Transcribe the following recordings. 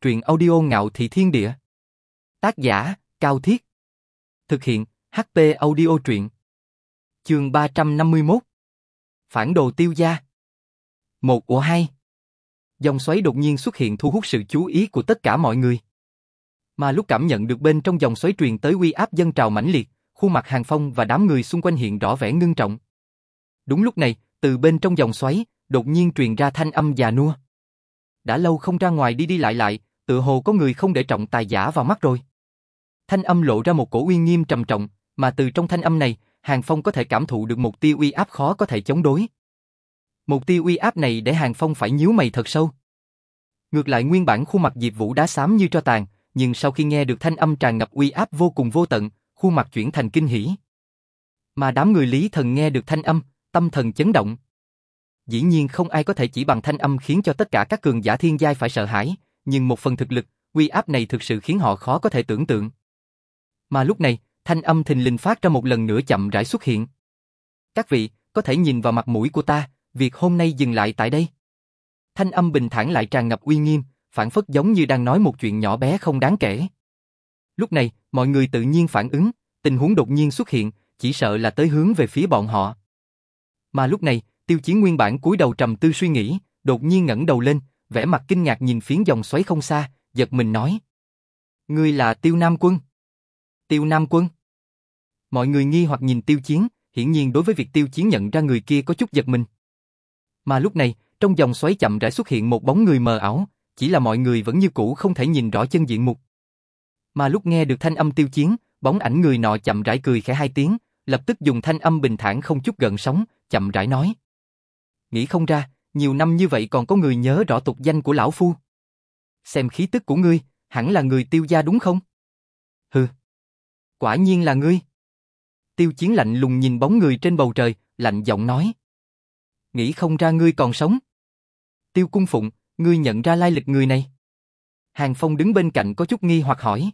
truyện audio ngạo thị thiên địa. Tác giả, Cao Thiết. Thực hiện, HP audio truyện. Chương 351. Phản đồ tiêu gia. Một của hai. Dòng xoáy đột nhiên xuất hiện thu hút sự chú ý của tất cả mọi người. Mà lúc cảm nhận được bên trong dòng xoáy truyền tới uy áp dân trào mãnh liệt, khuôn mặt Hàng Phong và đám người xung quanh hiện rõ vẻ ngưng trọng. Đúng lúc này, từ bên trong dòng xoáy, đột nhiên truyền ra thanh âm già nua. Đã lâu không ra ngoài đi đi lại lại, tự hồ có người không để trọng tài giả vào mắt rồi. Thanh âm lộ ra một cổ uy nghiêm trầm trọng, mà từ trong thanh âm này, Hàng Phong có thể cảm thụ được một tia uy áp khó có thể chống đối. Một tia uy áp này để Hàng Phong phải nhíu mày thật sâu. Ngược lại nguyên bản khuôn mặt Diệp Vũ đá xám như tro tàn, nhưng sau khi nghe được thanh âm tràn ngập uy áp vô cùng vô tận, khuôn mặt chuyển thành kinh hỉ. Mà đám người Lý Thần nghe được thanh âm, tâm thần chấn động. Dĩ nhiên không ai có thể chỉ bằng thanh âm khiến cho tất cả các cường giả thiên giai phải sợ hãi, nhưng một phần thực lực, uy áp này thực sự khiến họ khó có thể tưởng tượng. Mà lúc này, thanh âm thình lình phát ra một lần nữa chậm rãi xuất hiện. Các vị, có thể nhìn vào mặt mũi của ta, việc hôm nay dừng lại tại đây. Thanh âm bình thản lại tràn ngập uy nghiêm, phản phất giống như đang nói một chuyện nhỏ bé không đáng kể. Lúc này, mọi người tự nhiên phản ứng, tình huống đột nhiên xuất hiện, chỉ sợ là tới hướng về phía bọn họ. Mà lúc này, tiêu chiến nguyên bản cúi đầu trầm tư suy nghĩ, đột nhiên ngẩng đầu lên, vẻ mặt kinh ngạc nhìn phiến dòng xoáy không xa, giật mình nói. Ngươi là Tiêu Nam Quân. Tiêu Nam Quân. Mọi người nghi hoặc nhìn tiêu chiến, hiển nhiên đối với việc tiêu chiến nhận ra người kia có chút giật mình. Mà lúc này, trong dòng xoáy chậm rãi xuất hiện một bóng người mờ ảo, chỉ là mọi người vẫn như cũ không thể nhìn rõ chân diện mục. Mà lúc nghe được thanh âm tiêu chiến, bóng ảnh người nọ chậm rãi cười khẽ hai tiếng, lập tức dùng thanh âm bình thản không chút gợn sóng, chậm rãi nói. Nghĩ không ra, nhiều năm như vậy còn có người nhớ rõ tục danh của lão phu. Xem khí tức của ngươi, hẳn là người tiêu gia đúng không? Hừ. Quả nhiên là ngươi. Tiêu chiến lạnh lùng nhìn bóng người trên bầu trời, lạnh giọng nói. Nghĩ không ra ngươi còn sống. Tiêu cung phụng, ngươi nhận ra lai lịch người này. Hàng Phong đứng bên cạnh có chút nghi hoặc hỏi.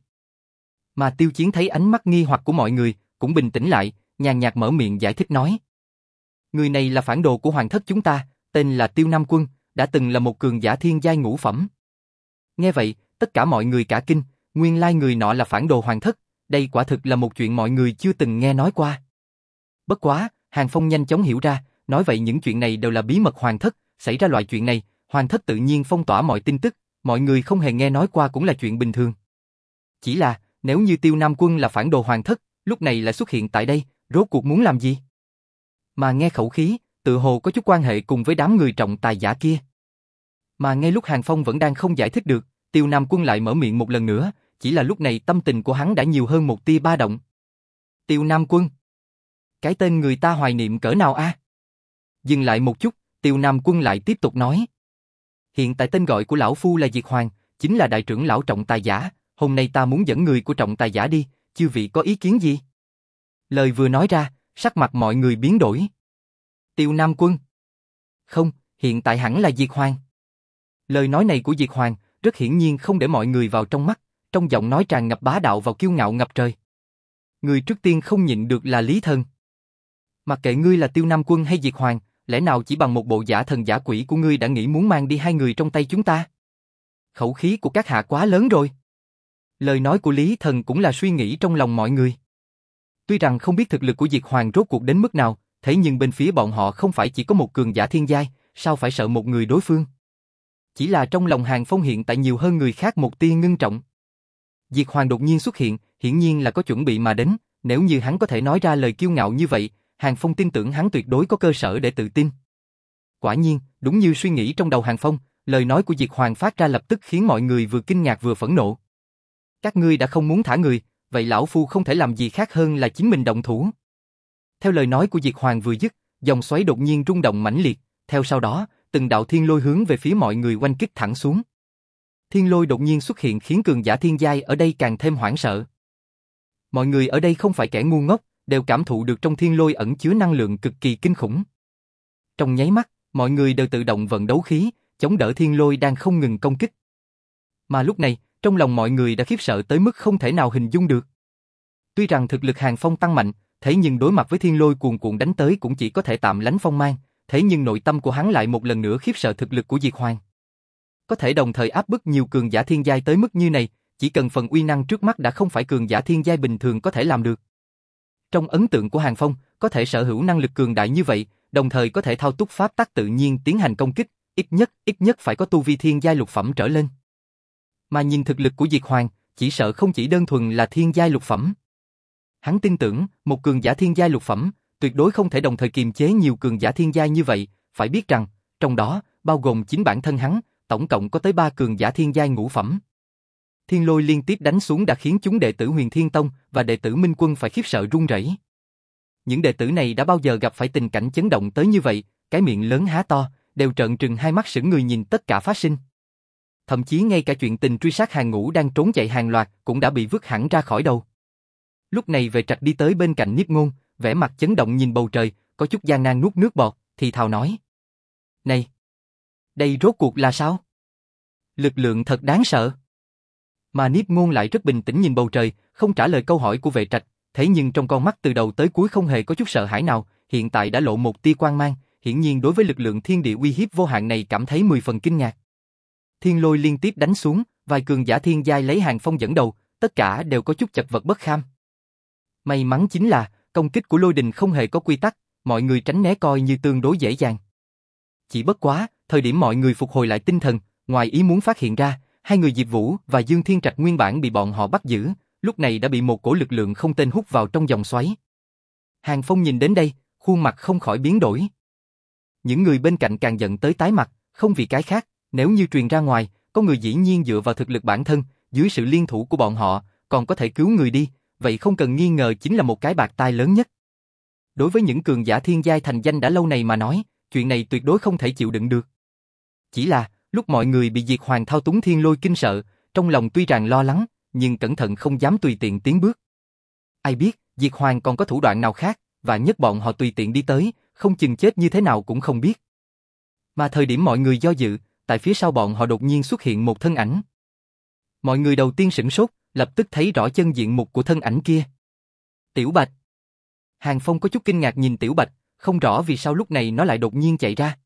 Mà tiêu chiến thấy ánh mắt nghi hoặc của mọi người, cũng bình tĩnh lại, nhàn nhạt mở miệng giải thích nói. Người này là phản đồ của hoàng thất chúng ta, tên là Tiêu Nam Quân, đã từng là một cường giả thiên giai ngũ phẩm. Nghe vậy, tất cả mọi người cả kinh, nguyên lai người nọ là phản đồ hoàng thất, đây quả thực là một chuyện mọi người chưa từng nghe nói qua. Bất quá, Hàng Phong nhanh chóng hiểu ra, nói vậy những chuyện này đều là bí mật hoàng thất, xảy ra loại chuyện này, hoàng thất tự nhiên phong tỏa mọi tin tức, mọi người không hề nghe nói qua cũng là chuyện bình thường. Chỉ là, nếu như Tiêu Nam Quân là phản đồ hoàng thất, lúc này lại xuất hiện tại đây, rốt cuộc muốn làm gì? Mà nghe khẩu khí, tự hồ có chút quan hệ cùng với đám người trọng tài giả kia. Mà ngay lúc Hàng Phong vẫn đang không giải thích được, Tiêu Nam Quân lại mở miệng một lần nữa, chỉ là lúc này tâm tình của hắn đã nhiều hơn một tia ba động. Tiêu Nam Quân. Cái tên người ta hoài niệm cỡ nào a? Dừng lại một chút, Tiêu Nam Quân lại tiếp tục nói. Hiện tại tên gọi của lão phu là Diệt Hoàng, chính là đại trưởng lão trọng tài giả, hôm nay ta muốn dẫn người của trọng tài giả đi, chư vị có ý kiến gì? Lời vừa nói ra, sắc mặt mọi người biến đổi. Tiêu Nam Quân. Không, hiện tại hẳn là Diệt Hoàng. Lời nói này của Diệt Hoàng rất hiển nhiên không để mọi người vào trong mắt, trong giọng nói tràn ngập bá đạo và kiêu ngạo ngập trời. Người trước tiên không nhịn được là Lý Thần. Mặc kệ ngươi là Tiêu Nam Quân hay Diệt Hoàng, lẽ nào chỉ bằng một bộ giả thần giả quỷ của ngươi đã nghĩ muốn mang đi hai người trong tay chúng ta? Khẩu khí của các hạ quá lớn rồi. Lời nói của Lý Thần cũng là suy nghĩ trong lòng mọi người. Tuy rằng không biết thực lực của Diệt Hoàng rốt cuộc đến mức nào, thế nhưng bên phía bọn họ không phải chỉ có một cường giả thiên giai, sao phải sợ một người đối phương? Chỉ là trong lòng Hàng Phong hiện tại nhiều hơn người khác một tia ngưng trọng. Diệt Hoàng đột nhiên xuất hiện, hiển nhiên là có chuẩn bị mà đến, nếu như hắn có thể nói ra lời kiêu ngạo như vậy, Hàng Phong tin tưởng hắn tuyệt đối có cơ sở để tự tin. Quả nhiên, đúng như suy nghĩ trong đầu Hàng Phong, lời nói của Diệt Hoàng phát ra lập tức khiến mọi người vừa kinh ngạc vừa phẫn nộ. Các ngươi đã không muốn thả người, vậy lão phu không thể làm gì khác hơn là chính mình động thủ. Theo lời nói của Diệt Hoàng vừa dứt, dòng xoáy đột nhiên rung động mãnh liệt, theo sau đó, từng đạo thiên lôi hướng về phía mọi người quanh kích thẳng xuống. Thiên lôi đột nhiên xuất hiện khiến cường giả thiên giai ở đây càng thêm hoảng sợ. Mọi người ở đây không phải kẻ ngu ngốc, đều cảm thụ được trong thiên lôi ẩn chứa năng lượng cực kỳ kinh khủng. Trong nháy mắt, mọi người đều tự động vận đấu khí, chống đỡ thiên lôi đang không ngừng công kích. Mà lúc này, trong lòng mọi người đã khiếp sợ tới mức không thể nào hình dung được. Tuy rằng thực lực Hàng Phong tăng mạnh, thế nhưng đối mặt với thiên lôi cuồn cuộn đánh tới cũng chỉ có thể tạm lánh phong mang, thế nhưng nội tâm của hắn lại một lần nữa khiếp sợ thực lực của Diệt Hoàng. có thể đồng thời áp bức nhiều cường giả thiên giai tới mức như này, chỉ cần phần uy năng trước mắt đã không phải cường giả thiên giai bình thường có thể làm được. Trong ấn tượng của Hàng Phong, có thể sở hữu năng lực cường đại như vậy, đồng thời có thể thao túc pháp tắc tự nhiên tiến hành công kích, ít nhất, ít nhất phải có tu vi thiên giai lục phẩm trở lên. Mà nhìn thực lực của Diệt Hoàng, chỉ sợ không chỉ đơn thuần là thiên giai lục phẩm. Hắn tin tưởng, một cường giả thiên giai lục phẩm, tuyệt đối không thể đồng thời kiềm chế nhiều cường giả thiên giai như vậy, phải biết rằng, trong đó, bao gồm chính bản thân hắn, tổng cộng có tới ba cường giả thiên giai ngũ phẩm. Thiên lôi liên tiếp đánh xuống đã khiến chúng đệ tử huyền thiên tông và đệ tử minh quân phải khiếp sợ run rẩy. Những đệ tử này đã bao giờ gặp phải tình cảnh chấn động tới như vậy, cái miệng lớn há to, đều trợn trừng hai mắt sững người nhìn tất cả phát sinh. Thậm chí ngay cả chuyện tình truy sát hàng ngũ đang trốn chạy hàng loạt cũng đã bị vứt hẳn ra khỏi đầu. Lúc này về trạch đi tới bên cạnh Niếp Ngôn, vẻ mặt chấn động nhìn bầu trời, có chút gian nan nuốt nước bọt, thì thào nói. Này! Đây rốt cuộc là sao? Lực lượng thật đáng sợ. Mà Niếp Ngôn lại rất bình tĩnh nhìn bầu trời, không trả lời câu hỏi của vệ trạch, thế nhưng trong con mắt từ đầu tới cuối không hề có chút sợ hãi nào, hiện tại đã lộ một tia quan mang, hiển nhiên đối với lực lượng thiên địa uy hiếp vô hạn này cảm thấy mười phần kinh ngạc. Thiên lôi liên tiếp đánh xuống, vài cường giả thiên giai lấy hàng phong dẫn đầu, tất cả đều có chút chật vật bất kham. May mắn chính là, công kích của lôi đình không hề có quy tắc, mọi người tránh né coi như tương đối dễ dàng. Chỉ bất quá, thời điểm mọi người phục hồi lại tinh thần, ngoài ý muốn phát hiện ra, hai người Diệp Vũ và Dương Thiên Trạch nguyên bản bị bọn họ bắt giữ, lúc này đã bị một cổ lực lượng không tên hút vào trong dòng xoáy. Hàng Phong nhìn đến đây, khuôn mặt không khỏi biến đổi. Những người bên cạnh càng giận tới tái mặt, không vì cái khác, nếu như truyền ra ngoài, có người dĩ nhiên dựa vào thực lực bản thân, dưới sự liên thủ của bọn họ, còn có thể cứu người đi, vậy không cần nghi ngờ chính là một cái bạc tai lớn nhất. Đối với những cường giả thiên giai thành danh đã lâu này mà nói, chuyện này tuyệt đối không thể chịu đựng được. Chỉ là, lúc mọi người bị diệt hoàng thao túng thiên lôi kinh sợ, trong lòng tuy rằng lo lắng, nhưng cẩn thận không dám tùy tiện tiến bước. Ai biết, diệt hoàng còn có thủ đoạn nào khác, và nhất bọn họ tùy tiện đi tới, không chừng chết như thế nào cũng không biết. Mà thời điểm mọi người do dự, tại phía sau bọn họ đột nhiên xuất hiện một thân ảnh. Mọi người đầu tiên sửng sốt, lập tức thấy rõ chân diện mục của thân ảnh kia. Tiểu Bạch. Hàng Phong có chút kinh ngạc nhìn Tiểu Bạch, không rõ vì sao lúc này nó lại đột nhiên chạy ra.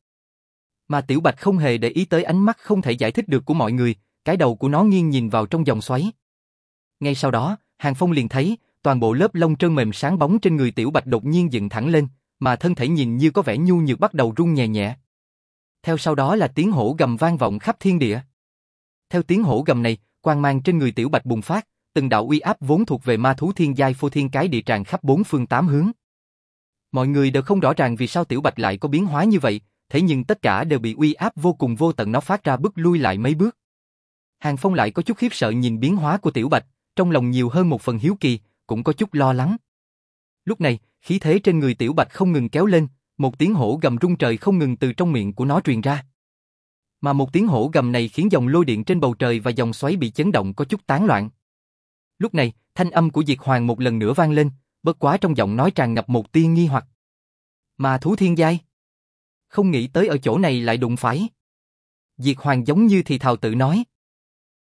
Mà Tiểu Bạch không hề để ý tới ánh mắt không thể giải thích được của mọi người, cái đầu của nó nghiêng nhìn vào trong dòng xoáy. Ngay sau đó, Hàng Phong liền thấy, toàn bộ lớp lông trơn mềm sáng bóng trên người Tiểu Bạch đột nhiên dựng thẳng lên, mà thân thể nhìn như có vẻ nhu nhược bắt đầu rung nhẹ nhẹ. Theo sau đó là tiếng hổ gầm vang vọng khắp thiên địa. Theo tiếng hổ gầm này, quang mang trên người Tiểu Bạch bùng phát, từng đạo uy áp vốn thuộc về ma thú thiên giai phô thiên cái địa tràn khắp bốn phương tám hướng. Mọi người đều không rõ ràng vì sao Tiểu Bạch lại có biến hóa như vậy, thế nhưng tất cả đều bị uy áp vô cùng vô tận nó phát ra bước lui lại mấy bước. Hàng Phong lại có chút khiếp sợ nhìn biến hóa của Tiểu Bạch, trong lòng nhiều hơn một phần hiếu kỳ, cũng có chút lo lắng. Lúc này, khí thế trên người Tiểu Bạch không ngừng kéo lên, một tiếng hổ gầm rung trời không ngừng từ trong miệng của nó truyền ra. Mà một tiếng hổ gầm này khiến dòng lôi điện trên bầu trời và dòng xoáy bị chấn động có chút tán loạn. Lúc này, thanh âm của Diệt Hoàng một lần nữa vang lên, bất quá trong giọng nói tràn ngập một tia nghi hoặc. Mà thú thiên giai? Không nghĩ tới ở chỗ này lại đụng phải. Diệt Hoàng giống như thì thào tự nói.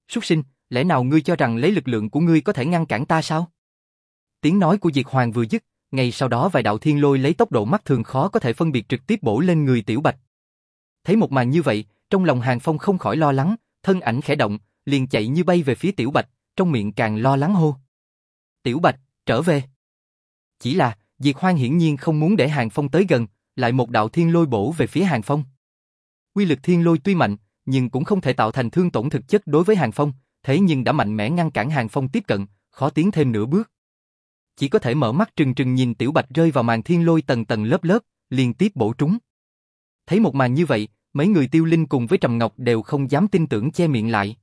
Súc sinh, lẽ nào ngươi cho rằng lấy lực lượng của ngươi có thể ngăn cản ta sao? Tiếng nói của Diệt Hoàng vừa dứt, ngay sau đó vài đạo thiên lôi lấy tốc độ mắt thường khó có thể phân biệt trực tiếp bổ lên người Tiểu Bạch. Thấy một màn như vậy, trong lòng Hàng Phong không khỏi lo lắng, thân ảnh khẽ động, liền chạy như bay về phía Tiểu Bạch, trong miệng càng lo lắng hô. Tiểu Bạch, trở về. Chỉ là, Diệt Hoang hiển nhiên không muốn để Hàng Phong tới gần, lại một đạo thiên lôi bổ về phía Hàng Phong. Quy lực thiên lôi tuy mạnh, nhưng cũng không thể tạo thành thương tổn thực chất đối với Hàng Phong, thế nhưng đã mạnh mẽ ngăn cản Hàng Phong tiếp cận, khó tiến thêm nửa bước. Chỉ có thể mở mắt trừng trừng nhìn Tiểu Bạch rơi vào màn thiên lôi tầng tầng lớp lớp, liên tiếp bổ trúng. Thấy một màn như vậy, mấy người tiêu linh cùng với Trầm Ngọc đều không dám tin tưởng che miệng lại.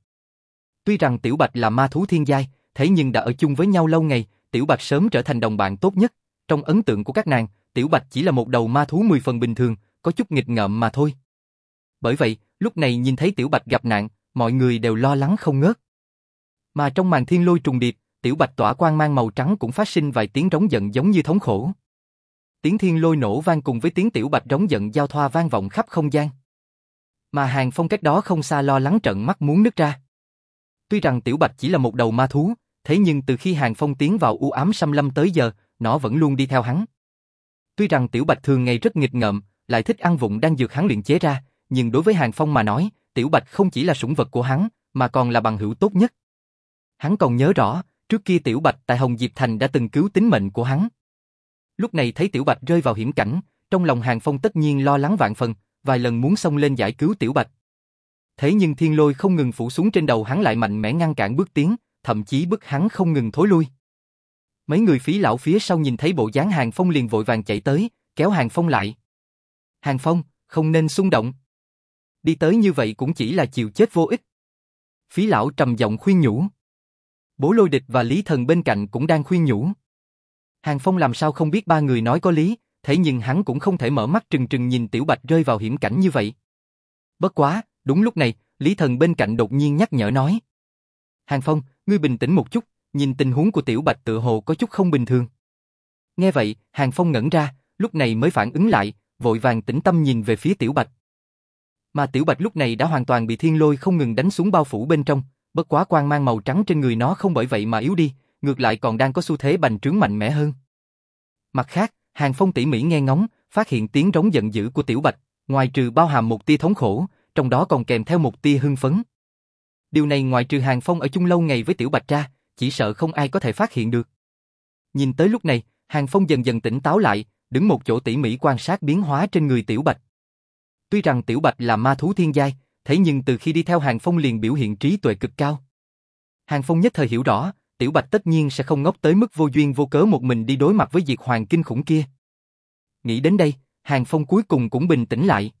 Tuy rằng Tiểu Bạch là ma thú thiên giai, thế nhưng đã ở chung với nhau lâu ngày, Tiểu Bạch sớm trở thành đồng bạn tốt nhất. Trong ấn tượng của các nàng, Tiểu Bạch chỉ là một đầu ma thú mười phần bình thường, có chút nghịch ngợm mà thôi. Bởi vậy, lúc này nhìn thấy Tiểu Bạch gặp nạn, mọi người đều lo lắng không ngớt. Mà trong màn thiên lôi trùng điệp, Tiểu Bạch tỏa quang mang màu trắng cũng phát sinh vài tiếng rống giận giống như thống khổ. Tiếng thiên lôi nổ vang cùng với tiếng Tiểu Bạch rống giận giao thoa vang vọng khắp không gian. Mà hàng phong cách đó không xa lo lắng trận mắt muốn nứt ra. Tuy rằng Tiểu Bạch chỉ là một đầu ma thú, thế nhưng từ khi Hàng Phong tiến vào u ám xâm lâm tới giờ, nó vẫn luôn đi theo hắn. Tuy rằng Tiểu Bạch thường ngày rất nghịch ngợm, lại thích ăn vụng đang dược hắn luyện chế ra, nhưng đối với Hàng Phong mà nói, Tiểu Bạch không chỉ là sủng vật của hắn, mà còn là bằng hữu tốt nhất. Hắn còn nhớ rõ, trước kia Tiểu Bạch tại Hồng Diệp Thành đã từng cứu tính mệnh của hắn. Lúc này thấy Tiểu Bạch rơi vào hiểm cảnh, trong lòng Hàng Phong tất nhiên lo lắng vạn phần, vài lần muốn xông lên giải cứu Tiểu Bạch. Thế nhưng thiên lôi không ngừng phủ xuống trên đầu hắn lại mạnh mẽ ngăn cản bước tiến, thậm chí bức hắn không ngừng thối lui. Mấy người phí lão phía sau nhìn thấy bộ dáng Hàng Phong liền vội vàng chạy tới, kéo Hàng Phong lại. Hàng Phong, không nên xung động. Đi tới như vậy cũng chỉ là chịu chết vô ích. Phí lão trầm giọng khuyên nhủ. Bố lôi địch và Lý Thần bên cạnh cũng đang khuyên nhủ. Hàng Phong làm sao không biết ba người nói có lý, thế nhưng hắn cũng không thể mở mắt trừng trừng nhìn Tiểu Bạch rơi vào hiểm cảnh như vậy. Bất quá, đúng lúc này, Lý Thần bên cạnh đột nhiên nhắc nhở nói. Hàng Phong, ngươi bình tĩnh một chút, nhìn tình huống của Tiểu Bạch tự hồ có chút không bình thường. Nghe vậy, Hàng Phong ngẩn ra, lúc này mới phản ứng lại, vội vàng tĩnh tâm nhìn về phía Tiểu Bạch. Mà Tiểu Bạch lúc này đã hoàn toàn bị thiên lôi không ngừng đánh xuống bao phủ bên trong, bất quá quang mang màu trắng trên người nó không bởi vậy mà yếu đi, ngược lại còn đang có xu thế bành trướng mạnh mẽ hơn. Mặt khác, Hàng Phong tỉ mỉ nghe ngóng, phát hiện tiếng rống giận dữ của Tiểu Bạch, ngoài trừ bao hàm một tia thống khổ, trong đó còn kèm theo một tia hưng phấn. Điều này ngoài trừ Hàng Phong ở chung lâu ngày với Tiểu Bạch ra, chỉ sợ không ai có thể phát hiện được. Nhìn tới lúc này, Hàng Phong dần dần tỉnh táo lại, đứng một chỗ tỉ mỉ quan sát biến hóa trên người Tiểu Bạch. Tuy rằng Tiểu Bạch là ma thú thiên giai, thế nhưng từ khi đi theo Hàng Phong liền biểu hiện trí tuệ cực cao. Hàng Phong nhất thời hiểu rõ, Tiểu Bạch tất nhiên sẽ không ngốc tới mức vô duyên vô cớ một mình đi đối mặt với Diệt Hoàng kinh khủng kia. Nghĩ đến đây, Hàng Phong cuối cùng cũng bình tĩnh lại.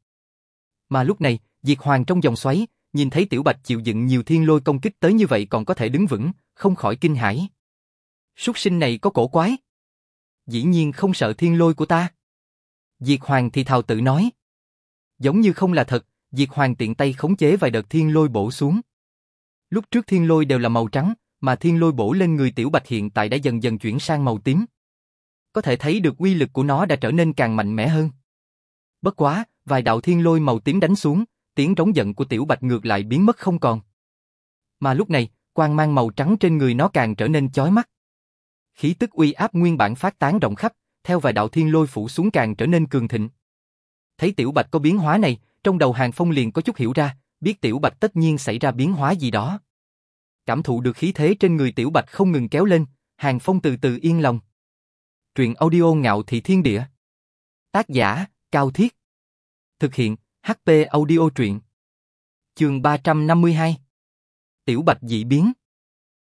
Mà lúc này, Diệt Hoàng trong dòng xoáy, nhìn thấy Tiểu Bạch chịu dựng nhiều thiên lôi công kích tới như vậy còn có thể đứng vững, không khỏi kinh hãi. Súc sinh này có cổ quái. Dĩ nhiên không sợ thiên lôi của ta. Diệt Hoàng thì thào tự nói. Giống như không là thật, Diệt Hoàng tiện tay khống chế vài đợt thiên lôi bổ xuống. Lúc trước thiên lôi đều là màu trắng, mà thiên lôi bổ lên người Tiểu Bạch hiện tại đã dần dần chuyển sang màu tím. Có thể thấy được uy lực của nó đã trở nên càng mạnh mẽ hơn. Bất quá, vài đạo thiên lôi màu tím đánh xuống, tiếng trống giận của Tiểu Bạch ngược lại biến mất không còn. Mà lúc này, quang mang màu trắng trên người nó càng trở nên chói mắt. Khí tức uy áp nguyên bản phát tán rộng khắp, theo vài đạo thiên lôi phủ xuống càng trở nên cường thịnh. Thấy Tiểu Bạch có biến hóa này, trong đầu Hàng Phong liền có chút hiểu ra, biết Tiểu Bạch tất nhiên xảy ra biến hóa gì đó. Cảm thụ được khí thế trên người Tiểu Bạch không ngừng kéo lên, Hàng Phong từ từ yên lòng. Truyện audio ngạo thị thiên địa. Tác giả, Cao Thiết. Thực hiện, HP audio truyện. Trường 352. Tiểu Bạch dị biến.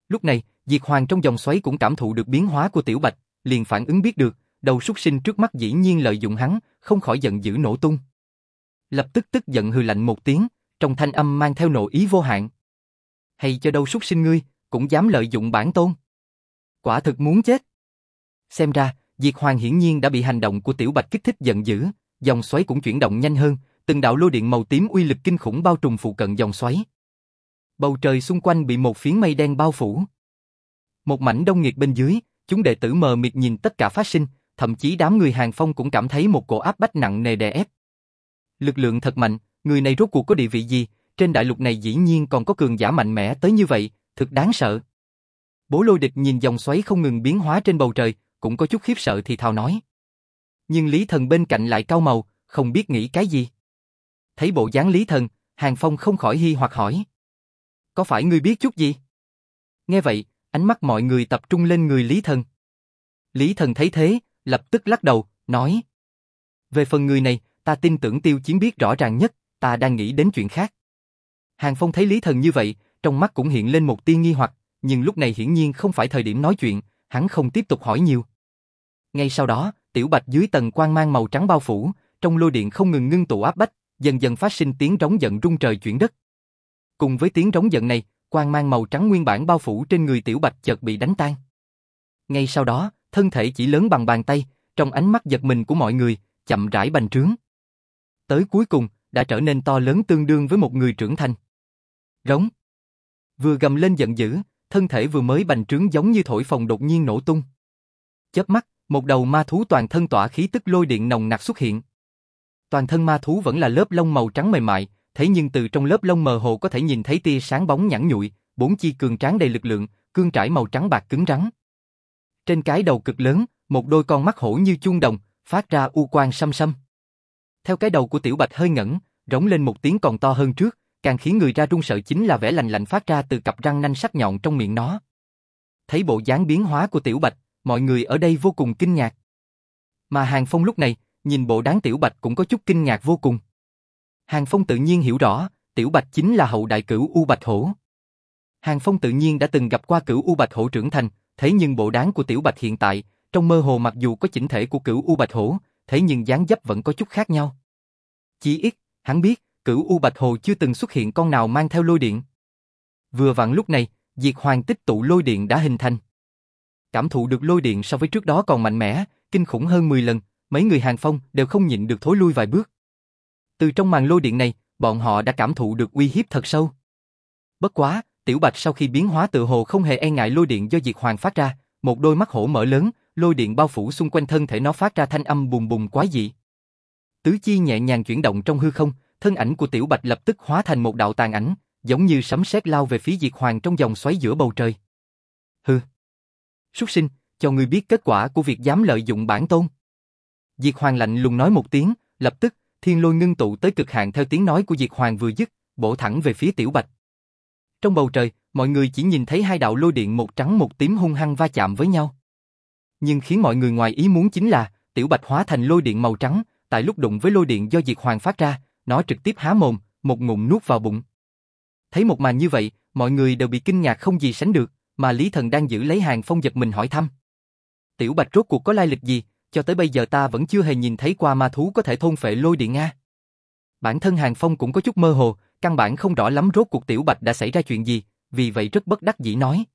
Lúc này, Diệt Hoàng trong dòng xoáy cũng cảm thụ được biến hóa của Tiểu Bạch, liền phản ứng biết được, đầu súc sinh trước mắt dĩ nhiên lợi dụng hắn, không khỏi giận dữ nổ tung. Lập tức tức giận hừ lạnh một tiếng, trong thanh âm mang theo nộ ý vô hạn. Hay cho đâu súc sinh ngươi, cũng dám lợi dụng bản tôn. Quả thực muốn chết. Xem ra, Diệt Hoàng hiển nhiên đã bị hành động của Tiểu Bạch kích thích giận dữ, dòng xoáy cũng chuyển động nhanh hơn, từng đạo lôi điện màu tím uy lực kinh khủng bao trùm phụ cận dòng xoáy. Bầu trời xung quanh bị một phiến mây đen bao phủ. Một mảnh đông nghiệt bên dưới, chúng đệ tử mờ mịt nhìn tất cả phát sinh, thậm chí đám người hàng phong cũng cảm thấy một cổ áp bách nặng nề đè ép. Lực lượng thật mạnh, người này rốt cuộc có địa vị gì, trên đại lục này dĩ nhiên còn có cường giả mạnh mẽ tới như vậy, thực đáng sợ. Bố lôi địch nhìn dòng xoáy không ngừng biến hóa trên bầu trời, cũng có chút khiếp sợ thì thào nói. Nhưng Lý Thần bên cạnh lại cau màu, không biết nghĩ cái gì. Thấy bộ dáng Lý Thần, Hàng Phong không khỏi hi hoặc hỏi. Có phải ngươi biết chút gì? Nghe vậy, ánh mắt mọi người tập trung lên người Lý Thần. Lý Thần thấy thế, lập tức lắc đầu, nói. Về phần người này, ta tin tưởng tiêu chiến biết rõ ràng nhất, ta đang nghĩ đến chuyện khác. Hàng Phong thấy Lý Thần như vậy, trong mắt cũng hiện lên một tia nghi hoặc, nhưng lúc này hiển nhiên không phải thời điểm nói chuyện, hắn không tiếp tục hỏi nhiều. Ngay sau đó, tiểu bạch dưới tầng quang mang màu trắng bao phủ, trong lôi điện không ngừng ngưng tụ áp bách, dần dần phát sinh tiếng rống giận rung trời chuyển đất. Cùng với tiếng rống giận này, quang mang màu trắng nguyên bản bao phủ trên người tiểu bạch chợt bị đánh tan. Ngay sau đó, thân thể chỉ lớn bằng bàn tay, trong ánh mắt giật mình của mọi người, chậm rãi bành trướng. Tới cuối cùng, đã trở nên to lớn tương đương với một người trưởng thành. Rống. Vừa gầm lên giận dữ, thân thể vừa mới bành trướng giống như thổi phòng đột nhiên nổ tung. Chớp mắt, một đầu ma thú toàn thân tỏa khí tức lôi điện nồng nặc xuất hiện. Toàn thân ma thú vẫn là lớp lông màu trắng mềm mại, thế nhưng từ trong lớp lông mờ hồ có thể nhìn thấy tia sáng bóng nhẵn nhụi, bốn chi cường tráng đầy lực lượng, cương trải màu trắng bạc cứng rắn. Trên cái đầu cực lớn, một đôi con mắt hổ như chuông đồng, phát ra u quang xăm xăm. Theo cái đầu của tiểu bạch hơi ngẩn, rống lên một tiếng còn to hơn trước, càng khiến người ra run sợ chính là vẻ lành lạnh phát ra từ cặp răng nanh sắc nhọn trong miệng nó. Thấy bộ dáng biến hóa của Tiểu Bạch, mọi người ở đây vô cùng kinh ngạc. Mà Hàng Phong lúc này, nhìn bộ đáng Tiểu Bạch cũng có chút kinh ngạc vô cùng. Hàng Phong tự nhiên hiểu rõ, Tiểu Bạch chính là hậu đại cửu U Bạch Hổ. Hàng Phong tự nhiên đã từng gặp qua cửu U Bạch Hổ trưởng thành, thế nhưng bộ dáng của Tiểu Bạch hiện tại, trong mơ hồ mặc dù có chỉnh thể của cửu U Bạch Hổ, thế nhưng dáng dấp vẫn có chút khác nhau. Chỉ ít, hắn biết, cửu U Bạch Hồ chưa từng xuất hiện con nào mang theo lôi điện. Vừa vặn lúc này, diệt hoàng tích tụ lôi điện đã hình thành. Cảm thụ được lôi điện so với trước đó còn mạnh mẽ, kinh khủng hơn 10 lần, mấy người hàng phong đều không nhịn được thối lui vài bước. Từ trong màn lôi điện này, bọn họ đã cảm thụ được uy hiếp thật sâu. Bất quá, Tiểu Bạch sau khi biến hóa tự hồ không hề e ngại lôi điện do diệt hoàng phát ra, một đôi mắt hổ mở lớn, lôi điện bao phủ xung quanh thân thể nó phát ra thanh âm bùng bùng quái dị. Tứ chi nhẹ nhàng chuyển động trong hư không, thân ảnh của Tiểu Bạch lập tức hóa thành một đạo tàn ảnh, giống như sấm sét lao về phía Diệt Hoàng trong dòng xoáy giữa bầu trời. Hừ. Súc sinh, cho ngươi biết kết quả của việc dám lợi dụng bản tôn. Diệt Hoàng lạnh lùng nói một tiếng, lập tức, thiên lôi ngưng tụ tới cực hạn theo tiếng nói của Diệt Hoàng vừa dứt, bổ thẳng về phía Tiểu Bạch. Trong bầu trời, mọi người chỉ nhìn thấy hai đạo lôi điện một trắng một tím hung hăng va chạm với nhau. Nhưng khiến mọi người ngoài ý muốn chính là, Tiểu Bạch hóa thành lôi điện màu trắng, tại lúc đụng với lôi điện do Diệt Hoàng phát ra, nó trực tiếp há mồm, một ngụm nuốt vào bụng. Thấy một màn như vậy, mọi người đều bị kinh ngạc không gì sánh được, mà Lý Thần đang giữ lấy hàng phong giật mình hỏi thăm. Tiểu Bạch rốt cuộc có lai lịch gì, cho tới bây giờ ta vẫn chưa hề nhìn thấy qua ma thú có thể thôn phệ lôi điện Nga. Bản thân hàng phong cũng có chút mơ hồ, căn bản không rõ lắm rốt cuộc Tiểu Bạch đã xảy ra chuyện gì, vì vậy rất bất đắc dĩ nói.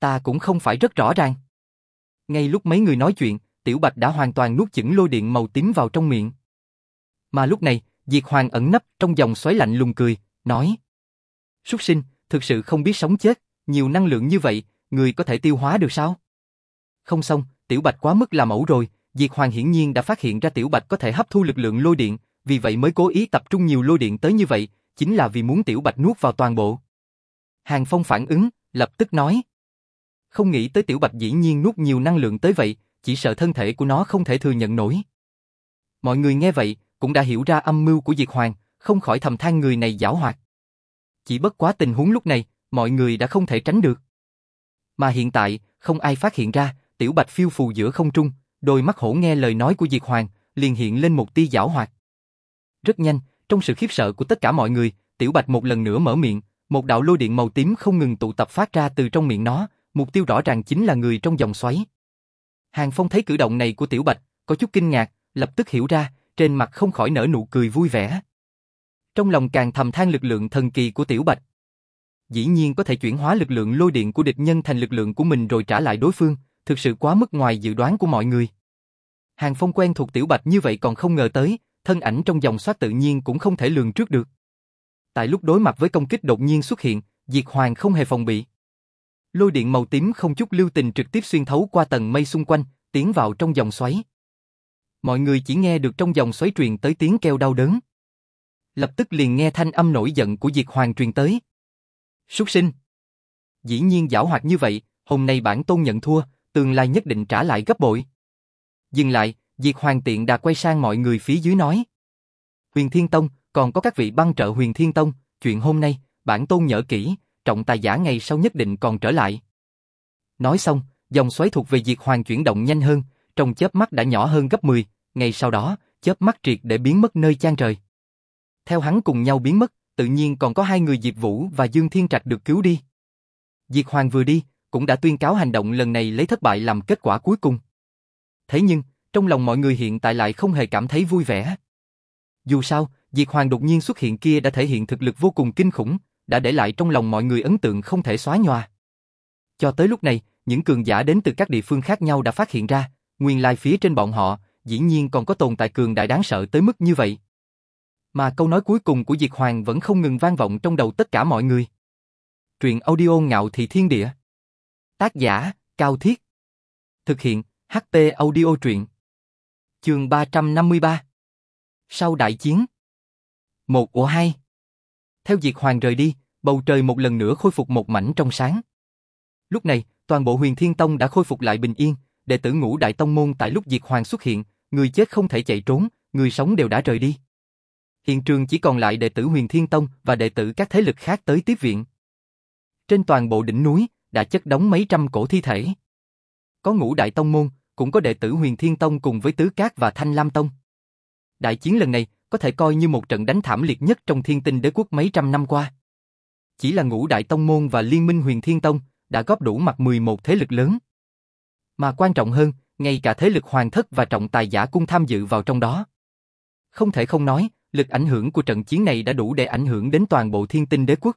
Ta cũng không phải rất rõ ràng. Ngay lúc mấy người nói chuyện, Tiểu Bạch đã hoàn toàn nuốt chửng lôi điện màu tím vào trong miệng. Mà lúc này, Diệt Hoàng ẩn nấp trong dòng xoáy lạnh lùng cười, nói. Súc sinh, thực sự không biết sống chết, nhiều năng lượng như vậy, người có thể tiêu hóa được sao? Không xong, Tiểu Bạch quá mức làm ẩu rồi, Diệt Hoàng hiển nhiên đã phát hiện ra Tiểu Bạch có thể hấp thu lực lượng lôi điện, vì vậy mới cố ý tập trung nhiều lôi điện tới như vậy, chính là vì muốn Tiểu Bạch nuốt vào toàn bộ. Hàng Phong phản ứng, lập tức nói. Không nghĩ tới Tiểu Bạch dĩ nhiên nuốt nhiều năng lượng tới vậy, chỉ sợ thân thể của nó không thể thừa nhận nổi. Mọi người nghe vậy, cũng đã hiểu ra âm mưu của Diệt Hoàng, không khỏi thầm than người này giảo hoạt. Chỉ bất quá tình huống lúc này, mọi người đã không thể tránh được. Mà hiện tại, không ai phát hiện ra, Tiểu Bạch phiêu phù giữa không trung, đôi mắt hổ nghe lời nói của Diệt Hoàng, liền hiện lên một tia giảo hoạt. Rất nhanh, trong sự khiếp sợ của tất cả mọi người, Tiểu Bạch một lần nữa mở miệng, một đạo lôi điện màu tím không ngừng tụ tập phát ra từ trong miệng nó, mục tiêu rõ ràng chính là người trong dòng xoáy. Hàng Phong thấy cử động này của Tiểu Bạch, có chút kinh ngạc, lập tức hiểu ra, trên mặt không khỏi nở nụ cười vui vẻ. Trong lòng càng thầm than lực lượng thần kỳ của Tiểu Bạch. Dĩ nhiên có thể chuyển hóa lực lượng lôi điện của địch nhân thành lực lượng của mình rồi trả lại đối phương, thực sự quá mức ngoài dự đoán của mọi người. Hàng Phong quen thuộc Tiểu Bạch như vậy còn không ngờ tới, thân ảnh trong dòng xoát tự nhiên cũng không thể lường trước được. Tại lúc đối mặt với công kích đột nhiên xuất hiện, Diệt Hoàng không hề phòng bị. Lôi điện màu tím không chút lưu tình trực tiếp xuyên thấu qua tầng mây xung quanh, tiến vào trong dòng xoáy. Mọi người chỉ nghe được trong dòng xoáy truyền tới tiếng kêu đau đớn. Lập tức liền nghe thanh âm nổi giận của Diệt Hoàng truyền tới. Súc sinh! Dĩ nhiên giảo hoạt như vậy, hôm nay bản tôn nhận thua, tương lai nhất định trả lại gấp bội. Dừng lại, Diệt Hoàng tiện đã quay sang mọi người phía dưới nói. Huyền Thiên Tông, còn có các vị băng trợ Huyền Thiên Tông, chuyện hôm nay, bản tôn nhớ kỹ, trọng tài giả ngày sau nhất định còn trở lại. Nói xong, dòng xoáy thuộc về Diệt Hoàng chuyển động nhanh hơn, trong chớp mắt đã nhỏ hơn gấp 10, ngay sau đó, chớp mắt triệt để biến mất nơi chan trời. Theo hắn cùng nhau biến mất, tự nhiên còn có hai người Diệp Vũ và Dương Thiên Trạch được cứu đi. Diệp Hoàng vừa đi, cũng đã tuyên cáo hành động lần này lấy thất bại làm kết quả cuối cùng. Thế nhưng, trong lòng mọi người hiện tại lại không hề cảm thấy vui vẻ. Dù sao, diệp Hoàng đột nhiên xuất hiện kia đã thể hiện thực lực vô cùng kinh khủng, đã để lại trong lòng mọi người ấn tượng không thể xóa nhòa. Cho tới lúc này, những cường giả đến từ các địa phương khác nhau đã phát hiện ra, nguyên lai phía trên bọn họ, dĩ nhiên còn có tồn tại cường đại đáng sợ tới mức như vậy. Mà câu nói cuối cùng của Diệt Hoàng vẫn không ngừng vang vọng trong đầu tất cả mọi người. Truyện audio ngạo thị thiên địa. Tác giả, Cao Thiết. Thực hiện, HP audio truyện. Trường 353. Sau đại chiến. Một của hai. Theo Diệt Hoàng rời đi, bầu trời một lần nữa khôi phục một mảnh trong sáng. Lúc này, toàn bộ huyền thiên tông đã khôi phục lại bình yên, đệ tử ngũ đại tông môn tại lúc Diệt Hoàng xuất hiện, người chết không thể chạy trốn, người sống đều đã rời đi. Hiện trường chỉ còn lại đệ tử Huyền Thiên Tông và đệ tử các thế lực khác tới tiếp viện. Trên toàn bộ đỉnh núi, đã chất đóng mấy trăm cổ thi thể. Có ngũ đại tông môn, cũng có đệ tử Huyền Thiên Tông cùng với Tứ Cát và Thanh Lam Tông. Đại chiến lần này có thể coi như một trận đánh thảm liệt nhất trong thiên tinh đế quốc mấy trăm năm qua. Chỉ là ngũ đại tông môn và liên minh Huyền Thiên Tông đã góp đủ mặt 11 thế lực lớn. Mà quan trọng hơn, ngay cả thế lực hoàng thất và trọng tài giả cung tham dự vào trong đó. Không thể không nói, lực ảnh hưởng của trận chiến này đã đủ để ảnh hưởng đến toàn bộ thiên tinh đế quốc.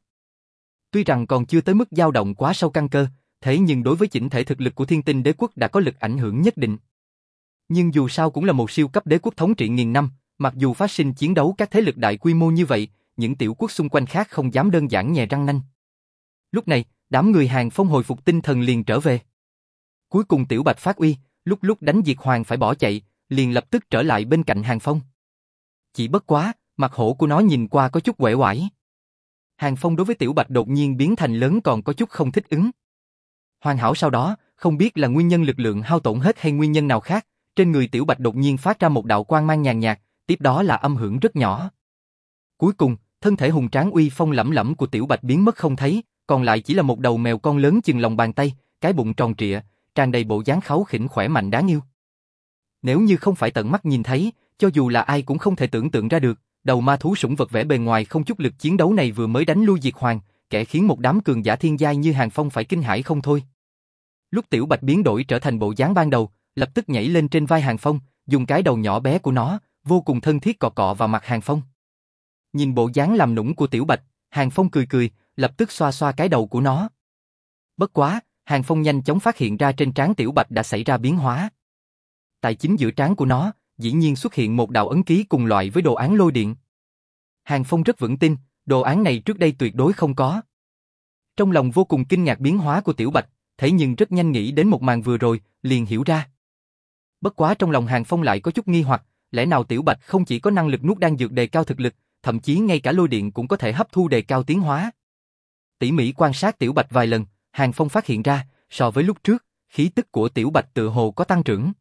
Tuy rằng còn chưa tới mức dao động quá sâu căn cơ, thế nhưng đối với chỉnh thể thực lực của thiên tinh đế quốc đã có lực ảnh hưởng nhất định. Nhưng dù sao cũng là một siêu cấp đế quốc thống trị nghìn năm, mặc dù phát sinh chiến đấu các thế lực đại quy mô như vậy, những tiểu quốc xung quanh khác không dám đơn giản nhè răng nanh. Lúc này, đám người hàng phong hồi phục tinh thần liền trở về. Cuối cùng tiểu bạch phát uy, lúc lúc đánh diệt hoàng phải bỏ chạy, liền lập tức trở lại bên cạnh hàng phong. Chỉ bất quá, mặt hổ của nó nhìn qua có chút quể quải. Hàng phong đối với tiểu bạch đột nhiên biến thành lớn còn có chút không thích ứng. Hoàn hảo sau đó, không biết là nguyên nhân lực lượng hao tổn hết hay nguyên nhân nào khác, trên người tiểu bạch đột nhiên phát ra một đạo quang mang nhàn nhạt, tiếp đó là âm hưởng rất nhỏ. Cuối cùng, thân thể hùng tráng uy phong lẫm lẫm của tiểu bạch biến mất không thấy, còn lại chỉ là một đầu mèo con lớn chừng lòng bàn tay, cái bụng tròn trịa, tràn đầy bộ dáng kháu khỉnh khỏe mạnh đáng yêu. Nếu như không phải tận mắt nhìn thấy, cho dù là ai cũng không thể tưởng tượng ra được, đầu ma thú sủng vật vẻ bề ngoài không chút lực chiến đấu này vừa mới đánh lui diệt hoàng, kẻ khiến một đám cường giả thiên giai như Hàng Phong phải kinh hãi không thôi. Lúc Tiểu Bạch biến đổi trở thành bộ dáng ban đầu, lập tức nhảy lên trên vai Hàng Phong, dùng cái đầu nhỏ bé của nó, vô cùng thân thiết cọ cọ vào mặt Hàng Phong. Nhìn bộ dáng làm nũng của Tiểu Bạch, Hàng Phong cười cười, lập tức xoa xoa cái đầu của nó. Bất quá, Hàng Phong nhanh chóng phát hiện ra trên trán Tiểu Bạch đã xảy ra biến hóa. Tại chính giữa trán của nó, dĩ nhiên xuất hiện một đạo ấn ký cùng loại với đồ án lôi điện. Hàng Phong rất vững tin, đồ án này trước đây tuyệt đối không có. Trong lòng vô cùng kinh ngạc biến hóa của Tiểu Bạch, thế nhưng rất nhanh nghĩ đến một màn vừa rồi, liền hiểu ra. Bất quá trong lòng Hàng Phong lại có chút nghi hoặc, lẽ nào Tiểu Bạch không chỉ có năng lực nuốt đan dược đề cao thực lực, thậm chí ngay cả lôi điện cũng có thể hấp thu đề cao tiến hóa. Tỉ mỉ quan sát Tiểu Bạch vài lần, Hàng Phong phát hiện ra, so với lúc trước, khí tức của Tiểu Bạch tự hồ có tăng trưởng.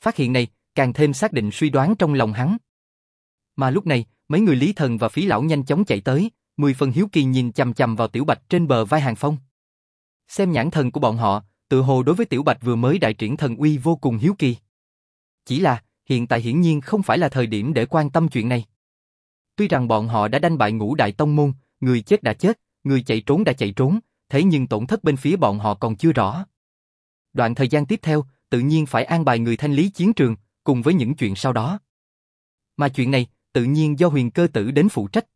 Phát hiện này, càng thêm xác định suy đoán trong lòng hắn. Mà lúc này, mấy người Lý Thần và Phí Lão nhanh chóng chạy tới, mười phần hiếu kỳ nhìn chằm chằm vào Tiểu Bạch trên bờ vai Hàng Phong. Xem nhãn thần của bọn họ, tự hồ đối với Tiểu Bạch vừa mới đại triển thần uy vô cùng hiếu kỳ. Chỉ là, hiện tại hiển nhiên không phải là thời điểm để quan tâm chuyện này. Tuy rằng bọn họ đã đánh bại ngũ đại tông môn, người chết đã chết, người chạy trốn đã chạy trốn, thế nhưng tổn thất bên phía bọn họ còn chưa rõ. Đoạn thời gian tiếp theo, tự nhiên phải an bài người thanh lý chiến trường, cùng với những chuyện sau đó. Mà chuyện này, tự nhiên do huyền cơ tử đến phụ trách.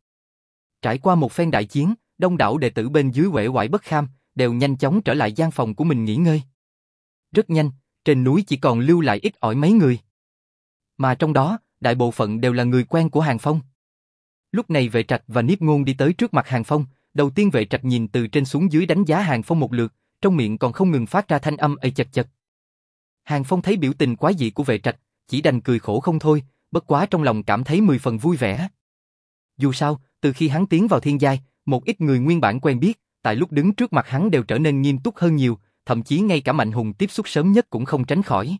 Trải qua một phen đại chiến, đông đảo đệ tử bên dưới quể quải bất kham, đều nhanh chóng trở lại gian phòng của mình nghỉ ngơi. Rất nhanh, trên núi chỉ còn lưu lại ít ỏi mấy người. Mà trong đó, đại bộ phận đều là người quen của Hàng Phong. Lúc này vệ trạch và Niếp Ngôn đi tới trước mặt Hàng Phong, đầu tiên vệ trạch nhìn từ trên xuống dưới đánh giá Hàng Phong một lượt, trong miệng còn không ngừng phát ra thanh âm ây chật chật. Hàng Phong thấy biểu tình quá dị của vệ trạch, chỉ đành cười khổ không thôi, bất quá trong lòng cảm thấy mười phần vui vẻ. Dù sao, từ khi hắn tiến vào thiên giai, một ít người nguyên bản quen biết, tại lúc đứng trước mặt hắn đều trở nên nghiêm túc hơn nhiều, thậm chí ngay cả Mạnh Hùng tiếp xúc sớm nhất cũng không tránh khỏi.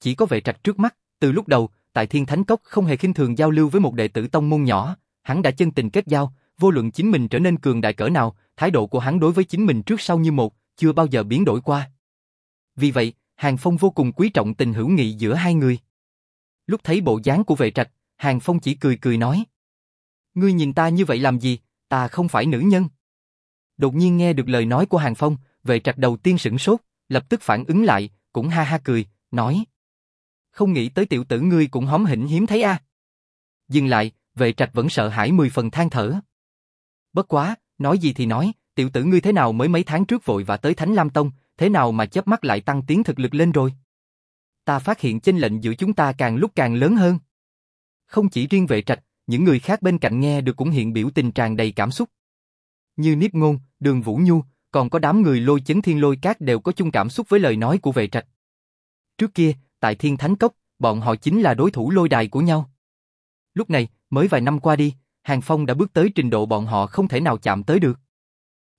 Chỉ có vệ trạch trước mắt, từ lúc đầu, tại Thiên Thánh Cốc không hề khinh thường giao lưu với một đệ tử tông môn nhỏ, hắn đã chân tình kết giao, vô luận chính mình trở nên cường đại cỡ nào, thái độ của hắn đối với chính mình trước sau như một, chưa bao giờ biến đổi qua. Vì vậy, Hàng Phong vô cùng quý trọng tình hữu nghị giữa hai người. Lúc thấy bộ dáng của vệ trạch, Hàng Phong chỉ cười cười nói. Ngươi nhìn ta như vậy làm gì, ta không phải nữ nhân. Đột nhiên nghe được lời nói của Hàng Phong, vệ trạch đầu tiên sửng sốt, lập tức phản ứng lại, cũng ha ha cười, nói. Không nghĩ tới tiểu tử ngươi cũng hóm hỉnh hiếm thấy a. Dừng lại, vệ trạch vẫn sợ hãi mười phần than thở. Bất quá, nói gì thì nói, tiểu tử ngươi thế nào mới mấy tháng trước vội và tới Thánh Lam Tông, thế nào mà chớp mắt lại tăng tiến thực lực lên rồi? Ta phát hiện chênh lệnh giữa chúng ta càng lúc càng lớn hơn. Không chỉ riêng vệ trạch, những người khác bên cạnh nghe được cũng hiện biểu tình tràn đầy cảm xúc. Như Niếp Ngôn, Đường Vũ Nhu, còn có đám người lôi chấn thiên lôi cát đều có chung cảm xúc với lời nói của vệ trạch. Trước kia, tại Thiên Thánh Cốc, bọn họ chính là đối thủ lôi đài của nhau. Lúc này, mới vài năm qua đi, Hàng Phong đã bước tới trình độ bọn họ không thể nào chạm tới được.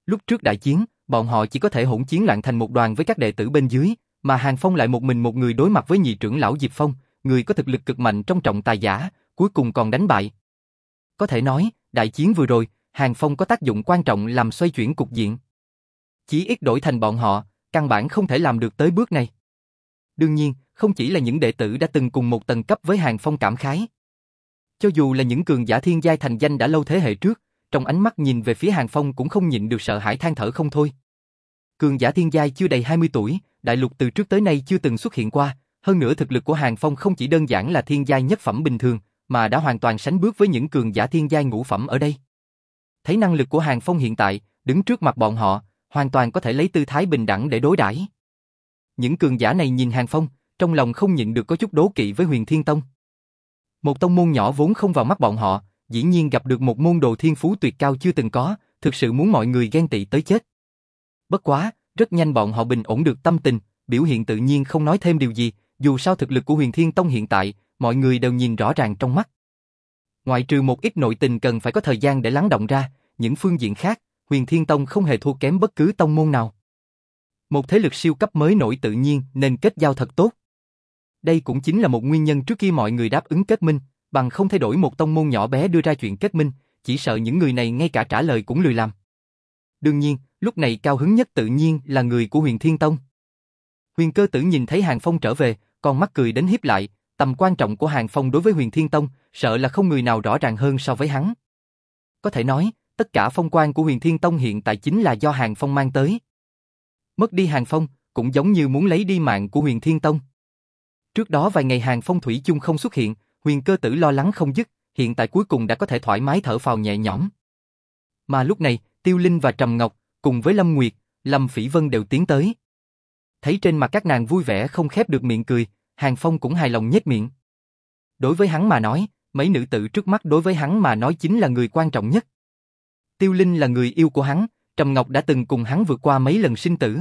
Lúc trước đại chiến, bọn họ chỉ có thể hỗn chiến loạn thành một đoàn với các đệ tử bên dưới, mà Hàng Phong lại một mình một người đối mặt với nhị trưởng lão Diệp Phong, người có thực lực cực mạnh trong trọng tài giả, cuối cùng còn đánh bại. Có thể nói, đại chiến vừa rồi, Hàng Phong có tác dụng quan trọng làm xoay chuyển cục diện. Chỉ ít đổi thành bọn họ, căn bản không thể làm được tới bước này. Đương nhiên, không chỉ là những đệ tử đã từng cùng một tầng cấp với Hàng Phong cảm khái. Cho dù là những cường giả thiên giai thành danh đã lâu thế hệ trước, trong ánh mắt nhìn về phía Hàng Phong cũng không nhịn được sợ hãi than thở không thôi. Cường giả thiên giai chưa đầy 20 tuổi, đại lục từ trước tới nay chưa từng xuất hiện qua, hơn nữa thực lực của Hàng Phong không chỉ đơn giản là thiên giai nhất phẩm bình thường, mà đã hoàn toàn sánh bước với những cường giả thiên giai ngũ phẩm ở đây. Thấy năng lực của Hàng Phong hiện tại, đứng trước mặt bọn họ, hoàn toàn có thể lấy tư thái bình đẳng để đối đãi. Những cường giả này nhìn Hàng Phong, trong lòng không nhịn được có chút đố kỵ với Huyền Thiên Tông. Một tông môn nhỏ vốn không vào mắt bọn họ, dĩ nhiên gặp được một môn đồ thiên phú tuyệt cao chưa từng có, thực sự muốn mọi người ghen tị tới chết. Bất quá, rất nhanh bọn họ bình ổn được tâm tình, biểu hiện tự nhiên không nói thêm điều gì, dù sao thực lực của Huyền Thiên Tông hiện tại, mọi người đều nhìn rõ ràng trong mắt. Ngoại trừ một ít nội tình cần phải có thời gian để lắng động ra, những phương diện khác, Huyền Thiên Tông không hề thua kém bất cứ tông môn nào. Một thế lực siêu cấp mới nổi tự nhiên nên kết giao thật tốt. Đây cũng chính là một nguyên nhân trước khi mọi người đáp ứng kết minh, bằng không thay đổi một tông môn nhỏ bé đưa ra chuyện kết minh, chỉ sợ những người này ngay cả trả lời cũng lười làm. Đương nhiên, lúc này cao hứng nhất tự nhiên là người của huyền Thiên Tông. Huyền cơ tử nhìn thấy Hàng Phong trở về, con mắt cười đến hiếp lại, tầm quan trọng của Hàng Phong đối với huyền Thiên Tông, sợ là không người nào rõ ràng hơn so với hắn. Có thể nói, tất cả phong quan của huyền Thiên Tông hiện tại chính là do Hàng Phong mang tới. Mất đi Hàng Phong, cũng giống như muốn lấy đi mạng của huyền Thiên Tông. Trước đó vài ngày Hàng Phong Thủy chung không xuất hiện, huyền cơ tử lo lắng không dứt, hiện tại cuối cùng đã có thể thoải mái thở phào nhẹ nhõm. Mà lúc này, Tiêu Linh và Trầm Ngọc, cùng với Lâm Nguyệt, Lâm Phỉ Vân đều tiến tới. Thấy trên mặt các nàng vui vẻ không khép được miệng cười, Hàng Phong cũng hài lòng nhếch miệng. Đối với hắn mà nói, mấy nữ tử trước mắt đối với hắn mà nói chính là người quan trọng nhất. Tiêu Linh là người yêu của hắn, Trầm Ngọc đã từng cùng hắn vượt qua mấy lần sinh tử.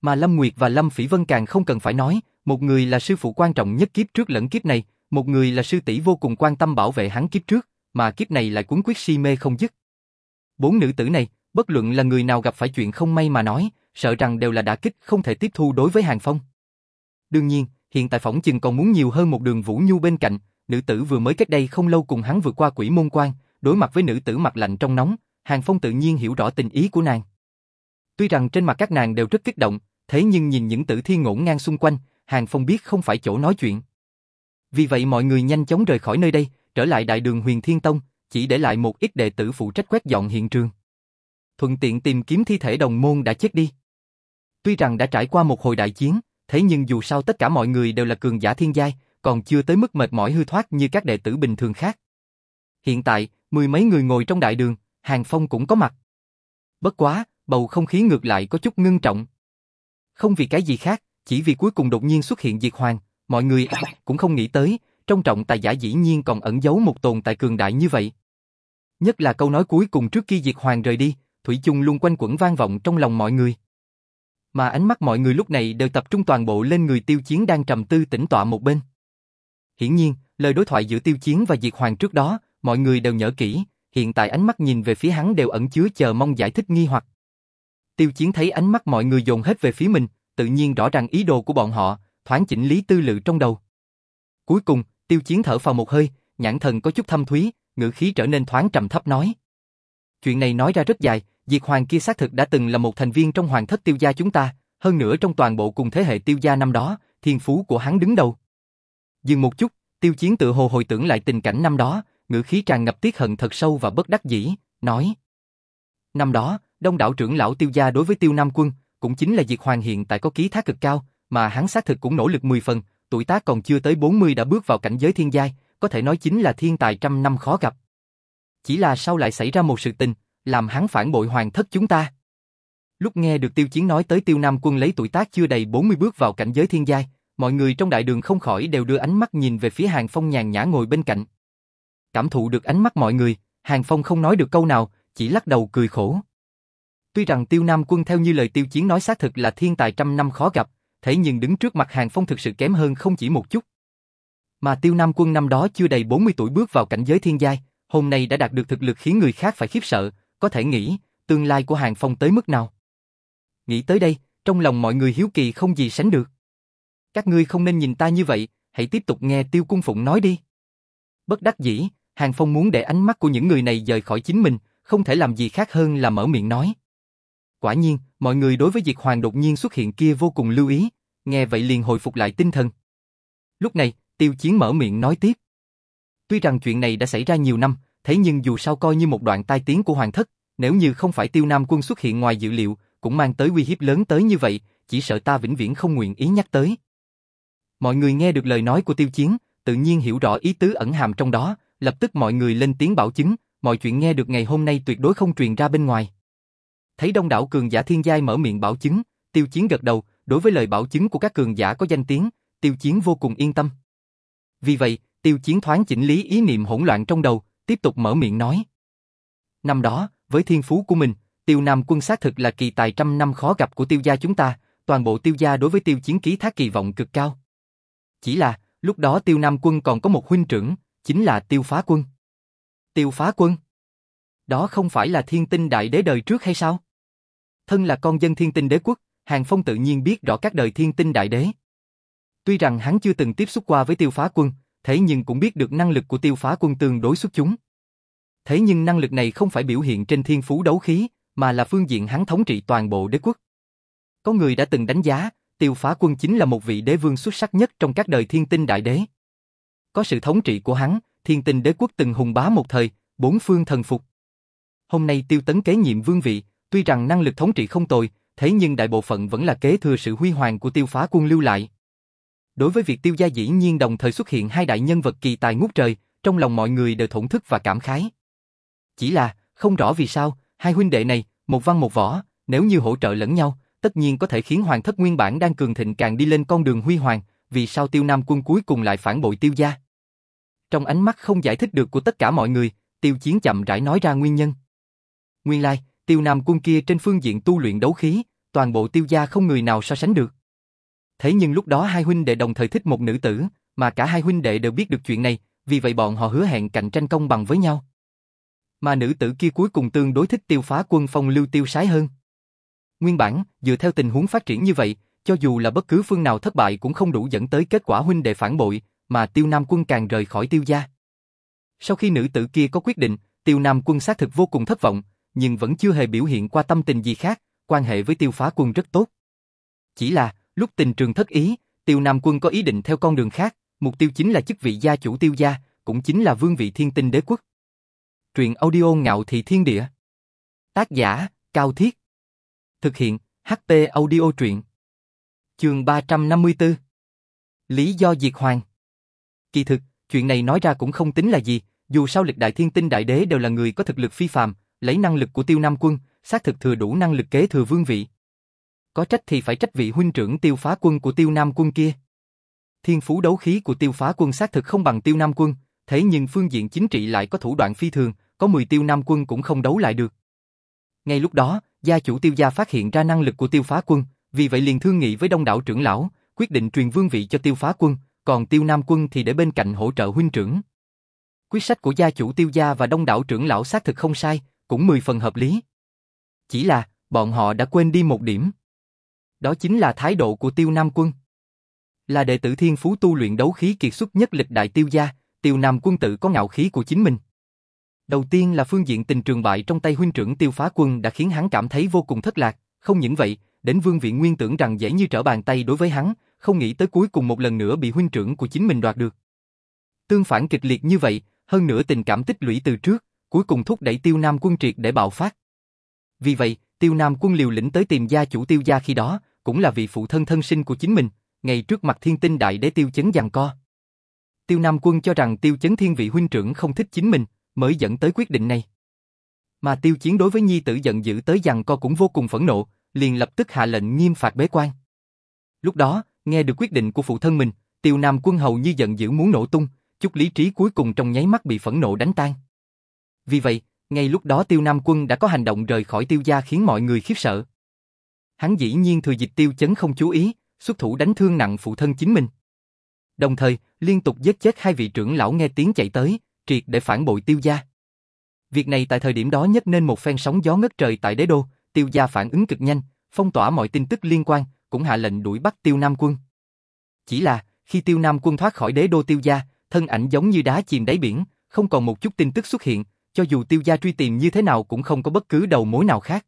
Mà Lâm Nguyệt và Lâm Phỉ Vân càng không cần phải nói, một người là sư phụ quan trọng nhất kiếp trước lẫn kiếp này, một người là sư tỷ vô cùng quan tâm bảo vệ hắn kiếp trước, mà kiếp này lại cuốn quyết si mê không dứt. Bốn nữ tử này, bất luận là người nào gặp phải chuyện không may mà nói, sợ rằng đều là đả kích không thể tiếp thu đối với Hàng Phong. Đương nhiên, hiện tại phỏng chừng còn muốn nhiều hơn một đường Vũ Nhu bên cạnh, nữ tử vừa mới cách đây không lâu cùng hắn vượt qua quỷ môn quan, đối mặt với nữ tử mặt lạnh trong nóng, Hàng Phong tự nhiên hiểu rõ tình ý của nàng. Tuy rằng trên mặt các nàng đều rất kích động, thế nhưng nhìn những tử thi ngổn ngang xung quanh, Hàng Phong biết không phải chỗ nói chuyện. Vì vậy mọi người nhanh chóng rời khỏi nơi đây, trở lại đại đường huyền Thiên Tông, chỉ để lại một ít đệ tử phụ trách quét dọn hiện trường. Thuận tiện tìm kiếm thi thể đồng môn đã chết đi. Tuy rằng đã trải qua một hồi đại chiến, thế nhưng dù sao tất cả mọi người đều là cường giả thiên giai, còn chưa tới mức mệt mỏi hư thoát như các đệ tử bình thường khác. Hiện tại, mười mấy người ngồi trong đại đường, Hàng Phong cũng có mặt. Bất quá, bầu không khí ngược lại có chút ngưng trọng. Không vì cái gì khác, chỉ vì cuối cùng đột nhiên xuất hiện Diệt Hoàng, mọi người cũng không nghĩ tới, trong trọng tài giả dĩ nhiên còn ẩn giấu một tồn tại cường đại như vậy. Nhất là câu nói cuối cùng trước khi Diệt Hoàng rời đi, Thủy chung luôn quanh quẩn vang vọng trong lòng mọi người. Mà ánh mắt mọi người lúc này đều tập trung toàn bộ lên người tiêu chiến đang trầm tư tĩnh tọa một bên. Hiển nhiên, lời đối thoại giữa tiêu chiến và Diệt Hoàng trước đó, mọi người đều nhớ kỹ, hiện tại ánh mắt nhìn về phía hắn đều ẩn chứa chờ mong giải thích nghi hoặc. Tiêu chiến thấy ánh mắt mọi người dồn hết về phía mình, tự nhiên rõ ràng ý đồ của bọn họ, thoáng chỉnh lý tư lự trong đầu. Cuối cùng, tiêu chiến thở phào một hơi, nhãn thần có chút thâm thúy, ngữ khí trở nên thoáng trầm thấp nói. Chuyện này nói ra rất dài, Diệt Hoàng kia xác thực đã từng là một thành viên trong hoàng thất tiêu gia chúng ta, hơn nữa trong toàn bộ cùng thế hệ tiêu gia năm đó, thiên phú của hắn đứng đầu. Dừng một chút, tiêu chiến tự hồ hồi tưởng lại tình cảnh năm đó, ngữ khí tràn ngập tiếc hận thật sâu và bất đắc dĩ, nói. Năm đó, đông đảo trưởng lão tiêu gia đối với tiêu nam quân, cũng chính là Diệt Hoàng hiện tại có ký thác cực cao, mà hắn xác thực cũng nỗ lực 10 phần, tuổi tác còn chưa tới 40 đã bước vào cảnh giới thiên giai, có thể nói chính là thiên tài trăm năm khó gặp. Chỉ là sau lại xảy ra một sự tình, làm hắn phản bội hoàng thất chúng ta. Lúc nghe được tiêu chiến nói tới tiêu nam quân lấy tuổi tác chưa đầy 40 bước vào cảnh giới thiên giai, mọi người trong đại đường không khỏi đều đưa ánh mắt nhìn về phía hàng phong nhàn nhã ngồi bên cạnh. Cảm thụ được ánh mắt mọi người, hàng phong không nói được câu nào, chỉ lắc đầu cười khổ. Tuy rằng tiêu nam quân theo như lời tiêu chiến nói xác thực là thiên tài trăm năm khó gặp, thế nhưng đứng trước mặt hàng phong thực sự kém hơn không chỉ một chút. Mà tiêu nam quân năm đó chưa đầy 40 tuổi bước vào cảnh giới thiên giai, hôm nay đã đạt được thực lực khiến người khác phải khiếp sợ, có thể nghĩ, tương lai của Hàng Phong tới mức nào. Nghĩ tới đây, trong lòng mọi người hiếu kỳ không gì sánh được. Các ngươi không nên nhìn ta như vậy, hãy tiếp tục nghe Tiêu Cung Phụng nói đi. Bất đắc dĩ, Hàng Phong muốn để ánh mắt của những người này rời khỏi chính mình, không thể làm gì khác hơn là mở miệng nói. Quả nhiên, mọi người đối với Diệt Hoàng đột nhiên xuất hiện kia vô cùng lưu ý, nghe vậy liền hồi phục lại tinh thần. Lúc này, Tiêu Chiến mở miệng nói tiếp. Tuy rằng chuyện này đã xảy ra nhiều năm, thế nhưng dù sao coi như một đoạn tai tiếng của Hoàng thất, nếu như không phải Tiêu Nam Quân xuất hiện ngoài dự liệu, cũng mang tới uy hiếp lớn tới như vậy, chỉ sợ ta vĩnh viễn không nguyện ý nhắc tới. Mọi người nghe được lời nói của Tiêu Chiến, tự nhiên hiểu rõ ý tứ ẩn hàm trong đó, lập tức mọi người lên tiếng bảo chứng, mọi chuyện nghe được ngày hôm nay tuyệt đối không truyền ra bên ngoài. Thấy đông đảo cường giả thiên giai mở miệng bảo chứng, Tiêu Chiến gật đầu, đối với lời bảo chứng của các cường giả có danh tiếng, Tiêu Chiến vô cùng yên tâm. Vì vậy, Tiêu Chiến thoáng chỉnh lý ý niệm hỗn loạn trong đầu, tiếp tục mở miệng nói. Năm đó, với thiên phú của mình, Tiêu Nam quân xác thực là kỳ tài trăm năm khó gặp của tiêu gia chúng ta, toàn bộ tiêu gia đối với tiêu chiến ký thác kỳ vọng cực cao. Chỉ là, lúc đó tiêu Nam quân còn có một huynh trưởng, chính là tiêu phá quân. Tiêu phá quân? Đó không phải là thiên tinh đại đế đời trước hay sao? Thân là con dân thiên tinh đế quốc, Hàng Phong tự nhiên biết rõ các đời thiên tinh đại đế. Tuy rằng hắn chưa từng tiếp xúc qua với tiêu phá quân, thế nhưng cũng biết được năng lực của tiêu phá quân tương đối xuất chúng. Thế nhưng năng lực này không phải biểu hiện trên thiên phú đấu khí, mà là phương diện hắn thống trị toàn bộ đế quốc. Có người đã từng đánh giá, tiêu phá quân chính là một vị đế vương xuất sắc nhất trong các đời thiên tinh đại đế. Có sự thống trị của hắn, thiên tinh đế quốc từng hùng bá một thời, bốn phương thần phục. Hôm nay tiêu tấn kế nhiệm vương vị, tuy rằng năng lực thống trị không tồi, thế nhưng đại bộ phận vẫn là kế thừa sự huy hoàng của tiêu phá quân lưu lại. Đối với việc tiêu gia dĩ nhiên đồng thời xuất hiện hai đại nhân vật kỳ tài ngút trời, trong lòng mọi người đều thổn thức và cảm khái. Chỉ là, không rõ vì sao, hai huynh đệ này, một văn một võ, nếu như hỗ trợ lẫn nhau, tất nhiên có thể khiến hoàng thất nguyên bản đang cường thịnh càng đi lên con đường huy hoàng, vì sao tiêu nam quân cuối cùng lại phản bội tiêu gia. Trong ánh mắt không giải thích được của tất cả mọi người, tiêu chiến chậm rãi nói ra nguyên nhân. Nguyên lai, tiêu nam quân kia trên phương diện tu luyện đấu khí, toàn bộ tiêu gia không người nào so sánh được. Thế nhưng lúc đó hai huynh đệ đồng thời thích một nữ tử, mà cả hai huynh đệ đều biết được chuyện này, vì vậy bọn họ hứa hẹn cạnh tranh công bằng với nhau mà nữ tử kia cuối cùng tương đối thích tiêu phá quân phong lưu tiêu sái hơn. Nguyên bản, dựa theo tình huống phát triển như vậy, cho dù là bất cứ phương nào thất bại cũng không đủ dẫn tới kết quả huynh đệ phản bội, mà tiêu nam quân càng rời khỏi tiêu gia. Sau khi nữ tử kia có quyết định, tiêu nam quân xác thực vô cùng thất vọng, nhưng vẫn chưa hề biểu hiện qua tâm tình gì khác, quan hệ với tiêu phá quân rất tốt. Chỉ là, lúc tình trường thất ý, tiêu nam quân có ý định theo con đường khác, mục tiêu chính là chức vị gia chủ tiêu gia, cũng chính là vương vị thiên tinh đế quốc. Truyện audio ngạo thị thiên địa. Tác giả, Cao Thiết. Thực hiện, HP audio truyện. Trường 354. Lý do diệt hoàng. Kỳ thực, chuyện này nói ra cũng không tính là gì, dù sao lịch đại thiên tinh đại đế đều là người có thực lực phi phàm, lấy năng lực của tiêu nam quân, xác thực thừa đủ năng lực kế thừa vương vị. Có trách thì phải trách vị huynh trưởng tiêu phá quân của tiêu nam quân kia. Thiên phú đấu khí của tiêu phá quân xác thực không bằng tiêu nam quân, thế nhưng phương diện chính trị lại có thủ đoạn phi thường, có 10 tiêu nam quân cũng không đấu lại được. Ngay lúc đó, gia chủ tiêu gia phát hiện ra năng lực của tiêu phá quân, vì vậy liền thương nghị với đông đảo trưởng lão, quyết định truyền vương vị cho tiêu phá quân, còn tiêu nam quân thì để bên cạnh hỗ trợ huynh trưởng. Quyết sách của gia chủ tiêu gia và đông đảo trưởng lão xác thực không sai, cũng 10 phần hợp lý. Chỉ là, bọn họ đã quên đi một điểm. Đó chính là thái độ của tiêu nam quân. Là đệ tử thiên phú tu luyện đấu khí kiệt xuất nhất lịch đại tiêu gia, tiêu nam quân tự có ngạo khí của chính mình. Đầu tiên là phương diện tình trường bại trong tay huynh trưởng tiêu phá quân đã khiến hắn cảm thấy vô cùng thất lạc, không những vậy, đến vương viện nguyên tưởng rằng dễ như trở bàn tay đối với hắn, không nghĩ tới cuối cùng một lần nữa bị huynh trưởng của chính mình đoạt được. Tương phản kịch liệt như vậy, hơn nữa tình cảm tích lũy từ trước, cuối cùng thúc đẩy tiêu nam quân triệt để bạo phát. Vì vậy, tiêu nam quân liều lĩnh tới tìm gia chủ tiêu gia khi đó, cũng là vị phụ thân thân sinh của chính mình, ngày trước mặt thiên tinh đại đế tiêu chấn giằng co. Tiêu nam quân cho rằng tiêu chấn thiên vị huynh trưởng không thích chính mình, mới dẫn tới quyết định này. Mà tiêu chiến đối với nhi tử giận dữ tới giằng co cũng vô cùng phẫn nộ, liền lập tức hạ lệnh nghiêm phạt bế quan. Lúc đó, nghe được quyết định của phụ thân mình, tiêu nam quân hầu như giận dữ muốn nổ tung, chút lý trí cuối cùng trong nháy mắt bị phẫn nộ đánh tan. Vì vậy, ngay lúc đó tiêu nam quân đã có hành động rời khỏi tiêu gia khiến mọi người khiếp sợ. Hắn dĩ nhiên thừa dịch tiêu chấn không chú ý, xuất thủ đánh thương nặng phụ thân chính mình. Đồng thời, liên tục giết chết hai vị trưởng lão nghe tiếng chạy tới, triệt để phản bội tiêu gia. Việc này tại thời điểm đó nhất nên một phen sóng gió ngất trời tại đế đô, tiêu gia phản ứng cực nhanh, phong tỏa mọi tin tức liên quan, cũng hạ lệnh đuổi bắt tiêu nam quân. Chỉ là, khi tiêu nam quân thoát khỏi đế đô tiêu gia, thân ảnh giống như đá chìm đáy biển, không còn một chút tin tức xuất hiện, cho dù tiêu gia truy tìm như thế nào cũng không có bất cứ đầu mối nào khác.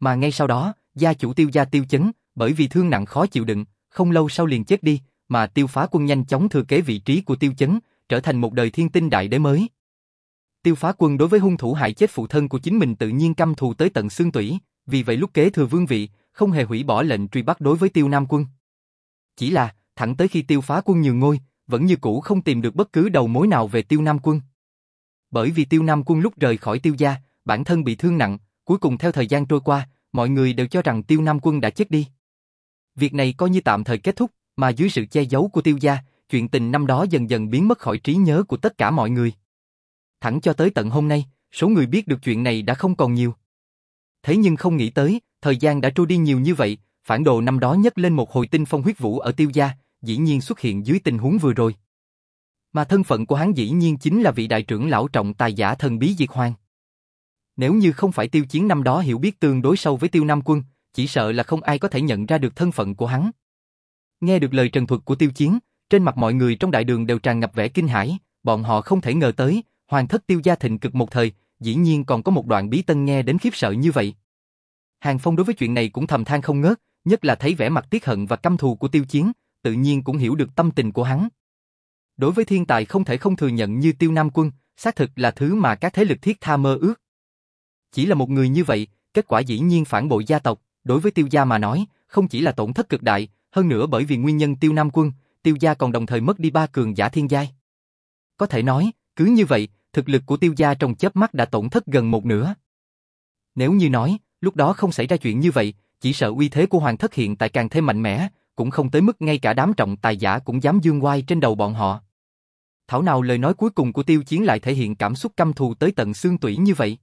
Mà ngay sau đó, gia chủ tiêu gia tiêu chấn, bởi vì thương nặng khó chịu đựng, không lâu sau liền chết đi, mà tiêu phá quân nhanh chóng thừa kế vị trí của tiêu chấn, trở thành một đời thiên tinh đại đế mới. Tiêu phá quân đối với hung thủ hại chết phụ thân của chính mình tự nhiên căm thù tới tận xương tủy, vì vậy lúc kế thừa vương vị, không hề hủy bỏ lệnh truy bắt đối với tiêu nam quân. Chỉ là, thẳng tới khi tiêu phá quân nhường ngôi, vẫn như cũ không tìm được bất cứ đầu mối nào về tiêu nam quân. Bởi vì tiêu nam quân lúc rời khỏi tiêu gia, bản thân bị thương nặng, cuối cùng theo thời gian trôi qua, mọi người đều cho rằng tiêu nam quân đã chết đi. Việc này coi như tạm thời kết thúc, mà dưới sự che giấu của tiêu gia, chuyện tình năm đó dần dần biến mất khỏi trí nhớ của tất cả mọi người. Thẳng cho tới tận hôm nay, số người biết được chuyện này đã không còn nhiều. Thế nhưng không nghĩ tới, thời gian đã trôi đi nhiều như vậy, phản đồ năm đó nhấc lên một hồi tinh phong huyết vũ ở tiêu gia, dĩ nhiên xuất hiện dưới tình huống vừa rồi. Mà thân phận của hắn dĩ nhiên chính là vị đại trưởng lão trọng tài giả thần bí diệt hoàng. Nếu như không phải tiêu chiến năm đó hiểu biết tương đối sâu với tiêu nam quân, chỉ sợ là không ai có thể nhận ra được thân phận của hắn. Nghe được lời trần thuật của tiêu chiến, trên mặt mọi người trong đại đường đều tràn ngập vẻ kinh hãi, bọn họ không thể ngờ tới, hoàng thất tiêu gia thịnh cực một thời, dĩ nhiên còn có một đoạn bí tân nghe đến khiếp sợ như vậy. Hàng Phong đối với chuyện này cũng thầm than không ngớt, nhất là thấy vẻ mặt tiếc hận và căm thù của tiêu chiến, tự nhiên cũng hiểu được tâm tình của hắn. Đối với thiên tài không thể không thừa nhận như tiêu nam quân, xác thực là thứ mà các thế lực thiết tha mơ ước. Chỉ là một người như vậy, kết quả dĩ nhiên phản bội gia tộc, đối với tiêu gia mà nói, không chỉ là tổn thất cực đại, hơn nữa bởi vì nguyên nhân tiêu nam quân, tiêu gia còn đồng thời mất đi ba cường giả thiên giai. Có thể nói, cứ như vậy, thực lực của tiêu gia trong chớp mắt đã tổn thất gần một nửa. Nếu như nói, lúc đó không xảy ra chuyện như vậy, chỉ sợ uy thế của hoàng thất hiện tại càng thêm mạnh mẽ, cũng không tới mức ngay cả đám trọng tài giả cũng dám dương oai trên đầu bọn họ. Thảo nào lời nói cuối cùng của tiêu chiến lại thể hiện cảm xúc căm thù tới tận xương tủy như vậy.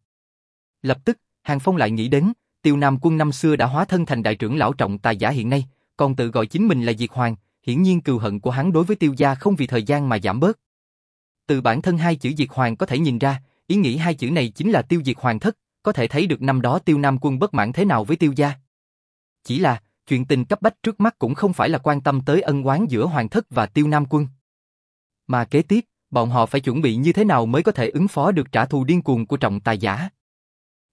Lập tức, Hàng Phong lại nghĩ đến, tiêu nam quân năm xưa đã hóa thân thành đại trưởng lão trọng tài giả hiện nay, còn tự gọi chính mình là Diệt Hoàng, hiển nhiên cừu hận của hắn đối với tiêu gia không vì thời gian mà giảm bớt. Từ bản thân hai chữ Diệt Hoàng có thể nhìn ra, ý nghĩ hai chữ này chính là tiêu diệt hoàng thất, có thể thấy được năm đó tiêu nam quân bất mãn thế nào với tiêu gia. Chỉ là, chuyện tình cấp bách trước mắt cũng không phải là quan tâm tới ân oán giữa hoàng thất và tiêu nam quân. Mà kế tiếp, bọn họ phải chuẩn bị như thế nào mới có thể ứng phó được trả thù điên cuồng của trọng tài giả.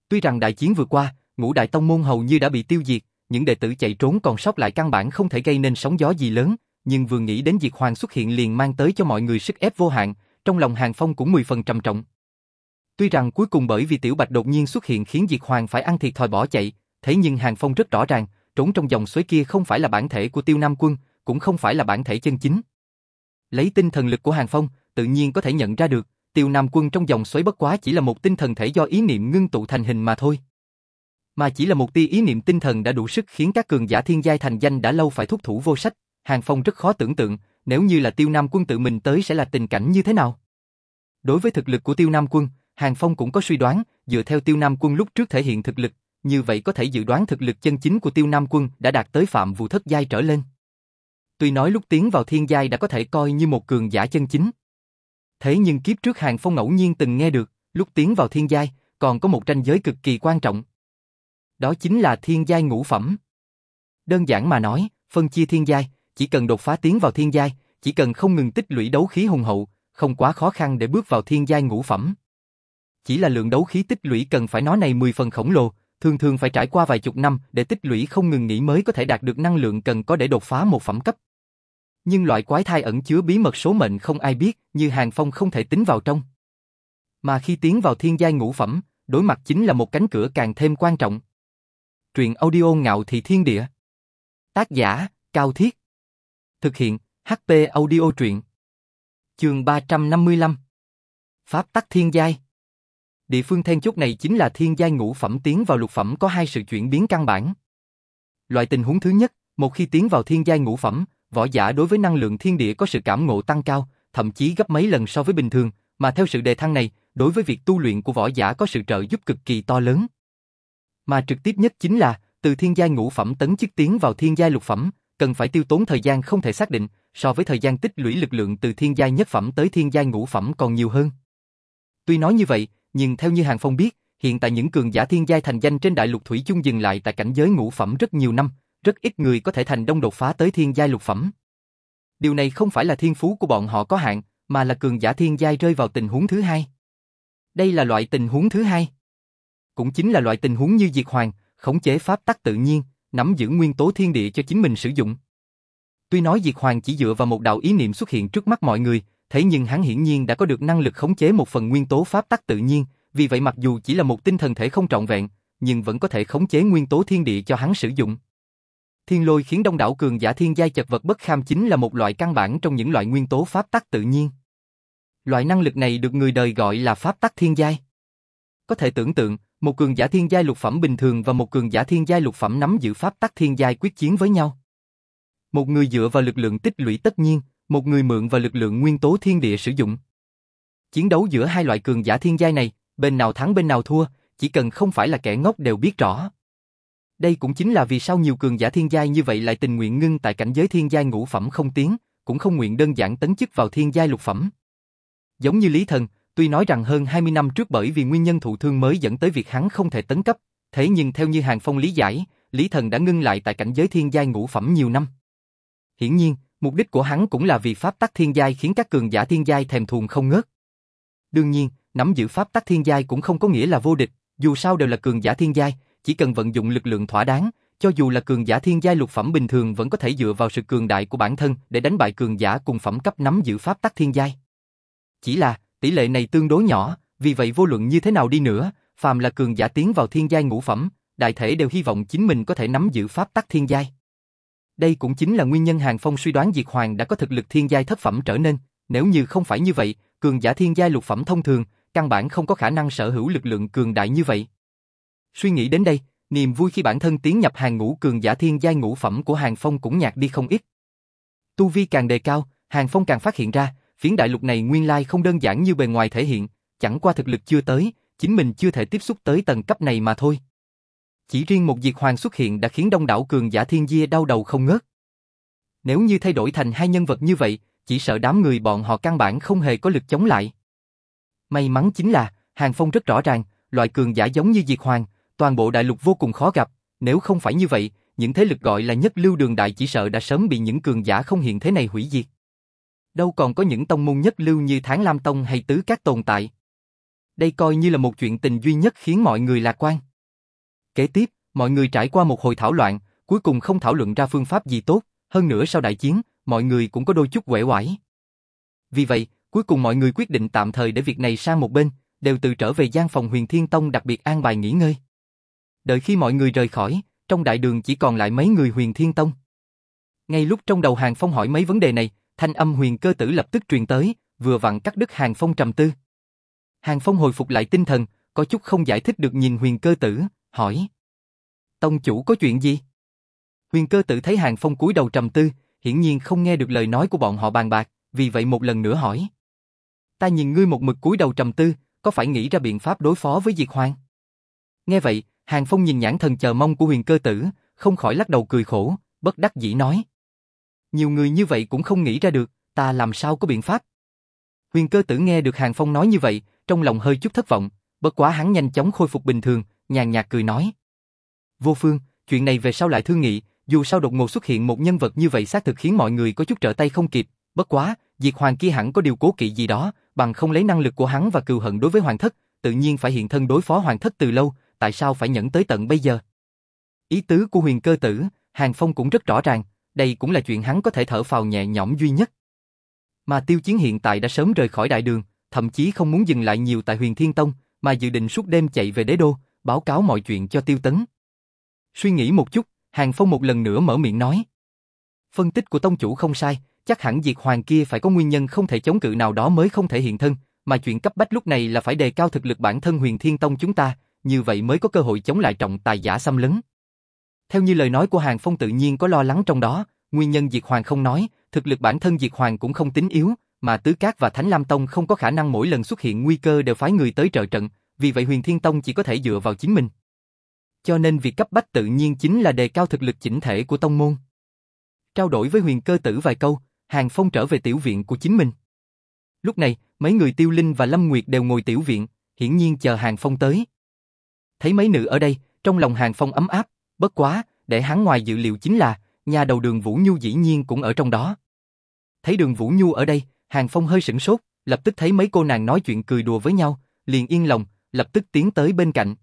Tuy rằng đại chiến vừa qua, ngũ đại tông môn hầu như đã bị tiêu diệt, những đệ tử chạy trốn còn sót lại căn bản không thể gây nên sóng gió gì lớn, nhưng vừa nghĩ đến Diệt Hoàng xuất hiện liền mang tới cho mọi người sức ép vô hạn, trong lòng Hàng Phong cũng mười phần trầm trọng. Tuy rằng cuối cùng bởi vì Tiểu Bạch đột nhiên xuất hiện khiến Diệt Hoàng phải ăn thiệt thòi bỏ chạy, thế nhưng Hàng Phong rất rõ ràng, trốn trong dòng suối kia không phải là bản thể của Tiêu Nam Quân, cũng không phải là bản thể chân chính. Lấy tinh thần lực của Hàng Phong, tự nhiên có thể nhận ra được, Tiêu Nam Quân trong dòng xoáy bất quá chỉ là một tinh thần thể do ý niệm ngưng tụ thành hình mà thôi. Mà chỉ là một tia ý niệm tinh thần đã đủ sức khiến các cường giả thiên giai thành danh đã lâu phải thúc thủ vô sách, Hàng Phong rất khó tưởng tượng, nếu như là Tiêu Nam Quân tự mình tới sẽ là tình cảnh như thế nào. Đối với thực lực của Tiêu Nam Quân, Hàng Phong cũng có suy đoán, dựa theo Tiêu Nam Quân lúc trước thể hiện thực lực, như vậy có thể dự đoán thực lực chân chính của Tiêu Nam Quân đã đạt tới phạm vụ thất giai trở lên. Tuy nói lúc tiến vào thiên giai đã có thể coi như một cường giả chân chính. Thế nhưng kiếp trước Hàng Phong ngẫu nhiên từng nghe được, lúc tiến vào thiên giai, còn có một tranh giới cực kỳ quan trọng. Đó chính là thiên giai ngũ phẩm. Đơn giản mà nói, phân chia thiên giai, chỉ cần đột phá tiến vào thiên giai, chỉ cần không ngừng tích lũy đấu khí hùng hậu, không quá khó khăn để bước vào thiên giai ngũ phẩm. Chỉ là lượng đấu khí tích lũy cần phải nói này 10 phần khổng lồ, thường thường phải trải qua vài chục năm để tích lũy không ngừng nghỉ mới có thể đạt được năng lượng cần có để đột phá một phẩm cấp. Nhưng loại quái thai ẩn chứa bí mật số mệnh không ai biết, như Hàng Phong không thể tính vào trong. Mà khi tiến vào thiên giai ngũ phẩm, đối mặt chính là một cánh cửa càng thêm quan trọng. Truyện audio ngạo thị thiên địa. Tác giả, Cao Thiết. Thực hiện, HP audio truyện. Trường 355. Pháp tắc thiên giai. Địa phương then chốt này chính là thiên giai ngũ phẩm tiến vào lục phẩm có hai sự chuyển biến căn bản. Loại tình huống thứ nhất, một khi tiến vào thiên giai ngũ phẩm, võ giả đối với năng lượng thiên địa có sự cảm ngộ tăng cao, thậm chí gấp mấy lần so với bình thường, mà theo sự đề thăng này, đối với việc tu luyện của võ giả có sự trợ giúp cực kỳ to lớn. Mà trực tiếp nhất chính là, từ thiên giai ngũ phẩm tấn chức tiến vào thiên giai lục phẩm, cần phải tiêu tốn thời gian không thể xác định, so với thời gian tích lũy lực lượng từ thiên giai nhất phẩm tới thiên giai ngũ phẩm còn nhiều hơn. Tuy nói như vậy, nhưng theo như Hàng Phong biết, hiện tại những cường giả thiên giai thành danh trên đại lục thủy chung dừng lại tại cảnh giới ngũ phẩm rất nhiều năm, rất ít người có thể thành đông đột phá tới thiên giai lục phẩm. Điều này không phải là thiên phú của bọn họ có hạn, mà là cường giả thiên giai rơi vào tình huống thứ hai. Đây là loại tình huống thứ hai. Cũng chính là loại tình huống như Diệt Hoàng, khống chế pháp tắc tự nhiên, nắm giữ nguyên tố thiên địa cho chính mình sử dụng. Tuy nói Diệt Hoàng chỉ dựa vào một đạo ý niệm xuất hiện trước mắt mọi người, thế nhưng hắn hiển nhiên đã có được năng lực khống chế một phần nguyên tố pháp tắc tự nhiên, vì vậy mặc dù chỉ là một tinh thần thể không trọn vẹn, nhưng vẫn có thể khống chế nguyên tố thiên địa cho hắn sử dụng. Thiên lôi khiến đông đảo cường giả thiên giai chật vật bất kham chính là một loại căn bản trong những loại nguyên tố pháp tắc tự nhiên. Loại năng lực này được người đời gọi là pháp tắc thiên giai. Có thể tưởng tượng, một cường giả thiên giai lục phẩm bình thường và một cường giả thiên giai lục phẩm nắm giữ pháp tắc thiên giai quyết chiến với nhau. Một người dựa vào lực lượng tích lũy tất nhiên, một người mượn và lực lượng nguyên tố thiên địa sử dụng. Chiến đấu giữa hai loại cường giả thiên giai này, bên nào thắng bên nào thua, chỉ cần không phải là kẻ ngốc đều biết rõ. Đây cũng chính là vì sao nhiều cường giả thiên giai như vậy lại tình nguyện ngưng tại cảnh giới thiên giai ngũ phẩm không tiến, cũng không nguyện đơn giản tấn chức vào thiên giai lục phẩm. Giống như Lý Thần, tuy nói rằng hơn 20 năm trước bởi vì nguyên nhân thụ thương mới dẫn tới việc hắn không thể tấn cấp, thế nhưng theo như Hàng Phong lý giải, Lý Thần đã ngưng lại tại cảnh giới thiên giai ngũ phẩm nhiều năm. Hiển nhiên, mục đích của hắn cũng là vì pháp tắc thiên giai khiến các cường giả thiên giai thèm thuồng không ngớt. Đương nhiên, nắm giữ pháp tắc thiên giai cũng không có nghĩa là vô địch, dù sao đều là cường giả thiên giai, chỉ cần vận dụng lực lượng thỏa đáng, cho dù là cường giả thiên giai lục phẩm bình thường vẫn có thể dựa vào sự cường đại của bản thân để đánh bại cường giả cùng phẩm cấp nắm giữ pháp tắc thiên giai. Chỉ là, tỷ lệ này tương đối nhỏ, vì vậy vô luận như thế nào đi nữa, phàm là cường giả tiến vào thiên giai ngũ phẩm, đại thể đều hy vọng chính mình có thể nắm giữ pháp tắc thiên giai. Đây cũng chính là nguyên nhân Hàng Phong suy đoán Diệt Hoàng đã có thực lực thiên giai thất phẩm trở nên, nếu như không phải như vậy, cường giả thiên giai lục phẩm thông thường, căn bản không có khả năng sở hữu lực lượng cường đại như vậy. Suy nghĩ đến đây, niềm vui khi bản thân tiến nhập hàng ngũ cường giả thiên giai ngũ phẩm của Hàng Phong cũng nhạt đi không ít. Tu vi càng đề cao, Hàng Phong càng phát hiện ra, phiến đại lục này nguyên lai không đơn giản như bề ngoài thể hiện, chẳng qua thực lực chưa tới, chính mình chưa thể tiếp xúc tới tầng cấp này mà thôi. Chỉ riêng một diệt hoàng xuất hiện đã khiến đông đảo cường giả thiên gia đau đầu không ngớt. Nếu như thay đổi thành hai nhân vật như vậy, chỉ sợ đám người bọn họ căn bản không hề có lực chống lại. May mắn chính là, Hàng Phong rất rõ ràng, loại cường giả giống như Diệt Hoàng, toàn bộ đại lục vô cùng khó gặp, nếu không phải như vậy, những thế lực gọi là nhất lưu đường đại chỉ sợ đã sớm bị những cường giả không hiện thế này hủy diệt. Đâu còn có những tông môn nhất lưu như Tháng Lam Tông hay Tứ Các tồn tại. Đây coi như là một chuyện tình duy nhất khiến mọi người lạc quan. Kế tiếp, mọi người trải qua một hồi thảo loạn, cuối cùng không thảo luận ra phương pháp gì tốt, hơn nữa sau đại chiến, mọi người cũng có đôi chút quể quải. Vì vậy, cuối cùng mọi người quyết định tạm thời để việc này sang một bên, đều từ trở về gian phòng huyền thiên tông đặc biệt an bài nghỉ ngơi. Đợi khi mọi người rời khỏi, trong đại đường chỉ còn lại mấy người huyền thiên tông. Ngay lúc trong đầu Hàng Phong hỏi mấy vấn đề này, thanh âm huyền cơ tử lập tức truyền tới, vừa vặn cắt đứt Hàng Phong trầm tư. Hàng Phong hồi phục lại tinh thần, có chút không giải thích được nhìn huyền cơ tử, hỏi. Tông chủ có chuyện gì? Huyền cơ tử thấy Hàng Phong cúi đầu trầm tư, hiển nhiên không nghe được lời nói của bọn họ bàn bạc, vì vậy một lần nữa hỏi. Ta nhìn ngươi một mực cúi đầu trầm tư, có phải nghĩ ra biện pháp đối phó với Diệt Hoàng? Nghe vậy, Hàng Phong nhìn nhãn thần chờ mong của huyền cơ tử, không khỏi lắc đầu cười khổ, bất đắc dĩ nói. Nhiều người như vậy cũng không nghĩ ra được, ta làm sao có biện pháp? Huyền cơ tử nghe được Hàng Phong nói như vậy, trong lòng hơi chút thất vọng, bất quá hắn nhanh chóng khôi phục bình thường, nhàn nhạt cười nói. Vô phương, chuyện này về sau lại thương nghị, dù sao đột ngột xuất hiện một nhân vật như vậy xác thực khiến mọi người có chút trở tay không kịp, bất quá, Diệt Hoàng kia hẳn có điều cố kỵ gì đó, bằng không lấy năng lực của hắn và cừu hận đối với Hoàng thất, tự nhiên phải hiện thân đối phó Hoàng thất từ lâu, tại sao phải nhẫn tới tận bây giờ? Ý tứ của huyền cơ tử, Hàng Phong cũng rất rõ ràng, đây cũng là chuyện hắn có thể thở phào nhẹ nhõm duy nhất. Mà tiêu chiến hiện tại đã sớm rời khỏi đại đường, thậm chí không muốn dừng lại nhiều tại huyền thiên tông, mà dự định suốt đêm chạy về đế đô, báo cáo mọi chuyện cho tiêu tấn. Suy nghĩ một chút, Hàng Phong một lần nữa mở miệng nói. Phân tích của tông chủ không sai, chắc hẳn diệt hoàng kia phải có nguyên nhân không thể chống cự nào đó mới không thể hiện thân, mà chuyện cấp bách lúc này là phải đề cao thực lực bản thân huyền thiên tông chúng ta, như vậy mới có cơ hội chống lại trọng tài giả xâm lấn. Theo như lời nói của Hàng Phong tự nhiên có lo lắng trong đó, nguyên nhân Diệt Hoàng không nói, thực lực bản thân Diệt Hoàng cũng không tính yếu, mà Tứ Cát và Thánh Lam Tông không có khả năng mỗi lần xuất hiện nguy cơ đều phái người tới trợ trận, vì vậy Huyền Thiên Tông chỉ có thể dựa vào chính mình. Cho nên việc cấp bách tự nhiên chính là đề cao thực lực chỉnh thể của tông môn. Trao đổi với huyền cơ tử vài câu, Hàng Phong trở về tiểu viện của chính mình. Lúc này, mấy người Tiêu Linh và Lâm Nguyệt đều ngồi tiểu viện, hiển nhiên chờ Hàng Phong tới. Thấy mấy nữ ở đây, trong lòng Hàng Phong ấm áp, bất quá, để hắn ngoài dự liệu chính là, nhà đầu đường Vũ Nhu dĩ nhiên cũng ở trong đó. Thấy đường Vũ Nhu ở đây, Hàng Phong hơi sửng sốt, lập tức thấy mấy cô nàng nói chuyện cười đùa với nhau, liền yên lòng, lập tức tiến tới bên cạnh.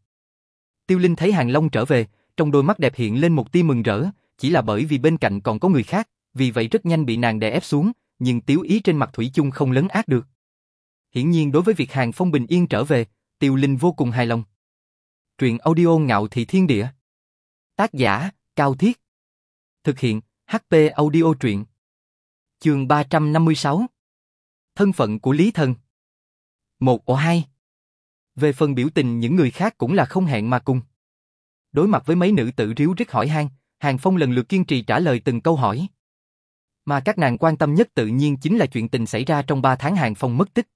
Tiêu Linh thấy Hàng Long trở về, trong đôi mắt đẹp hiện lên một tia mừng rỡ, chỉ là bởi vì bên cạnh còn có người khác, vì vậy rất nhanh bị nàng đè ép xuống, nhưng tiếu ý trên mặt Thủy chung không lấn át được. Hiển nhiên đối với việc Hàng Phong bình yên trở về, Tiêu Linh vô cùng hài lòng. Truyện audio ngạo thị thiên địa. Tác giả, Cao Thiết. Thực hiện, HP audio truyện. Trường 356. Thân phận của Lý Thần. Một ổ hai. Về phần biểu tình những người khác cũng là không hẹn mà cùng. Đối mặt với mấy nữ tử ríu rít hỏi han, Hàng Phong lần lượt kiên trì trả lời từng câu hỏi. Mà các nàng quan tâm nhất tự nhiên chính là chuyện tình xảy ra trong 3 tháng Hàng Phong mất tích.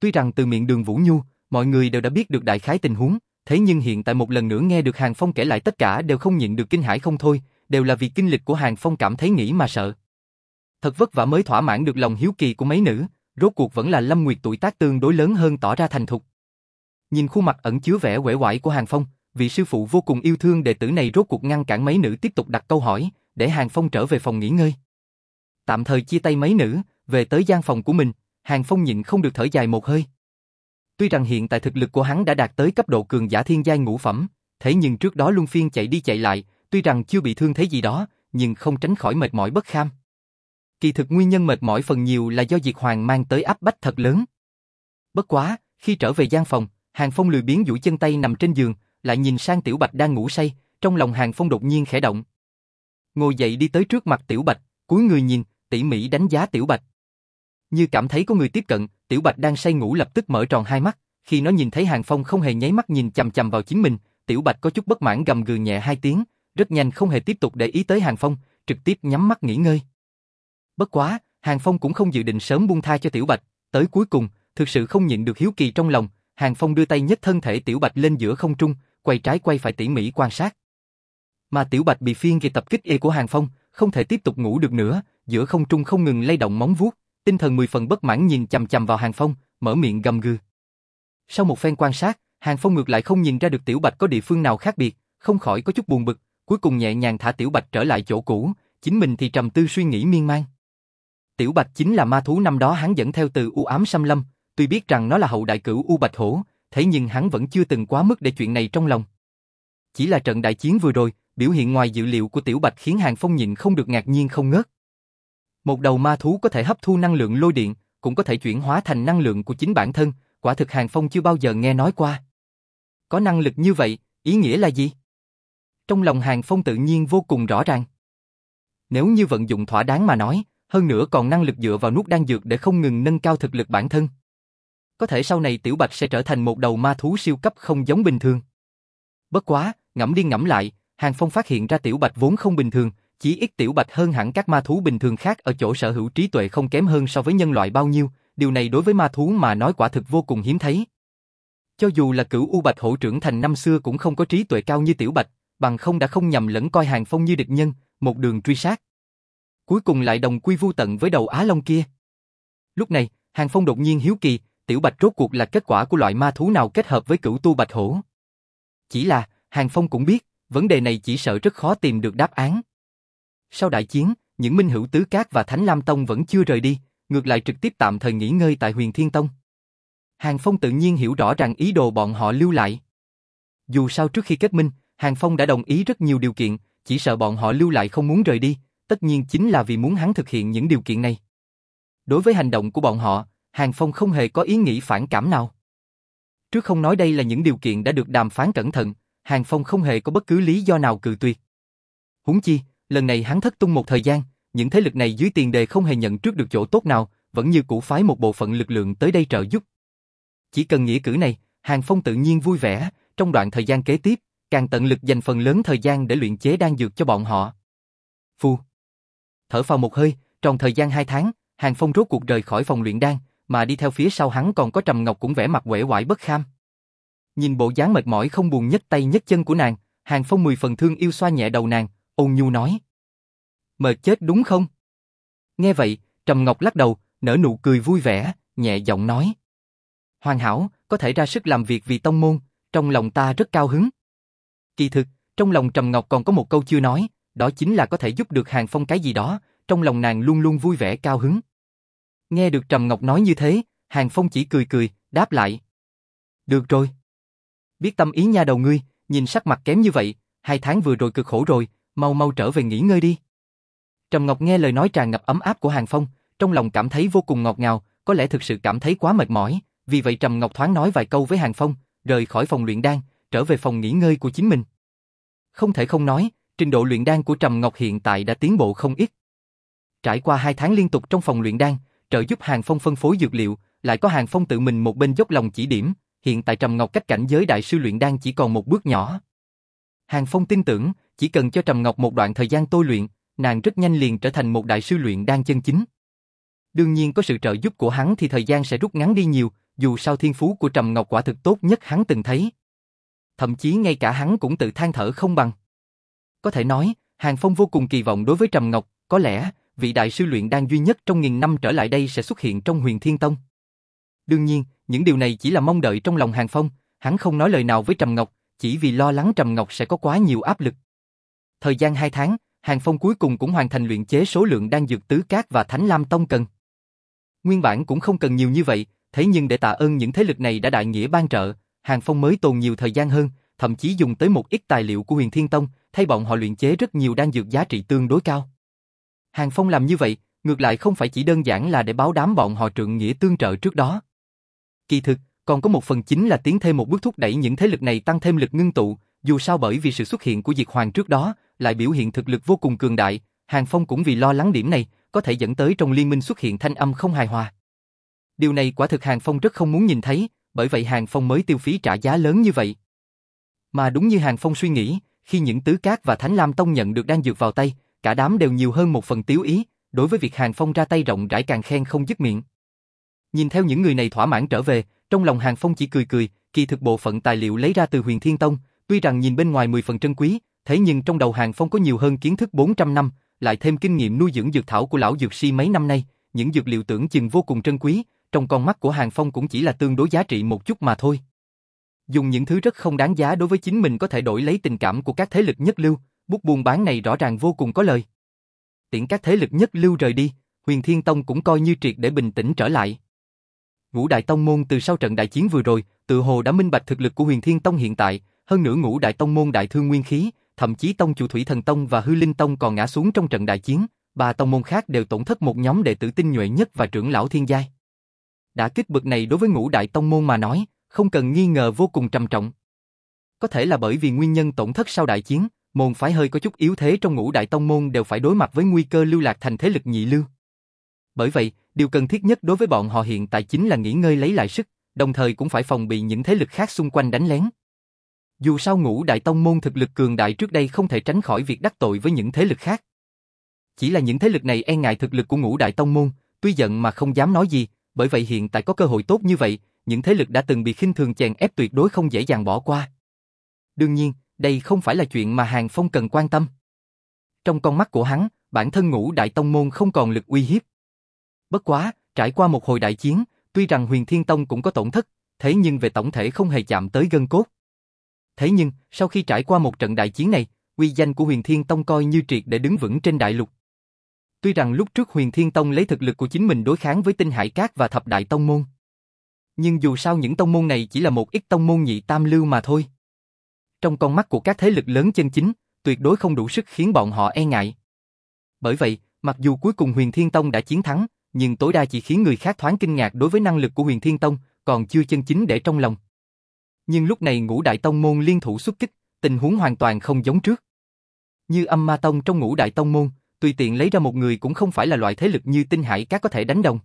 Tuy rằng từ miệng đường Vũ Nhu, mọi người đều đã biết được đại khái tình huống, thế nhưng hiện tại một lần nữa nghe được Hàng Phong kể lại tất cả đều không nhịn được kinh hãi không thôi, đều là vì kinh lịch của Hàng Phong cảm thấy nghĩ mà sợ. Thật vất vả mới thỏa mãn được lòng hiếu kỳ của mấy nữ, rốt cuộc vẫn là Lâm Nguyệt tuổi tác tương đối lớn hơn tỏ ra thành thục. Nhìn khuôn mặt ẩn chứa vẻ uể oải của Hàng Phong, vị sư phụ vô cùng yêu thương đệ tử này rốt cuộc ngăn cản mấy nữ tiếp tục đặt câu hỏi, để Hàng Phong trở về phòng nghỉ ngơi. Tạm thời chia tay mấy nữ, về tới gian phòng của mình, Hàng Phong nhịn không được thở dài một hơi. Tuy rằng hiện tại thực lực của hắn đã đạt tới cấp độ cường giả thiên giai ngũ phẩm, thế nhưng trước đó luân phiên chạy đi chạy lại, tuy rằng chưa bị thương thế gì đó, nhưng không tránh khỏi mệt mỏi bất kham. Kỳ thực nguyên nhân mệt mỏi phần nhiều là do Diệt Hoàng mang tới áp bách thật lớn. Bất quá, khi trở về gian phòng, Hàng Phong lười biếng duỗi chân tay nằm trên giường, lại nhìn sang Tiểu Bạch đang ngủ say, trong lòng Hàng Phong đột nhiên khẽ động. Ngồi dậy đi tới trước mặt Tiểu Bạch, cúi người nhìn, tỉ mỉ đánh giá Tiểu Bạch. Như cảm thấy có người tiếp cận, Tiểu Bạch đang say ngủ lập tức mở tròn hai mắt, khi nó nhìn thấy Hàng Phong không hề nháy mắt nhìn chằm chằm vào chính mình, Tiểu Bạch có chút bất mãn gầm gừ nhẹ hai tiếng, rất nhanh không hề tiếp tục để ý tới Hàng Phong, trực tiếp nhắm mắt nghỉ ngơi. Bất quá, Hàng Phong cũng không dự định sớm buông tha cho Tiểu Bạch, tới cuối cùng, thực sự không nhịn được hiếu kỳ trong lòng, Hàng Phong đưa tay nhấc thân thể Tiểu Bạch lên giữa không trung, quay trái quay phải tỉ mỉ quan sát. Mà Tiểu Bạch bị phiên gây tập kích y của Hàng Phong, không thể tiếp tục ngủ được nữa, giữa không trung không ngừng lay động móng vuốt, tinh thần mười phần bất mãn nhìn chằm chằm vào Hàng Phong, mở miệng gầm gừ. Sau một phen quan sát, Hàng Phong ngược lại không nhìn ra được Tiểu Bạch có địa phương nào khác biệt, không khỏi có chút buồn bực, cuối cùng nhẹ nhàng thả Tiểu Bạch trở lại chỗ cũ, chính mình thì trầm tư suy nghĩ miên man. Tiểu Bạch chính là ma thú năm đó hắn dẫn theo từ U ám xâm lâm, tuy biết rằng nó là hậu đại cửu U Bạch Hổ, thế nhưng hắn vẫn chưa từng quá mức để chuyện này trong lòng. Chỉ là trận đại chiến vừa rồi, biểu hiện ngoài dự liệu của Tiểu Bạch khiến Hàng Phong nhịn không được ngạc nhiên không ngớt. Một đầu ma thú có thể hấp thu năng lượng lôi điện, cũng có thể chuyển hóa thành năng lượng của chính bản thân, quả thực Hàng Phong chưa bao giờ nghe nói qua. Có năng lực như vậy, ý nghĩa là gì? Trong lòng Hàng Phong tự nhiên vô cùng rõ ràng. Nếu như vận dụng thỏa đáng mà nói, hơn nữa còn năng lực dựa vào nút đan dược để không ngừng nâng cao thực lực bản thân. Có thể sau này Tiểu Bạch sẽ trở thành một đầu ma thú siêu cấp không giống bình thường. Bất quá, ngẫm đi ngẫm lại, Hàng Phong phát hiện ra Tiểu Bạch vốn không bình thường, chỉ ít Tiểu Bạch hơn hẳn các ma thú bình thường khác ở chỗ sở hữu trí tuệ không kém hơn so với nhân loại bao nhiêu, điều này đối với ma thú mà nói quả thực vô cùng hiếm thấy. Cho dù là cửu U Bạch hộ trưởng thành năm xưa cũng không có trí tuệ cao như Tiểu Bạch, bằng không đã không nhầm lẫn coi Hàng Phong như địch nhân, một đường truy sát. Cuối cùng lại đồng quy vu tận với đầu Á Long kia. Lúc này, Hàng Phong đột nhiên hiếu kỳ, Tiểu Bạch rốt cuộc là kết quả của loại ma thú nào kết hợp với cửu tu Bạch hổ. Chỉ là, Hàng Phong cũng biết, vấn đề này chỉ sợ rất khó tìm được đáp án. Sau đại chiến, những minh hữu tứ cát và Thánh Lam Tông vẫn chưa rời đi, ngược lại trực tiếp tạm thời nghỉ ngơi tại huyền Thiên Tông. Hàng Phong tự nhiên hiểu rõ rằng ý đồ bọn họ lưu lại. Dù sao trước khi kết minh, Hàng Phong đã đồng ý rất nhiều điều kiện, chỉ sợ bọn họ lưu lại không muốn rời đi, tất nhiên chính là vì muốn hắn thực hiện những điều kiện này. Đối với hành động của bọn họ, Hàng Phong không hề có ý nghĩ phản cảm nào. Trước không nói đây là những điều kiện đã được đàm phán cẩn thận, Hàng Phong không hề có bất cứ lý do nào cự tuyệt. Huống chi, lần này hắn thất tung một thời gian, những thế lực này dưới tiền đề không hề nhận trước được chỗ tốt nào, vẫn như cũ phái một bộ phận lực lượng tới đây trợ giúp. Chỉ cần nghĩa cử này, Hàng Phong tự nhiên vui vẻ, trong đoạn thời gian kế tiếp, càng tận lực dành phần lớn thời gian để luyện chế đan dược cho bọn họ. Phu. Thở phào một hơi, trong thời gian hai tháng, Hàng Phong rốt cuộc rời khỏi phòng luyện đan, mà đi theo phía sau hắn còn có Trầm Ngọc cũng vẻ mặt uể oải bất kham. Nhìn bộ dáng mệt mỏi không buồn nhất tay nhất chân của nàng, Hàng Phong mười phần thương yêu xoa nhẹ đầu nàng, ôn nhu nói. Mệt chết đúng không? Nghe vậy, Trầm Ngọc lắc đầu, nở nụ cười vui vẻ, nhẹ giọng nói. Hoàn hảo, có thể ra sức làm việc vì tông môn, trong lòng ta rất cao hứng. Kỳ thực, trong lòng Trầm Ngọc còn có một câu chưa nói, đó chính là có thể giúp được Hàng Phong cái gì đó, trong lòng nàng luôn luôn vui vẻ cao hứng. Nghe được Trầm Ngọc nói như thế, Hàng Phong chỉ cười cười, đáp lại. Được rồi. Biết tâm ý nha đầu ngươi, nhìn sắc mặt kém như vậy, hai tháng vừa rồi cực khổ rồi, mau mau trở về nghỉ ngơi đi. Trầm Ngọc nghe lời nói tràn ngập ấm áp của Hàng Phong, trong lòng cảm thấy vô cùng ngọt ngào, có lẽ thực sự cảm thấy quá mệt mỏi, vì vậy Trầm Ngọc thoáng nói vài câu với Hàng Phong, rời khỏi phòng luyện đan, trở về phòng nghỉ ngơi của chính mình. Không thể không nói, trình độ luyện đan của Trầm Ngọc hiện tại đã tiến bộ không ít. Trải qua hai tháng liên tục trong phòng luyện đan, trợ giúp Hàng Phong phân phối dược liệu, lại có Hàng Phong tự mình một bên dốc lòng chỉ điểm, hiện tại Trầm Ngọc cách cảnh giới đại sư luyện đang chỉ còn một bước nhỏ. Hàng Phong tin tưởng, chỉ cần cho Trầm Ngọc một đoạn thời gian tôi luyện, nàng rất nhanh liền trở thành một đại sư luyện đang chân chính. Đương nhiên có sự trợ giúp của hắn thì thời gian sẽ rút ngắn đi nhiều, dù sao thiên phú của Trầm Ngọc quả thực tốt nhất hắn từng thấy. Thậm chí ngay cả hắn cũng tự than thở không bằng. Có thể nói, Hàng Phong vô cùng kỳ vọng đối với Trầm Ngọc, có lẽ, vị đại sư luyện đan duy nhất trong nghìn năm trở lại đây sẽ xuất hiện trong huyền thiên tông. Đương nhiên, những điều này chỉ là mong đợi trong lòng Hàng Phong, hắn không nói lời nào với Trầm Ngọc, chỉ vì lo lắng Trầm Ngọc sẽ có quá nhiều áp lực. Thời gian 2 tháng, Hàng Phong cuối cùng cũng hoàn thành luyện chế số lượng đan dược tứ cát và thánh lam tông cần. Nguyên bản cũng không cần nhiều như vậy, thế nhưng để tạ ơn những thế lực này đã đại nghĩa ban trợ, Hàng Phong mới tồn nhiều thời gian hơn, thậm chí dùng tới một ít tài liệu của Huyền Thiên Tông, thay bọn họ luyện chế rất nhiều đan dược giá trị tương đối cao. Hàng Phong làm như vậy, ngược lại không phải chỉ đơn giản là để báo đám bọn họ trượng nghĩa tương trợ trước đó. Kỳ thực, còn có một phần chính là tiến thêm một bước thúc đẩy những thế lực này tăng thêm lực ngưng tụ, dù sao bởi vì sự xuất hiện của Diệt Hoàng trước đó, lại biểu hiện thực lực vô cùng cường đại, Hàng Phong cũng vì lo lắng điểm này, có thể dẫn tới trong liên minh xuất hiện thanh âm không hài hòa. Điều này quả thực Hàng Phong rất không muốn nhìn thấy, bởi vậy Hàng Phong mới tiêu phí trả giá lớn như vậy. Mà đúng như Hàng Phong suy nghĩ, khi những tứ cát và thánh lam tông nhận được đan dược vào tay, cả đám đều nhiều hơn một phần tiếu ý, đối với việc Hàng Phong ra tay rộng rãi càng khen không dứt miệng. Nhìn theo những người này thỏa mãn trở về, trong lòng Hàng Phong chỉ cười cười, kỳ thực bộ phận tài liệu lấy ra từ huyền thiên tông, tuy rằng nhìn bên ngoài 10 phần trân quý, thế nhưng trong đầu Hàng Phong có nhiều hơn kiến thức 400 năm, lại thêm kinh nghiệm nuôi dưỡng dược thảo của lão dược si mấy năm nay, những dược liệu tưởng chừng vô cùng trân quý, trong con mắt của Hàng Phong cũng chỉ là tương đối giá trị một chút mà thôi. Dùng những thứ rất không đáng giá đối với chính mình có thể đổi lấy tình cảm của các thế lực nhất lưu, bút buôn bán này rõ ràng vô cùng có lời. Tiễn các thế lực nhất lưu rời đi, Huyền Thiên Tông cũng coi như triệt để bình tĩnh trở lại. Ngũ Đại Tông Môn từ sau trận đại chiến vừa rồi, tự hồ đã minh bạch thực lực của Huyền Thiên Tông hiện tại, hơn nữa Ngũ Đại Tông Môn đại thương nguyên khí, thậm chí Tông chủ Thủy Thần Tông và Hư Linh Tông còn ngã xuống trong trận đại chiến, ba tông môn khác đều tổn thất một nhóm đệ tử tinh nhuệ nhất và trưởng lão thiên giai. Đã kích bực này đối với Ngũ Đại Tông Môn mà nói, không cần nghi ngờ vô cùng trầm trọng. Có thể là bởi vì nguyên nhân tổn thất sau đại chiến, môn phái hơi có chút yếu thế trong Ngũ Đại Tông Môn đều phải đối mặt với nguy cơ lưu lạc thành thế lực nhị lưu. Bởi vậy, điều cần thiết nhất đối với bọn họ hiện tại chính là nghỉ ngơi lấy lại sức, đồng thời cũng phải phòng bị những thế lực khác xung quanh đánh lén. Dù sao ngũ đại tông môn thực lực cường đại trước đây không thể tránh khỏi việc đắc tội với những thế lực khác. Chỉ là những thế lực này e ngại thực lực của ngũ đại tông môn, tuy giận mà không dám nói gì, bởi vậy hiện tại có cơ hội tốt như vậy, những thế lực đã từng bị khinh thường chèn ép tuyệt đối không dễ dàng bỏ qua. Đương nhiên, đây không phải là chuyện mà Hàng Phong cần quan tâm. Trong con mắt của hắn, bản thân ngũ đại tông môn không còn lực uy hiếp. Bất quá, trải qua một hồi đại chiến, tuy rằng huyền thiên tông cũng có tổn thất, thế nhưng về tổng thể không hề chạm tới gân cốt. Thế nhưng, sau khi trải qua một trận đại chiến này, uy danh của huyền thiên tông coi như triệt để đứng vững trên đại lục. Tuy rằng lúc trước huyền thiên tông lấy thực lực của chính mình đối kháng với tinh hải cát và thập đại tông môn. Nhưng dù sao những tông môn này chỉ là một ít tông môn nhị tam lưu mà thôi. Trong con mắt của các thế lực lớn chân chính, tuyệt đối không đủ sức khiến bọn họ e ngại. Bởi vậy, mặc dù cuối cùng huyền thiên tông đã chiến thắng, nhưng tối đa chỉ khiến người khác thoáng kinh ngạc đối với năng lực của huyền thiên tông, còn chưa chân chính để trong lòng. Nhưng lúc này ngũ đại tông môn liên thủ xuất kích, tình huống hoàn toàn không giống trước. Như âm ma tông trong ngũ đại tông môn, tùy tiện lấy ra một người cũng không phải là loại thế lực như tinh hải các có thể đánh đồng.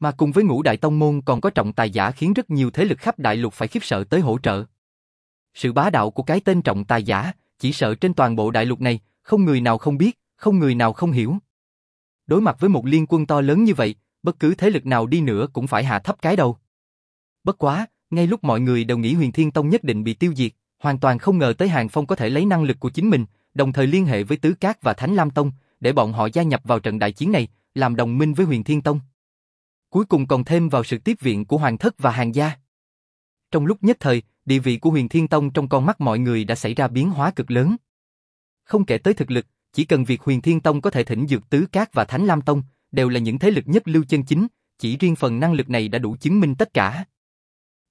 Mà cùng với ngũ đại tông môn còn có trọng tài giả khiến rất nhiều thế lực khắp đại lục phải khiếp sợ tới hỗ trợ. Sự bá đạo của cái tên trọng tài giả, chỉ sợ trên toàn bộ đại lục này, không người nào không biết, không người nào không hiểu. Đối mặt với một liên quân to lớn như vậy, bất cứ thế lực nào đi nữa cũng phải hạ thấp cái đầu. Bất quá, ngay lúc mọi người đều nghĩ Huyền Thiên Tông nhất định bị tiêu diệt, hoàn toàn không ngờ tới Hàng Phong có thể lấy năng lực của chính mình, đồng thời liên hệ với Tứ Cát và Thánh Lam Tông, để bọn họ gia nhập vào trận đại chiến này, làm đồng minh với Huyền Thiên Tông. Cuối cùng còn thêm vào sự tiếp viện của Hoàng Thất và Hàng Gia. Trong lúc nhất thời, địa vị của Huyền Thiên Tông trong con mắt mọi người đã xảy ra biến hóa cực lớn. Không kể tới thực lực, chỉ cần việc Huyền Thiên Tông có thể thỉnh dược Tứ Cát và Thánh Lam Tông, đều là những thế lực nhất lưu chân chính, chỉ riêng phần năng lực này đã đủ chứng minh tất cả.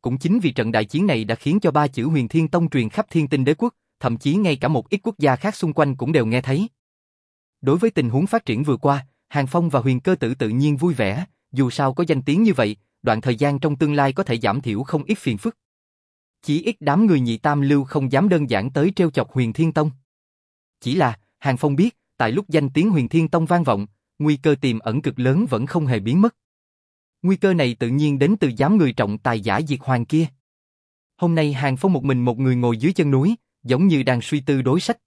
Cũng chính vì trận đại chiến này đã khiến cho ba chữ huyền thiên tông truyền khắp thiên tinh đế quốc, thậm chí ngay cả một ít quốc gia khác xung quanh cũng đều nghe thấy. Đối với tình huống phát triển vừa qua, Hàng Phong và huyền cơ tử tự nhiên vui vẻ, dù sao có danh tiếng như vậy, đoạn thời gian trong tương lai có thể giảm thiểu không ít phiền phức. Chỉ ít đám người nhị tam lưu không dám đơn giản tới treo chọc huyền thiên tông. Chỉ là, Hàng Phong biết, tại lúc danh tiếng huyền thiên tông vang vọng, nguy cơ tiềm ẩn cực lớn vẫn không hề biến mất. Nguy cơ này tự nhiên đến từ giám người trọng tài giả diệt hoàng kia. Hôm nay Hàng Phong một mình một người ngồi dưới chân núi, giống như đang suy tư đối sách.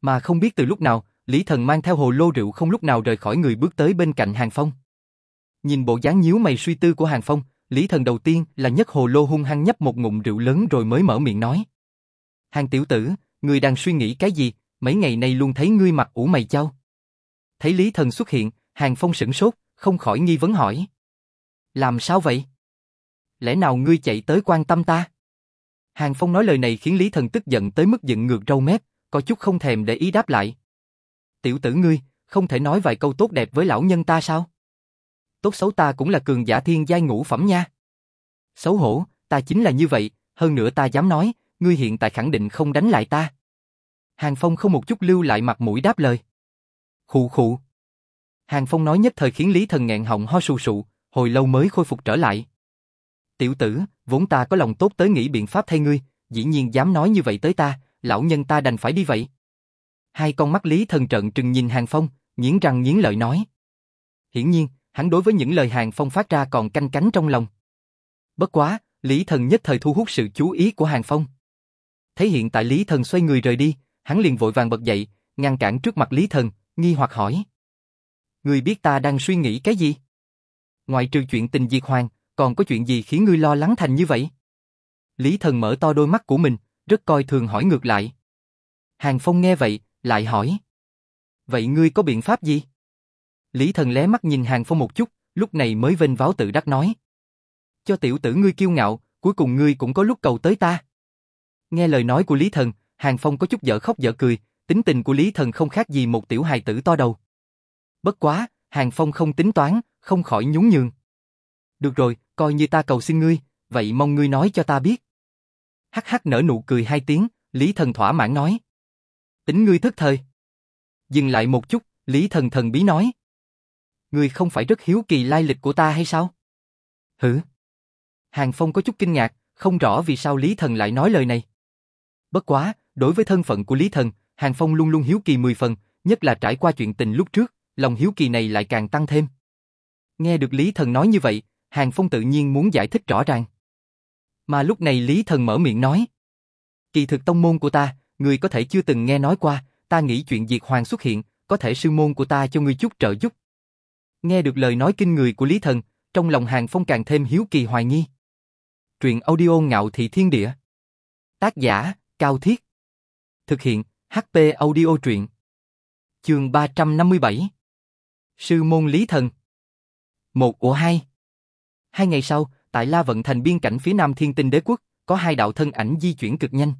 Mà không biết từ lúc nào, Lý Thần mang theo hồ lô rượu không lúc nào rời khỏi người bước tới bên cạnh Hàng Phong. Nhìn bộ dáng nhíu mày suy tư của Hàng Phong, Lý Thần đầu tiên là nhất hồ lô hung hăng nhấp một ngụm rượu lớn rồi mới mở miệng nói. Hàng tiểu tử, người đang suy nghĩ cái gì, mấy ngày nay luôn thấy ngươi mặt ủ mày chau. Thấy Lý Thần xuất hiện, Hàng Phong sửng sốt, không khỏi nghi vấn hỏi. Làm sao vậy? Lẽ nào ngươi chạy tới quan tâm ta? Hàng Phong nói lời này khiến Lý Thần tức giận tới mức giận ngược râu mép, có chút không thèm để ý đáp lại. Tiểu tử ngươi, không thể nói vài câu tốt đẹp với lão nhân ta sao? Tốt xấu ta cũng là cường giả thiên giai ngũ phẩm nha. Xấu hổ, ta chính là như vậy, hơn nữa ta dám nói, ngươi hiện tại khẳng định không đánh lại ta. Hàng Phong không một chút lưu lại mặt mũi đáp lời. Khụ khụ. Hàng Phong nói nhất thời khiến Lý Thần nghẹn họng ho sù sụ, hồi lâu mới khôi phục trở lại. Tiểu tử, vốn ta có lòng tốt tới nghĩ biện pháp thay ngươi, dĩ nhiên dám nói như vậy tới ta, lão nhân ta đành phải đi vậy. Hai con mắt Lý Thần trận trừng nhìn Hàng Phong, nghiến răng nghiến lợi nói. Hiển nhiên, hắn đối với những lời Hàng Phong phát ra còn canh cánh trong lòng. Bất quá, Lý Thần nhất thời thu hút sự chú ý của Hàng Phong. Thấy hiện tại Lý Thần xoay người rời đi, hắn liền vội vàng bật dậy, ngăn cản trước mặt Lý Thần, nghi hoặc hỏi. Người biết ta đang suy nghĩ cái gì? Ngoại trừ chuyện tình diệt hoàng, còn có chuyện gì khiến ngươi lo lắng thành như vậy? Lý Thần mở to đôi mắt của mình, rất coi thường hỏi ngược lại. Hàng Phong nghe vậy, lại hỏi. Vậy ngươi có biện pháp gì? Lý Thần lé mắt nhìn Hàng Phong một chút, lúc này mới vênh váo tự đắc nói. Cho tiểu tử ngươi kiêu ngạo, cuối cùng ngươi cũng có lúc cầu tới ta. Nghe lời nói của Lý Thần, Hàng Phong có chút dở khóc dở cười, tính tình của Lý Thần không khác gì một tiểu hài tử to đầu. Bất quá, Hàng Phong không tính toán, không khỏi nhún nhường. Được rồi, coi như ta cầu xin ngươi, vậy mong ngươi nói cho ta biết. Hắc hắc nở nụ cười hai tiếng, Lý Thần thỏa mãn nói. Tính ngươi thức thời. Dừng lại một chút, Lý Thần thần bí nói. Ngươi không phải rất hiếu kỳ lai lịch của ta hay sao? Hử? Hàng Phong có chút kinh ngạc, không rõ vì sao Lý Thần lại nói lời này. Bất quá, đối với thân phận của Lý Thần, Hàng Phong luôn luôn hiếu kỳ mười phần, nhất là trải qua chuyện tình lúc trước, lòng hiếu kỳ này lại càng tăng thêm. Nghe được Lý Thần nói như vậy, Hàng Phong tự nhiên muốn giải thích rõ ràng. Mà lúc này Lý Thần mở miệng nói. Kỳ thực tông môn của ta, người có thể chưa từng nghe nói qua, ta nghĩ chuyện diệt hoàng xuất hiện, có thể sư môn của ta cho ngươi chút trợ giúp. Nghe được lời nói kinh người của Lý Thần, trong lòng Hàng Phong càng thêm hiếu kỳ hoài nghi. Truyện audio ngạo thị thiên địa. Tác giả, Cao Thiết. Thực hiện, HP audio truyện. Trường 357. Sư môn Lý Thần. Một của hai. Hai ngày sau, tại La Vận Thành biên cảnh phía nam thiên tinh đế quốc, có hai đạo thân ảnh di chuyển cực nhanh.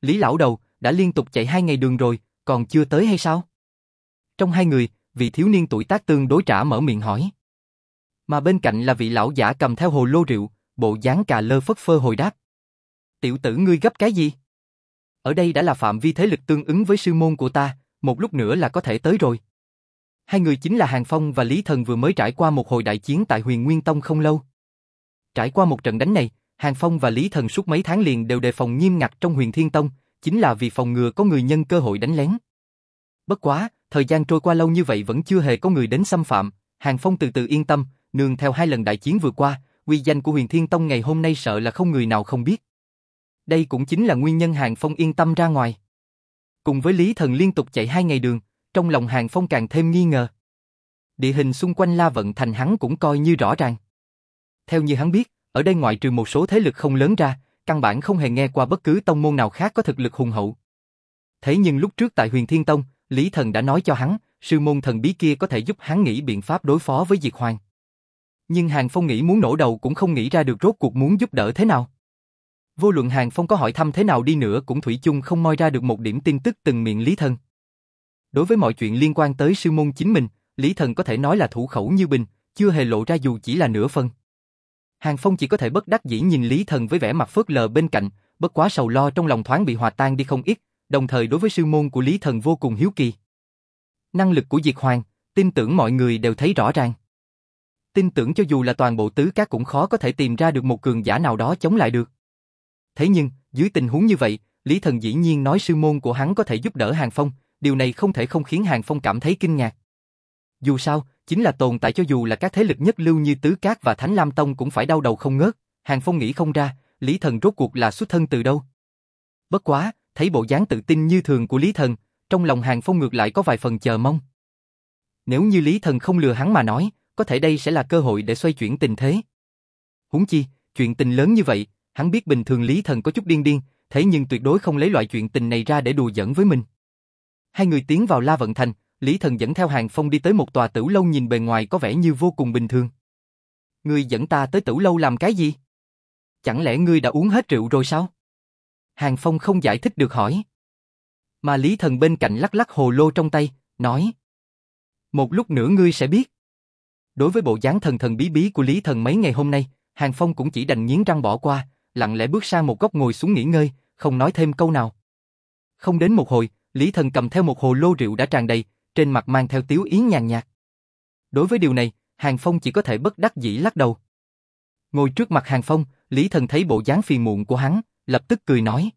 Lý lão đầu, đã liên tục chạy hai ngày đường rồi, còn chưa tới hay sao? Trong hai người, vị thiếu niên tuổi tác tương đối trả mở miệng hỏi. Mà bên cạnh là vị lão giả cầm theo hồ lô rượu, bộ dáng cà lơ phất phơ hồi đáp. Tiểu tử ngươi gấp cái gì? Ở đây đã là phạm vi thế lực tương ứng với sư môn của ta, một lúc nữa là có thể tới rồi. Hai người chính là Hàng Phong và Lý Thần vừa mới trải qua một hồi đại chiến tại huyền Nguyên Tông không lâu. Trải qua một trận đánh này, Hàng Phong và Lý Thần suốt mấy tháng liền đều đề phòng nghiêm ngặt trong huyền Thiên Tông, chính là vì phòng ngừa có người nhân cơ hội đánh lén. Bất quá, thời gian trôi qua lâu như vậy vẫn chưa hề có người đến xâm phạm, Hàng Phong từ từ yên tâm, nương theo hai lần đại chiến vừa qua, uy danh của huyền Thiên Tông ngày hôm nay sợ là không người nào không biết. Đây cũng chính là nguyên nhân Hàng Phong yên tâm ra ngoài. Cùng với Lý Thần liên tục chạy hai ngày đường, trong lòng Hàng Phong càng thêm nghi ngờ. Địa hình xung quanh La Vận Thành hắn cũng coi như rõ ràng. Theo như hắn biết, ở đây ngoại trừ một số thế lực không lớn ra, căn bản không hề nghe qua bất cứ tông môn nào khác có thực lực hùng hậu. Thế nhưng lúc trước tại Huyền Thiên Tông, Lý Thần đã nói cho hắn, sư môn thần bí kia có thể giúp hắn nghĩ biện pháp đối phó với Diệt Hoàng. Nhưng Hàng Phong nghĩ muốn nổ đầu cũng không nghĩ ra được rốt cuộc muốn giúp đỡ thế nào. Vô luận Hàng Phong có hỏi thăm thế nào đi nữa cũng thủy chung không moi ra được một điểm tin tức từng miệng Lý Thần. Đối với mọi chuyện liên quan tới sư môn chính mình, Lý Thần có thể nói là thủ khẩu như bình, chưa hề lộ ra dù chỉ là nửa phần. Hàng Phong chỉ có thể bất đắc dĩ nhìn Lý Thần với vẻ mặt phớt lờ bên cạnh, bất quá sầu lo trong lòng thoáng bị hòa tan đi không ít, đồng thời đối với sư môn của Lý Thần vô cùng hiếu kỳ. Năng lực của Diệt Hoàng, tin tưởng mọi người đều thấy rõ ràng. Tin tưởng cho dù là toàn bộ tứ các cũng khó có thể tìm ra được một cường giả nào đó chống lại được. Thế nhưng, dưới tình huống như vậy, Lý Thần dĩ nhiên nói sư môn của hắn có thể giúp đỡ Hàng Phong, điều này không thể không khiến Hàng Phong cảm thấy kinh ngạc. Dù sao, chính là tồn tại cho dù là các thế lực nhất lưu như Tứ Cát và Thánh Lam Tông cũng phải đau đầu không ngớt, Hàng Phong nghĩ không ra, Lý Thần rốt cuộc là xuất thân từ đâu. Bất quá, thấy bộ dáng tự tin như thường của Lý Thần, trong lòng Hàng Phong ngược lại có vài phần chờ mong. Nếu như Lý Thần không lừa hắn mà nói, có thể đây sẽ là cơ hội để xoay chuyển tình thế. Huống chi, chuyện tình lớn như vậy, hắn biết bình thường Lý Thần có chút điên điên, thế nhưng tuyệt đối không lấy loại chuyện tình này ra để đùa giỡn với mình. Hai người tiến vào La Vận Thành, Lý Thần dẫn theo Hàng Phong đi tới một tòa tử lâu nhìn bề ngoài có vẻ như vô cùng bình thường. Ngươi dẫn ta tới tử lâu làm cái gì? Chẳng lẽ ngươi đã uống hết rượu rồi sao? Hàng Phong không giải thích được hỏi. Mà Lý Thần bên cạnh lắc lắc hồ lô trong tay, nói. Một lúc nữa ngươi sẽ biết. Đối với bộ dáng thần thần bí bí của Lý Thần mấy ngày hôm nay, Hàng Phong cũng chỉ đành nghiến răng bỏ qua, lặng lẽ bước sang một góc ngồi xuống nghỉ ngơi, không nói thêm câu nào. Không đến một hồi, Lý Thần cầm theo một hồ lô rượu đã tràn đầy, trên mặt mang theo tiếu yến nhàn nhạt. Đối với điều này, Hàng Phong chỉ có thể bất đắc dĩ lắc đầu. Ngồi trước mặt Hàng Phong, Lý Thần thấy bộ dáng phiền muộn của hắn, lập tức cười nói.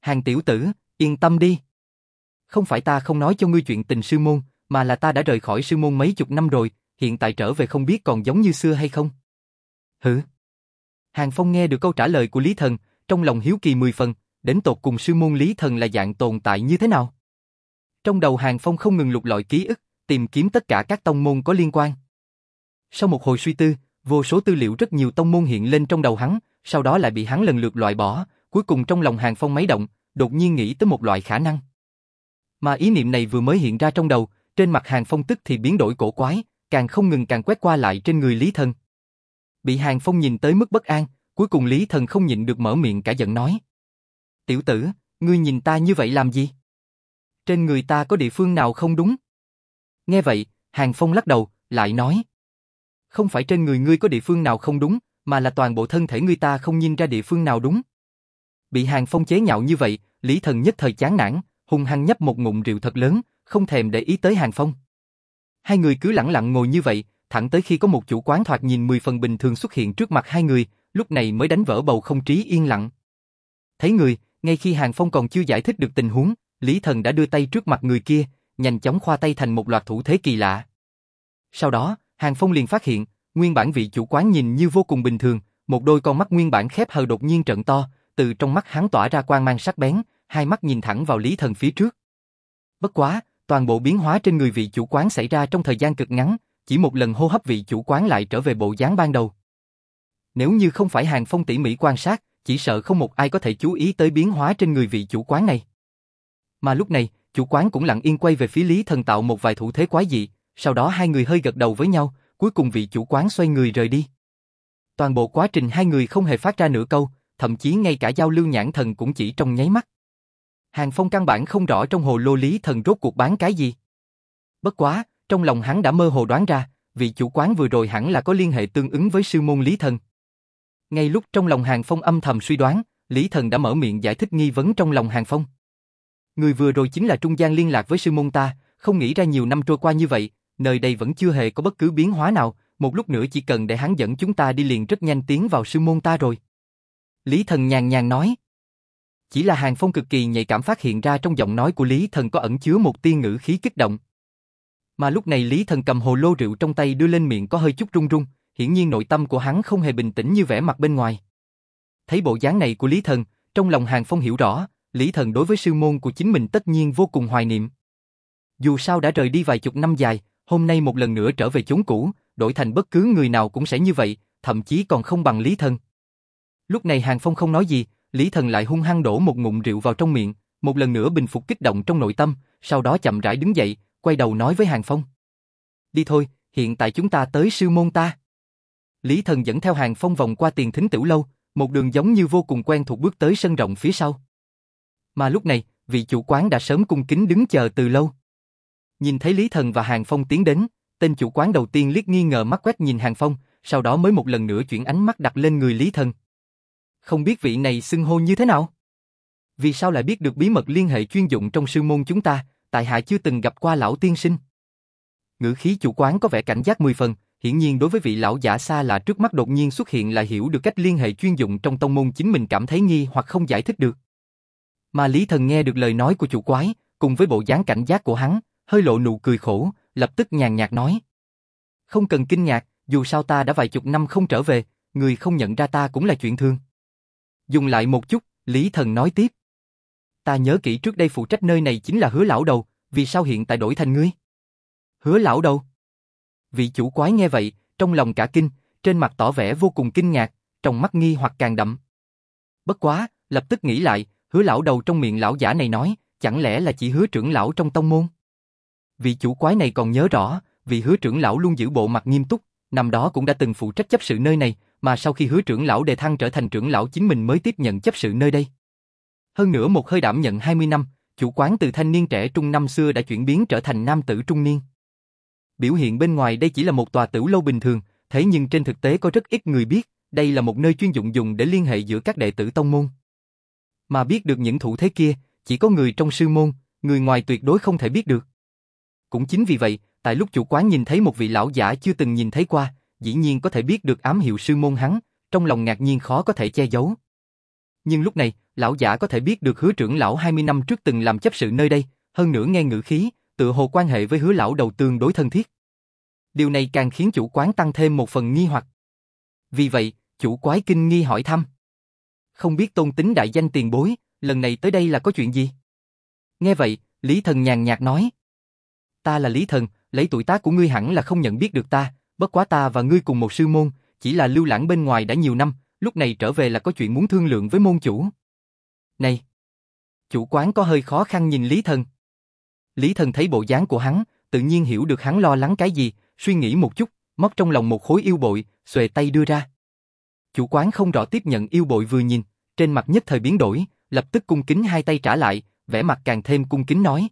Hàng tiểu tử, yên tâm đi. Không phải ta không nói cho ngươi chuyện tình sư môn, mà là ta đã rời khỏi sư môn mấy chục năm rồi, hiện tại trở về không biết còn giống như xưa hay không. Hử? Hàng Phong nghe được câu trả lời của Lý Thần, trong lòng hiếu kỳ mười phần, đến tột cùng sư môn Lý Thần là dạng tồn tại như thế nào? Trong đầu Hàng Phong không ngừng lục lọi ký ức, tìm kiếm tất cả các tông môn có liên quan. Sau một hồi suy tư, vô số tư liệu rất nhiều tông môn hiện lên trong đầu hắn, sau đó lại bị hắn lần lượt loại bỏ, cuối cùng trong lòng Hàng Phong máy động, đột nhiên nghĩ tới một loại khả năng. Mà ý niệm này vừa mới hiện ra trong đầu, trên mặt Hàng Phong tức thì biến đổi cổ quái, càng không ngừng càng quét qua lại trên người Lý Thần. Bị Hàng Phong nhìn tới mức bất an, cuối cùng Lý Thần không nhịn được mở miệng cả giận nói. Tiểu tử, ngươi nhìn ta như vậy làm gì? Trên người ta có địa phương nào không đúng? Nghe vậy, Hàng Phong lắc đầu, lại nói. Không phải trên người ngươi có địa phương nào không đúng, mà là toàn bộ thân thể ngươi ta không nhìn ra địa phương nào đúng. Bị Hàng Phong chế nhạo như vậy, Lý Thần nhất thời chán nản, hung hăng nhấp một ngụm rượu thật lớn, không thèm để ý tới Hàng Phong. Hai người cứ lặng lặng ngồi như vậy, thẳng tới khi có một chủ quán thoạt nhìn mười phần bình thường xuất hiện trước mặt hai người, lúc này mới đánh vỡ bầu không trí yên lặng. Thấy người, ngay khi Hàng Phong còn chưa giải thích được tình huống, Lý Thần đã đưa tay trước mặt người kia, nhanh chóng khoa tay thành một loạt thủ thế kỳ lạ. Sau đó, Hàng Phong liền phát hiện, nguyên bản vị chủ quán nhìn như vô cùng bình thường, một đôi con mắt nguyên bản khép hờ đột nhiên trận to, từ trong mắt hắn tỏa ra quang mang sắc bén, hai mắt nhìn thẳng vào Lý Thần phía trước. Bất quá, toàn bộ biến hóa trên người vị chủ quán xảy ra trong thời gian cực ngắn, chỉ một lần hô hấp vị chủ quán lại trở về bộ dáng ban đầu. Nếu như không phải Hàng Phong tỉ mỉ quan sát, chỉ sợ không một ai có thể chú ý tới biến hóa trên người vị chủ quán này. Mà lúc này, chủ quán cũng lặng yên quay về phía Lý Thần tạo một vài thủ thế quái dị, sau đó hai người hơi gật đầu với nhau, cuối cùng vị chủ quán xoay người rời đi. Toàn bộ quá trình hai người không hề phát ra nửa câu, thậm chí ngay cả giao lưu nhãn thần cũng chỉ trong nháy mắt. Hàng Phong căn bản không rõ trong hồ lô Lý Thần rốt cuộc bán cái gì. Bất quá, trong lòng hắn đã mơ hồ đoán ra, vị chủ quán vừa rồi hẳn là có liên hệ tương ứng với sư môn Lý Thần. Ngay lúc trong lòng Hàng Phong âm thầm suy đoán, Lý Thần đã mở miệng giải thích nghi vấn trong lòng Hàng Phong. Người vừa rồi chính là trung gian liên lạc với sư môn ta, không nghĩ ra nhiều năm trôi qua như vậy, nơi đây vẫn chưa hề có bất cứ biến hóa nào, một lúc nữa chỉ cần để hắn dẫn chúng ta đi liền rất nhanh tiến vào sư môn ta rồi. Lý Thần nhàn nhàn nói. Chỉ là Hàng Phong cực kỳ nhạy cảm phát hiện ra trong giọng nói của Lý Thần có ẩn chứa một tia ngữ khí kích động. Mà lúc này Lý Thần cầm hồ lô rượu trong tay đưa lên miệng có hơi chút run run, hiển nhiên nội tâm của hắn không hề bình tĩnh như vẻ mặt bên ngoài. Thấy bộ dáng này của Lý Thần, trong lòng Hàng Phong hiểu rõ, Lý Thần đối với sư môn của chính mình tất nhiên vô cùng hoài niệm. Dù sao đã rời đi vài chục năm dài, hôm nay một lần nữa trở về chốn cũ, đổi thành bất cứ người nào cũng sẽ như vậy, thậm chí còn không bằng Lý Thần. Lúc này Hàng Phong không nói gì, Lý Thần lại hung hăng đổ một ngụm rượu vào trong miệng, một lần nữa bình phục kích động trong nội tâm, sau đó chậm rãi đứng dậy, quay đầu nói với Hàng Phong. Đi thôi, hiện tại chúng ta tới sư môn ta. Lý Thần dẫn theo Hàng Phong vòng qua tiền thính tiểu lâu, một đường giống như vô cùng quen thuộc bước tới sân rộng phía sau. Mà lúc này, vị chủ quán đã sớm cung kính đứng chờ từ lâu. Nhìn thấy Lý Thần và Hàng Phong tiến đến, tên chủ quán đầu tiên liếc nghi ngờ mắt quét nhìn Hàng Phong, sau đó mới một lần nữa chuyển ánh mắt đặt lên người Lý Thần. Không biết vị này xưng hô như thế nào? Vì sao lại biết được bí mật liên hệ chuyên dụng trong sư môn chúng ta, tại hạ chưa từng gặp qua lão tiên sinh. Ngữ khí chủ quán có vẻ cảnh giác mười phần, hiển nhiên đối với vị lão giả xa lạ trước mắt đột nhiên xuất hiện là hiểu được cách liên hệ chuyên dụng trong tông môn chính mình cảm thấy nghi hoặc không giải thích được. Mà Lý Thần nghe được lời nói của chủ quái, cùng với bộ dáng cảnh giác của hắn, hơi lộ nụ cười khổ, lập tức nhàn nhạt nói. Không cần kinh ngạc, dù sao ta đã vài chục năm không trở về, người không nhận ra ta cũng là chuyện thường. Dùng lại một chút, Lý Thần nói tiếp. Ta nhớ kỹ trước đây phụ trách nơi này chính là hứa lão đầu, vì sao hiện tại đổi thành ngươi? Hứa lão đầu? Vị chủ quái nghe vậy, trong lòng cả kinh, trên mặt tỏ vẻ vô cùng kinh ngạc, trong mắt nghi hoặc càng đậm. Bất quá, lập tức nghĩ lại, hứa lão đầu trong miệng lão giả này nói, chẳng lẽ là chỉ hứa trưởng lão trong tông môn? Vị chủ quái này còn nhớ rõ, vị hứa trưởng lão luôn giữ bộ mặt nghiêm túc, năm đó cũng đã từng phụ trách chấp sự nơi này, mà sau khi hứa trưởng lão đề thăng trở thành trưởng lão chính mình mới tiếp nhận chấp sự nơi đây. Hơn nữa một hơi đảm nhận 20 năm, chủ quán từ thanh niên trẻ trung năm xưa đã chuyển biến trở thành nam tử trung niên. Biểu hiện bên ngoài đây chỉ là một tòa tửu lâu bình thường, thế nhưng trên thực tế có rất ít người biết, đây là một nơi chuyên dụng dùng để liên hệ giữa các đệ tử tông môn. Mà biết được những thủ thế kia, chỉ có người trong sư môn, người ngoài tuyệt đối không thể biết được. Cũng chính vì vậy, tại lúc chủ quán nhìn thấy một vị lão giả chưa từng nhìn thấy qua, dĩ nhiên có thể biết được ám hiệu sư môn hắn, trong lòng ngạc nhiên khó có thể che giấu. Nhưng lúc này, lão giả có thể biết được hứa trưởng lão 20 năm trước từng làm chấp sự nơi đây, hơn nữa nghe ngữ khí, tự hồ quan hệ với hứa lão đầu tương đối thân thiết. Điều này càng khiến chủ quán tăng thêm một phần nghi hoặc. Vì vậy, chủ quái kinh nghi hỏi thăm. Không biết tôn tính đại danh tiền bối, lần này tới đây là có chuyện gì? Nghe vậy, Lý Thần nhàn nhạt nói. Ta là Lý Thần, lấy tuổi tác của ngươi hẳn là không nhận biết được ta, bất quá ta và ngươi cùng một sư môn, chỉ là lưu lãng bên ngoài đã nhiều năm, lúc này trở về là có chuyện muốn thương lượng với môn chủ. Này! Chủ quán có hơi khó khăn nhìn Lý Thần. Lý Thần thấy bộ dáng của hắn, tự nhiên hiểu được hắn lo lắng cái gì, suy nghĩ một chút, móc trong lòng một khối yêu bội, xuề tay đưa ra. Chủ quán không rõ tiếp nhận yêu bội vừa nhìn, trên mặt nhất thời biến đổi, lập tức cung kính hai tay trả lại, vẻ mặt càng thêm cung kính nói.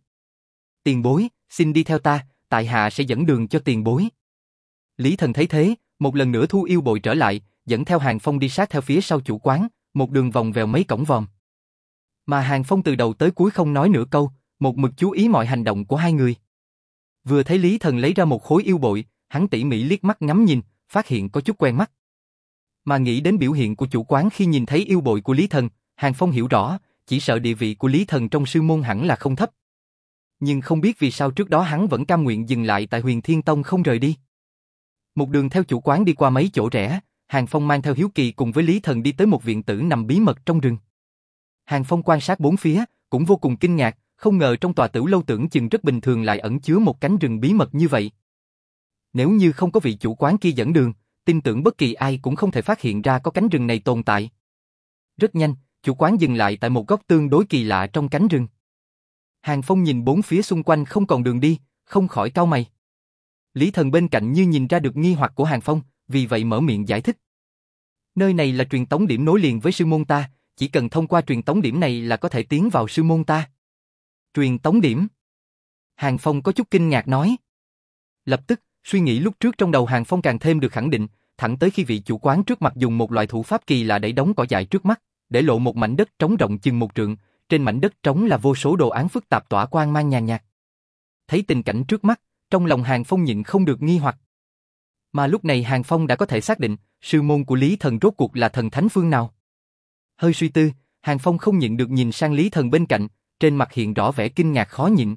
Tiền bối, xin đi theo ta, tại hạ sẽ dẫn đường cho tiền bối. Lý thần thấy thế, một lần nữa thu yêu bội trở lại, dẫn theo Hàng Phong đi sát theo phía sau chủ quán, một đường vòng vèo mấy cổng vòm. Mà Hàng Phong từ đầu tới cuối không nói nửa câu, một mực chú ý mọi hành động của hai người. Vừa thấy Lý Thần lấy ra một khối yêu bội, hắn tỉ mỉ liếc mắt ngắm nhìn, phát hiện có chút quen mắt. Mà nghĩ đến biểu hiện của chủ quán khi nhìn thấy yêu bội của Lý Thần, Hàng Phong hiểu rõ, chỉ sợ địa vị của Lý Thần trong sư môn hẳn là không thấp. Nhưng không biết vì sao trước đó hắn vẫn cam nguyện dừng lại tại huyền Thiên Tông không rời đi. Một đường theo chủ quán đi qua mấy chỗ rẻ, Hàng Phong mang theo Hiếu Kỳ cùng với Lý Thần đi tới một viện tử nằm bí mật trong rừng. Hàng Phong quan sát bốn phía, cũng vô cùng kinh ngạc, không ngờ trong tòa tử lâu tưởng chừng rất bình thường lại ẩn chứa một cánh rừng bí mật như vậy. Nếu như không có vị chủ quán kia dẫn đường, tin tưởng bất kỳ ai cũng không thể phát hiện ra có cánh rừng này tồn tại. Rất nhanh, chủ quán dừng lại tại một góc tương đối kỳ lạ trong cánh rừng. Hàng Phong nhìn bốn phía xung quanh không còn đường đi, không khỏi cau mày. Lý Thần bên cạnh như nhìn ra được nghi hoặc của Hàng Phong, vì vậy mở miệng giải thích. Nơi này là truyền tống điểm nối liền với sư môn ta, chỉ cần thông qua truyền tống điểm này là có thể tiến vào sư môn ta. Truyền tống điểm? Hàng Phong có chút kinh ngạc nói. Lập tức, suy nghĩ lúc trước trong đầu Hàng Phong càng thêm được khẳng định, thẳng tới khi vị chủ quán trước mặt dùng một loại thủ pháp kỳ lạ đẩy đóng cỏ dại trước mắt, để lộ một mảnh đất trống rộng chừng một trượng, trên mảnh đất trống là vô số đồ án phức tạp tỏa quang mang nhàn nhạt. Thấy tình cảnh trước mắt, trong lòng Hàng Phong nhịn không được nghi hoặc. Mà lúc này Hàng Phong đã có thể xác định, sư môn của Lý Thần rốt cuộc là thần thánh phương nào. Hơi suy tư, Hàng Phong không nhịn được nhìn sang Lý Thần bên cạnh, trên mặt hiện rõ vẻ kinh ngạc khó nhịn.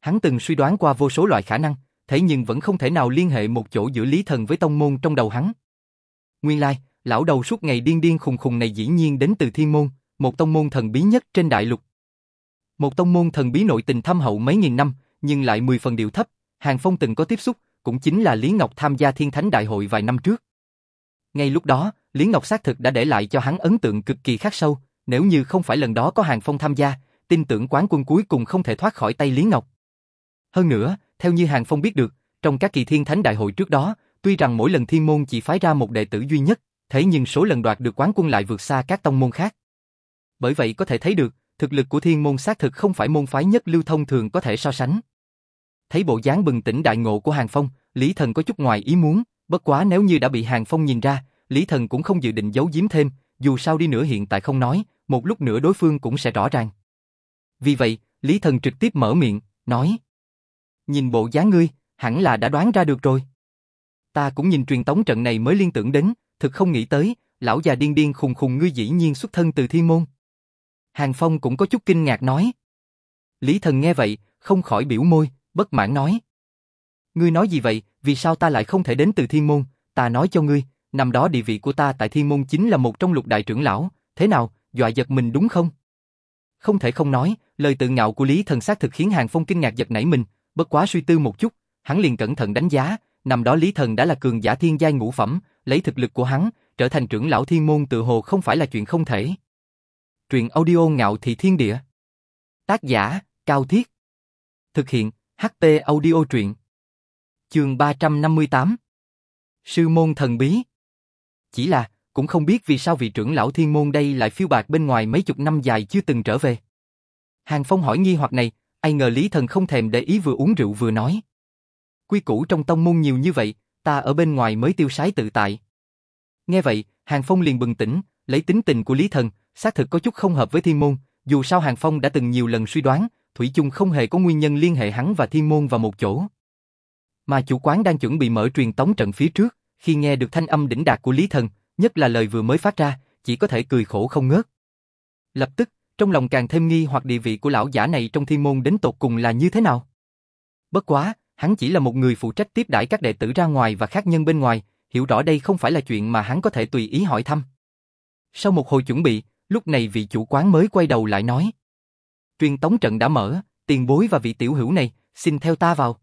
Hắn từng suy đoán qua vô số loại khả năng, thế nhưng vẫn không thể nào liên hệ một chỗ giữa Lý Thần với tông môn trong đầu hắn. Nguyên lai, lão đầu suốt ngày điên điên khùng khùng này dĩ nhiên đến từ Thiên Môn, một tông môn thần bí nhất trên đại lục. Một tông môn thần bí nội tình thâm hậu mấy nghìn năm, nhưng lại mười phần điều thấp, Hàng Phong từng có tiếp xúc, cũng chính là Lý Ngọc tham gia Thiên Thánh Đại hội vài năm trước. Ngay lúc đó, Lý Ngọc xác thực đã để lại cho hắn ấn tượng cực kỳ khắc sâu, nếu như không phải lần đó có Hàng Phong tham gia, tin tưởng quán quân cuối cùng không thể thoát khỏi tay Lý Ngọc. Hơn nữa, theo như Hàng Phong biết được, trong các kỳ Thiên Thánh Đại hội trước đó, tuy rằng mỗi lần thiên môn chỉ phái ra một đệ tử duy nhất, thế nhưng số lần đoạt được quán quân lại vượt xa các tông môn khác. Bởi vậy có thể thấy được, thực lực của thiên môn xác thực không phải môn phái nhất lưu thông thường có thể so sánh. thấy bộ dáng bừng tỉnh đại ngộ của Hàng Phong, Lý Thần có chút ngoài ý muốn, bất quá nếu như đã bị Hàng Phong nhìn ra, Lý Thần cũng không dự định giấu giếm thêm, dù sao đi nữa hiện tại không nói, một lúc nữa đối phương cũng sẽ rõ ràng. Vì vậy, Lý Thần trực tiếp mở miệng, nói Nhìn bộ dáng ngươi, hẳn là đã đoán ra được rồi. Ta cũng nhìn truyền tống trận này mới liên tưởng đến, thực không nghĩ tới, lão già điên điên khùng khùng ngươi dĩ nhiên xuất thân từ thiên môn. Hàng Phong cũng có chút kinh ngạc nói. Lý Thần nghe vậy, không khỏi biểu môi, bất mãn nói. Ngươi nói gì vậy, vì sao ta lại không thể đến từ thiên môn, ta nói cho ngươi, năm đó địa vị của ta tại thiên môn chính là một trong lục đại trưởng lão, thế nào, dọa giật mình đúng không? Không thể không nói, lời tự ngạo của Lý Thần xác thực khiến Hàng Phong kinh ngạc giật nảy mình, bất quá suy tư một chút, hắn liền cẩn thận đánh giá, năm đó Lý Thần đã là cường giả thiên giai ngũ phẩm, lấy thực lực của hắn, trở thành trưởng lão thiên môn tự hồ không phải là chuyện không thể. Truyện audio ngạo thị thiên địa. Tác giả, Cao Thiết. Thực hiện, ht audio truyện. Trường 358. Sư môn thần bí. Chỉ là, cũng không biết vì sao vị trưởng lão thiên môn đây lại phiêu bạc bên ngoài mấy chục năm dài chưa từng trở về. Hàng Phong hỏi nghi hoặc này, ai ngờ Lý Thần không thèm để ý vừa uống rượu vừa nói. Quy củ trong tông môn nhiều như vậy, ta ở bên ngoài mới tiêu sái tự tại. Nghe vậy, Hàng Phong liền bừng tỉnh, lấy tính tình của Lý Thần, xác thực có chút không hợp với thiên môn, dù sao Hàng Phong đã từng nhiều lần suy đoán, Thủy chung không hề có nguyên nhân liên hệ hắn và thiên môn vào một chỗ. Mà chủ quán đang chuẩn bị mở truyền tống trận phía trước, khi nghe được thanh âm đỉnh đạt của Lý Thần, nhất là lời vừa mới phát ra, chỉ có thể cười khổ không ngớt. Lập tức, trong lòng càng thêm nghi hoặc địa vị của lão giả này trong thiên môn đến tột cùng là như thế nào. Bất quá, hắn chỉ là một người phụ trách tiếp đãi các đệ tử ra ngoài và khác nhân bên ngoài, hiểu rõ đây không phải là chuyện mà hắn có thể tùy ý hỏi thăm. Sau một hồi chuẩn bị, lúc này vị chủ quán mới quay đầu lại nói. Truyền tống trận đã mở, tiền bối và vị tiểu hữu này, xin theo ta vào.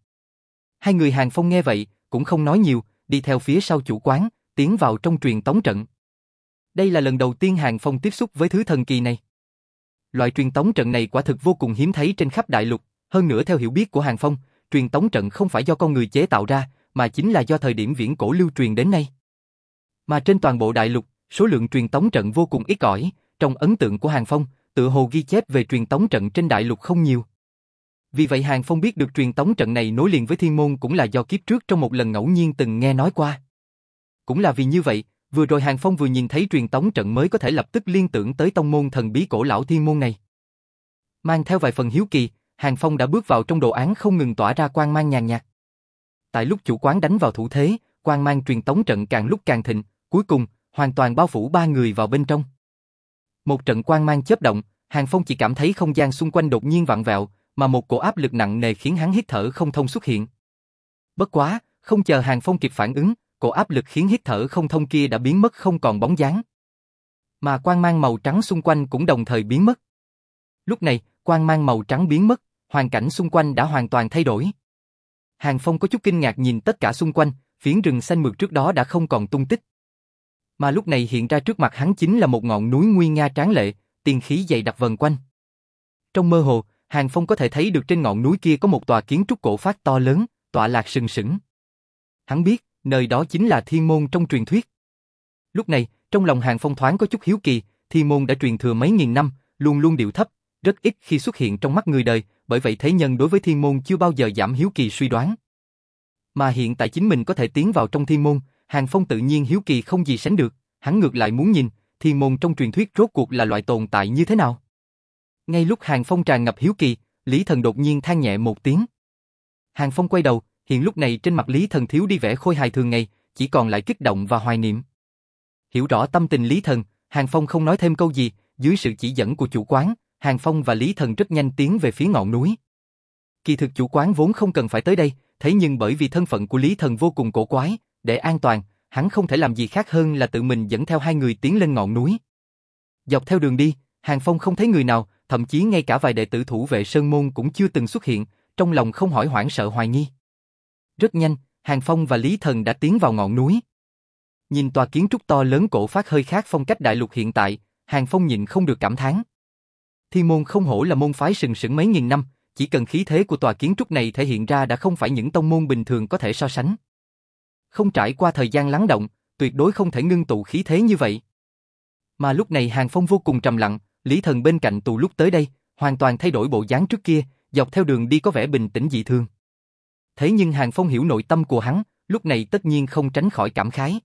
Hai người hàng phong nghe vậy, cũng không nói nhiều, đi theo phía sau chủ quán, tiến vào trong truyền tống trận. Đây là lần đầu tiên hàng phong tiếp xúc với thứ thần kỳ này. Loại truyền tống trận này quả thực vô cùng hiếm thấy trên khắp đại lục, hơn nữa theo hiểu biết của hàng phong, truyền tống trận không phải do con người chế tạo ra, mà chính là do thời điểm viễn cổ lưu truyền đến nay. Mà trên toàn bộ đại lục, số lượng truyền tống trận vô cùng ít ỏi, trong ấn tượng của Hàng Phong, tự hồ ghi chép về truyền tống trận trên đại lục không nhiều. Vì vậy Hàng Phong biết được truyền tống trận này nối liền với thiên môn cũng là do kiếp trước trong một lần ngẫu nhiên từng nghe nói qua. Cũng là vì như vậy, vừa rồi Hàng Phong vừa nhìn thấy truyền tống trận mới có thể lập tức liên tưởng tới tông môn thần bí cổ lão thiên môn này. Mang theo vài phần hiếu kỳ, Hàng Phong đã bước vào trong đồ án không ngừng tỏa ra quang mang nhàn nhạt. Tại lúc chủ quán đánh vào thủ thế, quang mang truyền tống trận càng lúc càng thịnh, cuối cùng, hoàn toàn bao phủ ba người vào bên trong. Một trận quang mang chớp động, Hàng Phong chỉ cảm thấy không gian xung quanh đột nhiên vặn vẹo, mà một cổ áp lực nặng nề khiến hắn hít thở không thông xuất hiện. Bất quá, không chờ Hàng Phong kịp phản ứng, cổ áp lực khiến hít thở không thông kia đã biến mất không còn bóng dáng. Mà quang mang màu trắng xung quanh cũng đồng thời biến mất. Lúc này, quang mang màu trắng biến mất, hoàn cảnh xung quanh đã hoàn toàn thay đổi. Hàng Phong có chút kinh ngạc nhìn tất cả xung quanh, phiến rừng xanh mượt trước đó đã không còn tung tích. Mà lúc này hiện ra trước mặt hắn chính là một ngọn núi nguy nga tráng lệ, tiền khí dày đặc vần quanh. Trong mơ hồ, Hàng Phong có thể thấy được trên ngọn núi kia có một tòa kiến trúc cổ phát to lớn, tọa lạc sừng sững. Hắn biết, nơi đó chính là thiên môn trong truyền thuyết. Lúc này, trong lòng Hàng Phong thoáng có chút hiếu kỳ, thiên môn đã truyền thừa mấy nghìn năm, luôn luôn điệu thấp, rất ít khi xuất hiện trong mắt người đời, bởi vậy thế nhân đối với thiên môn chưa bao giờ giảm hiếu kỳ suy đoán. Mà hiện tại chính mình có thể tiến vào trong thiên môn, Hàng Phong tự nhiên hiếu kỳ không gì sánh được, hắn ngược lại muốn nhìn, thiên môn trong truyền thuyết rốt cuộc là loại tồn tại như thế nào. Ngay lúc Hàng Phong tràn ngập hiếu kỳ, Lý Thần đột nhiên than nhẹ một tiếng. Hàng Phong quay đầu, hiện lúc này trên mặt Lý Thần thiếu đi vẻ khôi hài thường ngày, chỉ còn lại kích động và hoài niệm. Hiểu rõ tâm tình Lý Thần, Hàng Phong không nói thêm câu gì, dưới sự chỉ dẫn của chủ quán, Hàng Phong và Lý Thần rất nhanh tiến về phía ngọn núi. Kỳ thực chủ quán vốn không cần phải tới đây, thế nhưng bởi vì thân phận của Lý Thần vô cùng cổ quái, để an toàn, hắn không thể làm gì khác hơn là tự mình dẫn theo hai người tiến lên ngọn núi. Dọc theo đường đi, Hàng Phong không thấy người nào, thậm chí ngay cả vài đệ tử thủ vệ Sơn Môn cũng chưa từng xuất hiện, trong lòng không hỏi hoảng sợ hoài nghi. Rất nhanh, Hàng Phong và Lý Thần đã tiến vào ngọn núi. Nhìn tòa kiến trúc to lớn cổ phát hơi khác phong cách đại lục hiện tại, Hàng Phong nhịn không được cảm thán. Thiên môn không hổ là môn phái sừng sững mấy nghìn năm, chỉ cần khí thế của tòa kiến trúc này thể hiện ra đã không phải những tông môn bình thường có thể so sánh. Không trải qua thời gian lắng động, tuyệt đối không thể ngưng tụ khí thế như vậy. Mà lúc này Hàng Phong vô cùng trầm lặng, Lý Thần bên cạnh tù lúc tới đây, hoàn toàn thay đổi bộ dáng trước kia, dọc theo đường đi có vẻ bình tĩnh dị thường. thế nhưng Hàng Phong hiểu nội tâm của hắn, lúc này tất nhiên không tránh khỏi cảm khái.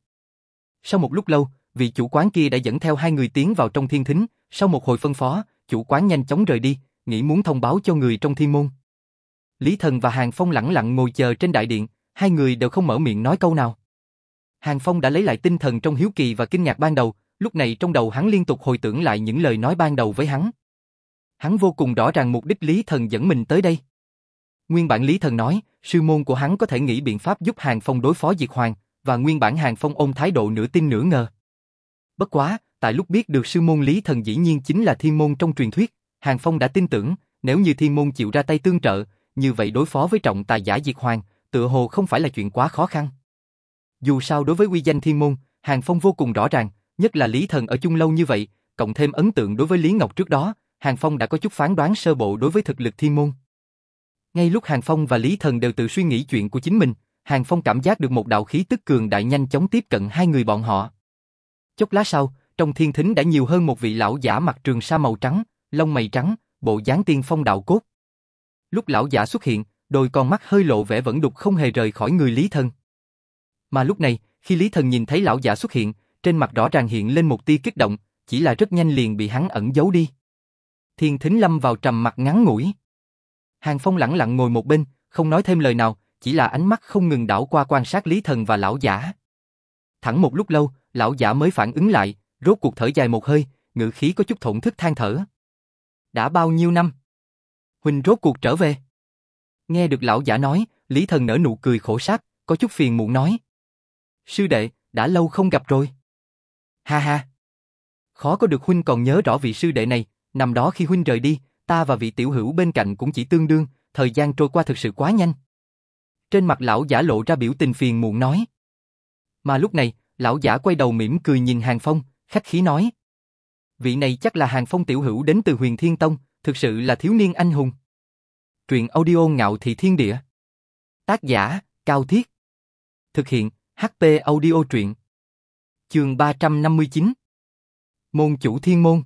Sau một lúc lâu, vị chủ quán kia đã dẫn theo hai người tiến vào trong thiên thính, sau một hồi phân phó, chủ quán nhanh chóng rời đi, nghĩ muốn thông báo cho người trong thiên môn. Lý Thần và Hàng Phong lặng lặng ngồi chờ trên đại điện, hai người đều không mở miệng nói câu nào. Hàng Phong đã lấy lại tinh thần trong hiếu kỳ và kinh ngạc ban đầu, lúc này trong đầu hắn liên tục hồi tưởng lại những lời nói ban đầu với hắn. Hắn vô cùng rõ ràng mục đích Lý Thần dẫn mình tới đây. Nguyên bản Lý Thần nói, sư môn của hắn có thể nghĩ biện pháp giúp Hàng Phong đối phó Diệt Hoàng, và nguyên bản Hàng Phong ôm thái độ nửa tin nửa ngờ. Bất quá, tại lúc biết được sư môn Lý Thần dĩ nhiên chính là thiên môn trong truyền thuyết, Hàng Phong đã tin tưởng, nếu như thiên môn chịu ra tay tương trợ, như vậy đối phó với trọng tài giả Diệt Hoàng, tựa hồ không phải là chuyện quá khó khăn. Dù sao đối với uy danh thiên môn, Hàng Phong vô cùng rõ ràng, nhất là Lý Thần ở chung lâu như vậy, cộng thêm ấn tượng đối với Lý Ngọc trước đó, Hàng Phong đã có chút phán đoán sơ bộ đối với thực lực thiên môn. Ngay lúc Hàng Phong và Lý Thần đều tự suy nghĩ chuyện của chính mình, Hàng Phong cảm giác được một đạo khí tức cường đại nhanh chóng tiếp cận hai người bọn họ. Chốc lát sau, trong thiên thính đã nhiều hơn một vị lão giả mặc trường sa màu trắng, lông mày trắng, bộ dáng tiên phong đạo cốt. Lúc lão giả xuất hiện, đôi con mắt hơi lộ vẻ vẫn đục không hề rời khỏi người Lý Thần. Mà lúc này, khi Lý Thần nhìn thấy lão giả xuất hiện, trên mặt rõ ràng hiện lên một tia kích động, chỉ là rất nhanh liền bị hắn ẩn giấu đi. Thiên Thính lâm vào trầm mặt ngắn ngủi. Hàng Phong lặng lặng ngồi một bên, không nói thêm lời nào, chỉ là ánh mắt không ngừng đảo qua quan sát Lý Thần và lão giả. Thẳng một lúc lâu, lão giả mới phản ứng lại, rốt cuộc thở dài một hơi, ngữ khí có chút thổn thức than thở. Đã bao nhiêu năm? Huynh rốt cuộc trở về. Nghe được lão giả nói, Lý Thần nở nụ cười khổ sắc, có chút phiền muộn nói. Sư đệ, đã lâu không gặp rồi. Ha ha. Khó có được huynh còn nhớ rõ vị sư đệ này, năm đó khi huynh rời đi, ta và vị tiểu hữu bên cạnh cũng chỉ tương đương, thời gian trôi qua thực sự quá nhanh. Trên mặt lão giả lộ ra biểu tình phiền muộn nói. Mà lúc này, lão giả quay đầu mỉm cười nhìn Hàng Phong, khách khí nói. Vị này chắc là Hàng Phong tiểu hữu đến từ huyền Thiên Tông, thực sự là thiếu niên anh hùng. Truyện audio ngạo thị thiên địa. Tác giả, Cao Thiết. Thực hiện, HP audio truyện. Trường 359. Môn chủ thiên môn.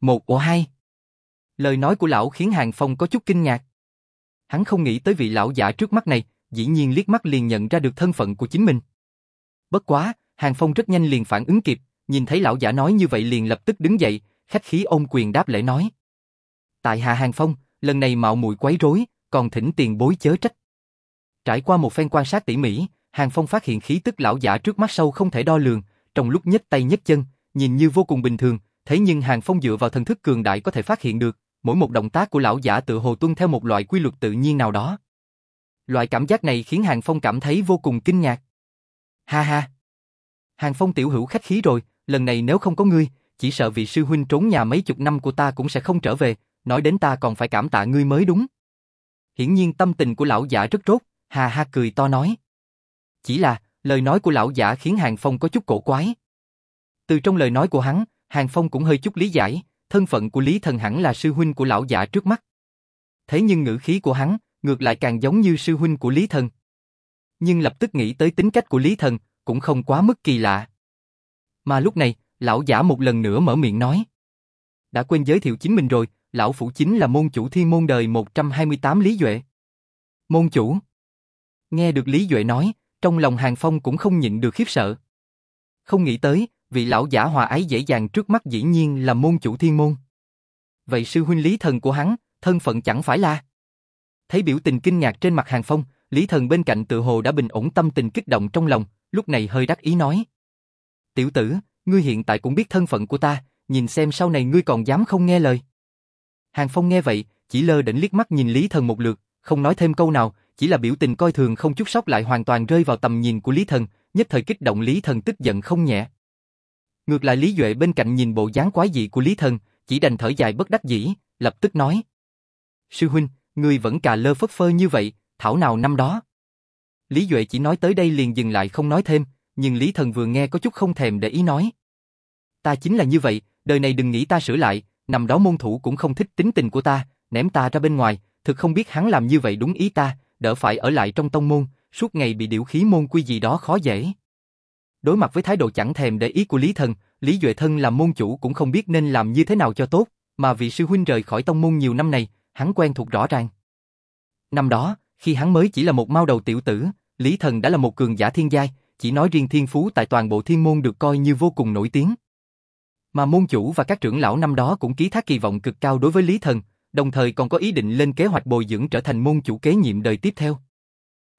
Một ổ hai. Lời nói của lão khiến Hàng Phong có chút kinh ngạc. Hắn không nghĩ tới vị lão giả trước mắt này, dĩ nhiên liếc mắt liền nhận ra được thân phận của chính mình. Bất quá, Hàng Phong rất nhanh liền phản ứng kịp, nhìn thấy lão giả nói như vậy liền lập tức đứng dậy, khách khí ôm quyền đáp lễ nói. Tại hạ Hàng Phong, lần này mạo muội quấy rối, còn thỉnh tiền bối chớ trách. Trải qua một phen quan sát tỉ mỉ, Hàng Phong phát hiện khí tức lão giả trước mắt sâu không thể đo lường, trong lúc nhấc tay nhấc chân, nhìn như vô cùng bình thường, thế nhưng Hàng Phong dựa vào thần thức cường đại có thể phát hiện được, mỗi một động tác của lão giả tự hồ tuân theo một loại quy luật tự nhiên nào đó. Loại cảm giác này khiến Hàng Phong cảm thấy vô cùng kinh ngạc. Ha ha! Hàng Phong tiểu hữu khách khí rồi, lần này nếu không có ngươi, chỉ sợ vị sư huynh trốn nhà mấy chục năm của ta cũng sẽ không trở về, nói đến ta còn phải cảm tạ ngươi mới đúng. Hiển nhiên tâm tình của lão giả rất rốt, hà ha cười to nói. Chỉ là, lời nói của lão giả khiến Hàng Phong có chút cổ quái. Từ trong lời nói của hắn, Hàng Phong cũng hơi chút lý giải, thân phận của Lý Thần hẳn là sư huynh của lão giả trước mắt. Thế nhưng ngữ khí của hắn, ngược lại càng giống như sư huynh của Lý Thần. Nhưng lập tức nghĩ tới tính cách của Lý Thần, cũng không quá mức kỳ lạ. Mà lúc này, lão giả một lần nữa mở miệng nói. Đã quên giới thiệu chính mình rồi, lão phủ chính là môn chủ thiên môn đời 128 Lý Duệ. Môn chủ. Nghe được Lý Duệ nói, trong lòng Hàng Phong cũng không nhịn được khiếp sợ. Không nghĩ tới, vị lão giả hòa ái dễ dàng trước mắt dĩ nhiên là môn chủ thiên môn. Vậy sư huynh Lý Thần của hắn, thân phận chẳng phải là... Thấy biểu tình kinh ngạc trên mặt Hàng Phong, Lý Thần bên cạnh tự hồ đã bình ổn tâm tình kích động trong lòng, lúc này hơi đắc ý nói. Tiểu tử, ngươi hiện tại cũng biết thân phận của ta, nhìn xem sau này ngươi còn dám không nghe lời. Hàng Phong nghe vậy, chỉ lơ đỉnh liếc mắt nhìn Lý Thần một lượt, không nói thêm câu nào, chỉ là biểu tình coi thường không chút sót lại hoàn toàn rơi vào tầm nhìn của Lý Thần, nhất thời kích động Lý Thần tức giận không nhẹ. Ngược lại Lý Duệ bên cạnh nhìn bộ dáng quái dị của Lý Thần, chỉ đành thở dài bất đắc dĩ, lập tức nói. Sư huynh, ngươi vẫn cà lơ phất phơ như vậy, thảo nào năm đó. Lý Duệ chỉ nói tới đây liền dừng lại không nói thêm, nhưng Lý Thần vừa nghe có chút không thèm để ý nói. Ta chính là như vậy, đời này đừng nghĩ ta sửa lại, năm đó môn thủ cũng không thích tính tình của ta, ném ta ra bên ngoài, thực không biết hắn làm như vậy đúng ý ta, đỡ phải ở lại trong tông môn, suốt ngày bị điểu khí môn quy gì đó khó dễ. Đối mặt với thái độ chẳng thèm để ý của Lý Thần, Lý Duệ Thân làm môn chủ cũng không biết nên làm như thế nào cho tốt, mà vị sư huynh rời khỏi tông môn nhiều năm này, hắn quen thuộc rõ ràng. Năm đó, khi hắn mới chỉ là một mao đầu tiểu tử, Lý Thần đã là một cường giả thiên giai, chỉ nói riêng thiên phú tại toàn bộ thiên môn được coi như vô cùng nổi tiếng. Mà môn chủ và các trưởng lão năm đó cũng ký thác kỳ vọng cực cao đối với Lý Thần, đồng thời còn có ý định lên kế hoạch bồi dưỡng trở thành môn chủ kế nhiệm đời tiếp theo.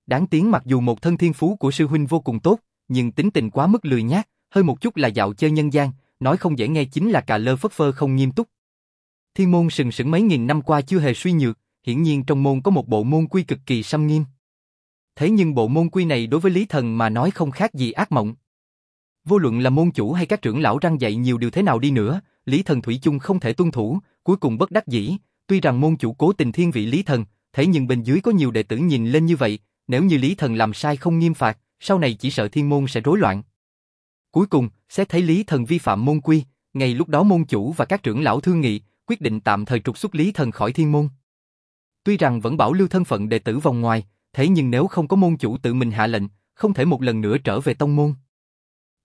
Đáng tiếng mặc dù một thân thiên phú của sư huynh vô cùng tốt, nhưng tính tình quá mức lười nhác, hơi một chút là dạo chơi nhân gian, nói không dễ nghe chính là cà lơ phất phơ không nghiêm túc. Thiên môn sừng sững mấy nghìn năm qua chưa hề suy nhược, hiển nhiên trong môn có một bộ môn quy cực kỳ xâm nghiêm. Thế nhưng bộ môn quy này đối với Lý Thần mà nói không khác gì ác mộng. Vô luận là môn chủ hay các trưởng lão răng dạy nhiều điều thế nào đi nữa, Lý Thần Thủy chung không thể tuân thủ, cuối cùng bất đắc dĩ, tuy rằng môn chủ cố tình thiên vị Lý Thần, thế nhưng bên dưới có nhiều đệ tử nhìn lên như vậy, nếu như Lý Thần làm sai không nghiêm phạt, sau này chỉ sợ thiên môn sẽ rối loạn. Cuối cùng, xét thấy Lý Thần vi phạm môn quy, ngày lúc đó môn chủ và các trưởng lão thương nghị, quyết định tạm thời trục xuất Lý Thần khỏi thiên môn. Tuy rằng vẫn bảo lưu thân phận đệ tử vòng ngoài, thế nhưng nếu không có môn chủ tự mình hạ lệnh, không thể một lần nữa trở về tông môn.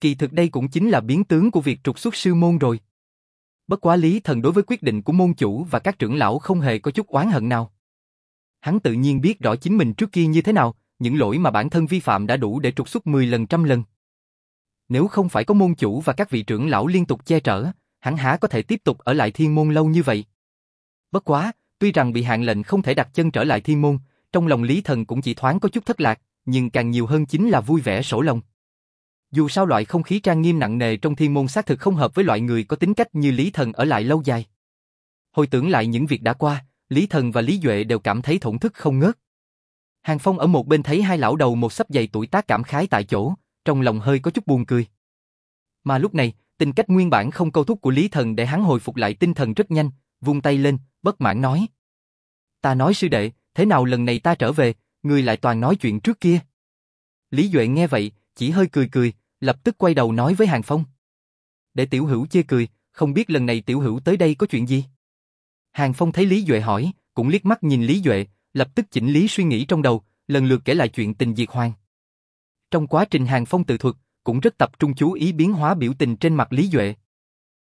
Kỳ thực đây cũng chính là biến tướng của việc trục xuất sư môn rồi. Bất quá Lý Thần đối với quyết định của môn chủ và các trưởng lão không hề có chút oán hận nào. Hắn tự nhiên biết rõ chính mình trước kia như thế nào, những lỗi mà bản thân vi phạm đã đủ để trục xuất 10 lần trăm lần. Nếu không phải có môn chủ và các vị trưởng lão liên tục che chở, hắn há có thể tiếp tục ở lại thiên môn lâu như vậy. Bất quá, tuy rằng bị hạn lệnh không thể đặt chân trở lại thiên môn, trong lòng Lý Thần cũng chỉ thoáng có chút thất lạc, nhưng càng nhiều hơn chính là vui vẻ sổ lòng. Dù sao loại không khí trang nghiêm nặng nề trong thiên môn xác thực không hợp với loại người có tính cách như Lý Thần ở lại lâu dài. Hồi tưởng lại những việc đã qua, Lý Thần và Lý Duệ đều cảm thấy thổn thức không ngớt. Hàng Phong ở một bên thấy hai lão đầu một sắp dày tuổi tác cảm khái tại chỗ, trong lòng hơi có chút buồn cười. Mà lúc này, tình cách nguyên bản không câu thúc của Lý Thần để hắn hồi phục lại tinh thần rất nhanh, vung tay lên, bất mãn nói. Ta nói sư đệ, thế nào lần này ta trở về, người lại toàn nói chuyện trước kia. Lý Duệ nghe vậy, chỉ hơi cười cười, lập tức quay đầu nói với Hàng Phong. Để tiểu hữu chê cười, không biết lần này tiểu hữu tới đây có chuyện gì? Hàng Phong thấy Lý Duệ hỏi, cũng liếc mắt nhìn Lý Duệ, lập tức chỉnh lý suy nghĩ trong đầu, lần lượt kể lại chuyện tình diệt hoàng. Trong quá trình Hàng Phong tự thuật, cũng rất tập trung chú ý biến hóa biểu tình trên mặt Lý Duệ.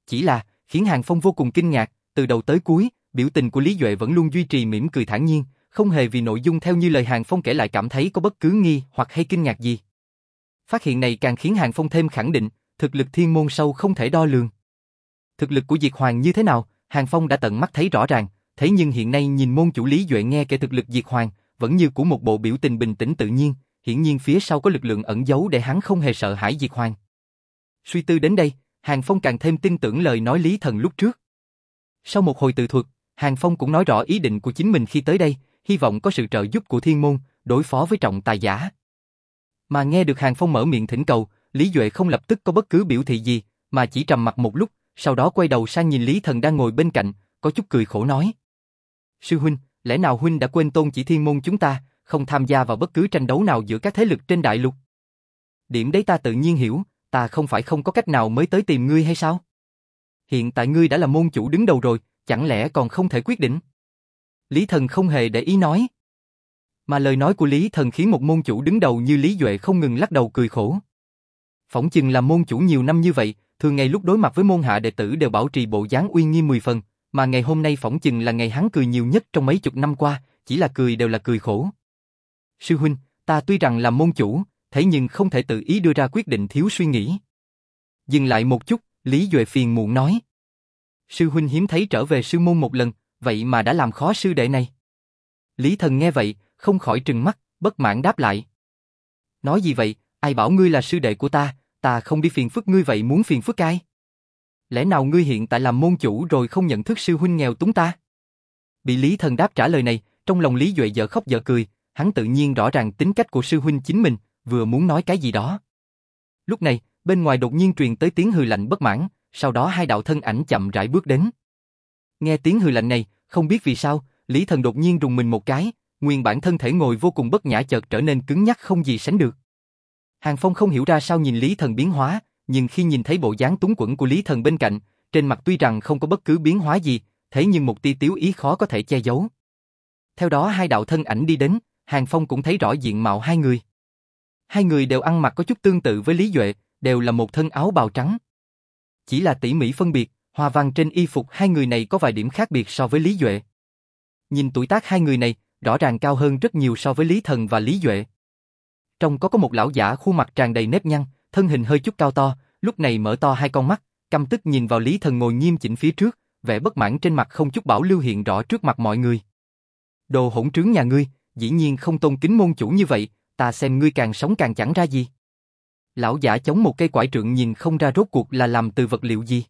Chỉ là, khiến Hàng Phong vô cùng kinh ngạc, từ đầu tới cuối, biểu tình của Lý Duệ vẫn luôn duy trì mỉm cười thản nhiên, không hề vì nội dung theo như lời Hàng Phong kể lại cảm thấy có bất cứ nghi hoặc hay kinh ngạc gì. Phát hiện này càng khiến Hàng Phong thêm khẳng định, thực lực thiên môn sâu không thể đo lường. Thực lực của Diệt Hoàng như thế nào, Hàng Phong đã tận mắt thấy rõ ràng, thế nhưng hiện nay nhìn môn chủ Lý Duệ nghe kể thực lực Diệt Hoàng, vẫn như của một bộ biểu tình bình tĩnh tự nhiên, hiển nhiên phía sau có lực lượng ẩn giấu để hắn không hề sợ hãi Diệt Hoàng. Suy tư đến đây, Hàng Phong càng thêm tin tưởng lời nói Lý Thần lúc trước. Sau một hồi tự thuật, Hàng Phong cũng nói rõ ý định của chính mình khi tới đây, hy vọng có sự trợ giúp của thiên môn, đối phó với trọng tài giả. Mà nghe được Hàng Phong mở miệng thỉnh cầu, Lý Duệ không lập tức có bất cứ biểu thị gì, mà chỉ trầm mặt một lúc, sau đó quay đầu sang nhìn Lý Thần đang ngồi bên cạnh, có chút cười khổ nói. Sư huynh, lẽ nào huynh đã quên tôn chỉ thiên môn chúng ta, không tham gia vào bất cứ tranh đấu nào giữa các thế lực trên đại lục? Điểm đấy ta tự nhiên hiểu, ta không phải không có cách nào mới tới tìm ngươi hay sao? Hiện tại ngươi đã là môn chủ đứng đầu rồi, chẳng lẽ còn không thể quyết định? Lý Thần không hề để ý nói. Mà lời nói của Lý Thần khiến một môn chủ đứng đầu như Lý Duệ không ngừng lắc đầu cười khổ. Phỏng chừng là môn chủ nhiều năm như vậy, thường ngày lúc đối mặt với môn hạ đệ tử đều bảo trì bộ dáng uy nghiêm mười phần, mà ngày hôm nay phỏng chừng là ngày hắn cười nhiều nhất trong mấy chục năm qua, chỉ là cười đều là cười khổ. Sư huynh, ta tuy rằng là môn chủ, thế nhưng không thể tự ý đưa ra quyết định thiếu suy nghĩ. Dừng lại một chút, Lý Duệ phiền muộn nói. Sư huynh hiếm thấy trở về sư môn một lần, vậy mà đã làm khó sư đệ này. Lý thần nghe vậy, không khỏi trừng mắt, bất mãn đáp lại. Nói gì vậy, ai bảo ngươi là sư đệ của ta, ta không đi phiền phức ngươi vậy muốn phiền phức ai? Lẽ nào ngươi hiện tại làm môn chủ rồi không nhận thức sư huynh nghèo túng ta? Bị Lý thần đáp trả lời này, trong lòng Lý Duệ dở khóc dở cười, hắn tự nhiên rõ ràng tính cách của sư huynh chính mình, vừa muốn nói cái gì đó. Lúc này, bên ngoài đột nhiên truyền tới tiếng hừ lạnh bất mãn, sau đó hai đạo thân ảnh chậm rãi bước đến. Nghe tiếng hừ lạnh này, không biết vì sao, Lý Thần đột nhiên rùng mình một cái, nguyên bản thân thể ngồi vô cùng bất nhã chợt trở nên cứng nhắc không gì sánh được. Hàng Phong không hiểu ra sao nhìn Lý Thần biến hóa, nhưng khi nhìn thấy bộ dáng túng quẫn của Lý Thần bên cạnh, trên mặt tuy rằng không có bất cứ biến hóa gì, thế nhưng một tia tiếu ý khó có thể che giấu. Theo đó hai đạo thân ảnh đi đến, Hàng Phong cũng thấy rõ diện mạo hai người. Hai người đều ăn mặc có chút tương tự với Lý Duệ, đều là một thân áo bào trắng. Chỉ là tỉ mỉ phân biệt, hoa văn trên y phục hai người này có vài điểm khác biệt so với Lý Duệ. Nhìn tuổi tác hai người này, rõ ràng cao hơn rất nhiều so với Lý Thần và Lý Duệ. Trong có có một lão giả khuôn mặt tràn đầy nếp nhăn, thân hình hơi chút cao to, lúc này mở to hai con mắt, căm tức nhìn vào Lý Thần ngồi nghiêm chỉnh phía trước, vẻ bất mãn trên mặt không chút bảo lưu hiện rõ trước mặt mọi người. Đồ hỗn trướng nhà ngươi, dĩ nhiên không tôn kính môn chủ như vậy, ta xem ngươi càng sống càng chẳng ra gì. Lão giả chống một cây quải trượng nhìn không ra rốt cuộc là làm từ vật liệu gì.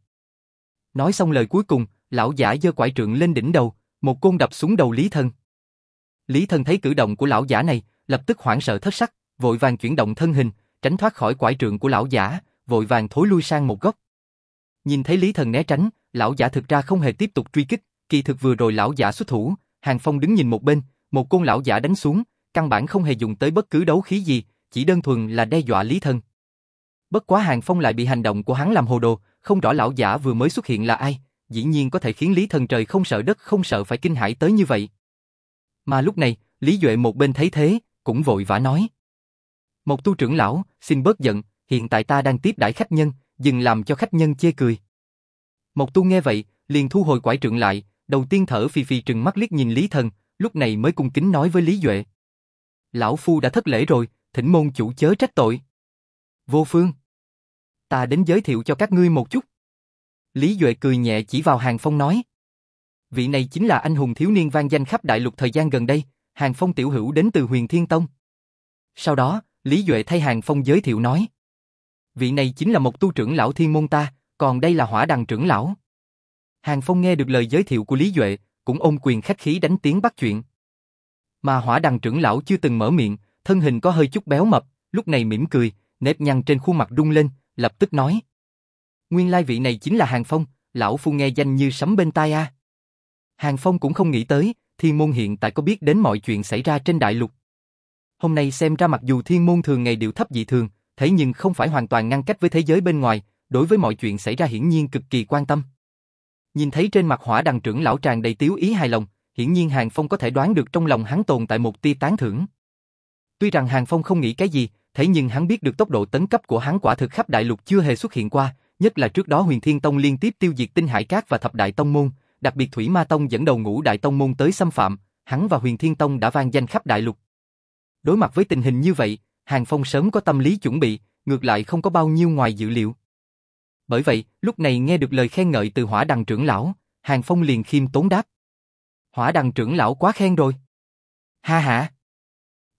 Nói xong lời cuối cùng, lão giả giơ quải trượng lên đỉnh đầu, một côn đập xuống đầu Lý thần. Lý Thân thấy cử động của lão giả này, lập tức hoảng sợ thất sắc, vội vàng chuyển động thân hình, tránh thoát khỏi quải trượng của lão giả, vội vàng thối lui sang một góc. Nhìn thấy Lý Thần né tránh, lão giả thực ra không hề tiếp tục truy kích, kỳ thực vừa rồi lão giả xuất thủ, Hàng Phong đứng nhìn một bên, một côn lão giả đánh xuống, căn bản không hề dùng tới bất cứ đấu khí gì, chỉ đơn thuần là đe dọa Lý Thần. Bất quá Hàng Phong lại bị hành động của hắn làm hồ đồ, không rõ lão giả vừa mới xuất hiện là ai, dĩ nhiên có thể khiến Lý Thần trời không sợ đất không sợ phải kinh hãi tới như vậy. Mà lúc này, Lý Duệ một bên thấy thế, cũng vội vã nói. Một tu trưởng lão, xin bớt giận, hiện tại ta đang tiếp đãi khách nhân, dừng làm cho khách nhân chê cười. Một tu nghe vậy, liền thu hồi quải trượng lại, đầu tiên thở phì phì trừng mắt liếc nhìn Lý Thần, lúc này mới cung kính nói với Lý Duệ. Lão Phu đã thất lễ rồi, thỉnh môn chủ chớ trách tội. Vô phương. Ta đến giới thiệu cho các ngươi một chút. Lý Duệ cười nhẹ chỉ vào Hàng Phong nói. Vị này chính là anh hùng thiếu niên vang danh khắp đại lục thời gian gần đây, Hàng Phong tiểu hữu đến từ huyền Thiên Tông. Sau đó, Lý Duệ thay Hàng Phong giới thiệu nói. Vị này chính là một tu trưởng lão thiên môn ta, còn đây là hỏa đằng trưởng lão. Hàng Phong nghe được lời giới thiệu của Lý Duệ, cũng ôm quyền khách khí đánh tiếng bắt chuyện. Mà hỏa đằng trưởng lão chưa từng mở miệng, thân hình có hơi chút béo mập, lúc này mỉm cười, nếp nhăn trên khuôn mặt rung lên, lập tức nói. Nguyên lai vị này chính là Hàng Phong, lão phu nghe danh như sấm bên tai a. Hàng Phong cũng không nghĩ tới, thiên môn hiện tại có biết đến mọi chuyện xảy ra trên đại lục. Hôm nay xem ra mặc dù thiên môn thường ngày điều thấp dị thường, thế nhưng không phải hoàn toàn ngăn cách với thế giới bên ngoài, đối với mọi chuyện xảy ra hiển nhiên cực kỳ quan tâm. Nhìn thấy trên mặt hỏa đằng trưởng lão tràn đầy tiếu ý hài lòng, hiển nhiên Hàng Phong có thể đoán được trong lòng hắn tồn tại một tia tán thưởng. Tuy rằng Hàng Phong không nghĩ cái gì, thế nhưng hắn biết được tốc độ tấn cấp của hắn quả thực khắp đại lục chưa hề xuất hiện qua, nhất là trước đó Huyền Thiên Tông liên tiếp tiêu diệt Tinh Hải Cát và Thập Đại Tông Môn, đặc biệt Thủy Ma Tông dẫn đầu ngũ Đại Tông Môn tới xâm phạm, hắn và Huyền Thiên Tông đã vang danh khắp đại lục. Đối mặt với tình hình như vậy, Hàng Phong sớm có tâm lý chuẩn bị, ngược lại không có bao nhiêu ngoài dự liệu. Bởi vậy, lúc này nghe được lời khen ngợi từ hỏa đằng trưởng lão, Hàng Phong liền khiêm tốn đáp. Hỏa đằng trưởng lão quá khen rồi. Ha ha.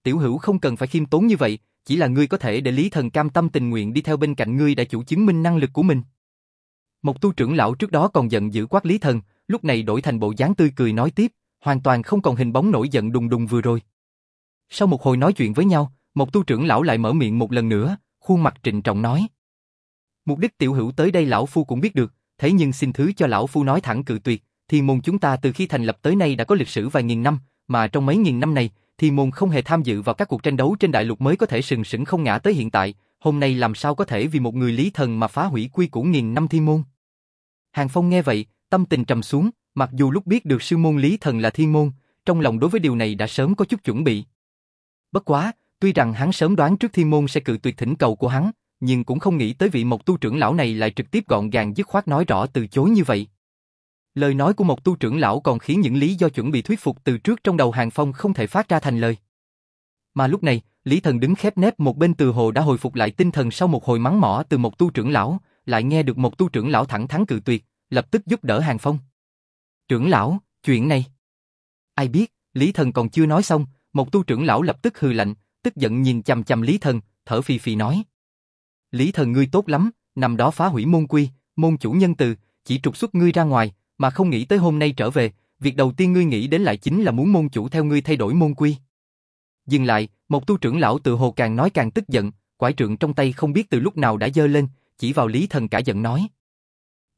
Tiểu hữu không cần phải khiêm tốn như vậy, chỉ là ngươi có thể để Lý Thần cam tâm tình nguyện đi theo bên cạnh ngươi đã chủ chứng minh năng lực của mình. Một tu trưởng lão trước đó còn giận dữ quát Lý Thần, lúc này đổi thành bộ dáng tươi cười nói tiếp, hoàn toàn không còn hình bóng nổi giận đùng đùng vừa rồi. Sau một hồi nói chuyện với nhau, một tu trưởng lão lại mở miệng một lần nữa, khuôn mặt trịnh trọng nói. Mục đích tiểu hữu tới đây lão phu cũng biết được, thế nhưng xin thứ cho lão phu nói thẳng cự tuyệt, thiên môn chúng ta từ khi thành lập tới nay đã có lịch sử vài nghìn năm, mà trong mấy nghìn năm này, thiên môn không hề tham dự vào các cuộc tranh đấu trên đại lục mới có thể sừng sững không ngã tới hiện tại, hôm nay làm sao có thể vì một người lý thần mà phá hủy quy củ nghìn năm thiên môn. Hàng Phong nghe vậy, tâm tình trầm xuống, mặc dù lúc biết được sư môn lý thần là thiên môn, trong lòng đối với điều này đã sớm có chút chuẩn bị. Bất quá, tuy rằng hắn sớm đoán trước thiên môn sẽ cự tuyệt thỉnh cầu của hắn, nhưng cũng không nghĩ tới vị một tu trưởng lão này lại trực tiếp gọn gàng dứt khoát nói rõ từ chối như vậy. Lời nói của một tu trưởng lão còn khiến những lý do chuẩn bị thuyết phục từ trước trong đầu Hàng Phong không thể phát ra thành lời. Mà lúc này, Lý Thần đứng khép nép một bên từ hồ đã hồi phục lại tinh thần sau một hồi mắng mỏ từ một tu trưởng lão, lại nghe được một tu trưởng lão thẳng thắn cự tuyệt, lập tức giúp đỡ Hàng Phong. Trưởng lão, chuyện này. Ai biết, Lý Thần còn chưa nói xong, một tu trưởng lão lập tức hừ lạnh, tức giận nhìn chằm chằm Lý Thần, thở phì phì nói. Lý Thần ngươi tốt lắm, nằm đó phá hủy môn quy, môn chủ nhân từ, chỉ trục xuất ngươi ra ngoài, mà không nghĩ tới hôm nay trở về, việc đầu tiên ngươi nghĩ đến lại chính là muốn môn chủ theo ngươi thay đổi môn quy. Dừng lại, một tu trưởng lão tự hồ càng nói càng tức giận, quải trượng trong tay không biết từ lúc nào đã dơ lên, chỉ vào Lý Thần cả giận nói.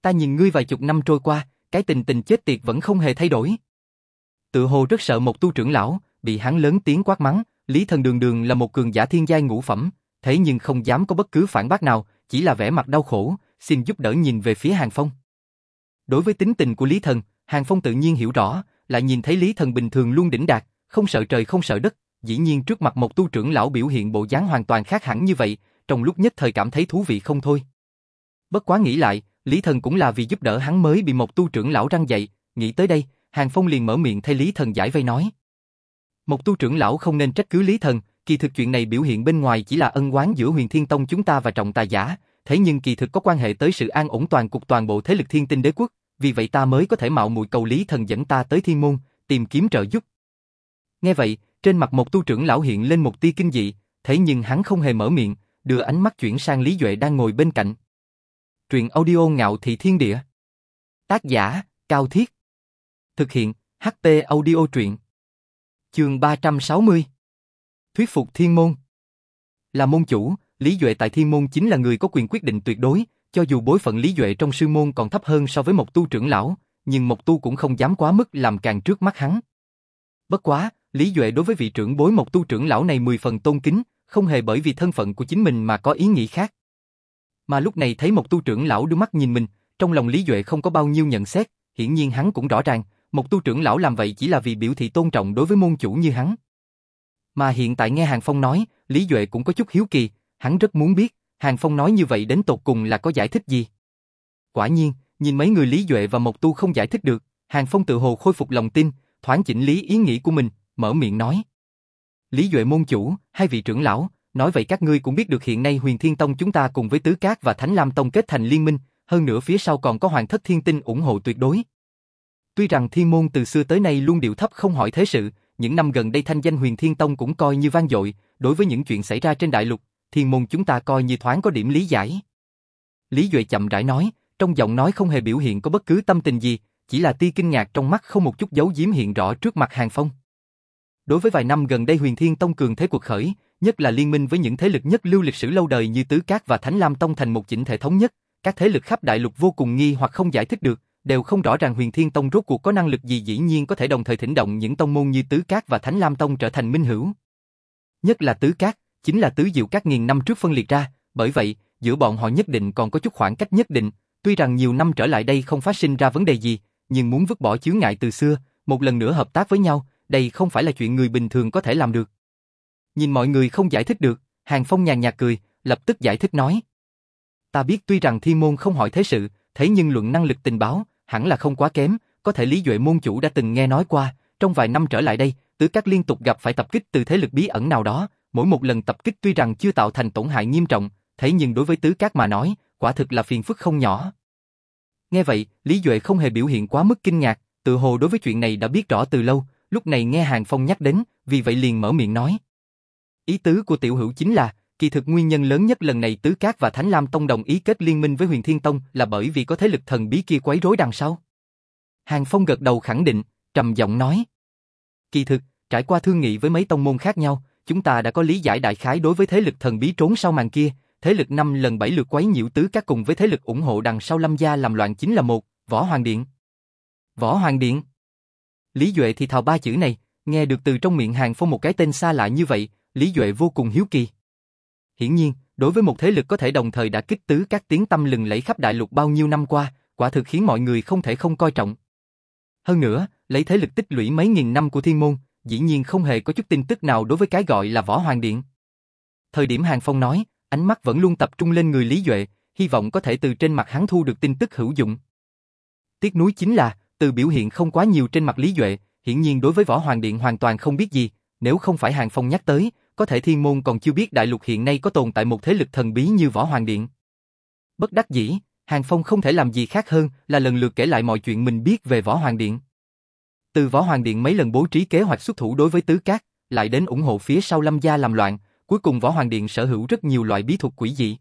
Ta nhìn ngươi vài chục năm trôi qua, cái tình tình chết tiệt vẫn không hề thay đổi. Tự hồ rất sợ một tu trưởng lão, bị hắn lớn tiếng quát mắng, Lý Thần đường đường là một cường giả thiên giai ngũ phẩm, thế nhưng không dám có bất cứ phản bác nào, chỉ là vẻ mặt đau khổ, xin giúp đỡ nhìn về phía Hàng Phong. Đối với tính tình của Lý Thần, Hàng Phong tự nhiên hiểu rõ, lại nhìn thấy Lý Thần bình thường luôn đỉnh đạt, không sợ trời không sợ đất, dĩ nhiên trước mặt một tu trưởng lão biểu hiện bộ dáng hoàn toàn khác hẳn như vậy, trong lúc nhất thời cảm thấy thú vị không thôi. Bất quá nghĩ lại, Lý Thần cũng là vì giúp đỡ hắn mới bị một tu trưởng lão răng dậy, nghĩ tới đây, Hàng Phong liền mở miệng thay Lý Thần giải vây nói. Một tu trưởng lão không nên trách cứ Lý Thần, kỳ thực chuyện này biểu hiện bên ngoài chỉ là ân oán giữa huyền thiên tông chúng ta và trọng tài giả, thế nhưng kỳ thực có quan hệ tới sự an ổn toàn cục toàn bộ thế lực thiên tinh đế quốc, vì vậy ta mới có thể mạo muội cầu Lý Thần dẫn ta tới thiên môn, tìm kiếm trợ giúp. Nghe vậy, trên mặt một tu trưởng lão hiện lên một tia kinh dị, thế nhưng hắn không hề mở miệng, đưa ánh mắt chuyển sang Lý Duệ đang ngồi bên cạnh. Truyện audio ngạo thị thiên địa. Tác giả, Cao Thiết. Thực hiện, ht audio truyện. Trường 360. Thuyết phục thiên môn. Là môn chủ, Lý Duệ tại thiên môn chính là người có quyền quyết định tuyệt đối, cho dù bối phận Lý Duệ trong sư môn còn thấp hơn so với một tu trưởng lão, nhưng một tu cũng không dám quá mức làm càng trước mắt hắn. Bất quá, Lý Duệ đối với vị trưởng bối một tu trưởng lão này mười phần tôn kính, không hề bởi vì thân phận của chính mình mà có ý nghĩ khác. Mà lúc này thấy một tu trưởng lão đưa mắt nhìn mình, trong lòng Lý Duệ không có bao nhiêu nhận xét, hiển nhiên hắn cũng rõ ràng, một tu trưởng lão làm vậy chỉ là vì biểu thị tôn trọng đối với môn chủ như hắn. Mà hiện tại nghe Hàng Phong nói, Lý Duệ cũng có chút hiếu kỳ, hắn rất muốn biết, Hàng Phong nói như vậy đến tột cùng là có giải thích gì. Quả nhiên, nhìn mấy người Lý Duệ và Mộc Tu không giải thích được, Hàng Phong tự hồ khôi phục lòng tin, thoáng chỉnh lý ý nghĩ của mình, mở miệng nói. Lý Duệ môn chủ, hai vị trưởng lão, nói vậy các ngươi cũng biết được hiện nay Huyền Thiên Tông chúng ta cùng với Tứ Cát và Thánh Lam Tông kết thành liên minh, hơn nữa phía sau còn có Hoàng Thất Thiên Tinh ủng hộ tuyệt đối. Tuy rằng Thiên Môn từ xưa tới nay luôn điệu thấp không hỏi thế sự, những năm gần đây thanh danh Huyền Thiên Tông cũng coi như vang dội, đối với những chuyện xảy ra trên đại lục, Thiên Môn chúng ta coi như thoáng có điểm lý giải. Lý Duệ chậm rãi nói, trong giọng nói không hề biểu hiện có bất cứ tâm tình gì, chỉ là tia kinh ngạc trong mắt không một chút giấu giếm hiện rõ trước mặt Hàng Phong. Đối với vài năm gần đây Huyền Thiên Tông cường thế cuộc khởi, nhất là liên minh với những thế lực nhất lưu lịch sử lâu đời như Tứ Cát và Thánh Lam Tông thành một chỉnh thể thống nhất, các thế lực khắp đại lục vô cùng nghi hoặc không giải thích được, đều không rõ ràng Huyền Thiên Tông rốt cuộc có năng lực gì dĩ nhiên có thể đồng thời thỉnh động những tông môn như Tứ Cát và Thánh Lam Tông trở thành minh hữu. Nhất là Tứ Cát, chính là Tứ Diệu Cát nghìn năm trước phân liệt ra, bởi vậy, giữa bọn họ nhất định còn có chút khoảng cách nhất định, tuy rằng nhiều năm trở lại đây không phát sinh ra vấn đề gì, nhưng muốn vứt bỏ chướng ngại từ xưa, một lần nữa hợp tác với nhau, đây không phải là chuyện người bình thường có thể làm được. Nhìn mọi người không giải thích được, Hàng Phong nhàn nhạt cười, lập tức giải thích nói. Ta biết tuy rằng thiên môn không hỏi thế sự, thế nhưng luận năng lực tình báo, hẳn là không quá kém, có thể Lý Duệ môn chủ đã từng nghe nói qua, trong vài năm trở lại đây, tứ các liên tục gặp phải tập kích từ thế lực bí ẩn nào đó, mỗi một lần tập kích tuy rằng chưa tạo thành tổn hại nghiêm trọng, thế nhưng đối với tứ các mà nói, quả thực là phiền phức không nhỏ. Nghe vậy, Lý Duệ không hề biểu hiện quá mức kinh ngạc, tự hồ đối với chuyện này đã biết rõ từ lâu, lúc này nghe Hàng Phong nhắc đến, vì vậy liền mở miệng nói. Ý tứ của tiểu hữu chính là, kỳ thực nguyên nhân lớn nhất lần này Tứ Cát và Thánh Lam Tông đồng ý kết liên minh với Huyền Thiên Tông là bởi vì có thế lực thần bí kia quấy rối đằng sau. Hàng Phong gật đầu khẳng định, trầm giọng nói. Kỳ thực, trải qua thương nghị với mấy tông môn khác nhau, chúng ta đã có lý giải đại khái đối với thế lực thần bí trốn sau màn kia, thế lực năm lần bảy lượt quấy nhiễu Tứ Cát cùng với thế lực ủng hộ đằng sau Lâm gia làm loạn chính là một, Võ Hoàng Điện. Võ Hoàng Điện. Lý Duệ thì thào ba chữ này, nghe được từ trong miệng Hàng Phong một cái tên xa lạ như vậy, Lý Duệ vô cùng hiếu kỳ. Hiển nhiên, đối với một thế lực có thể đồng thời đã kích tứ các tiếng tâm lừng lẫy khắp đại lục bao nhiêu năm qua, quả thực khiến mọi người không thể không coi trọng. Hơn nữa, lấy thế lực tích lũy mấy nghìn năm của thiên môn, dĩ nhiên không hề có chút tin tức nào đối với cái gọi là võ hoàng điện. Thời điểm Hàng Phong nói, ánh mắt vẫn luôn tập trung lên người Lý Duệ, hy vọng có thể từ trên mặt hắn thu được tin tức hữu dụng. Tiếc nuối chính là, từ biểu hiện không quá nhiều trên mặt Lý Duệ, hiển nhiên đối với Võ Hoàng Điện hoàn toàn không biết gì, nếu không phải Hàng Phong nhắc tới, có thể thiên môn còn chưa biết đại lục hiện nay có tồn tại một thế lực thần bí như Võ Hoàng Điện. Bất đắc dĩ, Hàng Phong không thể làm gì khác hơn là lần lượt kể lại mọi chuyện mình biết về Võ Hoàng Điện. Từ Võ Hoàng Điện mấy lần bố trí kế hoạch xuất thủ đối với Tứ Cát, lại đến ủng hộ phía sau Lâm Gia làm loạn, cuối cùng Võ Hoàng Điện sở hữu rất nhiều loại bí thuật quỷ dị.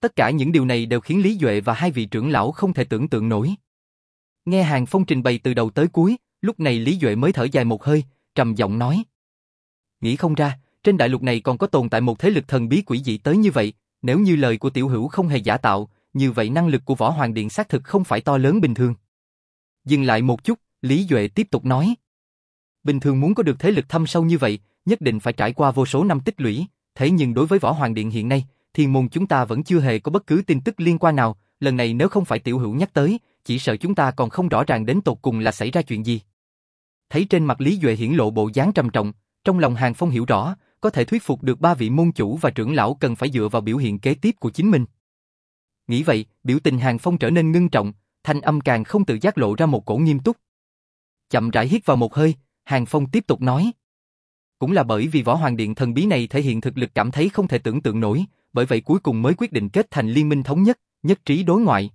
Tất cả những điều này đều khiến Lý Duệ và hai vị trưởng lão không thể tưởng tượng nổi. Nghe Hàng Phong trình bày từ đầu tới cuối, lúc này Lý Duệ mới thở dài một hơi, trầm giọng nói. Nghĩ không ra, trên đại lục này còn có tồn tại một thế lực thần bí quỷ dị tới như vậy, nếu như lời của tiểu hữu không hề giả tạo, như vậy năng lực của Võ Hoàng Điện xác thực không phải to lớn bình thường. Dừng lại một chút, Lý Duệ tiếp tục nói. Bình thường muốn có được thế lực thâm sâu như vậy, nhất định phải trải qua vô số năm tích lũy, thế nhưng đối với Võ Hoàng Điện hiện nay, thiên môn chúng ta vẫn chưa hề có bất cứ tin tức liên quan nào, lần này nếu không phải tiểu hữu nhắc tới, chỉ sợ chúng ta còn không rõ ràng đến tột cùng là xảy ra chuyện gì. Thấy trên mặt Lý Duệ hiển lộ bộ dáng trầm trọng, trong lòng Hàng Phong hiểu rõ, có thể thuyết phục được ba vị môn chủ và trưởng lão cần phải dựa vào biểu hiện kế tiếp của chính mình. Nghĩ vậy, biểu tình Hàng Phong trở nên ngưng trọng, thanh âm càng không tự giác lộ ra một cổ nghiêm túc. Chậm rãi hít vào một hơi, Hàng Phong tiếp tục nói. cũng là bởi vì Võ Hoàng Điện thần bí này thể hiện thực lực cảm thấy không thể tưởng tượng nổi, bởi vậy cuối cùng mới quyết định kết thành liên minh thống nhất, nhất trí đối ngoại.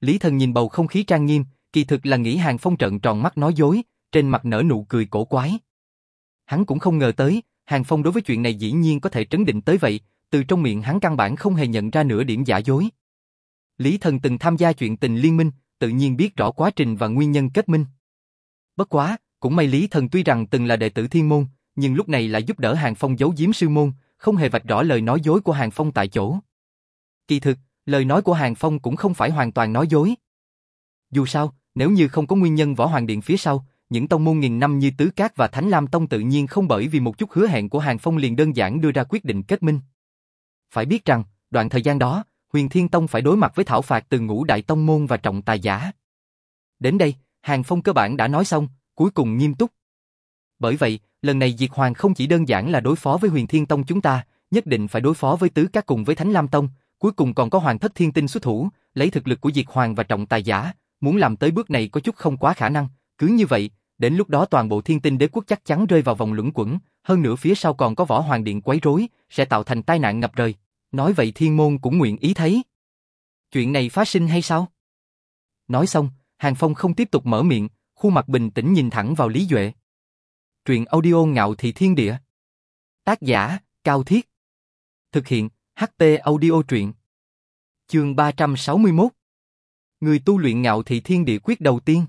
Lý Thần nhìn bầu không khí trang nghiêm, kỳ thực là nghĩ Hàng Phong trợn tròn mắt nói dối, trên mặt nở nụ cười cổ quái. Hắn cũng không ngờ tới, Hàng Phong đối với chuyện này dĩ nhiên có thể trấn định tới vậy, từ trong miệng hắn căn bản không hề nhận ra nửa điểm giả dối. Lý Thần từng tham gia chuyện tình liên minh, tự nhiên biết rõ quá trình và nguyên nhân kết minh. Bất quá, cũng may Lý Thần tuy rằng từng là đệ tử thiên môn, nhưng lúc này lại giúp đỡ Hàng Phong giấu giếm sư môn, không hề vạch rõ lời nói dối của Hàng Phong tại chỗ. Kỳ thực, lời nói của Hàng Phong cũng không phải hoàn toàn nói dối. Dù sao, nếu như không có nguyên nhân võ hoàng điện phía sau, những tông môn nghìn năm như Tứ Cát và Thánh Lam Tông tự nhiên không bởi vì một chút hứa hẹn của Hàng Phong liền đơn giản đưa ra quyết định kết minh. Phải biết rằng, đoạn thời gian đó, Huyền Thiên Tông phải đối mặt với thảo phạt từ ngũ đại tông môn và trọng tài giả. Đến đây, Hàng Phong cơ bản đã nói xong, cuối cùng nghiêm túc. Bởi vậy, lần này Diệt Hoàng không chỉ đơn giản là đối phó với Huyền Thiên Tông chúng ta, nhất định phải đối phó với Tứ cát cùng với Thánh Lam Tông, cuối cùng còn có Hoàng Thất Thiên Tinh xuất thủ, lấy thực lực của Diệt Hoàng và trọng tài giả, muốn làm tới bước này có chút không quá khả năng, cứ như vậy, đến lúc đó toàn bộ Thiên Tinh Đế quốc chắc chắn rơi vào vòng luẩn quẩn, hơn nữa phía sau còn có Võ Hoàng Điện quấy rối, sẽ tạo thành tai nạn ngập trời. Nói vậy Thiên Môn cũng nguyện ý thấy. Chuyện này phát sinh hay sao? Nói xong, Hàng Phong không tiếp tục mở miệng, khuôn mặt bình tĩnh nhìn thẳng vào Lý Duệ. Truyện audio ngạo thị thiên địa. Tác giả, Cao Thiết. Thực hiện, HT audio truyện. Chương 361. Người tu luyện ngạo thị thiên địa quyết đầu tiên.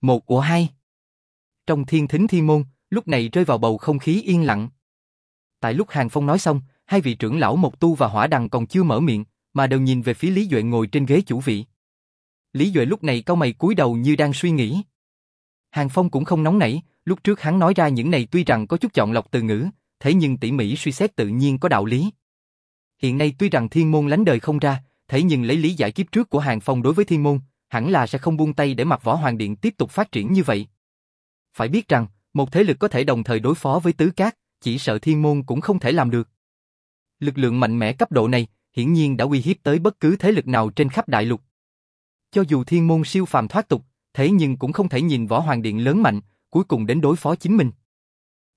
Một của hai. Trong thiên thính thiên môn, lúc này rơi vào bầu không khí yên lặng. Tại lúc Hàng Phong nói xong, hai vị trưởng lão Mộc Tu và Hỏa Đằng còn chưa mở miệng, mà đều nhìn về phía Lý Duệ ngồi trên ghế chủ vị. Lý Duệ lúc này cau mày cúi đầu như đang suy nghĩ. Hàng Phong cũng không nóng nảy, lúc trước hắn nói ra những này tuy rằng có chút chọn lọc từ ngữ, thế nhưng tỉ mỉ suy xét tự nhiên có đạo lý. Hiện nay tuy rằng thiên môn lánh đời không ra, thế nhưng lấy lý giải kiếp trước của Hàng Phong đối với thiên môn, hẳn là sẽ không buông tay để mặc võ hoàng điện tiếp tục phát triển như vậy. Phải biết rằng, một thế lực có thể đồng thời đối phó với tứ cát, chỉ sợ thiên môn cũng không thể làm được. Lực lượng mạnh mẽ cấp độ này, hiển nhiên đã uy hiếp tới bất cứ thế lực nào trên khắp đại lục. Cho dù thiên môn siêu phàm thoát tục, thế nhưng cũng không thể nhìn võ hoàng điện lớn mạnh, cuối cùng đến đối phó chính mình.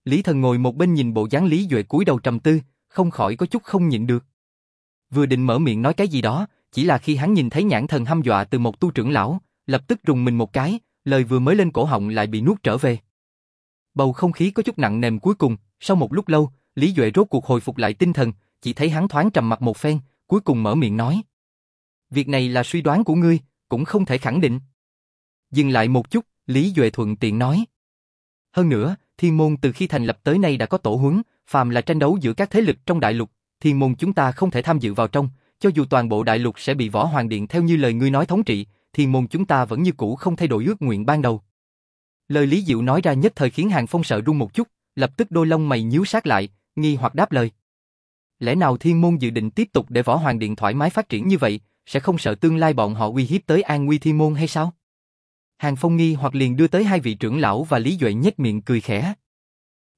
Lý Thần ngồi một bên nhìn bộ dáng Lý Duệ cúi đầu trầm tư, không khỏi có chút không nhịn được. Vừa định mở miệng nói cái gì đó, chỉ là khi hắn nhìn thấy nhãn thần hăm dọa từ một tu trưởng lão, lập tức rùng mình một cái, lời vừa mới lên cổ họng lại bị nuốt trở về. Bầu không khí có chút nặng nề cuối cùng, sau một lúc lâu, Lý Duệ rốt cuộc hồi phục lại tinh thần, chỉ thấy hắn thoáng trầm mặt một phen, cuối cùng mở miệng nói. Việc này là suy đoán của ngươi, cũng không thể khẳng định. Dừng lại một chút, Lý Duệ thuận tiện nói. Hơn nữa, thiên môn từ khi thành lập tới nay đã có tổ huấn, phàm là tranh đấu giữa các thế lực trong đại lục, thiên môn chúng ta không thể tham dự vào trong, cho dù toàn bộ đại lục sẽ bị võ hoàng điện theo như lời ngươi nói thống trị, thiên môn chúng ta vẫn như cũ không thay đổi ước nguyện ban đầu. Lời Lý Diệu nói ra nhất thời khiến Hàng Phong sợ run một chút, lập tức đôi lông mày nhíu sát lại, nghi hoặc đáp lời. Lẽ nào thiên môn dự định tiếp tục để võ hoàng điện thoải mái phát triển như vậy, sẽ không sợ tương lai bọn họ uy hiếp tới an nguy thiên môn hay sao? Hàng Phong nghi hoặc liền đưa tới hai vị trưởng lão và Lý Duệ nhếch miệng cười khẽ.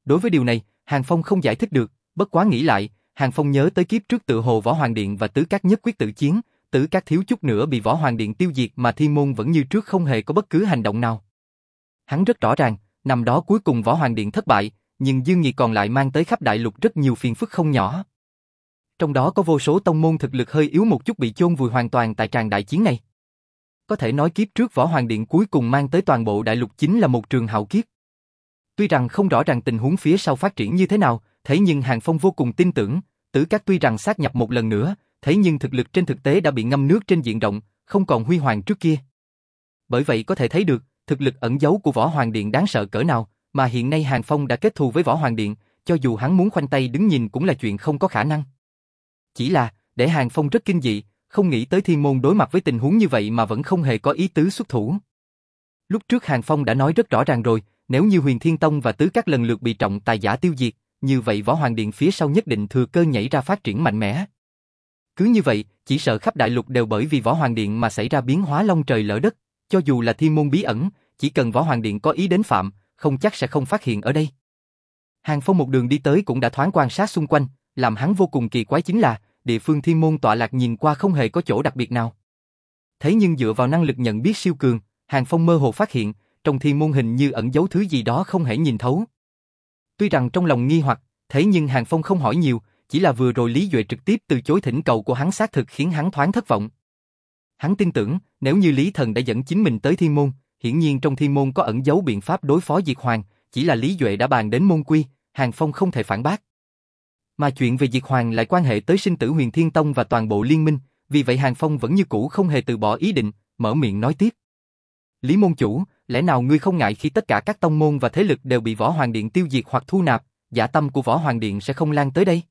Đối với điều này, Hàng Phong không giải thích được, bất quá nghĩ lại, Hàng Phong nhớ tới kiếp trước tự hồ Võ Hoàng Điện và Tứ Các nhất quyết tự chiến, Tứ Các thiếu chút nữa bị Võ Hoàng Điện tiêu diệt mà Thiên Môn vẫn như trước không hề có bất cứ hành động nào. Hắn rất rõ ràng, năm đó cuối cùng Võ Hoàng Điện thất bại, nhưng Dương Nghị còn lại mang tới khắp đại lục rất nhiều phiền phức không nhỏ. Trong đó có vô số tông môn thực lực hơi yếu một chút bị chôn vùi hoàn toàn tại tràng đại chiến này. Có thể nói kiếp trước Võ Hoàng Điện cuối cùng mang tới toàn bộ đại lục chính là một trường hạo kiếp. Tuy rằng không rõ ràng tình huống phía sau phát triển như thế nào, thế nhưng Hàng Phong vô cùng tin tưởng, tử các tuy rằng sát nhập một lần nữa, thế nhưng thực lực trên thực tế đã bị ngâm nước trên diện rộng, không còn huy hoàng trước kia. Bởi vậy có thể thấy được, thực lực ẩn giấu của Võ Hoàng Điện đáng sợ cỡ nào, mà hiện nay Hàng Phong đã kết thù với Võ Hoàng Điện, cho dù hắn muốn khoanh tay đứng nhìn cũng là chuyện không có khả năng. Chỉ là, để Hàng Phong rất kinh dị, không nghĩ tới thiên môn đối mặt với tình huống như vậy mà vẫn không hề có ý tứ xuất thủ. Lúc trước Hàng Phong đã nói rất rõ ràng rồi, nếu như huyền thiên tông và tứ các lần lượt bị trọng tài giả tiêu diệt, như vậy võ hoàng điện phía sau nhất định thừa cơ nhảy ra phát triển mạnh mẽ. Cứ như vậy, chỉ sợ khắp đại lục đều bởi vì võ hoàng điện mà xảy ra biến hóa long trời lở đất, cho dù là thiên môn bí ẩn, chỉ cần võ hoàng điện có ý đến phạm, không chắc sẽ không phát hiện ở đây. Hàng Phong một đường đi tới cũng đã thoáng quan sát xung quanh, làm hắn vô cùng kỳ quái chính là, địa phương thiên môn tọa lạc nhìn qua không hề có chỗ đặc biệt nào. Thế nhưng dựa vào năng lực nhận biết siêu cường, Hàng Phong mơ hồ phát hiện, trong thiên môn hình như ẩn giấu thứ gì đó không hề nhìn thấu. Tuy rằng trong lòng nghi hoặc, thế nhưng Hàng Phong không hỏi nhiều, chỉ là vừa rồi Lý Duệ trực tiếp từ chối thỉnh cầu của hắn xác thực khiến hắn thoáng thất vọng. Hắn tin tưởng, nếu như Lý Thần đã dẫn chính mình tới thiên môn, hiển nhiên trong thiên môn có ẩn giấu biện pháp đối phó Diệt Hoàng, chỉ là Lý Duệ đã bàn đến môn quy, Hàng Phong không thể phản bác. Mà chuyện về Diệt Hoàng lại quan hệ tới sinh tử huyền thiên tông và toàn bộ liên minh, vì vậy Hàng Phong vẫn như cũ không hề từ bỏ ý định, mở miệng nói tiếp. Lý môn chủ, lẽ nào ngươi không ngại khi tất cả các tông môn và thế lực đều bị Võ Hoàng Điện tiêu diệt hoặc thu nạp, giả tâm của Võ Hoàng Điện sẽ không lan tới đây?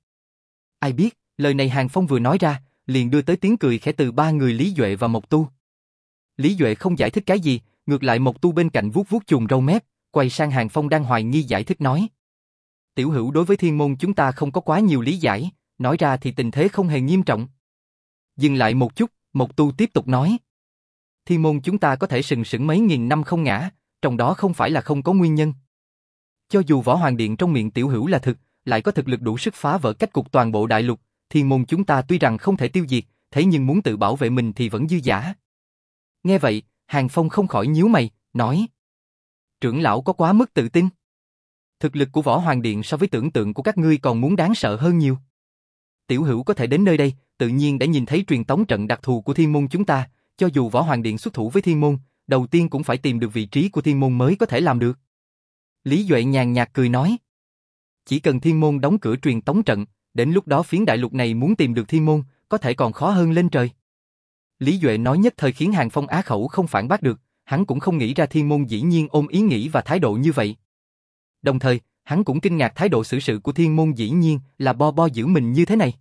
Ai biết, lời này Hàng Phong vừa nói ra, liền đưa tới tiếng cười khẽ từ ba người Lý Duệ và Mộc Tu. Lý Duệ không giải thích cái gì, ngược lại Mộc Tu bên cạnh vuốt vuốt chùm râu mép, quay sang Hàng Phong đang hoài nghi giải thích nói. Tiểu hữu đối với thiên môn chúng ta không có quá nhiều lý giải, nói ra thì tình thế không hề nghiêm trọng. Dừng lại một chút, Mộc Tu tiếp tục nói. Thiên môn chúng ta có thể sừng sững mấy nghìn năm không ngã, trong đó không phải là không có nguyên nhân. Cho dù võ hoàng điện trong miệng tiểu hữu là thực, lại có thực lực đủ sức phá vỡ cách cục toàn bộ đại lục, thiên môn chúng ta tuy rằng không thể tiêu diệt, thế nhưng muốn tự bảo vệ mình thì vẫn dư giả. Nghe vậy, Hàng Phong không khỏi nhíu mày, nói. Trưởng lão có quá mức tự tin. Thực lực của võ hoàng điện so với tưởng tượng của các ngươi còn muốn đáng sợ hơn nhiều. Tiểu hữu có thể đến nơi đây, tự nhiên đã nhìn thấy truyền tống trận đặc thù của thiên môn chúng ta, cho dù võ hoàng điện xuất thủ với thiên môn, đầu tiên cũng phải tìm được vị trí của thiên môn mới có thể làm được. Lý Duệ nhàn nhạt cười nói. Chỉ cần thiên môn đóng cửa truyền tống trận, đến lúc đó phiến đại lục này muốn tìm được thiên môn, có thể còn khó hơn lên trời. Lý Duệ nói nhất thời khiến Hàng Phong á khẩu không phản bác được, hắn cũng không nghĩ ra thiên môn dĩ nhiên ôm ý nghĩ và thái độ như vậy. Đồng thời, hắn cũng kinh ngạc thái độ xử sự của thiên môn dĩ nhiên là bo bo giữ mình như thế này.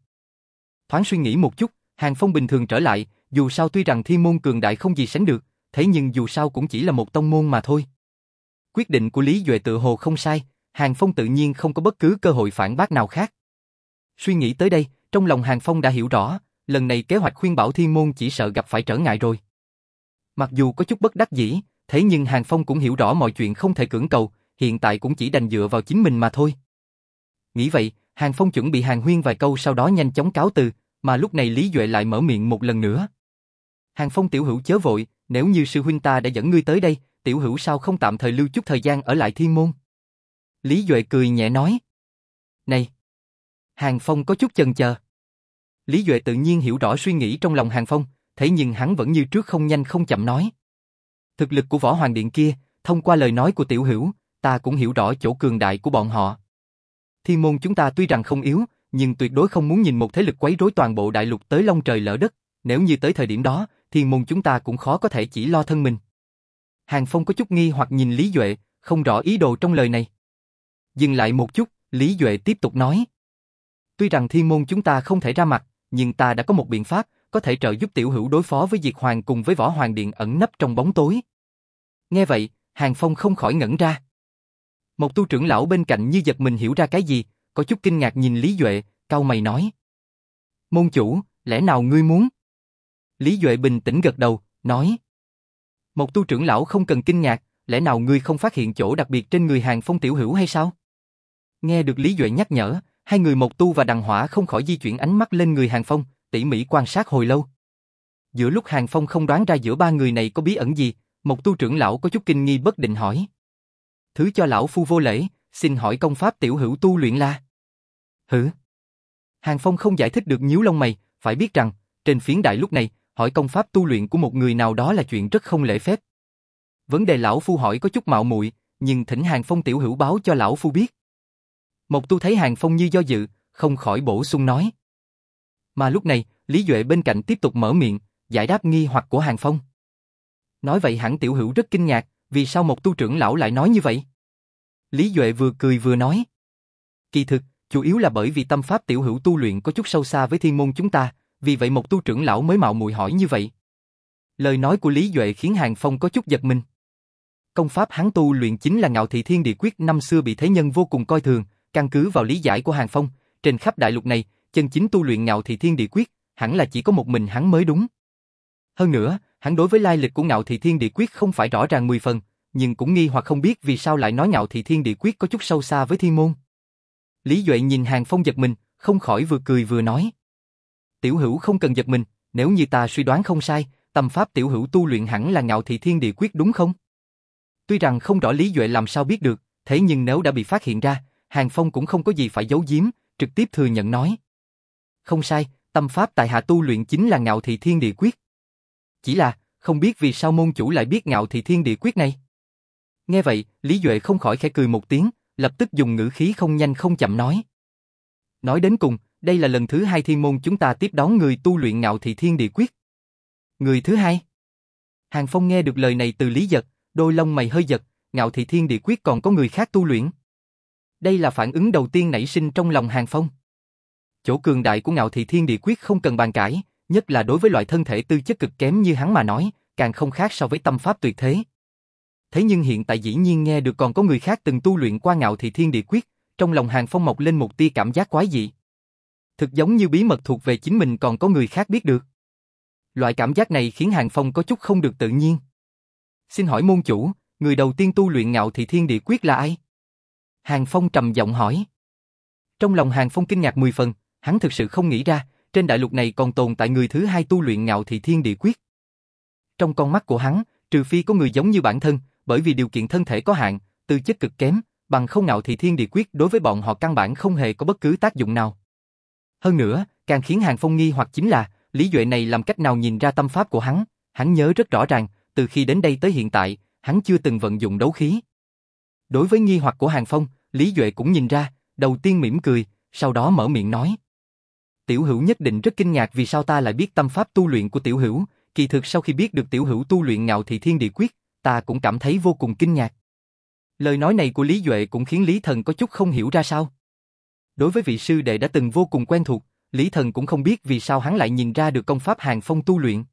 Thoáng suy nghĩ một chút, Hàng Phong bình thường trở lại, dù sao tuy rằng thiên môn cường đại không gì sánh được, thế nhưng dù sao cũng chỉ là một tông môn mà thôi. Quyết định của Lý Duệ tự hồ không sai, Hàng Phong tự nhiên không có bất cứ cơ hội phản bác nào khác. Suy nghĩ tới đây, trong lòng Hàng Phong đã hiểu rõ, lần này kế hoạch khuyên bảo thiên môn chỉ sợ gặp phải trở ngại rồi. Mặc dù có chút bất đắc dĩ, thế nhưng Hàng Phong cũng hiểu rõ mọi chuyện không thể cưỡng cầu, hiện tại cũng chỉ đành dựa vào chính mình mà thôi. Nghĩ vậy, Hàng Phong chuẩn bị hàng huyên vài câu sau đó nhanh chóng cáo từ, mà lúc này Lý Duệ lại mở miệng một lần nữa. Hàng Phong tiểu hữu chớ vội, nếu như sư huynh ta đã dẫn ngươi tới đây, tiểu hữu sao không tạm thời lưu chút thời gian ở lại thiên môn? Lý Duệ cười nhẹ nói. Này! Hàng Phong có chút chần chờ. Lý Duệ tự nhiên hiểu rõ suy nghĩ trong lòng Hàng Phong, thế nhưng hắn vẫn như trước không nhanh không chậm nói. Thực lực của võ hoàng điện kia, thông qua lời nói của tiểu hữu, ta cũng hiểu rõ chỗ cường đại của bọn họ. Thiên môn chúng ta tuy rằng không yếu, nhưng tuyệt đối không muốn nhìn một thế lực quấy rối toàn bộ đại lục tới long trời lỡ đất, nếu như tới thời điểm đó, thiên môn chúng ta cũng khó có thể chỉ lo thân mình. Hàng Phong có chút nghi hoặc nhìn Lý Duệ, không rõ ý đồ trong lời này. Dừng lại một chút, Lý Duệ tiếp tục nói. Tuy rằng thiên môn chúng ta không thể ra mặt, nhưng ta đã có một biện pháp, có thể trợ giúp tiểu hữu đối phó với Diệt Hoàng cùng với Võ Hoàng Điện ẩn nấp trong bóng tối. Nghe vậy, Hàng Phong không khỏi ngẩn ra. Một tu trưởng lão bên cạnh như giật mình hiểu ra cái gì, có chút kinh ngạc nhìn Lý Duệ, cau mày nói. Môn chủ, lẽ nào ngươi muốn? Lý Duệ bình tĩnh gật đầu, nói. Một tu trưởng lão không cần kinh ngạc, lẽ nào ngươi không phát hiện chỗ đặc biệt trên người hàng phong tiểu hữu hay sao? Nghe được Lý Duệ nhắc nhở, hai người Mộc tu và đằng hỏa không khỏi di chuyển ánh mắt lên người hàng phong, tỉ mỉ quan sát hồi lâu. Giữa lúc hàng phong không đoán ra giữa ba người này có bí ẩn gì, Mộc tu trưởng lão có chút kinh nghi bất định hỏi. Thứ cho lão phu vô lễ, xin hỏi công pháp tiểu hữu tu luyện la. Hử? Hàng Phong không giải thích được nhíu lông mày, phải biết rằng, trên phiến đại lúc này, hỏi công pháp tu luyện của một người nào đó là chuyện rất không lễ phép. Vấn đề lão phu hỏi có chút mạo muội, nhưng thỉnh Hàng Phong tiểu hữu báo cho lão phu biết. Một tu thấy Hàng Phong như do dự, không khỏi bổ sung nói. Mà lúc này, Lý Duệ bên cạnh tiếp tục mở miệng, giải đáp nghi hoặc của Hàng Phong. Nói vậy hẳn tiểu hữu rất kinh ngạc, vì sao một tu trưởng lão lại nói như vậy? Lý Duệ vừa cười vừa nói. Kỳ thực, chủ yếu là bởi vì tâm pháp tiểu hữu tu luyện có chút sâu xa với thiên môn chúng ta, vì vậy một tu trưởng lão mới mạo muội hỏi như vậy. Lời nói của Lý Duệ khiến Hàng Phong có chút giật mình. Công pháp hắn tu luyện chính là ngạo thị thiên địa quyết năm xưa bị thế nhân vô cùng coi thường, căn cứ vào lý giải của Hàng Phong, trên khắp đại lục này, chân chính tu luyện ngạo thị thiên địa quyết, hẳn là chỉ có một mình hắn mới đúng. Hơn nữa, hắn đối với lai lịch của ngạo thị thiên địa quyết không phải rõ ràng 10 phần, nhưng cũng nghi hoặc không biết vì sao lại nói ngạo thị thiên địa quyết có chút sâu xa với thiên môn. Lý Duệ nhìn Hàng Phong giật mình, không khỏi vừa cười vừa nói. Tiểu hữu không cần giật mình, nếu như ta suy đoán không sai, tâm pháp tiểu hữu tu luyện hẳn là ngạo thị thiên địa quyết đúng không? Tuy rằng không rõ Lý Duệ làm sao biết được, thế nhưng nếu đã bị phát hiện ra, Hàng Phong cũng không có gì phải giấu giếm, trực tiếp thừa nhận nói. Không sai, tâm pháp tại hạ tu luyện chính là ngạo thị thiên địa quyết. Chỉ là, không biết vì sao môn chủ lại biết ngạo thị thiên địa quyết này. Nghe vậy, Lý Duệ không khỏi khẽ cười một tiếng, lập tức dùng ngữ khí không nhanh không chậm nói. Nói đến cùng, đây là lần thứ hai thiên môn chúng ta tiếp đón người tu luyện ngạo thị thiên địa quyết. Người thứ hai? Hàng Phong nghe được lời này từ Lý Giật, đôi lông mày hơi giật, ngạo thị thiên địa quyết còn có người khác tu luyện. Đây là phản ứng đầu tiên nảy sinh trong lòng Hàng Phong. Chỗ cường đại của ngạo thị thiên địa quyết không cần bàn cãi, nhất là đối với loại thân thể tư chất cực kém như hắn mà nói, càng không khác so với tâm pháp tuyệt thế. Thế nhưng hiện tại dĩ nhiên nghe được còn có người khác từng tu luyện qua ngạo thị thiên địa quyết, trong lòng Hàng Phong mọc lên một tia cảm giác quái dị. Thực giống như bí mật thuộc về chính mình còn có người khác biết được. Loại cảm giác này khiến Hàng Phong có chút không được tự nhiên. Xin hỏi môn chủ, người đầu tiên tu luyện ngạo thị thiên địa quyết là ai? Hàng Phong trầm giọng hỏi. Trong lòng Hàng Phong kinh ngạc mười phần, hắn thực sự không nghĩ ra, trên đại lục này còn tồn tại người thứ hai tu luyện ngạo thị thiên địa quyết. Trong con mắt của hắn, trừ phi có người giống như bản thân, bởi vì điều kiện thân thể có hạn, tư chất cực kém, bằng không ngạo thị thiên địa quyết đối với bọn họ căn bản không hề có bất cứ tác dụng nào. Hơn nữa, càng khiến Hàng Phong nghi hoặc chính là, Lý Duệ này làm cách nào nhìn ra tâm pháp của hắn, hắn nhớ rất rõ ràng, từ khi đến đây tới hiện tại, hắn chưa từng vận dụng đấu khí. Đối với nghi hoặc của Hàng Phong, Lý Duệ cũng nhìn ra, đầu tiên mỉm cười, sau đó mở miệng nói. Tiểu hữu nhất định rất kinh ngạc vì sao ta lại biết tâm pháp tu luyện của tiểu hữu, kỳ thực sau khi biết được tiểu hữu tu luyện ngạo thị thiên địa quyết, ta cũng cảm thấy vô cùng kinh ngạc. Lời nói này của Lý Duệ cũng khiến Lý Thần có chút không hiểu ra sao. Đối với vị sư đệ đã từng vô cùng quen thuộc, Lý Thần cũng không biết vì sao hắn lại nhìn ra được công pháp Hàng Phong tu luyện.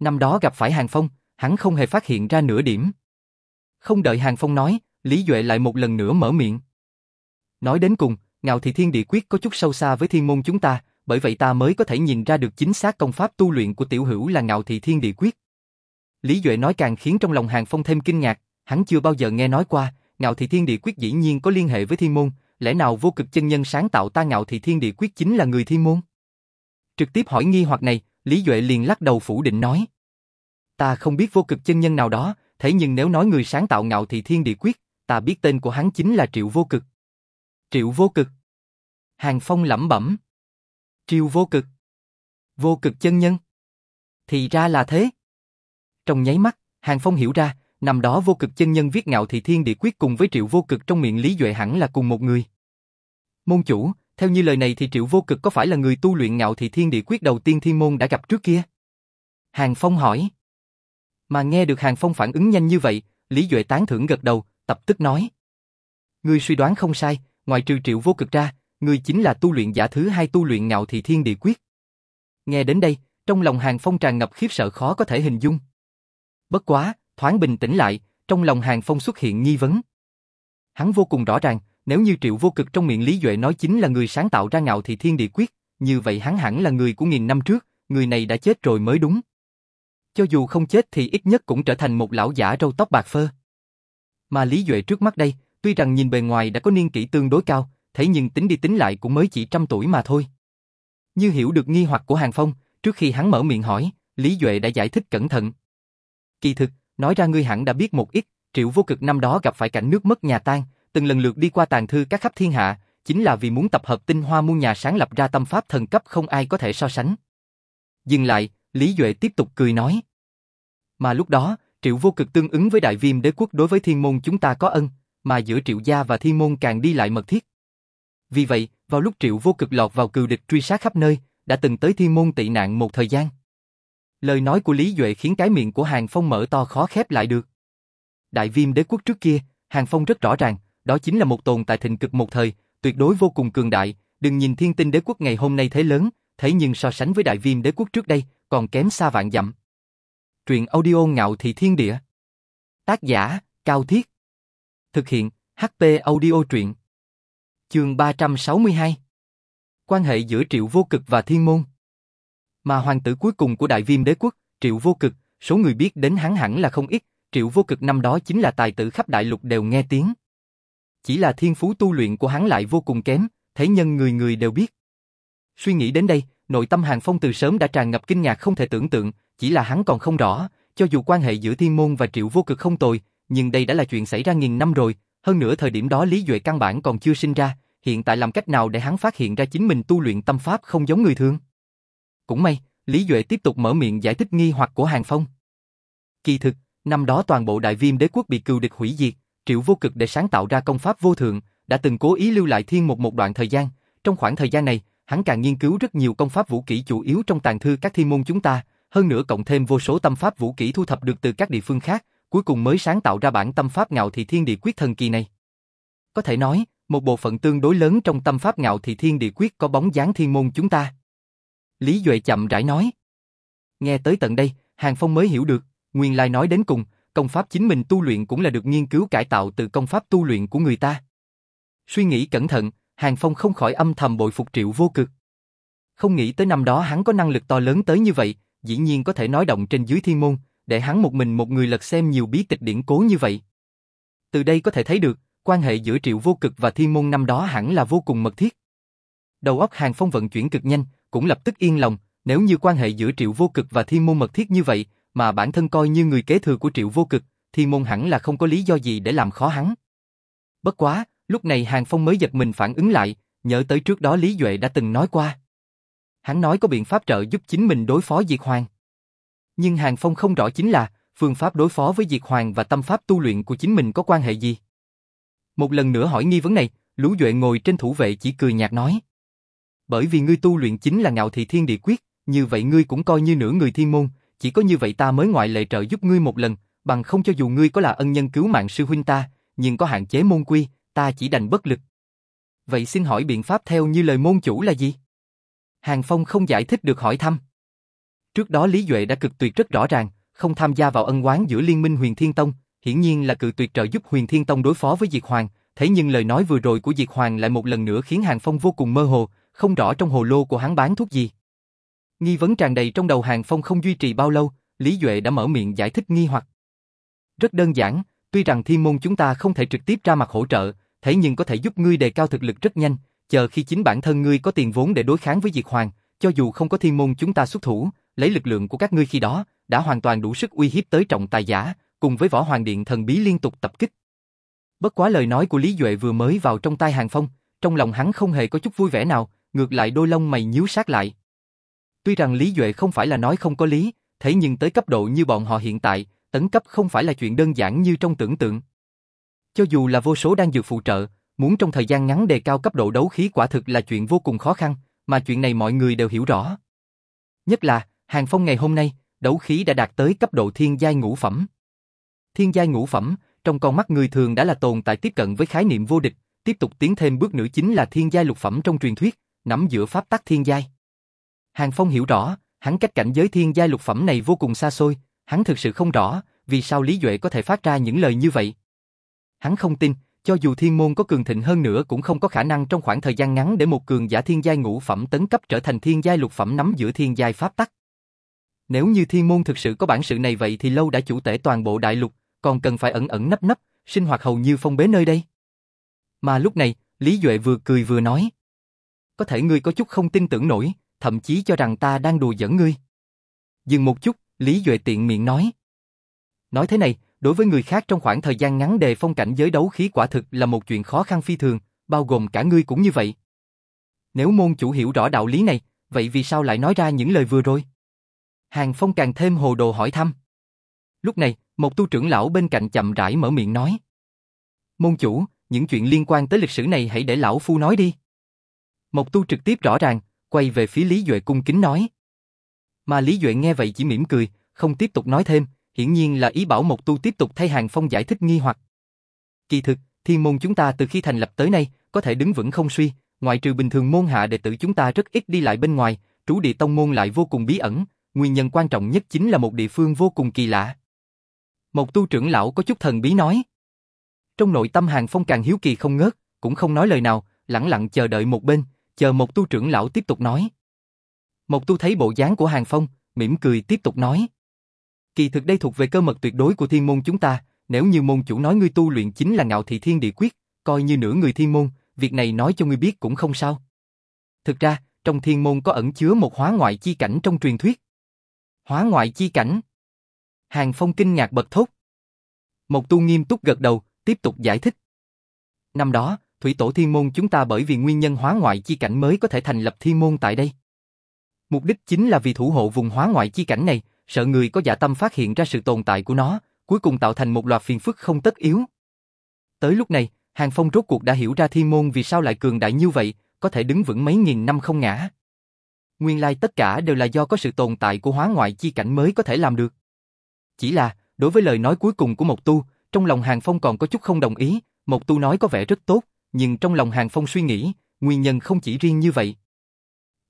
Năm đó gặp phải Hàng Phong, hắn không hề phát hiện ra nửa điểm. Không đợi Hàng Phong nói, Lý Duệ lại một lần nữa mở miệng. Nói đến cùng, ngạo thị thiên địa quyết có chút sâu xa với thiên môn chúng ta, bởi vậy ta mới có thể nhìn ra được chính xác công pháp tu luyện của tiểu hữu là ngạo thị thiên địa quyết. Lý Duệ nói càng khiến trong lòng Hàng Phong thêm kinh ngạc, hắn chưa bao giờ nghe nói qua, ngạo thị thiên địa quyết dĩ nhiên có liên hệ với thiên môn, lẽ nào vô cực chân nhân sáng tạo ta ngạo thị thiên địa quyết chính là người thiên môn? Trực tiếp hỏi nghi hoặc này, Lý Duệ liền lắc đầu phủ định nói. Ta không biết vô cực chân nhân nào đó, thế nhưng nếu nói người sáng tạo ngạo thị thiên địa quyết, ta biết tên của hắn chính là Triệu Vô Cực. Triệu Vô Cực. Hàng Phong lẩm bẩm. Triệu Vô Cực. Vô cực chân nhân. Thì ra là thế. Trong nháy mắt, Hàng Phong hiểu ra, năm đó vô cực chân nhân viết ngạo thị thiên địa quyết cùng với triệu vô cực trong miệng Lý Duệ hẳn là cùng một người. Môn chủ, theo như lời này thì triệu vô cực có phải là người tu luyện ngạo thị thiên địa quyết đầu tiên thiên môn đã gặp trước kia? Hàng Phong hỏi. Mà nghe được Hàng Phong phản ứng nhanh như vậy, Lý Duệ tán thưởng gật đầu, tập tức nói. Ngươi suy đoán không sai, ngoài trừ triệu vô cực ra, ngươi chính là tu luyện giả thứ hai tu luyện ngạo thị thiên địa quyết. Nghe đến đây, trong lòng Hàng Phong tràn ngập khiếp sợ khó có thể hình dung. Bất quá, thoáng bình tĩnh lại, trong lòng Hàng Phong xuất hiện nghi vấn. Hắn vô cùng rõ ràng, nếu như Triệu Vô Cực trong miệng Lý Duệ nói chính là người sáng tạo ra ngạo thị thiên địa quyết, như vậy hắn hẳn là người của nghìn năm trước, người này đã chết rồi mới đúng. Cho dù không chết thì ít nhất cũng trở thành một lão giả râu tóc bạc phơ. Mà Lý Duệ trước mắt đây, tuy rằng nhìn bề ngoài đã có niên kỷ tương đối cao, thế nhưng tính đi tính lại cũng mới chỉ trăm tuổi mà thôi. Như hiểu được nghi hoặc của Hàng Phong, trước khi hắn mở miệng hỏi, Lý Duệ đã giải thích cẩn thận. Kỳ thực, nói ra ngươi hẳn đã biết một ít, triệu vô cực năm đó gặp phải cảnh nước mất nhà tan, từng lần lượt đi qua tàn thư các khắp thiên hạ, chính là vì muốn tập hợp tinh hoa muôn nhà sáng lập ra tâm pháp thần cấp không ai có thể so sánh. Dừng lại, Lý Duệ tiếp tục cười nói. Mà lúc đó, triệu vô cực tương ứng với đại viêm đế quốc đối với thiên môn chúng ta có ân, mà giữa triệu gia và thiên môn càng đi lại mật thiết. Vì vậy, vào lúc triệu vô cực lọt vào cừu địch truy sát khắp nơi, đã từng tới thiên môn tị nạn một thời gian. Lời nói của Lý Duệ khiến cái miệng của Hàng Phong mở to khó khép lại được. Đại viêm đế quốc trước kia, Hàng Phong rất rõ ràng, đó chính là một tồn tại thịnh cực một thời, tuyệt đối vô cùng cường đại, đừng nhìn thiên tinh đế quốc ngày hôm nay thế lớn, thế nhưng so sánh với đại viêm đế quốc trước đây, còn kém xa vạn dặm. Truyện audio ngạo thị thiên địa. Tác giả, Cao Thiết. Thực hiện, HP audio truyện. Chương 362. Quan hệ giữa triệu vô cực và thiên môn. Mà hoàng tử cuối cùng của đại viêm đế quốc, Triệu Vô Cực, số người biết đến hắn hẳn là không ít, Triệu Vô Cực năm đó chính là tài tử khắp đại lục đều nghe tiếng. Chỉ là thiên phú tu luyện của hắn lại vô cùng kém, thế nhân người người đều biết. Suy nghĩ đến đây, nội tâm Hàng Phong từ sớm đã tràn ngập kinh ngạc không thể tưởng tượng, chỉ là hắn còn không rõ, cho dù quan hệ giữa thiên môn và Triệu Vô Cực không tồi, nhưng đây đã là chuyện xảy ra nghìn năm rồi, Hơn nữa thời điểm đó Lý Duệ căn bản còn chưa sinh ra, hiện tại làm cách nào để hắn phát hiện ra chính mình tu luyện tâm pháp không giống người thường? Cũng may, Lý Duệ tiếp tục mở miệng giải thích nghi hoặc của Hàng Phong. Kỳ thực, năm đó toàn bộ đại viêm đế quốc bị cừu địch hủy diệt, triệu vô cực để sáng tạo ra công pháp vô thượng, đã từng cố ý lưu lại thiên một một đoạn thời gian. Trong khoảng thời gian này, hắn càng nghiên cứu rất nhiều công pháp vũ kỹ chủ yếu trong tàng thư các thiên môn chúng ta, hơn nữa cộng thêm vô số tâm pháp vũ kỹ thu thập được từ các địa phương khác, cuối cùng mới sáng tạo ra bản tâm pháp ngạo thị thiên địa quyết thần kỳ này. Có thể nói, một bộ phận tương đối lớn trong tâm pháp ngạo thị thiên địa quyết có bóng dáng thiên môn chúng ta. Lý Duệ chậm rãi nói. Nghe tới tận đây, Hàng Phong mới hiểu được, nguyên lai nói đến cùng, công pháp chính mình tu luyện cũng là được nghiên cứu cải tạo từ công pháp tu luyện của người ta. Suy nghĩ cẩn thận, Hàng Phong không khỏi âm thầm bội phục triệu vô cực. Không nghĩ tới năm đó hắn có năng lực to lớn tới như vậy, dĩ nhiên có thể nói động trên dưới thiên môn, để hắn một mình một người lật xem nhiều bí tịch điển cố như vậy. Từ đây có thể thấy được, quan hệ giữa triệu vô cực và thiên môn năm đó hẳn là vô cùng mật thiết. Đầu óc Hàng Phong vận chuyển cực nhanh, cũng lập tức yên lòng, nếu như quan hệ giữa triệu vô cực và thiên môn mật thiết như vậy, mà bản thân coi như người kế thừa của triệu vô cực, thiên môn hẳn là không có lý do gì để làm khó hắn. Bất quá, lúc này Hàng Phong mới giật mình phản ứng lại, nhớ tới trước đó Lý Duệ đã từng nói qua. Hắn nói có biện pháp trợ giúp chính mình đối phó Diệt Hoàng. Nhưng Hàng Phong không rõ chính là, phương pháp đối phó với Diệt Hoàng và tâm pháp tu luyện của chính mình có quan hệ gì. Một lần nữa hỏi nghi vấn này, Lũ Duệ ngồi trên thủ vệ chỉ cười nhạt nói. Bởi vì ngươi tu luyện chính là ngạo thị thiên địa quyết, như vậy ngươi cũng coi như nửa người thiên môn, chỉ có như vậy ta mới ngoại lệ trợ giúp ngươi một lần, bằng không cho dù ngươi có là ân nhân cứu mạng sư huynh ta, nhưng có hạn chế môn quy, ta chỉ đành bất lực. Vậy xin hỏi biện pháp theo như lời môn chủ là gì? Hàng Phong không giải thích được hỏi thăm. Trước đó Lý Duệ đã cực tuyệt rất rõ ràng, không tham gia vào ân oán giữa Liên minh Huyền Thiên Tông, hiển nhiên là cự tuyệt trợ giúp Huyền Thiên Tông đối phó với Diệt Hoàng, thế nhưng lời nói vừa rồi của Diệt Hoàng lại một lần nữa khiến Hàng Phong vô cùng mơ hồ, không rõ trong hồ lô của hắn bán thuốc gì. Nghi vấn tràn đầy trong đầu Hàng Phong không duy trì bao lâu, Lý Duệ đã mở miệng giải thích nghi hoặc. Rất đơn giản, tuy rằng thiên môn chúng ta không thể trực tiếp ra mặt hỗ trợ, thế nhưng có thể giúp ngươi đề cao thực lực rất nhanh, chờ khi chính bản thân ngươi có tiền vốn để đối kháng với Diệt Hoàng, cho dù không có thiên môn chúng ta xuất thủ, lấy lực lượng của các ngươi khi đó, đã hoàn toàn đủ sức uy hiếp tới trọng tài giả, cùng với võ hoàng điện thần bí liên tục tập kích. Bất quá lời nói của Lý Duệ vừa mới vào trong tai Hàng Phong, trong lòng hắn không hề có chút vui vẻ nào, ngược lại đôi lông mày nhíu sát lại. Tuy rằng Lý Duệ không phải là nói không có lý, thế nhưng tới cấp độ như bọn họ hiện tại, tấn cấp không phải là chuyện đơn giản như trong tưởng tượng. Cho dù là vô số đang dược phụ trợ, muốn trong thời gian ngắn đề cao cấp độ đấu khí quả thực là chuyện vô cùng khó khăn, mà chuyện này mọi người đều hiểu rõ. Nhất là, Hàng Phong ngày hôm nay, đấu khí đã đạt tới cấp độ thiên giai ngũ phẩm. Thiên giai ngũ phẩm, trong con mắt người thường đã là tồn tại tiếp cận với khái niệm vô địch, tiếp tục tiến thêm bước nữa chính là thiên giai lục phẩm trong truyền thuyết, nắm giữa pháp tắc thiên giai. Hàng Phong hiểu rõ, hắn cách cảnh giới thiên giai lục phẩm này vô cùng xa xôi, hắn thực sự không rõ, vì sao Lý Duệ có thể phát ra những lời như vậy. Hắn không tin, cho dù thiên môn có cường thịnh hơn nữa cũng không có khả năng trong khoảng thời gian ngắn để một cường giả thiên giai ngũ phẩm tấn cấp trở thành thiên giai lục phẩm nắm giữa thiên giai pháp tắc. Nếu như thiên môn thực sự có bản sự này vậy thì lâu đã chủ tể toàn bộ đại lục, còn cần phải ẩn ẩn nấp nấp, sinh hoạt hầu như phong bế nơi đây. Mà lúc này, Lý Duệ vừa cười vừa nói. Có thể ngươi có chút không tin tưởng nổi, thậm chí cho rằng ta đang đùa giỡn ngươi. Dừng một chút, Lý Duệ tiện miệng nói. Nói thế này, đối với người khác trong khoảng thời gian ngắn đề phong cảnh giới đấu khí quả thực là một chuyện khó khăn phi thường, bao gồm cả ngươi cũng như vậy. Nếu môn chủ hiểu rõ đạo lý này, vậy vì sao lại nói ra những lời vừa rồi? Hàng Phong càng thêm hồ đồ hỏi thăm. Lúc này, một tu trưởng lão bên cạnh chậm rãi mở miệng nói. Môn chủ, những chuyện liên quan tới lịch sử này hãy để lão phu nói đi. Một tu trực tiếp rõ ràng, quay về phía Lý Duệ cung kính nói. Mà Lý Duệ nghe vậy chỉ mỉm cười, không tiếp tục nói thêm, hiển nhiên là ý bảo một tu tiếp tục thay Hàng Phong giải thích nghi hoặc. Kỳ thực, thiên môn chúng ta từ khi thành lập tới nay, có thể đứng vững không suy, ngoại trừ bình thường môn hạ đệ tử chúng ta rất ít đi lại bên ngoài, trú địa tông môn lại vô cùng bí ẩn, nguyên nhân quan trọng nhất chính là một địa phương vô cùng kỳ lạ. Một tu trưởng lão có chút thần bí nói. Trong nội tâm Hàng Phong càng hiếu kỳ không ngớt, cũng không nói lời nào, lặng lặng chờ đợi một bên, chờ một tu trưởng lão tiếp tục nói. Một tu thấy bộ dáng của Hàng Phong, mỉm cười tiếp tục nói. Kỳ thực đây thuộc về cơ mật tuyệt đối của thiên môn chúng ta, nếu như môn chủ nói ngươi tu luyện chính là ngạo thị thiên địa quyết, coi như nửa người thiên môn, việc này nói cho ngươi biết cũng không sao. Thực ra, trong thiên môn có ẩn chứa một hóa ngoại chi cảnh trong truyền thuyết. Hóa ngoại chi cảnh? Hàng Phong kinh ngạc bật thốt. Một tu nghiêm túc gật đầu, tiếp tục giải thích. Năm đó, thủy tổ thiên môn chúng ta bởi vì nguyên nhân hóa ngoại chi cảnh mới có thể thành lập thiên môn tại đây. Mục đích chính là vì thủ hộ vùng hóa ngoại chi cảnh này, sợ người có dạ tâm phát hiện ra sự tồn tại của nó, cuối cùng tạo thành một loạt phiền phức không tất yếu. Tới lúc này, Hàng Phong rốt cuộc đã hiểu ra thiên môn vì sao lại cường đại như vậy, có thể đứng vững mấy nghìn năm không ngã. Nguyên lai tất cả đều là do có sự tồn tại của hóa ngoại chi cảnh mới có thể làm được. Chỉ là, đối với lời nói cuối cùng của Mộc Tu, trong lòng Hàng Phong còn có chút không đồng ý, Mộc Tu nói có vẻ rất tốt, nhưng trong lòng Hàng Phong suy nghĩ, nguyên nhân không chỉ riêng như vậy.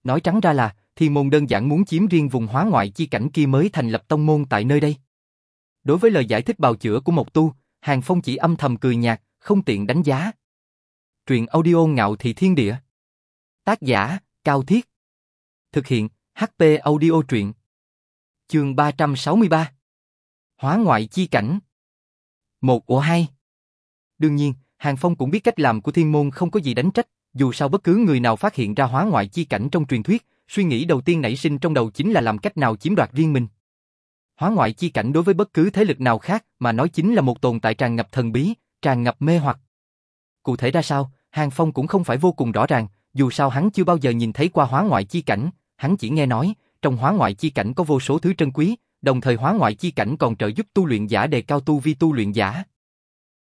Nói trắng ra là, Thiên môn đơn giản muốn chiếm riêng vùng hóa ngoại chi cảnh kia mới thành lập tông môn tại nơi đây. Đối với lời giải thích bào chữa của Mộc Tu, Hàng Phong chỉ âm thầm cười nhạt, không tiện đánh giá. Truyện audio ngạo thị thiên địa. Tác giả, Cao Thiết. Thực hiện, HP audio truyện. Chương 363. Hóa ngoại chi cảnh. Một của hai. Đương nhiên, Hàng Phong cũng biết cách làm của thiên môn không có gì đánh trách, dù sao bất cứ người nào phát hiện ra hóa ngoại chi cảnh trong truyền thuyết, suy nghĩ đầu tiên nảy sinh trong đầu chính là làm cách nào chiếm đoạt riêng mình. Hóa ngoại chi cảnh đối với bất cứ thế lực nào khác mà nói chính là một tồn tại tràn ngập thần bí, tràn ngập mê hoặc. Cụ thể ra sao, Hàng Phong cũng không phải vô cùng rõ ràng, dù sao hắn chưa bao giờ nhìn thấy qua hóa ngoại chi cảnh, hắn chỉ nghe nói, trong hóa ngoại chi cảnh có vô số thứ trân quý, đồng thời hóa ngoại chi cảnh còn trợ giúp tu luyện giả đề cao tu vi tu luyện giả.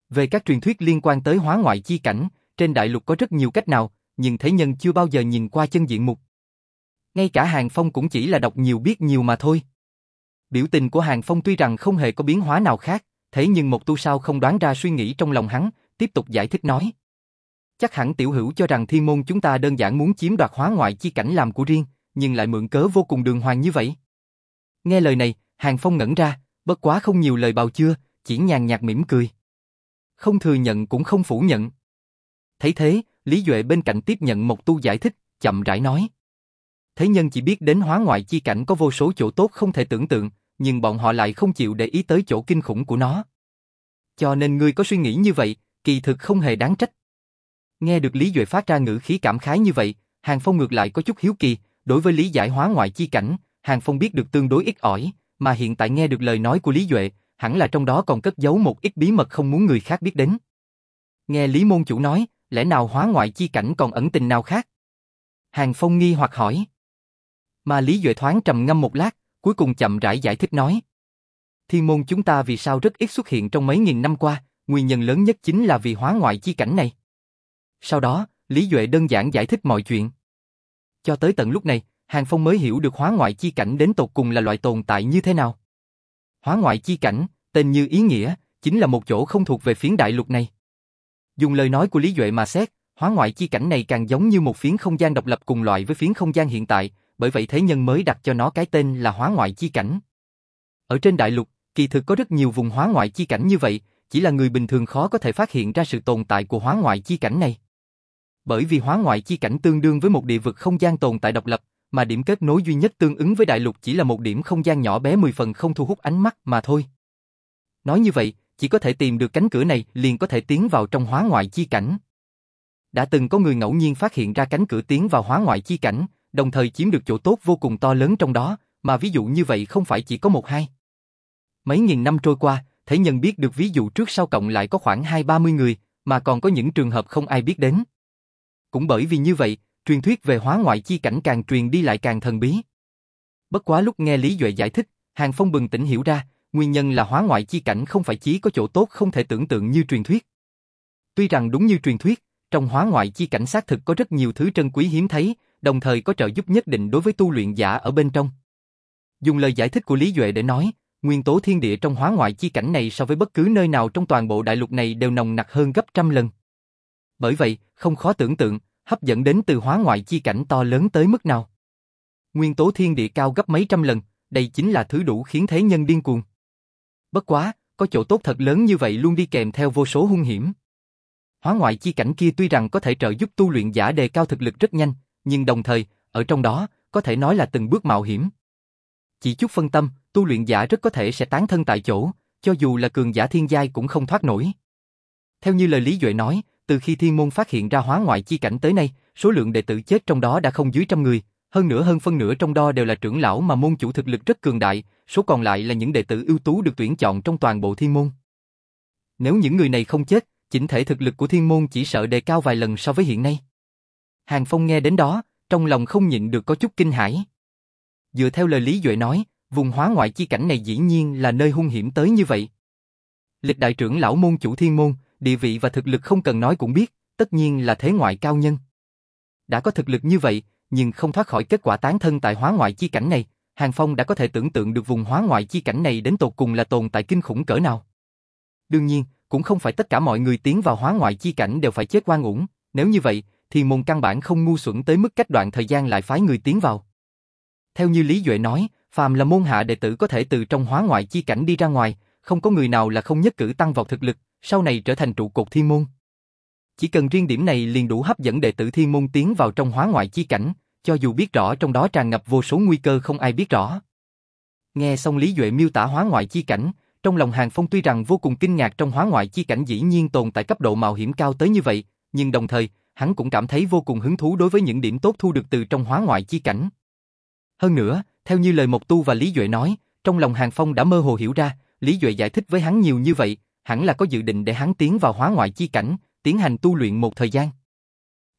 Về các truyền thuyết liên quan tới hóa ngoại chi cảnh, trên đại lục có rất nhiều cách nào, nhưng thế nhân chưa bao giờ nhìn qua chân diện mục. Ngay cả Hàng Phong cũng chỉ là đọc nhiều biết nhiều mà thôi. Biểu tình của Hàng Phong tuy rằng không hề có biến hóa nào khác, thế nhưng một tu sao không đoán ra suy nghĩ trong lòng hắn, tiếp tục giải thích nói. Chắc hẳn tiểu hữu cho rằng thiên môn chúng ta đơn giản muốn chiếm đoạt hóa ngoại chi cảnh làm của riêng, nhưng lại mượn cớ vô cùng đường hoàng như vậy. Nghe lời này, Hàng Phong ngẩn ra, bất quá không nhiều lời bào chưa, chỉ nhàn nhạt mỉm cười. Không thừa nhận cũng không phủ nhận. Thấy thế, Lý Duệ bên cạnh tiếp nhận một tu giải thích, chậm rãi nói thế nhân chỉ biết đến hóa ngoại chi cảnh có vô số chỗ tốt không thể tưởng tượng, nhưng bọn họ lại không chịu để ý tới chỗ kinh khủng của nó. Cho nên ngươi có suy nghĩ như vậy, kỳ thực không hề đáng trách. Nghe được Lý Duệ phát ra ngữ khí cảm khái như vậy, Hàng Phong ngược lại có chút hiếu kỳ, đối với lý giải hóa ngoại chi cảnh, Hàng Phong biết được tương đối ít ỏi, mà hiện tại nghe được lời nói của Lý Duệ, hẳn là trong đó còn cất giấu một ít bí mật không muốn người khác biết đến. Nghe Lý Môn Chủ nói, lẽ nào hóa ngoại chi cảnh còn ẩn tình nào khác? Hàng Phong nghi hoặc hỏi. Mà Lý Duệ thoáng trầm ngâm một lát, cuối cùng chậm rãi giải thích nói. Thiên môn chúng ta vì sao rất ít xuất hiện trong mấy nghìn năm qua, nguyên nhân lớn nhất chính là vì hóa ngoại chi cảnh này. Sau đó, Lý Duệ đơn giản giải thích mọi chuyện. Cho tới tận lúc này, Hàng Phong mới hiểu được hóa ngoại chi cảnh đến tột cùng là loại tồn tại như thế nào. Hóa ngoại chi cảnh, tên như ý nghĩa, chính là một chỗ không thuộc về phiến đại lục này. Dùng lời nói của Lý Duệ mà xét, hóa ngoại chi cảnh này càng giống như một phiến không gian độc lập cùng loại với phiến không gian hiện tại, bởi vậy thế nhân mới đặt cho nó cái tên là hóa ngoại chi cảnh. Ở trên đại lục, kỳ thực có rất nhiều vùng hóa ngoại chi cảnh như vậy, chỉ là người bình thường khó có thể phát hiện ra sự tồn tại của hóa ngoại chi cảnh này. Bởi vì hóa ngoại chi cảnh tương đương với một địa vực không gian tồn tại độc lập, mà điểm kết nối duy nhất tương ứng với đại lục chỉ là một điểm không gian nhỏ bé 10 phần không thu hút ánh mắt mà thôi. Nói như vậy, chỉ có thể tìm được cánh cửa này liền có thể tiến vào trong hóa ngoại chi cảnh. Đã từng có người ngẫu nhiên phát hiện ra cánh cửa tiến vào hóa ngoại chi cảnh, đồng thời chiếm được chỗ tốt vô cùng to lớn trong đó, mà ví dụ như vậy không phải chỉ có một hai. Mấy nghìn năm trôi qua, thể nhân biết được ví dụ trước sau cộng lại có khoảng hai ba mươi người, mà còn có những trường hợp không ai biết đến. Cũng bởi vì như vậy, truyền thuyết về hóa ngoại chi cảnh càng truyền đi lại càng thần bí. Bất quá lúc nghe Lý Duệ giải thích, Hàng Phong bừng tỉnh hiểu ra, nguyên nhân là hóa ngoại chi cảnh không phải chỉ có chỗ tốt không thể tưởng tượng như truyền thuyết. Tuy rằng đúng như truyền thuyết, trong hóa ngoại chi cảnh xác thực có rất nhiều thứ trân quý hiếm thấy, đồng thời có trợ giúp nhất định đối với tu luyện giả ở bên trong. Dùng lời giải thích của Lý Duệ để nói, nguyên tố thiên địa trong hóa ngoại chi cảnh này so với bất cứ nơi nào trong toàn bộ đại lục này đều nồng nặc hơn gấp trăm lần. Bởi vậy, không khó tưởng tượng, hấp dẫn đến từ hóa ngoại chi cảnh to lớn tới mức nào. Nguyên tố thiên địa cao gấp mấy trăm lần, đây chính là thứ đủ khiến thế nhân điên cuồng. Bất quá, có chỗ tốt thật lớn như vậy luôn đi kèm theo vô số hung hiểm. Hóa ngoại chi cảnh kia tuy rằng có thể trợ giúp tu luyện giả đề cao thực lực rất nhanh, nhưng đồng thời, ở trong đó, có thể nói là từng bước mạo hiểm. Chỉ chút phân tâm, tu luyện giả rất có thể sẽ tán thân tại chỗ, cho dù là cường giả thiên giai cũng không thoát nổi. Theo như lời Lý Duệ nói, từ khi thiên môn phát hiện ra hóa ngoại chi cảnh tới nay, số lượng đệ tử chết trong đó đã không dưới trăm người, hơn nữa hơn phân nửa trong đó đều là trưởng lão mà môn chủ thực lực rất cường đại, số còn lại là những đệ tử ưu tú được tuyển chọn trong toàn bộ thiên môn. Nếu những người này không chết, chỉnh thể thực lực của thiên môn chỉ sợ đề cao vài lần so với hiện nay. Hàng Phong nghe đến đó, trong lòng không nhịn được có chút kinh hãi. Dựa theo lời Lý Duệ nói, vùng hóa ngoại chi cảnh này dĩ nhiên là nơi hung hiểm tới như vậy. Lịch đại trưởng lão môn chủ thiên môn, địa vị và thực lực không cần nói cũng biết, tất nhiên là thế ngoại cao nhân. Đã có thực lực như vậy, nhưng không thoát khỏi kết quả tán thân tại hóa ngoại chi cảnh này, Hàng Phong đã có thể tưởng tượng được vùng hóa ngoại chi cảnh này đến tột cùng là tồn tại kinh khủng cỡ nào. Đương nhiên, cũng không phải tất cả mọi người tiến vào hóa ngoại chi cảnh đều phải chết oan uổng, nếu như vậy, thì môn căn bản không ngu xuẩn tới mức cách đoạn thời gian lại phái người tiến vào. Theo như Lý Duệ nói, phàm là môn hạ đệ tử có thể từ trong hóa ngoại chi cảnh đi ra ngoài, không có người nào là không nhất cử tăng vào thực lực, sau này trở thành trụ cột thiên môn. Chỉ cần riêng điểm này liền đủ hấp dẫn đệ tử thiên môn tiến vào trong hóa ngoại chi cảnh, cho dù biết rõ trong đó tràn ngập vô số nguy cơ không ai biết rõ. Nghe xong Lý Duệ miêu tả hóa ngoại chi cảnh, trong lòng Hàng Phong tuy rằng vô cùng kinh ngạc trong hóa ngoại chi cảnh dĩ nhiên tồn tại cấp độ mạo hiểm cao tới như vậy, nhưng đồng thời, hắn cũng cảm thấy vô cùng hứng thú đối với những điểm tốt thu được từ trong hóa ngoại chi cảnh. Hơn nữa, theo như lời Mộc Tu và Lý Duệ nói, trong lòng Hàng Phong đã mơ hồ hiểu ra, Lý Duệ giải thích với hắn nhiều như vậy, hẳn là có dự định để hắn tiến vào hóa ngoại chi cảnh, tiến hành tu luyện một thời gian.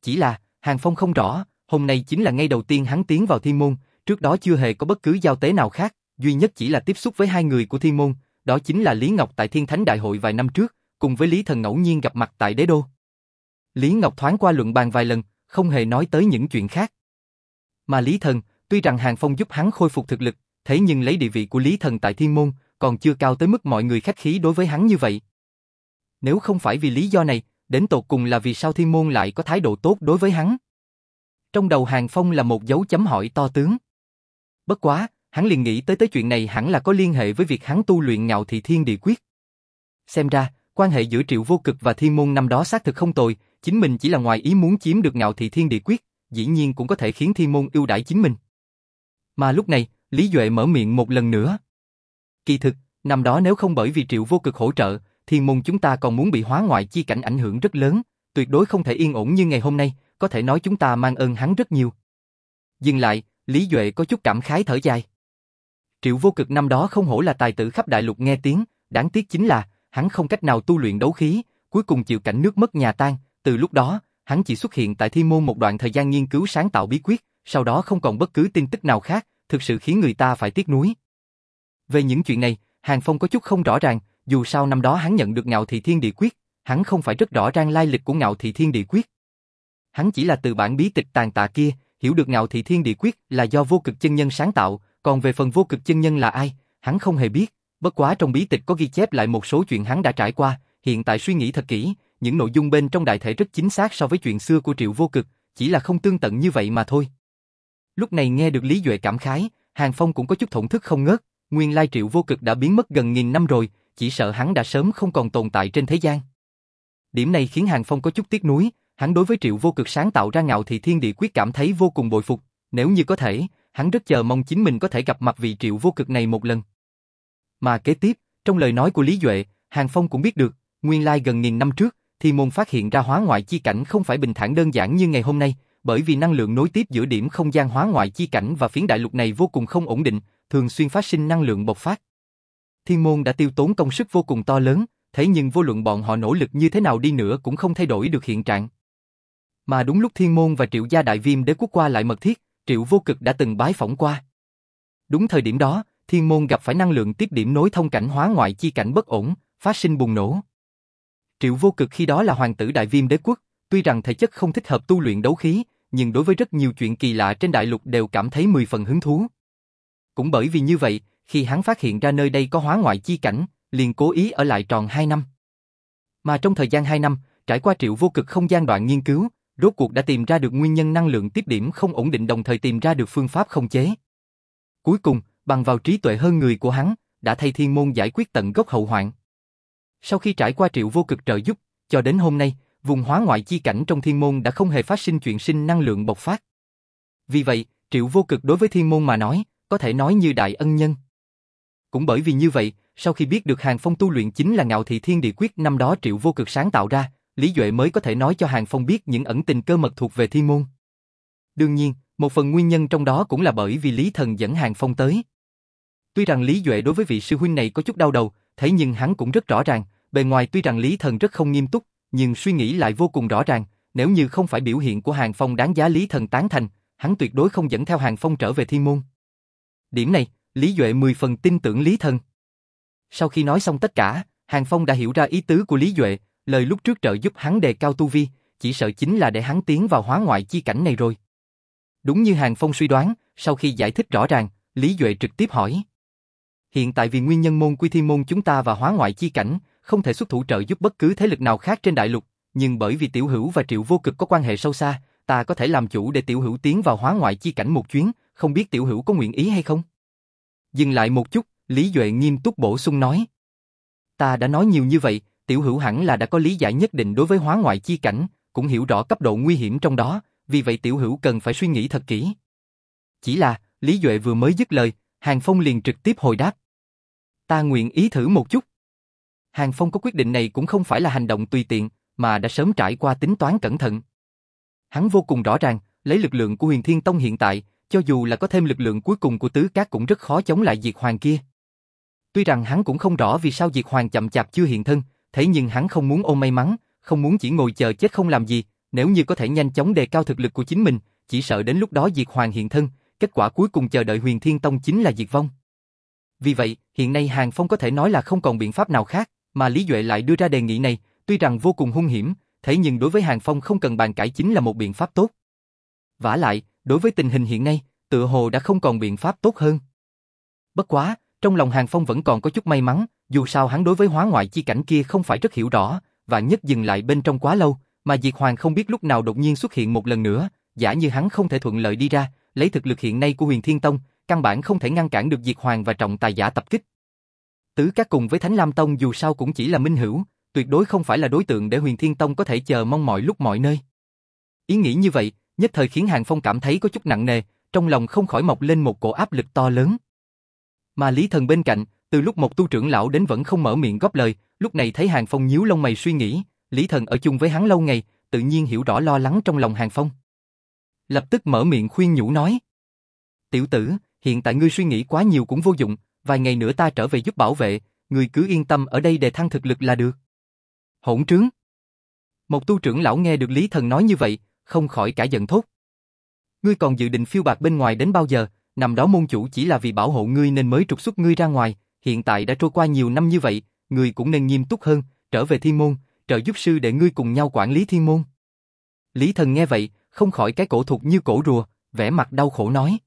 Chỉ là, Hàng Phong không rõ, hôm nay chính là ngay đầu tiên hắn tiến vào thiên môn, trước đó chưa hề có bất cứ giao tế nào khác, duy nhất chỉ là tiếp xúc với hai người của thiên môn, đó chính là Lý Ngọc tại Thiên Thánh Đại hội vài năm trước, cùng với Lý Thần ngẫu nhiên gặp mặt tại Đế Đô. Lý Ngọc thoáng qua luận bàn vài lần, không hề nói tới những chuyện khác. Mà Lý Thần, tuy rằng Hàng Phong giúp hắn khôi phục thực lực, thế nhưng lấy địa vị của Lý Thần tại Thiên Môn, còn chưa cao tới mức mọi người khách khí đối với hắn như vậy. Nếu không phải vì lý do này, đến tột cùng là vì sao Thiên Môn lại có thái độ tốt đối với hắn? Trong đầu Hàng Phong là một dấu chấm hỏi to tướng. Bất quá, hắn liền nghĩ tới tới chuyện này hẳn là có liên hệ với việc hắn tu luyện ngạo thị thiên địa quyết. Xem ra, quan hệ giữa triệu vô cực và thiên môn năm đó xác thực không tồi, chính mình chỉ là ngoài ý muốn chiếm được ngạo thị thiên địa quyết, dĩ nhiên cũng có thể khiến thiên môn ưu đãi chính mình. Mà lúc này, Lý Duệ mở miệng một lần nữa. Kỳ thực, năm đó nếu không bởi vì triệu vô cực hỗ trợ, thiên môn chúng ta còn muốn bị hóa ngoại chi cảnh ảnh hưởng rất lớn, tuyệt đối không thể yên ổn như ngày hôm nay, có thể nói chúng ta mang ơn hắn rất nhiều. Dừng lại, Lý Duệ có chút cảm khái thở dài. Triệu vô cực năm đó không hổ là tài tử khắp đại lục nghe tiếng, đáng tiếc chính là, hắn không cách nào tu luyện đấu khí, cuối cùng chịu cảnh nước mất nhà tan, từ lúc đó, hắn chỉ xuất hiện tại thiên môn một đoạn thời gian nghiên cứu sáng tạo bí quyết, sau đó không còn bất cứ tin tức nào khác, thực sự khiến người ta phải tiếc nuối. Về những chuyện này, Hàng Phong có chút không rõ ràng, dù sao năm đó hắn nhận được ngạo thị thiên địa quyết, hắn không phải rất rõ ràng lai lịch của ngạo thị thiên địa quyết. Hắn chỉ là từ bản bí tịch tàn tạ kia, hiểu được ngạo thị thiên địa quyết là do vô cực chân nhân sáng tạo, còn về phần vô cực chân nhân là ai, hắn không hề biết, bất quá trong bí tịch có ghi chép lại một số chuyện hắn đã trải qua, hiện tại suy nghĩ thật kỹ, những nội dung bên trong đại thể rất chính xác so với chuyện xưa của Triệu Vô Cực, chỉ là không tương tận như vậy mà thôi. Lúc này nghe được Lý Duệ cảm khái, Hàng Phong cũng có chút thổn thức không ngớt, nguyên lai Triệu Vô Cực đã biến mất gần nghìn năm rồi, chỉ sợ hắn đã sớm không còn tồn tại trên thế gian. Điểm này khiến Hàng Phong có chút tiếc nuối, hắn đối với Triệu Vô Cực sáng tạo ra ngạo thị thiên địa quyết cảm thấy vô cùng bội phục, nếu như có thể, hắn rất chờ mong chính mình có thể gặp mặt vị Triệu Vô Cực này một lần. Mà kế tiếp, trong lời nói của Lý Duệ, Hàng Phong cũng biết được, nguyên lai gần nghìn năm trước, thì môn phát hiện ra hóa ngoại chi cảnh không phải bình thản đơn giản như ngày hôm nay, bởi vì năng lượng nối tiếp giữa điểm không gian hóa ngoại chi cảnh và phiến đại lục này vô cùng không ổn định, thường xuyên phát sinh năng lượng bộc phát. Thiên môn đã tiêu tốn công sức vô cùng to lớn, thế nhưng vô luận bọn họ nỗ lực như thế nào đi nữa cũng không thay đổi được hiện trạng. Mà đúng lúc Thiên môn và Triệu gia đại viêm đế quốc qua lại mật thiết, Triệu vô cực đã từng bái phỏng qua. Đúng thời điểm đó, Thiên môn gặp phải năng lượng tiếp điểm nối thông cảnh hóa ngoại chi cảnh bất ổn, phát sinh bùng nổ. Triệu vô cực khi đó là hoàng tử đại viêm đế quốc, tuy rằng thể chất không thích hợp tu luyện đấu khí, nhưng đối với rất nhiều chuyện kỳ lạ trên đại lục đều cảm thấy mười phần hứng thú. Cũng bởi vì như vậy, khi hắn phát hiện ra nơi đây có hóa ngoại chi cảnh, liền cố ý ở lại tròn 2 năm. Mà trong thời gian 2 năm, trải qua triệu vô cực không gian đoạn nghiên cứu, rốt cuộc đã tìm ra được nguyên nhân năng lượng tiếp điểm không ổn định đồng thời tìm ra được phương pháp không chế. Cuối cùng, bằng vào trí tuệ hơn người của hắn, đã thay thiên môn giải quyết tận gốc hậu hoạn. Sau khi trải qua triệu vô cực trợ giúp, cho đến hôm nay, vùng hóa ngoại chi cảnh trong thiên môn đã không hề phát sinh chuyện sinh năng lượng bộc phát. Vì vậy, triệu vô cực đối với thiên môn mà nói, có thể nói như đại ân nhân. Cũng bởi vì như vậy, sau khi biết được Hàng Phong tu luyện chính là ngạo thị thiên địa quyết năm đó triệu vô cực sáng tạo ra, Lý Duệ mới có thể nói cho Hàng Phong biết những ẩn tình cơ mật thuộc về thiên môn. Đương nhiên, một phần nguyên nhân trong đó cũng là bởi vì Lý Thần dẫn Hàng Phong tới. Tuy rằng Lý Duệ đối với vị sư huynh này có chút đau đầu, thế nhưng hắn cũng rất rõ ràng, bề ngoài tuy rằng Lý Thần rất không nghiêm túc, nhưng suy nghĩ lại vô cùng rõ ràng, nếu như không phải biểu hiện của Hàng Phong đáng giá Lý Thần tán thành, hắn tuyệt đối không dẫn theo Hàng Phong trở về thiên môn. Điểm này, Lý Duệ mười phần tin tưởng Lý Thần. Sau khi nói xong tất cả, Hàng Phong đã hiểu ra ý tứ của Lý Duệ, lời lúc trước trợ giúp hắn đề cao tu vi, chỉ sợ chính là để hắn tiến vào hóa ngoại chi cảnh này rồi. Đúng như Hàng Phong suy đoán, sau khi giải thích rõ ràng, Lý Duệ trực tiếp hỏi. Hiện tại vì nguyên nhân môn quy thiên môn chúng ta và hóa ngoại chi cảnh, không thể xuất thủ trợ giúp bất cứ thế lực nào khác trên đại lục, nhưng bởi vì tiểu hữu và triệu vô cực có quan hệ sâu xa, ta có thể làm chủ để tiểu hữu tiến vào hóa ngoại chi cảnh một chuyến, không biết tiểu hữu có nguyện ý hay không? Dừng lại một chút, Lý Duệ nghiêm túc bổ sung nói. Ta đã nói nhiều như vậy, tiểu hữu hẳn là đã có lý giải nhất định đối với hóa ngoại chi cảnh, cũng hiểu rõ cấp độ nguy hiểm trong đó, vì vậy tiểu hữu cần phải suy nghĩ thật kỹ. Chỉ là, Lý Duệ vừa mới dứt lời, Hàng Phong liền trực tiếp hồi đáp. Ta nguyện ý thử một chút. Hàng Phong có quyết định này cũng không phải là hành động tùy tiện, mà đã sớm trải qua tính toán cẩn thận. Hắn vô cùng rõ ràng, lấy lực lượng của huyền thiên tông hiện tại, cho dù là có thêm lực lượng cuối cùng của tứ cát cũng rất khó chống lại diệt hoàng kia. Tuy rằng hắn cũng không rõ vì sao diệt hoàng chậm chạp chưa hiện thân, thế nhưng hắn không muốn ôm may mắn, không muốn chỉ ngồi chờ chết không làm gì, nếu như có thể nhanh chóng đề cao thực lực của chính mình, chỉ sợ đến lúc đó diệt hoàng hiện thân, kết quả cuối cùng chờ đợi huyền thiên tông chính là diệt vong. Vì vậy, hiện nay Hàng Phong có thể nói là không còn biện pháp nào khác, mà Lý Duệ lại đưa ra đề nghị này, tuy rằng vô cùng hung hiểm, thế nhưng đối với Hàng Phong không cần bàn cãi chính là một biện pháp tốt. Vả lại, đối với tình hình hiện nay, tựa hồ đã không còn biện pháp tốt hơn. Bất quá, trong lòng Hàng Phong vẫn còn có chút may mắn, dù sao hắn đối với hóa ngoại chi cảnh kia không phải rất hiểu rõ, và nhất dừng lại bên trong quá lâu, mà Diệt Hoàng không biết lúc nào đột nhiên xuất hiện một lần nữa, giả như hắn không thể thuận lợi đi ra, lấy thực lực hiện nay của Huyền Thiên Tông, căn bản không thể ngăn cản được Diệt Hoàng và trọng tài giả tập kích. Tứ các cùng với Thánh Lam Tông dù sao cũng chỉ là minh hữu, tuyệt đối không phải là đối tượng để Huyền Thiên Tông có thể chờ mong mọi lúc mọi nơi. Ý nghĩ như vậy, nhất thời khiến Hàng Phong cảm thấy có chút nặng nề, trong lòng không khỏi mọc lên một cổ áp lực to lớn. Mà Lý Thần bên cạnh, từ lúc một tu trưởng lão đến vẫn không mở miệng góp lời, lúc này thấy Hàng Phong nhíu lông mày suy nghĩ, Lý Thần ở chung với hắn lâu ngày, tự nhiên hiểu rõ lo lắng trong lòng Hàng Phong. Lập tức mở miệng khuyên nhủ nói. Tiểu tử, hiện tại ngươi suy nghĩ quá nhiều cũng vô dụng, vài ngày nữa ta trở về giúp bảo vệ, người cứ yên tâm ở đây để thăng thực lực là được. Hỗn trướng. Một tu trưởng lão nghe được Lý Thần nói như vậy, không khỏi cả giận thốt. Ngươi còn dự định phiêu bạc bên ngoài đến bao giờ, nằm đó môn chủ chỉ là vì bảo hộ ngươi nên mới trục xuất ngươi ra ngoài, hiện tại đã trôi qua nhiều năm như vậy, ngươi cũng nên nghiêm túc hơn, trở về thiên môn, trợ giúp sư để ngươi cùng nhau quản lý thiên môn. Lý Thần nghe vậy, không khỏi cái cổ thụt như cổ rùa, vẻ mặt đau khổ nói.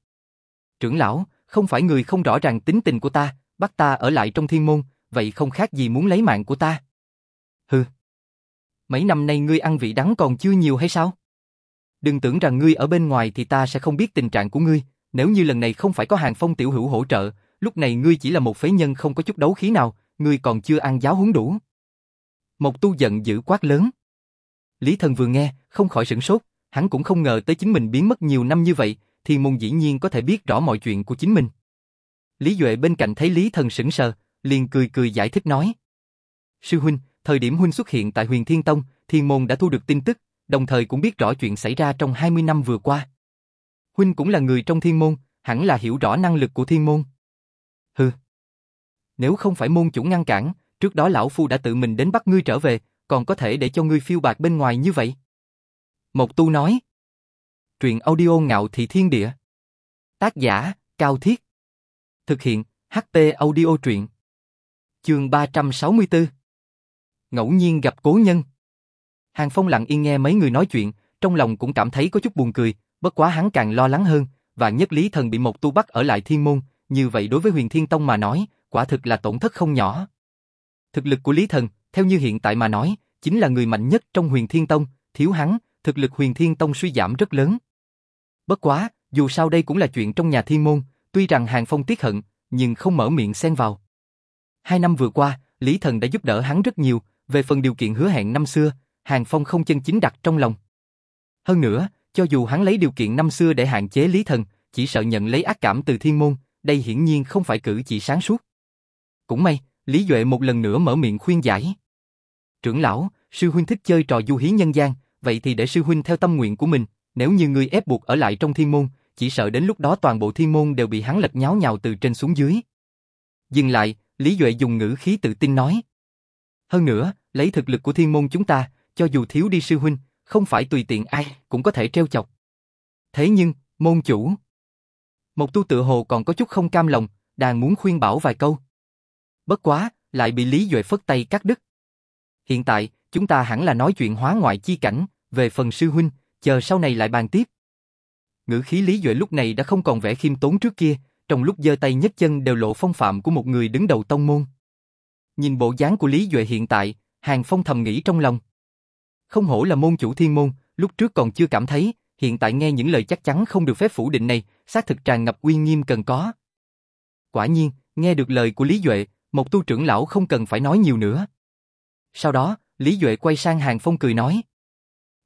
Trưởng lão, không phải người không rõ ràng tính tình của ta, bắt ta ở lại trong thiên môn, vậy không khác gì muốn lấy mạng của ta. Hừ. Mấy năm nay ngươi ăn vị đắng còn chưa nhiều hay sao? Đừng tưởng rằng ngươi ở bên ngoài thì ta sẽ không biết tình trạng của ngươi, nếu như lần này không phải có hàng phong tiểu hữu hỗ trợ, lúc này ngươi chỉ là một phế nhân không có chút đấu khí nào, ngươi còn chưa ăn giáo huấn đủ. Một tu giận dữ quát lớn. Lý thần vừa nghe, không khỏi sửng sốt, hắn cũng không ngờ tới chính mình biến mất nhiều năm như vậy, thiên môn dĩ nhiên có thể biết rõ mọi chuyện của chính mình. Lý Duệ bên cạnh thấy Lý thần sững sờ, liền cười cười giải thích nói. Sư huynh, thời điểm huynh xuất hiện tại huyền thiên tông, thiên môn đã thu được tin tức, đồng thời cũng biết rõ chuyện xảy ra trong 20 năm vừa qua. Huynh cũng là người trong thiên môn, hẳn là hiểu rõ năng lực của thiên môn. Hừ. Nếu không phải môn chủ ngăn cản, trước đó lão phu đã tự mình đến bắt ngươi trở về, còn có thể để cho ngươi phiêu bạc bên ngoài như vậy. Một tu nói. Truyện audio ngạo thị thiên địa. Tác giả, Cao Thiết. Thực hiện, ht audio truyện. Chương 364. Ngẫu nhiên gặp cố nhân. Hàng Phong lặng yên nghe mấy người nói chuyện, trong lòng cũng cảm thấy có chút buồn cười, bất quá hắn càng lo lắng hơn, và nhất lý thần bị một tu bắt ở lại thiên môn, như vậy đối với huyền thiên tông mà nói, quả thực là tổn thất không nhỏ. Thực lực của lý thần, theo như hiện tại mà nói, chính là người mạnh nhất trong huyền thiên tông, thiếu hắn, thực lực huyền thiên tông suy giảm rất lớn. Bất quá, dù sao đây cũng là chuyện trong nhà thiên môn, tuy rằng hàng phong tiếc hận, nhưng không mở miệng xen vào. Hai năm vừa qua, Lý Thần đã giúp đỡ hắn rất nhiều, về phần điều kiện hứa hẹn năm xưa, Hàng Phong không chân chính đặt trong lòng. Hơn nữa, cho dù hắn lấy điều kiện năm xưa để hạn chế Lý Thần, chỉ sợ nhận lấy ác cảm từ thiên môn, đây hiển nhiên không phải cử chỉ sáng suốt. Cũng may, Lý Duệ một lần nữa mở miệng khuyên giải. Trưởng lão, sư huynh thích chơi trò du hí nhân gian, vậy thì để sư huynh theo tâm nguyện của mình, nếu như ngươi ép buộc ở lại trong thiên môn, chỉ sợ đến lúc đó toàn bộ thiên môn đều bị hắn lật nháo nhào từ trên xuống dưới. Dừng lại, Lý Duệ dùng ngữ khí tự tin nói. Hơn nữa, lấy thực lực của thiên môn chúng ta, cho dù thiếu đi sư huynh, không phải tùy tiện ai cũng có thể treo chọc. Thế nhưng, môn chủ. Một tu tự hồ còn có chút không cam lòng, đang muốn khuyên bảo vài câu. Bất quá, lại bị Lý Duệ phất tay cắt đứt. Hiện tại, chúng ta hẳn là nói chuyện hóa ngoại chi cảnh, về phần sư huynh, chờ sau này lại bàn tiếp. Ngữ khí Lý Duệ lúc này đã không còn vẻ khiêm tốn trước kia, trong lúc giơ tay nhấc chân đều lộ phong phạm của một người đứng đầu tông môn. Nhìn bộ dáng của Lý Duệ hiện tại, Hàng Phong thầm nghĩ trong lòng. Không hổ là môn chủ thiên môn, lúc trước còn chưa cảm thấy, hiện tại nghe những lời chắc chắn không được phép phủ định này, xác thực tràn ngập uy nghiêm cần có. Quả nhiên, nghe được lời của Lý Duệ, một tu trưởng lão không cần phải nói nhiều nữa. Sau đó, Lý Duệ quay sang Hàng Phong cười nói.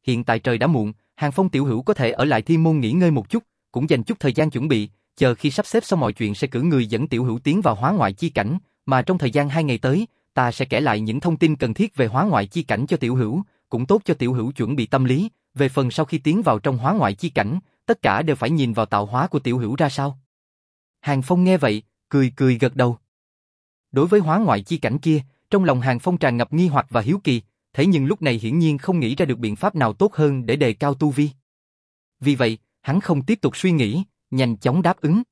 Hiện tại trời đã muộn, Hàng Phong tiểu hữu có thể ở lại thiên môn nghỉ ngơi một chút, cũng dành chút thời gian chuẩn bị, chờ khi sắp xếp xong mọi chuyện sẽ cử người dẫn tiểu hữu tiến vào hóa ngoại chi cảnh, mà trong thời gian hai ngày tới, ta sẽ kể lại những thông tin cần thiết về hóa ngoại chi cảnh cho tiểu hữu, cũng tốt cho tiểu hữu chuẩn bị tâm lý, về phần sau khi tiến vào trong hóa ngoại chi cảnh, tất cả đều phải nhìn vào tạo hóa của tiểu hữu ra sao. Hàng Phong nghe vậy, cười cười gật đầu. Đối với hóa ngoại chi cảnh kia, trong lòng Hàng Phong tràn ngập nghi hoặc và hiếu kỳ, thế nhưng lúc này hiển nhiên không nghĩ ra được biện pháp nào tốt hơn để đề cao tu vi. Vì vậy, hắn không tiếp tục suy nghĩ, nhanh chóng đáp ứng.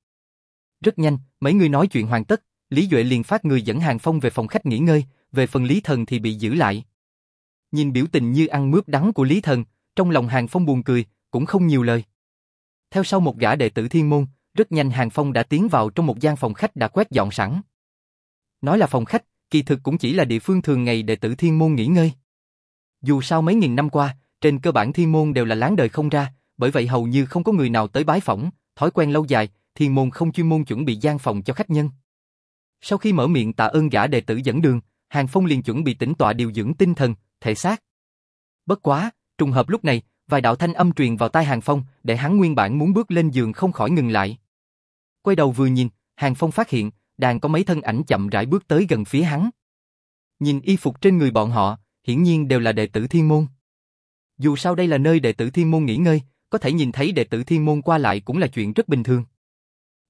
Rất nhanh, mấy người nói chuyện hoàn tất, Lý Duệ liền phát người dẫn Hàng Phong về phòng khách nghỉ ngơi, về phần Lý Thần thì bị giữ lại. Nhìn biểu tình như ăn mướp đắng của Lý Thần, trong lòng Hàng Phong buồn cười, cũng không nhiều lời. Theo sau một gã đệ tử thiên môn, rất nhanh Hàng Phong đã tiến vào trong một gian phòng khách đã quét dọn sẵn. Nói là phòng khách, kỳ thực cũng chỉ là địa phương thường ngày đệ tử thiên môn nghỉ ngơi. Dù sao mấy nghìn năm qua, trên cơ bản thiên môn đều là láng đời không ra, bởi vậy hầu như không có người nào tới bái phỏng, thói quen lâu dài, thiên môn không chuyên môn chuẩn bị gian phòng cho khách nhân. Sau khi mở miệng tạ ơn gã đệ tử dẫn đường, Hàng Phong liền chuẩn bị tĩnh tọa điều dưỡng tinh thần, thể xác. Bất quá, trùng hợp lúc này, vài đạo thanh âm truyền vào tai Hàng Phong, để hắn nguyên bản muốn bước lên giường không khỏi ngừng lại. Quay đầu vừa nhìn, Hàng Phong phát hiện, đang có mấy thân ảnh chậm rãi bước tới gần phía hắn. Nhìn y phục trên người bọn họ, hiển nhiên đều là đệ tử thiên môn. Dù sao đây là nơi đệ tử thiên môn nghỉ ngơi, có thể nhìn thấy đệ tử thiên môn qua lại cũng là chuyện rất bình thường.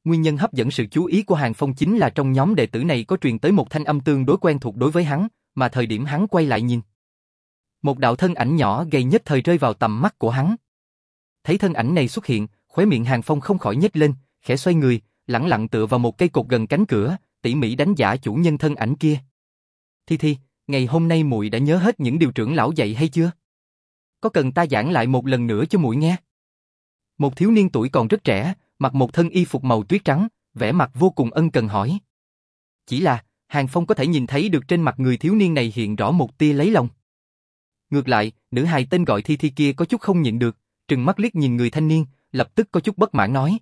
Nguyên nhân hấp dẫn sự chú ý của Hàng Phong chính là trong nhóm đệ tử này có truyền tới một thanh âm tương đối quen thuộc đối với hắn, mà thời điểm hắn quay lại nhìn. Một đạo thân ảnh nhỏ gầy nhất thời rơi vào tầm mắt của hắn. Thấy thân ảnh này xuất hiện, khóe miệng Hàng Phong không khỏi nhếch lên, khẽ xoay người, lẳng lặng tựa vào một cây cột gần cánh cửa, tỉ mỉ đánh giả chủ nhân thân ảnh kia. Thi Thi, ngày hôm nay muội đã nhớ hết những điều trưởng lão dạy hay chưa? Có cần ta giảng lại một lần nữa cho muội nghe? Một thiếu niên tuổi còn rất trẻ, mặc một thân y phục màu tuyết trắng, vẻ mặt vô cùng ân cần hỏi. Chỉ là, Hàng Phong có thể nhìn thấy được trên mặt người thiếu niên này hiện rõ một tia lấy lòng. Ngược lại, nữ hài tên gọi Thi Thi kia có chút không nhịn được, trừng mắt liếc nhìn người thanh niên, lập tức có chút bất mãn nói.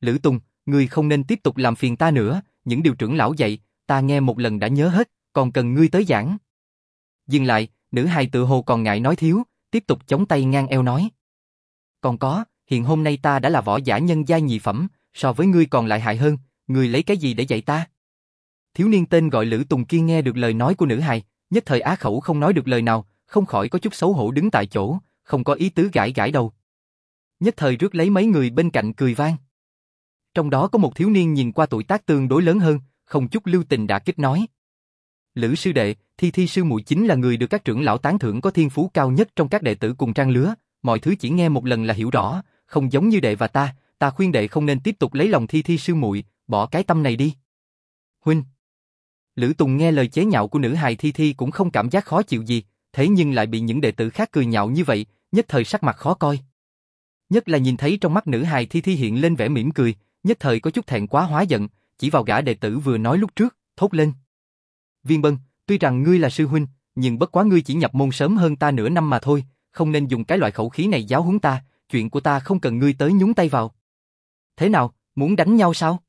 Lữ Tùng, ngươi không nên tiếp tục làm phiền ta nữa, những điều trưởng lão dạy, ta nghe một lần đã nhớ hết, còn cần ngươi tới giảng. Dừng lại, nữ hài tự hồ còn ngại nói thiếu, tiếp tục chống tay ngang eo nói. Còn có, hiện hôm nay ta đã là võ giả nhân gia nhị phẩm, so với ngươi còn lại hại hơn, ngươi lấy cái gì để dạy ta? Thiếu niên tên gọi Lữ Tùng kia nghe được lời nói của nữ hài, nhất thời á khẩu không nói được lời nào, không khỏi có chút xấu hổ đứng tại chỗ, không có ý tứ gãi gãi đầu. Nhất thời rước lấy mấy người bên cạnh cười vang. Trong đó có một thiếu niên nhìn qua tuổi tác tương đối lớn hơn, không chút lưu tình đã kích nói. Lữ sư đệ, Thi Thi sư muội chính là người được các trưởng lão tán thưởng có thiên phú cao nhất trong các đệ tử cùng trang lứa, mọi thứ chỉ nghe một lần là hiểu rõ, không giống như đệ và ta, ta khuyên đệ không nên tiếp tục lấy lòng Thi Thi sư muội, bỏ cái tâm này đi. Huynh. Lữ Tùng nghe lời chế nhạo của nữ hài Thi Thi cũng không cảm giác khó chịu gì, thế nhưng lại bị những đệ tử khác cười nhạo như vậy, nhất thời sắc mặt khó coi. Nhất là nhìn thấy trong mắt nữ hài Thi Thi hiện lên vẻ mỉm cười, nhất thời có chút thẹn quá hóa giận, chỉ vào gã đệ tử vừa nói lúc trước, thốt lên. Viên Bân, tuy rằng ngươi là sư huynh, nhưng bất quá ngươi chỉ nhập môn sớm hơn ta nửa năm mà thôi, không nên dùng cái loại khẩu khí này giáo huấn ta, chuyện của ta không cần ngươi tới nhúng tay vào. Thế nào, muốn đánh nhau sao?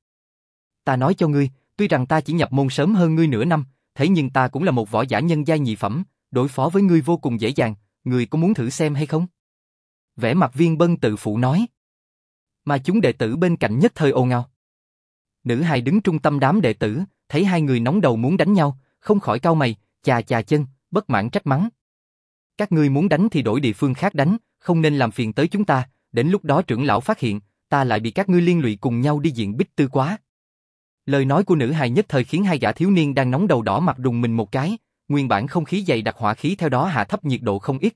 Ta nói cho ngươi, tuy rằng ta chỉ nhập môn sớm hơn ngươi nửa năm, thế nhưng ta cũng là một võ giả nhân giai nhị phẩm, đối phó với ngươi vô cùng dễ dàng, ngươi có muốn thử xem hay không? Vẻ mặt viên bân tự phụ nói. Mà chúng đệ tử bên cạnh nhất thời ồn ào. Nữ hài đứng trung tâm đám đệ tử, thấy hai người nóng đầu muốn đánh nhau, không khỏi cau mày, chà chà chân, bất mãn trách mắng. Các ngươi muốn đánh thì đổi địa phương khác đánh, không nên làm phiền tới chúng ta, đến lúc đó trưởng lão phát hiện, ta lại bị các ngươi liên lụy cùng nhau đi diện bích tư quá. Lời nói của nữ hài nhất thời khiến hai gã thiếu niên đang nóng đầu đỏ mặt đùng mình một cái, nguyên bản không khí dày đặc hỏa khí theo đó hạ thấp nhiệt độ không ít.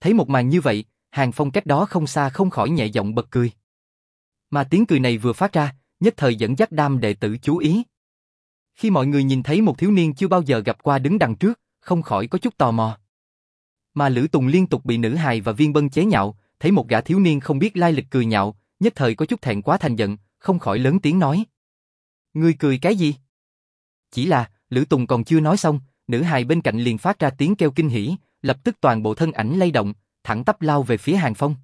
Thấy một màn như vậy, Hàng Phong cách đó không xa không khỏi nhẹ giọng bật cười. Mà tiếng cười này vừa phát ra, nhất thời dẫn dắt đam đệ tử chú ý. Khi mọi người nhìn thấy một thiếu niên chưa bao giờ gặp qua đứng đằng trước, không khỏi có chút tò mò. Mà Lữ Tùng liên tục bị nữ hài và viên bân chế nhạo, thấy một gã thiếu niên không biết lai lịch cười nhạo, nhất thời có chút thẹn quá thành giận, không khỏi lớn tiếng nói. Ngươi cười cái gì? Chỉ là, Lữ Tùng còn chưa nói xong, nữ hài bên cạnh liền phát ra tiếng kêu kinh hỉ, lập tức toàn bộ thân ảnh lay động, thẳng tắp lao về phía Hàng Phong.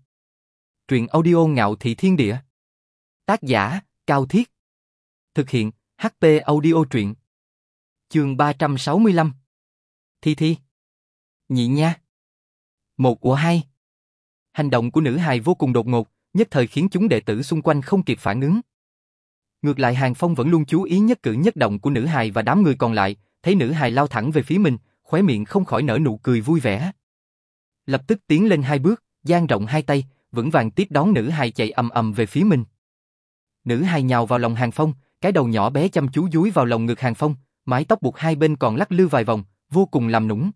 Truyện audio ngạo thị thiên địa. Tác giả, Cao Thiết. Thực hiện, HP audio truyện. Chương 365. Thi Thi. Nhị nha. Một của hai. Hành động của nữ hài vô cùng đột ngột, nhất thời khiến chúng đệ tử xung quanh không kịp phản ứng. Ngược lại Hàng Phong vẫn luôn chú ý nhất cử nhất động của nữ hài và đám người còn lại, thấy nữ hài lao thẳng về phía mình, khóe miệng không khỏi nở nụ cười vui vẻ. Lập tức tiến lên hai bước, dang rộng hai tay, vững vàng tiếp đón nữ hài chạy ầm ầm về phía mình. Nữ hài nhào vào lòng Hàng Phong, cái đầu nhỏ bé chăm chú dúi vào lòng ngực Hàng Phong, mái tóc buộc hai bên còn lắc lư vài vòng, vô cùng làm nũng.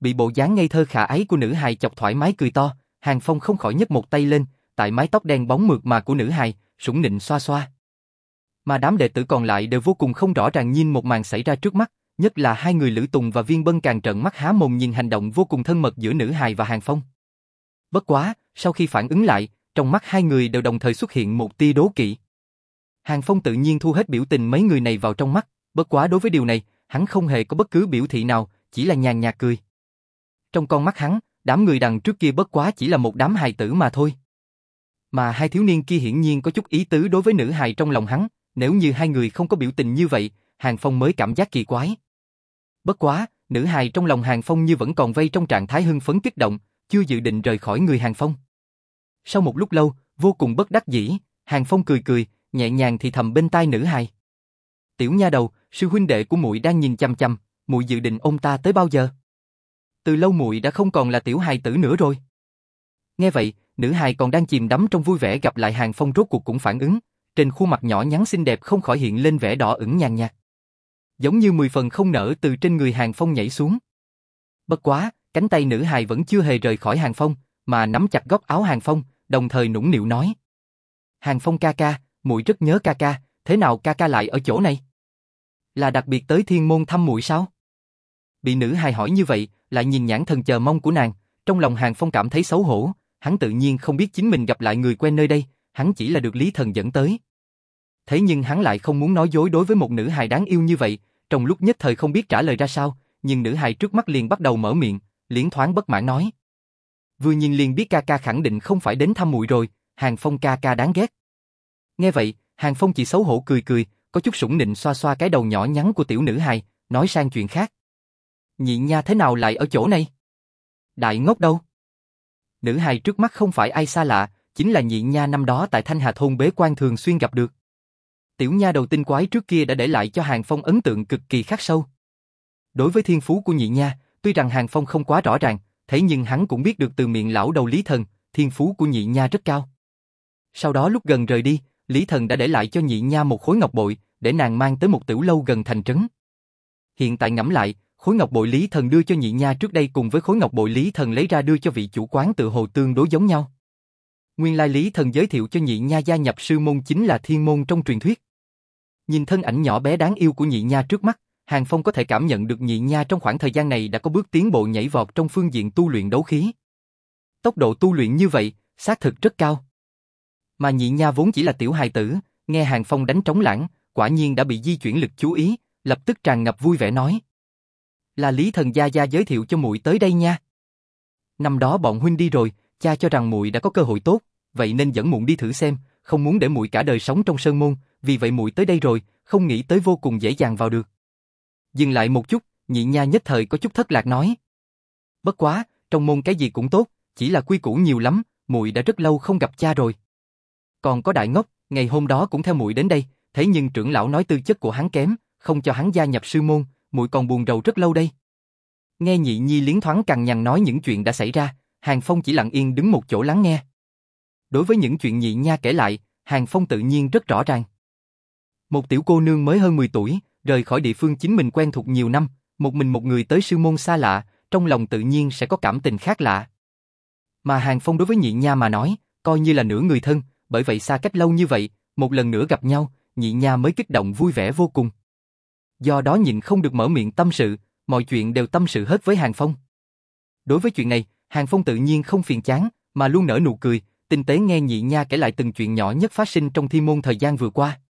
Bị bộ dáng ngây thơ khả ái của nữ hài chọc thoải mái cười to, Hàng Phong không khỏi nhấc một tay lên, tại mái tóc đen bóng mượt mà của nữ hài, sủng nịnh xoa xoa. Mà đám đệ tử còn lại đều vô cùng không rõ ràng nhìn một màn xảy ra trước mắt, nhất là hai người Lữ Tùng và Viên Bân càng trợn mắt há mồm nhìn hành động vô cùng thân mật giữa nữ hài và Hàng Phong. Bất quá, sau khi phản ứng lại, trong mắt hai người đều đồng thời xuất hiện một tia đố kỵ. Hàng Phong tự nhiên thu hết biểu tình mấy người này vào trong mắt, bất quá đối với điều này, hắn không hề có bất cứ biểu thị nào, chỉ là nhàn nhạt cười. Trong con mắt hắn, đám người đằng trước kia bất quá chỉ là một đám hài tử mà thôi. Mà hai thiếu niên kia hiển nhiên có chút ý tứ đối với nữ hài trong lòng hắn, nếu như hai người không có biểu tình như vậy, Hàng Phong mới cảm giác kỳ quái. Bất quá, nữ hài trong lòng Hàng Phong như vẫn còn vây trong trạng thái hưng phấn kích động, chưa dự định rời khỏi người Hàng Phong. Sau một lúc lâu, vô cùng bất đắc dĩ, Hàng Phong cười cười, nhẹ nhàng thì thầm bên tai nữ hài. Tiểu nha đầu, sư huynh đệ của muội đang nhìn chăm chăm, muội dự định ông ta tới bao giờ? Từ lâu muội đã không còn là tiểu hài tử nữa rồi. Nghe vậy, nữ hài còn đang chìm đắm trong vui vẻ gặp lại Hàng Phong rốt cuộc cũng phản ứng, trên khuôn mặt nhỏ nhắn xinh đẹp không khỏi hiện lên vẻ đỏ ửng nhàn nhạt. Giống như mười phần không nở từ trên người Hàng Phong nhảy xuống. Bất quá, cánh tay nữ hài vẫn chưa hề rời khỏi Hàng Phong, mà nắm chặt góc áo Hàng Phong, đồng thời nũng nịu nói. Hàng Phong ca ca, muội rất nhớ ca ca, thế nào ca ca lại ở chỗ này? Là đặc biệt tới thiên môn thăm muội sao? Bị nữ hài hỏi như vậy, lại nhìn nhãn thần chờ mong của nàng, trong lòng Hàng Phong cảm thấy xấu hổ, hắn tự nhiên không biết chính mình gặp lại người quen nơi đây, hắn chỉ là được Lý Thần dẫn tới. Thế nhưng hắn lại không muốn nói dối đối với một nữ hài đáng yêu như vậy, trong lúc nhất thời không biết trả lời ra sao, nhưng nữ hài trước mắt liền bắt đầu mở miệng, liến thoáng bất mãn nói. Vừa nhìn liền biết ca ca khẳng định không phải đến thăm muội rồi, Hàng Phong ca ca đáng ghét. Nghe vậy, Hàng Phong chỉ xấu hổ cười cười, có chút sủng nịnh xoa xoa cái đầu nhỏ nhắn của tiểu nữ hài, nói sang chuyện khác. Nhị nha thế nào lại ở chỗ này? Đại ngốc đâu? Nữ hài trước mắt không phải ai xa lạ, chính là nhị nha năm đó tại Thanh Hà Thôn bế quan thường xuyên gặp được. Tiểu nha đầu tinh quái trước kia đã để lại cho Hàng Phong ấn tượng cực kỳ khắc sâu. Đối với thiên phú của nhị nha, tuy rằng Hàng Phong không quá rõ ràng, thế nhưng hắn cũng biết được từ miệng lão đầu Lý Thần, thiên phú của nhị nha rất cao. Sau đó lúc gần rời đi, Lý Thần đã để lại cho nhị nha một khối ngọc bội, để nàng mang tới một tiểu lâu gần thành trấn. Hiện tại ngẫm lại, khối ngọc bội Lý Thần đưa cho nhị nha trước đây cùng với khối ngọc bội Lý Thần lấy ra đưa cho vị chủ quán tự hồ tương đối giống nhau. Nguyên lai Lý Thần giới thiệu cho nhị nha gia nhập sư môn chính là thiên môn trong truyền thuyết. Nhìn thân ảnh nhỏ bé đáng yêu của nhị nha trước mắt, Hàng Phong có thể cảm nhận được nhị nha trong khoảng thời gian này đã có bước tiến bộ nhảy vọt trong phương diện tu luyện đấu khí. Tốc độ tu luyện như vậy, xác thực rất cao. Mà nhị nha vốn chỉ là tiểu hài tử, nghe Hàng Phong đánh trống lãng, quả nhiên đã bị di chuyển lực chú ý, lập tức tràn ngập vui vẻ nói. Là Lý Thần Gia Gia giới thiệu cho muội tới đây nha. Năm đó bọn huynh đi rồi, cha cho rằng muội đã có cơ hội tốt, vậy nên dẫn muội đi thử xem, không muốn để muội cả đời sống trong sơn môn, vì vậy muội tới đây rồi, không nghĩ tới vô cùng dễ dàng vào được. Dừng lại một chút, nhị nha nhất thời có chút thất lạc nói. Bất quá, trong môn cái gì cũng tốt, chỉ là quy củ nhiều lắm, muội đã rất lâu không gặp cha rồi. Còn có đại ngốc, ngày hôm đó cũng theo muội đến đây, thế nhưng trưởng lão nói tư chất của hắn kém, không cho hắn gia nhập sư môn, muội còn buồn rầu rất lâu đây. Nghe nhị nhi liến thoáng cằn nhằn nói những chuyện đã xảy ra, Hàng Phong chỉ lặng yên đứng một chỗ lắng nghe. Đối với những chuyện nhị nha kể lại, Hàng Phong tự nhiên rất rõ ràng. Một tiểu cô nương mới hơn 10 tuổi, rời khỏi địa phương chính mình quen thuộc nhiều năm, một mình một người tới sư môn xa lạ, trong lòng tự nhiên sẽ có cảm tình khác lạ. Mà Hàng Phong đối với nhị nha mà nói, coi như là nửa người thân, bởi vậy xa cách lâu như vậy, một lần nữa gặp nhau, nhị nha mới kích động vui vẻ vô cùng. Do đó nhịn không được mở miệng tâm sự, mọi chuyện đều tâm sự hết với Hàng Phong. Đối với chuyện này, Hàng Phong tự nhiên không phiền chán, mà luôn nở nụ cười, tinh tế nghe nhị nha kể lại từng chuyện nhỏ nhất phát sinh trong thi môn thời gian vừa qua.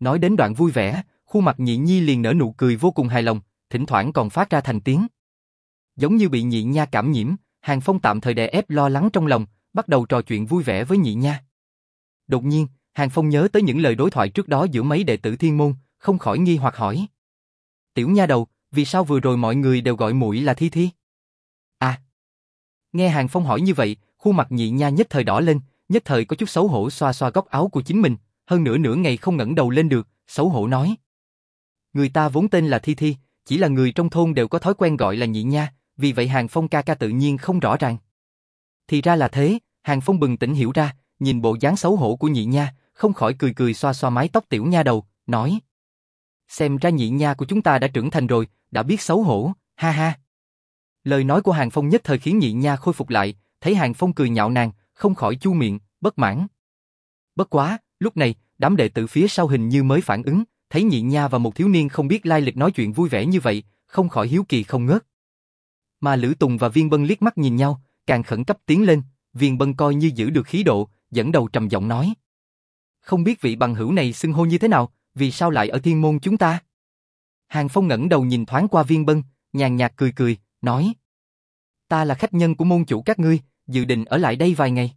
Nói đến đoạn vui vẻ, khuôn mặt nhị nhi liền nở nụ cười vô cùng hài lòng, thỉnh thoảng còn phát ra thành tiếng. Giống như bị nhị nha cảm nhiễm, Hàng Phong tạm thời đè ép lo lắng trong lòng, bắt đầu trò chuyện vui vẻ với nhị nha. Đột nhiên, Hàng Phong nhớ tới những lời đối thoại trước đó giữa mấy đệ tử thiên môn, không khỏi nghi hoặc hỏi. Tiểu nha đầu, vì sao vừa rồi mọi người đều gọi muội là Thi Thi? À! Nghe Hàng Phong hỏi như vậy, khuôn mặt nhị nha nhất thời đỏ lên, nhất thời có chút xấu hổ xoa xoa góc áo của chính mình, hơn nửa nửa ngày không ngẩng đầu lên được, xấu hổ nói. Người ta vốn tên là Thi Thi, chỉ là người trong thôn đều có thói quen gọi là nhị nha, vì vậy Hàng Phong ca ca tự nhiên không rõ ràng. Thì ra là thế, Hàng Phong bừng tỉnh hiểu ra, nhìn bộ dáng xấu hổ của nhị nha, không khỏi cười cười xoa xoa mái tóc tiểu nha đầu, nói. Xem ra nhị nha của chúng ta đã trưởng thành rồi, đã biết xấu hổ, ha ha. Lời nói của Hàng Phong nhất thời khiến nhị nha khôi phục lại, thấy Hàng Phong cười nhạo nàng, không khỏi chu miệng, bất mãn. Bất quá, lúc này, đám đệ tử phía sau hình như mới phản ứng, thấy nhị nha và một thiếu niên không biết lai lịch nói chuyện vui vẻ như vậy, không khỏi hiếu kỳ không ngớt. Mà Lữ Tùng và Viên Bân liếc mắt nhìn nhau, càng khẩn cấp tiến lên, Viên Bân coi như giữ được khí độ, dẫn đầu trầm giọng nói. Không biết vị bằng hữu này xưng hô như thế nào, vì sao lại ở thiên môn chúng ta? Hàng Phong ngẩng đầu nhìn thoáng qua Viên Bân, nhàn nhạt cười cười, nói. Ta là khách nhân của môn chủ các ngươi, dự định ở lại đây vài ngày.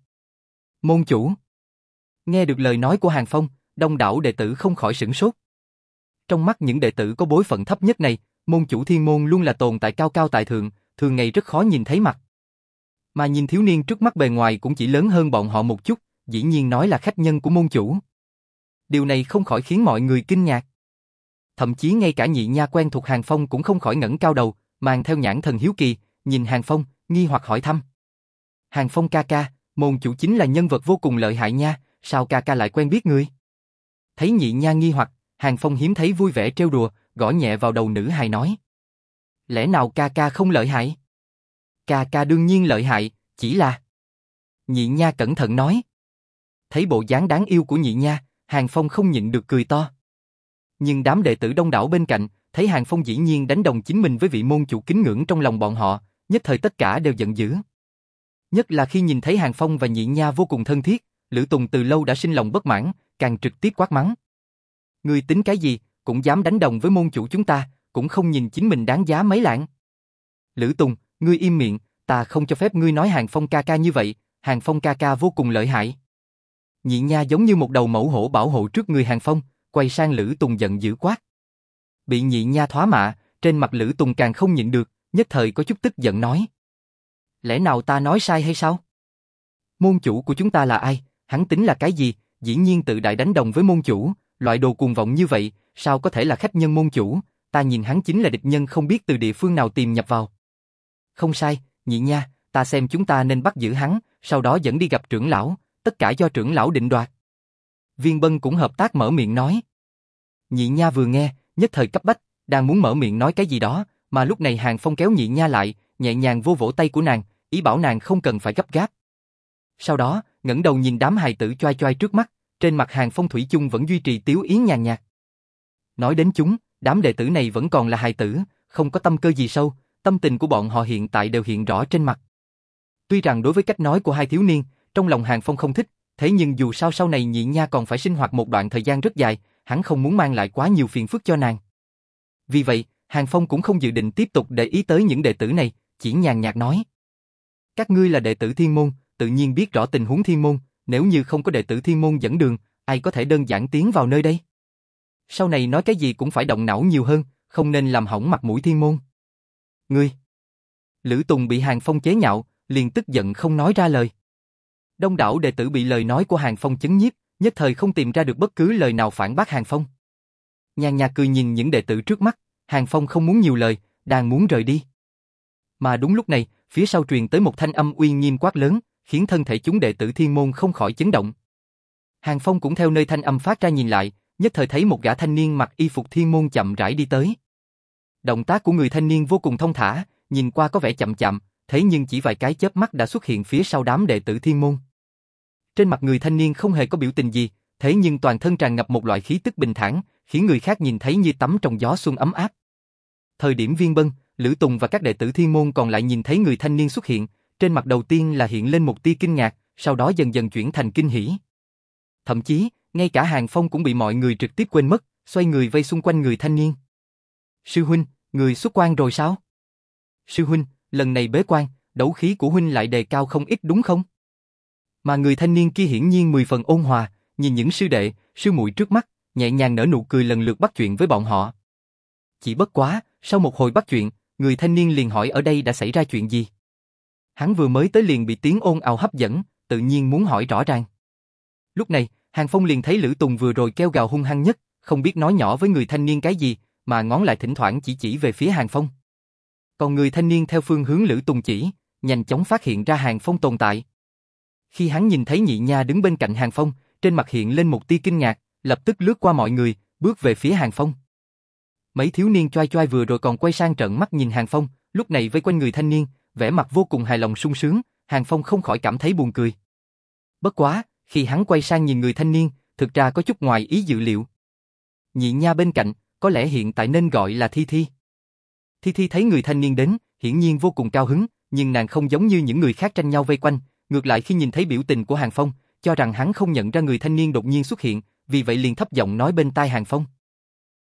Môn chủ. Nghe được lời nói của Hàng Phong, đông đảo đệ tử không khỏi sửng sốt. Trong mắt những đệ tử có bối phận thấp nhất này, môn chủ thiên môn luôn là tồn tại cao cao tại thượng, thường ngày rất khó nhìn thấy mặt. Mà nhìn thiếu niên trước mắt bề ngoài cũng chỉ lớn hơn bọn họ một chút, dĩ nhiên nói là khách nhân của môn chủ. Điều này không khỏi khiến mọi người kinh ngạc. Thậm chí ngay cả nhị nha quen thuộc Hàng Phong cũng không khỏi ngẩng cao đầu, mang theo nhãn thần hiếu kỳ, nhìn Hàng Phong, nghi hoặc hỏi thăm. Hàng Phong ca ca, môn chủ chính là nhân vật vô cùng lợi hại nha, sao ca ca lại quen biết người? Thấy nhị nha nghi hoặc, Hàng Phong hiếm thấy vui vẻ trêu đùa, gõ nhẹ vào đầu nữ hài nói. Lẽ nào ca ca không lợi hại? Ca ca đương nhiên lợi hại, chỉ là... Nhị nha cẩn thận nói. Thấy bộ dáng đáng yêu của nhị nha, Hàng Phong không nhịn được cười to. Nhưng đám đệ tử đông đảo bên cạnh, thấy Hàng Phong dĩ nhiên đánh đồng chính mình với vị môn chủ kính ngưỡng trong lòng bọn họ, nhất thời tất cả đều giận dữ. Nhất là khi nhìn thấy Hàng Phong và nhị nha vô cùng thân thiết, Lữ Tùng từ lâu đã sinh lòng bất mãn, càng trực tiếp quát mắng. Ngươi tính cái gì, cũng dám đánh đồng với môn chủ chúng ta, cũng không nhìn chính mình đáng giá mấy lạng. Lữ Tùng, ngươi im miệng, ta không cho phép ngươi nói Hàng Phong ca ca như vậy, Hàng Phong ca ca vô cùng lợi hại. Nhị nha giống như một đầu mẫu hổ bảo hộ trước người Hàng Phong, quay sang Lữ Tùng giận dữ quát. Bị nhị nha thoá mạ, trên mặt Lữ Tùng càng không nhịn được, nhất thời có chút tức giận nói. Lẽ nào ta nói sai hay sao? Môn chủ của chúng ta là ai? Hắn tính là cái gì? Dĩ nhiên tự đại đánh đồng với môn chủ, loại đồ cuồng vọng như vậy, sao có thể là khách nhân môn chủ? Ta nhìn hắn chính là địch nhân không biết từ địa phương nào tìm nhập vào. Không sai, nhị nha, ta xem chúng ta nên bắt giữ hắn, sau đó dẫn đi gặp trưởng lão, tất cả do trưởng lão định đoạt. Viên Bân cũng hợp tác mở miệng nói. Nhị nha vừa nghe, nhất thời cấp bách, đang muốn mở miệng nói cái gì đó, mà lúc này Hàng Phong kéo nhị nha lại, nhẹ nhàng vô vỗ tay của nàng, ý bảo nàng không cần phải gấp gáp. Sau đó, ngẩng đầu nhìn đám hài tử choai choai trước mắt, trên mặt Hàng Phong thủy chung vẫn duy trì tiếu yến nhàn nhạt. Nói đến chúng, đám đệ tử này vẫn còn là hài tử, không có tâm cơ gì sâu, tâm tình của bọn họ hiện tại đều hiện rõ trên mặt. Tuy rằng đối với cách nói của hai thiếu niên, trong lòng Hàng Phong không thích, thế nhưng dù sao sau này nhị nha còn phải sinh hoạt một đoạn thời gian rất dài, hắn không muốn mang lại quá nhiều phiền phức cho nàng. Vì vậy, Hàng Phong cũng không dự định tiếp tục để ý tới những đệ tử này, chỉ nhàn nhạt nói. Các ngươi là đệ tử thiên môn, tự nhiên biết rõ tình huống thiên môn, nếu như không có đệ tử thiên môn dẫn đường, ai có thể đơn giản tiến vào nơi đây? Sau này nói cái gì cũng phải động não nhiều hơn, không nên làm hỏng mặt mũi thiên môn. Ngươi! Lữ Tùng bị Hàng Phong chế nhạo, liền tức giận không nói ra lời. Đông đảo đệ tử bị lời nói của Hàng Phong chấn nhiếp, nhất thời không tìm ra được bất cứ lời nào phản bác Hàng Phong. Nhàn nhạt cười nhìn những đệ tử trước mắt, Hàng Phong không muốn nhiều lời, đang muốn rời đi. Mà đúng lúc này, phía sau truyền tới một thanh âm uy nghiêm quát lớn, khiến thân thể chúng đệ tử thiên môn không khỏi chấn động. Hàng Phong cũng theo nơi thanh âm phát ra nhìn lại, nhất thời thấy một gã thanh niên mặc y phục thiên môn chậm rãi đi tới. Động tác của người thanh niên vô cùng thông thả, nhìn qua có vẻ chậm chậm, thế nhưng chỉ vài cái chớp mắt đã xuất hiện phía sau đám đệ tử thiên môn. Trên mặt người thanh niên không hề có biểu tình gì, thế nhưng toàn thân tràn ngập một loại khí tức bình thản, khiến người khác nhìn thấy như tắm trong gió xuân ấm áp. Thời điểm viên bân, Lữ Tùng và các đệ tử thiên môn còn lại nhìn thấy người thanh niên xuất hiện, trên mặt đầu tiên là hiện lên một tia kinh ngạc, sau đó dần dần chuyển thành kinh hỉ. Thậm chí, ngay cả Hàng Phong cũng bị mọi người trực tiếp quên mất, xoay người vây xung quanh người thanh niên. Sư huynh, người xuất quan rồi sao? Sư huynh, lần này bế quan, đấu khí của huynh lại đề cao không ít đúng không? Mà người thanh niên kia hiển nhiên mười phần ôn hòa, nhìn những sư đệ, sư muội trước mắt, nhẹ nhàng nở nụ cười lần lượt bắt chuyện với bọn họ. Chỉ bất quá, sau một hồi bắt chuyện, người thanh niên liền hỏi ở đây đã xảy ra chuyện gì. Hắn vừa mới tới liền bị tiếng ôn ào hấp dẫn, tự nhiên muốn hỏi rõ ràng. Lúc này, Hàng Phong liền thấy Lữ Tùng vừa rồi kêu gào hung hăng nhất, không biết nói nhỏ với người thanh niên cái gì, mà ngón lại thỉnh thoảng chỉ chỉ về phía Hàng Phong. Còn người thanh niên theo phương hướng Lữ Tùng chỉ, nhanh chóng phát hiện ra Hàng Phong tồn tại. Khi hắn nhìn thấy nhị nha đứng bên cạnh Hàng Phong, trên mặt hiện lên một tia kinh ngạc, lập tức lướt qua mọi người, bước về phía Hàng Phong. Mấy thiếu niên choai choai vừa rồi còn quay sang trợn mắt nhìn Hàng Phong, lúc này vây quanh người thanh niên, vẻ mặt vô cùng hài lòng sung sướng, Hàng Phong không khỏi cảm thấy buồn cười. Bất quá, khi hắn quay sang nhìn người thanh niên, thực ra có chút ngoài ý dự liệu. Nhị nha bên cạnh, có lẽ hiện tại nên gọi là Thi Thi. Thi Thi thấy người thanh niên đến, hiển nhiên vô cùng cao hứng, nhưng nàng không giống như những người khác tranh nhau vây quanh, ngược lại khi nhìn thấy biểu tình của Hàng Phong, cho rằng hắn không nhận ra người thanh niên đột nhiên xuất hiện, vì vậy liền thấp giọng nói bên tai Hàng Phong.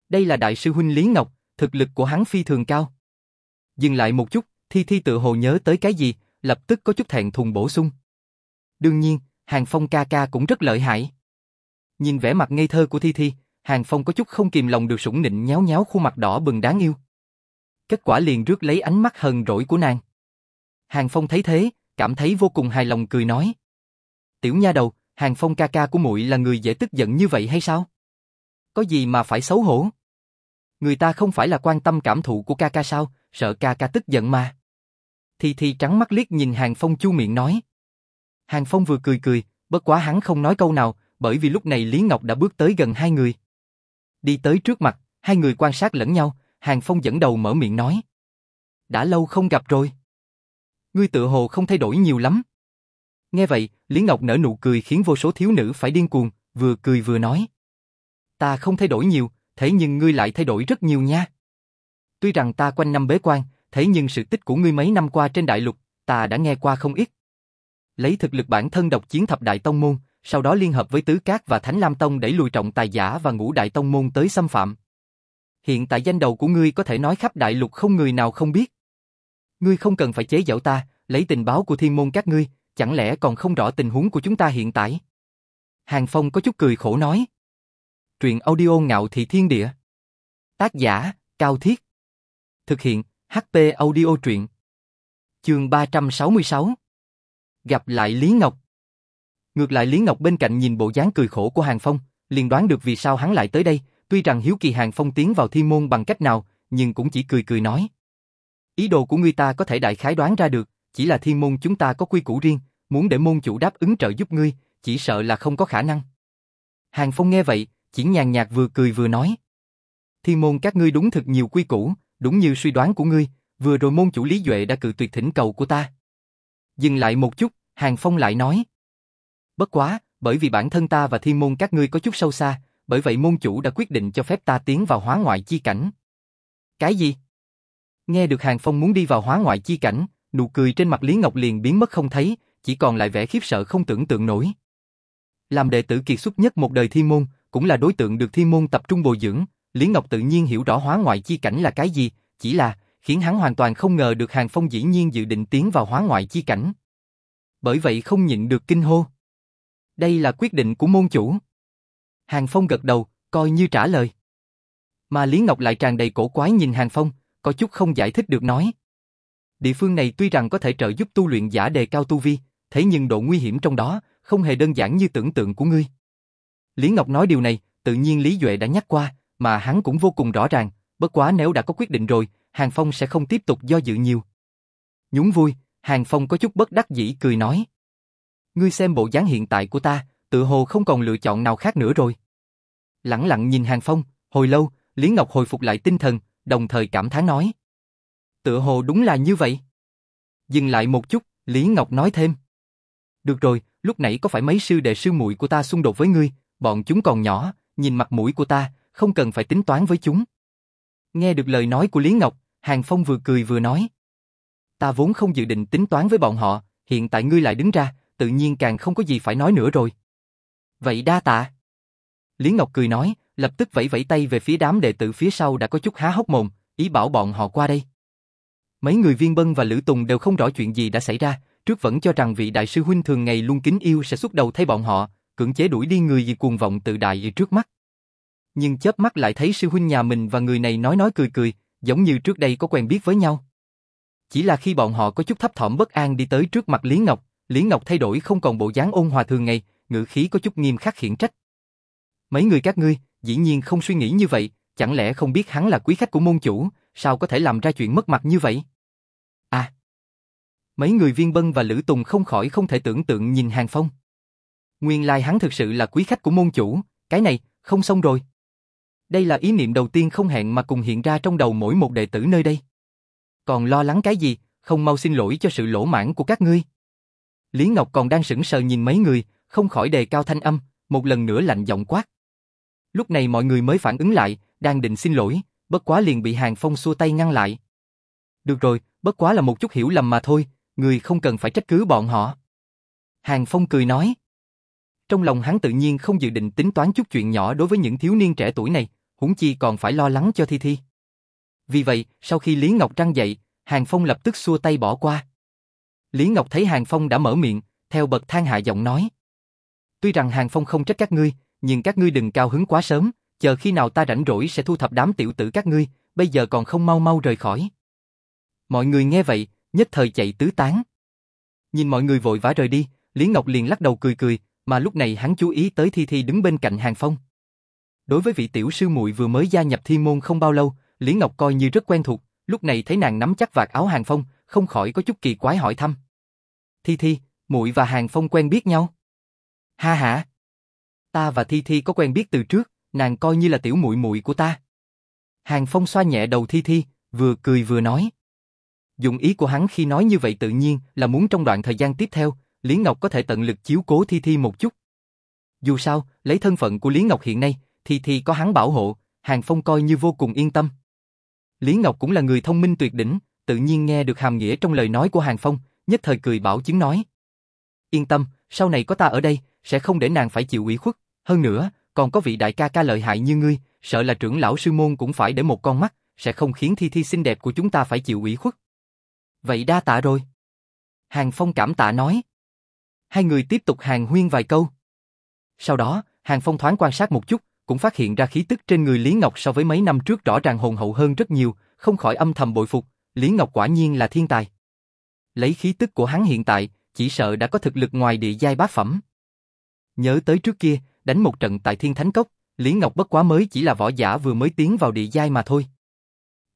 Đây là đại sư huynh Lý Ngọc, thực lực của hắn phi thường cao. Dừng lại một chút, Thi Thi tự hồ nhớ tới cái gì, lập tức có chút thẹn thùng bổ sung. Đương nhiên, Hàng Phong ca ca cũng rất lợi hại. Nhìn vẻ mặt ngây thơ của Thi Thi, Hàng Phong có chút không kìm lòng được sủng nịnh nhéo nhéo khuôn mặt đỏ bừng đáng yêu. Kết quả liền rước lấy ánh mắt hờn rỗi của nàng. Hàng Phong thấy thế, cảm thấy vô cùng hài lòng cười nói. Tiểu nha đầu, Hàng Phong ca ca của muội là người dễ tức giận như vậy hay sao? Có gì mà phải xấu hổ? Người ta không phải là quan tâm cảm thụ của ca ca sao, sợ ca ca tức giận mà. Thì thì trắng mắt liếc nhìn Hàng Phong chu miệng nói. Hàng Phong vừa cười cười, bất quá hắn không nói câu nào, bởi vì lúc này Lý Ngọc đã bước tới gần hai người. Đi tới trước mặt, hai người quan sát lẫn nhau, Hàng Phong dẫn đầu mở miệng nói. Đã lâu không gặp rồi. Ngươi tự hồ không thay đổi nhiều lắm. Nghe vậy, Lý Ngọc nở nụ cười khiến vô số thiếu nữ phải điên cuồng, vừa cười vừa nói. Ta không thay đổi nhiều, thế nhưng ngươi lại thay đổi rất nhiều nha. Tuy rằng ta quanh năm bế quan, thế nhưng sự tích của ngươi mấy năm qua trên đại lục, ta đã nghe qua không ít. Lấy thực lực bản thân độc chiến thập đại tông môn, sau đó liên hợp với Tứ Cát và Thánh Lam Tông đẩy lùi trọng tài giả và ngũ đại tông môn tới xâm phạm. Hiện tại danh đầu của ngươi có thể nói khắp đại lục không người nào không biết. Ngươi không cần phải chế giễu ta, lấy tình báo của thiên môn các ngươi, chẳng lẽ còn không rõ tình huống của chúng ta hiện tại? Hàng Phong có chút cười khổ nói. Truyện audio ngạo thị thiên địa. Tác giả, Cao Thiết. Thực hiện, HP audio truyện. Chương 366. Gặp lại Lý Ngọc. Ngược lại Lý Ngọc bên cạnh nhìn bộ dáng cười khổ của Hàng Phong, liền đoán được vì sao hắn lại tới đây, tuy rằng hiếu kỳ Hàng Phong tiến vào thiên môn bằng cách nào, nhưng cũng chỉ cười cười nói. Ý đồ của ngươi ta có thể đại khái đoán ra được, chỉ là thiên môn chúng ta có quy củ riêng, muốn để môn chủ đáp ứng trợ giúp ngươi, chỉ sợ là không có khả năng. Hàng Phong nghe vậy, chỉ nhàn nhạt vừa cười vừa nói. Thiên môn các ngươi đúng thực nhiều quy củ, đúng như suy đoán của ngươi, vừa rồi môn chủ Lý Duệ đã cự tuyệt thỉnh cầu của ta. Dừng lại một chút, Hàng Phong lại nói. Bất quá, bởi vì bản thân ta và thiên môn các ngươi có chút sâu xa, bởi vậy môn chủ đã quyết định cho phép ta tiến vào hóa ngoại chi cảnh. Cái gì? Nghe được Hàng Phong muốn đi vào hóa ngoại chi cảnh, nụ cười trên mặt Lý Ngọc liền biến mất không thấy, chỉ còn lại vẻ khiếp sợ không tưởng tượng nổi. Làm đệ tử kiệt xuất nhất một đời thiên môn, cũng là đối tượng được thiên môn tập trung bồi dưỡng, Lý Ngọc tự nhiên hiểu rõ hóa ngoại chi cảnh là cái gì, chỉ là khiến hắn hoàn toàn không ngờ được Hàng Phong dĩ nhiên dự định tiến vào hóa ngoại chi cảnh. Bởi vậy không nhịn được kinh hô. Đây là quyết định của môn chủ. Hàng Phong gật đầu, coi như trả lời. Mà Lý Ngọc lại tràn đầy cổ quái nhìn Hàng Phong, có chút không giải thích được nói. Địa phương này tuy rằng có thể trợ giúp tu luyện giả đề cao tu vi, thế nhưng độ nguy hiểm trong đó không hề đơn giản như tưởng tượng của ngươi. Lý Ngọc nói điều này, tự nhiên Lý Duệ đã nhắc qua, mà hắn cũng vô cùng rõ ràng, bất quá nếu đã có quyết định rồi, Hàng Phong sẽ không tiếp tục do dự nhiều. Nhún vui, Hàng Phong có chút bất đắc dĩ cười nói. Ngươi xem bộ dáng hiện tại của ta, tự hồ không còn lựa chọn nào khác nữa rồi. Lặng lặng nhìn Hàng Phong, hồi lâu, Lý Ngọc hồi phục lại tinh thần, đồng thời cảm thán nói. Tựa hồ đúng là như vậy. Dừng lại một chút, Lý Ngọc nói thêm. Được rồi, lúc nãy có phải mấy sư đệ sư muội của ta xung đột với ngươi, bọn chúng còn nhỏ, nhìn mặt mũi của ta, không cần phải tính toán với chúng. Nghe được lời nói của Lý Ngọc, Hàng Phong vừa cười vừa nói. Ta vốn không dự định tính toán với bọn họ, hiện tại ngươi lại đứng ra, tự nhiên càng không có gì phải nói nữa rồi. Vậy đa tạ. Lý Ngọc cười nói, lập tức vẫy vẫy tay về phía đám đệ tử phía sau đã có chút há hốc mồm, ý bảo bọn họ qua đây. Mấy người viên bân và Lữ Tùng đều không rõ chuyện gì đã xảy ra, trước vẫn cho rằng vị đại sư huynh thường ngày luôn kính yêu sẽ xuất đầu thay bọn họ, cưỡng chế đuổi đi người gì cuồng vọng tự đại trước mắt. Nhưng chớp mắt lại thấy sư huynh nhà mình và người này nói nói cười cười, giống như trước đây có quen biết với nhau. Chỉ là khi bọn họ có chút thấp thỏm bất an đi tới trước mặt Lý Ngọc, Lý Ngọc thay đổi không còn bộ dáng ôn hòa thường ngày, ngữ khí có chút nghiêm khắc khiển trách. Mấy người các ngươi, dĩ nhiên không suy nghĩ như vậy, chẳng lẽ không biết hắn là quý khách của môn chủ, sao có thể làm ra chuyện mất mặt như vậy? À! Mấy người viên bân và Lữ Tùng không khỏi không thể tưởng tượng nhìn Hàng Phong. Nguyên lai hắn thực sự là quý khách của môn chủ, cái này, không xong rồi. Đây là ý niệm đầu tiên không hẹn mà cùng hiện ra trong đầu mỗi một đệ tử nơi đây. Còn lo lắng cái gì, không mau xin lỗi cho sự lỗ mãn của các ngươi. Lý Ngọc còn đang sững sờ nhìn mấy người, không khỏi đề cao thanh âm, một lần nữa lạnh giọng quát. Lúc này mọi người mới phản ứng lại, đang định xin lỗi, bất quá liền bị Hàng Phong xua tay ngăn lại. Được rồi, bất quá là một chút hiểu lầm mà thôi, người không cần phải trách cứ bọn họ. Hàng Phong cười nói. Trong lòng hắn tự nhiên không dự định tính toán chút chuyện nhỏ đối với những thiếu niên trẻ tuổi này, huống chi còn phải lo lắng cho Thi Thi. Vì vậy, sau khi Lý Ngọc trăng dậy, Hàng Phong lập tức xua tay bỏ qua. Lý Ngọc thấy Hàng Phong đã mở miệng, theo bậc thang hạ giọng nói. Tuy rằng Hàng Phong không trách các ngươi, nhưng các ngươi đừng cao hứng quá sớm, chờ khi nào ta rảnh rỗi sẽ thu thập đám tiểu tử các ngươi, bây giờ còn không mau mau rời khỏi. Mọi người nghe vậy, nhất thời chạy tứ tán. Nhìn mọi người vội vã rời đi, Lý Ngọc liền lắc đầu cười cười, mà lúc này hắn chú ý tới Thi Thi đứng bên cạnh Hàng Phong. Đối với vị tiểu sư muội vừa mới gia nhập thiên môn không bao lâu, Lý Ngọc coi như rất quen thuộc, lúc này thấy nàng nắm chắc vạt áo Hàng Phong, không khỏi có chút kỳ quái hỏi thăm. Thi Thi, muội và Hàng Phong quen biết nhau? Ha ha. Ta và Thi Thi có quen biết từ trước, nàng coi như là tiểu muội muội của ta. Hàng Phong xoa nhẹ đầu Thi Thi, vừa cười vừa nói. Dụng ý của hắn khi nói như vậy tự nhiên là muốn trong đoạn thời gian tiếp theo, Lý Ngọc có thể tận lực chiếu cố Thi Thi một chút. Dù sao, lấy thân phận của Lý Ngọc hiện nay, Thi Thi có hắn bảo hộ, Hàng Phong coi như vô cùng yên tâm. Lý Ngọc cũng là người thông minh tuyệt đỉnh, tự nhiên nghe được hàm nghĩa trong lời nói của Hàng Phong, nhất thời cười bảo chứng nói. Yên tâm, sau này có ta ở đây, sẽ không để nàng phải chịu ủy khuất, hơn nữa, còn có vị đại ca ca lợi hại như ngươi, sợ là trưởng lão sư môn cũng phải để một con mắt, sẽ không khiến thi thi xinh đẹp của chúng ta phải chịu ủy khuất. Vậy đa tạ rồi. Hàng Phong cảm tạ nói. Hai người tiếp tục hàng huyên vài câu. Sau đó, Hàng Phong thoáng quan sát một chút, cũng phát hiện ra khí tức trên người Lý Ngọc so với mấy năm trước rõ ràng hồn hậu hơn rất nhiều, không khỏi âm thầm bội phục, Lý Ngọc quả nhiên là thiên tài. Lấy khí tức của hắn hiện tại, chỉ sợ đã có thực lực ngoài địa giai bá phẩm. Nhớ tới trước kia, đánh một trận tại Thiên Thánh Cốc, Lý Ngọc bất quá mới chỉ là võ giả vừa mới tiến vào địa giai mà thôi.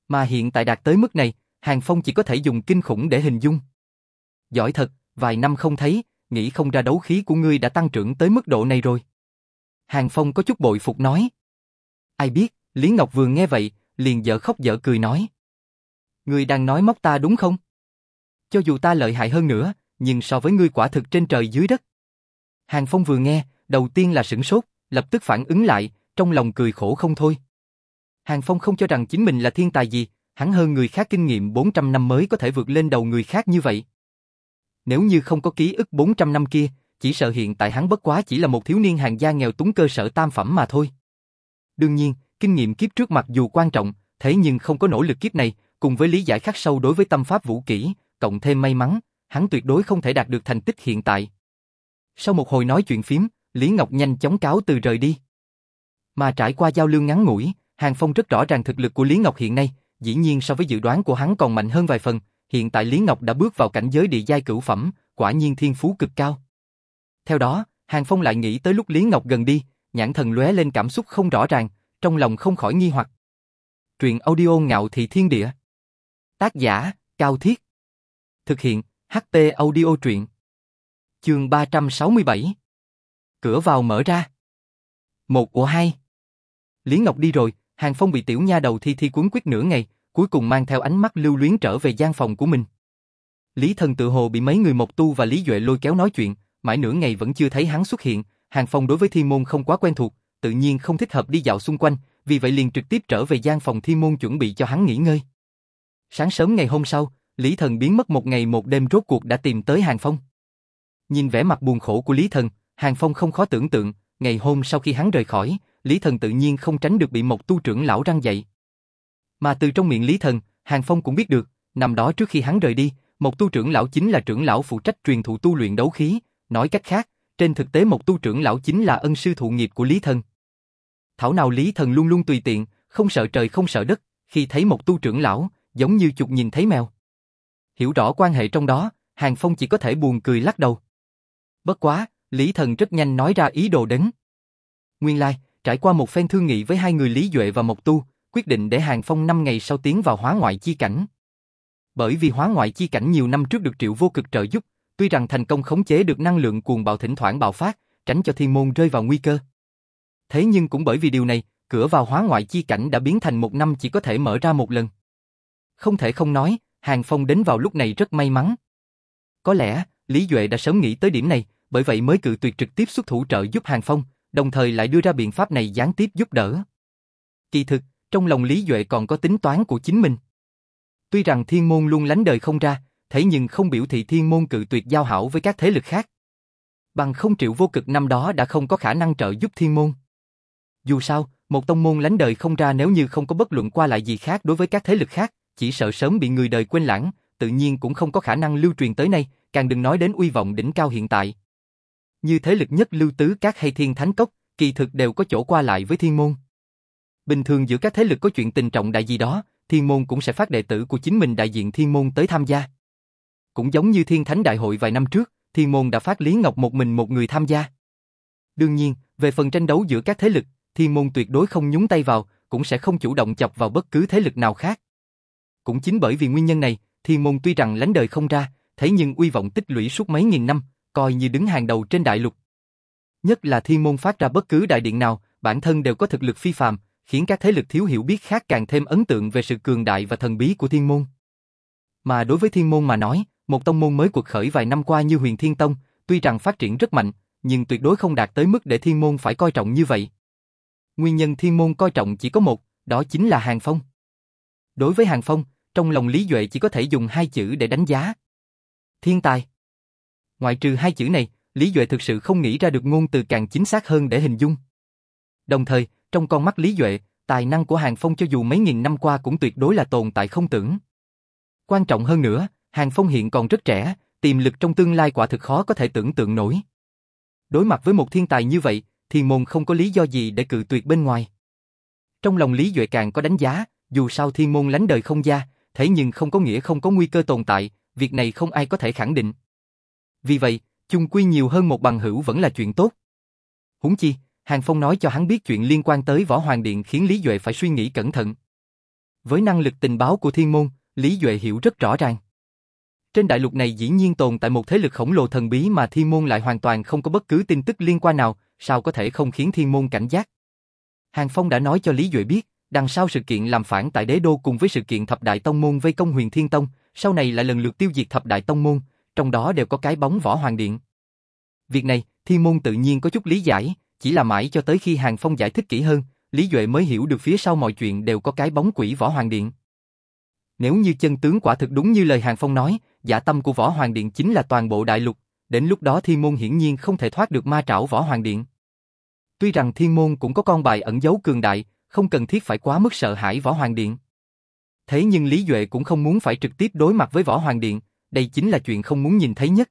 Mà hiện tại đạt tới mức này, Hàng Phong chỉ có thể dùng kinh khủng để hình dung. Giỏi thật, vài năm không thấy, nghĩ không ra đấu khí của ngươi đã tăng trưởng tới mức độ này rồi. Hàng Phong có chút bội phục nói. Ai biết, Lý Ngọc vừa nghe vậy, liền dở khóc dở cười nói. Ngươi đang nói móc ta đúng không? Cho dù ta lợi hại hơn nữa, nhưng so với ngươi quả thực trên trời dưới đất. Hàng Phong vừa nghe, đầu tiên là sửng sốt, lập tức phản ứng lại, trong lòng cười khổ không thôi. Hàng Phong không cho rằng chính mình là thiên tài gì, hắn hơn người khác kinh nghiệm 400 năm mới có thể vượt lên đầu người khác như vậy. Nếu như không có ký ức 400 năm kia, chỉ sợ hiện tại hắn bất quá chỉ là một thiếu niên hàng gia nghèo túng cơ sở tam phẩm mà thôi. Đương nhiên, kinh nghiệm kiếp trước mặc dù quan trọng, thế nhưng không có nỗ lực kiếp này, cùng với lý giải khắc sâu đối với tâm pháp vũ kỹ, cộng thêm may mắn, hắn tuyệt đối không thể đạt được thành tích hiện tại. Sau một hồi nói chuyện phím, Lý Ngọc nhanh chóng cáo từ rời đi. Mà trải qua giao lưu ngắn ngủi, Hàng Phong rất rõ ràng thực lực của Lý Ngọc hiện nay, dĩ nhiên so với dự đoán của hắn còn mạnh hơn vài phần, hiện tại Lý Ngọc đã bước vào cảnh giới địa giai cửu phẩm, quả nhiên thiên phú cực cao. Theo đó, Hàng Phong lại nghĩ tới lúc Lý Ngọc gần đi, nhãn thần lóe lên cảm xúc không rõ ràng, trong lòng không khỏi nghi hoặc. Truyện audio ngạo thị thiên địa. Tác giả, Cao Thiết. Thực hiện, HT audio truyện. Chương 367 Cửa vào mở ra. Một của hai. Lý Ngọc đi rồi, Hàng Phong bị tiểu nha đầu thi thi cuốn quyết nửa ngày, cuối cùng mang theo ánh mắt lưu luyến trở về gian phòng của mình. Lý Thần tự hồ bị mấy người Mộc Tu và Lý Duệ lôi kéo nói chuyện, mãi nửa ngày vẫn chưa thấy hắn xuất hiện, Hàng Phong đối với thiên môn không quá quen thuộc, tự nhiên không thích hợp đi dạo xung quanh, vì vậy liền trực tiếp trở về gian phòng thiên môn chuẩn bị cho hắn nghỉ ngơi. Sáng sớm ngày hôm sau, Lý Thần biến mất một ngày một đêm rốt cuộc đã tìm tới Hàng Phong. Nhìn vẻ mặt buồn khổ của Lý Thần, Hàng Phong không khó tưởng tượng, ngày hôm sau khi hắn rời khỏi, Lý Thần tự nhiên không tránh được bị một tu trưởng lão răng dậy. Mà từ trong miệng Lý Thần, Hàng Phong cũng biết được, năm đó trước khi hắn rời đi, một tu trưởng lão chính là trưởng lão phụ trách truyền thụ tu luyện đấu khí, nói cách khác, trên thực tế một tu trưởng lão chính là ân sư thụ nghiệp của Lý Thần. Thảo nào Lý Thần luôn luôn tùy tiện, không sợ trời không sợ đất, khi thấy một tu trưởng lão, giống như chuột nhìn thấy mèo. Hiểu rõ quan hệ trong đó, Hàng Phong chỉ có thể buồn cười lắc đầu. Bất quá, Lý Thần rất nhanh nói ra ý đồ đến. Nguyên lai, trải qua một phen thương nghị với hai người Lý Duệ và Mộc Tu, quyết định để Hàng Phong 5 ngày sau tiến vào hóa ngoại chi cảnh. Bởi vì hóa ngoại chi cảnh nhiều năm trước được triệu vô cực trợ giúp, tuy rằng thành công khống chế được năng lượng cuồng bạo thỉnh thoảng bạo phát, tránh cho thiên môn rơi vào nguy cơ. Thế nhưng cũng bởi vì điều này, cửa vào hóa ngoại chi cảnh đã biến thành một năm chỉ có thể mở ra một lần. Không thể không nói, Hàng Phong đến vào lúc này rất may mắn. Có lẽ, Lý Duệ đã sớm nghĩ tới điểm này, bởi vậy mới cự tuyệt trực tiếp xuất thủ trợ giúp Hàng Phong, đồng thời lại đưa ra biện pháp này gián tiếp giúp đỡ. Kỳ thực, trong lòng Lý Duệ còn có tính toán của chính mình. Tuy rằng thiên môn luôn lánh đời không ra, thế nhưng không biểu thị thiên môn cự tuyệt giao hảo với các thế lực khác. Bằng không triệu vô cực năm đó đã không có khả năng trợ giúp thiên môn. Dù sao, một tông môn lánh đời không ra nếu như không có bất luận qua lại gì khác đối với các thế lực khác, chỉ sợ sớm bị người đời quên lãng, tự nhiên cũng không có khả năng lưu truyền tới nay, càng đừng nói đến uy vọng đỉnh cao hiện tại. Như thế lực nhất lưu tứ các hay thiên thánh cốc, kỳ thực đều có chỗ qua lại với thiên môn. Bình thường giữa các thế lực có chuyện tình trọng đại gì đó, thiên môn cũng sẽ phát đệ tử của chính mình đại diện thiên môn tới tham gia. Cũng giống như thiên thánh đại hội vài năm trước, thiên môn đã phát Lý Ngọc một mình một người tham gia. Đương nhiên, về phần tranh đấu giữa các thế lực, thiên môn tuyệt đối không nhúng tay vào, cũng sẽ không chủ động chọc vào bất cứ thế lực nào khác. Cũng chính bởi vì nguyên nhân này, thiên môn tuy rằng lánh đời không ra, thế nhưng uy vọng tích lũy suốt mấy nghìn năm, coi như đứng hàng đầu trên đại lục. Nhất là thiên môn phát ra bất cứ đại điện nào, bản thân đều có thực lực phi phàm, khiến các thế lực thiếu hiểu biết khác càng thêm ấn tượng về sự cường đại và thần bí của thiên môn. Mà đối với thiên môn mà nói, một tông môn mới cuộc khởi vài năm qua như huyền thiên tông, tuy rằng phát triển rất mạnh, nhưng tuyệt đối không đạt tới mức để thiên môn phải coi trọng như vậy. Nguyên nhân thiên môn coi trọng chỉ có một, đó chính là Hàng Phong. Đối với Hàng Phong, trong lòng Lý Duệ chỉ có thể dùng hai chữ để đánh giá. Thiên tài. Ngoại trừ hai chữ này, Lý Duệ thực sự không nghĩ ra được ngôn từ càng chính xác hơn để hình dung. Đồng thời, trong con mắt Lý Duệ, tài năng của Hàng Phong cho dù mấy nghìn năm qua cũng tuyệt đối là tồn tại không tưởng. Quan trọng hơn nữa, Hàng Phong hiện còn rất trẻ, tiềm lực trong tương lai quả thực khó có thể tưởng tượng nổi. Đối mặt với một thiên tài như vậy, thì môn không có lý do gì để cự tuyệt bên ngoài. Trong lòng Lý Duệ càng có đánh giá, dù sao thiên môn lánh đời không gia, thế nhưng không có nghĩa không có nguy cơ tồn tại, việc này không ai có thể khẳng định. Vì vậy, chung quy nhiều hơn một bằng hữu vẫn là chuyện tốt. Huống chi, Hàng Phong nói cho hắn biết chuyện liên quan tới Võ Hoàng Điện khiến Lý Duệ phải suy nghĩ cẩn thận. Với năng lực tình báo của thiên môn, Lý Duệ hiểu rất rõ ràng. Trên đại lục này dĩ nhiên tồn tại một thế lực khổng lồ thần bí mà thiên môn lại hoàn toàn không có bất cứ tin tức liên quan nào, sao có thể không khiến thiên môn cảnh giác. Hàng Phong đã nói cho Lý Duệ biết, đằng sau sự kiện làm phản tại đế đô cùng với sự kiện thập đại tông môn vây công huyền thiên tông, sau này lại lần lượt tiêu diệt thập đại tông môn, trong đó đều có cái bóng võ hoàng điện. Việc này, thiên môn tự nhiên có chút lý giải, chỉ là mãi cho tới khi Hàng Phong giải thích kỹ hơn, Lý Duệ mới hiểu được phía sau mọi chuyện đều có cái bóng quỷ võ hoàng điện. Nếu như chân tướng quả thực đúng như lời Hàng Phong nói, giả tâm của võ hoàng điện chính là toàn bộ đại lục, đến lúc đó thiên môn hiển nhiên không thể thoát được ma trảo võ hoàng điện. Tuy rằng thiên môn cũng có con bài ẩn giấu cường đại, không cần thiết phải quá mức sợ hãi võ hoàng điện. Thế nhưng Lý Duệ cũng không muốn phải trực tiếp đối mặt với võ hoàng điện, đây chính là chuyện không muốn nhìn thấy nhất.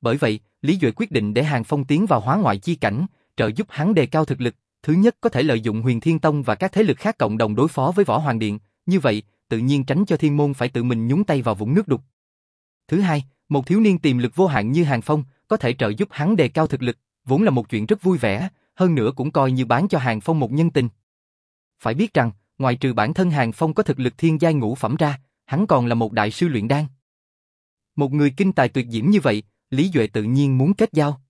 Bởi vậy, Lý Duệ quyết định để Hàng Phong tiến vào hóa ngoại chi cảnh, trợ giúp hắn đề cao thực lực, thứ nhất có thể lợi dụng Huyền Thiên Tông và các thế lực khác cộng đồng đối phó với Võ Hoàng Điện, như vậy, tự nhiên tránh cho Thiên môn phải tự mình nhúng tay vào vũng nước đục. Thứ hai, một thiếu niên tiềm lực vô hạn như Hàng Phong có thể trợ giúp hắn đề cao thực lực, vốn là một chuyện rất vui vẻ, hơn nữa cũng coi như bán cho Hàng Phong một nhân tình. Phải biết rằng, ngoài trừ bản thân Hàng Phong có thực lực thiên giai ngũ phẩm ra, hắn còn là một đại sư luyện đan. Một người kinh tài tuyệt diễm như vậy, Lý Duệ tự nhiên muốn kết giao.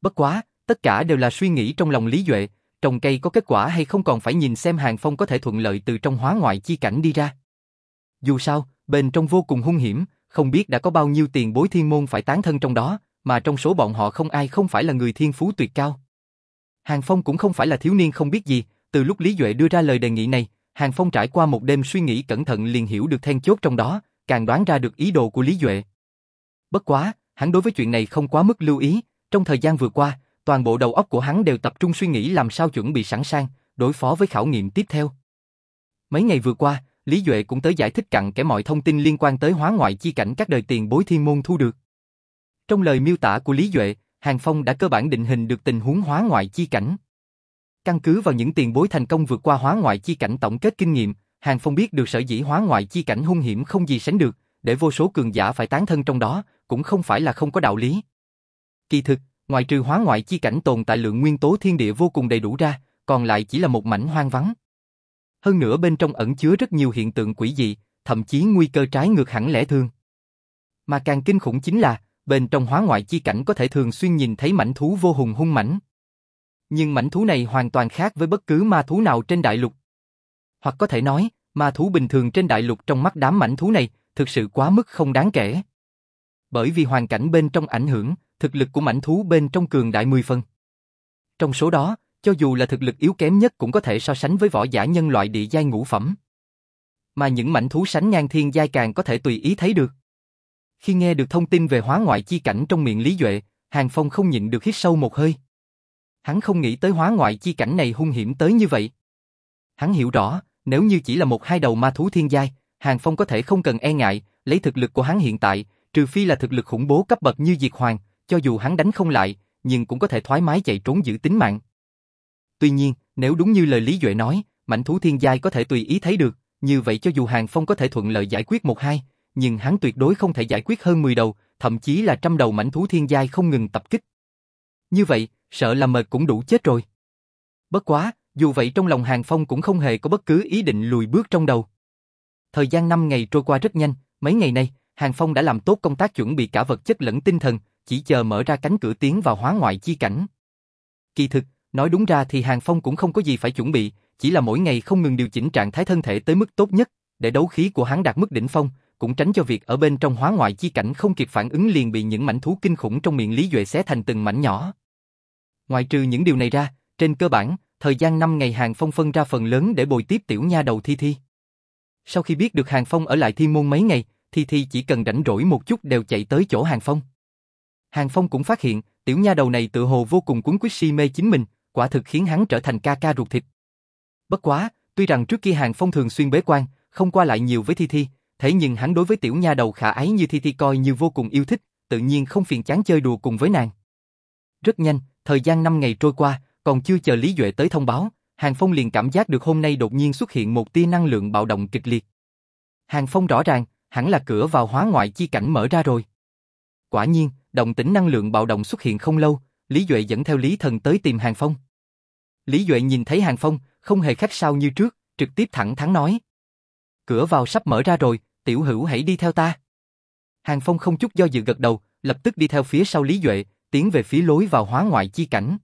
Bất quá, tất cả đều là suy nghĩ trong lòng Lý Duệ, trồng cây có kết quả hay không còn phải nhìn xem Hàng Phong có thể thuận lợi từ trong hóa ngoại chi cảnh đi ra. Dù sao, bên trong vô cùng hung hiểm, không biết đã có bao nhiêu tiền bối thiên môn phải tán thân trong đó, mà trong số bọn họ không ai không phải là người thiên phú tuyệt cao. Hàng Phong cũng không phải là thiếu niên không biết gì, từ lúc Lý Duệ đưa ra lời đề nghị này, Hàng Phong trải qua một đêm suy nghĩ cẩn thận liền hiểu được then chốt trong đó, càng đoán ra được ý đồ của Lý Duệ. Bất quá, hắn đối với chuyện này không quá mức lưu ý, trong thời gian vừa qua, toàn bộ đầu óc của hắn đều tập trung suy nghĩ làm sao chuẩn bị sẵn sàng, đối phó với khảo nghiệm tiếp theo. Mấy ngày vừa qua, Lý Duệ cũng tới giải thích cặn kẽ mọi thông tin liên quan tới hóa ngoại chi cảnh các đời tiền bối thiên môn thu được. Trong lời miêu tả của Lý Duệ, Hàng Phong đã cơ bản định hình được tình huống hóa ngoại chi cảnh. Căn cứ vào những tiền bối thành công vượt qua hóa ngoại chi cảnh tổng kết kinh nghiệm, Hàng Phong biết được sở dĩ hóa ngoại chi cảnh hung hiểm không gì sánh được, để vô số cường giả phải tán thân trong đó, cũng không phải là không có đạo lý. Kỳ thực, ngoài trừ hóa ngoại chi cảnh tồn tại lượng nguyên tố thiên địa vô cùng đầy đủ ra, còn lại chỉ là một mảnh hoang vắng. Hơn nữa bên trong ẩn chứa rất nhiều hiện tượng quỷ dị, thậm chí nguy cơ trái ngược hẳn lẽ thường. Mà càng kinh khủng chính là, bên trong hóa ngoại chi cảnh có thể thường xuyên nhìn thấy mảnh thú vô hùng hung mãnh. Nhưng mảnh thú này hoàn toàn khác với bất cứ ma thú nào trên đại lục. Hoặc có thể nói, ma thú bình thường trên đại lục trong mắt đám mảnh thú này, thực sự quá mức không đáng kể. Bởi vì hoàn cảnh bên trong ảnh hưởng, thực lực của mảnh thú bên trong cường đại 10 phần. Trong số đó, cho dù là thực lực yếu kém nhất cũng có thể so sánh với võ giả nhân loại địa giai ngũ phẩm. Mà những mảnh thú sánh ngang thiên giai càng có thể tùy ý thấy được. Khi nghe được thông tin về hóa ngoại chi cảnh trong miệng Lý Duệ, Hàng Phong không nhịn được hít sâu một hơi. Hắn không nghĩ tới hóa ngoại chi cảnh này hung hiểm tới như vậy. Hắn hiểu rõ, nếu như chỉ là một hai đầu ma thú thiên giai, Hàng Phong có thể không cần e ngại, lấy thực lực của hắn hiện tại, trừ phi là thực lực khủng bố cấp bậc như Diệt Hoàng, cho dù hắn đánh không lại, nhưng cũng có thể thoải mái chạy trốn giữ tính mạng. Tuy nhiên, nếu đúng như lời Lý Duệ nói, mảnh thú thiên giai có thể tùy ý thấy được, như vậy cho dù Hàng Phong có thể thuận lợi giải quyết một hai, nhưng hắn tuyệt đối không thể giải quyết hơn 10 đầu, thậm chí là trăm đầu mảnh thú thiên giai không ngừng tập kích. Như vậy, sợ là mệt cũng đủ chết rồi. Bất quá, dù vậy trong lòng Hàng Phong cũng không hề có bất cứ ý định lùi bước trong đầu. Thời gian 5 ngày trôi qua rất nhanh, mấy ngày nay, Hàng Phong đã làm tốt công tác chuẩn bị cả vật chất lẫn tinh thần, chỉ chờ mở ra cánh cửa tiến vào hóa ngoại chi cảnh. Kỳ thực, nói đúng ra thì Hàng Phong cũng không có gì phải chuẩn bị, chỉ là mỗi ngày không ngừng điều chỉnh trạng thái thân thể tới mức tốt nhất, để đấu khí của hắn đạt mức đỉnh phong, cũng tránh cho việc ở bên trong hóa ngoại chi cảnh không kịp phản ứng liền bị những mảnh thú kinh khủng trong miệng Lý Duệ xé thành từng mảnh nhỏ. Ngoài trừ những điều này ra, trên cơ bản, thời gian 5 ngày Hàng Phong phân ra phần lớn để bồi tiếp tiểu nha đầu Thi Thi. Sau khi biết được Hàng Phong ở lại thiên môn mấy ngày, Thi Thi chỉ cần rảnh rỗi một chút đều chạy tới chỗ Hàng Phong. Hàng Phong cũng phát hiện, tiểu nha đầu này tự hồ vô cùng cuốn quyết si mê chính mình, quả thực khiến hắn trở thành ca ca ruột thịt. Bất quá, tuy rằng trước kia Hàng Phong thường xuyên bế quan, không qua lại nhiều với Thi Thi, thế nhưng hắn đối với tiểu nha đầu khả ái như Thi Thi coi như vô cùng yêu thích, tự nhiên không phiền chán chơi đùa cùng với nàng. Rất nhanh, thời gian 5 ngày trôi qua, còn chưa chờ Lý Duệ tới thông báo, Hàng Phong liền cảm giác được hôm nay đột nhiên xuất hiện một tia năng lượng bạo động kịch liệt. Hàng Phong rõ ràng, hẳn là cửa vào hóa ngoại chi cảnh mở ra rồi. Quả nhiên, động tĩnh năng lượng bạo động xuất hiện không lâu, Lý Duệ dẫn theo Lý Thần tới tìm Hàng Phong. Lý Duệ nhìn thấy Hàng Phong, không hề khách sao như trước, trực tiếp thẳng thắn nói. Cửa vào sắp mở ra rồi, tiểu hữu hãy đi theo ta. Hàng Phong không chút do dự gật đầu, lập tức đi theo phía sau Lý Duệ, tiến về phía lối vào hóa ngoại chi cảnh.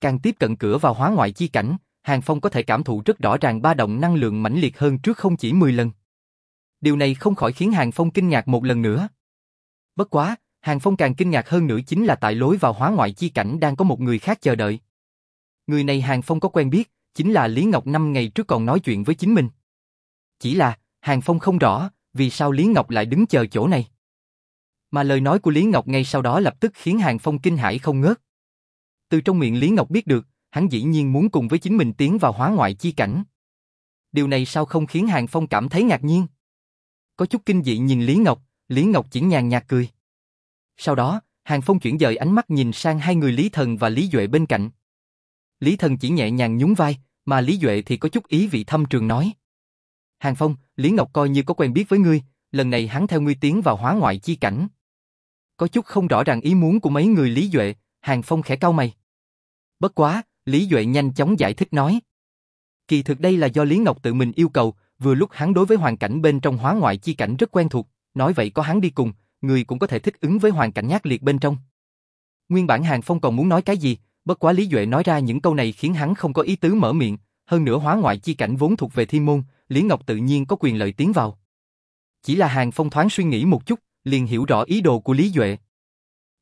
Càng tiếp cận cửa vào hóa ngoại chi cảnh, Hàng Phong có thể cảm thụ rất rõ ràng ba động năng lượng mãnh liệt hơn trước không chỉ 10 lần. Điều này không khỏi khiến Hàng Phong kinh ngạc một lần nữa. Bất quá, Hàng Phong càng kinh ngạc hơn nữa chính là tại lối vào hóa ngoại chi cảnh đang có một người khác chờ đợi. Người này Hàng Phong có quen biết, chính là Lý Ngọc năm ngày trước còn nói chuyện với chính mình. Chỉ là, Hàng Phong không rõ, vì sao Lý Ngọc lại đứng chờ chỗ này. Mà lời nói của Lý Ngọc ngay sau đó lập tức khiến Hàng Phong kinh hãi không ngớt. Từ trong miệng Lý Ngọc biết được, hắn dĩ nhiên muốn cùng với chính mình tiến vào hóa ngoại chi cảnh. Điều này sao không khiến Hàng Phong cảm thấy ngạc nhiên? Có chút kinh dị nhìn Lý Ngọc, Lý Ngọc chỉ nhàn nhạt cười. Sau đó, Hàng Phong chuyển dời ánh mắt nhìn sang hai người Lý Thần và Lý Duệ bên cạnh. Lý Thần chỉ nhẹ nhàng nhún vai, mà Lý Duệ thì có chút ý vị thâm trường nói. Hàng Phong, Lý Ngọc coi như có quen biết với ngươi, lần này hắn theo ngươi tiến vào hóa ngoại chi cảnh. Có chút không rõ ràng ý muốn của mấy người Lý Duệ, Hàng Phong khẽ cau mày. Bất quá, Lý Duệ nhanh chóng giải thích nói. Kỳ thực đây là do Lý Ngọc tự mình yêu cầu, vừa lúc hắn đối với hoàn cảnh bên trong hóa ngoại chi cảnh rất quen thuộc, nói vậy có hắn đi cùng, người cũng có thể thích ứng với hoàn cảnh nhát liệt bên trong. Nguyên bản Hàng Phong còn muốn nói cái gì, bất quá Lý Duệ nói ra những câu này khiến hắn không có ý tứ mở miệng, hơn nữa hóa ngoại chi cảnh vốn thuộc về thiên môn, Lý Ngọc tự nhiên có quyền lợi tiến vào. Chỉ là Hàng Phong thoáng suy nghĩ một chút, liền hiểu rõ ý đồ của Lý Duệ.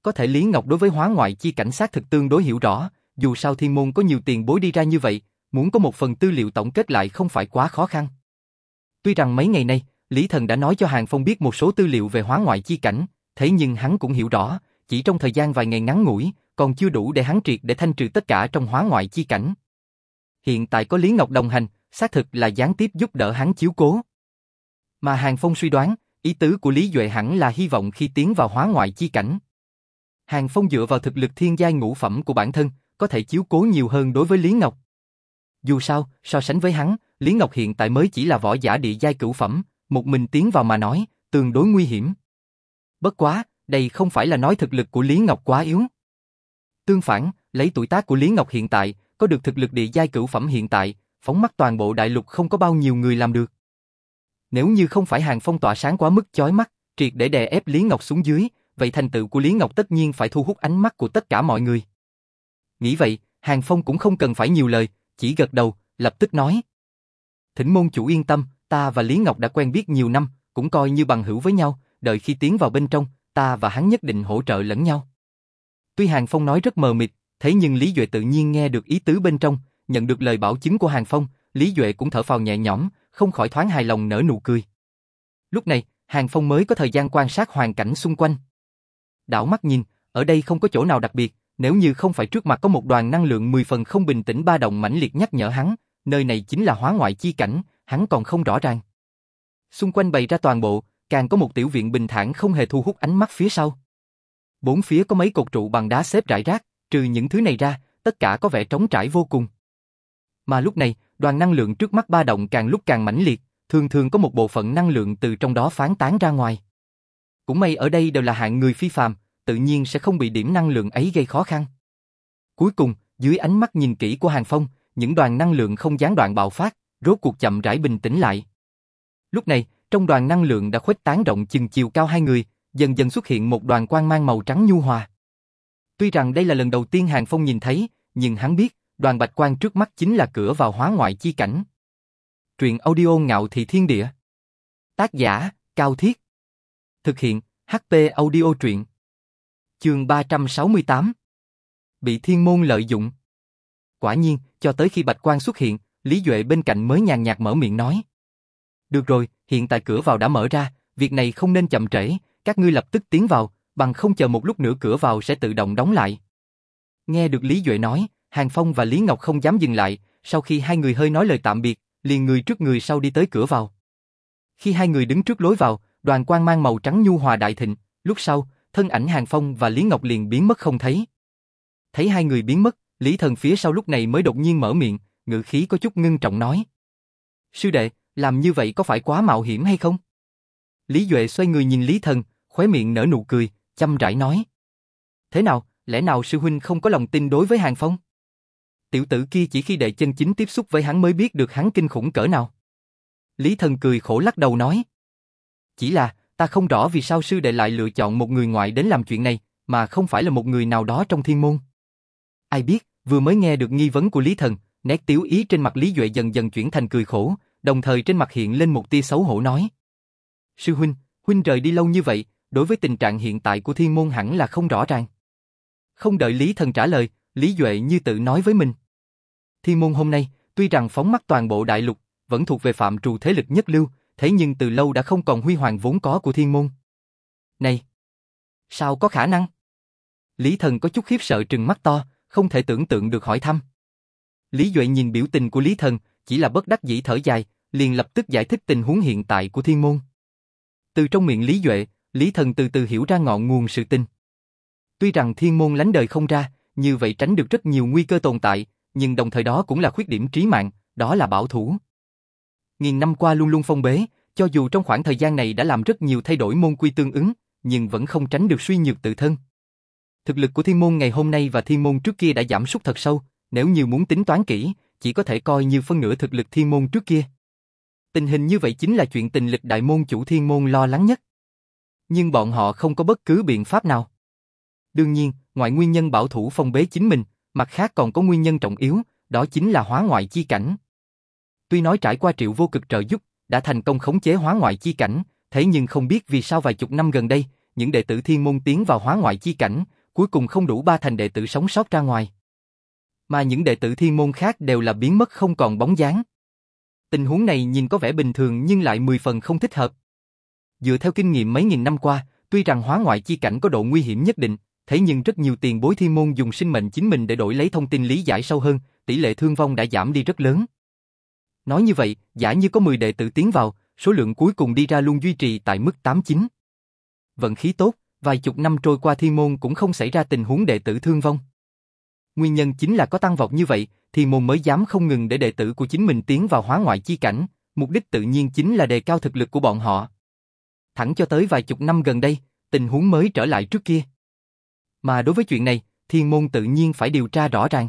Có thể Lý Ngọc đối với hóa ngoại chi cảnh sát thực tương đối hiểu rõ, dù sao thiên môn có nhiều tiền bối đi ra như vậy, muốn có một phần tư liệu tổng kết lại không phải quá khó khăn. Tuy rằng mấy ngày nay, Lý Thần đã nói cho Hàng Phong biết một số tư liệu về hóa ngoại chi cảnh, thế nhưng hắn cũng hiểu rõ, chỉ trong thời gian vài ngày ngắn ngủi, còn chưa đủ để hắn triệt để thanh trừ tất cả trong hóa ngoại chi cảnh. Hiện tại có Lý Ngọc đồng hành, xác thực là gián tiếp giúp đỡ hắn chiếu cố. Mà Hàng Phong suy đoán, ý tứ của Lý Duệ hẳn là hy vọng khi tiến vào hóa ngoại chi cảnh. Hàng Phong dựa vào thực lực thiên giai ngũ phẩm của bản thân, có thể chiếu cố nhiều hơn đối với Lý Ngọc. Dù sao, so sánh với hắn, Lý Ngọc hiện tại mới chỉ là võ giả địa giai cửu phẩm, một mình tiến vào mà nói, tương đối nguy hiểm. Bất quá, đây không phải là nói thực lực của Lý Ngọc quá yếu. Tương phản, lấy tuổi tác của Lý Ngọc hiện tại, có được thực lực địa giai cửu phẩm hiện tại, phóng mắt toàn bộ đại lục không có bao nhiêu người làm được. Nếu như không phải hàng phong tỏa sáng quá mức chói mắt, triệt để đè ép Lý Ngọc xuống dưới, vậy thành tựu của Lý Ngọc tất nhiên phải thu hút ánh mắt của tất cả mọi người. Nghĩ vậy, Hàng Phong cũng không cần phải nhiều lời, chỉ gật đầu, lập tức nói. Thỉnh môn chủ yên tâm, ta và Lý Ngọc đã quen biết nhiều năm, cũng coi như bằng hữu với nhau, đợi khi tiến vào bên trong, ta và hắn nhất định hỗ trợ lẫn nhau. Tuy Hàng Phong nói rất mờ mịt, thế nhưng Lý Duệ tự nhiên nghe được ý tứ bên trong, nhận được lời bảo chứng của Hàng Phong, Lý Duệ cũng thở phào nhẹ nhõm, không khỏi thoáng hài lòng nở nụ cười. Lúc này, Hàng Phong mới có thời gian quan sát hoàn cảnh xung quanh. Đảo mắt nhìn, ở đây không có chỗ nào đặc biệt, nếu như không phải trước mặt có một đoàn năng lượng 10 phần không bình tĩnh ba động mãnh liệt nhắc nhở hắn, nơi này chính là hóa ngoại chi cảnh, hắn còn không rõ ràng. Xung quanh bày ra toàn bộ, càng có một tiểu viện bình thản không hề thu hút ánh mắt phía sau. Bốn phía có mấy cột trụ bằng đá xếp rải rác, trừ những thứ này ra, tất cả có vẻ trống trải vô cùng. Mà lúc này, đoàn năng lượng trước mắt ba động càng lúc càng mãnh liệt, thường thường có một bộ phận năng lượng từ trong đó phán tán ra ngoài. Cũng may ở đây đều là hạng người phi phàm, tự nhiên sẽ không bị điểm năng lượng ấy gây khó khăn. Cuối cùng, dưới ánh mắt nhìn kỹ của Hàng Phong, những đoàn năng lượng không gián đoạn bạo phát, rốt cuộc chậm rãi bình tĩnh lại. Lúc này, trong đoàn năng lượng đã khuếch tán rộng chừng chiều cao hai người, dần dần xuất hiện một đoàn quang mang màu trắng nhu hòa. Tuy rằng đây là lần đầu tiên Hàng Phong nhìn thấy, nhưng hắn biết, đoàn bạch Quan trước mắt chính là cửa vào hóa ngoại chi cảnh. Truyện audio ngạo thị thiên địa. Tác giả, Cao Thiết. Thực hiện, HP audio truyện. Chương 368. Bị thiên môn lợi dụng. Quả nhiên, cho tới khi bạch Quan xuất hiện, Lý Duệ bên cạnh mới nhàn nhạt mở miệng nói. Được rồi, hiện tại cửa vào đã mở ra, việc này không nên chậm trễ, các ngươi lập tức tiến vào, bằng không chờ một lúc nữa cửa vào sẽ tự động đóng lại. Nghe được Lý Duệ nói, Hàng Phong và Lý Ngọc không dám dừng lại, sau khi hai người hơi nói lời tạm biệt, liền người trước người sau đi tới cửa vào. Khi hai người đứng trước lối vào, đoàn quang mang màu trắng nhu hòa đại thịnh, lúc sau, thân ảnh Hàng Phong và Lý Ngọc liền biến mất không thấy. Thấy hai người biến mất, Lý Thần phía sau lúc này mới đột nhiên mở miệng, ngữ khí có chút ngưng trọng nói. Sư đệ, làm như vậy có phải quá mạo hiểm hay không? Lý Duệ xoay người nhìn Lý Thần, khóe miệng nở nụ cười, chăm rãi nói. Thế nào, lẽ nào sư huynh không có lòng tin đối với Hàng Phong? Tiểu tử kia chỉ khi đệ chân chính tiếp xúc với hắn mới biết được hắn kinh khủng cỡ nào. Lý Thần cười khổ lắc đầu nói. Chỉ là, ta không rõ vì sao sư đệ lại lựa chọn một người ngoại đến làm chuyện này, mà không phải là một người nào đó trong thiên môn. Ai biết, vừa mới nghe được nghi vấn của Lý Thần, nét tiếu ý trên mặt Lý Duệ dần dần chuyển thành cười khổ, đồng thời trên mặt hiện lên một tia xấu hổ nói. Sư huynh, huynh rời đi lâu như vậy, đối với tình trạng hiện tại của thiên môn hẳn là không rõ ràng. Không đợi Lý Thần trả lời, Lý Duệ như tự nói với mình. Thiên môn hôm nay, tuy rằng phóng mắt toàn bộ đại lục, vẫn thuộc về phạm trù thế lực nhất lưu, thế nhưng từ lâu đã không còn huy hoàng vốn có của thiên môn. Này! Sao có khả năng? Lý Thần có chút khiếp sợ trừng mắt to, không thể tưởng tượng được hỏi thăm. Lý Duệ nhìn biểu tình của Lý Thần, chỉ là bất đắc dĩ thở dài, liền lập tức giải thích tình huống hiện tại của thiên môn. Từ trong miệng Lý Duệ, Lý Thần từ từ hiểu ra ngọn nguồn sự tình. Tuy rằng thiên môn lánh đời không ra, như vậy tránh được rất nhiều nguy cơ tồn tại, nhưng đồng thời đó cũng là khuyết điểm trí mạng, đó là bảo thủ. Nghìn năm qua luôn luôn phong bế, cho dù trong khoảng thời gian này đã làm rất nhiều thay đổi môn quy tương ứng, nhưng vẫn không tránh được suy nhược tự thân. Thực lực của thiên môn ngày hôm nay và thiên môn trước kia đã giảm sút thật sâu, nếu như muốn tính toán kỹ, chỉ có thể coi như phân nửa thực lực thiên môn trước kia. Tình hình như vậy chính là chuyện tình lực đại môn chủ thiên môn lo lắng nhất. Nhưng bọn họ không có bất cứ biện pháp nào. Đương nhiên, ngoại nguyên nhân bảo thủ phong bế chính mình, mặt khác còn có nguyên nhân trọng yếu, đó chính là hóa ngoại chi cảnh. Tuy nói trải qua triệu vô cực trợ giúp, đã thành công khống chế hóa ngoại chi cảnh, thế nhưng không biết vì sao vài chục năm gần đây, những đệ tử thiên môn tiến vào hóa ngoại chi cảnh, cuối cùng không đủ ba thành đệ tử sống sót ra ngoài. Mà những đệ tử thiên môn khác đều là biến mất không còn bóng dáng. Tình huống này nhìn có vẻ bình thường nhưng lại mười phần không thích hợp. Dựa theo kinh nghiệm mấy nghìn năm qua, tuy rằng hóa ngoại chi cảnh có độ nguy hiểm nhất định, thế nhưng rất nhiều tiền bối thiên môn dùng sinh mệnh chính mình để đổi lấy thông tin lý giải sâu hơn, tỷ lệ thương vong đã giảm đi rất lớn. Nói như vậy, giả như có 10 đệ tử tiến vào, số lượng cuối cùng đi ra luôn duy trì tại mức 89. Vận khí tốt, vài chục năm trôi qua thiên môn cũng không xảy ra tình huống đệ tử thương vong. Nguyên nhân chính là có tăng vọt như vậy, thiên môn mới dám không ngừng để đệ tử của chính mình tiến vào hóa ngoại chi cảnh, mục đích tự nhiên chính là đề cao thực lực của bọn họ. Thẳng cho tới vài chục năm gần đây, tình huống mới trở lại trước kia. Mà đối với chuyện này, thiên môn tự nhiên phải điều tra rõ ràng.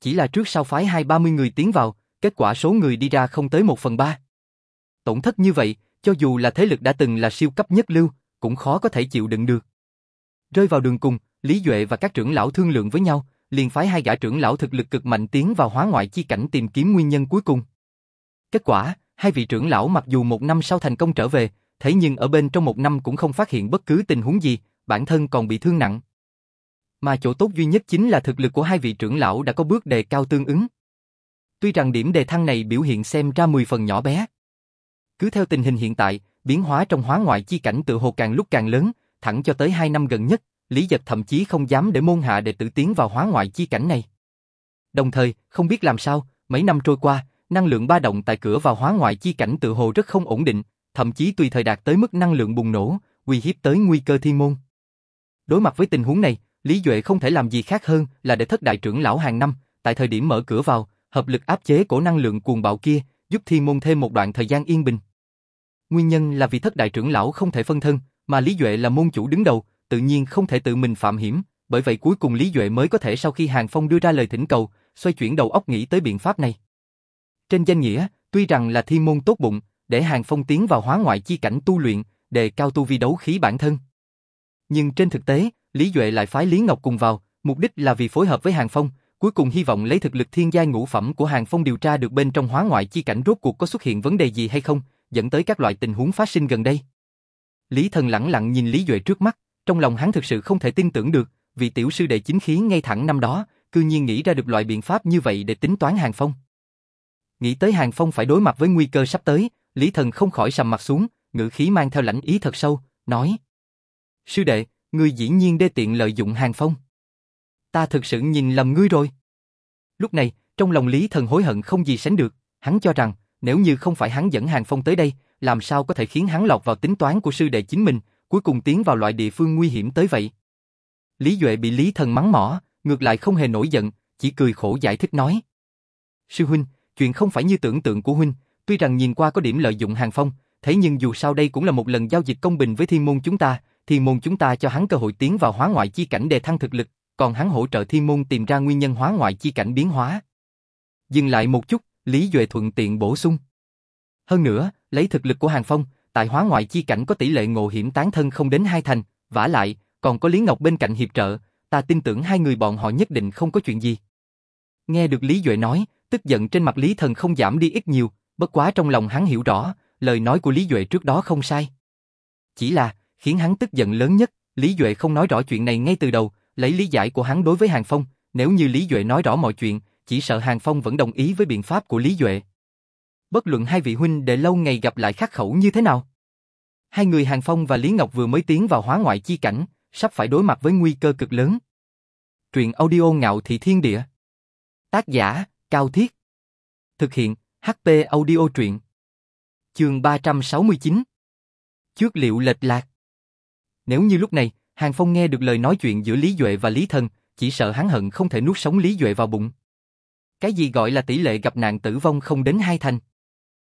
Chỉ là trước sau phái hai ba mươi người tiến vào, kết quả số người đi ra không tới một phần ba. Tổn thất như vậy, cho dù là thế lực đã từng là siêu cấp nhất lưu, cũng khó có thể chịu đựng được. Rơi vào đường cùng, Lý Duệ và các trưởng lão thương lượng với nhau, liền phái hai gã trưởng lão thực lực cực mạnh tiến vào hóa ngoại chi cảnh tìm kiếm nguyên nhân cuối cùng. Kết quả, hai vị trưởng lão mặc dù một năm sau thành công trở về, thế nhưng ở bên trong một năm cũng không phát hiện bất cứ tình huống gì, bản thân còn bị thương nặng. Mà chỗ tốt duy nhất chính là thực lực của hai vị trưởng lão đã có bước đề cao tương ứng. Tuy rằng điểm đề thăng này biểu hiện xem ra 10 phần nhỏ bé. Cứ theo tình hình hiện tại, biến hóa trong hóa ngoại chi cảnh tự hồ càng lúc càng lớn, thẳng cho tới 2 năm gần nhất, Lý Giật thậm chí không dám để môn hạ đệ tử tiến vào hóa ngoại chi cảnh này. Đồng thời, không biết làm sao, mấy năm trôi qua, năng lượng ba động tại cửa vào hóa ngoại chi cảnh tự hồ rất không ổn định, thậm chí tùy thời đạt tới mức năng lượng bùng nổ, uy hiếp tới nguy cơ thiên môn. Đối mặt với tình huống này, Lý Duệ không thể làm gì khác hơn là để thất đại trưởng lão hàng năm, tại thời điểm mở cửa vào, hợp lực áp chế cổ năng lượng cuồng bạo kia, giúp thiên môn thêm một đoạn thời gian yên bình. Nguyên nhân là vì thất đại trưởng lão không thể phân thân, mà Lý Duệ là môn chủ đứng đầu, tự nhiên không thể tự mình phạm hiểm, bởi vậy cuối cùng Lý Duệ mới có thể sau khi Hàng Phong đưa ra lời thỉnh cầu, xoay chuyển đầu óc nghĩ tới biện pháp này. Trên danh nghĩa, tuy rằng là thiên môn tốt bụng, để Hàng Phong tiến vào hóa ngoại chi cảnh tu luyện, đề cao tu vi đấu khí bản thân. Nhưng trên thực tế, Lý Duệ lại phái Lý Ngọc cùng vào, mục đích là vì phối hợp với Hàng Phong, cuối cùng hy vọng lấy thực lực thiên giai ngũ phẩm của Hàng Phong điều tra được bên trong hóa ngoại chi cảnh rốt cuộc có xuất hiện vấn đề gì hay không, dẫn tới các loại tình huống phát sinh gần đây. Lý Thần lặng lặng nhìn Lý Duệ trước mắt, trong lòng hắn thực sự không thể tin tưởng được, vị tiểu sư đệ chính khí ngay thẳng năm đó, cư nhiên nghĩ ra được loại biện pháp như vậy để tính toán Hàng Phong. Nghĩ tới Hàng Phong phải đối mặt với nguy cơ sắp tới, Lý Thần không khỏi sầm mặt xuống, ngữ khí mang theo lãnh ý thật sâu, nói. Sư đệ, ngươi dĩ nhiên đê tiện lợi dụng Hàng Phong. Ta thực sự nhìn lầm ngươi rồi. Lúc này, trong lòng Lý Thần hối hận không gì sánh được, hắn cho rằng, nếu như không phải hắn dẫn Hàng Phong tới đây, làm sao có thể khiến hắn lọt vào tính toán của sư đệ chính mình, cuối cùng tiến vào loại địa phương nguy hiểm tới vậy. Lý Duệ bị Lý Thần mắng mỏ, ngược lại không hề nổi giận, chỉ cười khổ giải thích nói. Sư huynh, chuyện không phải như tưởng tượng của huynh, tuy rằng nhìn qua có điểm lợi dụng Hàng Phong, thế nhưng dù sao đây cũng là một lần giao dịch công bình với thiên môn chúng ta, thiên môn chúng ta cho hắn cơ hội tiến vào hóa ngoại chi cảnh để thăng thực lực, còn hắn hỗ trợ thiên môn tìm ra nguyên nhân hóa ngoại chi cảnh biến hóa. Dừng lại một chút, Lý Duệ thuận tiện bổ sung. Hơn nữa, lấy thực lực của Hàng Phong, tại hóa ngoại chi cảnh có tỷ lệ ngộ hiểm tán thân không đến hai thành, vả lại, còn có Lý Ngọc bên cạnh hiệp trợ, ta tin tưởng hai người bọn họ nhất định không có chuyện gì. Nghe được Lý Duệ nói, tức giận trên mặt Lý Thần không giảm đi ít nhiều, bất quá trong lòng hắn hiểu rõ, lời nói của Lý Duệ trước đó không sai. Chỉ là, khiến hắn tức giận lớn nhất, Lý Duệ không nói rõ chuyện này ngay từ đầu, lấy lý giải của hắn đối với Hàng Phong, nếu như Lý Duệ nói rõ mọi chuyện, chỉ sợ Hàng Phong vẫn đồng ý với biện pháp của Lý Duệ. Bất luận hai vị huynh đệ lâu ngày gặp lại khắc khẩu như thế nào. Hai người Hàng Phong và Lý Ngọc vừa mới tiến vào hóa ngoại chi cảnh, sắp phải đối mặt với nguy cơ cực lớn. Truyện audio ngạo thị thiên địa. Tác giả, Cao Thiết. Thực hiện, HP audio truyện. Trường 369. Trước liệu lệch lạc. Nếu như lúc này, Hàng Phong nghe được lời nói chuyện giữa Lý Duệ và Lý Thần, chỉ sợ hắn hận không thể nuốt sống Lý Duệ vào bụng. Cái gì gọi là tỷ lệ gặp nạn tử vong không đến hai thành.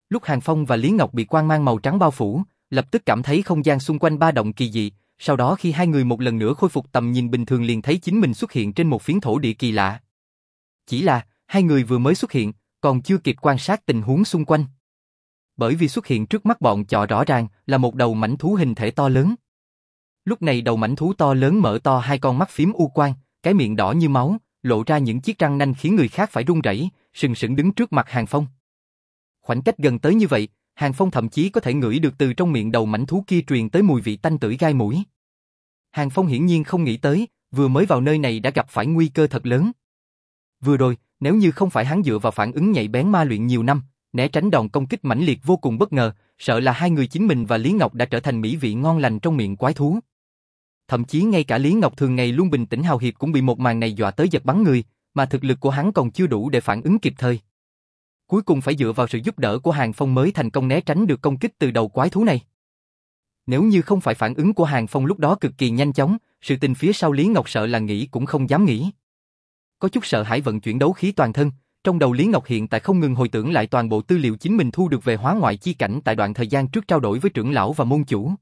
Lúc Hàng Phong và Lý Ngọc bị quang mang màu trắng bao phủ, lập tức cảm thấy không gian xung quanh ba động kỳ dị, sau đó khi hai người một lần nữa khôi phục tầm nhìn bình thường liền thấy chính mình xuất hiện trên một phiến thổ địa kỳ lạ. Chỉ là, hai người vừa mới xuất hiện, còn chưa kịp quan sát tình huống xung quanh. Bởi vì xuất hiện trước mắt bọn chọ rõ ràng là một đầu mảnh thú hình thể to lớn. Lúc này đầu mảnh thú to lớn mở to hai con mắt phím u quang, cái miệng đỏ như máu, lộ ra những chiếc răng nanh khiến người khác phải run rẩy, sừng sững đứng trước mặt Hàng Phong. Khoảnh cách gần tới như vậy, Hàng Phong thậm chí có thể ngửi được từ trong miệng đầu mảnh thú kia truyền tới mùi vị tanh tưởi gai mũi. Hàng Phong hiển nhiên không nghĩ tới, vừa mới vào nơi này đã gặp phải nguy cơ thật lớn. Vừa rồi, nếu như không phải hắn dựa vào phản ứng nhạy bén ma luyện nhiều năm, né tránh đòn công kích mãnh liệt vô cùng bất ngờ, sợ là hai người chính mình và Lý Ngọc đã trở thành mỹ vị ngon lành trong miệng quái thú. Thậm chí ngay cả Lý Ngọc thường ngày luôn bình tĩnh hào hiệp cũng bị một màn này dọa tới giật bắn người, mà thực lực của hắn còn chưa đủ để phản ứng kịp thời. Cuối cùng phải dựa vào sự giúp đỡ của Hàng Phong mới thành công né tránh được công kích từ đầu quái thú này. Nếu như không phải phản ứng của Hàng Phong lúc đó cực kỳ nhanh chóng, sự tình phía sau Lý Ngọc sợ là nghĩ cũng không dám nghĩ. Có chút sợ hãi vận chuyển đấu khí toàn thân, trong đầu Lý Ngọc hiện tại không ngừng hồi tưởng lại toàn bộ tư liệu chính mình thu được về hóa ngoại chi cảnh tại đoạn thời gian trước trao đổi với trưởng lão và môn chủ.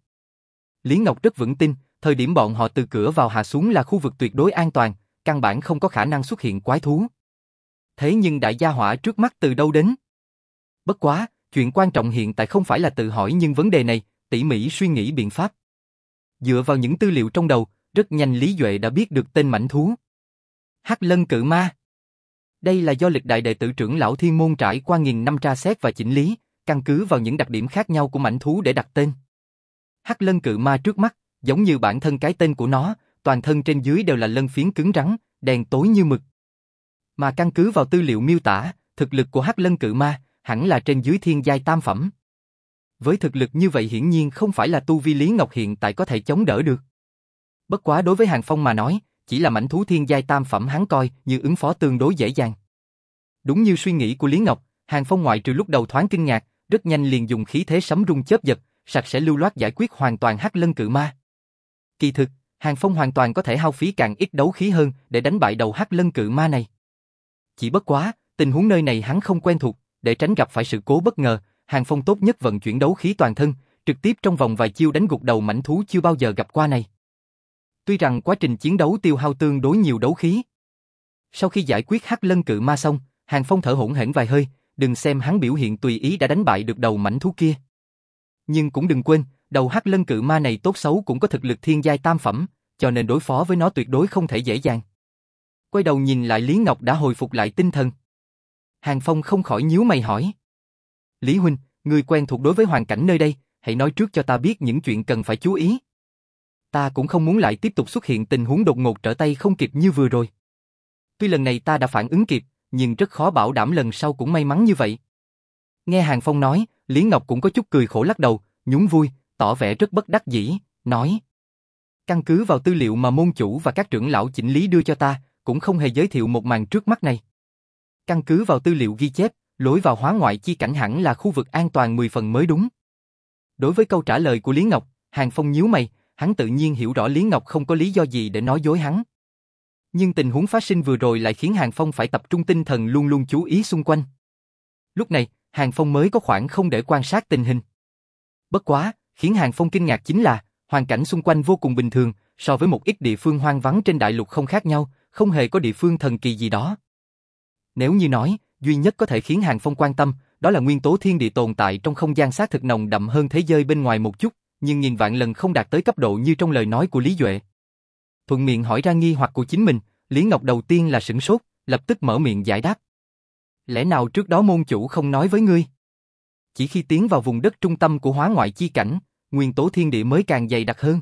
Lý Ngọc rất vững tin, thời điểm bọn họ từ cửa vào hạ xuống là khu vực tuyệt đối an toàn, căn bản không có khả năng xuất hiện quái thú. Thế nhưng đại gia hỏa trước mắt từ đâu đến? Bất quá, chuyện quan trọng hiện tại không phải là tự hỏi nhưng vấn đề này, tỉ mỉ suy nghĩ biện pháp. Dựa vào những tư liệu trong đầu, rất nhanh Lý Duệ đã biết được tên mảnh thú. Hắc lân cự ma. Đây là do lịch đại đệ tử trưởng lão thiên môn trải qua nghìn năm tra xét và chỉnh lý, căn cứ vào những đặc điểm khác nhau của mảnh thú để đặt tên. Hắc lân cự ma trước mắt, giống như bản thân cái tên của nó, toàn thân trên dưới đều là lân phiến cứng rắn, đèn tối như mực. Mà căn cứ vào tư liệu miêu tả, thực lực của Hắc lân cự ma hẳn là trên dưới thiên giai tam phẩm. Với thực lực như vậy hiển nhiên không phải là tu vi Lý Ngọc hiện tại có thể chống đỡ được. Bất quá đối với Hàng Phong mà nói, chỉ là mảnh thú thiên giai tam phẩm hắn coi như ứng phó tương đối dễ dàng. Đúng như suy nghĩ của Lý Ngọc, Hàng Phong ngoại trừ lúc đầu thoáng kinh ngạc, rất nhanh liền dùng khí thế sấm rung chớp giật, sạch sẽ lưu loát giải quyết hoàn toàn hắc lân cự ma. Kỳ thực, Hàng Phong hoàn toàn có thể hao phí càng ít đấu khí hơn để đánh bại đầu hắc lân cự ma này. Chỉ bất quá, tình huống nơi này hắn không quen thuộc, để tránh gặp phải sự cố bất ngờ, Hàng Phong tốt nhất vận chuyển đấu khí toàn thân, trực tiếp trong vòng vài chiêu đánh gục đầu mảnh thú chưa bao giờ gặp qua này. Tuy rằng quá trình chiến đấu tiêu hao tương đối nhiều đấu khí. Sau khi giải quyết hắc lân cự ma xong, Hàng Phong thở hổn hển vài hơi, đừng xem hắn biểu hiện tùy ý đã đánh bại được đầu mảnh thú kia. Nhưng cũng đừng quên, đầu hắc lân cự ma này tốt xấu cũng có thực lực thiên giai tam phẩm, cho nên đối phó với nó tuyệt đối không thể dễ dàng. Quay đầu nhìn lại Lý Ngọc đã hồi phục lại tinh thần. Hàng Phong không khỏi nhíu mày hỏi. Lý Huynh, người quen thuộc đối với hoàn cảnh nơi đây, hãy nói trước cho ta biết những chuyện cần phải chú ý. Ta cũng không muốn lại tiếp tục xuất hiện tình huống đột ngột trở tay không kịp như vừa rồi. Tuy lần này ta đã phản ứng kịp, nhưng rất khó bảo đảm lần sau cũng may mắn như vậy. Nghe Hàng Phong nói, Lý Ngọc cũng có chút cười khổ lắc đầu, nhún vui, tỏ vẻ rất bất đắc dĩ, nói. Căn cứ vào tư liệu mà môn chủ và các trưởng lão chỉnh lý đưa cho ta, cũng không hề giới thiệu một màn trước mắt này. Căn cứ vào tư liệu ghi chép, lối vào hóa ngoại chi cảnh hẳn là khu vực an toàn 10 phần mới đúng. Đối với câu trả lời của Lý Ngọc, Hàng Phong nhíu mày, hắn tự nhiên hiểu rõ Lý Ngọc không có lý do gì để nói dối hắn. Nhưng tình huống phát sinh vừa rồi lại khiến Hàng Phong phải tập trung tinh thần luôn luôn chú ý xung quanh. Lúc này, Hàng Phong mới có khoảng không để quan sát tình hình. Bất quá, khiến Hàng Phong kinh ngạc chính là, hoàn cảnh xung quanh vô cùng bình thường, so với một ít địa phương hoang vắng trên đại lục không khác nhau, không hề có địa phương thần kỳ gì đó. Nếu như nói, duy nhất có thể khiến Hàng Phong quan tâm, đó là nguyên tố thiên địa tồn tại trong không gian xác thực nồng đậm hơn thế giới bên ngoài một chút, nhưng nghìn vạn lần không đạt tới cấp độ như trong lời nói của Lý Duệ. Thuận miệng hỏi ra nghi hoặc của chính mình, Lý Ngọc đầu tiên là sửng sốt, lập tức mở miệng giải đáp. Lẽ nào trước đó môn chủ không nói với ngươi? Chỉ khi tiến vào vùng đất trung tâm của hóa ngoại chi cảnh, nguyên tố thiên địa mới càng dày đặc hơn.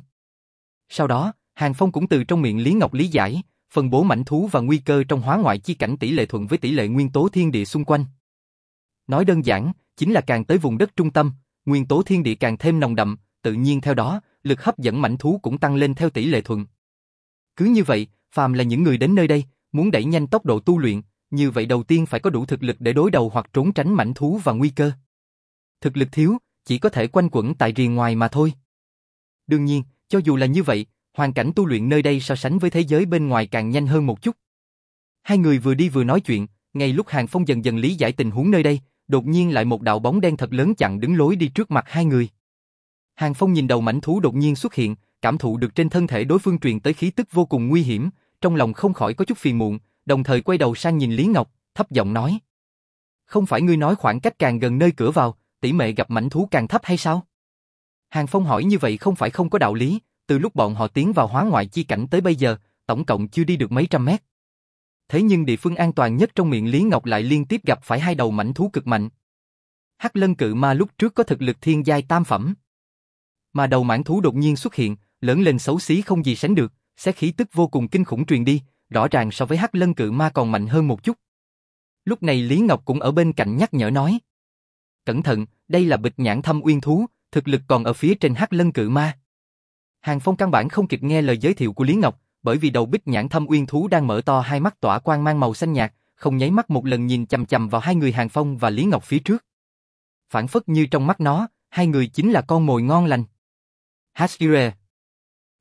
Sau đó, Hàng Phong cũng từ trong miệng Lý Ngọc lý giải, phân bố mảnh thú và nguy cơ trong hóa ngoại chi cảnh tỷ lệ thuận với tỷ lệ nguyên tố thiên địa xung quanh. Nói đơn giản, chính là càng tới vùng đất trung tâm, nguyên tố thiên địa càng thêm nồng đậm, tự nhiên theo đó, lực hấp dẫn mảnh thú cũng tăng lên theo tỷ lệ thuận. Cứ như vậy, phàm là những người đến nơi đây, muốn đẩy nhanh tốc độ tu luyện, như vậy đầu tiên phải có đủ thực lực để đối đầu hoặc trốn tránh mảnh thú và nguy cơ. Thực lực thiếu, chỉ có thể quanh quẩn tại riêng ngoài mà thôi. Đương nhiên, cho dù là như vậy, hoàn cảnh tu luyện nơi đây so sánh với thế giới bên ngoài càng nhanh hơn một chút. Hai người vừa đi vừa nói chuyện, ngay lúc Hàng Phong dần dần lý giải tình huống nơi đây, đột nhiên lại một đạo bóng đen thật lớn chặn đứng lối đi trước mặt hai người. Hàng Phong nhìn đầu mảnh thú đột nhiên xuất hiện, cảm thụ được trên thân thể đối phương truyền tới khí tức vô cùng nguy hiểm, trong lòng không khỏi có chút phiền muộn, đồng thời quay đầu sang nhìn Lý Ngọc, thấp giọng nói. Không phải ngươi nói khoảng cách càng gần nơi cửa vào, tỷ mệ gặp mảnh thú càng thấp hay sao? Hàng Phong hỏi như vậy không phải không có đạo lý, từ lúc bọn họ tiến vào hóa ngoại chi cảnh tới bây giờ, tổng cộng chưa đi được mấy trăm mét. thế nhưng địa phương an toàn nhất trong miệng Lý Ngọc lại liên tiếp gặp phải hai đầu mảnh thú cực mạnh. Hắc lân cự ma lúc trước có thực lực thiên giai tam phẩm. Mà đầu mãn thú đột nhiên xuất hiện, lớn lên xấu xí không gì sánh được, sẽ khí tức vô cùng kinh khủng truyền đi, rõ ràng so với hắc lân cự ma còn mạnh hơn một chút. Lúc này Lý Ngọc cũng ở bên cạnh nhắc nhở nói. Cẩn thận, đây là bịch nhãn thâm uyên thú, thực lực còn ở phía trên hắc lân cự ma. Hàng Phong căn bản không kịp nghe lời giới thiệu của Lý Ngọc, bởi vì đầu bích nhãn thâm uyên thú đang mở to hai mắt tỏa quang mang màu xanh nhạt, không nháy mắt một lần nhìn chầm chầm vào hai người Hàng Phong và Lý Ngọc phía trước. Phản phất như trong mắt nó, hai người chính là con mồi ngon lành. Hashire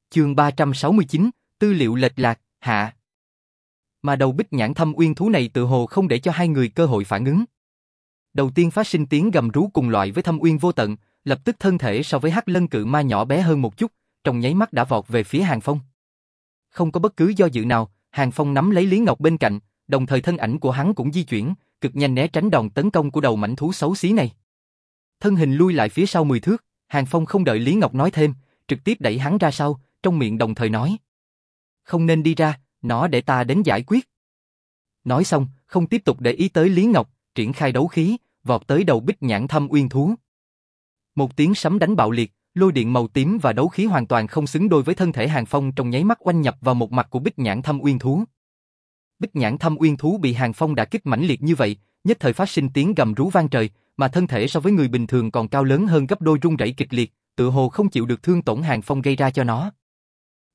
Chương 369, Tư liệu lệch lạc, hạ. Mà đầu bích nhãn thâm uyên thú này tự hồ không để cho hai người cơ hội phản ứng. Đầu tiên phát sinh tiếng gầm rú cùng loại với thâm uyên vô tận, lập tức thân thể so với hắc lân cự ma nhỏ bé hơn một chút, trong nháy mắt đã vọt về phía Hàng Phong. Không có bất cứ do dự nào, Hàng Phong nắm lấy Lý Ngọc bên cạnh, đồng thời thân ảnh của hắn cũng di chuyển, cực nhanh né tránh đòn tấn công của đầu mảnh thú xấu xí này. Thân hình lui lại phía sau 10 thước, Hàng Phong không đợi Lý Ngọc nói thêm, trực tiếp đẩy hắn ra sau, trong miệng đồng thời nói. Không nên đi ra, nó để ta đến giải quyết. Nói xong, không tiếp tục để ý tới Lý Ngọc, triển khai đấu khí, vọt tới đầu bích nhãn thâm uyên thú. Một tiếng sấm đánh bạo liệt, lôi điện màu tím và đấu khí hoàn toàn không xứng đôi với thân thể Hàng Phong trong nháy mắt oanh nhập vào một mặt của Bích Nhãn Thâm Uyên thú. Bích Nhãn Thâm Uyên thú bị Hàng Phong đã kích mãnh liệt như vậy, nhất thời phát sinh tiếng gầm rú vang trời, mà thân thể so với người bình thường còn cao lớn hơn gấp đôi rung rẩy kịch liệt, tự hồ không chịu được thương tổn Hàng Phong gây ra cho nó.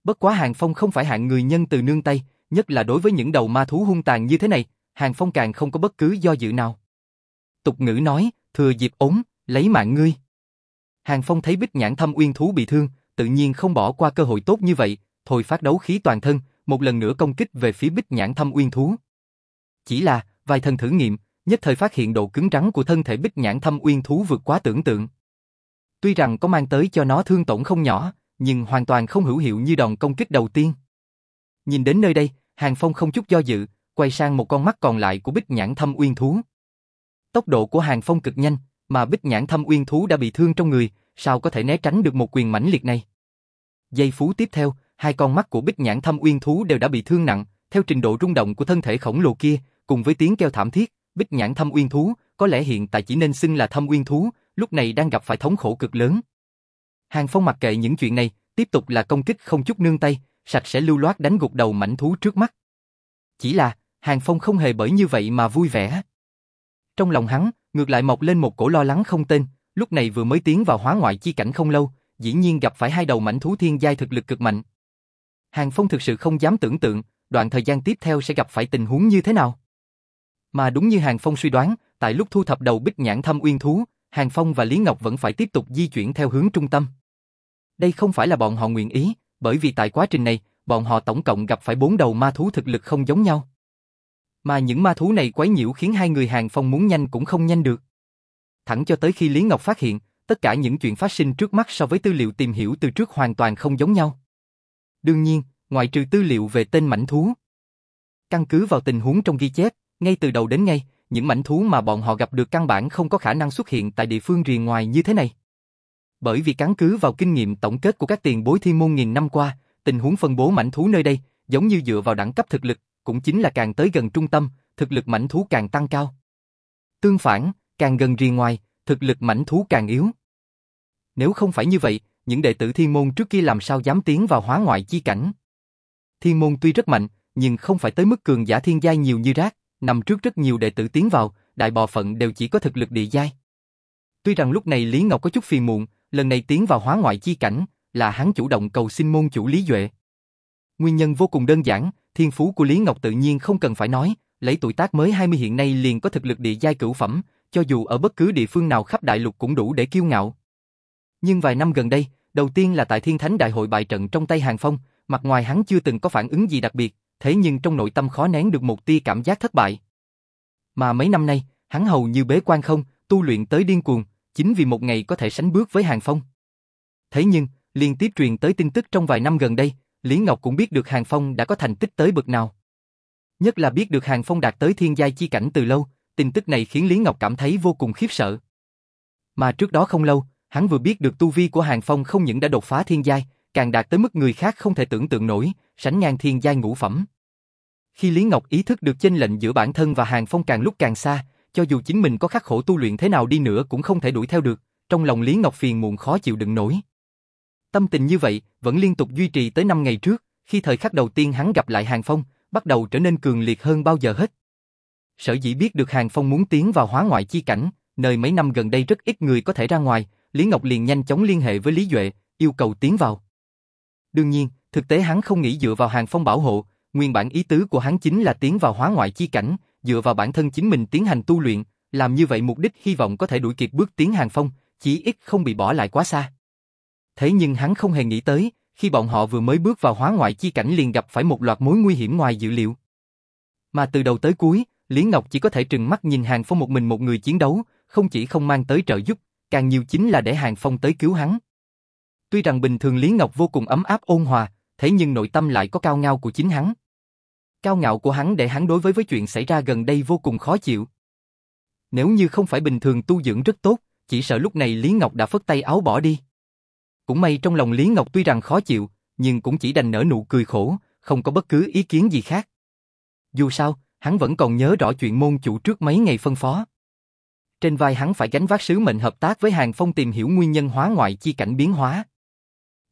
Bất quá Hàng Phong không phải hạng người nhân từ nương tay, nhất là đối với những đầu ma thú hung tàn như thế này, Hàng Phong càng không có bất cứ do dự nào. Tục ngữ nói, thừa dịp ốm, lấy mạng ngươi. Hàng Phong thấy Bích Nhãn Thâm Uyên thú bị thương, tự nhiên không bỏ qua cơ hội tốt như vậy, thôi phát đấu khí toàn thân, một lần nữa công kích về phía Bích Nhãn Thâm Uyên thú. Chỉ là, vài thần thử nghiệm, nhất thời phát hiện độ cứng rắn của thân thể Bích Nhãn Thâm Uyên thú vượt quá tưởng tượng. Tuy rằng có mang tới cho nó thương tổn không nhỏ, nhưng hoàn toàn không hữu hiệu như đòn công kích đầu tiên. Nhìn đến nơi đây, Hàng Phong không chút do dự, quay sang một con mắt còn lại của Bích Nhãn Thâm Uyên thú. Tốc độ của Hàng Phong cực nhanh, mà Bích Nhãn Thâm Uyên thú đã bị thương trong người, sao có thể né tránh được một quyền mãnh liệt này? Giây phút tiếp theo, hai con mắt của Bích Nhãn Thâm Uyên thú đều đã bị thương nặng, theo trình độ rung động của thân thể khổng lồ kia, cùng với tiếng kêu thảm thiết, Bích Nhãn Thâm Uyên thú, có lẽ hiện tại chỉ nên xưng là Thâm Uyên thú, lúc này đang gặp phải thống khổ cực lớn. Hàng Phong mặc kệ những chuyện này, tiếp tục là công kích không chút nương tay, sạch sẽ lưu loát đánh gục đầu mảnh thú trước mắt. Chỉ là, Hàng Phong không hề bởi như vậy mà vui vẻ. Trong lòng hắn, ngược lại mọc lên một cổ lo lắng không tên, lúc này vừa mới tiến vào hóa ngoại chi cảnh không lâu, dĩ nhiên gặp phải hai đầu mảnh thú thiên giai thực lực cực mạnh. Hàng Phong thực sự không dám tưởng tượng, đoạn thời gian tiếp theo sẽ gặp phải tình huống như thế nào. Mà đúng như Hàng Phong suy đoán, tại lúc thu thập đầu bích nhãn thâm uyên thú, Hàng Phong và Lý Ngọc vẫn phải tiếp tục di chuyển theo hướng trung tâm. Đây không phải là bọn họ nguyện ý, bởi vì tại quá trình này, bọn họ tổng cộng gặp phải bốn đầu ma thú thực lực không giống nhau. Mà những ma thú này quấy nhiễu khiến hai người Hàng Phong muốn nhanh cũng không nhanh được. Thẳng cho tới khi Lý Ngọc phát hiện, tất cả những chuyện phát sinh trước mắt so với tư liệu tìm hiểu từ trước hoàn toàn không giống nhau. Đương nhiên, ngoại trừ tư liệu về tên mảnh thú. Căn cứ vào tình huống trong ghi chép, ngay từ đầu đến ngay, những mảnh thú mà bọn họ gặp được căn bản không có khả năng xuất hiện tại địa phương rìa ngoài như thế này. Bởi vì căn cứ vào kinh nghiệm tổng kết của các tiền bối thiên môn nghìn năm qua, tình huống phân bố mảnh thú nơi đây, giống như dựa vào đẳng cấp thực lực, cũng chính là càng tới gần trung tâm, thực lực mảnh thú càng tăng cao. Tương phản, càng gần rìa ngoài, thực lực mảnh thú càng yếu. Nếu không phải như vậy, những đệ tử thiên môn trước kia làm sao dám tiến vào hóa ngoại chi cảnh. Thiên môn tuy rất mạnh, nhưng không phải tới mức cường giả thiên giai nhiều như rác, nằm trước rất nhiều đệ tử tiến vào, đại bộ phận đều chỉ có thực lực địa giai. Tuy rằng lúc này Lý Ngọc có chút phiền muộn, lần này tiến vào hóa ngoại chi cảnh, là hắn chủ động cầu xin môn chủ Lý Duệ. Nguyên nhân vô cùng đơn giản, thiên phú của Lý Ngọc tự nhiên không cần phải nói, lấy tuổi tác mới 20 hiện nay liền có thực lực địa giai cửu phẩm, cho dù ở bất cứ địa phương nào khắp đại lục cũng đủ để kiêu ngạo. Nhưng vài năm gần đây, đầu tiên là tại Thiên Thánh Đại hội bại trận trong tay Hàng Phong, mặt ngoài hắn chưa từng có phản ứng gì đặc biệt, thế nhưng trong nội tâm khó nén được một tia cảm giác thất bại. Mà mấy năm nay, hắn hầu như bế quan không, tu luyện tới điên cuồng, chính vì một ngày có thể sánh bước với Hàng Phong. Thế nhưng, liên tiếp truyền tới tin tức trong vài năm gần đây, Lý Ngọc cũng biết được Hàng Phong đã có thành tích tới bậc nào. Nhất là biết được Hàng Phong đạt tới thiên giai chi cảnh từ lâu, tin tức này khiến Lý Ngọc cảm thấy vô cùng khiếp sợ. Mà trước đó không lâu, hắn vừa biết được tu vi của Hàng Phong không những đã đột phá thiên giai, càng đạt tới mức người khác không thể tưởng tượng nổi, sánh ngang thiên giai ngũ phẩm. khi Lý Ngọc ý thức được chênh lệnh giữa bản thân và Hàng Phong càng lúc càng xa, cho dù chính mình có khắc khổ tu luyện thế nào đi nữa cũng không thể đuổi theo được, trong lòng Lý Ngọc phiền muộn khó chịu đựng nổi. Tâm tình như vậy vẫn liên tục duy trì tới 5 ngày trước, khi thời khắc đầu tiên hắn gặp lại Hàng Phong, bắt đầu trở nên cường liệt hơn bao giờ hết. Sở dĩ biết được Hàng Phong muốn tiến vào hóa ngoại chi cảnh, nơi mấy năm gần đây rất ít người có thể ra ngoài, Lý Ngọc liền nhanh chóng liên hệ với Lý Duệ, yêu cầu tiến vào. Đương nhiên, thực tế hắn không nghĩ dựa vào Hàng Phong bảo hộ, nguyên bản ý tứ của hắn chính là tiến vào hóa ngoại chi cảnh, dựa vào bản thân chính mình tiến hành tu luyện, làm như vậy mục đích hy vọng có thể đuổi kịp bước tiến Hàng Phong, chỉ ít không bị bỏ lại quá xa. Thế nhưng hắn không hề nghĩ tới, khi bọn họ vừa mới bước vào hóa ngoại chi cảnh liền gặp phải một loạt mối nguy hiểm ngoài dự liệu. Mà từ đầu tới cuối, Lý Ngọc chỉ có thể trừng mắt nhìn Hàng Phong một mình một người chiến đấu, không chỉ không mang tới trợ giúp, càng nhiều chính là để Hàng Phong tới cứu hắn. Tuy rằng bình thường Lý Ngọc vô cùng ấm áp ôn hòa, thế nhưng nội tâm lại có cao ngạo của chính hắn. Cao ngạo của hắn để hắn đối với với chuyện xảy ra gần đây vô cùng khó chịu. Nếu như không phải bình thường tu dưỡng rất tốt, chỉ sợ lúc này Lý Ngọc đã phất tay áo bỏ đi. Cũng may trong lòng Lý Ngọc tuy rằng khó chịu, nhưng cũng chỉ đành nở nụ cười khổ, không có bất cứ ý kiến gì khác. Dù sao, hắn vẫn còn nhớ rõ chuyện môn chủ trước mấy ngày phân phó. Trên vai hắn phải gánh vác sứ mệnh hợp tác với Hàng Phong tìm hiểu nguyên nhân hóa ngoại chi cảnh biến hóa.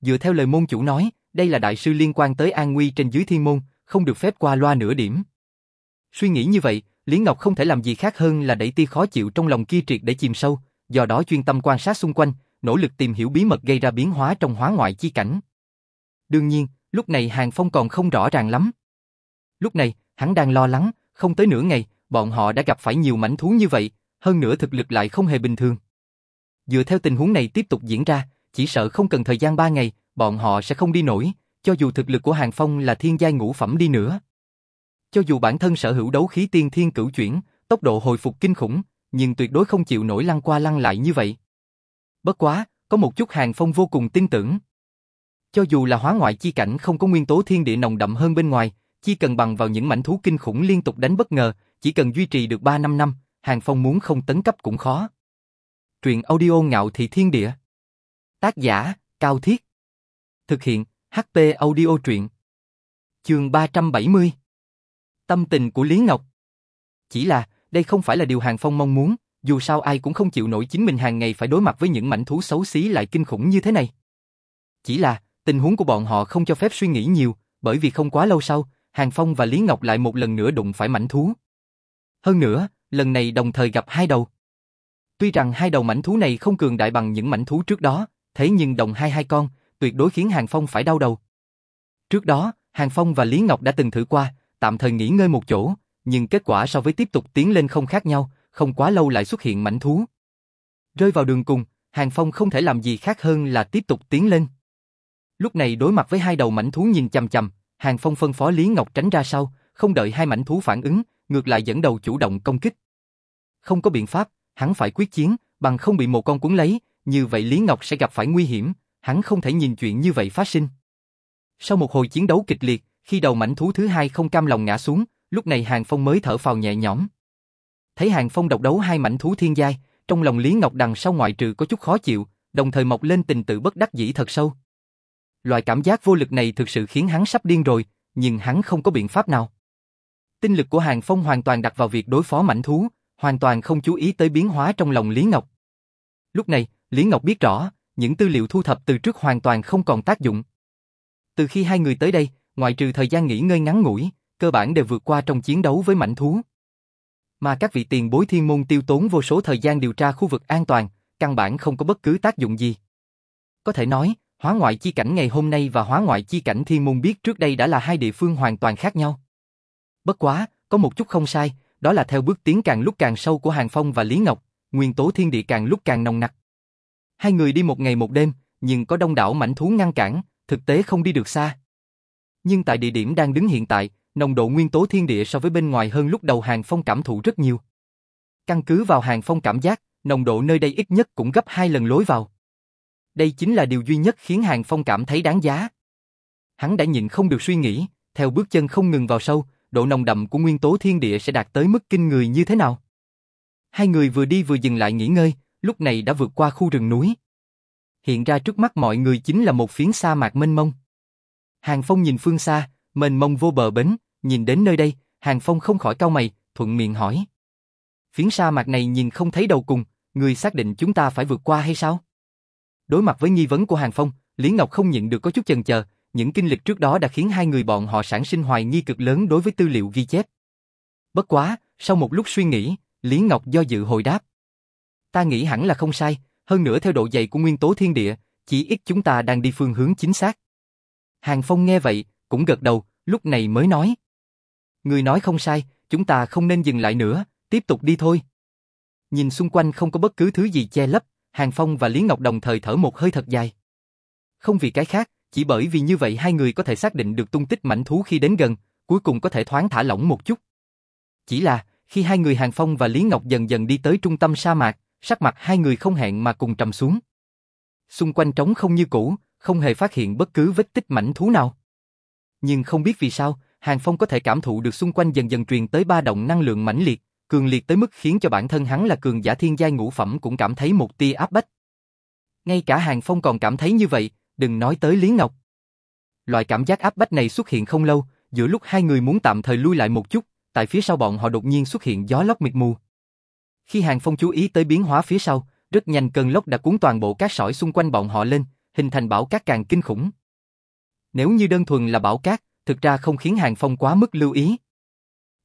Dựa theo lời môn chủ nói, đây là đại sư liên quan tới an nguy trên dưới thiên môn, không được phép qua loa nửa điểm. Suy nghĩ như vậy, Lý Ngọc không thể làm gì khác hơn là đẩy tia khó chịu trong lòng kia triệt để chìm sâu, do đó chuyên tâm quan sát xung quanh, nỗ lực tìm hiểu bí mật gây ra biến hóa trong hóa ngoại chi cảnh. Đương nhiên, lúc này Hàng Phong còn không rõ ràng lắm. Lúc này, hắn đang lo lắng, không tới nửa ngày, bọn họ đã gặp phải nhiều mảnh thú như vậy, hơn nữa thực lực lại không hề bình thường. Dựa theo tình huống này tiếp tục diễn ra, chỉ sợ không cần thời gian 3 ngày, bọn họ sẽ không đi nổi, cho dù thực lực của Hàng Phong là thiên giai ngũ phẩm đi nữa. Cho dù bản thân sở hữu đấu khí tiên thiên cửu chuyển, tốc độ hồi phục kinh khủng, nhưng tuyệt đối không chịu nổi lăn qua lăn lại như vậy. Bất quá, có một chút Hàng Phong vô cùng tin tưởng. Cho dù là hóa ngoại chi cảnh không có nguyên tố thiên địa nồng đậm hơn bên ngoài, chỉ cần bằng vào những mảnh thú kinh khủng liên tục đánh bất ngờ, chỉ cần duy trì được 3 năm năm, Hàng Phong muốn không tấn cấp cũng khó. Truyện audio ngạo thị thiên địa. Tác giả, Cao Thiết. Thực hiện, HP audio truyện. Chương 370. Tâm tình của Lý Ngọc. Chỉ là, đây không phải là điều Hàng Phong mong muốn, dù sao ai cũng không chịu nổi chính mình hàng ngày phải đối mặt với những mảnh thú xấu xí lại kinh khủng như thế này. Chỉ là, tình huống của bọn họ không cho phép suy nghĩ nhiều, bởi vì không quá lâu sau, Hàng Phong và Lý Ngọc lại một lần nữa đụng phải mảnh thú. Hơn nữa, lần này đồng thời gặp hai đầu. Tuy rằng hai đầu mảnh thú này không cường đại bằng những mảnh thú trước đó, thế nhưng đồng hai hai con, tuyệt đối khiến Hàng Phong phải đau đầu. Trước đó, Hàng Phong và Lý Ngọc đã từng thử qua, tạm thời nghỉ ngơi một chỗ, nhưng kết quả so với tiếp tục tiến lên không khác nhau, không quá lâu lại xuất hiện mảnh thú. Rơi vào đường cùng, Hàng Phong không thể làm gì khác hơn là tiếp tục tiến lên. Lúc này đối mặt với hai đầu mảnh thú nhìn chằm chằm, Hàng Phong phân phó Lý Ngọc tránh ra sau, không đợi hai mảnh thú phản ứng, ngược lại dẫn đầu chủ động công kích. Không có biện pháp, hắn phải quyết chiến, bằng không bị một con cuốn lấy, như vậy Lý Ngọc sẽ gặp phải nguy hiểm, hắn không thể nhìn chuyện như vậy phát sinh. Sau một hồi chiến đấu kịch liệt, khi đầu mảnh thú thứ hai không cam lòng ngã xuống, lúc này Hàng Phong mới thở phào nhẹ nhõm. Thấy Hàng Phong độc đấu hai mảnh thú thiên giai, trong lòng Lý Ngọc đằng sau ngoại trừ có chút khó chịu, đồng thời mọc lên tình tự bất đắc dĩ thật sâu. Loại cảm giác vô lực này thực sự khiến hắn sắp điên rồi, nhưng hắn không có biện pháp nào. Tinh lực của Hàng Phong hoàn toàn đặt vào việc đối phó mảnh thú, hoàn toàn không chú ý tới biến hóa trong lòng Lý Ngọc. Lúc này, Lý Ngọc biết rõ, những tư liệu thu thập từ trước hoàn toàn không còn tác dụng. Từ khi hai người tới đây, ngoại trừ thời gian nghỉ ngơi ngắn ngủi, cơ bản đều vượt qua trong chiến đấu với mảnh thú. Mà các vị tiền bối thiên môn tiêu tốn vô số thời gian điều tra khu vực an toàn, căn bản không có bất cứ tác dụng gì. Có thể nói, hóa ngoại chi cảnh ngày hôm nay và hóa ngoại chi cảnh thiên môn biết trước đây đã là hai địa phương hoàn toàn khác nhau. Bất quá, có một chút không sai, đó là theo bước tiến càng lúc càng sâu của Hàng Phong và Lý Ngọc, nguyên tố thiên địa càng lúc càng nồng nặc. Hai người đi một ngày một đêm, nhưng có đông đảo mảnh thú ngăn cản, thực tế không đi được xa. Nhưng tại địa điểm đang đứng hiện tại, nồng độ nguyên tố thiên địa so với bên ngoài hơn lúc đầu Hàng Phong cảm thụ rất nhiều. Căn cứ vào Hàng Phong cảm giác, nồng độ nơi đây ít nhất cũng gấp hai lần lối vào. Đây chính là điều duy nhất khiến Hàng Phong cảm thấy đáng giá. Hắn đã nhịn không được suy nghĩ, theo bước chân không ngừng vào sâu, độ nồng đậm của nguyên tố thiên địa sẽ đạt tới mức kinh người như thế nào. Hai người vừa đi vừa dừng lại nghỉ ngơi, lúc này đã vượt qua khu rừng núi. Hiện ra trước mắt mọi người chính là một phiến sa mạc mênh mông. Hàng Phong nhìn phương xa, mênh mông vô bờ bến, nhìn đến nơi đây, Hàng Phong không khỏi cau mày, thuận miệng hỏi. Phiến sa mạc này nhìn không thấy đầu cùng, người xác định chúng ta phải vượt qua hay sao? Đối mặt với nghi vấn của Hàng Phong, Lý Ngọc không nhịn được có chút chần chờ, những kinh lịch trước đó đã khiến hai người bọn họ sản sinh hoài nghi cực lớn đối với tư liệu ghi chép. Bất quá, sau một lúc suy nghĩ, Lý Ngọc do dự hồi đáp. Ta nghĩ hẳn là không sai, hơn nữa theo độ dày của nguyên tố thiên địa, chỉ ít chúng ta đang đi phương hướng chính xác. Hàng Phong nghe vậy, cũng gật đầu, lúc này mới nói. Người nói không sai, chúng ta không nên dừng lại nữa, tiếp tục đi thôi. Nhìn xung quanh không có bất cứ thứ gì che lấp, Hàng Phong và Lý Ngọc đồng thời thở một hơi thật dài. Không vì cái khác, chỉ bởi vì như vậy hai người có thể xác định được tung tích mảnh thú khi đến gần, cuối cùng có thể thoáng thả lỏng một chút. Chỉ là, khi hai người Hàng Phong và Lý Ngọc dần dần đi tới trung tâm sa mạc, sắc mặt hai người không hẹn mà cùng trầm xuống. Xung quanh trống không như cũ, không hề phát hiện bất cứ vết tích mảnh thú nào. Nhưng không biết vì sao, Hàng Phong có thể cảm thụ được xung quanh dần dần truyền tới ba động năng lượng mãnh liệt, cường liệt tới mức khiến cho bản thân hắn là cường giả thiên giai ngũ phẩm cũng cảm thấy một tia áp bách. Ngay cả Hàng Phong còn cảm thấy như vậy, đừng nói tới Lý Ngọc. Loại cảm giác áp bách này xuất hiện không lâu, giữa lúc hai người muốn tạm thời lui lại một chút, tại phía sau bọn họ đột nhiên xuất hiện gió lốc mịt mù. Khi Hàng Phong chú ý tới biến hóa phía sau, rất nhanh cơn lốc đã cuốn toàn bộ cát sỏi xung quanh bọn họ lên, hình thành bão cát càng kinh khủng. Nếu như đơn thuần là bão cát, thực ra không khiến Hàng Phong quá mức lưu ý.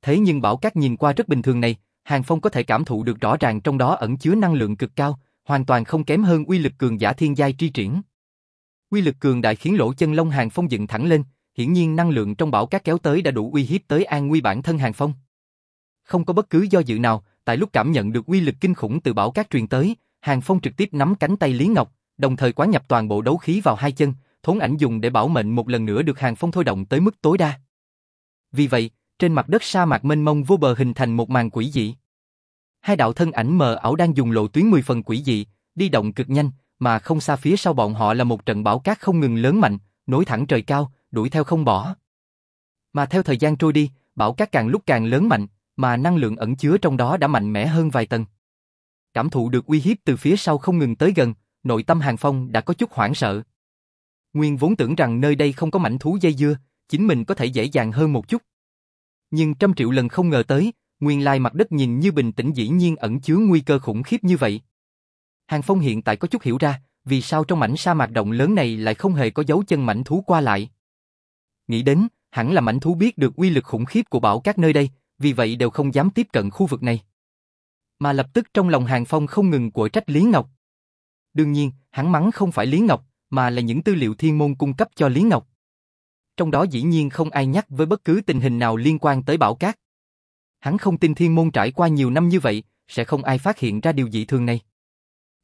Thế nhưng bảo cát nhìn qua rất bình thường này, Hàng Phong có thể cảm thụ được rõ ràng trong đó ẩn chứa năng lượng cực cao, hoàn toàn không kém hơn uy lực cường giả thiên giai tri triển. Uy lực cường đại khiến lỗ chân lông Hàng Phong dựng thẳng lên, hiển nhiên năng lượng trong bảo cát kéo tới đã đủ uy hiếp tới an nguy bản thân Hàng Phong. Không có bất cứ do dự nào, tại lúc cảm nhận được uy lực kinh khủng từ bảo cát truyền tới, Hàng Phong trực tiếp nắm cánh tay Lý Ngọc, đồng thời quán nhập toàn bộ đấu khí vào hai chân, thốn ảnh dùng để bảo mệnh một lần nữa được Hàng Phong thôi động tới mức tối đa. Vì vậy, trên mặt đất sa mạc mênh mông vô bờ hình thành một màn quỷ dị. Hai đạo thân ảnh mờ ảo đang dùng lộ tuyến 10 phần quỷ dị, đi động cực nhanh, mà không xa phía sau bọn họ là một trận bão cát không ngừng lớn mạnh, nối thẳng trời cao, đuổi theo không bỏ. Mà theo thời gian trôi đi, bão cát càng lúc càng lớn mạnh, mà năng lượng ẩn chứa trong đó đã mạnh mẽ hơn vài tầng. Cảm thụ được uy hiếp từ phía sau không ngừng tới gần, nội tâm Hàng Phong đã có chút hoảng sợ. Nguyên vốn tưởng rằng nơi đây không có mảnh thú dây dưa, chính mình có thể dễ dàng hơn một chút. Nhưng trăm triệu lần không ngờ tới, nguyên lai mặt đất nhìn như bình tĩnh dĩ nhiên ẩn chứa nguy cơ khủng khiếp như vậy. Hàng Phong hiện tại có chút hiểu ra, vì sao trong mảnh sa mạc rộng lớn này lại không hề có dấu chân mảnh thú qua lại. Nghĩ đến, hẳn là mảnh thú biết được uy lực khủng khiếp của bão các nơi đây, vì vậy đều không dám tiếp cận khu vực này. Mà lập tức trong lòng Hàng Phong không ngừng của trách Lý Ngọc. Đương nhiên, hắn mắng không phải Lý Ngọc, mà là những tư liệu thiên môn cung cấp cho Lý Ngọc. Trong đó dĩ nhiên không ai nhắc với bất cứ tình hình nào liên quan tới Bảo Cát. Hắn không tin thiên môn trải qua nhiều năm như vậy, sẽ không ai phát hiện ra điều dị thường này.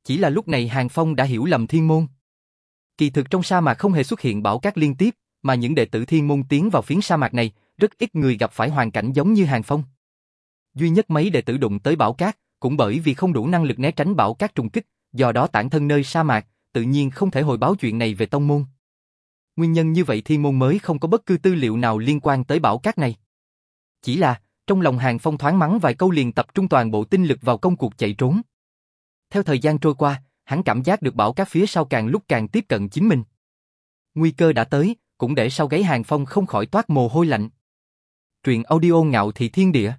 Chỉ là lúc này Hàng Phong đã hiểu lầm thiên môn. Kỳ thực trong sa mạc không hề xuất hiện Bảo Cát liên tiếp, mà những đệ tử thiên môn tiến vào phiến sa mạc này, rất ít người gặp phải hoàn cảnh giống như Hàng Phong. Duy nhất mấy đệ tử đụng tới Bảo Cát, cũng bởi vì không đủ năng lực né tránh Bảo Cát trùng kích, do đó tản thân nơi sa mạc, tự nhiên không thể hồi báo chuyện này về tông môn. Nguyên nhân như vậy thiên môn mới không có bất cứ tư liệu nào liên quan tới bảo cát này. Chỉ là, trong lòng hàng phong thoáng mắng vài câu liền tập trung toàn bộ tinh lực vào công cuộc chạy trốn. Theo thời gian trôi qua, hắn cảm giác được bảo cát phía sau càng lúc càng tiếp cận chính mình. Nguy cơ đã tới, cũng để sau gáy hàng phong không khỏi toát mồ hôi lạnh. Truyện audio ngạo thị thiên địa.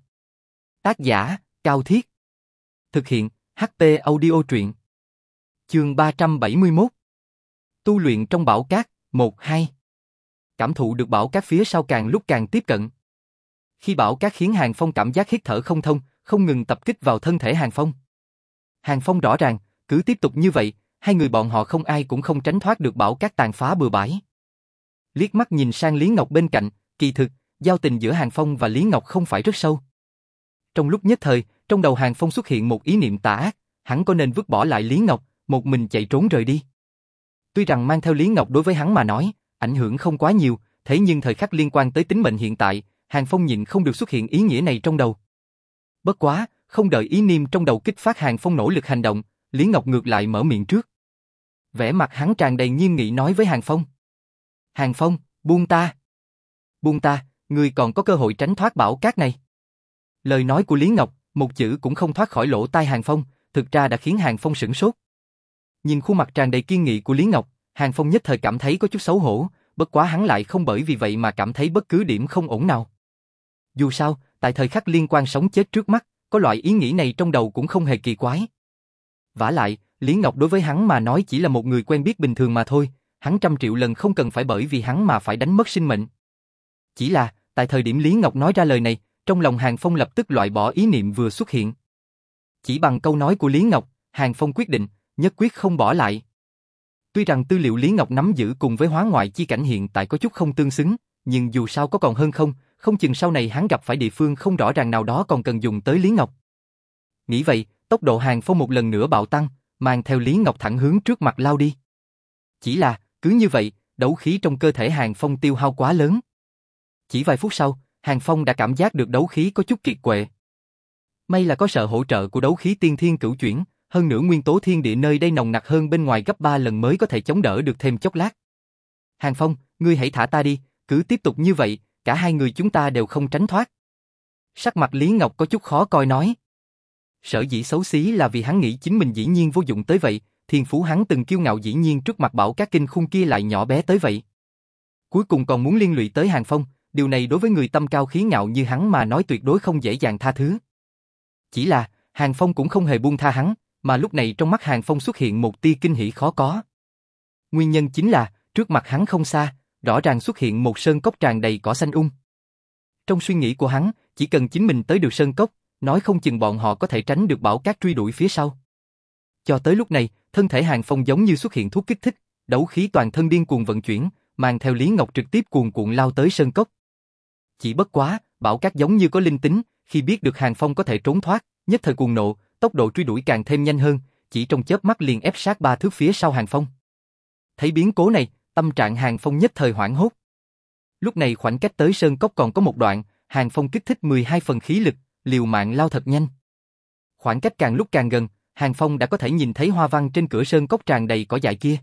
Tác giả, Cao Thiết. Thực hiện, ht audio truyện. Chương 371 Tu luyện trong bảo cát, 1-2 Cảm thụ được bảo cát phía sau càng lúc càng tiếp cận. Khi bảo cát khiến Hàng Phong cảm giác hít thở không thông, không ngừng tập kích vào thân thể Hàng Phong. Hàng Phong rõ ràng, cứ tiếp tục như vậy, hai người bọn họ không ai cũng không tránh thoát được bảo cát tàn phá bừa bãi. Liếc mắt nhìn sang Lý Ngọc bên cạnh, kỳ thực, giao tình giữa Hàng Phong và Lý Ngọc không phải rất sâu. Trong lúc nhất thời, trong đầu Hàng Phong xuất hiện một ý niệm tà ác, hắn có nên vứt bỏ lại Lý Ngọc, một mình chạy trốn rời đi. Tuy rằng mang theo Lý Ngọc đối với hắn mà nói, ảnh hưởng không quá nhiều, thế nhưng thời khắc liên quan tới tính mệnh hiện tại, Hàng Phong nhịn không được xuất hiện ý nghĩa này trong đầu. Bất quá, không đợi ý niệm trong đầu kích phát Hàng Phong nỗ lực hành động, Lý Ngọc ngược lại mở miệng trước. Vẻ mặt hắn tràn đầy nghiêm nghị nói với Hàng Phong. Hàng Phong, buông ta. Buông ta, ngươi còn có cơ hội tránh thoát bảo cát này. Lời nói của Lý Ngọc, một chữ cũng không thoát khỏi lỗ tai Hàng Phong, thực ra đã khiến Hàng Phong sửng sốt. Nhìn khuôn mặt tràn đầy kiên nghị của Lý Ngọc, Hàng Phong nhất thời cảm thấy có chút xấu hổ, bất quá hắn lại không bởi vì vậy mà cảm thấy bất cứ điểm không ổn nào. Dù sao, tại thời khắc liên quan sống chết trước mắt, có loại ý nghĩ này trong đầu cũng không hề kỳ quái. vả lại, Lý Ngọc đối với hắn mà nói chỉ là một người quen biết bình thường mà thôi, hắn trăm triệu lần không cần phải bởi vì hắn mà phải đánh mất sinh mệnh. Chỉ là, tại thời điểm Lý Ngọc nói ra lời này, trong lòng Hàng Phong lập tức loại bỏ ý niệm vừa xuất hiện. Chỉ bằng câu nói của Lý Ngọc, Hàng Phong quyết định, nhất quyết không bỏ lại. Tuy rằng tư liệu Lý Ngọc nắm giữ cùng với hóa ngoại chi cảnh hiện tại có chút không tương xứng, nhưng dù sao có còn hơn không, không chừng sau này hắn gặp phải địa phương không rõ ràng nào đó còn cần dùng tới Lý Ngọc. Nghĩ vậy, tốc độ Hàng Phong một lần nữa bạo tăng, mang theo Lý Ngọc thẳng hướng trước mặt lao đi. Chỉ là, cứ như vậy, đấu khí trong cơ thể Hàng Phong tiêu hao quá lớn. Chỉ vài phút sau, Hàng Phong đã cảm giác được đấu khí có chút kiệt quệ. May là có sự hỗ trợ của đấu khí tiên thiên cửu chuyển, hơn nữa nguyên tố thiên địa nơi đây nồng nặc hơn bên ngoài gấp 3 lần mới có thể chống đỡ được thêm chốc lát. Hàng Phong, ngươi hãy thả ta đi, cứ tiếp tục như vậy, cả hai người chúng ta đều không tránh thoát. Sắc mặt Lý Ngọc có chút khó coi nói. Sở dĩ xấu xí là vì hắn nghĩ chính mình dĩ nhiên vô dụng tới vậy, thiên phú hắn từng kiêu ngạo dĩ nhiên trước mặt bảo các kinh khung kia lại nhỏ bé tới vậy. Cuối cùng còn muốn liên lụy tới Hàng Phong, điều này đối với người tâm cao khí ngạo như hắn mà nói tuyệt đối không dễ dàng tha thứ. Chỉ là, Hàng Phong cũng không hề buông tha hắn, mà lúc này trong mắt Hàng Phong xuất hiện một tia kinh hỉ khó có. Nguyên nhân chính là, trước mặt hắn không xa, rõ ràng xuất hiện một sơn cốc tràn đầy cỏ xanh ung. Um. Trong suy nghĩ của hắn, chỉ cần chính mình tới được sơn cốc, nói không chừng bọn họ có thể tránh được bảo cát truy đuổi phía sau. Cho tới lúc này, thân thể Hàng Phong giống như xuất hiện thuốc kích thích, đấu khí toàn thân điên cuồng vận chuyển, mang theo Lý Ngọc trực tiếp cuồn cuộn lao tới sơn cốc. Chỉ bất quá, bảo cát giống như có linh tính, khi biết được Hàng Phong có thể trốn thoát, nhất thời cuồng nộ, tốc độ truy đuổi càng thêm nhanh hơn, chỉ trong chớp mắt liền ép sát ba thước phía sau Hàng Phong. Thấy biến cố này, tâm trạng Hàng Phong nhất thời hoảng hốt. Lúc này khoảng cách tới sơn cốc còn có một đoạn, Hàng Phong kích thích 12 phần khí lực, liều mạng lao thật nhanh. Khoảng cách càng lúc càng gần, Hàng Phong đã có thể nhìn thấy hoa văn trên cửa sơn cốc tràn đầy cỏ dại kia.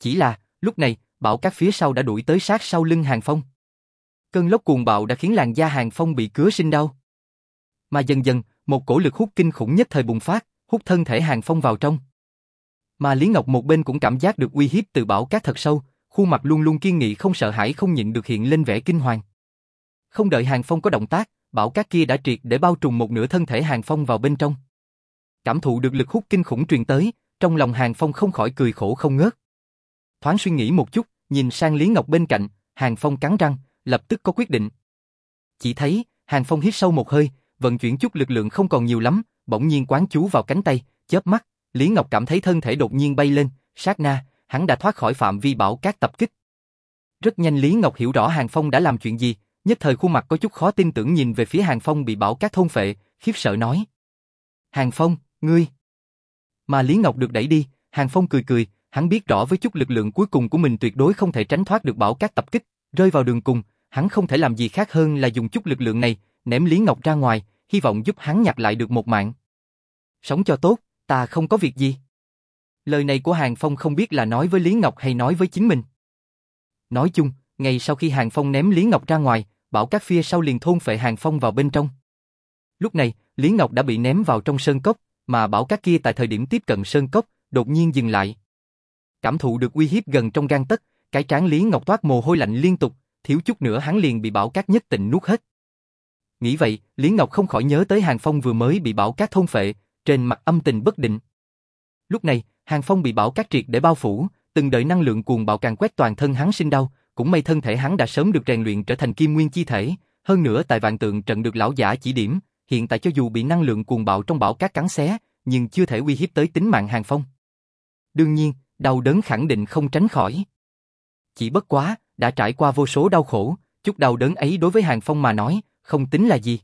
Chỉ là, lúc này, bão cát phía sau đã đuổi tới sát sau lưng Hàng Phong. Cơn lốc cuồng bạo đã khiến làn da Hàng Phong bị cứa sinh đau. Mà dần dần, một cổ lực hút kinh khủng nhất thời bùng phát, hút thân thể Hàng Phong vào trong. Mà Lý Ngọc một bên cũng cảm giác được uy hiếp từ bão cát thật sâu, khuôn mặt luôn luôn kiên nghị không sợ hãi không nhịn được hiện lên vẻ kinh hoàng. Không đợi Hàng Phong có động tác, bão cát kia đã triệt để bao trùm một nửa thân thể Hàng Phong vào bên trong. Cảm thụ được lực hút kinh khủng truyền tới, trong lòng Hàng Phong không khỏi cười khổ không ngớt. Thoáng suy nghĩ một chút, nhìn sang Lý Ngọc bên cạnh, Hàng Phong cắn răng, lập tức có quyết định. Chỉ thấy, Hàng Phong hít sâu một hơi, vận chuyển chút lực lượng không còn nhiều lắm, bỗng nhiên quán chú vào cánh tay, chớp mắt, Lý Ngọc cảm thấy thân thể đột nhiên bay lên, sát na, hắn đã thoát khỏi phạm vi bảo cát tập kích. Rất nhanh Lý Ngọc hiểu rõ Hàng Phong đã làm chuyện gì, nhất thời khuôn mặt có chút khó tin tưởng nhìn về phía Hàng Phong bị bảo cát thôn phệ, khiếp sợ nói. Hàng Phong, ngươi. Mà Lý Ngọc được đẩy đi, Hàng Phong cười cười, hắn biết rõ với chút lực lượng cuối cùng của mình tuyệt đối không thể tránh thoát được bảo cát tập kích, rơi vào đường cùng, hắn không thể làm gì khác hơn là dùng chút lực lượng này, ném Lý Ngọc ra ngoài, hy vọng giúp hắn nhặt lại được một mạng. Sống cho tốt, ta không có việc gì. Lời này của Hàng Phong không biết là nói với Lý Ngọc hay nói với chính mình. Nói chung, ngay sau khi Hàng Phong ném Lý Ngọc ra ngoài, bảo các phía sau liền thôn phệ Hàng Phong vào bên trong. Lúc này, Lý Ngọc đã bị ném vào trong sơn cốc, mà bảo các kia tại thời điểm tiếp cận sơn cốc, đột nhiên dừng lại. Cảm thụ được uy hiếp gần trong gan tất, cái trán Lý Ngọc toát mồ hôi lạnh liên tục, thiếu chút nữa hắn liền bị bảo các nhất tịnh nuốt hết. Nghĩ vậy, Lý Ngọc không khỏi nhớ tới Hàng Phong vừa mới bị bảo cát thôn phệ, trên mặt âm tình bất định. Lúc này, Hàng Phong bị bảo cát triệt để bao phủ, từng đợi năng lượng cuồng bạo càng quét toàn thân hắn sinh đau, cũng may thân thể hắn đã sớm được rèn luyện trở thành kim nguyên chi thể, hơn nữa tại vạn tượng trận được lão giả chỉ điểm, hiện tại cho dù bị năng lượng cuồng bạo trong bảo cát cắn xé, nhưng chưa thể uy hiếp tới tính mạng Hàng Phong. Đương nhiên, đau đớn khẳng định không tránh khỏi. Chỉ bất quá, đã trải qua vô số đau khổ, chút đau đớn ấy đối với Hàng Phong mà nói, không tính là gì.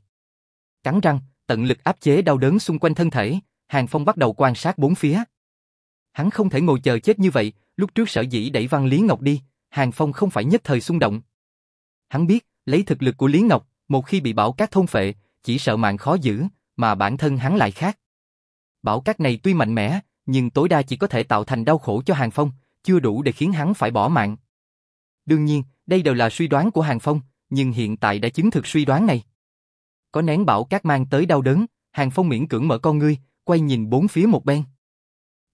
Cắn răng, tận lực áp chế đau đớn xung quanh thân thể, Hàng Phong bắt đầu quan sát bốn phía. Hắn không thể ngồi chờ chết như vậy, lúc trước sở dĩ đẩy Văn Lý Ngọc đi, Hàng Phong không phải nhất thời xung động. Hắn biết, lấy thực lực của Lý Ngọc, một khi bị bảo các thôn phệ, chỉ sợ mạng khó giữ, mà bản thân hắn lại khác. Bảo các này tuy mạnh mẽ, nhưng tối đa chỉ có thể tạo thành đau khổ cho Hàng Phong, chưa đủ để khiến hắn phải bỏ mạng. Đương nhiên, đây đều là suy đoán của Hàng Phong, nhưng hiện tại đã chứng thực suy đoán này. Có nén bảo cát mang tới đau đớn, Hàng Phong miễn cưỡng mở con ngươi, quay nhìn bốn phía một bên.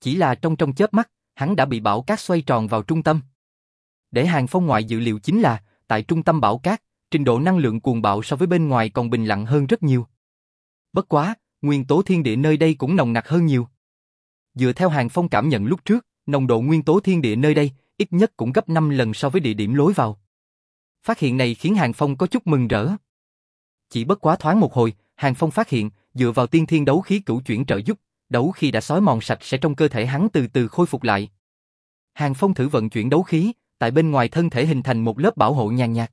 Chỉ là trong trong chớp mắt, hắn đã bị bảo cát xoay tròn vào trung tâm. Để Hàng Phong ngoại dự liệu chính là, tại trung tâm bảo cát, trình độ năng lượng cuồng bạo so với bên ngoài còn bình lặng hơn rất nhiều. Bất quá, nguyên tố thiên địa nơi đây cũng nồng nặc hơn nhiều. Dựa theo Hàng Phong cảm nhận lúc trước, nồng độ nguyên tố thiên địa nơi đây ít nhất cũng gấp 5 lần so với địa điểm lối vào. Phát hiện này khiến Hàng Phong có chút mừng rỡ. Chỉ bất quá thoáng một hồi, Hàng Phong phát hiện, dựa vào tiên thiên đấu khí cửu chuyển trợ giúp, đấu khí đã xói mòn sạch sẽ trong cơ thể hắn từ từ khôi phục lại. Hàng Phong thử vận chuyển đấu khí, tại bên ngoài thân thể hình thành một lớp bảo hộ nhàn nhạt.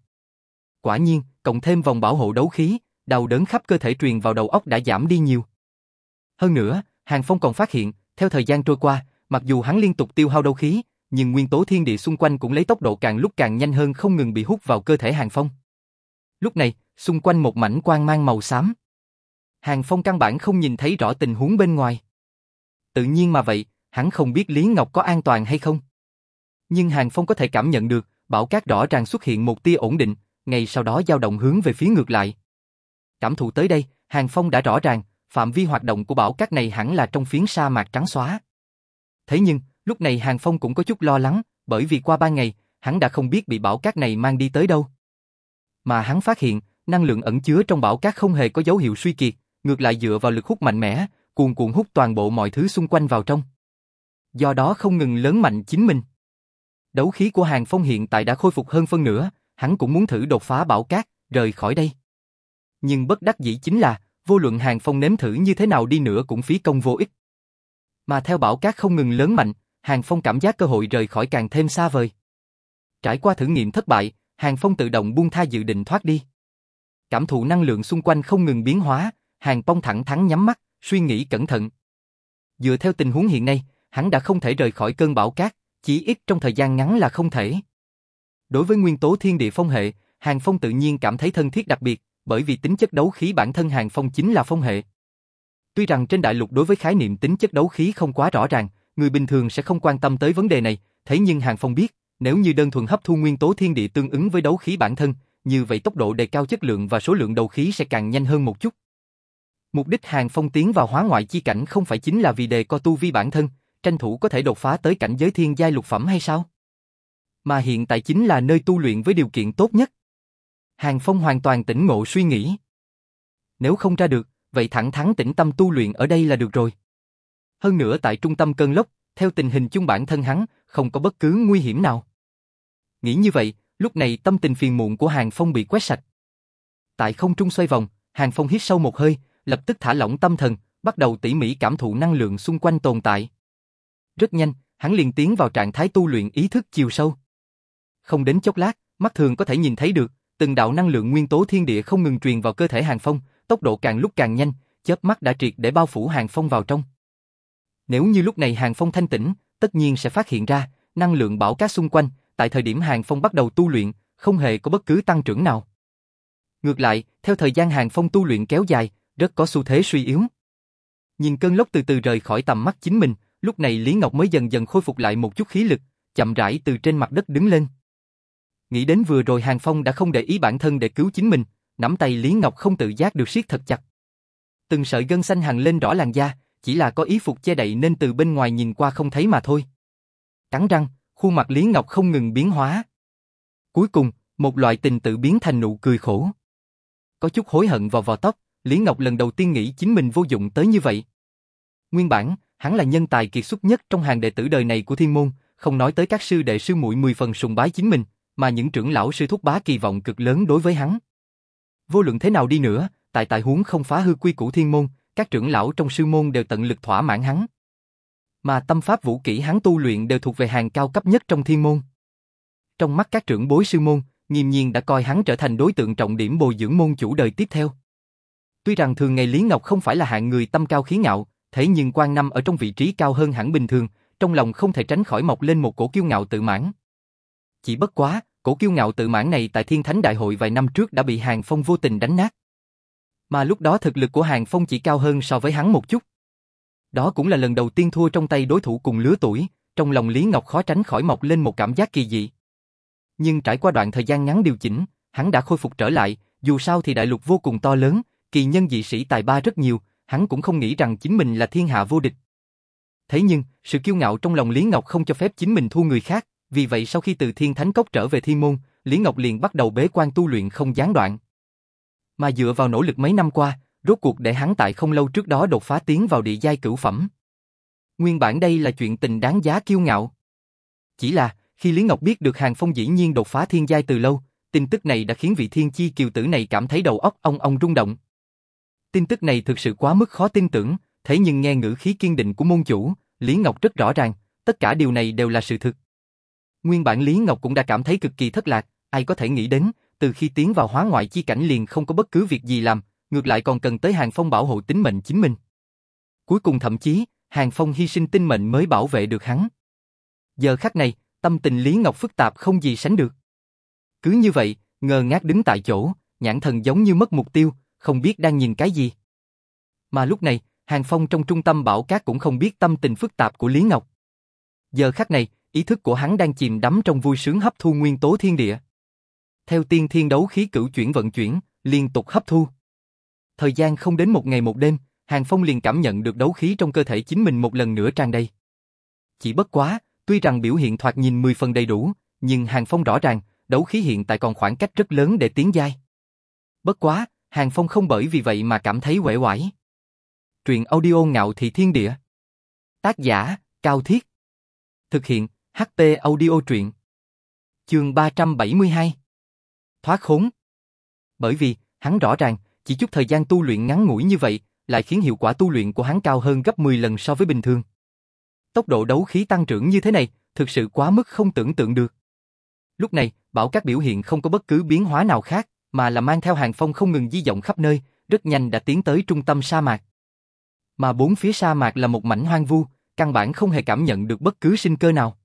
Quả nhiên, cộng thêm vòng bảo hộ đấu khí, đau đớn khắp cơ thể truyền vào đầu óc đã giảm đi nhiều. Hơn nữa, Hàng Phong còn phát hiện, theo thời gian trôi qua, mặc dù hắn liên tục tiêu hao đấu khí, nhưng nguyên tố thiên địa xung quanh cũng lấy tốc độ càng lúc càng nhanh hơn không ngừng bị hút vào cơ thể Hàng Phong. Lúc này, xung quanh một mảnh quang mang màu xám. Hàng Phong căn bản không nhìn thấy rõ tình huống bên ngoài. Tự nhiên mà vậy, hắn không biết Lý Ngọc có an toàn hay không. Nhưng Hàng Phong có thể cảm nhận được, bảo cát rõ ràng xuất hiện một tia ổn định, ngay sau đó dao động hướng về phía ngược lại. Cảm thụ tới đây, Hàng Phong đã rõ ràng, phạm vi hoạt động của bảo cát này hẳn là trong phiến sa mạc trắng xóa. Thế nhưng, lúc này Hàng Phong cũng có chút lo lắng, bởi vì qua ba ngày, hắn đã không biết bị bảo cát này mang đi tới đâu. Mà hắn phát hiện, năng lượng ẩn chứa trong bảo cát không hề có dấu hiệu suy kiệt, ngược lại dựa vào lực hút mạnh mẽ, cuồn cuộn hút toàn bộ mọi thứ xung quanh vào trong. Do đó không ngừng lớn mạnh chính mình. Đấu khí của Hàng Phong hiện tại đã khôi phục hơn phân nửa, hắn cũng muốn thử đột phá bảo cát, rời khỏi đây. Nhưng bất đắc dĩ chính là, vô luận Hàng Phong nếm thử như thế nào đi nữa cũng phí công vô ích. Mà theo bảo cát không ngừng lớn mạnh, Hàng Phong cảm giác cơ hội rời khỏi càng thêm xa vời. Trải qua thử nghiệm thất bại, Hàng Phong tự động buông tha dự định thoát đi. Cảm thụ năng lượng xung quanh không ngừng biến hóa, Hàng Phong thẳng thắn nhắm mắt, suy nghĩ cẩn thận. Dựa theo tình huống hiện nay, hắn đã không thể rời khỏi cơn bão cát, chỉ ít trong thời gian ngắn là không thể. Đối với nguyên tố thiên địa phong hệ, Hàng Phong tự nhiên cảm thấy thân thiết đặc biệt, bởi vì tính chất đấu khí bản thân Hàng Phong chính là phong hệ. Tuy rằng trên đại lục đối với khái niệm tính chất đấu khí không quá rõ ràng, người bình thường sẽ không quan tâm tới vấn đề này, thế nhưng Hàng Phong biết, nếu như đơn thuần hấp thu nguyên tố thiên địa tương ứng với đấu khí bản thân, như vậy tốc độ đề cao chất lượng và số lượng đấu khí sẽ càng nhanh hơn một chút. Mục đích Hàng Phong tiến vào hóa ngoại chi cảnh không phải chính là vì đề co tu vi bản thân, tranh thủ có thể đột phá tới cảnh giới thiên giai lục phẩm hay sao? Mà hiện tại chính là nơi tu luyện với điều kiện tốt nhất. Hàng Phong hoàn toàn tỉnh ngộ suy nghĩ. Nếu không ra được, vậy thẳng thắn tĩnh tâm tu luyện ở đây là được rồi. Hơn nữa tại trung tâm cơn lốc, theo tình hình chung bản thân hắn, không có bất cứ nguy hiểm nào. Nghĩ như vậy, lúc này tâm tình phiền muộn của Hàng Phong bị quét sạch. Tại không trung xoay vòng, Hàng Phong hít sâu một hơi, lập tức thả lỏng tâm thần, bắt đầu tỉ mỉ cảm thụ năng lượng xung quanh tồn tại. Rất nhanh, hắn liền tiến vào trạng thái tu luyện ý thức chiều sâu. Không đến chốc lát, mắt thường có thể nhìn thấy được, từng đạo năng lượng nguyên tố thiên địa không ngừng truyền vào cơ thể Hàng Phong, tốc độ càng lúc càng nhanh, chớp mắt đã triệt để bao phủ Hàng Phong vào trong. Nếu như lúc này Hàng Phong thanh tĩnh, tất nhiên sẽ phát hiện ra, năng lượng bảo cát xung quanh, tại thời điểm Hàng Phong bắt đầu tu luyện, không hề có bất cứ tăng trưởng nào. Ngược lại, theo thời gian Hàng Phong tu luyện kéo dài, rất có xu thế suy yếu. Nhìn cơn lốc từ từ rời khỏi tầm mắt chính mình, lúc này Lý Ngọc mới dần dần khôi phục lại một chút khí lực, chậm rãi từ trên mặt đất đứng lên. Nghĩ đến vừa rồi Hàng Phong đã không để ý bản thân để cứu chính mình, nắm tay Lý Ngọc không tự giác được siết thật chặt. Từng sợi gân xanh hằng lên rõ làn da, chỉ là có ý phục che đậy nên từ bên ngoài nhìn qua không thấy mà thôi. Cắn răng, khuôn mặt Lý Ngọc không ngừng biến hóa. Cuối cùng, một loại tình tự biến thành nụ cười khổ. Có chút hối hận vào vò tóc, Lý Ngọc lần đầu tiên nghĩ chính mình vô dụng tới như vậy. Nguyên bản, hắn là nhân tài kiệt xuất nhất trong hàng đệ tử đời này của thiên môn, không nói tới các sư đệ sư muội mười phần sùng bái chính mình, mà những trưởng lão sư thúc bá kỳ vọng cực lớn đối với hắn. Vô luận thế nào đi nữa, tại tại huống không phá hư quy củ thiên môn, các trưởng lão trong sư môn đều tận lực thỏa mãn hắn. Mà tâm pháp vũ kỹ hắn tu luyện đều thuộc về hàng cao cấp nhất trong thiên môn. Trong mắt các trưởng bối sư môn, nghiêm nhiên đã coi hắn trở thành đối tượng trọng điểm bồi dưỡng môn chủ đời tiếp theo. Tuy rằng thường ngày Lý Ngọc không phải là hạng người tâm cao khí ngạo, thế nhưng quan năm ở trong vị trí cao hơn hẳn bình thường, trong lòng không thể tránh khỏi mọc lên một cổ kiêu ngạo tự mãn. Chỉ bất quá, cổ kiêu ngạo tự mãn này tại Thiên Thánh Đại hội vài năm trước đã bị Hàng Phong vô tình đánh nát. Mà lúc đó thực lực của Hàng Phong chỉ cao hơn so với hắn một chút. Đó cũng là lần đầu tiên thua trong tay đối thủ cùng lứa tuổi, trong lòng Lý Ngọc khó tránh khỏi mọc lên một cảm giác kỳ dị. Nhưng trải qua đoạn thời gian ngắn điều chỉnh, hắn đã khôi phục trở lại, dù sao thì đại lục vô cùng to lớn, kỳ nhân dị sĩ tài ba rất nhiều, hắn cũng không nghĩ rằng chính mình là thiên hạ vô địch. Thế nhưng, sự kiêu ngạo trong lòng Lý Ngọc không cho phép chính mình thua người khác, vì vậy sau khi từ Thiên Thánh Cốc trở về Thiên Môn, Lý Ngọc liền bắt đầu bế quan tu luyện không gián đoạn. Mà dựa vào nỗ lực mấy năm qua, rốt cuộc để hắn tại không lâu trước đó đột phá tiến vào địa giai cửu phẩm. Nguyên bản đây là chuyện tình đáng giá kiêu ngạo. Chỉ là, khi Lý Ngọc biết được Hàng Phong dĩ nhiên đột phá thiên giai từ lâu, tin tức này đã khiến vị thiên chi kiều tử này cảm thấy đầu óc ong ong rung động. Tin tức này thực sự quá mức khó tin tưởng, thế nhưng nghe ngữ khí kiên định của môn chủ, Lý Ngọc rất rõ ràng, tất cả điều này đều là sự thực. Nguyên bản Lý Ngọc cũng đã cảm thấy cực kỳ thất lạc, ai có thể nghĩ đến, từ khi tiến vào hóa ngoại chi cảnh liền không có bất cứ việc gì làm, ngược lại còn cần tới Hàng Phong bảo hộ tính mệnh chính mình. Cuối cùng thậm chí, Hàng Phong hy sinh tinh mệnh mới bảo vệ được hắn. Giờ khắc này, tâm tình Lý Ngọc phức tạp không gì sánh được. Cứ như vậy, ngơ ngác đứng tại chỗ, nhãn thần giống như mất mục tiêu, không biết đang nhìn cái gì. Mà lúc này, Hàng Phong trong trung tâm bảo cát cũng không biết tâm tình phức tạp của Lý Ngọc. Giờ khắc này, ý thức của hắn đang chìm đắm trong vui sướng hấp thu nguyên tố thiên địa. Theo tiên thiên đấu khí cửu chuyển vận chuyển, liên tục hấp thu. Thời gian không đến một ngày một đêm, Hàng Phong liền cảm nhận được đấu khí trong cơ thể chính mình một lần nữa tràn đầy. Chỉ bất quá, tuy rằng biểu hiện thoạt nhìn 10 phần đầy đủ, nhưng Hàng Phong rõ ràng, đấu khí hiện tại còn khoảng cách rất lớn để tiến giai. Bất quá, Hàng Phong không bởi vì vậy mà cảm thấy uể oải. Truyện audio ngạo thị thiên địa. Tác giả, Cao Thiết. Thực hiện, HT audio truyện. Chương 372. Thoát khốn. Bởi vì, hắn rõ ràng, chỉ chút thời gian tu luyện ngắn ngủi như vậy, lại khiến hiệu quả tu luyện của hắn cao hơn gấp 10 lần so với bình thường. Tốc độ đấu khí tăng trưởng như thế này, thực sự quá mức không tưởng tượng được. Lúc này, bảo các biểu hiện không có bất cứ biến hóa nào khác, mà là mang theo hàng phong không ngừng di động khắp nơi, rất nhanh đã tiến tới trung tâm sa mạc. Mà bốn phía sa mạc là một mảnh hoang vu, căn bản không hề cảm nhận được bất cứ sinh cơ nào.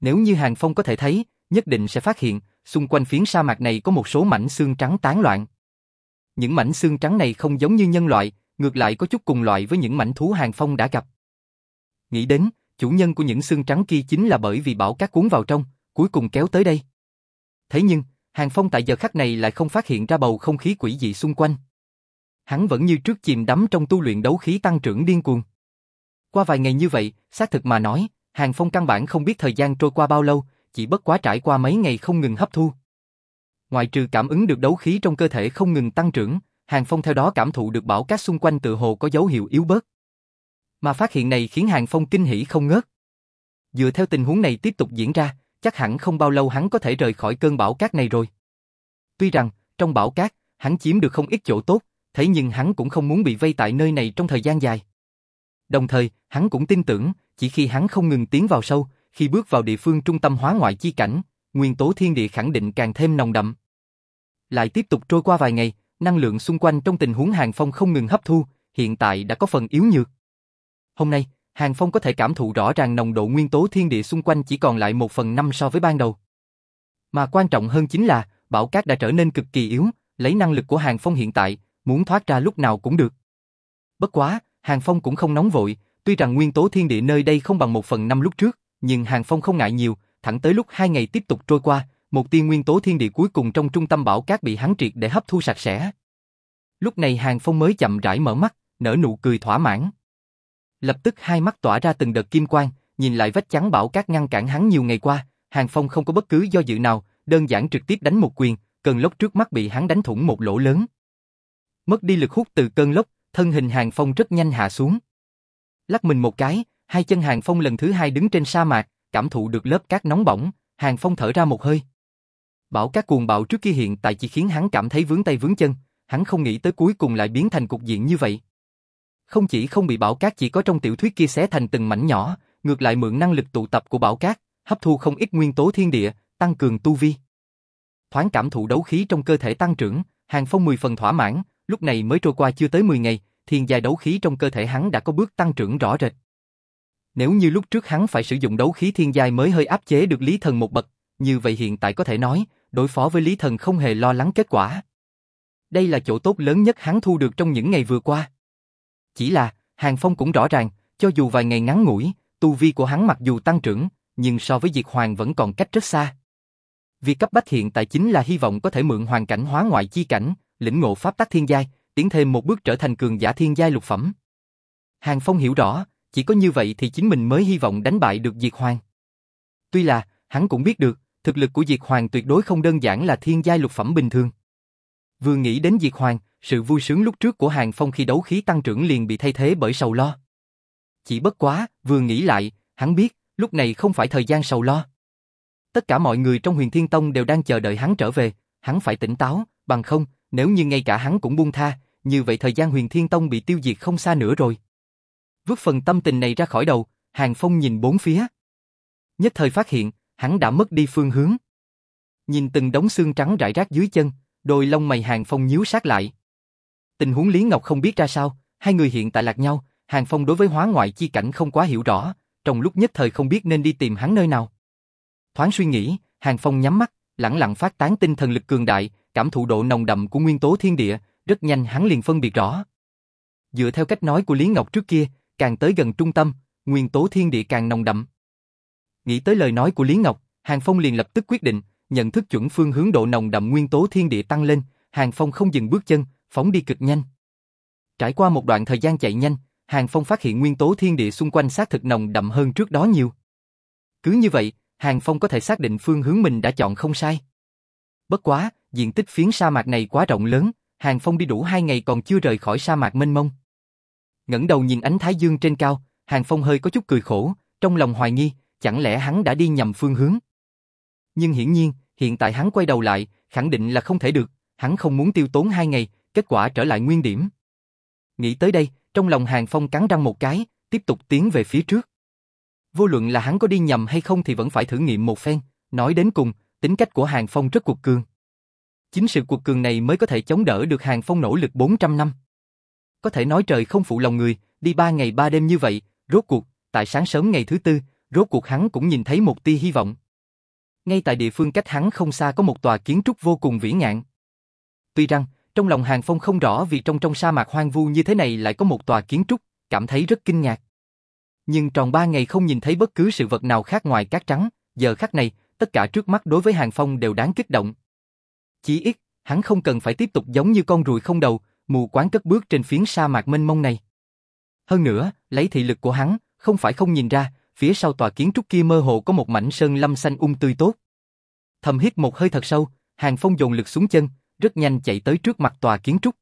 Nếu như hàng phong có thể thấy, nhất định sẽ phát hiện, xung quanh phiến sa mạc này có một số mảnh xương trắng tán loạn. Những mảnh xương trắng này không giống như nhân loại, ngược lại có chút cùng loại với những mảnh thú hàng phong đã gặp. Nghĩ đến, chủ nhân của những xương trắng kia chính là bởi vì bảo cát cuốn vào trong, cuối cùng kéo tới đây. Thế nhưng, Hàng Phong tại giờ khắc này lại không phát hiện ra bầu không khí quỷ dị xung quanh. Hắn vẫn như trước chìm đắm trong tu luyện đấu khí tăng trưởng điên cuồng. Qua vài ngày như vậy, xác thực mà nói, Hàng Phong căn bản không biết thời gian trôi qua bao lâu, chỉ bất quá trải qua mấy ngày không ngừng hấp thu. Ngoài trừ cảm ứng được đấu khí trong cơ thể không ngừng tăng trưởng, Hàng Phong theo đó cảm thụ được bảo cát xung quanh tự hồ có dấu hiệu yếu bớt. Mà phát hiện này khiến Hàng Phong kinh hỉ không ngớt. Dựa theo tình huống này tiếp tục diễn ra, chắc hẳn không bao lâu hắn có thể rời khỏi cơn bão cát này rồi. Tuy rằng, trong bão cát, hắn chiếm được không ít chỗ tốt, thế nhưng hắn cũng không muốn bị vây tại nơi này trong thời gian dài. Đồng thời, hắn cũng tin tưởng, chỉ khi hắn không ngừng tiến vào sâu, khi bước vào địa phương trung tâm hóa ngoại chi cảnh, nguyên tố thiên địa khẳng định càng thêm nồng đậm. Lại tiếp tục trôi qua vài ngày, năng lượng xung quanh trong tình huống Hàng Phong không ngừng hấp thu, hiện tại đã có phần yếu nhược. Hôm nay, Hàng Phong có thể cảm thụ rõ ràng nồng độ nguyên tố thiên địa xung quanh chỉ còn lại một phần năm so với ban đầu. Mà quan trọng hơn chính là, bảo cát đã trở nên cực kỳ yếu, lấy năng lực của Hàng Phong hiện tại, muốn thoát ra lúc nào cũng được. Bất quá, Hàng Phong cũng không nóng vội, tuy rằng nguyên tố thiên địa nơi đây không bằng một phần năm lúc trước, nhưng Hàng Phong không ngại nhiều, thẳng tới lúc hai ngày tiếp tục trôi qua, một tiên nguyên tố thiên địa cuối cùng trong trung tâm bảo cát bị hắn triệt để hấp thu sạch sẽ. Lúc này Hàng Phong mới chậm rãi mở mắt, nở nụ cười thỏa mãn. Lập tức hai mắt tỏa ra từng đợt kim quang, nhìn lại vách chắn bảo cát ngăn cản hắn nhiều ngày qua, Hàng Phong không có bất cứ do dự nào, đơn giản trực tiếp đánh một quyền, cơn lốc trước mắt bị hắn đánh thủng một lỗ lớn. Mất đi lực hút từ cơn lốc, thân hình Hàng Phong rất nhanh hạ xuống. Lắc mình một cái, hai chân Hàng Phong lần thứ hai đứng trên sa mạc, cảm thụ được lớp cát nóng bỏng, Hàng Phong thở ra một hơi. Bảo cát cuồng bạo trước kia hiện tại chỉ khiến hắn cảm thấy vướng tay vướng chân, hắn không nghĩ tới cuối cùng lại biến thành cục diện như vậy. Không chỉ không bị bảo cát chỉ có trong tiểu thuyết kia xé thành từng mảnh nhỏ, ngược lại mượn năng lực tụ tập của bảo cát, hấp thu không ít nguyên tố thiên địa, tăng cường tu vi. Thoáng cảm thụ đấu khí trong cơ thể tăng trưởng, Hàng Phong 10 phần thỏa mãn, lúc này mới trôi qua chưa tới 10 ngày, thiên giai đấu khí trong cơ thể hắn đã có bước tăng trưởng rõ rệt. Nếu như lúc trước hắn phải sử dụng đấu khí thiên giai mới hơi áp chế được Lý Thần một bậc, như vậy hiện tại có thể nói, đối phó với Lý Thần không hề lo lắng kết quả. Đây là chỗ tốt lớn nhất hắn thu được trong những ngày vừa qua. Chỉ là, Hàng Phong cũng rõ ràng, cho dù vài ngày ngắn ngủi, tu vi của hắn mặc dù tăng trưởng, nhưng so với Diệt Hoàng vẫn còn cách rất xa. Việc cấp bách hiện tại chính là hy vọng có thể mượn hoàn cảnh hóa ngoại chi cảnh, lĩnh ngộ pháp tắc thiên giai, tiến thêm một bước trở thành cường giả thiên giai lục phẩm. Hàng Phong hiểu rõ, chỉ có như vậy thì chính mình mới hy vọng đánh bại được Diệt Hoàng. Tuy là, hắn cũng biết được, thực lực của Diệt Hoàng tuyệt đối không đơn giản là thiên giai lục phẩm bình thường. Vừa nghĩ đến Diệt Hoàng, sự vui sướng lúc trước của Hàng Phong khi đấu khí tăng trưởng liền bị thay thế bởi sầu lo. Chỉ bất quá, vừa nghĩ lại, hắn biết, lúc này không phải thời gian sầu lo. Tất cả mọi người trong huyền thiên tông đều đang chờ đợi hắn trở về, hắn phải tỉnh táo, bằng không, nếu như ngay cả hắn cũng buông tha, như vậy thời gian huyền thiên tông bị tiêu diệt không xa nữa rồi. Vứt phần tâm tình này ra khỏi đầu, Hàng Phong nhìn bốn phía. Nhất thời phát hiện, hắn đã mất đi phương hướng. Nhìn từng đống xương trắng rải rác dưới chân, đôi lông mày Hàng Phong nhíu sát lại. Tình huống Lý Ngọc không biết ra sao, hai người hiện tại lạc nhau, Hàng Phong đối với hóa ngoại chi cảnh không quá hiểu rõ, trong lúc nhất thời không biết nên đi tìm hắn nơi nào. Thoáng suy nghĩ, Hàng Phong nhắm mắt, lặng lặng phát tán tinh thần lực cường đại, cảm thụ độ nồng đậm của nguyên tố thiên địa, rất nhanh hắn liền phân biệt rõ. Dựa theo cách nói của Lý Ngọc trước kia, càng tới gần trung tâm, nguyên tố thiên địa càng nồng đậm. Nghĩ tới lời nói của Lý Ngọc, Hàng Phong liền lập tức quyết định, nhận thức chuẩn phương hướng độ nồng đậm nguyên tố thiên địa tăng lên, Hàng Phong không dừng bước chân, phóng đi cực nhanh. Trải qua một đoạn thời gian chạy nhanh, Hàng Phong phát hiện nguyên tố thiên địa xung quanh xác thực nồng đậm hơn trước đó nhiều. Cứ như vậy, Hàng Phong có thể xác định phương hướng mình đã chọn không sai. Bất quá, diện tích phiến sa mạc này quá rộng lớn, Hàng Phong đi đủ hai ngày còn chưa rời khỏi sa mạc mênh mông ngẩng đầu nhìn ánh thái dương trên cao, Hàng Phong hơi có chút cười khổ, trong lòng hoài nghi, chẳng lẽ hắn đã đi nhầm phương hướng. Nhưng hiển nhiên, hiện tại hắn quay đầu lại, khẳng định là không thể được, hắn không muốn tiêu tốn hai ngày, kết quả trở lại nguyên điểm. Nghĩ tới đây, trong lòng Hàng Phong cắn răng một cái, tiếp tục tiến về phía trước. Vô luận là hắn có đi nhầm hay không thì vẫn phải thử nghiệm một phen, nói đến cùng, tính cách của Hàng Phong rất cuộc cường. Chính sự cuộc cường này mới có thể chống đỡ được Hàng Phong nỗ lực 400 năm. Có thể nói trời không phụ lòng người, đi ba ngày ba đêm như vậy, rốt cuộc, tại sáng sớm ngày thứ tư, rốt cuộc hắn cũng nhìn thấy một tia hy vọng. Ngay tại địa phương cách hắn không xa có một tòa kiến trúc vô cùng vĩ ngạn. Tuy rằng, trong lòng Hàng Phong không rõ vì trong trong sa mạc hoang vu như thế này lại có một tòa kiến trúc, cảm thấy rất kinh ngạc. Nhưng tròn ba ngày không nhìn thấy bất cứ sự vật nào khác ngoài cát trắng, giờ khắc này, tất cả trước mắt đối với Hàng Phong đều đáng kích động. Chỉ ít, hắn không cần phải tiếp tục giống như con ruồi không đầu, mù quáng cất bước trên phiến sa mạc mênh mông này. Hơn nữa, lấy thị lực của hắn, không phải không nhìn ra, phía sau tòa kiến trúc kia mơ hồ có một mảnh sơn lâm xanh um tươi tốt. Thầm hít một hơi thật sâu, Hàng Phong dồn lực xuống chân, rất nhanh chạy tới trước mặt tòa kiến trúc.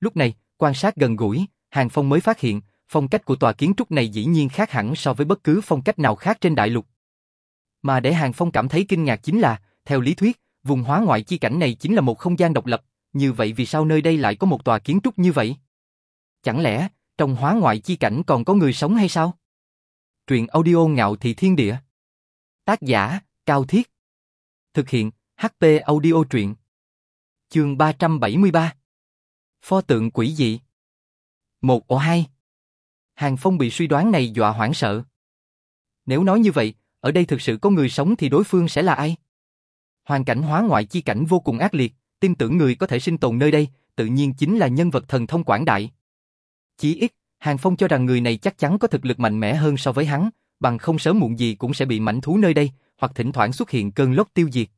Lúc này, quan sát gần gũi, Hàng Phong mới phát hiện, phong cách của tòa kiến trúc này dĩ nhiên khác hẳn so với bất cứ phong cách nào khác trên đại lục. Mà để Hàng Phong cảm thấy kinh ngạc chính là, theo lý thuyết, vùng hóa ngoại chi cảnh này chính là một không gian độc lập, như vậy vì sao nơi đây lại có một tòa kiến trúc như vậy? Chẳng lẽ, trong hóa ngoại chi cảnh còn có người sống hay sao? Truyện audio ngạo thị thiên địa. Tác giả, Cao Thiết. Thực hiện, HP audio truyện. Chương 373 Pho tượng quỷ dị Một ổ hai Hàng Phong bị suy đoán này dọa hoảng sợ. Nếu nói như vậy, ở đây thực sự có người sống thì đối phương sẽ là ai? Hoàn cảnh hóa ngoại chi cảnh vô cùng ác liệt, tin tưởng người có thể sinh tồn nơi đây, tự nhiên chính là nhân vật thần thông quảng đại. Chỉ ít, Hàng Phong cho rằng người này chắc chắn có thực lực mạnh mẽ hơn so với hắn, bằng không sớm muộn gì cũng sẽ bị mảnh thú nơi đây, hoặc thỉnh thoảng xuất hiện cơn lốc tiêu diệt.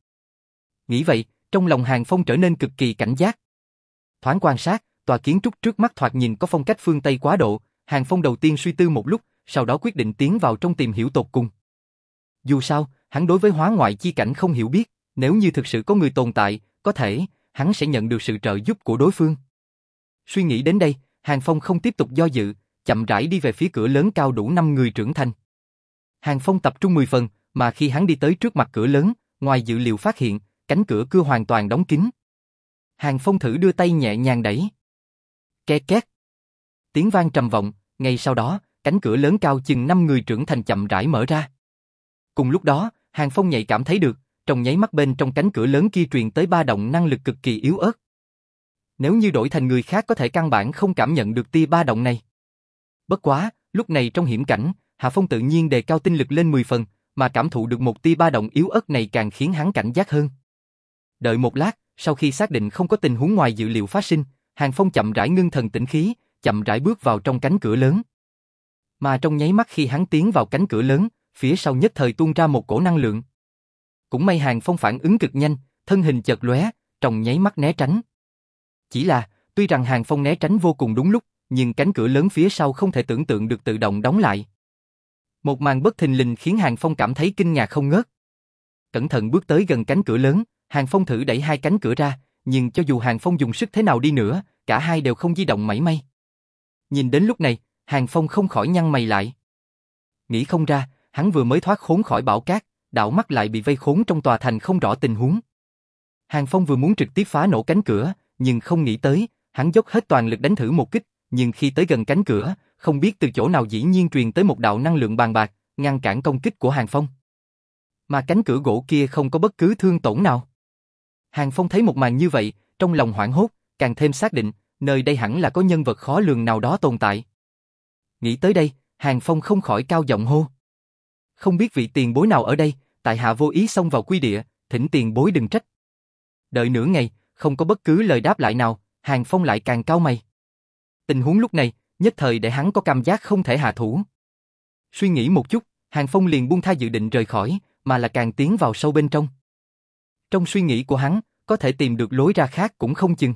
Nghĩ vậy, trong lòng Hàng Phong trở nên cực kỳ cảnh giác. Thoáng quan sát, tòa kiến trúc trước mắt thoạt nhìn có phong cách phương Tây quá độ, Hàng Phong đầu tiên suy tư một lúc, sau đó quyết định tiến vào trong tìm hiểu tột cùng. Dù sao, hắn đối với hóa ngoại chi cảnh không hiểu biết, nếu như thực sự có người tồn tại, có thể, hắn sẽ nhận được sự trợ giúp của đối phương. Suy nghĩ đến đây, Hàng Phong không tiếp tục do dự, chậm rãi đi về phía cửa lớn cao đủ 5 người trưởng thành. Hàng Phong tập trung 10 phần, mà khi hắn đi tới trước mặt cửa lớn, ngoài dự liệu phát hiện, cánh cửa cưa hoàn toàn đóng kín. Hàng Phong thử đưa tay nhẹ nhàng đẩy. Két két. Tiếng vang trầm vọng, ngay sau đó, cánh cửa lớn cao chừng 5 người trưởng thành chậm rãi mở ra. Cùng lúc đó, Hàng Phong nhạy cảm thấy được, trong nháy mắt bên trong cánh cửa lớn kia truyền tới ba động năng lực cực kỳ yếu ớt. Nếu như đổi thành người khác có thể căn bản không cảm nhận được tia ba động này. Bất quá, lúc này trong hiểm cảnh, Hạ Phong tự nhiên đề cao tinh lực lên 10 phần, mà cảm thụ được một tia ba động yếu ớt này càng khiến hắn cảnh giác hơn. Đợi một lát, sau khi xác định không có tình huống ngoài dự liệu phát sinh, Hàng Phong chậm rãi ngưng thần tĩnh khí, chậm rãi bước vào trong cánh cửa lớn. Mà trong nháy mắt khi hắn tiến vào cánh cửa lớn, phía sau nhất thời tuôn ra một cổ năng lượng. Cũng may Hàng Phong phản ứng cực nhanh, thân hình chợt lóe, trong nháy mắt né tránh. Chỉ là, tuy rằng Hàng Phong né tránh vô cùng đúng lúc, nhưng cánh cửa lớn phía sau không thể tưởng tượng được tự động đóng lại. Một màn bất thình lình khiến Hàng Phong cảm thấy kinh ngạc không ngớt. cẩn thận bước tới gần cánh cửa lớn, Hàng Phong thử đẩy hai cánh cửa ra, nhưng cho dù Hàng Phong dùng sức thế nào đi nữa, cả hai đều không di động mảy may. Nhìn đến lúc này, Hàng Phong không khỏi nhăn mày lại. Nghĩ không ra, hắn vừa mới thoát khốn khỏi bão cát, đạo mắt lại bị vây khốn trong tòa thành không rõ tình huống. Hàng Phong vừa muốn trực tiếp phá nổ cánh cửa, nhưng không nghĩ tới, hắn dốc hết toàn lực đánh thử một kích, nhưng khi tới gần cánh cửa, không biết từ chỗ nào dĩ nhiên truyền tới một đạo năng lượng bàn bạc, ngăn cản công kích của Hàng Phong. Mà cánh cửa gỗ kia không có bất cứ thương tổn nào. Hàng Phong thấy một màn như vậy, trong lòng hoảng hốt, càng thêm xác định, nơi đây hẳn là có nhân vật khó lường nào đó tồn tại. Nghĩ tới đây, Hàng Phong không khỏi cao giọng hô. Không biết vị tiền bối nào ở đây, tại hạ vô ý xông vào quy địa, thỉnh tiền bối đừng trách. Đợi nửa ngày, không có bất cứ lời đáp lại nào, Hàng Phong lại càng cao mày. Tình huống lúc này, nhất thời để hắn có cảm giác không thể hạ thủ. Suy nghĩ một chút, Hàng Phong liền buông tha dự định rời khỏi, mà là càng tiến vào sâu bên trong. Trong suy nghĩ của hắn, có thể tìm được lối ra khác cũng không chừng.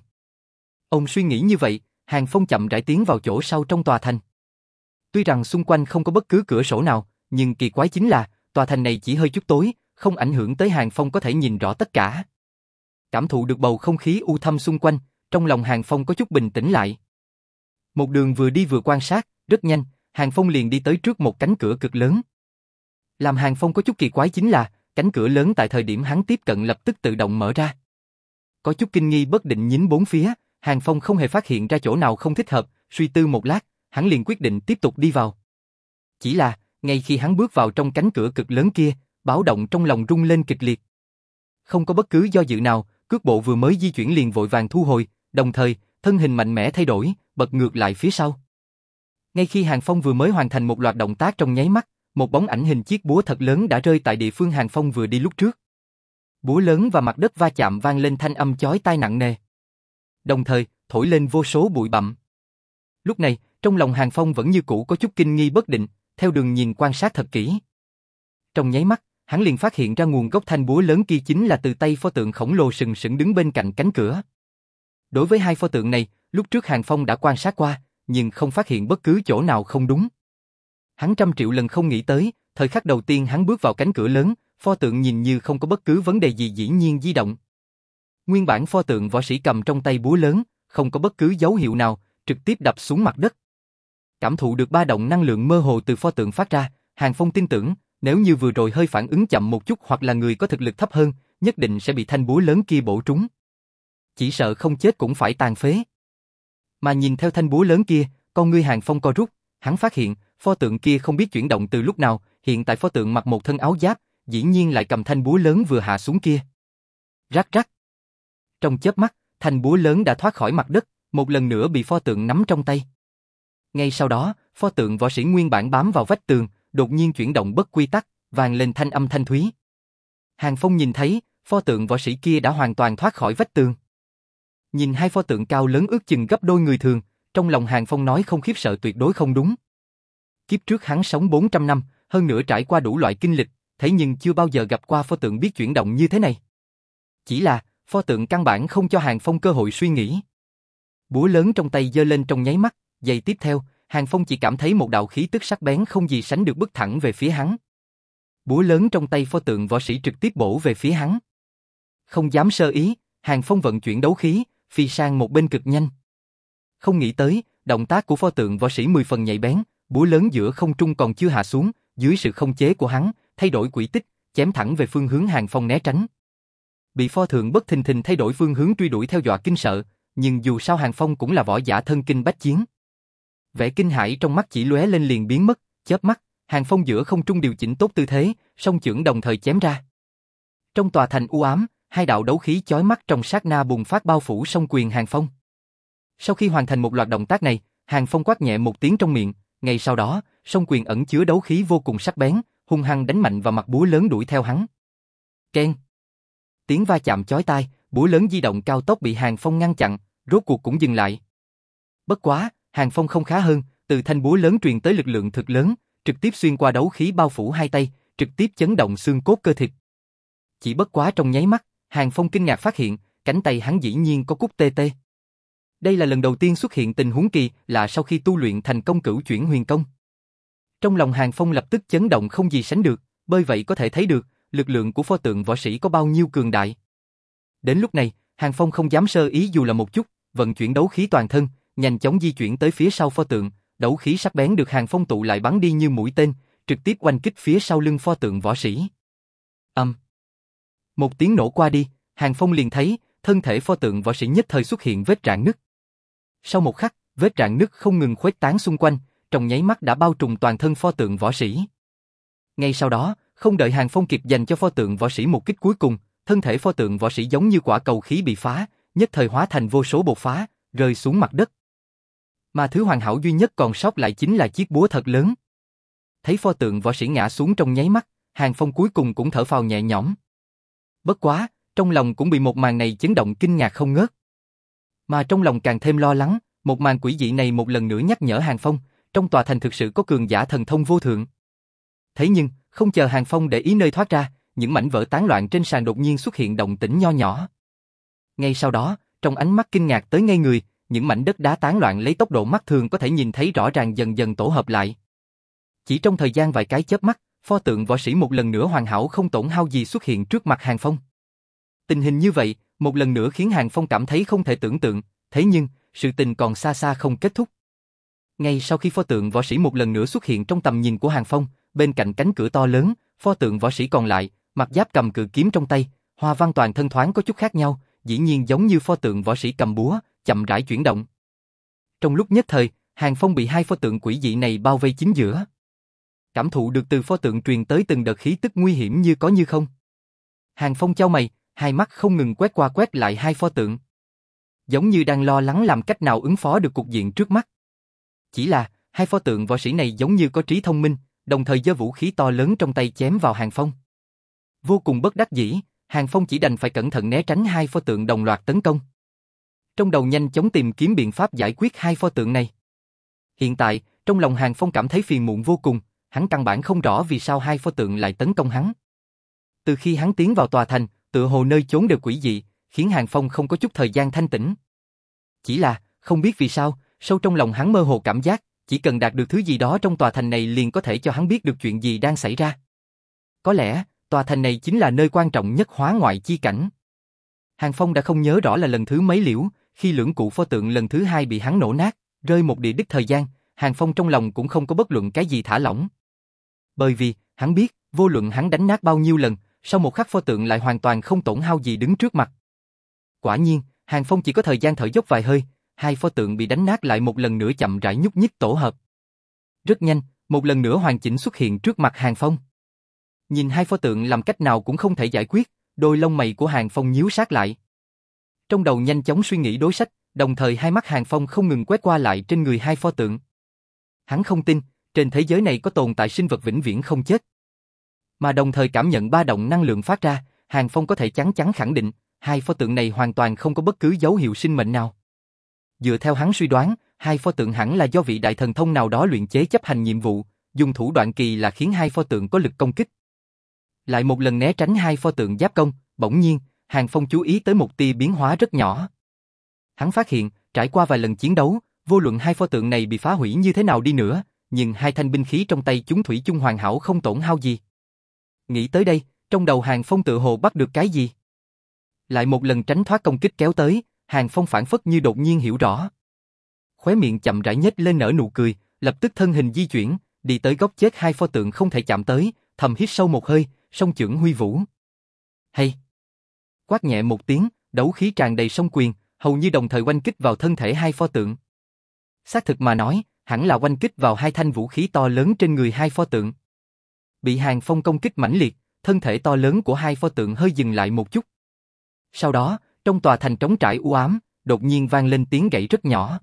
Ông suy nghĩ như vậy, Hàng Phong chậm rãi tiến vào chỗ sâu trong tòa thành. Tuy rằng xung quanh không có bất cứ cửa sổ nào, nhưng kỳ quái chính là, tòa thành này chỉ hơi chút tối, không ảnh hưởng tới Hàng Phong có thể nhìn rõ tất cả. Cảm thụ được bầu không khí u thâm xung quanh, trong lòng Hàng Phong có chút bình tĩnh lại. Một đường vừa đi vừa quan sát, rất nhanh, Hàng Phong liền đi tới trước một cánh cửa cực lớn. Làm Hàng Phong có chút kỳ quái chính là, cánh cửa lớn tại thời điểm hắn tiếp cận lập tức tự động mở ra. Có chút kinh nghi bất định nhín bốn phía, Hàng Phong không hề phát hiện ra chỗ nào không thích hợp, suy tư một lát, hắn liền quyết định tiếp tục đi vào. Chỉ là, ngay khi hắn bước vào trong cánh cửa cực lớn kia, báo động trong lòng rung lên kịch liệt. Không có bất cứ do dự nào, cước bộ vừa mới di chuyển liền vội vàng thu hồi, đồng thời, thân hình mạnh mẽ thay đổi, bật ngược lại phía sau. Ngay khi Hàng Phong vừa mới hoàn thành một loạt động tác trong nháy mắt, một bóng ảnh hình chiếc búa thật lớn đã rơi tại địa phương Hàng Phong vừa đi lúc trước. Búa lớn và mặt đất va chạm vang lên thanh âm chói tai nặng nề. Đồng thời, thổi lên vô số bụi bặm. Lúc này, trong lòng Hàng Phong vẫn như cũ có chút kinh nghi bất định, theo đường nhìn quan sát thật kỹ. Trong nháy mắt, hắn liền phát hiện ra nguồn gốc thanh búa lớn kia chính là từ tay pho tượng khổng lồ sừng sững đứng bên cạnh cánh cửa. Đối với hai pho tượng này, lúc trước Hàng Phong đã quan sát qua, nhưng không phát hiện bất cứ chỗ nào không đúng. Hắn trăm triệu lần không nghĩ tới, thời khắc đầu tiên hắn bước vào cánh cửa lớn, pho tượng nhìn như không có bất cứ vấn đề gì dĩ nhiên di động. Nguyên bản pho tượng võ sĩ cầm trong tay búa lớn, không có bất cứ dấu hiệu nào, trực tiếp đập xuống mặt đất. Cảm thụ được ba động năng lượng mơ hồ từ pho tượng phát ra, Hàng Phong tin tưởng, nếu như vừa rồi hơi phản ứng chậm một chút hoặc là người có thực lực thấp hơn, nhất định sẽ bị thanh búa lớn kia bổ trúng. Chỉ sợ không chết cũng phải tàn phế. Mà nhìn theo thanh búa lớn kia, con ngươi Hàng Phong co rút, hắn phát hiện, pho tượng kia không biết chuyển động từ lúc nào, hiện tại pho tượng mặc một thân áo giáp, dĩ nhiên lại cầm thanh búa lớn vừa hạ xuống kia. Rắc rắc. Trong chớp mắt, thanh búa lớn đã thoát khỏi mặt đất, một lần nữa bị pho tượng nắm trong tay. Ngay sau đó, pho tượng võ sĩ nguyên bản bám vào vách tường, đột nhiên chuyển động bất quy tắc, vang lên thanh âm thanh thúy. Hàng Phong nhìn thấy, pho tượng võ sĩ kia đã hoàn toàn thoát khỏi vách tường. Nhìn hai pho tượng cao lớn ước chừng gấp đôi người thường, trong lòng Hàng Phong nói không khiếp sợ tuyệt đối không đúng. Kiếp trước hắn sống 400 năm, hơn nữa trải qua đủ loại kinh lịch, thế nhưng chưa bao giờ gặp qua pho tượng biết chuyển động như thế này. Chỉ là, pho tượng căn bản không cho Hàng Phong cơ hội suy nghĩ. Búa lớn trong tay giơ lên trong nháy mắt, giây tiếp theo, Hàng Phong chỉ cảm thấy một đạo khí tức sắc bén không gì sánh được bức thẳng về phía hắn. Búa lớn trong tay pho tượng võ sĩ trực tiếp bổ về phía hắn. Không dám sơ ý, Hàng Phong vận chuyển đấu khí, phi sang một bên cực nhanh. Không nghĩ tới, động tác của pho tượng võ sĩ mười phần nhạy bén, búa lớn giữa không trung còn chưa hạ xuống, dưới sự không chế của hắn, thay đổi quỹ tích, chém thẳng về phương hướng Hàng Phong né tránh. Bị pho tượng bất thình thình thay đổi phương hướng truy đuổi theo dọa kinh sợ, nhưng dù sao Hàng Phong cũng là võ giả thân kinh bách chiến. Vẻ kinh hãi trong mắt chỉ lóe lên liền biến mất, chớp mắt, Hàng Phong giữa không trung điều chỉnh tốt tư thế, song chưởng đồng thời chém ra. Trong tòa thành u ám, hai đạo đấu khí chói mắt trong sát na bùng phát bao phủ song quyền Hàng Phong. Sau khi hoàn thành một loạt động tác này, Hàng Phong quát nhẹ một tiếng trong miệng, ngay sau đó, song quyền ẩn chứa đấu khí vô cùng sắc bén, hung hăng đánh mạnh vào mặt búa lớn đuổi theo hắn. Ken. Tiếng va chạm chói tai, búa lớn di động cao tốc bị Hàng Phong ngăn chặn, rốt cuộc cũng dừng lại. Bất quá, Hàng Phong không khá hơn, từ thanh búa lớn truyền tới lực lượng thực lớn, trực tiếp xuyên qua đấu khí bao phủ hai tay, trực tiếp chấn động xương cốt cơ thịt. Chỉ bất quá trong nháy mắt, Hàng Phong kinh ngạc phát hiện, cánh tay hắn dĩ nhiên có cúc tê tê. Đây là lần đầu tiên xuất hiện tình huống kỳ là sau khi tu luyện thành công cửu chuyển huyền công. Trong lòng Hàng Phong lập tức chấn động không gì sánh được, bởi vậy có thể thấy được, lực lượng của pho tượng võ sĩ có bao nhiêu cường đại. Đến lúc này, Hàng Phong không dám sơ ý dù là một chút, vận chuyển đấu khí toàn thân, nhanh chóng di chuyển tới phía sau pho tượng, đấu khí sắc bén được Hàng Phong tụ lại bắn đi như mũi tên, trực tiếp oanh kích phía sau lưng pho tượng võ sĩ. Âm. Một tiếng nổ qua đi, Hàng Phong liền thấy, thân thể pho tượng võ sĩ nhất thời xuất hiện vết rạn nứt. Sau một khắc, vết rạn nứt không ngừng khuếch tán xung quanh, trong nháy mắt đã bao trùm toàn thân pho tượng võ sĩ. Ngay sau đó, không đợi Hàng Phong kịp dành cho pho tượng võ sĩ một kích cuối cùng, thân thể pho tượng võ sĩ giống như quả cầu khí bị phá, nhất thời hóa thành vô số bột phá, rơi xuống mặt đất. Mà thứ hoàn hảo duy nhất còn sót lại chính là chiếc búa thật lớn. Thấy pho tượng võ sĩ ngã xuống trong nháy mắt, Hàng Phong cuối cùng cũng thở phào nhẹ nhõm. Bất quá, trong lòng cũng bị một màn này chấn động kinh ngạc không ngớt. Mà trong lòng càng thêm lo lắng, một màn quỷ dị này một lần nữa nhắc nhở Hàng Phong, trong tòa thành thực sự có cường giả thần thông vô thượng. Thế nhưng, không chờ Hàng Phong để ý nơi thoát ra, những mảnh vỡ tán loạn trên sàn đột nhiên xuất hiện động tĩnh nho nhỏ. Ngay sau đó, trong ánh mắt kinh ngạc tới ngay người, những mảnh đất đá tán loạn lấy tốc độ mắt thường có thể nhìn thấy rõ ràng dần dần tổ hợp lại. Chỉ trong thời gian vài cái chớp mắt, pho tượng võ sĩ một lần nữa hoàn hảo không tổn hao gì xuất hiện trước mặt Hàng Phong. Tình hình như vậy, một lần nữa khiến Hàng Phong cảm thấy không thể tưởng tượng, thế nhưng, sự tình còn xa xa không kết thúc. Ngay sau khi pho tượng võ sĩ một lần nữa xuất hiện trong tầm nhìn của Hàng Phong, bên cạnh cánh cửa to lớn, pho tượng võ sĩ còn lại, mặt giáp cầm cự kiếm trong tay, hoa văn toàn thân thoáng có chút khác nhau, dĩ nhiên giống như pho tượng võ sĩ cầm búa, chậm rãi chuyển động. Trong lúc nhất thời, Hàng Phong bị hai pho tượng quỷ dị này bao vây chính giữa. Cảm thụ được từ pho tượng truyền tới từng đợt khí tức nguy hiểm như có như không. Hàng Phong trao mày, hai mắt không ngừng quét qua quét lại hai pho tượng. Giống như đang lo lắng làm cách nào ứng phó được cục diện trước mắt. Chỉ là, hai pho tượng võ sĩ này giống như có trí thông minh, đồng thời giơ vũ khí to lớn trong tay chém vào Hàng Phong. Vô cùng bất đắc dĩ, Hàng Phong chỉ đành phải cẩn thận né tránh hai pho tượng đồng loạt tấn công. Trong đầu nhanh chóng tìm kiếm biện pháp giải quyết hai pho tượng này. Hiện tại, trong lòng Hàng Phong cảm thấy phiền muộn vô cùng, hắn căn bản không rõ vì sao hai pho tượng lại tấn công hắn. Từ khi hắn tiến vào tòa thành, tựa hồ nơi chốn đều quỷ dị, khiến Hàng Phong không có chút thời gian thanh tĩnh. Chỉ là, không biết vì sao, sâu trong lòng hắn mơ hồ cảm giác, chỉ cần đạt được thứ gì đó trong tòa thành này liền có thể cho hắn biết được chuyện gì đang xảy ra. Có lẽ, tòa thành này chính là nơi quan trọng nhất hóa ngoại chi cảnh. Hàng Phong đã không nhớ rõ là lần thứ mấy liễu, khi lưỡng cụ pho tượng lần thứ hai bị hắn nổ nát, rơi một địa đích thời gian, Hàng Phong trong lòng cũng không có bất luận cái gì thả lỏng. Bởi vì, hắn biết, vô luận hắn đánh nát bao nhiêu lần, sau một khắc pho tượng lại hoàn toàn không tổn hao gì đứng trước mặt. Quả nhiên, Hàng Phong chỉ có thời gian thở dốc vài hơi, hai pho tượng bị đánh nát lại một lần nữa chậm rãi nhúc nhích tổ hợp. Rất nhanh, một lần nữa hoàn chỉnh xuất hiện trước mặt Hàng Phong. Nhìn hai pho tượng làm cách nào cũng không thể giải quyết, đôi lông mày của Hàng Phong nhíu sát lại. Trong đầu nhanh chóng suy nghĩ đối sách, đồng thời hai mắt Hàng Phong không ngừng quét qua lại trên người hai pho tượng. Hắn không tin, trên thế giới này có tồn tại sinh vật vĩnh viễn không chết. Mà đồng thời cảm nhận ba động năng lượng phát ra, Hàng Phong có thể chắn chắn khẳng định, hai pho tượng này hoàn toàn không có bất cứ dấu hiệu sinh mệnh nào. Dựa theo hắn suy đoán, hai pho tượng hẳn là do vị đại thần thông nào đó luyện chế chấp hành nhiệm vụ, dùng thủ đoạn kỳ là khiến hai pho tượng có lực công kích. Lại một lần né tránh hai pho tượng giáp công, bỗng nhiên, Hàng Phong chú ý tới một tia biến hóa rất nhỏ. Hắn phát hiện, trải qua vài lần chiến đấu, vô luận hai pho tượng này bị phá hủy như thế nào đi nữa, nhưng hai thanh binh khí trong tay chúng thủy chung hoàn hảo không tổn hao gì. Nghĩ tới đây, trong đầu Hàng Phong tự hồ bắt được cái gì? Lại một lần tránh thoát công kích kéo tới, Hàng Phong phản phất như đột nhiên hiểu rõ. Khóe miệng chậm rãi nhếch lên nở nụ cười, lập tức thân hình di chuyển, đi tới góc chết hai pho tượng không thể chạm tới, thầm hít sâu một hơi, song trưởng huy vũ. Hay! Quát nhẹ một tiếng, đấu khí tràn đầy song quyền, hầu như đồng thời quanh kích vào thân thể hai pho tượng. Xác thực mà nói, hẳn là quanh kích vào hai thanh vũ khí to lớn trên người hai pho tượng. Bị hàng phong công kích mãnh liệt, thân thể to lớn của hai pho tượng hơi dừng lại một chút. Sau đó, trong tòa thành trống trải u ám, đột nhiên vang lên tiếng gãy rất nhỏ.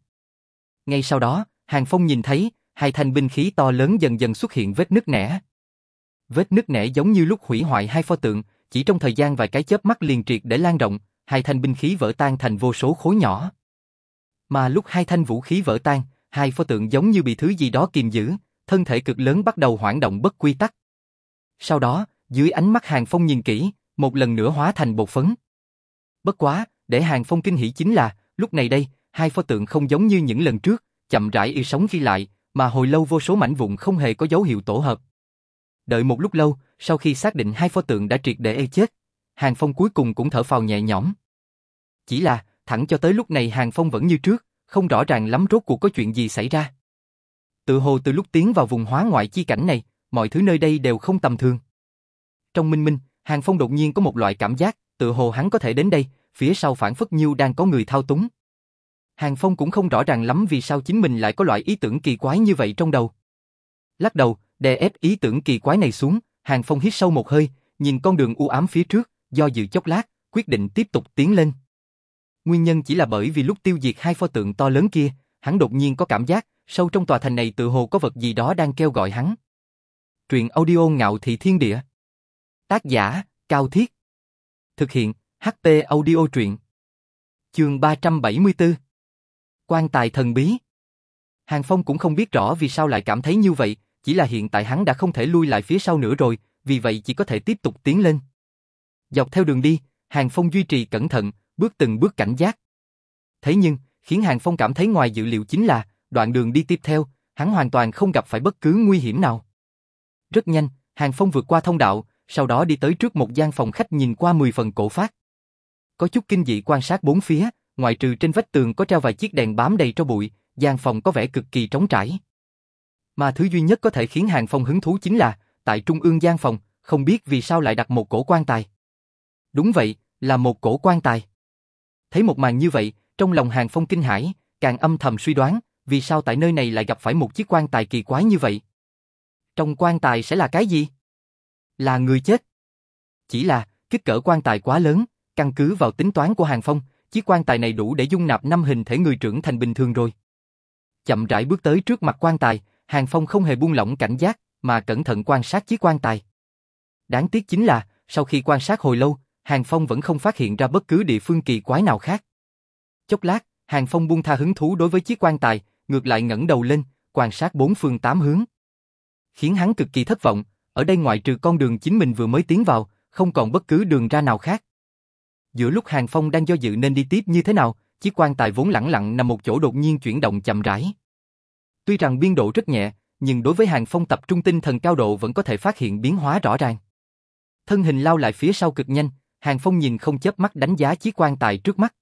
Ngay sau đó, Hàng Phong nhìn thấy, hai thanh binh khí to lớn dần dần xuất hiện vết nứt nẻ. Vết nứt nẻ giống như lúc hủy hoại hai pho tượng, chỉ trong thời gian vài cái chớp mắt liền triệt để lan rộng, hai thanh binh khí vỡ tan thành vô số khối nhỏ. Mà lúc hai thanh vũ khí vỡ tan, hai pho tượng giống như bị thứ gì đó kìm giữ, thân thể cực lớn bắt đầu hoảng động bất quy tắc. Sau đó, dưới ánh mắt Hàng Phong nhìn kỹ, một lần nữa hóa thành bột phấn. Bất quá, để Hàng Phong kinh hỉ chính là, lúc này đây, hai pho tượng không giống như những lần trước, chậm rãi y sống ghi lại, mà hồi lâu vô số mảnh vụn không hề có dấu hiệu tổ hợp. Đợi một lúc lâu, sau khi xác định hai pho tượng đã triệt để ê chết, Hàng Phong cuối cùng cũng thở phào nhẹ nhõm. Chỉ là, thẳng cho tới lúc này Hàng Phong vẫn như trước, không rõ ràng lắm rốt cuộc có chuyện gì xảy ra. Tự hồ từ lúc tiến vào vùng hóa ngoại chi cảnh này, mọi thứ nơi đây đều không tầm thường. Trong minh minh, Hàng Phong đột nhiên có một loại cảm giác, tự hồ hắn có thể đến đây, phía sau phản phất nhiêu đang có người thao túng. Hàng Phong cũng không rõ ràng lắm vì sao chính mình lại có loại ý tưởng kỳ quái như vậy trong đầu. Lắc đầu, đè ép ý tưởng kỳ quái này xuống, Hàng Phong hít sâu một hơi, nhìn con đường u ám phía trước, do dự chốc lát, quyết định tiếp tục tiến lên. Nguyên nhân chỉ là bởi vì lúc tiêu diệt hai pho tượng to lớn kia, hắn đột nhiên có cảm giác, sâu trong tòa thành này tự hồ có vật gì đó đang kêu gọi hắn. Truyện audio ngạo thị thiên địa. Tác giả, Cao Thiết. Thực hiện, HT audio truyện. Chương 374. Quan tài thần bí. Hàng Phong cũng không biết rõ vì sao lại cảm thấy như vậy, chỉ là hiện tại hắn đã không thể lui lại phía sau nữa rồi, vì vậy chỉ có thể tiếp tục tiến lên. Dọc theo đường đi, Hàng Phong duy trì cẩn thận, bước từng bước cảnh giác. Thế nhưng, khiến Hàng Phong cảm thấy ngoài dự liệu chính là, đoạn đường đi tiếp theo, hắn hoàn toàn không gặp phải bất cứ nguy hiểm nào. Rất nhanh, Hàng Phong vượt qua thông đạo, sau đó đi tới trước một gian phòng khách nhìn qua 10 phần cổ phát. Có chút kinh dị quan sát bốn phía, ngoại trừ trên vách tường có treo vài chiếc đèn bám đầy tro bụi, gian phòng có vẻ cực kỳ trống trải. Mà thứ duy nhất có thể khiến Hàng Phong hứng thú chính là, tại trung ương gian phòng, không biết vì sao lại đặt một cổ quan tài. Đúng vậy, là một cổ quan tài. Thấy một màn như vậy, trong lòng Hàng Phong kinh hãi, càng âm thầm suy đoán, vì sao tại nơi này lại gặp phải một chiếc quan tài kỳ quái như vậy. Trong quan tài sẽ là cái gì? Là người chết. Chỉ là, kích cỡ quan tài quá lớn, căn cứ vào tính toán của Hàng Phong, chiếc quan tài này đủ để dung nạp năm hình thể người trưởng thành bình thường rồi. Chậm rãi bước tới trước mặt quan tài, Hàng Phong không hề buông lỏng cảnh giác, mà cẩn thận quan sát chiếc quan tài. Đáng tiếc chính là, sau khi quan sát hồi lâu, Hàng Phong vẫn không phát hiện ra bất cứ địa phương kỳ quái nào khác. Chốc lát, Hàng Phong buông tha hứng thú đối với chiếc quan tài, ngược lại ngẩng đầu lên, quan sát bốn phương tám hướng. Khiến hắn cực kỳ thất vọng, ở đây ngoại trừ con đường chính mình vừa mới tiến vào, không còn bất cứ đường ra nào khác. Giữa lúc Hàng Phong đang do dự nên đi tiếp như thế nào, chiếc quan tài vốn lẳng lặng nằm một chỗ đột nhiên chuyển động chậm rãi. Tuy rằng biên độ rất nhẹ, nhưng đối với Hàng Phong tập trung tinh thần cao độ vẫn có thể phát hiện biến hóa rõ ràng. Thân hình lao lại phía sau cực nhanh, Hàng Phong nhìn không chớp mắt đánh giá chiếc quan tài trước mắt.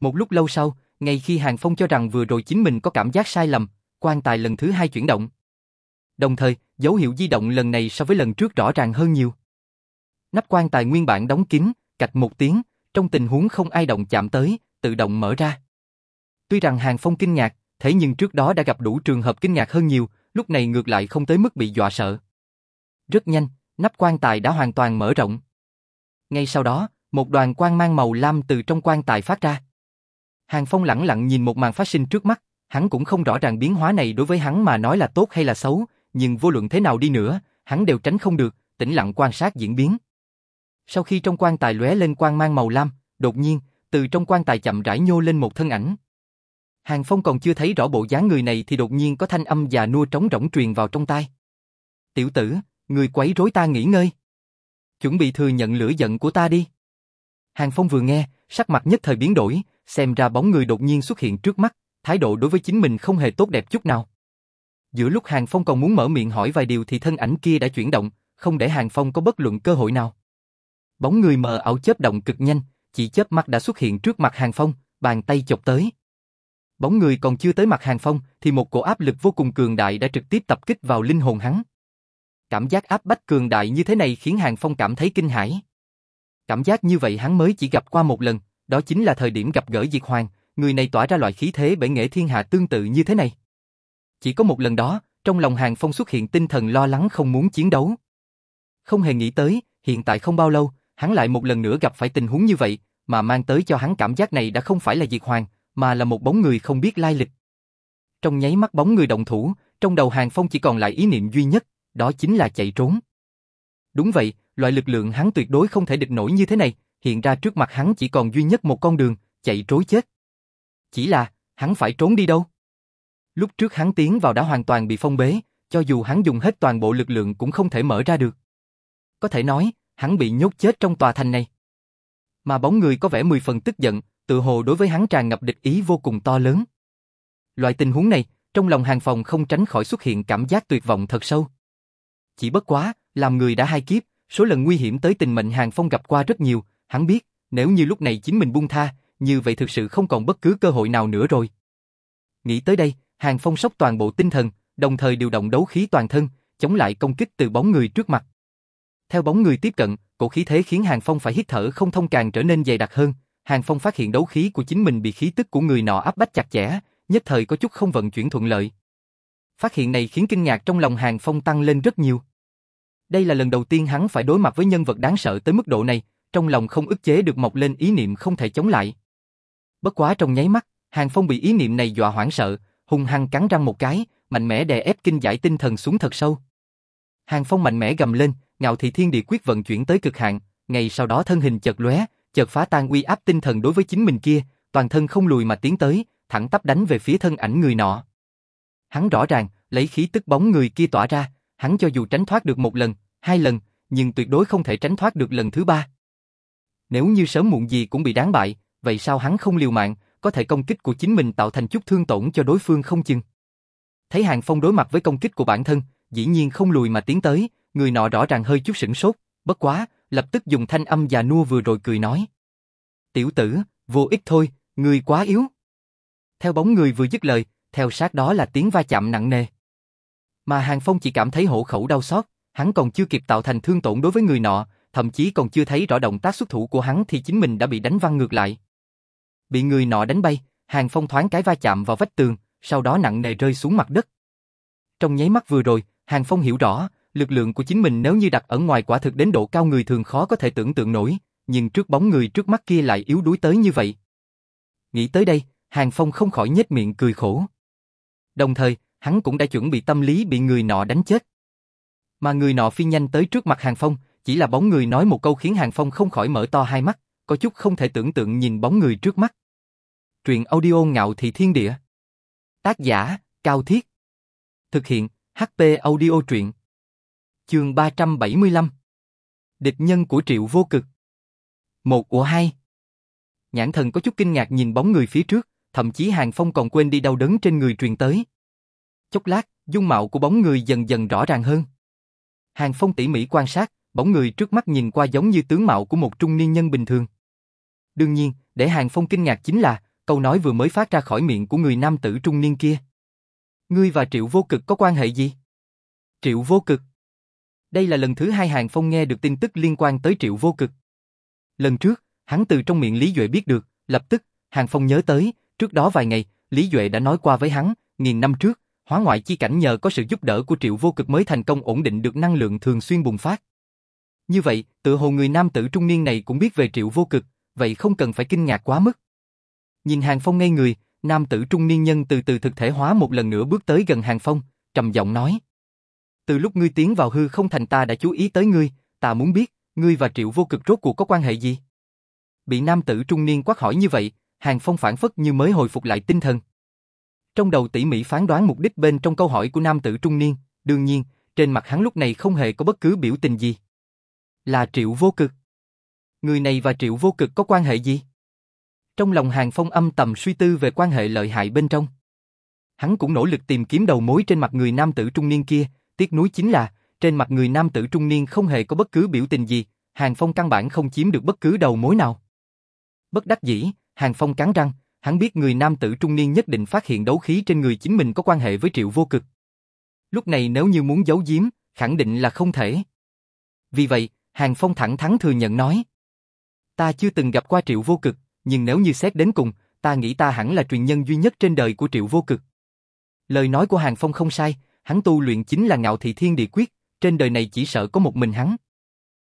Một lúc lâu sau, ngay khi Hàng Phong cho rằng vừa rồi chính mình có cảm giác sai lầm, quan tài lần thứ hai chuyển động. Đồng thời, dấu hiệu di động lần này so với lần trước rõ ràng hơn nhiều. Nắp quan tài nguyên bản đóng kín, cạch một tiếng, trong tình huống không ai động chạm tới, tự động mở ra. Tuy rằng Hàng Phong kinh ngạc, thế nhưng trước đó đã gặp đủ trường hợp kinh ngạc hơn nhiều, lúc này ngược lại không tới mức bị dọa sợ. Rất nhanh, nắp quan tài đã hoàn toàn mở rộng. Ngay sau đó, một đoàn quang mang màu lam từ trong quan tài phát ra. Hàng Phong lặng lặng nhìn một màn phát sinh trước mắt, hắn cũng không rõ ràng biến hóa này đối với hắn mà nói là tốt hay là xấu, nhưng vô luận thế nào đi nữa, hắn đều tránh không được, tĩnh lặng quan sát diễn biến. Sau khi trong quan tài lóe lên quang mang màu lam, đột nhiên, từ trong quan tài chậm rãi nhô lên một thân ảnh. Hàng Phong còn chưa thấy rõ bộ dáng người này thì đột nhiên có thanh âm già nua trống rỗng truyền vào trong tai. Tiểu tử, người quấy rối ta nghỉ ngơi. Chuẩn bị thừa nhận lửa giận của ta đi. Hàng Phong vừa nghe, sắc mặt nhất thời biến đổi, xem ra bóng người đột nhiên xuất hiện trước mắt, thái độ đối với chính mình không hề tốt đẹp chút nào. Giữa lúc Hàng Phong còn muốn mở miệng hỏi vài điều thì thân ảnh kia đã chuyển động, không để Hàng Phong có bất luận cơ hội nào. Bóng người mờ ảo chớp động cực nhanh, chỉ chớp mắt đã xuất hiện trước mặt Hàng Phong, bàn tay chọc tới. Bóng người còn chưa tới mặt Hàng Phong thì một cổ áp lực vô cùng cường đại đã trực tiếp tập kích vào linh hồn hắn. Cảm giác áp bách cường đại như thế này khiến Hàng Phong cảm thấy kinh hãi. Cảm giác như vậy hắn mới chỉ gặp qua một lần, đó chính là thời điểm gặp gỡ Diệt Hoàng, người này tỏa ra loại khí thế bể nghệ thiên hạ tương tự như thế này. Chỉ có một lần đó, trong lòng Hàng Phong xuất hiện tinh thần lo lắng không muốn chiến đấu. Không hề nghĩ tới, hiện tại không bao lâu, hắn lại một lần nữa gặp phải tình huống như vậy, mà mang tới cho hắn cảm giác này đã không phải là Diệt Hoàng, mà là một bóng người không biết lai lịch. Trong nháy mắt bóng người động thủ, trong đầu Hàng Phong chỉ còn lại ý niệm duy nhất, đó chính là chạy trốn. Đúng vậy, loại lực lượng hắn tuyệt đối không thể địch nổi như thế này, hiện ra trước mặt hắn chỉ còn duy nhất một con đường, chạy trối chết. Chỉ là, hắn phải trốn đi đâu? Lúc trước hắn tiến vào đã hoàn toàn bị phong bế, cho dù hắn dùng hết toàn bộ lực lượng cũng không thể mở ra được. Có thể nói, hắn bị nhốt chết trong tòa thành này. Mà bóng người có vẻ mười phần tức giận, tự hồ đối với hắn tràn ngập địch ý vô cùng to lớn. Loại tình huống này, trong lòng hàng phòng không tránh khỏi xuất hiện cảm giác tuyệt vọng thật sâu. Chỉ bất quá, làm người đã hai kiếp, số lần nguy hiểm tới tình mệnh Hàng Phong gặp qua rất nhiều, hắn biết, nếu như lúc này chính mình buông tha, như vậy thực sự không còn bất cứ cơ hội nào nữa rồi. Nghĩ tới đây, Hàng Phong sốc toàn bộ tinh thần, đồng thời điều động đấu khí toàn thân, chống lại công kích từ bóng người trước mặt. Theo bóng người tiếp cận, cổ khí thế khiến Hàng Phong phải hít thở không thông càng trở nên dày đặc hơn. Hàng Phong phát hiện đấu khí của chính mình bị khí tức của người nọ áp bách chặt chẽ, nhất thời có chút không vận chuyển thuận lợi. Phát hiện này khiến kinh ngạc trong lòng Hàng Phong tăng lên rất nhiều. Đây là lần đầu tiên hắn phải đối mặt với nhân vật đáng sợ tới mức độ này, trong lòng không ức chế được mọc lên ý niệm không thể chống lại. Bất quá trong nháy mắt, Hàng Phong bị ý niệm này dọa hoảng sợ, hung hăng cắn răng một cái, mạnh mẽ đè ép kinh giải tinh thần xuống thật sâu. Hàng Phong mạnh mẽ gầm lên, ngạo thị thiên địa quyết vận chuyển tới cực hạn, ngay sau đó thân hình chợt lóe, chợt phá tan uy áp tinh thần đối với chính mình kia, toàn thân không lùi mà tiến tới, thẳng tắp đánh về phía thân ảnh người nọ. Hắn rõ ràng, lấy khí tức bóng người kia tỏa ra, hắn cho dù tránh thoát được một lần, hai lần, nhưng tuyệt đối không thể tránh thoát được lần thứ ba. Nếu như sớm muộn gì cũng bị đáng bại, vậy sao hắn không liều mạng, có thể công kích của chính mình tạo thành chút thương tổn cho đối phương không chừng. Thấy Hàng Phong đối mặt với công kích của bản thân, dĩ nhiên không lùi mà tiến tới, người nọ rõ ràng hơi chút sửng sốt, bất quá, lập tức dùng thanh âm già nua vừa rồi cười nói. Tiểu tử, vô ích thôi, người quá yếu. Theo bóng người vừa dứt lời, theo sát đó là tiếng va chạm nặng nề. Mà Hàng Phong chỉ cảm thấy hổ khẩu đau xót, hắn còn chưa kịp tạo thành thương tổn đối với người nọ, thậm chí còn chưa thấy rõ động tác xuất thủ của hắn thì chính mình đã bị đánh văng ngược lại. Bị người nọ đánh bay, Hàng Phong thoáng cái va chạm vào vách tường, sau đó nặng nề rơi xuống mặt đất. Trong nháy mắt vừa rồi, Hàng Phong hiểu rõ, lực lượng của chính mình nếu như đặt ở ngoài quả thực đến độ cao người thường khó có thể tưởng tượng nổi, nhưng trước bóng người trước mắt kia lại yếu đuối tới như vậy. Nghĩ tới đây, Hàng Phong không khỏi nhếch miệng cười khổ. Đồng thời, hắn cũng đã chuẩn bị tâm lý bị người nọ đánh chết. Mà người nọ phi nhanh tới trước mặt Hàng Phong, chỉ là bóng người nói một câu khiến Hàng Phong không khỏi mở to hai mắt, có chút không thể tưởng tượng nhìn bóng người trước mắt. Truyện audio ngạo thị thiên địa. Tác giả, Cao Thiết. Thực hiện, HP audio truyện. Chương 375. Địch nhân của triệu vô cực. Một của hai. Nhãn thần có chút kinh ngạc nhìn bóng người phía trước, thậm chí Hàng Phong còn quên đi đau đớn trên người truyền tới. Chốc lát, dung mạo của bóng người dần dần rõ ràng hơn. Hàng Phong tỉ mỉ quan sát, bóng người trước mắt nhìn qua giống như tướng mạo của một trung niên nhân bình thường. Đương nhiên, để Hàng Phong kinh ngạc chính là, câu nói vừa mới phát ra khỏi miệng của người nam tử trung niên kia. Ngươi và Triệu Vô Cực có quan hệ gì? Triệu Vô Cực. Đây là lần thứ hai Hàng Phong nghe được tin tức liên quan tới Triệu Vô Cực. Lần trước, hắn từ trong miệng Lý Duệ biết được, lập tức, Hàng Phong nhớ tới, trước đó vài ngày, Lý Duệ đã nói qua với hắn, nghìn năm trước, hóa ngoại chi cảnh nhờ có sự giúp đỡ của Triệu Vô Cực mới thành công ổn định được năng lượng thường xuyên bùng phát. Như vậy, tự hồ người nam tử trung niên này cũng biết về Triệu Vô Cực, vậy không cần phải kinh ngạc quá mức. Nhìn Hàng Phong ngây người, nam tử trung niên nhân từ từ thực thể hóa một lần nữa bước tới gần Hàng Phong, trầm giọng nói. Từ lúc ngươi tiến vào hư không thành ta đã chú ý tới ngươi, ta muốn biết, ngươi và Triệu Vô Cực rốt cuộc có quan hệ gì? Bị nam tử trung niên quát hỏi như vậy, Hàng Phong phản phất như mới hồi phục lại tinh thần. Trong đầu tỉ mỉ phán đoán mục đích bên trong câu hỏi của nam tử trung niên, đương nhiên, trên mặt hắn lúc này không hề có bất cứ biểu tình gì. Là Triệu Vô Cực. Người này và Triệu Vô Cực có quan hệ gì? Trong lòng Hàng Phong âm tầm suy tư về quan hệ lợi hại bên trong. Hắn cũng nỗ lực tìm kiếm đầu mối trên mặt người nam tử trung niên kia, tiếc nuối chính là, trên mặt người nam tử trung niên không hề có bất cứ biểu tình gì, Hàng Phong căn bản không chiếm được bất cứ đầu mối nào. Bất đắc dĩ, Hàng Phong cắn răng, hắn biết người nam tử trung niên nhất định phát hiện đấu khí trên người chính mình có quan hệ với triệu vô cực. Lúc này nếu như muốn giấu giếm, khẳng định là không thể. Vì vậy, Hàng Phong thẳng thắn thừa nhận nói. Ta chưa từng gặp qua triệu vô cực, nhưng nếu như xét đến cùng, ta nghĩ ta hẳn là truyền nhân duy nhất trên đời của triệu vô cực. Lời nói của Hàng Phong không sai, hắn tu luyện chính là ngạo thị thiên địa quyết, trên đời này chỉ sợ có một mình hắn.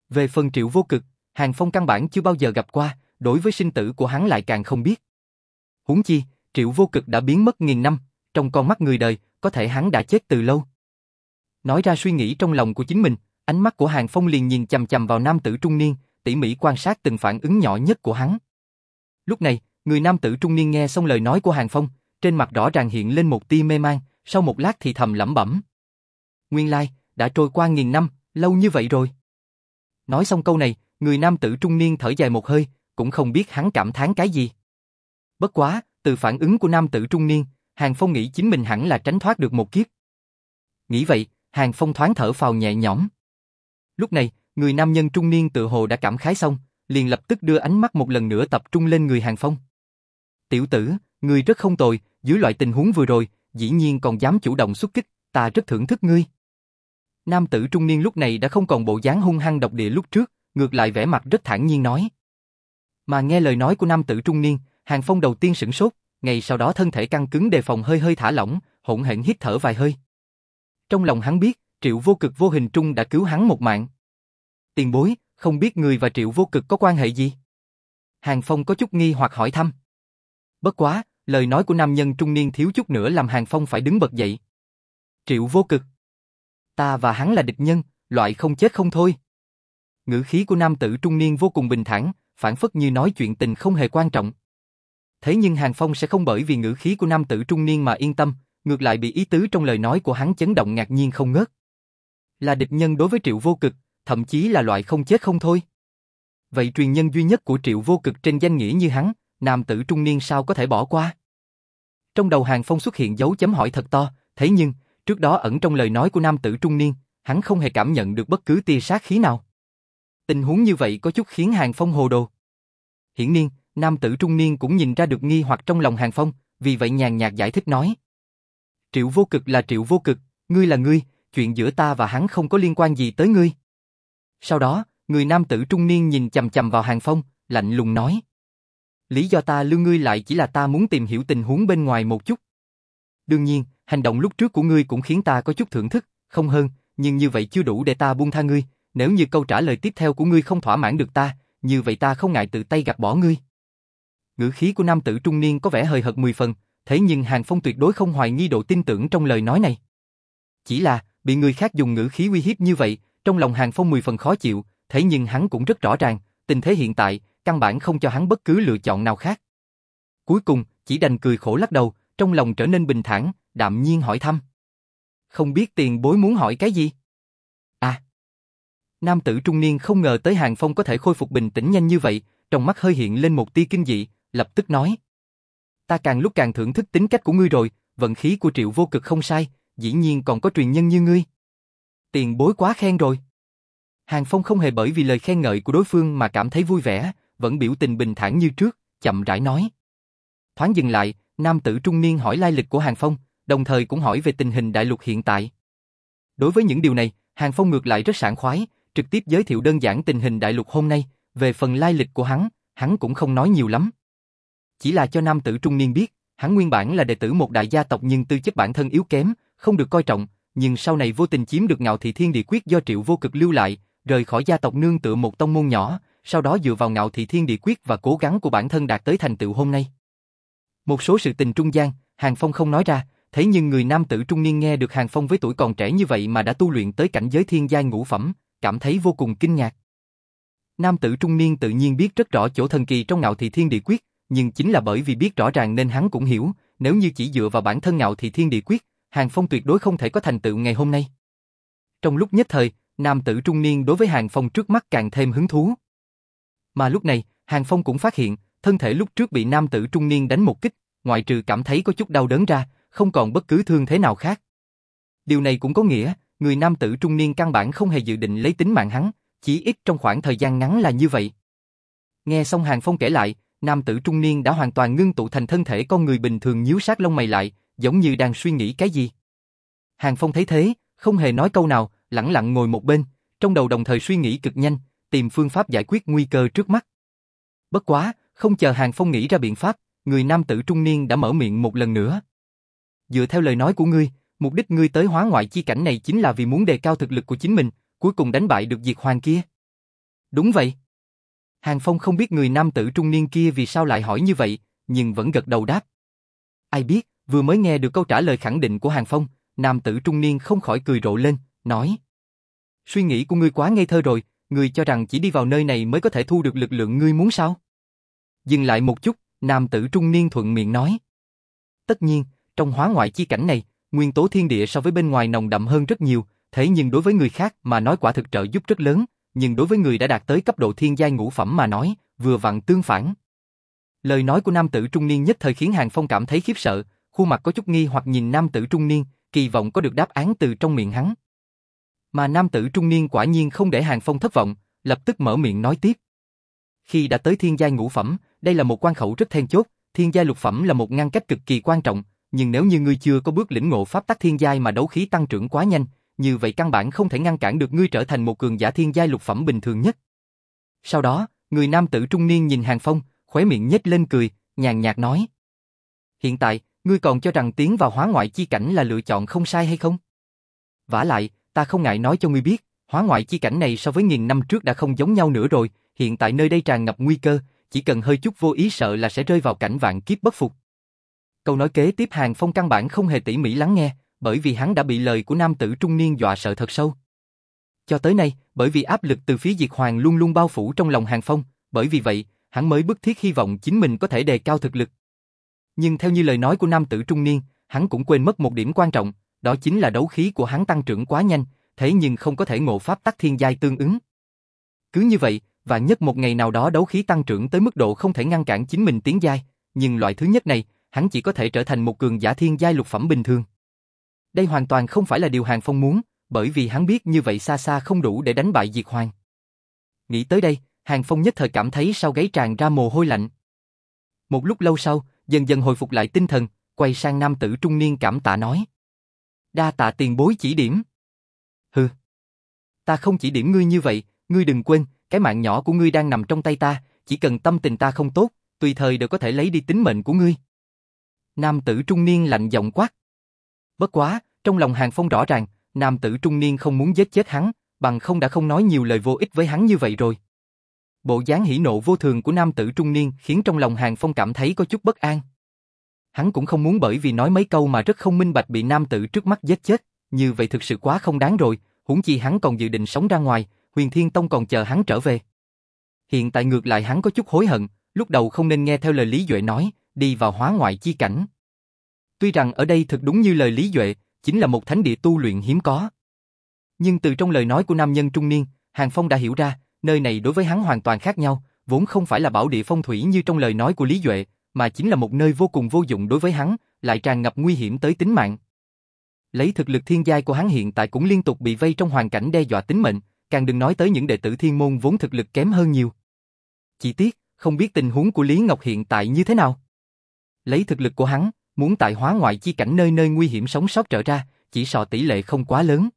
Về phần triệu vô cực, Hàng Phong căn bản chưa bao giờ gặp qua, đối với sinh tử của hắn lại càng không biết. Huống chi, triệu vô cực đã biến mất nghìn năm, trong con mắt người đời, có thể hắn đã chết từ lâu. Nói ra suy nghĩ trong lòng của chính mình, ánh mắt của Hàng Phong liền nhìn chầm chầm vào nam tử trung niên, tỉ mỉ quan sát từng phản ứng nhỏ nhất của hắn. Lúc này, người nam tử trung niên nghe xong lời nói của Hàng Phong, trên mặt rõ ràng hiện lên một tia mê mang, sau một lát thì thầm lẩm bẩm. Nguyên lai, đã trôi qua nghìn năm, lâu như vậy rồi. Nói xong câu này, người nam tử trung niên thở dài một hơi, cũng không biết hắn cảm thán cái gì. Bất quá, từ phản ứng của nam tử trung niên, Hàng Phong nghĩ chính mình hẳn là tránh thoát được một kiếp. Nghĩ vậy, Hàng Phong thoáng thở phào nhẹ nhõm. Lúc này, người nam nhân trung niên tự hồ đã cảm khái xong, liền lập tức đưa ánh mắt một lần nữa tập trung lên người Hàng Phong. Tiểu tử, người rất không tồi, dưới loại tình huống vừa rồi, dĩ nhiên còn dám chủ động xuất kích, ta rất thưởng thức ngươi. Nam tử trung niên lúc này đã không còn bộ dáng hung hăng độc địa lúc trước, ngược lại vẻ mặt rất thản nhiên nói. Mà nghe lời nói của nam tử trung niên, Hàng Phong đầu tiên sửng sốt, ngày sau đó thân thể căng cứng đề phòng hơi hơi thả lỏng, hỗn hển hít thở vài hơi. Trong lòng hắn biết, Triệu Vô Cực vô hình trung đã cứu hắn một mạng. Tiền bối, không biết người và Triệu Vô Cực có quan hệ gì? Hàng Phong có chút nghi hoặc hỏi thăm. Bất quá, lời nói của nam nhân trung niên thiếu chút nữa làm Hàng Phong phải đứng bật dậy. Triệu Vô Cực. Ta và hắn là địch nhân, loại không chết không thôi. Ngữ khí của nam tử trung niên vô cùng bình thản, phản phất như nói chuyện tình không hề quan trọng. Thế nhưng Hàng Phong sẽ không bởi vì ngữ khí của nam tử trung niên mà yên tâm, ngược lại bị ý tứ trong lời nói của hắn chấn động ngạc nhiên không ngớt. Là địch nhân đối với triệu vô cực, thậm chí là loại không chết không thôi. Vậy truyền nhân duy nhất của triệu vô cực trên danh nghĩa như hắn, nam tử trung niên sao có thể bỏ qua? Trong đầu Hàng Phong xuất hiện dấu chấm hỏi thật to, thế nhưng, trước đó ẩn trong lời nói của nam tử trung niên, hắn không hề cảm nhận được bất cứ tia sát khí nào. Tình huống như vậy có chút khiến Hàng Phong hồ đồ. Hiển nhiên, nam tử trung niên cũng nhìn ra được nghi hoặc trong lòng Hàng Phong, vì vậy nhàn nhạt giải thích nói. Triệu vô cực là triệu vô cực, ngươi là ngươi, chuyện giữa ta và hắn không có liên quan gì tới ngươi. Sau đó, người nam tử trung niên nhìn chầm chầm vào Hàng Phong, lạnh lùng nói. Lý do ta lưu ngươi lại chỉ là ta muốn tìm hiểu tình huống bên ngoài một chút. Đương nhiên, hành động lúc trước của ngươi cũng khiến ta có chút thưởng thức, không hơn, nhưng như vậy chưa đủ để ta buông tha ngươi, nếu như câu trả lời tiếp theo của ngươi không thỏa mãn được ta, như vậy ta không ngại tự tay gạt bỏ ngươi. Ngữ khí của nam tử trung niên có vẻ hơi hợt mười phần, thế nhưng Hàng Phong tuyệt đối không hoài nghi độ tin tưởng trong lời nói này. Chỉ là, bị người khác dùng ngữ khí uy hiếp như vậy, trong lòng Hàng Phong mười phần khó chịu, thế nhưng hắn cũng rất rõ ràng, tình thế hiện tại, căn bản không cho hắn bất cứ lựa chọn nào khác. Cuối cùng, chỉ đành cười khổ lắc đầu, trong lòng trở nên bình thản, đạm nhiên hỏi thăm. Không biết tiền bối muốn hỏi cái gì? À! Nam tử trung niên không ngờ tới Hàng Phong có thể khôi phục bình tĩnh nhanh như vậy, trong mắt hơi hiện lên một tia kinh dị, lập tức nói. Ta càng lúc càng thưởng thức tính cách của ngươi rồi, vận khí của triệu vô cực không sai, dĩ nhiên còn có truyền nhân như ngươi. Tiền bối quá khen rồi. Hàng Phong không hề bởi vì lời khen ngợi của đối phương mà cảm thấy vui vẻ, vẫn biểu tình bình thản như trước, chậm rãi nói. Thoáng dừng lại, nam tử trung niên hỏi lai lịch của Hàng Phong, đồng thời cũng hỏi về tình hình đại lục hiện tại. Đối với những điều này, Hàng Phong ngược lại rất sảng khoái, trực tiếp giới thiệu đơn giản tình hình đại lục hôm nay, về phần lai lịch của hắn, hắn cũng không nói nhiều lắm. Chỉ là cho nam tử trung niên biết, hắn nguyên bản là đệ tử một đại gia tộc nhưng tư chất bản thân yếu kém, không được coi trọng, nhưng sau này vô tình chiếm được ngạo thị thiên địa quyết do triệu vô cực lưu lại, rời khỏi gia tộc nương tựa một tông môn nhỏ, sau đó dựa vào ngạo thị thiên địa quyết và cố gắng của bản thân đạt tới thành tựu hôm nay. Một số sự tình trung gian, Hàng Phong không nói ra, thế nhưng người nam tử trung niên nghe được Hàng Phong với tuổi còn trẻ như vậy mà đã tu luyện tới cảnh giới thiên giai ngũ phẩm, cảm thấy vô cùng kinh ngạc. Nam tử trung niên tự nhiên biết rất rõ chỗ thần kỳ trong ngạo thị thiên địa quyết, nhưng chính là bởi vì biết rõ ràng nên hắn cũng hiểu, nếu như chỉ dựa vào bản thân ngạo thị thiên địa quyết, Hàng Phong tuyệt đối không thể có thành tựu ngày hôm nay. Trong lúc nhất thời, nam tử trung niên đối với Hàng Phong trước mắt càng thêm hứng thú. Mà lúc này, Hàng Phong cũng phát hiện, thân thể lúc trước bị nam tử trung niên đánh một kích, ngoại trừ cảm thấy có chút đau đớn ra, không còn bất cứ thương thế nào khác. Điều này cũng có nghĩa, người nam tử trung niên căn bản không hề dự định lấy tính mạng hắn, chỉ ít trong khoảng thời gian ngắn là như vậy. Nghe xong Hàng Phong kể lại, nam tử trung niên đã hoàn toàn ngưng tụ thành thân thể con người bình thường nhíu sát lông mày lại, giống như đang suy nghĩ cái gì. Hàng Phong thấy thế, không hề nói câu nào, lặng lặng ngồi một bên, trong đầu đồng thời suy nghĩ cực nhanh, tìm phương pháp giải quyết nguy cơ trước mắt. Bất quá, không chờ Hàng Phong nghĩ ra biện pháp, người nam tử trung niên đã mở miệng một lần nữa. Dựa theo lời nói của ngươi, mục đích ngươi tới hóa ngoại chi cảnh này chính là vì muốn đề cao thực lực của chính mình, cuối cùng đánh bại được diệt hoàng kia. Đúng vậy. Hàng Phong không biết người nam tử trung niên kia vì sao lại hỏi như vậy, nhưng vẫn gật đầu đáp. Ai biết, vừa mới nghe được câu trả lời khẳng định của Hàng Phong, nam tử trung niên không khỏi cười rộ lên, nói. Suy nghĩ của ngươi quá ngây thơ rồi, ngươi cho rằng chỉ đi vào nơi này mới có thể thu được lực lượng ngươi muốn sao? Dừng lại một chút, nam tử trung niên thuận miệng nói. Tất nhiên, trong hóa ngoại chi cảnh này, nguyên tố thiên địa so với bên ngoài nồng đậm hơn rất nhiều, thế nhưng đối với người khác mà nói quả thực trợ giúp rất lớn, nhưng đối với người đã đạt tới cấp độ thiên giai ngũ phẩm mà nói, vừa vặn tương phản. Lời nói của nam tử trung niên nhất thời khiến Hàng Phong cảm thấy khiếp sợ, khuôn mặt có chút nghi hoặc nhìn nam tử trung niên, kỳ vọng có được đáp án từ trong miệng hắn. Mà nam tử trung niên quả nhiên không để Hàng Phong thất vọng, lập tức mở miệng nói tiếp. Khi đã tới thiên giai ngũ phẩm, đây là một quan khẩu rất then chốt, thiên giai lục phẩm là một ngăn cách cực kỳ quan trọng, nhưng nếu như ngươi chưa có bước lĩnh ngộ pháp tắc thiên giai mà đấu khí tăng trưởng quá nhanh, như vậy căn bản không thể ngăn cản được ngươi trở thành một cường giả thiên giai lục phẩm bình thường nhất. Sau đó, người nam tử trung niên nhìn Hàng Phong, khóe miệng nhếch lên cười, nhàn nhạt nói. Hiện tại, ngươi còn cho rằng tiến vào hóa ngoại chi cảnh là lựa chọn không sai hay không? vả lại, ta không ngại nói cho ngươi biết, hóa ngoại chi cảnh này so với nghìn năm trước đã không giống nhau nữa rồi, hiện tại nơi đây tràn ngập nguy cơ, chỉ cần hơi chút vô ý sợ là sẽ rơi vào cảnh vạn kiếp bất phục. Câu nói kế tiếp Hàng Phong căn bản không hề tỉ mỉ lắng nghe, bởi vì hắn đã bị lời của nam tử trung niên dọa sợ thật sâu. Cho tới nay, bởi vì áp lực từ phía Diệt Hoàng luôn luôn bao phủ trong lòng Hàng Phong, bởi vì vậy, hắn mới bức thiết hy vọng chính mình có thể đề cao thực lực. Nhưng theo như lời nói của nam tử trung niên, hắn cũng quên mất một điểm quan trọng, đó chính là đấu khí của hắn tăng trưởng quá nhanh, thế nhưng không có thể ngộ pháp tắc thiên giai tương ứng. Cứ như vậy, và nhất một ngày nào đó đấu khí tăng trưởng tới mức độ không thể ngăn cản chính mình tiến giai, nhưng loại thứ nhất này, hắn chỉ có thể trở thành một cường giả thiên giai lục phẩm bình thường. Đây hoàn toàn không phải là điều Hàng Phong muốn, bởi vì hắn biết như vậy xa xa không đủ để đánh bại Diệt Hoàng. Nghĩ tới đây, Hàng Phong nhất thời cảm thấy sau gáy tràn ra mồ hôi lạnh. Một lúc lâu sau, dần dần hồi phục lại tinh thần, quay sang nam tử trung niên cảm tạ nói. Đa tạ tiền bối chỉ điểm. Hừ. Ta không chỉ điểm ngươi như vậy, ngươi đừng quên, cái mạng nhỏ của ngươi đang nằm trong tay ta, chỉ cần tâm tình ta không tốt, tùy thời đều có thể lấy đi tính mệnh của ngươi. Nam tử trung niên lạnh giọng quát. Bất quá, trong lòng Hàng Phong rõ ràng, nam tử trung niên không muốn giết chết hắn, bằng không đã không nói nhiều lời vô ích với hắn như vậy rồi. Bộ dáng hỉ nộ vô thường của nam tử trung niên khiến trong lòng Hàng Phong cảm thấy có chút bất an. Hắn cũng không muốn bởi vì nói mấy câu mà rất không minh bạch bị nam tử trước mắt giết chết, như vậy thực sự quá không đáng rồi, huống chi hắn còn dự định sống ra ngoài, Huyền Thiên Tông còn chờ hắn trở về. Hiện tại ngược lại hắn có chút hối hận, lúc đầu không nên nghe theo lời Lý Duệ nói, đi vào hóa ngoại chi cảnh. Tuy rằng ở đây thực đúng như lời Lý Duệ, chính là một thánh địa tu luyện hiếm có. Nhưng từ trong lời nói của nam nhân trung niên, Hàng Phong đã hiểu ra, nơi này đối với hắn hoàn toàn khác nhau, vốn không phải là bảo địa phong thủy như trong lời nói của Lý Duệ, mà chính là một nơi vô cùng vô dụng đối với hắn, lại tràn ngập nguy hiểm tới tính mạng. Lấy thực lực thiên giai của hắn hiện tại cũng liên tục bị vây trong hoàn cảnh đe dọa tính mệnh, càng đừng nói tới những đệ tử thiên môn vốn thực lực kém hơn nhiều. Chỉ tiếc, không biết tình huống của Lý Ngọc hiện tại như thế nào. Lấy thực lực của hắn, muốn tại hóa ngoại chi cảnh nơi nơi nguy hiểm sống sót trở ra, chỉ sợ tỷ lệ không quá lớn.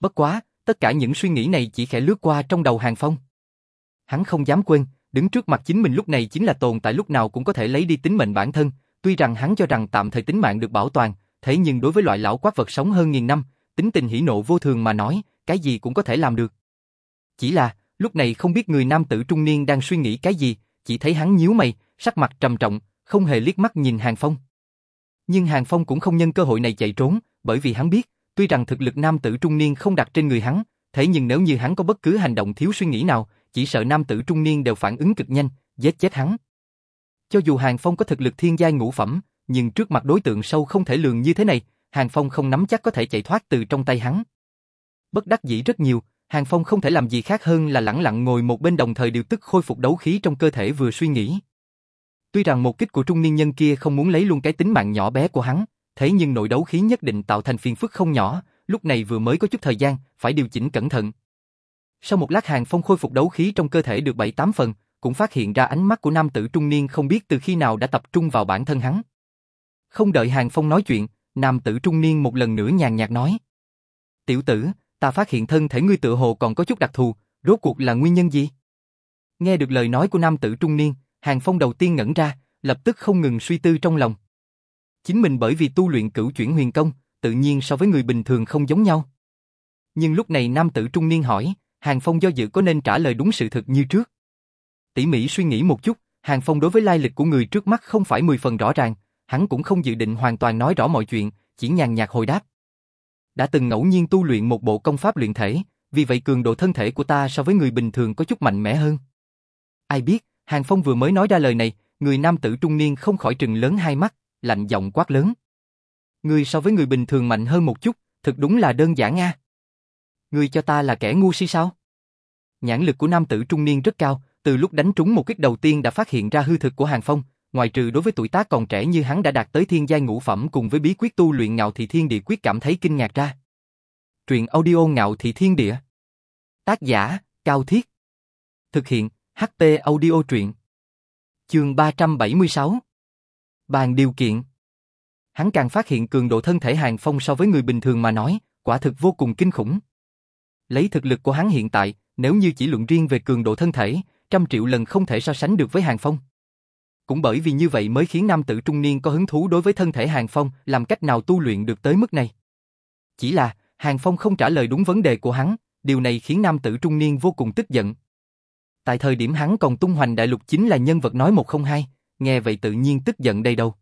Bất quá, tất cả những suy nghĩ này chỉ khẽ lướt qua trong đầu Hàng Phong. Hắn không dám quên, đứng trước mặt chính mình lúc này chính là tồn tại lúc nào cũng có thể lấy đi tính mệnh bản thân, tuy rằng hắn cho rằng tạm thời tính mạng được bảo toàn, thế nhưng đối với loại lão quát vật sống hơn nghìn năm, tính tình hỉ nộ vô thường mà nói, cái gì cũng có thể làm được. Chỉ là, lúc này không biết người nam tử trung niên đang suy nghĩ cái gì, chỉ thấy hắn nhíu mày, sắc mặt trầm trọng, không hề liếc mắt nhìn Hàng Phong. Nhưng Hàng Phong cũng không nhân cơ hội này chạy trốn, bởi vì hắn biết, tuy rằng thực lực nam tử trung niên không đặt trên người hắn, thế nhưng nếu như hắn có bất cứ hành động thiếu suy nghĩ nào, chỉ sợ nam tử trung niên đều phản ứng cực nhanh, giết chết hắn. Cho dù Hàng Phong có thực lực thiên giai ngũ phẩm, nhưng trước mặt đối tượng sâu không thể lường như thế này, Hàng Phong không nắm chắc có thể chạy thoát từ trong tay hắn. Bất đắc dĩ rất nhiều, Hàng Phong không thể làm gì khác hơn là lẳng lặng ngồi một bên đồng thời điều tức khôi phục đấu khí trong cơ thể vừa suy nghĩ. Tuy rằng một kích của trung niên nhân kia không muốn lấy luôn cái tính mạng nhỏ bé của hắn, thế nhưng nội đấu khí nhất định tạo thành phiền phức không nhỏ, lúc này vừa mới có chút thời gian, phải điều chỉnh cẩn thận. Sau một lát Hàng Phong khôi phục đấu khí trong cơ thể được 7-8 phần, cũng phát hiện ra ánh mắt của nam tử trung niên không biết từ khi nào đã tập trung vào bản thân hắn. Không đợi Hàng Phong nói chuyện, nam tử trung niên một lần nữa nhàn nhạt nói. Tiểu tử, ta phát hiện thân thể ngươi tự hồ còn có chút đặc thù, rốt cuộc là nguyên nhân gì? Nghe được lời nói của nam tử trung niên, Hàng Phong đầu tiên ngẩn ra, lập tức không ngừng suy tư trong lòng. Chính mình bởi vì tu luyện cửu chuyển huyền công, tự nhiên so với người bình thường không giống nhau. Nhưng lúc này nam tử trung niên hỏi, Hàng Phong do dự có nên trả lời đúng sự thật như trước. Tỉ mỉ suy nghĩ một chút, Hàng Phong đối với lai lịch của người trước mắt không phải mười phần rõ ràng, hắn cũng không dự định hoàn toàn nói rõ mọi chuyện, chỉ nhàn nhạt hồi đáp. Đã từng ngẫu nhiên tu luyện một bộ công pháp luyện thể, vì vậy cường độ thân thể của ta so với người bình thường có chút mạnh mẽ hơn. Ai biết, Hàng Phong vừa mới nói ra lời này, người nam tử trung niên không khỏi trừng lớn hai mắt, lạnh giọng quát lớn. Người so với người bình thường mạnh hơn một chút, thực đúng là đơn giản nga ngươi cho ta là kẻ ngu si sao? Nhãn lực của nam tử trung niên rất cao, từ lúc đánh trúng một kích đầu tiên đã phát hiện ra hư thực của Hàng Phong, ngoài trừ đối với tuổi tác còn trẻ như hắn đã đạt tới thiên giai ngũ phẩm cùng với bí quyết tu luyện ngạo thị thiên địa quyết cảm thấy kinh ngạc ra. truyện audio ngạo thị thiên địa. Tác giả, Cao Thiết. Thực hiện, ht audio truyện. Chương 376 Bàn điều kiện Hắn càng phát hiện cường độ thân thể Hàng Phong so với người bình thường mà nói, quả thực vô cùng kinh khủng. Lấy thực lực của hắn hiện tại, nếu như chỉ luận riêng về cường độ thân thể, trăm triệu lần không thể so sánh được với Hàng Phong. Cũng bởi vì như vậy mới khiến nam tử trung niên có hứng thú đối với thân thể Hàng Phong, làm cách nào tu luyện được tới mức này. Chỉ là, Hàng Phong không trả lời đúng vấn đề của hắn, điều này khiến nam tử trung niên vô cùng tức giận. Tại thời điểm hắn còn tung hoành đại lục chính là nhân vật nói một không hai, nghe vậy tự nhiên tức giận đây đâu.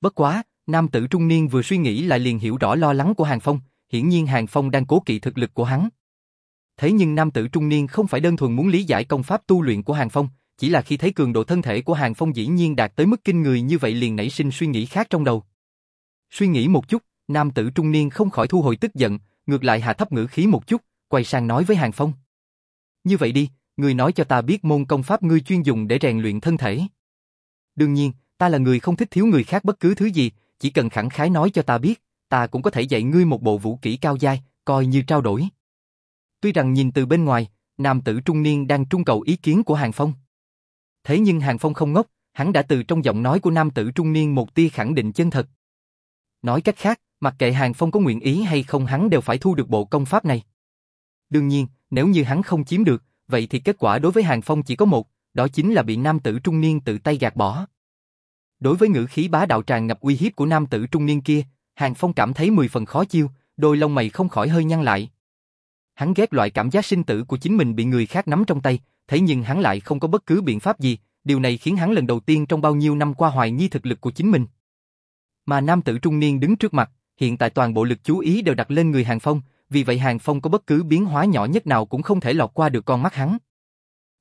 Bất quá, nam tử trung niên vừa suy nghĩ lại liền hiểu rõ lo lắng của Hàng Phong, hiển nhiên Hàng Phong đang cố kỵ thực lực của hắn. Thế nhưng nam tử trung niên không phải đơn thuần muốn lý giải công pháp tu luyện của Hàng Phong, chỉ là khi thấy cường độ thân thể của Hàng Phong dĩ nhiên đạt tới mức kinh người như vậy liền nảy sinh suy nghĩ khác trong đầu. Suy nghĩ một chút, nam tử trung niên không khỏi thu hồi tức giận, ngược lại hạ thấp ngữ khí một chút, quay sang nói với Hàng Phong. Như vậy đi, người nói cho ta biết môn công pháp ngươi chuyên dùng để rèn luyện thân thể. Đương nhiên, ta là người không thích thiếu người khác bất cứ thứ gì, chỉ cần khẳng khái nói cho ta biết, ta cũng có thể dạy ngươi một bộ vũ kỹ cao giai, coi như trao đổi. Tuy rằng nhìn từ bên ngoài, nam tử trung niên đang trung cầu ý kiến của Hàng Phong. Thế nhưng Hàng Phong không ngốc, hắn đã từ trong giọng nói của nam tử trung niên một tia khẳng định chân thật. Nói cách khác, mặc kệ Hàng Phong có nguyện ý hay không hắn đều phải thu được bộ công pháp này. Đương nhiên, nếu như hắn không chiếm được, vậy thì kết quả đối với Hàng Phong chỉ có một, đó chính là bị nam tử trung niên tự tay gạt bỏ. Đối với ngữ khí bá đạo tràn ngập uy hiếp của nam tử trung niên kia, Hàng Phong cảm thấy mười phần khó chiêu, đôi lông mày không khỏi hơi nhăn lại. Hắn ghét loại cảm giác sinh tử của chính mình bị người khác nắm trong tay, thế nhưng hắn lại không có bất cứ biện pháp gì, điều này khiến hắn lần đầu tiên trong bao nhiêu năm qua hoài nghi thực lực của chính mình. Mà nam tử trung niên đứng trước mặt, hiện tại toàn bộ lực chú ý đều đặt lên người Hàng Phong, vì vậy Hàng Phong có bất cứ biến hóa nhỏ nhất nào cũng không thể lọt qua được con mắt hắn.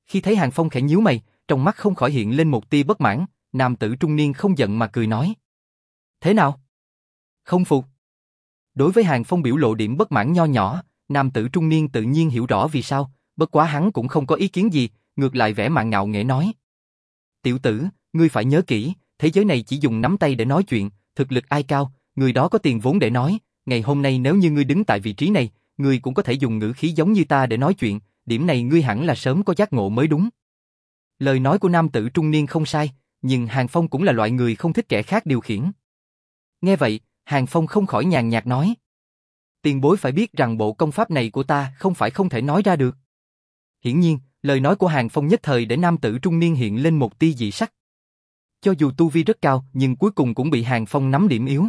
Khi thấy Hàng Phong khẽ nhíu mày, trong mắt không khỏi hiện lên một tia bất mãn, nam tử trung niên không giận mà cười nói. Thế nào? Không phục. Đối với Hàng Phong biểu lộ điểm bất mãn nho nhỏ, nam tử trung niên tự nhiên hiểu rõ vì sao, bất quá hắn cũng không có ý kiến gì, ngược lại vẻ mạn ngạo nghễ nói. Tiểu tử, ngươi phải nhớ kỹ, thế giới này chỉ dùng nắm tay để nói chuyện, thực lực ai cao, người đó có tiền vốn để nói, ngày hôm nay nếu như ngươi đứng tại vị trí này, ngươi cũng có thể dùng ngữ khí giống như ta để nói chuyện, điểm này ngươi hẳn là sớm có giác ngộ mới đúng. Lời nói của nam tử trung niên không sai, nhưng Hàng Phong cũng là loại người không thích kẻ khác điều khiển. Nghe vậy, Hàng Phong không khỏi nhàn nhạt nói. Tiền bối phải biết rằng bộ công pháp này của ta không phải không thể nói ra được. Hiển nhiên, lời nói của Hàng Phong nhất thời để nam tử trung niên hiện lên một tia dị sắc. Cho dù tu vi rất cao, nhưng cuối cùng cũng bị Hàng Phong nắm điểm yếu.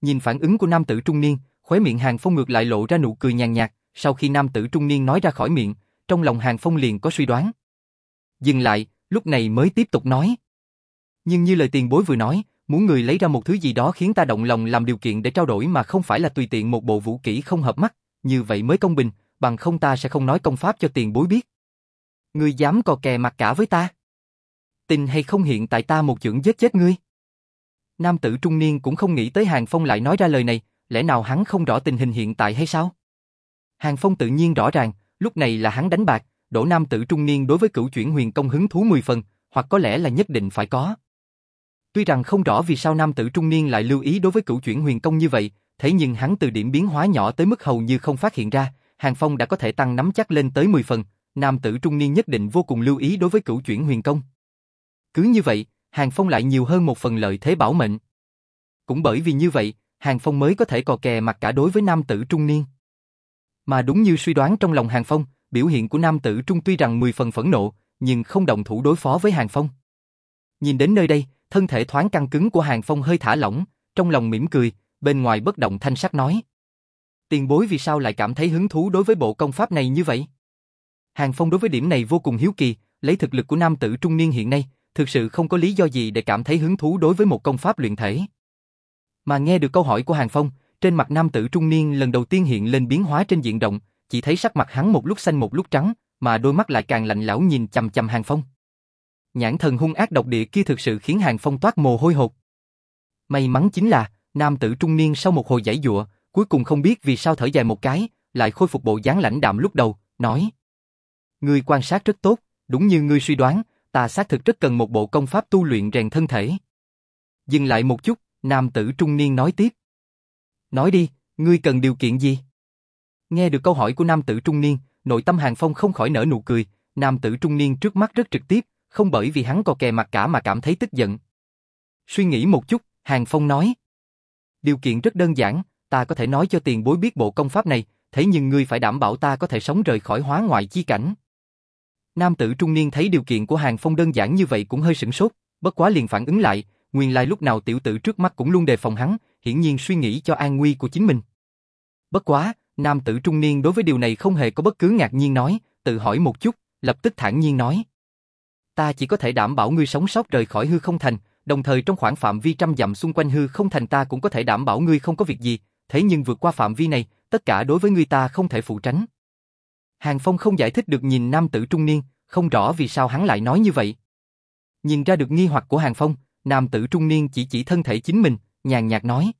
Nhìn phản ứng của nam tử trung niên, khóe miệng Hàng Phong ngược lại lộ ra nụ cười nhàn nhạt, sau khi nam tử trung niên nói ra khỏi miệng, trong lòng Hàng Phong liền có suy đoán. Dừng lại, lúc này mới tiếp tục nói. Nhưng như lời tiền bối vừa nói, muốn người lấy ra một thứ gì đó khiến ta động lòng làm điều kiện để trao đổi mà không phải là tùy tiện một bộ vũ kỹ không hợp mắt, như vậy mới công bình, bằng không ta sẽ không nói công pháp cho tiền bối biết. Ngươi dám cò kè mặt cả với ta? Tình hay không hiện tại ta một chưởng giết chết ngươi? Nam tử trung niên cũng không nghĩ tới Hàng Phong lại nói ra lời này, lẽ nào hắn không rõ tình hình hiện tại hay sao? Hàng Phong tự nhiên rõ ràng, lúc này là hắn đánh bạc, đổ nam tử trung niên đối với cửu chuyển huyền công hứng thú 10 phần, hoặc có lẽ là nhất định phải có. Tuy rằng không rõ vì sao nam tử trung niên lại lưu ý đối với cửu chuyển huyền công như vậy, thế nhưng hắn từ điểm biến hóa nhỏ tới mức hầu như không phát hiện ra, Hàng Phong đã có thể tăng nắm chắc lên tới 10 phần, nam tử trung niên nhất định vô cùng lưu ý đối với cửu chuyển huyền công. Cứ như vậy, Hàng Phong lại nhiều hơn một phần lợi thế bảo mệnh. Cũng bởi vì như vậy, Hàng Phong mới có thể cò kè mặt cả đối với nam tử trung niên. Mà đúng như suy đoán trong lòng Hàng Phong, biểu hiện của nam tử trung tuy rằng 10 phần phẫn nộ, nhưng không đồng thủ đối phó với Hàng Phong. Nhìn đến nơi đây, thân thể thoáng căng cứng của Hàng Phong hơi thả lỏng, trong lòng mỉm cười, bên ngoài bất động thanh sắc nói. Tiền bối vì sao lại cảm thấy hứng thú đối với bộ công pháp này như vậy? Hàng Phong đối với điểm này vô cùng hiếu kỳ, lấy thực lực của nam tử trung niên hiện nay, thực sự không có lý do gì để cảm thấy hứng thú đối với một công pháp luyện thể. Mà nghe được câu hỏi của Hàng Phong, trên mặt nam tử trung niên lần đầu tiên hiện lên biến hóa trên diện rộng, chỉ thấy sắc mặt hắn một lúc xanh một lúc trắng, mà đôi mắt lại càng lạnh lẽo nhìn chằm chằm Hàng Phong. Nhãn thần hung ác độc địa kia thực sự khiến Hàng Phong toát mồ hôi hột. May mắn chính là, nam tử trung niên sau một hồi giải dụa, cuối cùng không biết vì sao thở dài một cái, lại khôi phục bộ dáng lãnh đạm lúc đầu, nói. Ngươi quan sát rất tốt, đúng như ngươi suy đoán, ta xác thực rất cần một bộ công pháp tu luyện rèn thân thể. Dừng lại một chút, nam tử trung niên nói tiếp. Nói đi, ngươi cần điều kiện gì? Nghe được câu hỏi của nam tử trung niên, nội tâm Hàng Phong không khỏi nở nụ cười, nam tử trung niên trước mắt rất trực tiếp, không bởi vì hắn có kè mặt cả mà cảm thấy tức giận. Suy nghĩ một chút, Hàng Phong nói. Điều kiện rất đơn giản, ta có thể nói cho tiền bối biết bộ công pháp này, thế nhưng ngươi phải đảm bảo ta có thể sống rời khỏi hóa ngoại chi cảnh. Nam tử trung niên thấy điều kiện của Hàng Phong đơn giản như vậy cũng hơi sửng sốt, bất quá liền phản ứng lại, nguyên lai lúc nào tiểu tử trước mắt cũng luôn đề phòng hắn, hiển nhiên suy nghĩ cho an nguy của chính mình. Bất quá, nam tử trung niên đối với điều này không hề có bất cứ ngạc nhiên nói, tự hỏi một chút, lập tức thản nhiên nói. Ta chỉ có thể đảm bảo ngươi sống sót rời khỏi hư không thành, đồng thời trong khoảng phạm vi trăm dặm xung quanh hư không thành ta cũng có thể đảm bảo ngươi không có việc gì, thế nhưng vượt qua phạm vi này, tất cả đối với ngươi ta không thể phụ tránh. Hàng Phong không giải thích được nhìn nam tử trung niên, không rõ vì sao hắn lại nói như vậy. Nhìn ra được nghi hoặc của Hàng Phong, nam tử trung niên chỉ chỉ thân thể chính mình, nhàn nhạt nói.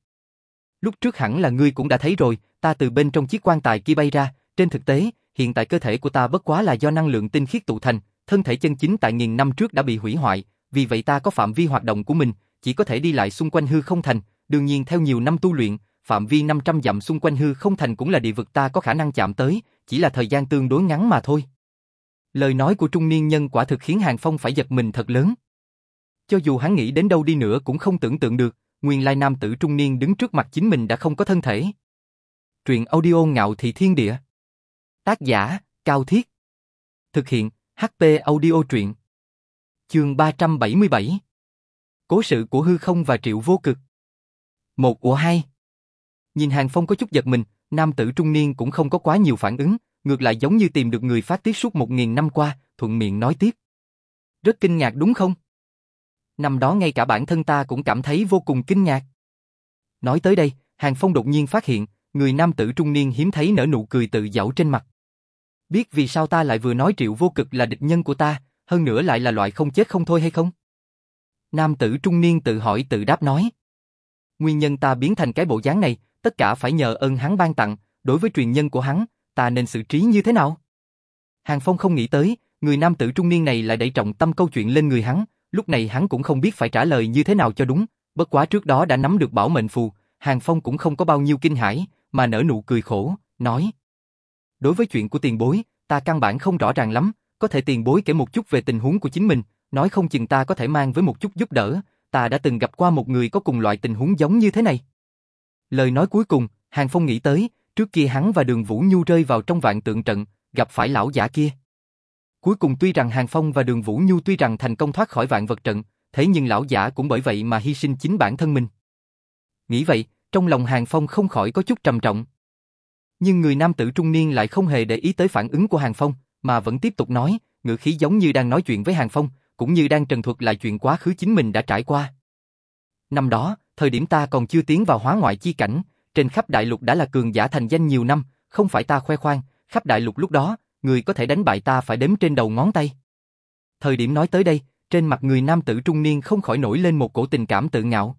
Lúc trước hẳn là ngươi cũng đã thấy rồi, ta từ bên trong chiếc quan tài kia bay ra, trên thực tế, hiện tại cơ thể của ta bất quá là do năng lượng tinh khiết tụ thành, thân thể chân chính tại nghìn năm trước đã bị hủy hoại, vì vậy ta có phạm vi hoạt động của mình, chỉ có thể đi lại xung quanh hư không thành, đương nhiên theo nhiều năm tu luyện, phạm vi 500 dặm xung quanh hư không thành cũng là địa vực ta có khả năng chạm tới, chỉ là thời gian tương đối ngắn mà thôi. Lời nói của trung niên nhân quả thực khiến Hàng Phong phải giật mình thật lớn. Cho dù hắn nghĩ đến đâu đi nữa cũng không tưởng tượng được, nguyên lai nam tử trung niên đứng trước mặt chính mình đã không có thân thể. Truyện audio ngạo thị thiên địa. Tác giả, Cao Thiết. Thực hiện, HP audio truyện. Chương 377. Cố sự của hư không và triệu vô cực. Một của hai. Nhìn Hàng Phong có chút giật mình, nam tử trung niên cũng không có quá nhiều phản ứng, ngược lại giống như tìm được người phát tiết suốt một nghìn năm qua, thuận miệng nói tiếp. Rất kinh ngạc đúng không? Năm đó ngay cả bản thân ta cũng cảm thấy vô cùng kinh ngạc. Nói tới đây, Hàng Phong đột nhiên phát hiện, người nam tử trung niên hiếm thấy nở nụ cười tự giảo trên mặt. Biết vì sao ta lại vừa nói triệu vô cực là địch nhân của ta, hơn nữa lại là loại không chết không thôi hay không? Nam tử trung niên tự hỏi tự đáp nói. Nguyên nhân ta biến thành cái bộ dáng này, tất cả phải nhờ ơn hắn ban tặng, đối với truyền nhân của hắn, ta nên xử trí như thế nào? Hàng Phong không nghĩ tới, người nam tử trung niên này lại đẩy trọng tâm câu chuyện lên người hắn, lúc này hắn cũng không biết phải trả lời như thế nào cho đúng, bất quá trước đó đã nắm được bảo mệnh phù, Hàng Phong cũng không có bao nhiêu kinh hãi, mà nở nụ cười khổ, nói. Đối với chuyện của tiền bối, ta căn bản không rõ ràng lắm, có thể tiền bối kể một chút về tình huống của chính mình, nói không chừng ta có thể mang với một chút giúp đỡ, ta đã từng gặp qua một người có cùng loại tình huống giống như thế này. Lời nói cuối cùng, Hàng Phong nghĩ tới, trước kia hắn và đường Vũ Nhu rơi vào trong vạn tượng trận, gặp phải lão giả kia. Cuối cùng tuy rằng Hàng Phong và đường Vũ Nhu tuy rằng thành công thoát khỏi vạn vật trận, thế nhưng lão giả cũng bởi vậy mà hy sinh chính bản thân mình. Nghĩ vậy, trong lòng Hàng Phong không khỏi có chút trầm trọng. Nhưng người nam tử trung niên lại không hề để ý tới phản ứng của Hàng Phong, mà vẫn tiếp tục nói, ngữ khí giống như đang nói chuyện với Hàng Phong, cũng như đang trần thuật lại chuyện quá khứ chính mình đã trải qua. Năm đó, thời điểm ta còn chưa tiến vào hóa ngoại chi cảnh, trên khắp đại lục đã là cường giả thành danh nhiều năm, không phải ta khoe khoang, khắp đại lục lúc đó, người có thể đánh bại ta phải đếm trên đầu ngón tay. Thời điểm nói tới đây, trên mặt người nam tử trung niên không khỏi nổi lên một cổ tình cảm tự ngạo.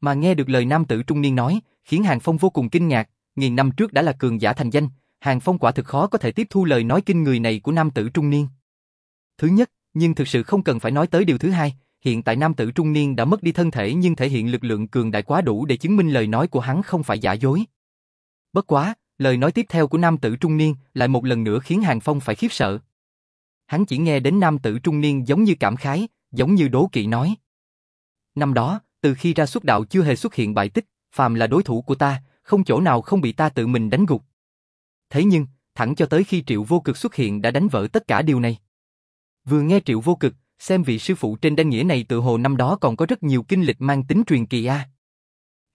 Mà nghe được lời nam tử trung niên nói, khiến Hàng Phong vô cùng kinh ngạc, nghìn năm trước đã là cường giả thành danh, Hàng Phong quả thực khó có thể tiếp thu lời nói kinh người này của nam tử trung niên. Thứ nhất, nhưng thực sự không cần phải nói tới điều thứ hai, hiện tại nam tử trung niên đã mất đi thân thể nhưng thể hiện lực lượng cường đại quá đủ để chứng minh lời nói của hắn không phải giả dối. Bất quá, lời nói tiếp theo của nam tử trung niên lại một lần nữa khiến Hàng Phong phải khiếp sợ. Hắn chỉ nghe đến nam tử trung niên giống như cảm khái, giống như đố kỵ nói. Năm đó, từ khi ra xuất đạo chưa hề xuất hiện bại tích, phàm là đối thủ của ta, không chỗ nào không bị ta tự mình đánh gục. Thế nhưng, thẳng cho tới khi Triệu Vô Cực xuất hiện đã đánh vỡ tất cả điều này. Vừa nghe Triệu Vô Cực, xem vị sư phụ trên danh nghĩa này tự hồ năm đó còn có rất nhiều kinh lịch mang tính truyền kỳ a.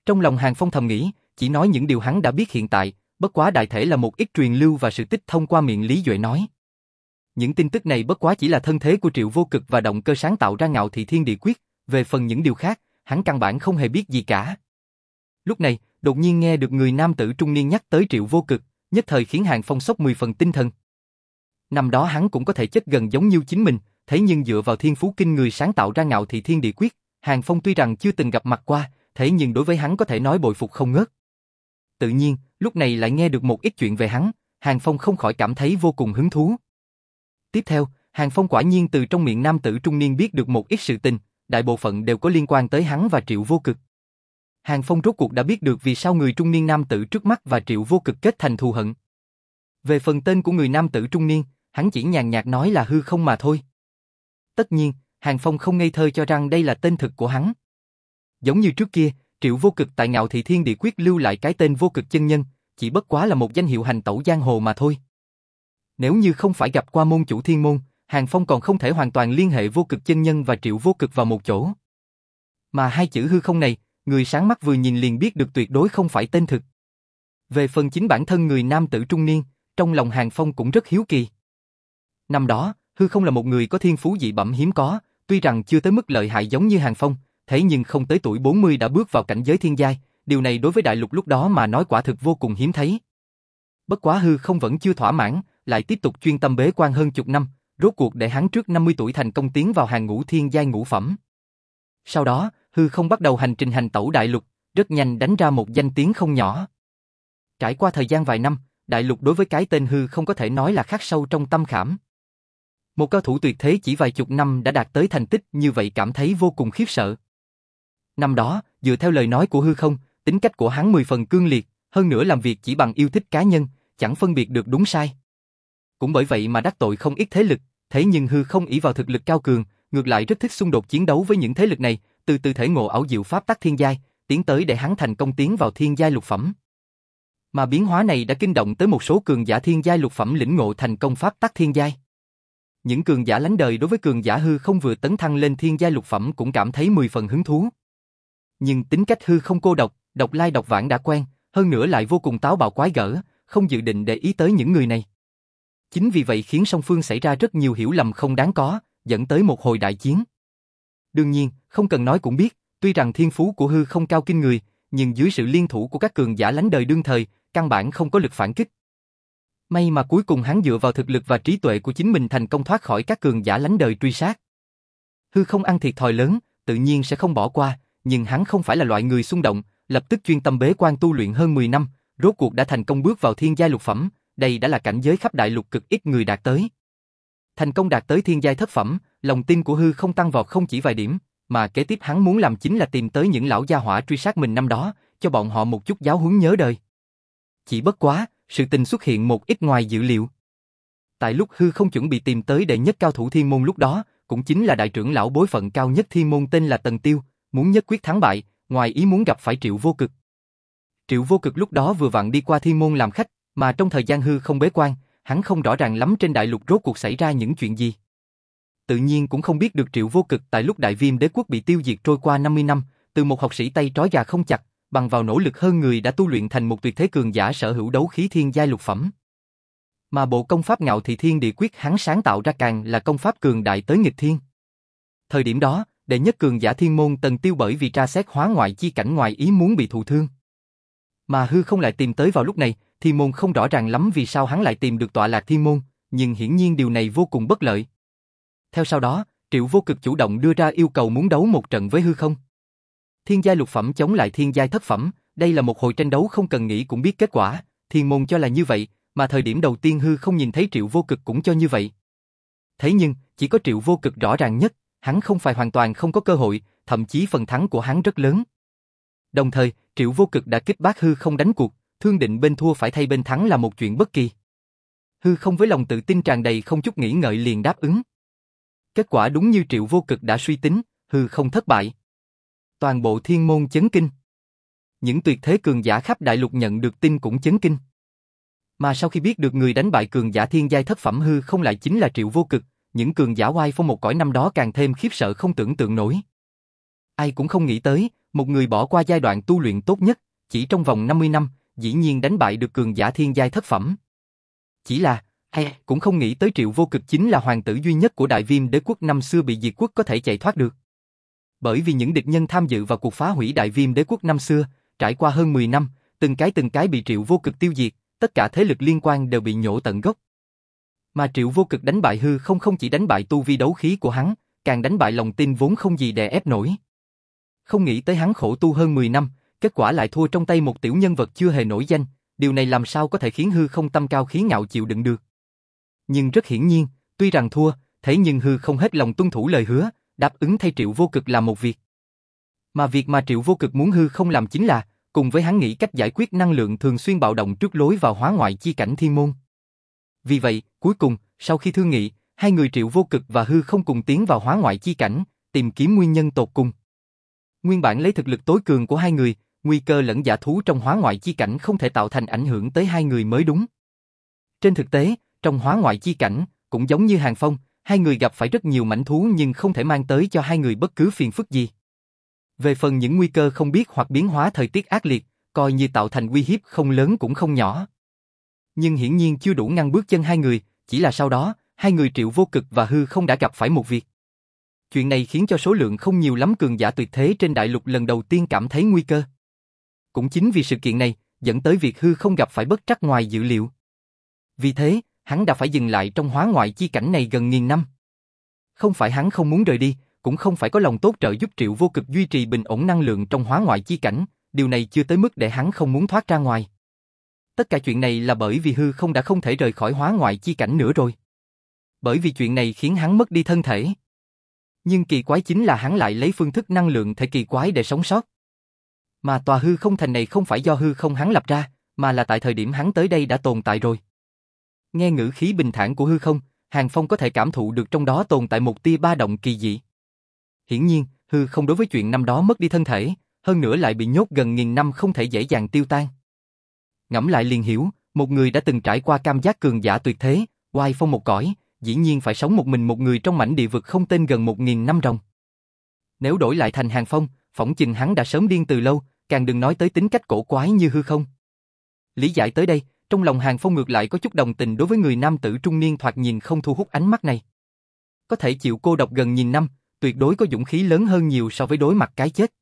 Trong lòng Hàng Phong thầm nghĩ, chỉ nói những điều hắn đã biết hiện tại, bất quá đại thể là một ít truyền lưu và sự tích thông qua miệng Lý Duệ nói. Những tin tức này bất quá chỉ là thân thế của Triệu Vô Cực và động cơ sáng tạo ra ngạo thị thiên địa quyết, về phần những điều khác, hắn căn bản không hề biết gì cả. Lúc này, đột nhiên nghe được người nam tử trung niên nhắc tới Triệu Vô Cực, nhất thời khiến Hàng Phong sốc 10 phần tinh thần. Năm đó hắn cũng có thể chết gần giống như chính mình, thế nhưng dựa vào thiên phú kinh người sáng tạo ra ngạo thị thiên địa quyết, Hàng Phong tuy rằng chưa từng gặp mặt qua, thế nhưng đối với hắn có thể nói bội phục không ngớt. Tự nhiên, lúc này lại nghe được một ít chuyện về hắn, Hàng Phong không khỏi cảm thấy vô cùng hứng thú. Tiếp theo, Hàng Phong quả nhiên từ trong miệng nam tử trung niên biết được một ít sự tình, đại bộ phận đều có liên quan tới hắn và Triệu Vô Cực. Hàng Phong rốt cuộc đã biết được vì sao người trung niên nam tử trước mắt và Triệu Vô Cực kết thành thù hận. Về phần tên của người nam tử trung niên, hắn chỉ nhàn nhạt nói là hư không mà thôi. Tất nhiên, Hàng Phong không ngây thơ cho rằng đây là tên thực của hắn. Giống như trước kia, Triệu Vô Cực tại Ngạo Thị Thiên Địa Quyết lưu lại cái tên Vô Cực chân nhân, chỉ bất quá là một danh hiệu hành tẩu giang hồ mà thôi. Nếu như không phải gặp qua môn chủ thiên môn, Hàng Phong còn không thể hoàn toàn liên hệ Vô Cực chân nhân và Triệu Vô Cực vào một chỗ. Mà hai chữ hư không này, người sáng mắt vừa nhìn liền biết được tuyệt đối không phải tên thực. Về phần chính bản thân người nam tử trung niên, trong lòng Hàng Phong cũng rất hiếu kỳ. Năm đó, hư không là một người có thiên phú dị bẩm hiếm có, tuy rằng chưa tới mức lợi hại giống như Hàng Phong, thế nhưng không tới tuổi 40 đã bước vào cảnh giới thiên giai, điều này đối với đại lục lúc đó mà nói quả thực vô cùng hiếm thấy. Bất quá hư không vẫn chưa thỏa mãn, lại tiếp tục chuyên tâm bế quan hơn chục năm, rốt cuộc để hắn trước 50 tuổi thành công tiến vào hàng ngũ thiên giai ngũ phẩm. Sau đó, hư không bắt đầu hành trình hành tẩu đại lục, rất nhanh đánh ra một danh tiếng không nhỏ. Trải qua thời gian vài năm, đại lục đối với cái tên hư không có thể nói là khắc sâu trong tâm khảm. Một cao thủ tuyệt thế chỉ vài chục năm đã đạt tới thành tích như vậy cảm thấy vô cùng khiếp sợ. Năm đó, dựa theo lời nói của hư không, tính cách của hắn mười phần cương liệt, hơn nữa làm việc chỉ bằng yêu thích cá nhân, chẳng phân biệt được đúng sai. Cũng bởi vậy mà đắc tội không ít thế lực, thế nhưng hư không ý vào thực lực cao cường, ngược lại rất thích xung đột chiến đấu với những thế lực này, từ từ thể ngộ ảo diệu pháp tắc thiên giai, tiến tới để hắn thành công tiến vào thiên giai lục phẩm. Mà biến hóa này đã kinh động tới một số cường giả thiên giai lục phẩm lĩnh ngộ thành công pháp tắc thiên giai. Những cường giả lánh đời đối với cường giả hư không vừa tấn thăng lên thiên giai lục phẩm cũng cảm thấy mười phần hứng thú. Nhưng tính cách hư không cô độc, độc lai độc vãng đã quen, hơn nữa lại vô cùng táo bạo quái gở, không dự định để ý tới những người này. Chính vì vậy khiến song phương xảy ra rất nhiều hiểu lầm không đáng có, dẫn tới một hồi đại chiến. Đương nhiên, không cần nói cũng biết, tuy rằng thiên phú của hư không cao kinh người, nhưng dưới sự liên thủ của các cường giả lánh đời đương thời, căn bản không có lực phản kích. May mà cuối cùng hắn dựa vào thực lực và trí tuệ của chính mình thành công thoát khỏi các cường giả lánh đời truy sát. Hư không ăn thiệt thòi lớn, tự nhiên sẽ không bỏ qua, nhưng hắn không phải là loại người xung động, lập tức chuyên tâm bế quan tu luyện hơn 10 năm, rốt cuộc đã thành công bước vào thiên giai lục phẩm, đây đã là cảnh giới khắp đại lục cực ít người đạt tới. Thành công đạt tới thiên giai thất phẩm, lòng tin của hư không tăng vọt không chỉ vài điểm, mà kế tiếp hắn muốn làm chính là tìm tới những lão gia hỏa truy sát mình năm đó, cho bọn họ một chút giáo huấn nhớ đời. Chỉ bất quá, sự tình xuất hiện một ít ngoài dự liệu. Tại lúc hư không chuẩn bị tìm tới đệ nhất cao thủ thiên môn lúc đó, cũng chính là đại trưởng lão bối phận cao nhất thiên môn tên là Tần Tiêu, muốn nhất quyết thắng bại, ngoài ý muốn gặp phải Triệu Vô Cực. Triệu Vô Cực lúc đó vừa vặn đi qua thiên môn làm khách, mà trong thời gian hư không bế quan, hắn không rõ ràng lắm trên đại lục rốt cuộc xảy ra những chuyện gì. Tự nhiên cũng không biết được Triệu Vô Cực tại lúc đại viêm đế quốc bị tiêu diệt trôi qua 50 năm, từ một học sĩ tay trói gà không chặt, bằng vào nỗ lực hơn người đã tu luyện thành một tuyệt thế cường giả sở hữu đấu khí thiên giai lục phẩm. Mà bộ công pháp ngạo thị thiên địa quyết hắn sáng tạo ra càng là công pháp cường đại tới nghịch thiên. Thời điểm đó, đệ nhất cường giả thiên môn tần tiêu bởi vì tra xét hóa ngoại chi cảnh ngoài ý muốn bị thụ thương. Mà hư không lại tìm tới vào lúc này, thiên môn không rõ ràng lắm vì sao hắn lại tìm được tọa lạc thiên môn, nhưng hiển nhiên điều này vô cùng bất lợi. Theo sau đó, Triệu Vô Cực chủ động đưa ra yêu cầu muốn đấu một trận với hư không. Thiên giai lục phẩm chống lại thiên giai thất phẩm, đây là một hồi tranh đấu không cần nghĩ cũng biết kết quả, thiên môn cho là như vậy, mà thời điểm đầu tiên hư không nhìn thấy Triệu Vô Cực cũng cho như vậy. Thế nhưng, chỉ có Triệu Vô Cực rõ ràng nhất, hắn không phải hoàn toàn không có cơ hội, thậm chí phần thắng của hắn rất lớn. Đồng thời, Triệu Vô Cực đã kích bác hư không đánh cuộc, thương định bên thua phải thay bên thắng là một chuyện bất kỳ. Hư không với lòng tự tin tràn đầy không chút nghĩ ngợi liền đáp ứng. Kết quả đúng như Triệu Vô Cực đã suy tính, hư không thất bại. Toàn bộ thiên môn chấn kinh. Những tuyệt thế cường giả khắp đại lục nhận được tin cũng chấn kinh. Mà sau khi biết được người đánh bại cường giả thiên giai thất phẩm hư không lại chính là Triệu Vô Cực, những cường giả oai phong một cõi năm đó càng thêm khiếp sợ không tưởng tượng nổi. Ai cũng không nghĩ tới, một người bỏ qua giai đoạn tu luyện tốt nhất, chỉ trong vòng 50 năm, dĩ nhiên đánh bại được cường giả thiên giai thất phẩm. Chỉ là, ai cũng không nghĩ tới triệu vô cực chính là hoàng tử duy nhất của đại viêm đế quốc năm xưa bị diệt quốc có thể chạy thoát được. Bởi vì những địch nhân tham dự vào cuộc phá hủy đại viêm đế quốc năm xưa, trải qua hơn 10 năm, từng cái từng cái bị triệu vô cực tiêu diệt, tất cả thế lực liên quan đều bị nhổ tận gốc. Mà triệu vô cực đánh bại hư không không chỉ đánh bại tu vi đấu khí của hắn, càng đánh bại lòng tin vốn không gì đè ép nổi. Không nghĩ tới hắn khổ tu hơn 10 năm, kết quả lại thua trong tay một tiểu nhân vật chưa hề nổi danh, điều này làm sao có thể khiến hư không tâm cao khí ngạo chịu đựng được. Nhưng rất hiển nhiên, tuy rằng thua, thế nhưng hư không hết lòng tuân thủ lời hứa, đáp ứng thay triệu vô cực làm một việc. Mà việc mà Triệu Vô Cực muốn hư không làm chính là, cùng với hắn nghĩ cách giải quyết năng lượng thường xuyên bạo động trước lối vào hóa ngoại chi cảnh thiên môn. Vì vậy, cuối cùng, sau khi thương nghị, hai người Triệu Vô Cực và hư không cùng tiến vào hóa ngoại chi cảnh, tìm kiếm nguyên nhân tột cùng. Nguyên bản lấy thực lực tối cường của hai người, nguy cơ lẫn giả thú trong hóa ngoại chi cảnh không thể tạo thành ảnh hưởng tới hai người mới đúng. Trên thực tế, trong hóa ngoại chi cảnh, cũng giống như Hàng Phong, hai người gặp phải rất nhiều mảnh thú nhưng không thể mang tới cho hai người bất cứ phiền phức gì. Về phần những nguy cơ không biết hoặc biến hóa thời tiết ác liệt, coi như tạo thành uy hiếp không lớn cũng không nhỏ. Nhưng hiển nhiên chưa đủ ngăn bước chân hai người, chỉ là sau đó, hai người triệu vô cực và hư không đã gặp phải một việc. Chuyện này khiến cho số lượng không nhiều lắm cường giả tuyệt thế trên đại lục lần đầu tiên cảm thấy nguy cơ. Cũng chính vì sự kiện này, dẫn tới việc hư không gặp phải bất trắc ngoài dự liệu. Vì thế, hắn đã phải dừng lại trong hóa ngoại chi cảnh này gần nghìn năm. Không phải hắn không muốn rời đi, cũng không phải có lòng tốt trợ giúp triệu vô cực duy trì bình ổn năng lượng trong hóa ngoại chi cảnh, điều này chưa tới mức để hắn không muốn thoát ra ngoài. Tất cả chuyện này là bởi vì hư không đã không thể rời khỏi hóa ngoại chi cảnh nữa rồi. Bởi vì chuyện này khiến hắn mất đi thân thể. Nhưng kỳ quái chính là hắn lại lấy phương thức năng lượng thể kỳ quái để sống sót. Mà tòa hư không thành này không phải do hư không hắn lập ra, mà là tại thời điểm hắn tới đây đã tồn tại rồi. Nghe ngữ khí bình thản của hư không, Hàng Phong có thể cảm thụ được trong đó tồn tại một tia ba động kỳ dị. Hiển nhiên, hư không đối với chuyện năm đó mất đi thân thể, hơn nữa lại bị nhốt gần nghìn năm không thể dễ dàng tiêu tan. Ngẫm lại liền hiểu, một người đã từng trải qua cam giác cường giả tuyệt thế, oai phong một cõi, dĩ nhiên phải sống một mình một người trong mảnh địa vực không tên gần một nghìn năm rồng. Nếu đổi lại thành Hàng Phong, phỏng chừng hắn đã sớm điên từ lâu, càng đừng nói tới tính cách cổ quái như hư không. Lý giải tới đây, trong lòng Hàng Phong ngược lại có chút đồng tình đối với người nam tử trung niên thoạt nhìn không thu hút ánh mắt này. Có thể chịu cô độc gần nhìn năm, tuyệt đối có dũng khí lớn hơn nhiều so với đối mặt cái chết.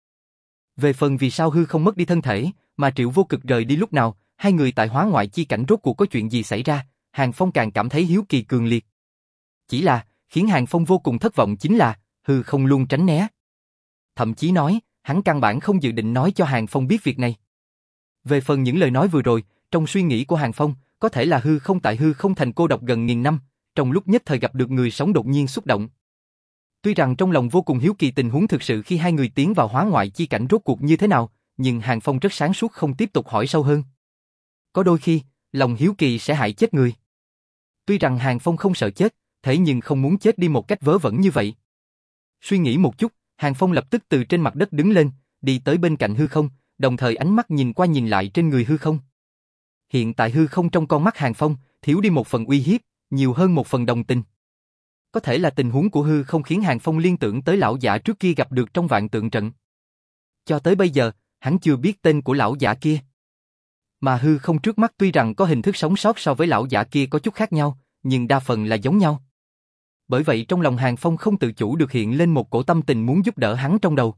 Về phần vì sao hư không mất đi thân thể, mà triệu vô cực rời đi lúc nào, hai người tại hóa ngoại chi cảnh rốt cuộc có chuyện gì xảy ra, Hàng Phong càng cảm thấy hiếu kỳ cường liệt. Chỉ là, khiến Hàng Phong vô cùng thất vọng chính là, hư không luôn tránh né. Thậm chí nói, hắn căn bản không dự định nói cho Hàng Phong biết việc này. Về phần những lời nói vừa rồi, trong suy nghĩ của Hàng Phong, có thể là hư không tại hư không thành cô độc gần nghìn năm, trong lúc nhất thời gặp được người sống đột nhiên xúc động. Tuy rằng trong lòng vô cùng hiếu kỳ tình huống thực sự khi hai người tiến vào hóa ngoại chi cảnh rốt cuộc như thế nào, nhưng Hàng Phong rất sáng suốt không tiếp tục hỏi sâu hơn. Có đôi khi, lòng hiếu kỳ sẽ hại chết người. Tuy rằng Hàng Phong không sợ chết, thế nhưng không muốn chết đi một cách vớ vẩn như vậy. Suy nghĩ một chút, Hàng Phong lập tức từ trên mặt đất đứng lên, đi tới bên cạnh hư không, đồng thời ánh mắt nhìn qua nhìn lại trên người hư không. Hiện tại hư không trong con mắt Hàng Phong, thiếu đi một phần uy hiếp, nhiều hơn một phần đồng tình. Có thể là tình huống của hư không khiến Hàng Phong liên tưởng tới lão giả trước kia gặp được trong vạn tượng trận. Cho tới bây giờ, hắn chưa biết tên của lão giả kia. Mà hư không trước mắt tuy rằng có hình thức sống sót so với lão giả kia có chút khác nhau, nhưng đa phần là giống nhau. Bởi vậy trong lòng Hàng Phong không tự chủ được hiện lên một cổ tâm tình muốn giúp đỡ hắn trong đầu.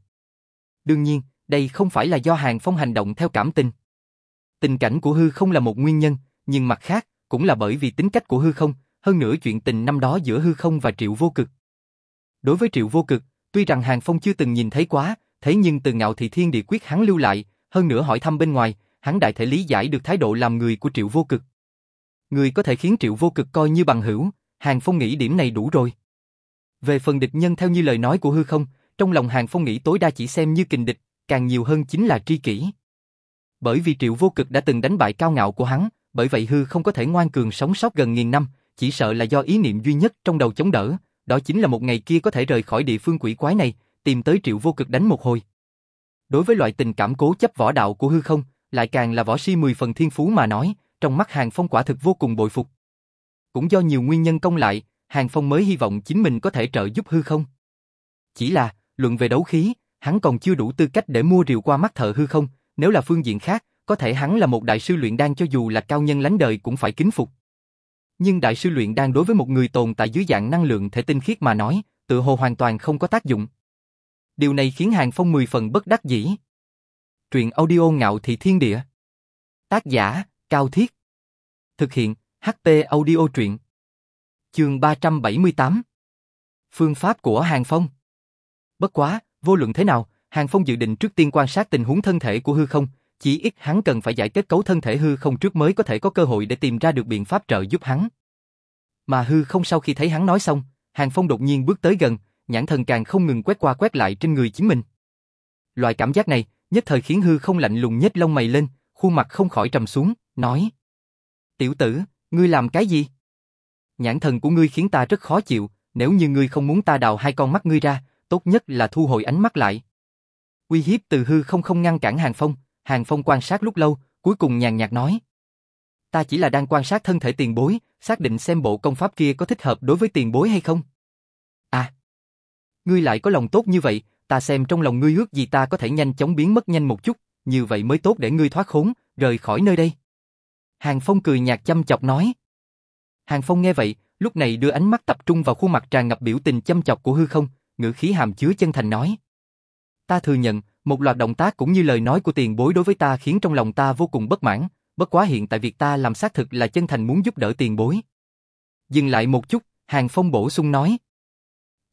Đương nhiên, đây không phải là do Hàng Phong hành động theo cảm tình. Tình cảnh của hư không là một nguyên nhân, nhưng mặt khác, cũng là bởi vì tính cách của hư không, hơn nữa chuyện tình năm đó giữa hư không và triệu vô cực. Đối với triệu vô cực, tuy rằng Hàng Phong chưa từng nhìn thấy quá, thế nhưng từ ngạo thị thiên địa quyết hắn lưu lại, hơn nữa hỏi thăm bên ngoài, hắn đại thể lý giải được thái độ làm người của triệu vô cực. Người có thể khiến triệu vô cực coi như bằng hữu, Hàng Phong nghĩ điểm này đủ rồi. Về phần địch nhân theo như lời nói của hư không, trong lòng Hàng Phong nghĩ tối đa chỉ xem như kình địch, càng nhiều hơn chính là tri kỷ. Bởi vì triệu vô cực đã từng đánh bại cao ngạo của hắn, bởi vậy hư không có thể ngoan cường sống sót gần nghìn năm, chỉ sợ là do ý niệm duy nhất trong đầu chống đỡ, đó chính là một ngày kia có thể rời khỏi địa phương quỷ quái này, tìm tới triệu vô cực đánh một hồi. Đối với loại tình cảm cố chấp võ đạo của hư không, lại càng là võ si mười phần thiên phú mà nói, trong mắt Hàng Phong quả thực vô cùng bội phục. Cũng do nhiều nguyên nhân công lại, Hàng Phong mới hy vọng chính mình có thể trợ giúp hư không. Chỉ là, luận về đấu khí, hắn còn chưa đủ tư cách để mua rượu qua mắt thợ hư không, nếu là phương diện khác, có thể hắn là một đại sư luyện đan cho dù là cao nhân lánh đời cũng phải kính phục. Nhưng đại sư luyện đan đối với một người tồn tại dưới dạng năng lượng thể tinh khiết mà nói, tự hồ hoàn toàn không có tác dụng. Điều này khiến Hàng Phong mười phần bất đắc dĩ. Truyện audio ngạo thị thiên địa. Tác giả, Cao Thiết. Thực hiện, ht audio truyện. Chương 378. Phương pháp của Hàng Phong. Bất quá, vô luận thế nào, Hàng Phong dự định trước tiên quan sát tình huống thân thể của hư không, chỉ ít hắn cần phải giải kết cấu thân thể hư không trước mới có thể có cơ hội để tìm ra được biện pháp trợ giúp hắn. Mà hư không sau khi thấy hắn nói xong, Hàng Phong đột nhiên bước tới gần, nhãn thần càng không ngừng quét qua quét lại trên người chính mình. Loại cảm giác này, nhất thời khiến hư không lạnh lùng nhếch lông mày lên, khuôn mặt không khỏi trầm xuống, nói. Tiểu tử, ngươi làm cái gì? Nhãn thần của ngươi khiến ta rất khó chịu, nếu như ngươi không muốn ta đào hai con mắt ngươi ra, tốt nhất là thu hồi ánh mắt lại. Uy hiếp từ hư không không ngăn cản Hàng Phong, Hàng Phong quan sát lúc lâu, cuối cùng nhàn nhạt nói. Ta chỉ là đang quan sát thân thể tiền bối, xác định xem bộ công pháp kia có thích hợp đối với tiền bối hay không. À, ngươi lại có lòng tốt như vậy, ta xem trong lòng ngươi ước gì ta có thể nhanh chóng biến mất nhanh một chút, như vậy mới tốt để ngươi thoát khốn, rời khỏi nơi đây. Hàng Phong cười nhạt chăm chọc nói. Hàng Phong nghe vậy, lúc này đưa ánh mắt tập trung vào khuôn mặt tràn ngập biểu tình chăm chọc của hư không, ngữ khí hàm chứa chân thành nói. Ta thừa nhận, một loạt động tác cũng như lời nói của tiền bối đối với ta khiến trong lòng ta vô cùng bất mãn, bất quá hiện tại việc ta làm xác thực là chân thành muốn giúp đỡ tiền bối. Dừng lại một chút, Hàng Phong bổ sung nói.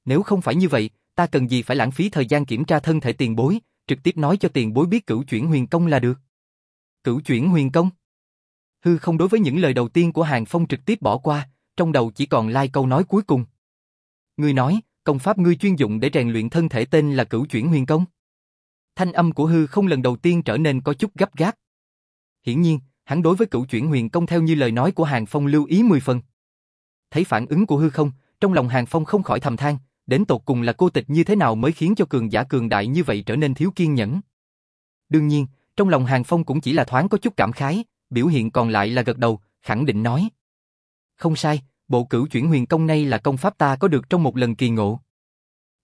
Nếu không phải như vậy, ta cần gì phải lãng phí thời gian kiểm tra thân thể tiền bối, trực tiếp nói cho tiền bối biết cửu chuyển huyền công là được. Cửu chuyển huyền công? Hư không đối với những lời đầu tiên của Hàng Phong trực tiếp bỏ qua, trong đầu chỉ còn lai câu nói cuối cùng. Ngươi nói, công pháp ngươi chuyên dụng để rèn luyện thân thể tên là cửu chuyển huyền công. Thanh âm của hư không lần đầu tiên trở nên có chút gấp gáp. Hiển nhiên, hắn đối với cửu chuyển huyền công theo như lời nói của Hàng Phong lưu ý mười phần. Thấy phản ứng của hư không, trong lòng Hàng Phong không khỏi thầm than, đến tột cùng là cô tịch như thế nào mới khiến cho cường giả cường đại như vậy trở nên thiếu kiên nhẫn. Đương nhiên, trong lòng Hàng Phong cũng chỉ là thoáng có chút cảm khái, biểu hiện còn lại là gật đầu, khẳng định nói. Không sai, bộ cửu chuyển huyền công này là công pháp ta có được trong một lần kỳ ngộ.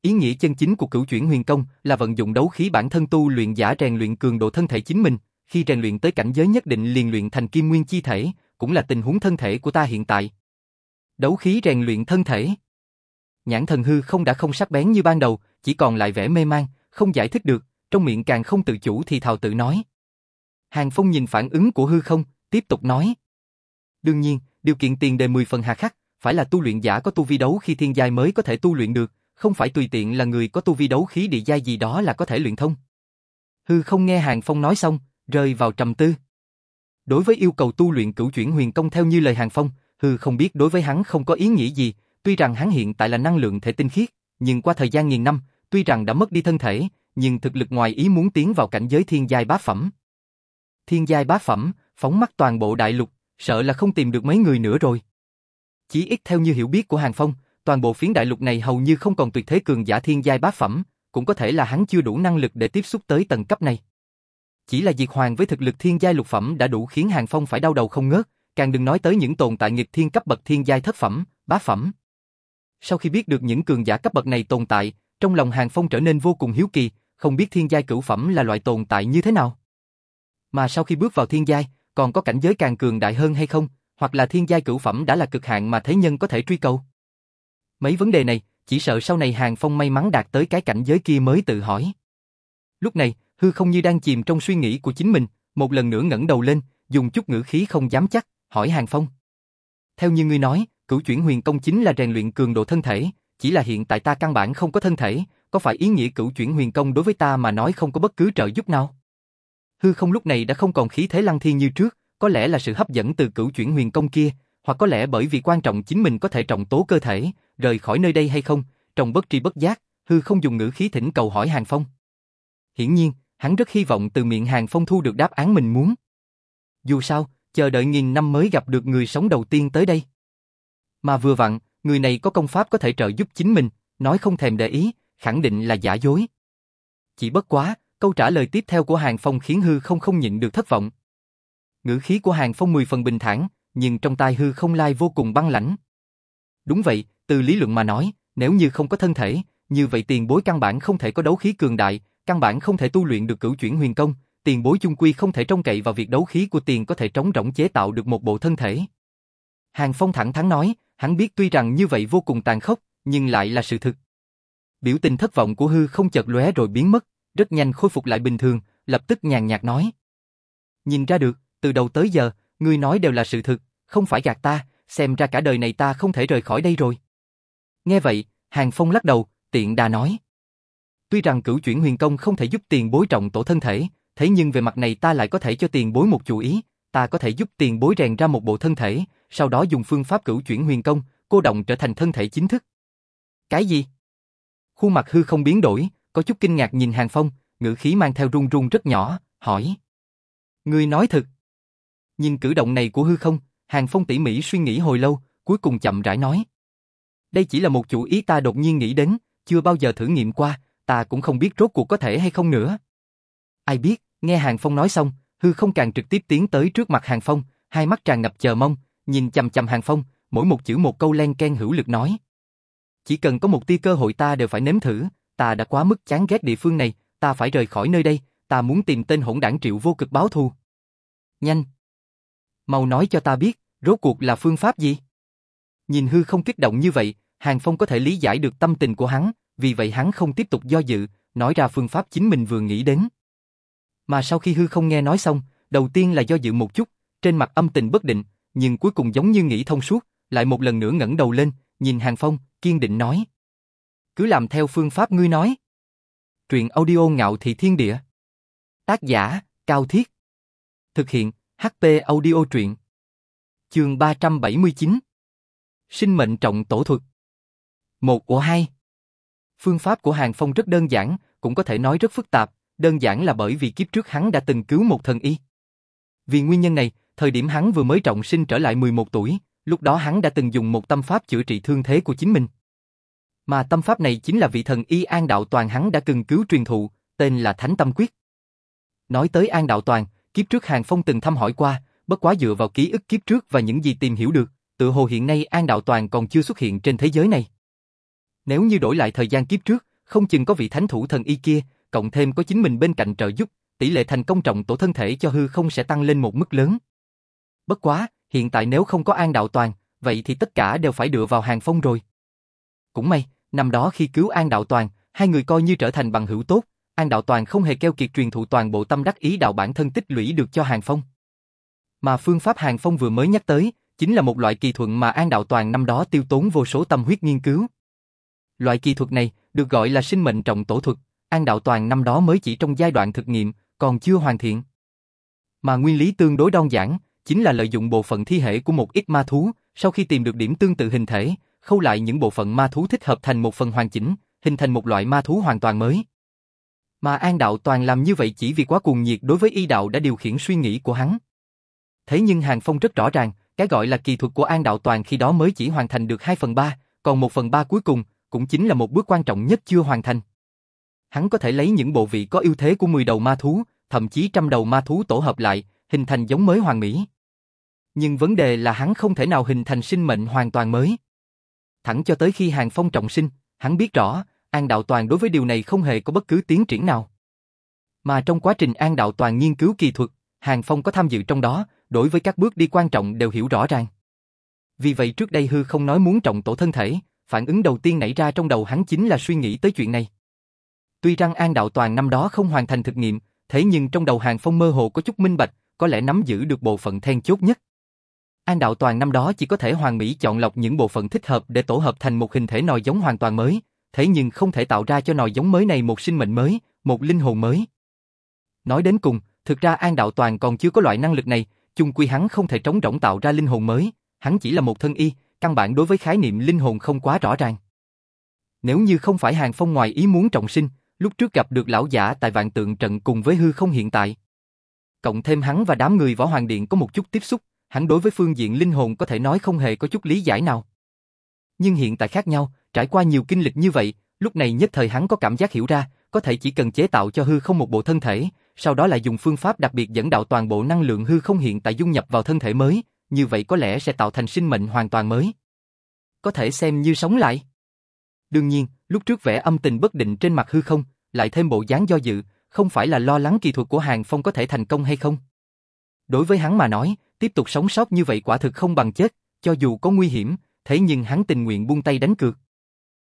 Ý nghĩa chân chính của cửu chuyển huyền công là vận dụng đấu khí bản thân tu luyện giả rèn luyện cường độ thân thể chính mình, khi rèn luyện tới cảnh giới nhất định liền luyện thành kim nguyên chi thể, cũng là tình huống thân thể của ta hiện tại. Đấu khí rèn luyện thân thể. Nhãn thần hư không đã không sắc bén như ban đầu, chỉ còn lại vẻ mê mang, không giải thích được, trong miệng càng không tự chủ thì thào tự nói. Hàng Phong nhìn phản ứng của hư không, tiếp tục nói. Đương nhiên, điều kiện tiền đề 10 phần hà khắc, phải là tu luyện giả có tu vi đấu khi thiên giai mới có thể tu luyện được, không phải tùy tiện là người có tu vi đấu khí địa giai gì đó là có thể luyện thông. Hư không nghe Hàng Phong nói xong, rơi vào trầm tư. Đối với yêu cầu tu luyện cửu chuyển huyền công theo như lời Hàng Phong, Hư không biết đối với hắn không có ý nghĩa gì, tuy rằng hắn hiện tại là năng lượng thể tinh khiết, nhưng qua thời gian nghìn năm, tuy rằng đã mất đi thân thể, nhưng thực lực ngoài ý muốn tiến vào cảnh giới thiên giai bá phẩm. Thiên giai bá phẩm, phóng mắt toàn bộ đại lục, sợ là không tìm được mấy người nữa rồi. Chỉ ít theo như hiểu biết của Hàng Phong, toàn bộ phiến đại lục này hầu như không còn tuyệt thế cường giả thiên giai bá phẩm, cũng có thể là hắn chưa đủ năng lực để tiếp xúc tới tầng cấp này. Chỉ là Diệt Hoàng với thực lực thiên giai lục phẩm đã đủ khiến Hàng Phong phải đau đầu không ngớt, càng đừng nói tới những tồn tại nghịch thiên cấp bậc thiên giai thất phẩm, bá phẩm. Sau khi biết được những cường giả cấp bậc này tồn tại, trong lòng Hàng Phong trở nên vô cùng hiếu kỳ, không biết thiên giai cửu phẩm là loại tồn tại như thế nào. Mà sau khi bước vào thiên giai, còn có cảnh giới càng cường đại hơn hay không, hoặc là thiên giai cửu phẩm đã là cực hạn mà thế nhân có thể truy cầu. Mấy vấn đề này, chỉ sợ sau này Hàng Phong may mắn đạt tới cái cảnh giới kia mới tự hỏi. Lúc này, hư không như đang chìm trong suy nghĩ của chính mình, một lần nữa ngẩng đầu lên, dùng chút ngữ khí không dám chắc, hỏi Hàng Phong. Theo như ngươi nói, cửu chuyển huyền công chính là rèn luyện cường độ thân thể, chỉ là hiện tại ta căn bản không có thân thể, có phải ý nghĩa cửu chuyển huyền công đối với ta mà nói không có bất cứ trợ giúp nào? Hư không lúc này đã không còn khí thế lăng thiên như trước, có lẽ là sự hấp dẫn từ cửu chuyển huyền công kia, hoặc có lẽ bởi vì quan trọng chính mình có thể trọng tố cơ thể, rời khỏi nơi đây hay không, trong bất tri bất giác, hư không dùng ngữ khí thỉnh cầu hỏi Hàng Phong. Hiển nhiên, hắn rất hy vọng từ miệng Hàng Phong thu được đáp án mình muốn. Dù sao, chờ đợi nghìn năm mới gặp được người sống đầu tiên tới đây. Mà vừa vặn, người này có công pháp có thể trợ giúp chính mình, nói không thèm để ý, khẳng định là giả dối. Chỉ bất quá, câu trả lời tiếp theo của Hàng Phong khiến hư không không nhịn được thất vọng. Ngữ khí của Hàng Phong mười phần bình thản, nhưng trong tai hư không lai vô cùng băng lãnh. Đúng vậy, từ lý luận mà nói, nếu như không có thân thể, như vậy tiền bối căn bản không thể có đấu khí cường đại, căn bản không thể tu luyện được cửu chuyển huyền công, tiền bối chung quy không thể trông cậy vào việc đấu khí của tiền có thể trống rỗng chế tạo được một bộ thân thể. Hàng Phong thẳng thắn nói, hắn biết tuy rằng như vậy vô cùng tàn khốc, nhưng lại là sự thực. Biểu tình thất vọng của hư không chợt lóe rồi biến mất, rất nhanh khôi phục lại bình thường, lập tức nhàn nhạt nói. Nhìn ra được, từ đầu tới giờ, ngươi nói đều là sự thực, không phải gạt ta, xem ra cả đời này ta không thể rời khỏi đây rồi. Nghe vậy, Hàng Phong lắc đầu, tiện đà nói. Tuy rằng cửu chuyển huyền công không thể giúp tiền bối trọng tổ thân thể, thế nhưng về mặt này ta lại có thể cho tiền bối một chủ ý, ta có thể giúp tiền bối rèn ra một bộ thân thể, sau đó dùng phương pháp cửu chuyển huyền công, cô động trở thành thân thể chính thức. Cái gì? Khuôn mặt hư không biến đổi, có chút kinh ngạc nhìn Hàng Phong, ngữ khí mang theo run run rất nhỏ, hỏi. Ngươi nói thật. Nhìn cử động này của hư không, Hàng Phong tỉ mỉ suy nghĩ hồi lâu, cuối cùng chậm rãi nói. Đây chỉ là một chủ ý ta đột nhiên nghĩ đến, chưa bao giờ thử nghiệm qua, ta cũng không biết rốt cuộc có thể hay không nữa. Ai biết, nghe Hàng Phong nói xong, hư không càng trực tiếp tiến tới trước mặt Hàng Phong, hai mắt tràn ngập chờ mong, nhìn chầm chầm Hàng Phong, mỗi một chữ một câu len ken hữu lực nói. Chỉ cần có một tia cơ hội ta đều phải nếm thử, ta đã quá mức chán ghét địa phương này, ta phải rời khỏi nơi đây, ta muốn tìm tên hỗn đảng triệu vô cực báo thù. Nhanh! Mau nói cho ta biết, rốt cuộc là phương pháp gì? Nhìn hư không kích động như vậy, Hàng Phong có thể lý giải được tâm tình của hắn, vì vậy hắn không tiếp tục do dự, nói ra phương pháp chính mình vừa nghĩ đến. Mà sau khi hư không nghe nói xong, đầu tiên là do dự một chút, trên mặt âm tình bất định, nhưng cuối cùng giống như nghĩ thông suốt, lại một lần nữa ngẩng đầu lên, nhìn Hàng Phong, kiên định nói. Cứ làm theo phương pháp ngươi nói. Truyện audio ngạo thị thiên địa. Tác giả, Cao Thiết. Thực hiện, HP audio truyện. Chương 379. Sinh mệnh trọng tổ thuật. Một của hai. Phương pháp của Hàng Phong rất đơn giản, cũng có thể nói rất phức tạp, đơn giản là bởi vì kiếp trước hắn đã từng cứu một thần y. Vì nguyên nhân này, thời điểm hắn vừa mới trọng sinh trở lại 11 tuổi, lúc đó hắn đã từng dùng một tâm pháp chữa trị thương thế của chính mình. Mà tâm pháp này chính là vị thần y An Đạo Toàn hắn đã từng cứu truyền thụ, tên là Thánh Tâm Quyết. Nói tới An Đạo Toàn, kiếp trước Hàng Phong từng thăm hỏi qua, bất quá dựa vào ký ức kiếp trước và những gì tìm hiểu được, tự hồ hiện nay An Đạo Toàn còn chưa xuất hiện trên thế giới này. Nếu như đổi lại thời gian kiếp trước, không chừng có vị thánh thủ thần y kia, cộng thêm có chính mình bên cạnh trợ giúp, tỷ lệ thành công trọng tổ thân thể cho hư không sẽ tăng lên một mức lớn. Bất quá, hiện tại nếu không có An Đạo Toàn, vậy thì tất cả đều phải dựa vào Hàng Phong rồi. Cũng may, năm đó khi cứu An Đạo Toàn, hai người coi như trở thành bằng hữu tốt, An Đạo Toàn không hề keo kiệt truyền thụ toàn bộ tâm đắc ý đạo bản thân tích lũy được cho Hàng Phong. Mà phương pháp Hàng Phong vừa mới nhắc tới, chính là một loại kỳ thuật mà An Đạo Toàn năm đó tiêu tốn vô số tâm huyết nghiên cứu. Loại kỳ thuật này được gọi là sinh mệnh trọng tổ thuật, An Đạo Toàn năm đó mới chỉ trong giai đoạn thực nghiệm, còn chưa hoàn thiện. Mà nguyên lý tương đối đơn giản, chính là lợi dụng bộ phận thi thể của một ít ma thú, sau khi tìm được điểm tương tự hình thể, khâu lại những bộ phận ma thú thích hợp thành một phần hoàn chỉnh, hình thành một loại ma thú hoàn toàn mới. Mà An Đạo Toàn làm như vậy chỉ vì quá cuồng nhiệt đối với y đạo đã điều khiển suy nghĩ của hắn. Thế nhưng Hàng Phong rất rõ ràng, cái gọi là kỳ thuật của An Đạo Toàn khi đó mới chỉ hoàn thành được 2 phần 3, còn 1 phần 3 cuối cùng, cũng chính là một bước quan trọng nhất chưa hoàn thành. Hắn có thể lấy những bộ vị có ưu thế của 10 đầu ma thú, thậm chí trăm đầu ma thú tổ hợp lại, hình thành giống mới hoàn mỹ. Nhưng vấn đề là hắn không thể nào hình thành sinh mệnh hoàn toàn mới. Thẳng cho tới khi Hàng Phong trọng sinh, hắn biết rõ, An Đạo Toàn đối với điều này không hề có bất cứ tiến triển nào. Mà trong quá trình An Đạo Toàn nghiên cứu kỳ thuật, Hàng Phong có tham dự trong đó, đối với các bước đi quan trọng đều hiểu rõ ràng. Vì vậy trước đây hư không nói muốn trọng tổ thân thể, phản ứng đầu tiên nảy ra trong đầu hắn chính là suy nghĩ tới chuyện này. Tuy rằng An Đạo Toàn năm đó không hoàn thành thực nghiệm, thế nhưng trong đầu Hàng Phong mơ hồ có chút minh bạch, có lẽ nắm giữ được bộ phận then chốt nhất. An Đạo Toàn năm đó chỉ có thể hoàn mỹ chọn lọc những bộ phận thích hợp để tổ hợp thành một hình thể nòi giống hoàn toàn mới, thế nhưng không thể tạo ra cho nòi giống mới này một sinh mệnh mới, một linh hồn mới. Nói đến cùng, thực ra An Đạo Toàn còn chưa có loại năng lực này, chung quy hắn không thể trống rỗng tạo ra linh hồn mới, hắn chỉ là một thân y, căn bản đối với khái niệm linh hồn không quá rõ ràng. Nếu như không phải Hàng Phong ngoài ý muốn trọng sinh, lúc trước gặp được lão giả tại vạn tượng trận cùng với hư không hiện tại. Cộng thêm hắn và đám người võ hoàng điện có một chút tiếp xúc, hắn đối với phương diện linh hồn có thể nói không hề có chút lý giải nào. Nhưng hiện tại khác nhau, trải qua nhiều kinh lịch như vậy, lúc này nhất thời hắn có cảm giác hiểu ra, có thể chỉ cần chế tạo cho hư không một bộ thân thể, sau đó lại dùng phương pháp đặc biệt dẫn đạo toàn bộ năng lượng hư không hiện tại dung nhập vào thân thể mới, như vậy có lẽ sẽ tạo thành sinh mệnh hoàn toàn mới. Có thể xem như sống lại. Đương nhiên, lúc trước vẻ âm tình bất định trên mặt hư không, lại thêm bộ dáng do dự, không phải là lo lắng kỳ thuật của Hàng Phong có thể thành công hay không. Đối với hắn mà nói, tiếp tục sống sót như vậy quả thực không bằng chết, cho dù có nguy hiểm, thế nhưng hắn tình nguyện buông tay đánh cược.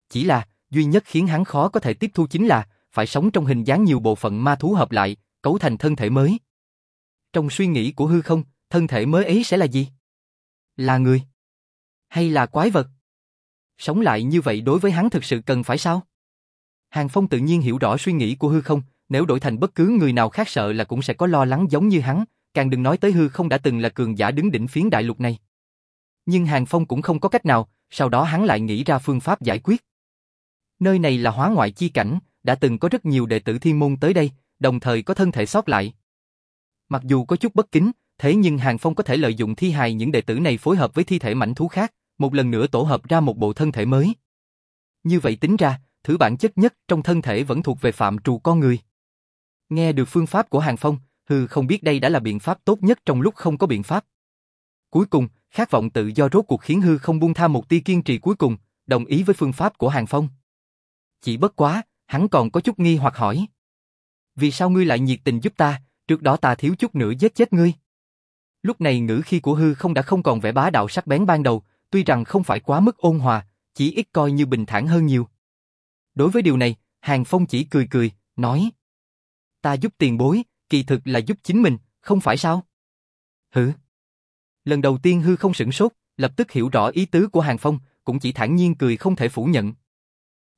Chỉ là, duy nhất khiến hắn khó có thể tiếp thu chính là, phải sống trong hình dáng nhiều bộ phận ma thú hợp lại, cấu thành thân thể mới. Trong suy nghĩ của hư không, thân thể mới ấy sẽ là gì? Là người? Hay là quái vật? Sống lại như vậy đối với hắn thực sự cần phải sao? Hàng Phong tự nhiên hiểu rõ suy nghĩ của hư không, nếu đổi thành bất cứ người nào khác sợ là cũng sẽ có lo lắng giống như hắn, càng đừng nói tới hư không đã từng là cường giả đứng đỉnh phiến đại lục này. Nhưng Hàng Phong cũng không có cách nào, sau đó hắn lại nghĩ ra phương pháp giải quyết. Nơi này là hóa ngoại chi cảnh, đã từng có rất nhiều đệ tử thiên môn tới đây, đồng thời có thân thể sót lại. Mặc dù có chút bất kính, thế nhưng Hàng Phong có thể lợi dụng thi hài những đệ tử này phối hợp với thi thể mảnh thú khác, một lần nữa tổ hợp ra một bộ thân thể mới. Như vậy tính ra, thứ bản chất nhất trong thân thể vẫn thuộc về phạm trù con người. Nghe được phương pháp của Hàng Phong, hư không biết đây đã là biện pháp tốt nhất trong lúc không có biện pháp. Cuối cùng, khát vọng tự do rốt cuộc khiến hư không buông tha một tia kiên trì cuối cùng, đồng ý với phương pháp của Hàng Phong. Chỉ bất quá, hắn còn có chút nghi hoặc hỏi. Vì sao ngươi lại nhiệt tình giúp ta, trước đó ta thiếu chút nữa giết chết ngươi? Lúc này ngữ khi của hư không đã không còn vẻ bá đạo sắc bén ban đầu, tuy rằng không phải quá mức ôn hòa, chỉ ít coi như bình thản hơn nhiều. Đối với điều này, Hàng Phong chỉ cười cười, nói. Ta giúp tiền bối, kỳ thực là giúp chính mình, không phải sao? Hử? Lần đầu tiên hư không sửng sốt, lập tức hiểu rõ ý tứ của Hàng Phong, cũng chỉ thản nhiên cười không thể phủ nhận.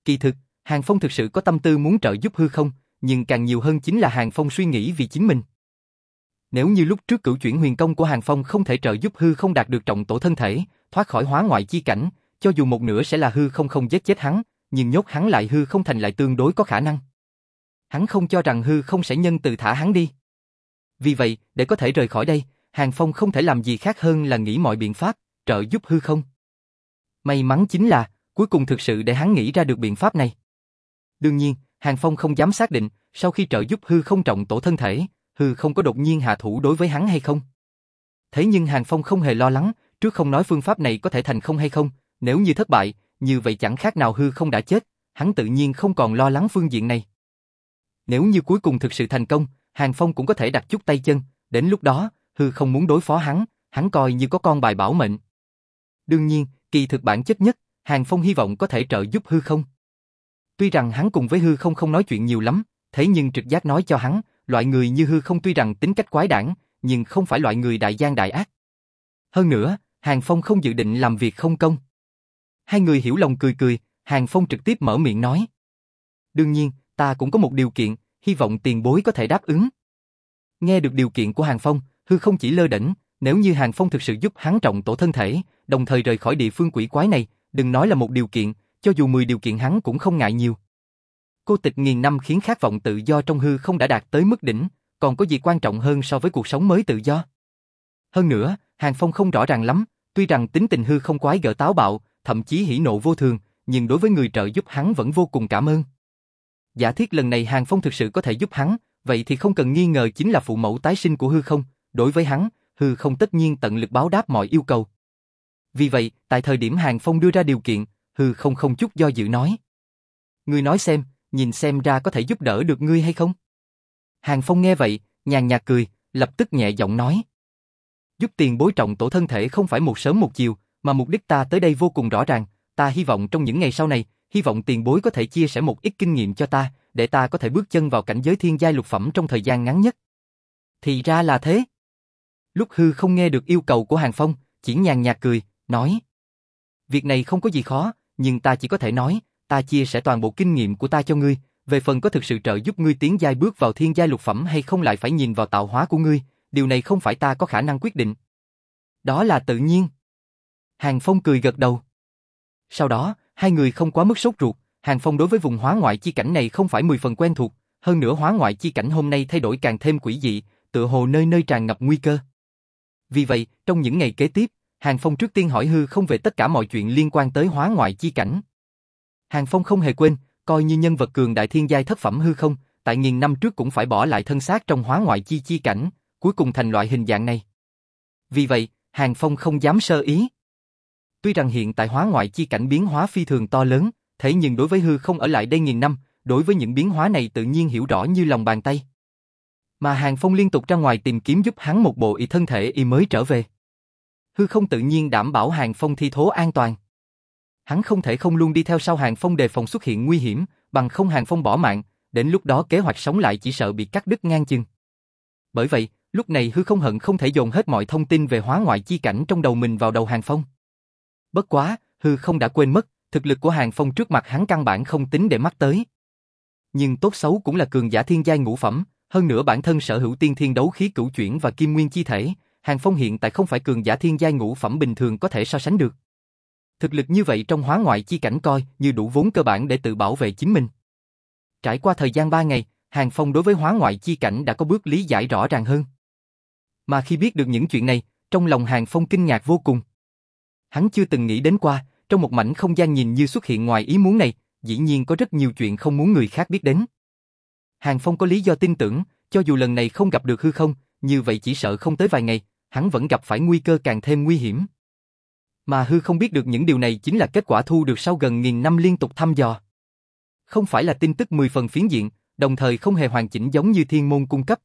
Kỳ thực, Hàng Phong thực sự có tâm tư muốn trợ giúp hư không, nhưng càng nhiều hơn chính là Hàng Phong suy nghĩ vì chính mình. Nếu như lúc trước cửu chuyển huyền công của Hàng Phong không thể trợ giúp hư không đạt được trọng tổ thân thể, thoát khỏi hóa ngoại chi cảnh, cho dù một nửa sẽ là hư không không giết chết hắn, nhưng nhốt hắn lại hư không thành lại tương đối có khả năng. Hắn không cho rằng hư không sẽ nhân từ thả hắn đi. Vì vậy, để có thể rời khỏi đây, Hàng Phong không thể làm gì khác hơn là nghĩ mọi biện pháp, trợ giúp hư không. May mắn chính là, cuối cùng thực sự để hắn nghĩ ra được biện pháp này. Đương nhiên, Hàng Phong không dám xác định, sau khi trợ giúp hư không trọng tổ thân thể, hư không có đột nhiên hạ thủ đối với hắn hay không. Thế nhưng Hàng Phong không hề lo lắng, trước không nói phương pháp này có thể thành không hay không, nếu như thất bại, như vậy chẳng khác nào hư không đã chết, hắn tự nhiên không còn lo lắng phương diện này. Nếu như cuối cùng thực sự thành công, Hàng Phong cũng có thể đặt chút tay chân, đến lúc đó, hư không muốn đối phó hắn, hắn coi như có con bài bảo mệnh. Đương nhiên, kỳ thực bản chất nhất, Hàng Phong hy vọng có thể trợ giúp hư không. Tuy rằng hắn cùng với hư không không nói chuyện nhiều lắm, thế nhưng trực giác nói cho hắn, loại người như hư không tuy rằng tính cách quái đản, nhưng không phải loại người đại gian đại ác. Hơn nữa, Hàng Phong không dự định làm việc không công. Hai người hiểu lòng cười cười, Hàng Phong trực tiếp mở miệng nói. Đương nhiên, ta cũng có một điều kiện, hy vọng tiền bối có thể đáp ứng. Nghe được điều kiện của Hàng Phong, hư không chỉ lơ đỉnh, nếu như Hàng Phong thực sự giúp hắn trọng tổ thân thể, đồng thời rời khỏi địa phương quỷ quái này, đừng nói là một điều kiện, cho dù 10 điều kiện hắn cũng không ngại nhiều. Cô tịch nghìn năm khiến khát vọng tự do trong hư không đã đạt tới mức đỉnh, còn có gì quan trọng hơn so với cuộc sống mới tự do. Hơn nữa, Hàng Phong không rõ ràng lắm, tuy rằng tính tình hư không quái gở táo bạo, thậm chí hỉ nộ vô thường, nhưng đối với người trợ giúp hắn vẫn vô cùng cảm ơn. Giả thiết lần này Hàng Phong thực sự có thể giúp hắn, vậy thì không cần nghi ngờ chính là phụ mẫu tái sinh của hư không, đối với hắn, hư không tất nhiên tận lực báo đáp mọi yêu cầu. Vì vậy, tại thời điểm Hàng Phong đưa ra điều kiện, hư không không chút do dự nói. Ngươi nói xem, nhìn xem ra có thể giúp đỡ được ngươi hay không? Hàng Phong nghe vậy, nhàn nhạt cười, lập tức nhẹ giọng nói. Giúp tiền bối trọng tổ thân thể không phải một sớm một chiều, mà mục đích ta tới đây vô cùng rõ ràng, ta hy vọng trong những ngày sau này, hy vọng tiền bối có thể chia sẻ một ít kinh nghiệm cho ta, để ta có thể bước chân vào cảnh giới thiên giai lục phẩm trong thời gian ngắn nhất. Thì ra là thế. Lúc hư không nghe được yêu cầu của Hàng Phong, chỉ nhàn nhạt cười, nói. Việc này không có gì khó, nhưng ta chỉ có thể nói, ta chia sẻ toàn bộ kinh nghiệm của ta cho ngươi, về phần có thực sự trợ giúp ngươi tiến giai bước vào thiên giai lục phẩm hay không lại phải nhìn vào tạo hóa của ngươi, điều này không phải ta có khả năng quyết định. Đó là tự nhiên. Hàng Phong cười gật đầu. Sau đó, hai người không quá mức sốt ruột, Hàng Phong đối với vùng hóa ngoại chi cảnh này không phải mười phần quen thuộc, hơn nữa hóa ngoại chi cảnh hôm nay thay đổi càng thêm quỷ dị, tựa hồ nơi nơi tràn ngập nguy cơ. Vì vậy, trong những ngày kế tiếp, Hàng Phong trước tiên hỏi hư không về tất cả mọi chuyện liên quan tới hóa ngoại chi cảnh. Hàng Phong không hề quên, coi như nhân vật cường đại thiên giai thất phẩm hư không, tại nghìn năm trước cũng phải bỏ lại thân xác trong hóa ngoại chi chi cảnh, cuối cùng thành loại hình dạng này. Vì vậy, Hàng Phong không dám sơ ý. Tuy rằng hiện tại hóa ngoại chi cảnh biến hóa phi thường to lớn, thế nhưng đối với hư không ở lại đây nghìn năm, đối với những biến hóa này tự nhiên hiểu rõ như lòng bàn tay. Mà Hàng Phong liên tục ra ngoài tìm kiếm giúp hắn một bộ y thân thể y mới trở về. Hư không tự nhiên đảm bảo Hàng Phong thi thố an toàn. Hắn không thể không luôn đi theo sau Hàng Phong đề phòng xuất hiện nguy hiểm, bằng không Hàng Phong bỏ mạng, đến lúc đó kế hoạch sống lại chỉ sợ bị cắt đứt ngang chừng. Bởi vậy, lúc này hư không hận không thể dồn hết mọi thông tin về hóa ngoại chi cảnh trong đầu mình vào đầu Hàng Phong. Bất quá, hư không đã quên mất, thực lực của Hàng Phong trước mặt hắn căn bản không tính để mắt tới. Nhưng tốt xấu cũng là cường giả thiên giai ngũ phẩm, hơn nữa bản thân sở hữu tiên thiên đấu khí cửu chuyển và kim nguyên chi thể, Hàng Phong hiện tại không phải cường giả thiên giai ngũ phẩm bình thường có thể so sánh được. Thực lực như vậy trong hóa ngoại chi cảnh coi như đủ vốn cơ bản để tự bảo vệ chính mình. Trải qua thời gian ba ngày, Hàng Phong đối với hóa ngoại chi cảnh đã có bước lý giải rõ ràng hơn. Mà khi biết được những chuyện này, trong lòng Hàng Phong kinh ngạc vô cùng. Hắn chưa từng nghĩ đến qua, trong một mảnh không gian nhìn như xuất hiện ngoài ý muốn này, dĩ nhiên có rất nhiều chuyện không muốn người khác biết đến. Hàng Phong có lý do tin tưởng, cho dù lần này không gặp được hư không, như vậy chỉ sợ không tới vài ngày, hắn vẫn gặp phải nguy cơ càng thêm nguy hiểm. Mà hư không biết được những điều này chính là kết quả thu được sau gần nghìn năm liên tục thăm dò. Không phải là tin tức 10 phần phiến diện, đồng thời không hề hoàn chỉnh giống như thiên môn cung cấp.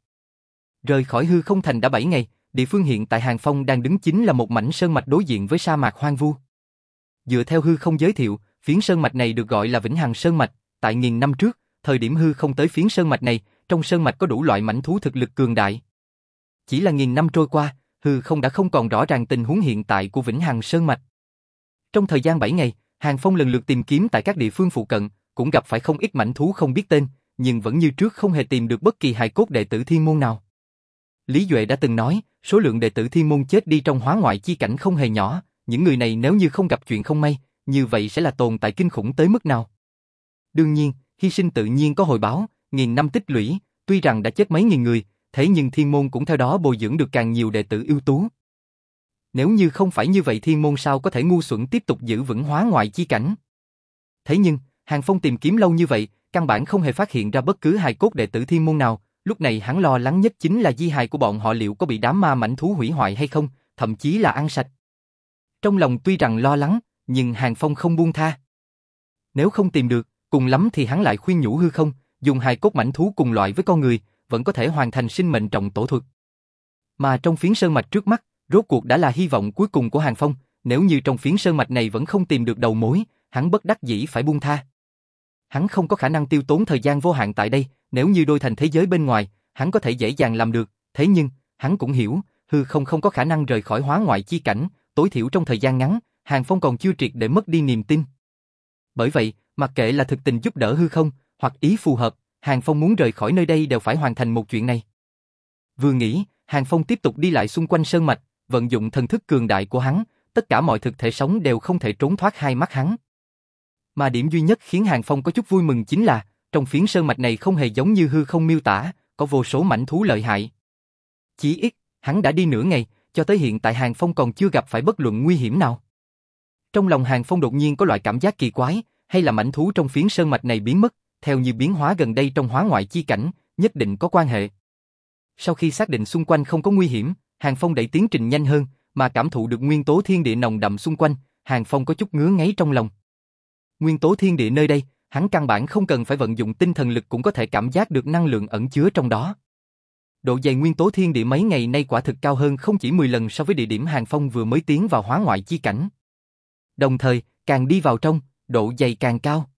Rời khỏi hư không thành đã 7 ngày, địa phương hiện tại Hàng Phong đang đứng chính là một mảnh sơn mạch đối diện với sa mạc hoang vu. Dựa theo hư không giới thiệu, phiến sơn mạch này được gọi là Vĩnh Hằng Sơn Mạch, tại nghìn năm trước, thời điểm hư không tới phiến sơn mạch này, trong sơn mạch có đủ loại mảnh thú thực lực cường đại. Chỉ là nghìn năm trôi qua, hư không đã không còn rõ ràng tình huống hiện tại của Vĩnh Hằng Sơn Mạch. Trong thời gian 7 ngày, Hàng Phong lần lượt tìm kiếm tại các địa phương phụ cận, cũng gặp phải không ít mảnh thú không biết tên, nhưng vẫn như trước không hề tìm được bất kỳ hài cốt đệ tử thiên môn nào. Lý Duệ đã từng nói, số lượng đệ tử thiên môn chết đi trong hóa ngoại chi cảnh không hề nhỏ, những người này nếu như không gặp chuyện không may, như vậy sẽ là tồn tại kinh khủng tới mức nào. Đương nhiên, hy sinh tự nhiên có hồi báo, nghìn năm tích lũy, tuy rằng đã chết mấy nghìn người, thế nhưng thiên môn cũng theo đó bồi dưỡng được càng nhiều đệ tử ưu tú. Nếu như không phải như vậy thiên môn sao có thể ngu xuẩn tiếp tục giữ vững hóa ngoại chi cảnh. Thế nhưng, Hàng Phong tìm kiếm lâu như vậy, căn bản không hề phát hiện ra bất cứ hài cốt đệ tử thiên môn nào, lúc này hắn lo lắng nhất chính là di hài của bọn họ liệu có bị đám ma mảnh thú hủy hoại hay không, thậm chí là ăn sạch. Trong lòng tuy rằng lo lắng, nhưng Hàng Phong không buông tha. Nếu không tìm được, cùng lắm thì hắn lại khuyên nhủ hư không, dùng hài cốt mảnh thú cùng loại với con người, vẫn có thể hoàn thành sinh mệnh trọng tổ thuật. Mà trong phiến sơn mạch trước mắt, rốt cuộc đã là hy vọng cuối cùng của Hàng Phong, nếu như trong phiến sơn mạch này vẫn không tìm được đầu mối, hắn bất đắc dĩ phải buông tha. Hắn không có khả năng tiêu tốn thời gian vô hạn tại đây, nếu như đôi thành thế giới bên ngoài, hắn có thể dễ dàng làm được, thế nhưng, hắn cũng hiểu, hư không không có khả năng rời khỏi hóa ngoại chi cảnh, tối thiểu trong thời gian ngắn, Hàng Phong còn chưa triệt để mất đi niềm tin. Bởi vậy, mặc kệ là thực tình giúp đỡ hư không, hoặc ý phù hợp, Hàng Phong muốn rời khỏi nơi đây đều phải hoàn thành một chuyện này. Vừa nghĩ, Hàng Phong tiếp tục đi lại xung quanh sơn mạch, vận dụng thần thức cường đại của hắn, tất cả mọi thực thể sống đều không thể trốn thoát hai mắt hắn. Mà điểm duy nhất khiến Hàng Phong có chút vui mừng chính là, trong phiến sơn mạch này không hề giống như hư không miêu tả, có vô số mảnh thú lợi hại. Chỉ ít, hắn đã đi nửa ngày, cho tới hiện tại Hàng Phong còn chưa gặp phải bất luận nguy hiểm nào. Trong lòng Hàng Phong đột nhiên có loại cảm giác kỳ quái, hay là mảnh thú trong phiến sơn mạch này biến mất, theo như biến hóa gần đây trong hóa ngoại chi cảnh, nhất định có quan hệ. Sau khi xác định xung quanh không có nguy hiểm, Hàng Phong đẩy tiến trình nhanh hơn, mà cảm thụ được nguyên tố thiên địa nồng đậm xung quanh, Hàng Phong có chút ngứa ngáy trong lòng. Nguyên tố thiên địa nơi đây, hắn căn bản không cần phải vận dụng tinh thần lực cũng có thể cảm giác được năng lượng ẩn chứa trong đó. Độ dày nguyên tố thiên địa mấy ngày nay quả thực cao hơn không chỉ 10 lần so với địa điểm Hàng Phong vừa mới tiến vào hóa ngoại chi cảnh. Đồng thời, càng đi vào trong, độ dày càng cao.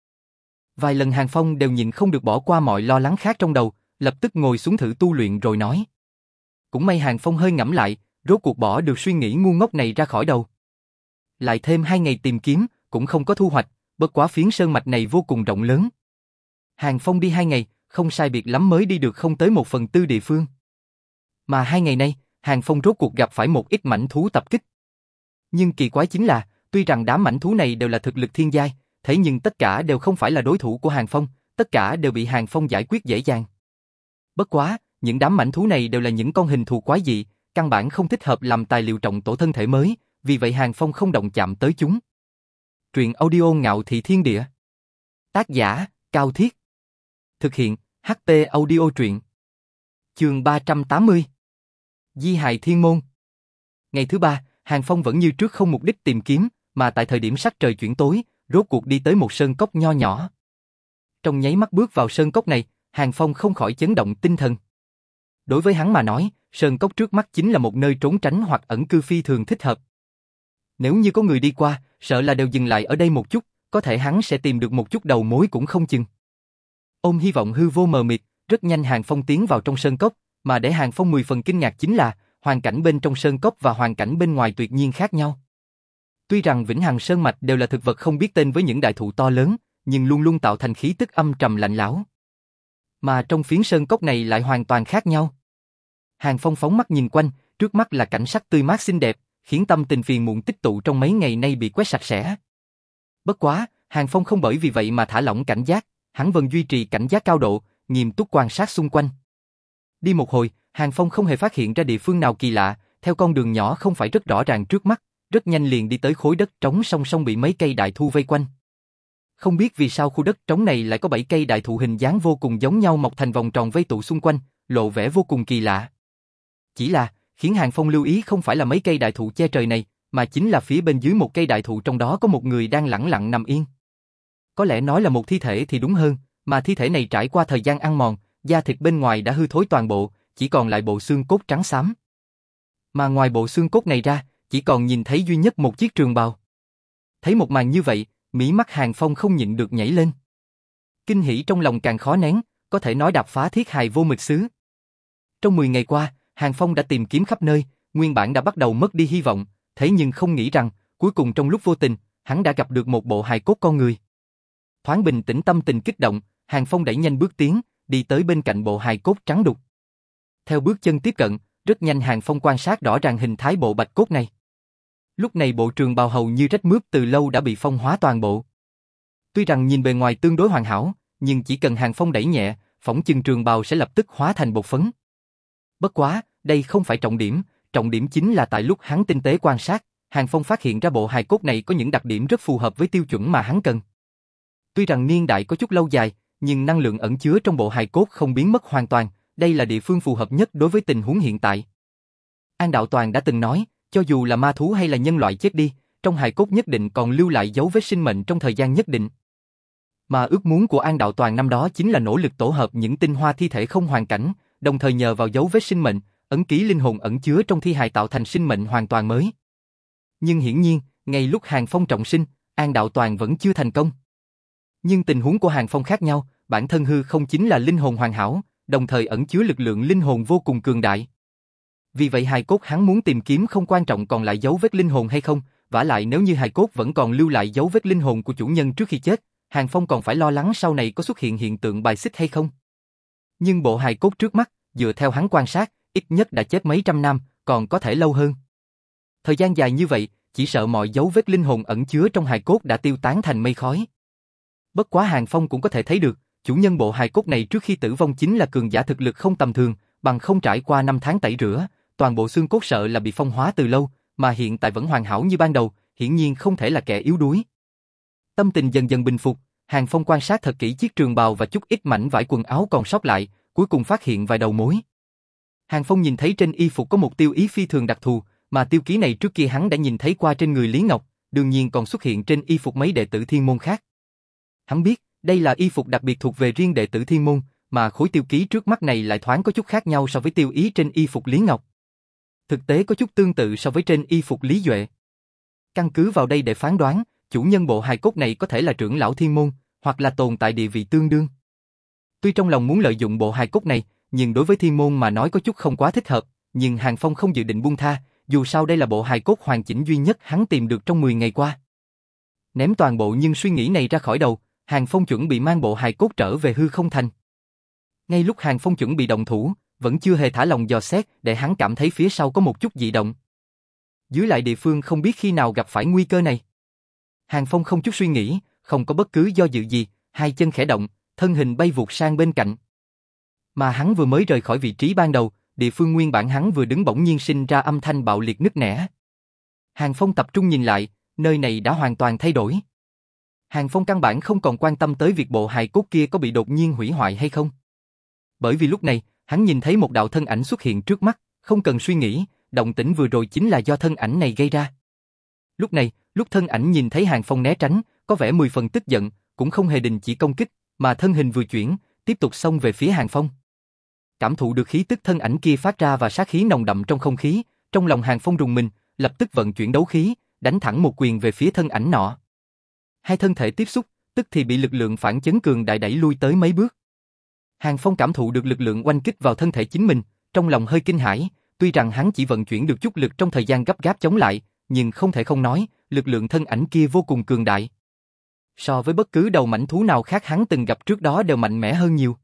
Vài lần Hàng Phong đều nhìn không được bỏ qua mọi lo lắng khác trong đầu, lập tức ngồi xuống thử tu luyện rồi nói. Cũng may Hàng Phong hơi ngẫm lại, rốt cuộc bỏ được suy nghĩ ngu ngốc này ra khỏi đầu. Lại thêm hai ngày tìm kiếm, cũng không có thu hoạch, bất quá phiến sơn mạch này vô cùng rộng lớn. Hàng Phong đi hai ngày, không sai biệt lắm mới đi được không tới một phần tư địa phương. Mà hai ngày nay, Hàng Phong rốt cuộc gặp phải một ít mảnh thú tập kích. Nhưng kỳ quái chính là, tuy rằng đám mảnh thú này đều là thực lực thiên giai, thế nhưng tất cả đều không phải là đối thủ của Hàng Phong, tất cả đều bị Hàng Phong giải quyết dễ dàng. Bất quá, những đám mảnh thú này đều là những con hình thù quái dị, căn bản không thích hợp làm tài liệu trọng tổ thân thể mới, vì vậy Hàng Phong không động chạm tới chúng. Truyện audio ngạo thị thiên địa. Tác giả, Cao Thiết. Thực hiện, ht audio truyện. Trường 380. Di hài thiên môn. Ngày thứ ba, Hàng Phong vẫn như trước không mục đích tìm kiếm, mà tại thời điểm sắc trời chuyển tối, rốt cuộc đi tới một sơn cốc nho nhỏ. Trong nháy mắt bước vào sơn cốc này, Hàng Phong không khỏi chấn động tinh thần. Đối với hắn mà nói, sơn cốc trước mắt chính là một nơi trốn tránh hoặc ẩn cư phi thường thích hợp. Nếu như có người đi qua, sợ là đều dừng lại ở đây một chút, có thể hắn sẽ tìm được một chút đầu mối cũng không chừng. Ôm hy vọng hư vô mờ mịt, rất nhanh Hàng Phong tiến vào trong sơn cốc, mà để Hàng Phong mười phần kinh ngạc chính là, hoàn cảnh bên trong sơn cốc và hoàn cảnh bên ngoài tuyệt nhiên khác nhau. Tuy rằng Vĩnh Hằng Sơn Mạch đều là thực vật không biết tên với những đại thụ to lớn, nhưng luôn luôn tạo thành khí tức âm trầm lạnh lão, Mà trong phiến sơn cốc này lại hoàn toàn khác nhau. Hàng Phong phóng mắt nhìn quanh, trước mắt là cảnh sắc tươi mát xinh đẹp, khiến tâm tình phiền muộn tích tụ trong mấy ngày nay bị quét sạch sẽ. Bất quá, Hàng Phong không bởi vì vậy mà thả lỏng cảnh giác, hắn vẫn duy trì cảnh giác cao độ, nghiêm túc quan sát xung quanh. Đi một hồi, Hàng Phong không hề phát hiện ra địa phương nào kỳ lạ, theo con đường nhỏ không phải rất rõ ràng trước mắt, rất nhanh liền đi tới khối đất trống song song bị mấy cây đại thu vây quanh. Không biết vì sao khu đất trống này lại có bảy cây đại thụ hình dáng vô cùng giống nhau mọc thành vòng tròn vây tụ xung quanh, lộ vẻ vô cùng kỳ lạ. Chỉ là, khiến Hàng Phong lưu ý không phải là mấy cây đại thụ che trời này, mà chính là phía bên dưới một cây đại thụ trong đó có một người đang lẳng lặng nằm yên. Có lẽ nói là một thi thể thì đúng hơn, mà thi thể này trải qua thời gian ăn mòn, da thịt bên ngoài đã hư thối toàn bộ, chỉ còn lại bộ xương cốt trắng xám. Mà ngoài bộ xương cốt này ra, chỉ còn nhìn thấy duy nhất một chiếc trường bào. Thấy một màn như vậy, mỹ mắt Hàng Phong không nhịn được nhảy lên. Kinh hỉ trong lòng càng khó nén, có thể nói đạp phá thiết hài vô mịch xứ. Trong 10 ngày qua, Hàng Phong đã tìm kiếm khắp nơi, nguyên bản đã bắt đầu mất đi hy vọng, thế nhưng không nghĩ rằng, cuối cùng trong lúc vô tình, hắn đã gặp được một bộ hài cốt con người. Thoáng bình tĩnh tâm tình kích động, Hàng Phong đẩy nhanh bước tiến, đi tới bên cạnh bộ hài cốt trắng đục. Theo bước chân tiếp cận, rất nhanh Hàng Phong quan sát rõ ràng hình thái bộ bạch cốt này. Lúc này bộ trường bào hầu như rách mướp từ lâu đã bị phong hóa toàn bộ. Tuy rằng nhìn bề ngoài tương đối hoàn hảo, nhưng chỉ cần Hàng Phong đẩy nhẹ, phỏng chừng trường bào sẽ lập tức hóa thành bột phấn. Bất quá, đây không phải trọng điểm, trọng điểm chính là tại lúc hắn tinh tế quan sát, Hàng Phong phát hiện ra bộ hài cốt này có những đặc điểm rất phù hợp với tiêu chuẩn mà hắn cần. Tuy rằng niên đại có chút lâu dài, nhưng năng lượng ẩn chứa trong bộ hài cốt không biến mất hoàn toàn, đây là địa phương phù hợp nhất đối với tình huống hiện tại. An Đạo Toàn đã từng nói, cho dù là ma thú hay là nhân loại chết đi, trong hài cốt nhất định còn lưu lại dấu vết sinh mệnh trong thời gian nhất định. Mà ước muốn của An Đạo Toàn năm đó chính là nỗ lực tổ hợp những tinh hoa thi thể không hoàn cảnh, đồng thời nhờ vào dấu vết sinh mệnh, ấn ký linh hồn ẩn chứa trong thi hài tạo thành sinh mệnh hoàn toàn mới. Nhưng hiển nhiên, ngay lúc Hàng Phong trọng sinh, An Đạo Toàn vẫn chưa thành công. Nhưng tình huống của Hàng Phong khác nhau, bản thân hư không chính là linh hồn hoàn hảo, đồng thời ẩn chứa lực lượng linh hồn vô cùng cường đại. Vì vậy hài cốt hắn muốn tìm kiếm không quan trọng còn lại dấu vết linh hồn hay không, vả lại nếu như hài cốt vẫn còn lưu lại dấu vết linh hồn của chủ nhân trước khi chết, Hàng Phong còn phải lo lắng sau này có xuất hiện hiện tượng bài xích hay không. Nhưng bộ hài cốt trước mắt, dựa theo hắn quan sát, ít nhất đã chết mấy trăm năm, còn có thể lâu hơn. Thời gian dài như vậy, chỉ sợ mọi dấu vết linh hồn ẩn chứa trong hài cốt đã tiêu tán thành mây khói. Bất quá Hàng Phong cũng có thể thấy được, chủ nhân bộ hài cốt này trước khi tử vong chính là cường giả thực lực không tầm thường, bằng không trải qua năm tháng tẩy rửa, toàn bộ xương cốt sợ là bị phong hóa từ lâu, mà hiện tại vẫn hoàn hảo như ban đầu, hiển nhiên không thể là kẻ yếu đuối. Tâm tình dần dần bình phục, Hàng Phong quan sát thật kỹ chiếc trường bào và chút ít mảnh vải quần áo còn sót lại, cuối cùng phát hiện vài đầu mối. Hàng Phong nhìn thấy trên y phục có một tiêu ý phi thường đặc thù, mà tiêu ký này trước kia hắn đã nhìn thấy qua trên người Lý Ngọc, đương nhiên còn xuất hiện trên y phục mấy đệ tử thiên môn khác. Hắn biết, đây là y phục đặc biệt thuộc về riêng đệ tử thiên môn, mà khối tiêu ký trước mắt này lại thoáng có chút khác nhau so với tiêu ý trên y phục Lý Ngọc. Thực tế có chút tương tự so với trên y phục Lý Duệ. Căn cứ vào đây để phán đoán, chủ nhân bộ hài cốt này có thể là trưởng lão thiên môn, hoặc là tồn tại địa vị tương đương. Tuy trong lòng muốn lợi dụng bộ hài cốt này, nhưng đối với thiên môn mà nói có chút không quá thích hợp, nhưng Hàng Phong không dự định buông tha, dù sao đây là bộ hài cốt hoàn chỉnh duy nhất hắn tìm được trong 10 ngày qua. Ném toàn bộ nhưng suy nghĩ này ra khỏi đầu, Hàng Phong chuẩn bị mang bộ hài cốt trở về hư không thành. Ngay lúc Hàng Phong chuẩn bị động thủ, vẫn chưa hề thả lòng dò xét để hắn cảm thấy phía sau có một chút dị động. Dưới lại địa phương không biết khi nào gặp phải nguy cơ này. Hàng Phong không chút suy nghĩ, không có bất cứ do dự gì, hai chân khẽ động, thân hình bay vụt sang bên cạnh. Mà hắn vừa mới rời khỏi vị trí ban đầu, địa phương nguyên bản hắn vừa đứng bỗng nhiên sinh ra âm thanh bạo liệt nứt nẻ. Hàng Phong tập trung nhìn lại, nơi này đã hoàn toàn thay đổi. Hàng Phong căn bản không còn quan tâm tới việc bộ hài cốt kia có bị đột nhiên hủy hoại hay không. Bởi vì lúc này, hắn nhìn thấy một đạo thân ảnh xuất hiện trước mắt, không cần suy nghĩ, động tĩnh vừa rồi chính là do thân ảnh này gây ra. Lúc này, lúc thân ảnh nhìn thấy Hàng Phong né tránh, có vẻ mười phần tức giận, cũng không hề đình chỉ công kích, mà thân hình vừa chuyển, tiếp tục xông về phía Hàng Phong. Cảm thụ được khí tức thân ảnh kia phát ra và sát khí nồng đậm trong không khí, trong lòng Hàng Phong rùng mình, lập tức vận chuyển đấu khí, đánh thẳng một quyền về phía thân ảnh nọ. Hai thân thể tiếp xúc, tức thì bị lực lượng phản chấn cường đại đẩy lui tới mấy bước. Hàng Phong cảm thụ được lực lượng oanh kích vào thân thể chính mình, trong lòng hơi kinh hãi, tuy rằng hắn chỉ vận chuyển được chút lực trong thời gian gấp gáp chống lại, nhưng không thể không nói, lực lượng thân ảnh kia vô cùng cường đại. So với bất cứ đầu mảnh thú nào khác hắn từng gặp trước đó đều mạnh mẽ hơn nhiều.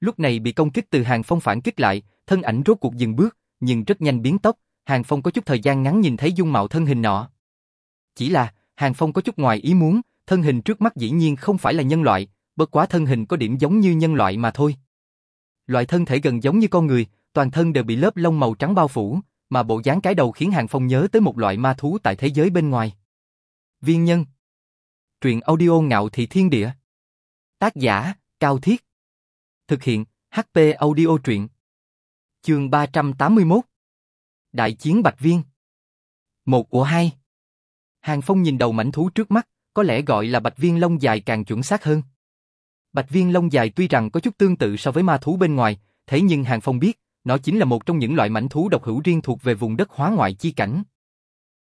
Lúc này bị công kích từ Hàng Phong phản kích lại, thân ảnh rốt cuộc dừng bước, nhưng rất nhanh biến tốc, Hàng Phong có chút thời gian ngắn nhìn thấy dung mạo thân hình nọ. Chỉ là, Hàng Phong có chút ngoài ý muốn, thân hình trước mắt dĩ nhiên không phải là nhân loại, bất quá thân hình có điểm giống như nhân loại mà thôi. Loại thân thể gần giống như con người, toàn thân đều bị lớp lông màu trắng bao phủ, mà bộ dáng cái đầu khiến Hàng Phong nhớ tới một loại ma thú tại thế giới bên ngoài. Viên nhân. Truyện audio ngạo thị thiên địa. Tác giả, Cao Thiết. Thực hiện, HP audio truyện. Chương 381 Đại chiến Bạch Viên. Một của hai. Hàng Phong nhìn đầu mảnh thú trước mắt, có lẽ gọi là bạch viên lông dài càng chuẩn xác hơn. Bạch viên lông dài tuy rằng có chút tương tự so với ma thú bên ngoài, thế nhưng Hàng Phong biết, nó chính là một trong những loại mảnh thú độc hữu riêng thuộc về vùng đất hóa ngoại chi cảnh.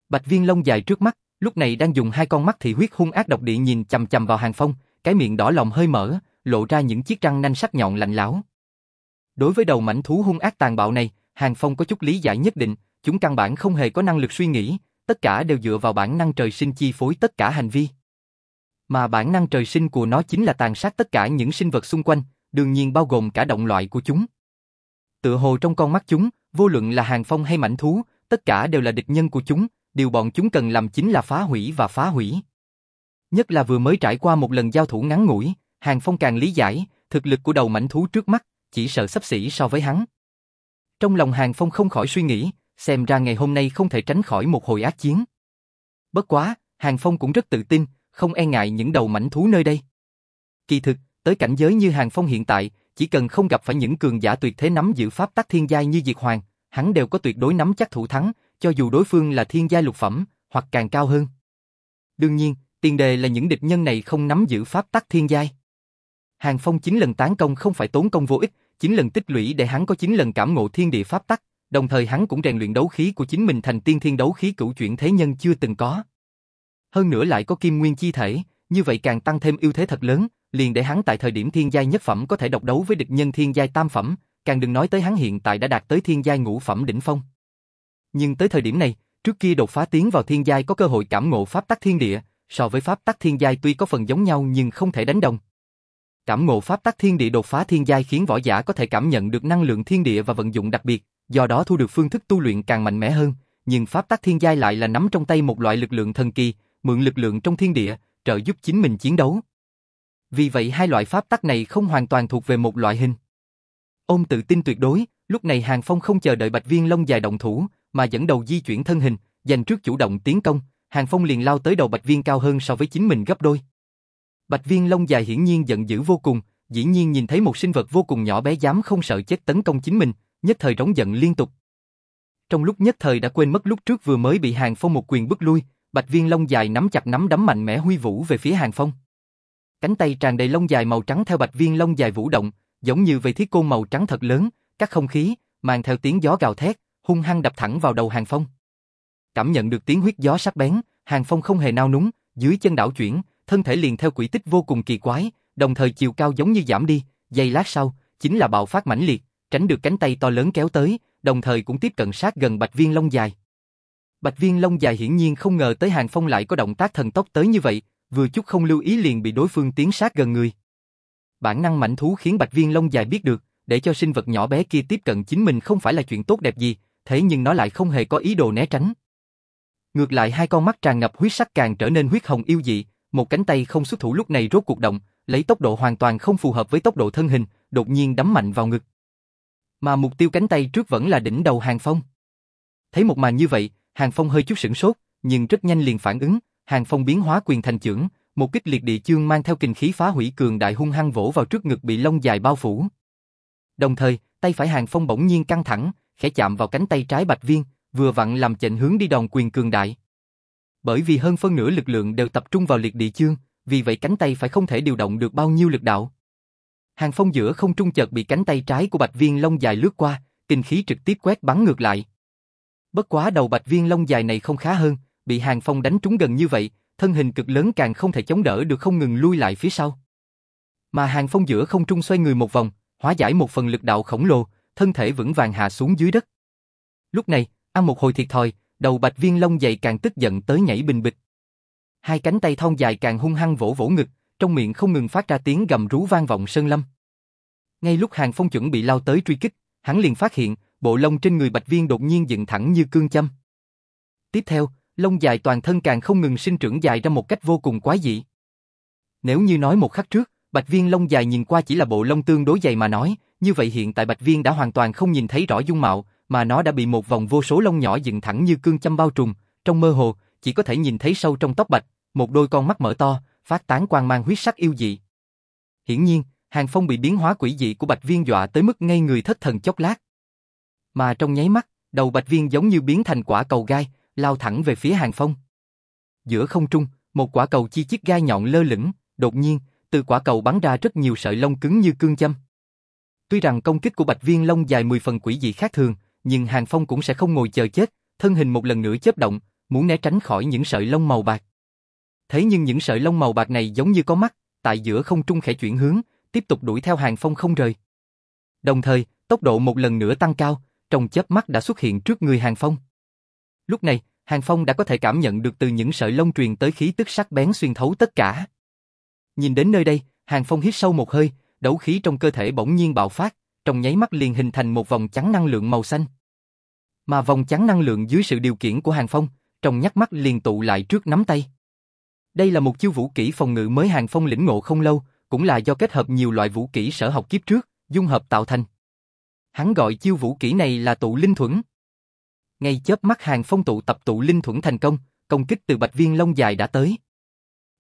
Bạch viên lông dài trước mắt, lúc này đang dùng hai con mắt thị huyết hung ác độc địa nhìn chầm chầm vào Hàng Phong, cái miệng đỏ lòng hơi mở, lộ ra những chiếc răng nanh sắc nhọn lạnh lẽo. Đối với đầu mảnh thú hung ác tàn bạo này, Hàng Phong có chút lý giải nhất định, chúng căn bản không hề có năng lực suy nghĩ, tất cả đều dựa vào bản năng trời sinh chi phối tất cả hành vi. Mà bản năng trời sinh của nó chính là tàn sát tất cả những sinh vật xung quanh, đương nhiên bao gồm cả động loại của chúng. Tựa hồ trong con mắt chúng, vô luận là hàng phong hay mảnh thú, tất cả đều là địch nhân của chúng, điều bọn chúng cần làm chính là phá hủy và phá hủy. Nhất là vừa mới trải qua một lần giao thủ ngắn ngủi, hàng phong càng lý giải, thực lực của đầu mảnh thú trước mắt, chỉ sợ sắp xỉ so với hắn. Trong lòng hàng phong không khỏi suy nghĩ, xem ra ngày hôm nay không thể tránh khỏi một hồi ác chiến. Bất quá, hàng phong cũng rất tự tin, không e ngại những đầu mảnh thú nơi đây. Kỳ thực, tới cảnh giới như Hàng Phong hiện tại, chỉ cần không gặp phải những cường giả tuyệt thế nắm giữ pháp tắc thiên giai như Diệt Hoàng, hắn đều có tuyệt đối nắm chắc thủ thắng, cho dù đối phương là thiên giai lục phẩm, hoặc càng cao hơn. Đương nhiên, tiền đề là những địch nhân này không nắm giữ pháp tắc thiên giai. Hàng Phong chín lần tán công không phải tốn công vô ích, chín lần tích lũy để hắn có chín lần cảm ngộ thiên địa pháp tắc, đồng thời hắn cũng rèn luyện đấu khí của chính mình thành tiên thiên đấu khí cửu chuyển thế nhân chưa từng có hơn nữa lại có kim nguyên chi thể, như vậy càng tăng thêm ưu thế thật lớn, liền để hắn tại thời điểm thiên giai nhất phẩm có thể độc đấu với địch nhân thiên giai tam phẩm, càng đừng nói tới hắn hiện tại đã đạt tới thiên giai ngũ phẩm đỉnh phong. Nhưng tới thời điểm này, trước kia đột phá tiến vào thiên giai có cơ hội cảm ngộ pháp tắc thiên địa, so với pháp tắc thiên giai tuy có phần giống nhau nhưng không thể đánh đồng. Cảm ngộ pháp tắc thiên địa đột phá thiên giai khiến võ giả có thể cảm nhận được năng lượng thiên địa và vận dụng đặc biệt, do đó thu được phương thức tu luyện càng mạnh mẽ hơn, nhưng pháp tắc thiên giai lại là nắm trong tay một loại lực lượng thần kỳ, mượn lực lượng trong thiên địa, trợ giúp chính mình chiến đấu. Vì vậy hai loại pháp tắc này không hoàn toàn thuộc về một loại hình. Ôm tự tin tuyệt đối, lúc này Hàng Phong không chờ đợi Bạch Viên long dài động thủ, mà dẫn đầu di chuyển thân hình, dành trước chủ động tiến công, Hàng Phong liền lao tới đầu Bạch Viên cao hơn so với chính mình gấp đôi. Bạch Viên long dài hiển nhiên giận dữ vô cùng, dĩ nhiên nhìn thấy một sinh vật vô cùng nhỏ bé dám không sợ chết tấn công chính mình, nhất thời rống giận liên tục. Trong lúc nhất thời đã quên mất lúc trước vừa mới bị Hàng Phong một quyền bức lui, Bạch viên long dài nắm chặt nắm đấm mạnh mẽ huy vũ về phía Hàng Phong. Cánh tay tràn đầy lông dài màu trắng theo bạch viên lông dài vũ động, giống như về thiết côn màu trắng thật lớn, các không khí, mang theo tiếng gió gào thét, hung hăng đập thẳng vào đầu Hàng Phong. Cảm nhận được tiếng huyết gió sắc bén, Hàng Phong không hề nao núng, dưới chân đảo chuyển, thân thể liền theo quỹ tích vô cùng kỳ quái, đồng thời chiều cao giống như giảm đi, giây lát sau, chính là bạo phát mãnh liệt, tránh được cánh tay to lớn kéo tới, đồng thời cũng tiếp cận sát gần bạch viên lông dài. Bạch viên lông dài hiển nhiên không ngờ tới Hàng Phong lại có động tác thần tốc tới như vậy, vừa chút không lưu ý liền bị đối phương tiến sát gần người. Bản năng mạnh thú khiến Bạch viên long dài biết được, để cho sinh vật nhỏ bé kia tiếp cận chính mình không phải là chuyện tốt đẹp gì, thế nhưng nó lại không hề có ý đồ né tránh. Ngược lại hai con mắt tràn ngập huyết sắc càng trở nên huyết hồng yêu dị, một cánh tay không xuất thủ lúc này rốt cuộc động, lấy tốc độ hoàn toàn không phù hợp với tốc độ thân hình, đột nhiên đấm mạnh vào ngực. Mà mục tiêu cánh tay trước vẫn là đỉnh đầu Hàng Phong. Thấy một màn như vậy, Hàng Phong hơi chút sửng sốt, nhưng rất nhanh liền phản ứng, Hàng Phong biến hóa quyền thành trưởng, một kích liệt địa chương mang theo kình khí phá hủy cường đại hung hăng vỗ vào trước ngực bị lông dài bao phủ. Đồng thời, tay phải Hàng Phong bỗng nhiên căng thẳng, khẽ chạm vào cánh tay trái Bạch Viên, vừa vặn làm chệnh hướng đi đòn quyền cường đại. Bởi vì hơn phân nửa lực lượng đều tập trung vào liệt địa chương, vì vậy cánh tay phải không thể điều động được bao nhiêu lực đạo. Hàng Phong giữa không trung chợt bị cánh tay trái của Bạch Viên lông dài lướt qua, kình khí trực tiếp quét bắn ngược lại. Bất quá đầu bạch viên lông dài này không khá hơn, bị Hàng Phong đánh trúng gần như vậy, thân hình cực lớn càng không thể chống đỡ được không ngừng lui lại phía sau. Mà Hàng Phong giữa không trung xoay người một vòng, hóa giải một phần lực đạo khổng lồ, thân thể vững vàng hạ xuống dưới đất. Lúc này, ăn một hồi thiệt thòi, đầu bạch viên long dày càng tức giận tới nhảy bình bịch. Hai cánh tay thon dài càng hung hăng vỗ vỗ ngực, trong miệng không ngừng phát ra tiếng gầm rú vang vọng sơn lâm. Ngay lúc Hàng Phong chuẩn bị lao tới truy kích, hắn liền phát hiện, bộ lông trên người bạch viên đột nhiên dựng thẳng như cương châm. Tiếp theo, lông dài toàn thân càng không ngừng sinh trưởng dài ra một cách vô cùng quái dị. Nếu như nói một khắc trước, Bạch Viên lông dài nhìn qua chỉ là bộ lông tương đối dày mà nói, như vậy hiện tại Bạch Viên đã hoàn toàn không nhìn thấy rõ dung mạo, mà nó đã bị một vòng vô số lông nhỏ dựng thẳng như cương châm bao trùm, trong mơ hồ, chỉ có thể nhìn thấy sâu trong tóc bạch, một đôi con mắt mở to, phát tán quang mang huyết sắc yêu dị. Hiển nhiên, Hàng Phong bị biến hóa quỷ dị của Bạch Viên dọa tới mức ngay người thất thần chốc lát. Mà trong nháy mắt, đầu Bạch Viên giống như biến thành quả cầu gai, lao thẳng về phía Hàng Phong. Giữa không trung, một quả cầu chi chiếc gai nhọn lơ lửng, đột nhiên, từ quả cầu bắn ra rất nhiều sợi lông cứng như cương châm. Tuy rằng công kích của Bạch Viên lông dài 10 phần quỷ dị khác thường, nhưng Hàng Phong cũng sẽ không ngồi chờ chết, thân hình một lần nữa chớp động, muốn né tránh khỏi những sợi lông màu bạc. Thế nhưng những sợi lông màu bạc này giống như có mắt, tại giữa không trung khẽ chuyển hướng, tiếp tục đuổi theo Hàng Phong không rời. Đồng thời, tốc độ một lần nữa tăng cao, trong chớp mắt đã xuất hiện trước người Hàng Phong. Lúc này, Hàng Phong đã có thể cảm nhận được từ những sợi lông truyền tới khí tức sắc bén xuyên thấu tất cả. Nhìn đến nơi đây, Hàng Phong hít sâu một hơi, đấu khí trong cơ thể bỗng nhiên bạo phát, trong nháy mắt liền hình thành một vòng trắng năng lượng màu xanh. Mà vòng trắng năng lượng dưới sự điều khiển của Hàng Phong, trong nhắc mắt liền tụ lại trước nắm tay. Đây là một chiêu vũ kỹ phòng ngự mới Hàng Phong lĩnh ngộ không lâu, cũng là do kết hợp nhiều loại vũ kỹ sở học kiếp trước, dung hợp tạo thành. Hắn gọi chiêu vũ kỹ này là tụ linh thuẫn. Ngay chớp mắt Hàng Phong tụ tập tụ linh thuẫn thành công, công kích từ bạch viên lông dài đã tới.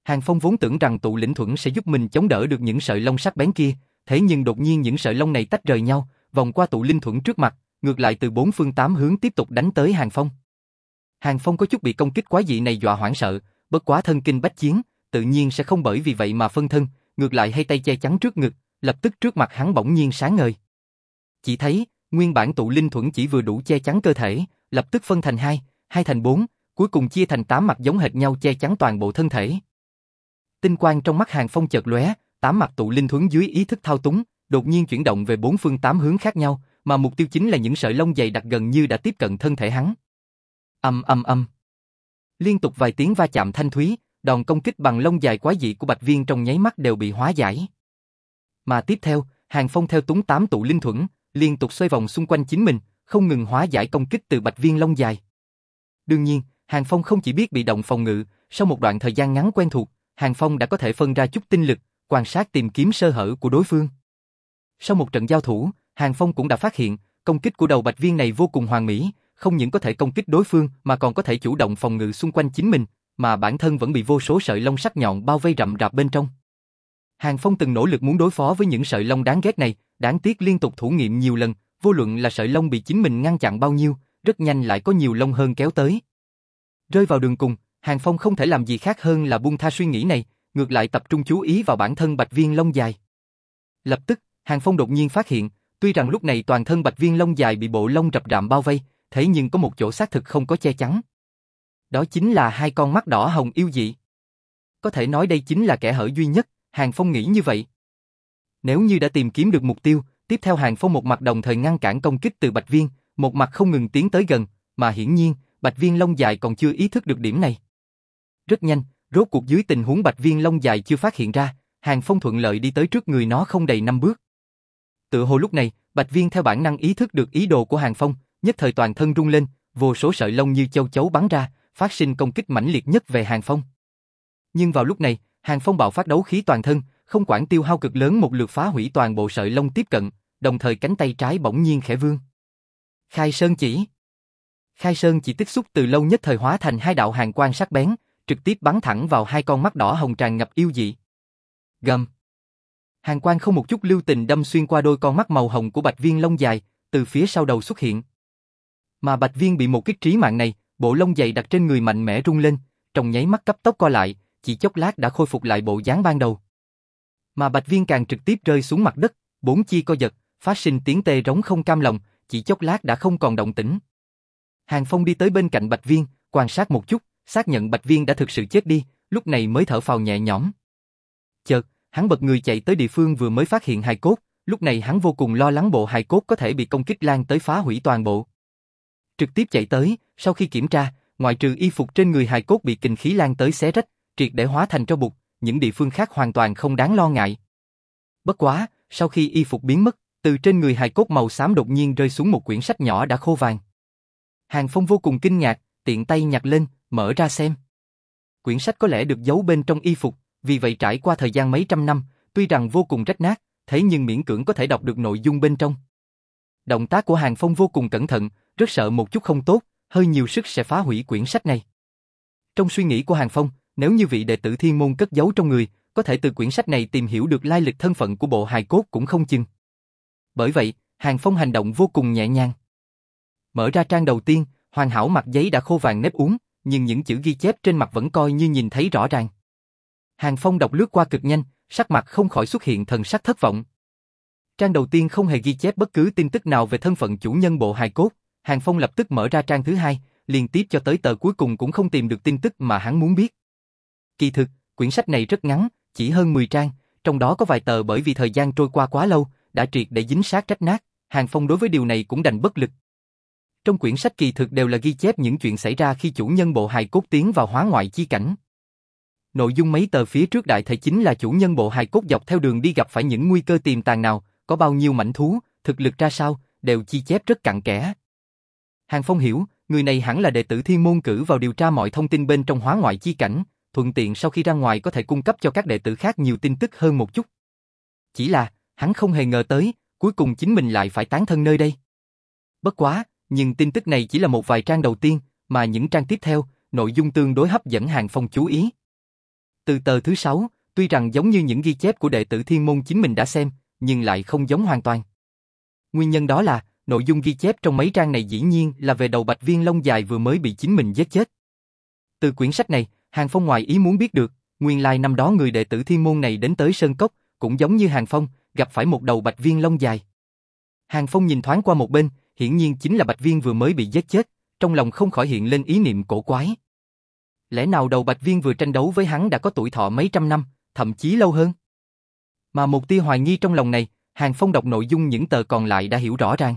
Hàng Phong vốn tưởng rằng tụ linh thuẫn sẽ giúp mình chống đỡ được những sợi lông sắc bén kia, thế nhưng đột nhiên những sợi lông này tách rời nhau, vòng qua tụ linh thuẫn trước mặt, ngược lại từ bốn phương tám hướng tiếp tục đánh tới Hàng Phong. Hàng Phong có chút bị công kích quá dị này dọa hoảng sợ, bất quá thân kinh bách chiến, tự nhiên sẽ không bởi vì vậy mà phân thân, ngược lại hay tay che chắn trước ngực, lập tức trước mặt hắn bỗng nhiên sáng ngời. Chỉ thấy, nguyên bản tụ linh thuẫn chỉ vừa đủ che chắn cơ thể, lập tức phân thành hai, hai thành bốn, cuối cùng chia thành tám mặt giống hệt nhau che chắn toàn bộ thân thể. Tinh quang trong mắt Hàng Phong chợt lóe, tám mặt tụ linh thuẫn dưới ý thức thao túng, đột nhiên chuyển động về bốn phương tám hướng khác nhau, mà mục tiêu chính là những sợi lông dày đặc gần như đã tiếp cận thân thể hắn. Âm âm âm. Liên tục vài tiếng va chạm thanh thúy, đòn công kích bằng lông dài quái dị của Bạch Viên trong nháy mắt đều bị hóa giải. Mà tiếp theo, Hàng Phong theo túng tám tụ linh thuẫn, liên tục xoay vòng xung quanh chính mình, không ngừng hóa giải công kích từ Bạch Viên lông dài. Đương nhiên, Hàng Phong không chỉ biết bị động phòng ngự, sau một đoạn thời gian ngắn quen thuộc, Hàng Phong đã có thể phân ra chút tinh lực, quan sát tìm kiếm sơ hở của đối phương. Sau một trận giao thủ, Hàng Phong cũng đã phát hiện, công kích của đầu Bạch Viên này vô cùng hoàn mỹ, không những có thể công kích đối phương mà còn có thể chủ động phòng ngự xung quanh chính mình, mà bản thân vẫn bị vô số sợi lông sắc nhọn bao vây rậm rạp bên trong. Hàng Phong từng nỗ lực muốn đối phó với những sợi lông đáng ghét này, đáng tiếc liên tục thử nghiệm nhiều lần, vô luận là sợi lông bị chính mình ngăn chặn bao nhiêu, rất nhanh lại có nhiều lông hơn kéo tới. Rơi vào đường cùng, Hàng Phong không thể làm gì khác hơn là buông tha suy nghĩ này, ngược lại tập trung chú ý vào bản thân bạch viên lông dài. Lập tức, Hàng Phong đột nhiên phát hiện, tuy rằng lúc này toàn thân bạch viên lông dài bị bộ lông rập rạm bao vây, thế nhưng có một chỗ xác thực không có che chắn. Đó chính là hai con mắt đỏ hồng yêu dị. Có thể nói đây chính là kẻ hở duy nhất, Hàng Phong nghĩ như vậy. Nếu như đã tìm kiếm được mục tiêu, tiếp theo Hàng Phong một mặt đồng thời ngăn cản công kích từ Bạch Viên, một mặt không ngừng tiến tới gần, mà hiển nhiên, Bạch Viên lông dài còn chưa ý thức được điểm này. Rất nhanh, rốt cuộc dưới tình huống Bạch Viên lông dài chưa phát hiện ra, Hàng Phong thuận lợi đi tới trước người nó không đầy năm bước. Tự hồ lúc này, Bạch Viên theo bản năng ý thức được ý đồ của Hàng Phong, nhất thời toàn thân rung lên, vô số sợi lông như châu chấu bắn ra, phát sinh công kích mãnh liệt nhất về Hàng Phong. Nhưng vào lúc này, Hàng Phong bạo phát đấu khí toàn thân, không quản tiêu hao cực lớn một lượt phá hủy toàn bộ sợi lông tiếp cận, đồng thời cánh tay trái bỗng nhiên khẽ vươn. Khai Sơn chỉ Khai Sơn chỉ tích xúc từ lâu nhất thời hóa thành hai đạo hàng quang sắc bén, trực tiếp bắn thẳng vào hai con mắt đỏ hồng tràn ngập yêu dị. Gầm. Hàng quang không một chút lưu tình đâm xuyên qua đôi con mắt màu hồng của Bạch Viên lông dài, từ phía sau đầu xuất hiện. Mà Bạch Viên bị một kích trí mạng này, bộ lông dày đặt trên người mạnh mẽ rung lên, trong nháy mắt cấp tốc co lại, chỉ chốc lát đã khôi phục lại bộ dáng ban đầu. Mà Bạch Viên càng trực tiếp rơi xuống mặt đất, bốn chi co giật, phát sinh tiếng tê rống không cam lòng, chỉ chốc lát đã không còn động tĩnh. Hàng Phong đi tới bên cạnh Bạch Viên, quan sát một chút, xác nhận Bạch Viên đã thực sự chết đi, lúc này mới thở phào nhẹ nhõm. Chợt, hắn bật người chạy tới địa phương vừa mới phát hiện hài cốt, lúc này hắn vô cùng lo lắng bộ hài cốt có thể bị công kích lan tới phá hủy toàn bộ. Trực tiếp chạy tới, sau khi kiểm tra, ngoại trừ y phục trên người hài cốt bị kình khí lan tới xé rách, triệt để hóa thành tro bụi những địa phương khác hoàn toàn không đáng lo ngại. Bất quá, sau khi y phục biến mất, từ trên người hài cốt màu xám đột nhiên rơi xuống một quyển sách nhỏ đã khô vàng. Hàng Phong vô cùng kinh ngạc, tiện tay nhặt lên, mở ra xem. Quyển sách có lẽ được giấu bên trong y phục, vì vậy trải qua thời gian mấy trăm năm, tuy rằng vô cùng rách nát, thế nhưng miễn cưỡng có thể đọc được nội dung bên trong. Động tác của Hàng Phong vô cùng cẩn thận, rất sợ một chút không tốt, hơi nhiều sức sẽ phá hủy quyển sách này. Trong suy nghĩ của Hàng Phong, nếu như vị đệ tử thiên môn cất giấu trong người, có thể từ quyển sách này tìm hiểu được lai lịch thân phận của bộ hài cốt cũng không chừng. Bởi vậy, Hàng Phong hành động vô cùng nhẹ nhàng. Mở ra trang đầu tiên, hoàn hảo mặt giấy đã khô vàng nếp uống, nhưng những chữ ghi chép trên mặt vẫn coi như nhìn thấy rõ ràng. Hàng Phong đọc lướt qua cực nhanh, sắc mặt không khỏi xuất hiện thần sắc thất vọng. Trang đầu tiên không hề ghi chép bất cứ tin tức nào về thân phận chủ nhân bộ hài cốt, Hàng Phong lập tức mở ra trang thứ hai, liên tiếp cho tới tờ cuối cùng cũng không tìm được tin tức mà hắn muốn biết. Kỳ thực, quyển sách này rất ngắn, chỉ hơn 10 trang, trong đó có vài tờ bởi vì thời gian trôi qua quá lâu, đã triệt để dính sát rách nát, Hàng Phong đối với điều này cũng đành bất lực. Trong quyển sách kỳ thực đều là ghi chép những chuyện xảy ra khi chủ nhân bộ hài cốt tiến vào hóa ngoại chi cảnh. Nội dung mấy tờ phía trước đại thể chính là chủ nhân bộ hài cốt dọc theo đường đi gặp phải những nguy cơ tiềm tàng nào, có bao nhiêu mảnh thú, thực lực ra sao, đều chi chép rất cặn kẽ. Hàng Phong hiểu, người này hẳn là đệ tử thiên môn cử vào điều tra mọi thông tin bên trong hóa ngoại chi cảnh, thuận tiện sau khi ra ngoài có thể cung cấp cho các đệ tử khác nhiều tin tức hơn một chút. Chỉ là, hắn không hề ngờ tới, cuối cùng chính mình lại phải tán thân nơi đây. Bất quá, nhưng tin tức này chỉ là một vài trang đầu tiên, mà những trang tiếp theo, nội dung tương đối hấp dẫn Hàng Phong chú ý. Từ tờ thứ sáu, tuy rằng giống như những ghi chép của đệ tử thiên môn chính mình đã xem, nhưng lại không giống hoàn toàn. Nguyên nhân đó là, nội dung ghi chép trong mấy trang này dĩ nhiên là về đầu bạch viên lông dài vừa mới bị chính mình giết chết. Từ quyển sách này, Hàng Phong ngoài ý muốn biết được, nguyên lai năm đó người đệ tử thiên môn này đến tới Sơn Cốc, cũng giống như Hàng Phong, gặp phải một đầu bạch viên lông dài. Hàng Phong nhìn thoáng qua một bên, hiển nhiên chính là bạch viên vừa mới bị giết chết, trong lòng không khỏi hiện lên ý niệm cổ quái. Lẽ nào đầu bạch viên vừa tranh đấu với hắn đã có tuổi thọ mấy trăm năm, thậm chí lâu hơn? Mà một tia hoài nghi trong lòng này, Hàng Phong đọc nội dung những tờ còn lại đã hiểu rõ ràng.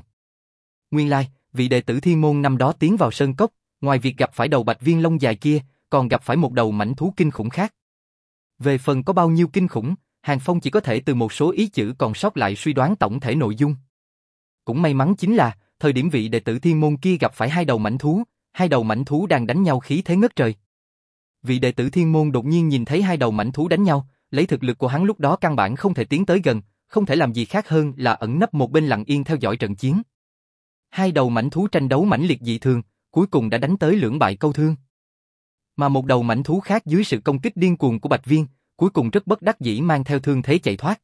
Nguyên lai, vị đệ tử thiên môn năm đó tiến vào sơn cốc, ngoài việc gặp phải đầu bạch viên lông dài kia, còn gặp phải một đầu mảnh thú kinh khủng khác. Về phần có bao nhiêu kinh khủng, Hàng Phong chỉ có thể từ một số ý chữ còn sót lại suy đoán tổng thể nội dung. Cũng may mắn chính là, thời điểm vị đệ tử thiên môn kia gặp phải hai đầu mảnh thú, hai đầu mảnh thú đang đánh nhau khí thế ngất trời. Vị đệ tử thiên môn đột nhiên nhìn thấy hai đầu mảnh thú đánh nhau, lấy thực lực của hắn lúc đó căn bản không thể tiến tới gần, không thể làm gì khác hơn là ẩn nấp một bên lặng yên theo dõi trận chiến. Hai đầu mảnh thú tranh đấu mãnh liệt dị thường, cuối cùng đã đánh tới lưỡng bại câu thương. Mà một đầu mảnh thú khác dưới sự công kích điên cuồng của Bạch Viên, cuối cùng rất bất đắc dĩ mang theo thương thế chạy thoát.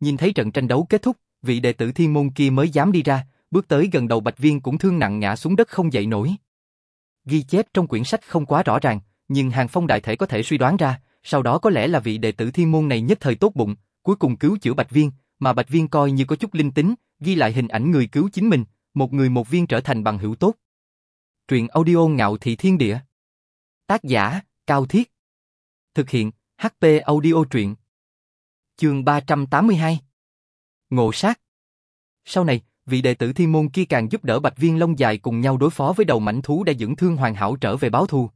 Nhìn thấy trận tranh đấu kết thúc, vị đệ tử thiên môn kia mới dám đi ra, bước tới gần đầu Bạch Viên cũng thương nặng ngã xuống đất không dậy nổi. Ghi chép trong quyển sách không quá rõ ràng, nhưng Hàng Phong đại thể có thể suy đoán ra, sau đó có lẽ là vị đệ tử thiên môn này nhất thời tốt bụng, cuối cùng cứu chữa Bạch Viên, mà Bạch Viên coi như có chút linh tính, ghi lại hình ảnh người cứu chính mình, một người một viên trở thành bằng hữu tốt. Truyện audio ngạo thị thiên địa. Tác giả, Cao Thiết. Thực hiện, HP audio truyện. Chương 382. Ngộ sát. Sau này, vị đệ tử thiên môn kia càng giúp đỡ bạch viên lông dài cùng nhau đối phó với đầu mảnh thú đã dưỡng thương hoàn hảo trở về báo thù.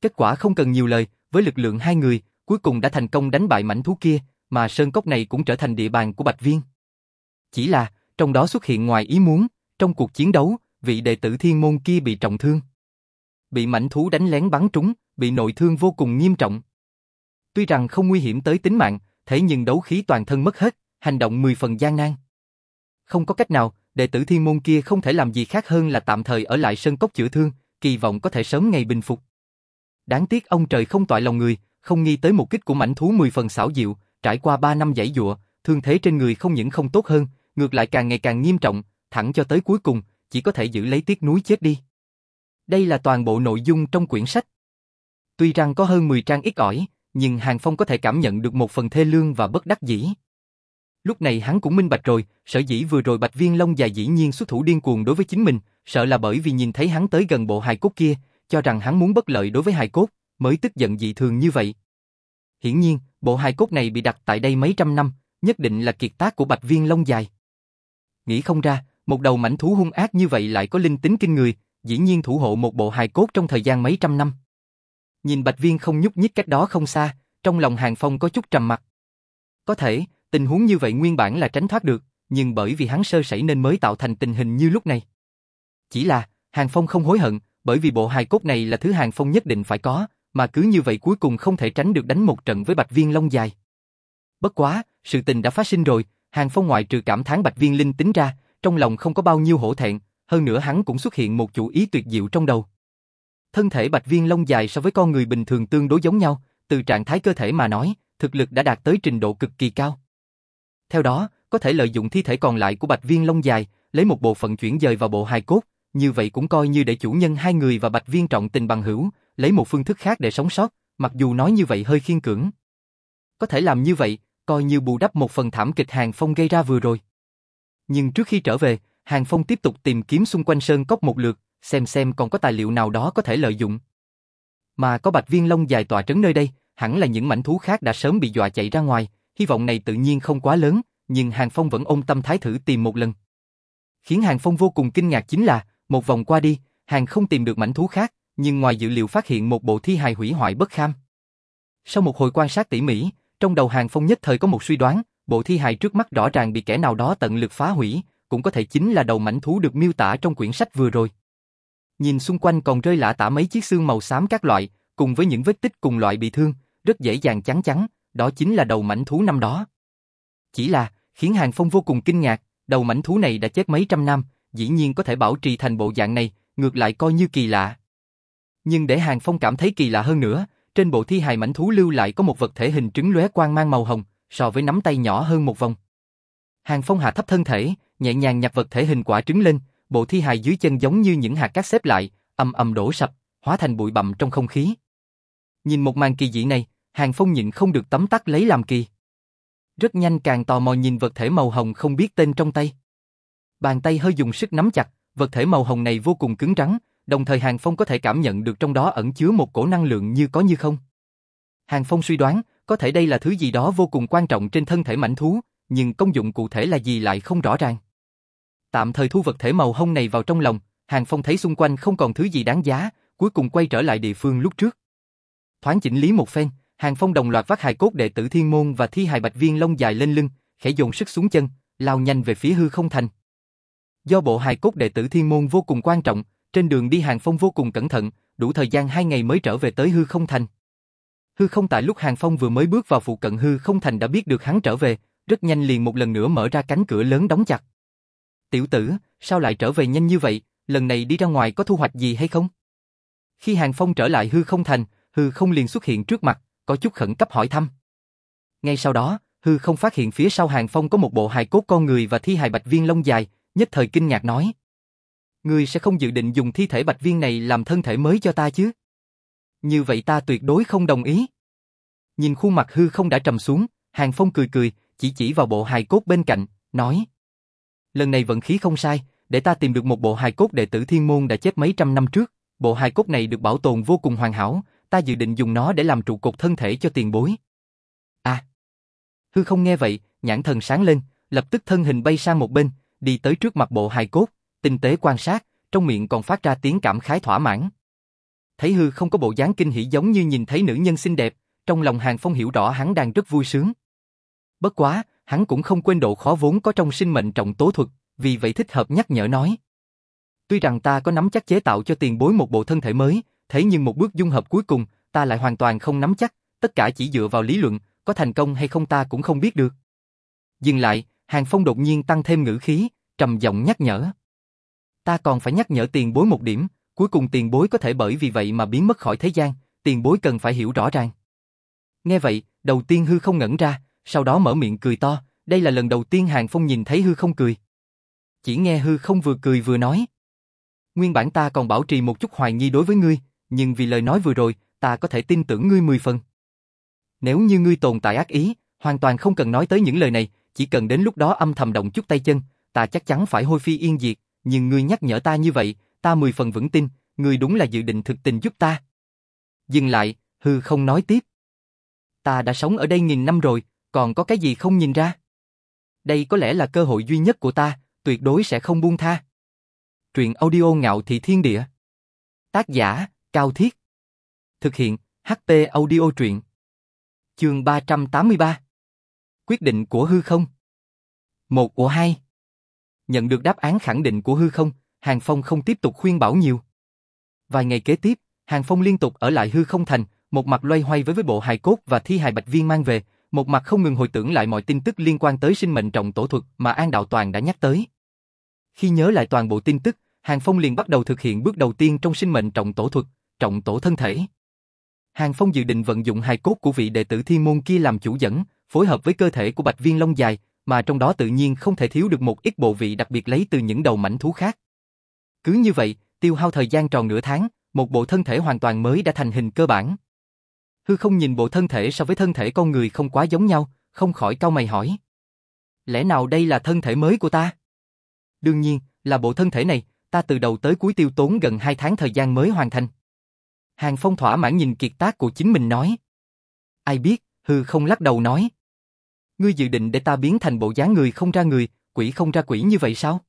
Kết quả không cần nhiều lời, với lực lượng hai người, cuối cùng đã thành công đánh bại mảnh thú kia, mà sơn cốc này cũng trở thành địa bàn của bạch viên. Chỉ là, trong đó xuất hiện ngoài ý muốn, trong cuộc chiến đấu, vị đệ tử thiên môn kia bị trọng thương. Bị mảnh thú đánh lén bắn trúng, bị nội thương vô cùng nghiêm trọng. Tuy rằng không nguy hiểm tới tính mạng, thế nhưng đấu khí toàn thân mất hết, hành động mười phần gian nan. Không có cách nào, đệ tử thiên môn kia không thể làm gì khác hơn là tạm thời ở lại sân cốc chữa thương, kỳ vọng có thể sớm ngày bình phục. Đáng tiếc ông trời không tọa lòng người, không nghi tới một kích của mảnh thú mười phần xảo diệu, trải qua ba năm giải dụa, thương thế trên người không những không tốt hơn, ngược lại càng ngày càng nghiêm trọng, thẳng cho tới cuối cùng, chỉ có thể giữ lấy tiếc núi chết đi. Đây là toàn bộ nội dung trong quyển sách. Tuy rằng có hơn 10 trang ít ỏi, nhưng Hàng Phong có thể cảm nhận được một phần thê lương và bất đắc dĩ. Lúc này hắn cũng minh bạch rồi, sở dĩ vừa rồi Bạch Viên Long dài dĩ nhiên xuất thủ điên cuồng đối với chính mình, sợ là bởi vì nhìn thấy hắn tới gần bộ hài cốt kia, cho rằng hắn muốn bất lợi đối với hài cốt, mới tức giận dị thường như vậy. Hiển nhiên, bộ hài cốt này bị đặt tại đây mấy trăm năm, nhất định là kiệt tác của Bạch Viên Long dài. Nghĩ không ra, một đầu mảnh thú hung ác như vậy lại có linh tính kinh người, dĩ nhiên thủ hộ một bộ hài cốt trong thời gian mấy trăm năm. Nhìn Bạch Viên không nhúc nhích cách đó không xa, trong lòng Hàng Phong có chút trầm mặt. Có thể, tình huống như vậy nguyên bản là tránh thoát được, nhưng bởi vì hắn sơ sẩy nên mới tạo thành tình hình như lúc này. Chỉ là, Hàng Phong không hối hận, bởi vì bộ hài cốt này là thứ Hàng Phong nhất định phải có, mà cứ như vậy cuối cùng không thể tránh được đánh một trận với Bạch Viên Long dài. Bất quá, sự tình đã phát sinh rồi, Hàng Phong ngoại trừ cảm thán Bạch Viên Linh tính ra, trong lòng không có bao nhiêu hổ thẹn, hơn nữa hắn cũng xuất hiện một chủ ý tuyệt diệu trong đầu. Thân thể Bạch Viên lông dài so với con người bình thường tương đối giống nhau, từ trạng thái cơ thể mà nói, thực lực đã đạt tới trình độ cực kỳ cao. Theo đó, có thể lợi dụng thi thể còn lại của Bạch Viên lông dài, lấy một bộ phận chuyển dời vào bộ hài cốt, như vậy cũng coi như để chủ nhân hai người và Bạch Viên trọng tình bằng hữu, lấy một phương thức khác để sống sót, mặc dù nói như vậy hơi khiên cưỡng. Có thể làm như vậy, coi như bù đắp một phần thảm kịch Hàng Phong gây ra vừa rồi. Nhưng trước khi trở về, Hàng Phong tiếp tục tìm kiếm xung quanh sơn cốc một lượt, xem xem còn có tài liệu nào đó có thể lợi dụng. Mà có bạch viên long dài tòa trấn nơi đây, hẳn là những mảnh thú khác đã sớm bị dọa chạy ra ngoài, hy vọng này tự nhiên không quá lớn, nhưng Hàng Phong vẫn ôm tâm thái thử tìm một lần. Khiến Hàng Phong vô cùng kinh ngạc chính là, một vòng qua đi, Hàng không tìm được mảnh thú khác, nhưng ngoài dữ liệu phát hiện một bộ thi hài hủy hoại bất kham. Sau một hồi quan sát tỉ mỉ, trong đầu Hàng Phong nhất thời có một suy đoán, bộ thi hài trước mắt rõ ràng bị kẻ nào đó tận lực phá hủy, cũng có thể chính là đầu mảnh thú được miêu tả trong quyển sách vừa rồi. Nhìn xung quanh còn rơi lạ tả mấy chiếc xương màu xám các loại, cùng với những vết tích cùng loại bị thương, rất dễ dàng chắn chắn, đó chính là đầu mảnh thú năm đó. Chỉ là, khiến Hàng Phong vô cùng kinh ngạc, đầu mảnh thú này đã chết mấy trăm năm, dĩ nhiên có thể bảo trì thành bộ dạng này, ngược lại coi như kỳ lạ. Nhưng để Hàng Phong cảm thấy kỳ lạ hơn nữa, trên bộ thi hài mảnh thú lưu lại có một vật thể hình trứng lóe quang mang màu hồng, so với nắm tay nhỏ hơn một vòng. Hàng Phong hạ thấp thân thể, nhẹ nhàng nhặt vật thể hình quả trứng lên, bộ thi hài dưới chân giống như những hạt cát xếp lại, ầm ầm đổ sập, hóa thành bụi bặm trong không khí. Nhìn một màn kỳ dị này, Hàng Phong nhịn không được tấm tắc lấy làm kỳ. Rất nhanh càng tò mò nhìn vật thể màu hồng không biết tên trong tay. Bàn tay hơi dùng sức nắm chặt, vật thể màu hồng này vô cùng cứng rắn, đồng thời Hàng Phong có thể cảm nhận được trong đó ẩn chứa một cổ năng lượng như có như không. Hàng Phong suy đoán, có thể đây là thứ gì đó vô cùng quan trọng trên thân thể mảnh thú, nhưng công dụng cụ thể là gì lại không rõ ràng. Tạm thời thu vật thể màu hông này vào trong lòng, Hàng Phong thấy xung quanh không còn thứ gì đáng giá, cuối cùng quay trở lại địa phương lúc trước. Thoáng chỉnh lý một phen, Hàng Phong đồng loạt vác hài cốt đệ tử Thiên Môn và thi hài bạch viên lông dài lên lưng, khẽ dồn sức xuống chân, lao nhanh về phía hư không thành. Do bộ hài cốt đệ tử Thiên Môn vô cùng quan trọng, trên đường đi Hàng Phong vô cùng cẩn thận, đủ thời gian hai ngày mới trở về tới hư không thành. Hư không tại lúc Hàng Phong vừa mới bước vào phụ cận hư không thành đã biết được hắn trở về, rất nhanh liền một lần nữa mở ra cánh cửa lớn đóng chặt. Tiểu tử, sao lại trở về nhanh như vậy, lần này đi ra ngoài có thu hoạch gì hay không? Khi Hàng Phong trở lại hư không thành, hư không liền xuất hiện trước mặt, có chút khẩn cấp hỏi thăm. Ngay sau đó, hư không phát hiện phía sau Hàng Phong có một bộ hài cốt con người và thi hài bạch viên lông dài, nhất thời kinh ngạc nói. Ngươi sẽ không dự định dùng thi thể bạch viên này làm thân thể mới cho ta chứ? Như vậy ta tuyệt đối không đồng ý. Nhìn khuôn mặt hư không đã trầm xuống, Hàng Phong cười cười, chỉ chỉ vào bộ hài cốt bên cạnh, nói. Lần này vận khí không sai, để ta tìm được một bộ hài cốt đệ tử thiên môn đã chết mấy trăm năm trước. Bộ hài cốt này được bảo tồn vô cùng hoàn hảo, ta dự định dùng nó để làm trụ cột thân thể cho tiền bối. À! Hư không nghe vậy, nhãn thần sáng lên, lập tức thân hình bay sang một bên, đi tới trước mặt bộ hài cốt, tinh tế quan sát, trong miệng còn phát ra tiếng cảm khái thỏa mãn. Thấy hư không có bộ dáng kinh hỉ giống như nhìn thấy nữ nhân xinh đẹp, trong lòng Hàng Phong hiểu rõ hắn đang rất vui sướng. Bất quá, hắn cũng không quên độ khó vốn có trong sinh mệnh trọng tố thuật, vì vậy thích hợp nhắc nhở nói. Tuy rằng ta có nắm chắc chế tạo cho tiền bối một bộ thân thể mới, thế nhưng một bước dung hợp cuối cùng, ta lại hoàn toàn không nắm chắc, tất cả chỉ dựa vào lý luận, có thành công hay không ta cũng không biết được. Dừng lại, Hàng Phong đột nhiên tăng thêm ngữ khí, trầm giọng nhắc nhở. Ta còn phải nhắc nhở tiền bối một điểm, cuối cùng tiền bối có thể bởi vì vậy mà biến mất khỏi thế gian, tiền bối cần phải hiểu rõ ràng. Nghe vậy, đầu tiên hư không ngẩn ra, sau đó mở miệng cười to, đây là lần đầu tiên Hàng Phong nhìn thấy hư không cười. Chỉ nghe hư không vừa cười vừa nói. Nguyên bản ta còn bảo trì một chút hoài nghi đối với ngươi, nhưng vì lời nói vừa rồi, ta có thể tin tưởng ngươi mười phần. Nếu như ngươi tồn tại ác ý, hoàn toàn không cần nói tới những lời này, chỉ cần đến lúc đó âm thầm động chút tay chân, ta chắc chắn phải hôi phi yên diệt, nhưng ngươi nhắc nhở ta như vậy, ta mười phần vững tin, ngươi đúng là dự định thực tình giúp ta. Dừng lại, hư không nói tiếp. Ta đã sống ở đây nghìn năm rồi, còn có cái gì không nhìn ra? Đây có lẽ là cơ hội duy nhất của ta, tuyệt đối sẽ không buông tha. Truyện audio ngạo thị thiên địa. Tác giả, Cao Thiết. Thực hiện, HP audio truyện. Chương 383. Quyết định của hư không. Một của hai. Nhận được đáp án khẳng định của hư không, Hàng Phong không tiếp tục khuyên bảo nhiều. Vài ngày kế tiếp, Hàng Phong liên tục ở lại hư không thành, một mặt loay hoay với với bộ hài cốt và thi hài bạch viên mang về, một mặt không ngừng hồi tưởng lại mọi tin tức liên quan tới sinh mệnh trọng tổ thuật mà An Đạo Toàn đã nhắc tới. Khi nhớ lại toàn bộ tin tức, Hàng Phong liền bắt đầu thực hiện bước đầu tiên trong sinh mệnh trọng tổ thuật, trọng tổ thân thể. Hàng Phong dự định vận dụng hài cốt của vị đệ tử thiên môn kia làm chủ dẫn, phối hợp với cơ thể của Bạch Viên Long dài, mà trong đó tự nhiên không thể thiếu được một ít bộ vị đặc biệt lấy từ những đầu mảnh thú khác. Cứ như vậy, tiêu hao thời gian tròn nửa tháng, một bộ thân thể hoàn toàn mới đã thành hình cơ bản. Hư không nhìn bộ thân thể so với thân thể con người không quá giống nhau, không khỏi cau mày hỏi. Lẽ nào đây là thân thể mới của ta? Đương nhiên, là bộ thân thể này, ta từ đầu tới cuối tiêu tốn gần hai tháng thời gian mới hoàn thành. Hàng Phong thỏa mãn nhìn kiệt tác của chính mình nói. Ai biết, hư không lắc đầu nói. Ngươi dự định để ta biến thành bộ dáng người không ra người, quỷ không ra quỷ như vậy sao?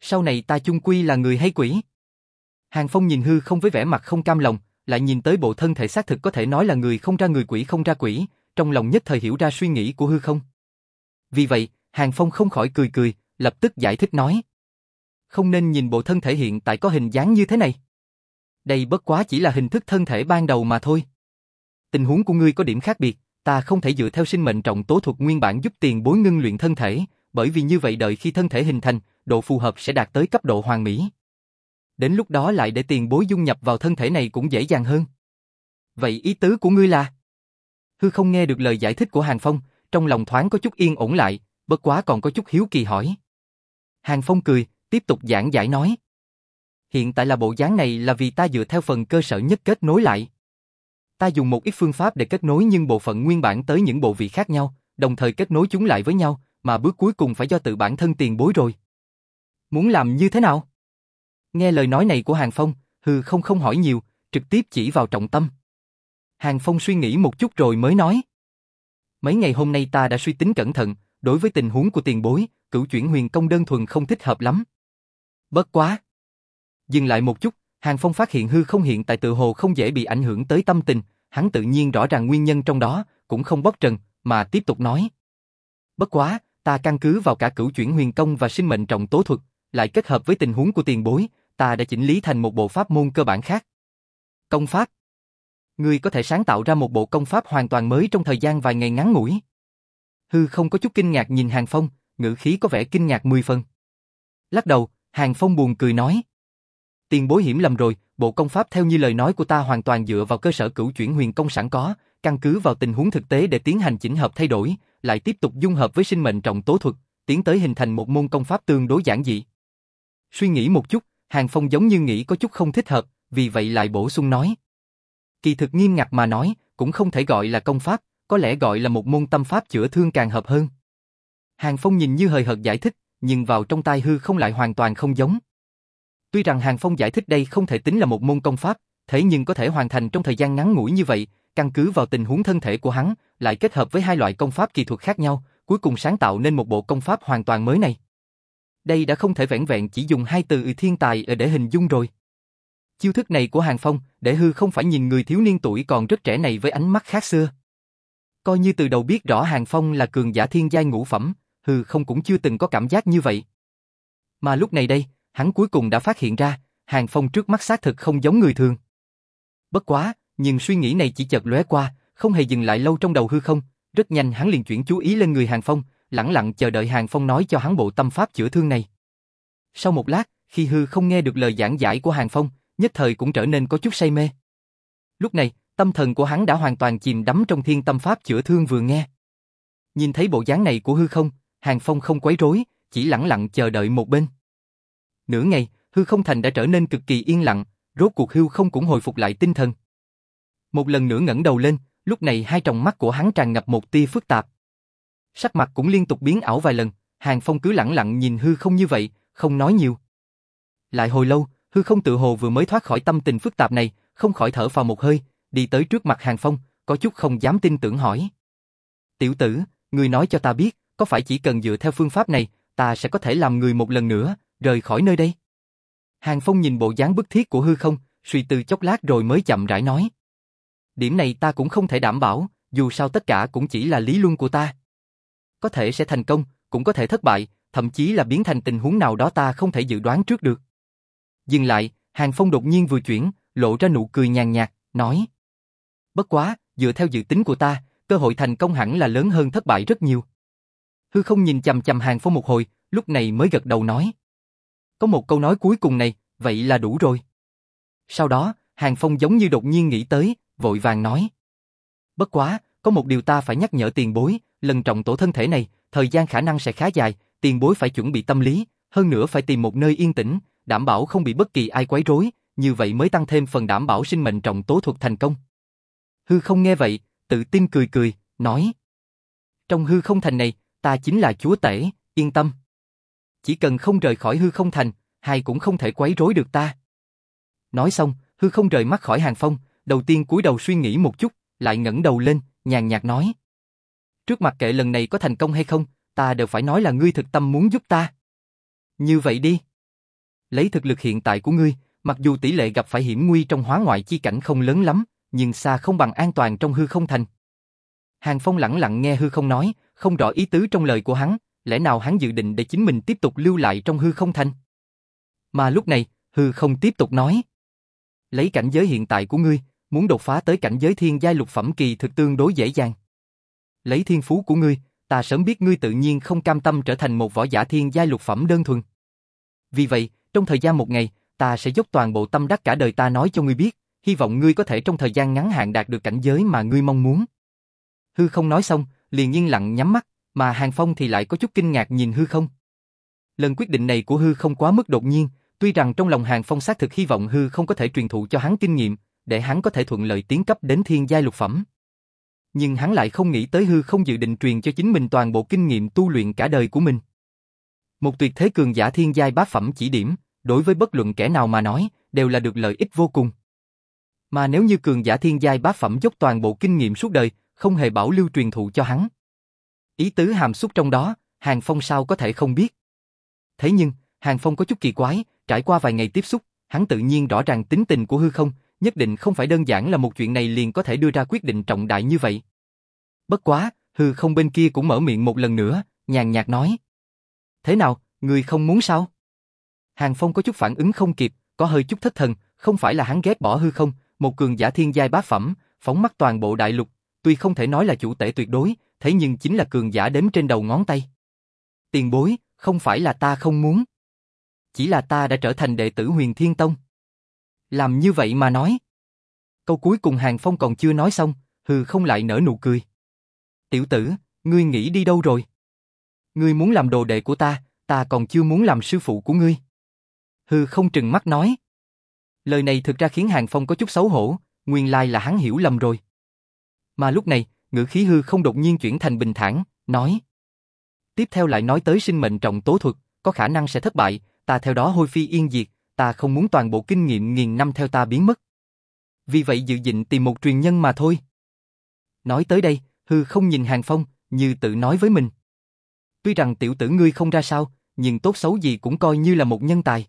Sau này ta chung quy là người hay quỷ? Hàng Phong nhìn hư không với vẻ mặt không cam lòng, lại nhìn tới bộ thân thể xác thực có thể nói là người không ra người quỷ không ra quỷ, trong lòng nhất thời hiểu ra suy nghĩ của hư không. Vì vậy, Hàng Phong không khỏi cười cười, lập tức giải thích nói. Không nên nhìn bộ thân thể hiện tại có hình dáng như thế này. Đây bất quá chỉ là hình thức thân thể ban đầu mà thôi. Tình huống của ngươi có điểm khác biệt, ta không thể dựa theo sinh mệnh trọng tố thuật nguyên bản giúp tiền bối ngưng luyện thân thể, bởi vì như vậy đợi khi thân thể hình thành, độ phù hợp sẽ đạt tới cấp độ hoàn mỹ. Đến lúc đó lại để tiền bối dung nhập vào thân thể này cũng dễ dàng hơn. Vậy ý tứ của ngươi là? Hư không nghe được lời giải thích của Hàng Phong, trong lòng thoáng có chút yên ổn lại, bất quá còn có chút hiếu kỳ hỏi. Hàng Phong cười, tiếp tục giảng giải nói. Hiện tại là bộ dáng này là vì ta dựa theo phần cơ sở nhất kết nối lại. Ta dùng một ít phương pháp để kết nối nhưng bộ phận nguyên bản tới những bộ vị khác nhau, đồng thời kết nối chúng lại với nhau, mà bước cuối cùng phải do tự bản thân tiền bối rồi. Muốn làm như thế nào? Nghe lời nói này của Hàng Phong, hư không không hỏi nhiều, trực tiếp chỉ vào trọng tâm. Hàng Phong suy nghĩ một chút rồi mới nói. Mấy ngày hôm nay ta đã suy tính cẩn thận, đối với tình huống của tiền bối, cửu chuyển huyền công đơn thuần không thích hợp lắm. Bất quá. Dừng lại một chút, Hàng Phong phát hiện hư không hiện tại tự hồ không dễ bị ảnh hưởng tới tâm tình, hắn tự nhiên rõ ràng nguyên nhân trong đó, cũng không bóc trần, mà tiếp tục nói. Bất quá, ta căn cứ vào cả cửu chuyển huyền công và sinh mệnh trọng tố thuật, lại kết hợp với tình huống của tiền bối, ta đã chỉnh lý thành một bộ pháp môn cơ bản khác. Công pháp Ngươi có thể sáng tạo ra một bộ công pháp hoàn toàn mới trong thời gian vài ngày ngắn ngủi. Hư không có chút kinh ngạc nhìn Hàng Phong, ngữ khí có vẻ kinh ngạc mười phần. Lắc đầu, Hàng Phong buồn cười nói. Tiền bối hiểm lầm rồi, bộ công pháp theo như lời nói của ta hoàn toàn dựa vào cơ sở cửu chuyển huyền công sẵn có, căn cứ vào tình huống thực tế để tiến hành chỉnh hợp thay đổi, lại tiếp tục dung hợp với sinh mệnh trọng tố thuật, tiến tới hình thành một môn công pháp tương đối giản dị. Suy nghĩ một chút, Hàng Phong giống như nghĩ có chút không thích hợp, vì vậy lại bổ sung nói. Kỳ thực nghiêm ngặt mà nói, cũng không thể gọi là công pháp, có lẽ gọi là một môn tâm pháp chữa thương càng hợp hơn. Hàng Phong nhìn như hời hợt giải thích, nhưng vào trong tai hư không lại hoàn toàn không giống. Tuy rằng Hàng Phong giải thích đây không thể tính là một môn công pháp, thế nhưng có thể hoàn thành trong thời gian ngắn ngủi như vậy, căn cứ vào tình huống thân thể của hắn, lại kết hợp với hai loại công pháp kỳ thuật khác nhau, cuối cùng sáng tạo nên một bộ công pháp hoàn toàn mới này. Đây đã không thể vẹn vẹn chỉ dùng hai từ thiên tài để hình dung rồi. Chiêu thức này của Hàng Phong, để hư không phải nhìn người thiếu niên tuổi còn rất trẻ này với ánh mắt khác xưa. Coi như từ đầu biết rõ Hàng Phong là cường giả thiên giai ngũ phẩm, hư không cũng chưa từng có cảm giác như vậy. Mà lúc này đây, hắn cuối cùng đã phát hiện ra, Hàng Phong trước mắt xác thực không giống người thường. Bất quá, nhưng suy nghĩ này chỉ chợt lóe qua, không hề dừng lại lâu trong đầu hư không, rất nhanh hắn liền chuyển chú ý lên người Hàng Phong, lặng lặng chờ đợi Hàng Phong nói cho hắn bộ tâm pháp chữa thương này. Sau một lát, khi hư không nghe được lời giảng giải của Hàng Phong, nhất thời cũng trở nên có chút say mê. Lúc này, tâm thần của hắn đã hoàn toàn chìm đắm trong thiên tâm pháp chữa thương vừa nghe. Nhìn thấy bộ dáng này của hư không, Hàng Phong không quấy rối, chỉ lặng lặng chờ đợi một bên. Nửa ngày, hư không thành đã trở nên cực kỳ yên lặng, rốt cuộc hư không cũng hồi phục lại tinh thần. Một lần nữa ngẩng đầu lên, lúc này hai tròng mắt của hắn tràn ngập một tia phức tạp. Sắc mặt cũng liên tục biến ảo vài lần, Hàng Phong cứ lặng lặng nhìn hư không như vậy, không nói nhiều. Lại hồi lâu, hư không tự hồ vừa mới thoát khỏi tâm tình phức tạp này, không khỏi thở phào một hơi, đi tới trước mặt Hàng Phong, có chút không dám tin tưởng hỏi. Tiểu tử, người nói cho ta biết, có phải chỉ cần dựa theo phương pháp này, ta sẽ có thể làm người một lần nữa, rời khỏi nơi đây? Hàng Phong nhìn bộ dáng bức thiết của hư không, suy tư chốc lát rồi mới chậm rãi nói. Điểm này ta cũng không thể đảm bảo, dù sao tất cả cũng chỉ là lý luân của ta. Có thể sẽ thành công, cũng có thể thất bại, thậm chí là biến thành tình huống nào đó ta không thể dự đoán trước được. Dừng lại, Hàng Phong đột nhiên vừa chuyển, lộ ra nụ cười nhàn nhạt, nói. Bất quá, dựa theo dự tính của ta, cơ hội thành công hẳn là lớn hơn thất bại rất nhiều. Hư không nhìn chầm chầm Hàng Phong một hồi, lúc này mới gật đầu nói. Có một câu nói cuối cùng này, vậy là đủ rồi. Sau đó, Hàng Phong giống như đột nhiên nghĩ tới, vội vàng nói. Bất quá, có một điều ta phải nhắc nhở tiền bối, lần trọng tổ thân thể này, thời gian khả năng sẽ khá dài, tiền bối phải chuẩn bị tâm lý, hơn nữa phải tìm một nơi yên tĩnh, đảm bảo không bị bất kỳ ai quấy rối, như vậy mới tăng thêm phần đảm bảo sinh mệnh trọng tố thuật thành công. Hư không nghe vậy, tự tin cười cười, nói. Trong hư không thành này, ta chính là chúa tể, yên tâm. Chỉ cần không rời khỏi hư không thành, hai cũng không thể quấy rối được ta. Nói xong, hư không rời mắt khỏi hàng phong, đầu tiên cúi đầu suy nghĩ một chút, lại ngẩng đầu lên, nhàn nhạt nói. Trước mặt kệ lần này có thành công hay không, ta đều phải nói là ngươi thực tâm muốn giúp ta. Như vậy đi. Lấy thực lực hiện tại của ngươi, mặc dù tỷ lệ gặp phải hiểm nguy trong hóa ngoại chi cảnh không lớn lắm, nhưng xa không bằng an toàn trong hư không thành. Hàng Phong lặng lặng nghe hư không nói, không rõ ý tứ trong lời của hắn, lẽ nào hắn dự định để chính mình tiếp tục lưu lại trong hư không thành. Mà lúc này, hư không tiếp tục nói. Lấy cảnh giới hiện tại của ngươi, muốn đột phá tới cảnh giới thiên giai lục phẩm kỳ thực tương đối dễ dàng. Lấy thiên phú của ngươi, ta sớm biết ngươi tự nhiên không cam tâm trở thành một võ giả thiên giai lục phẩm đơn thuần. Vì vậy, trong thời gian một ngày, ta sẽ dốc toàn bộ tâm đắc cả đời ta nói cho ngươi biết, hy vọng ngươi có thể trong thời gian ngắn hạn đạt được cảnh giới mà ngươi mong muốn. Hư không nói xong, liền yên lặng nhắm mắt, mà Hàng Phong thì lại có chút kinh ngạc nhìn hư không. Lần quyết định này của hư không quá mức đột nhiên, tuy rằng trong lòng Hàng Phong xác thực hy vọng hư không có thể truyền thụ cho hắn kinh nghiệm, để hắn có thể thuận lợi tiến cấp đến thiên giai lục phẩm. Nhưng hắn lại không nghĩ tới hư không dự định truyền cho chính mình toàn bộ kinh nghiệm tu luyện cả đời của mình. Một tuyệt thế cường giả thiên giai bá phẩm chỉ điểm, đối với bất luận kẻ nào mà nói, đều là được lợi ích vô cùng. Mà nếu như cường giả thiên giai bá phẩm dốc toàn bộ kinh nghiệm suốt đời, không hề bảo lưu truyền thụ cho hắn. Ý tứ hàm xúc trong đó, Hàng Phong sao có thể không biết. Thế nhưng, Hàng Phong có chút kỳ quái, trải qua vài ngày tiếp xúc, hắn tự nhiên rõ ràng tính tình của hư không, nhất định không phải đơn giản là một chuyện này liền có thể đưa ra quyết định trọng đại như vậy. Bất quá, hư không bên kia cũng mở miệng một lần nữa, nhàn nhạt nói. Thế nào, người không muốn sao? Hàng Phong có chút phản ứng không kịp, có hơi chút thất thần, không phải là hắn ghét bỏ hư không, một cường giả thiên giai bá phẩm, phóng mắt toàn bộ đại lục, tuy không thể nói là chủ tể tuyệt đối, thế nhưng chính là cường giả đếm trên đầu ngón tay. Tiền bối, không phải là ta không muốn. Chỉ là ta đã trở thành đệ tử huyền thiên tông. Làm như vậy mà nói. Câu cuối cùng Hàng Phong còn chưa nói xong, hư không lại nở nụ cười. Tiểu tử, ngươi nghĩ đi đâu rồi? Ngươi muốn làm đồ đệ của ta, ta còn chưa muốn làm sư phụ của ngươi. Hư không trừng mắt nói. Lời này thực ra khiến Hàng Phong có chút xấu hổ, nguyên lai là hắn hiểu lầm rồi. Mà lúc này, ngữ khí hư không đột nhiên chuyển thành bình thản, nói. Tiếp theo lại nói tới sinh mệnh trọng tố thuật, có khả năng sẽ thất bại, ta theo đó hôi phi yên diệt, ta không muốn toàn bộ kinh nghiệm nghìn năm theo ta biến mất. Vì vậy dự định tìm một truyền nhân mà thôi. Nói tới đây, hư không nhìn Hàng Phong, như tự nói với mình. Tuy rằng tiểu tử ngươi không ra sao, nhưng tốt xấu gì cũng coi như là một nhân tài.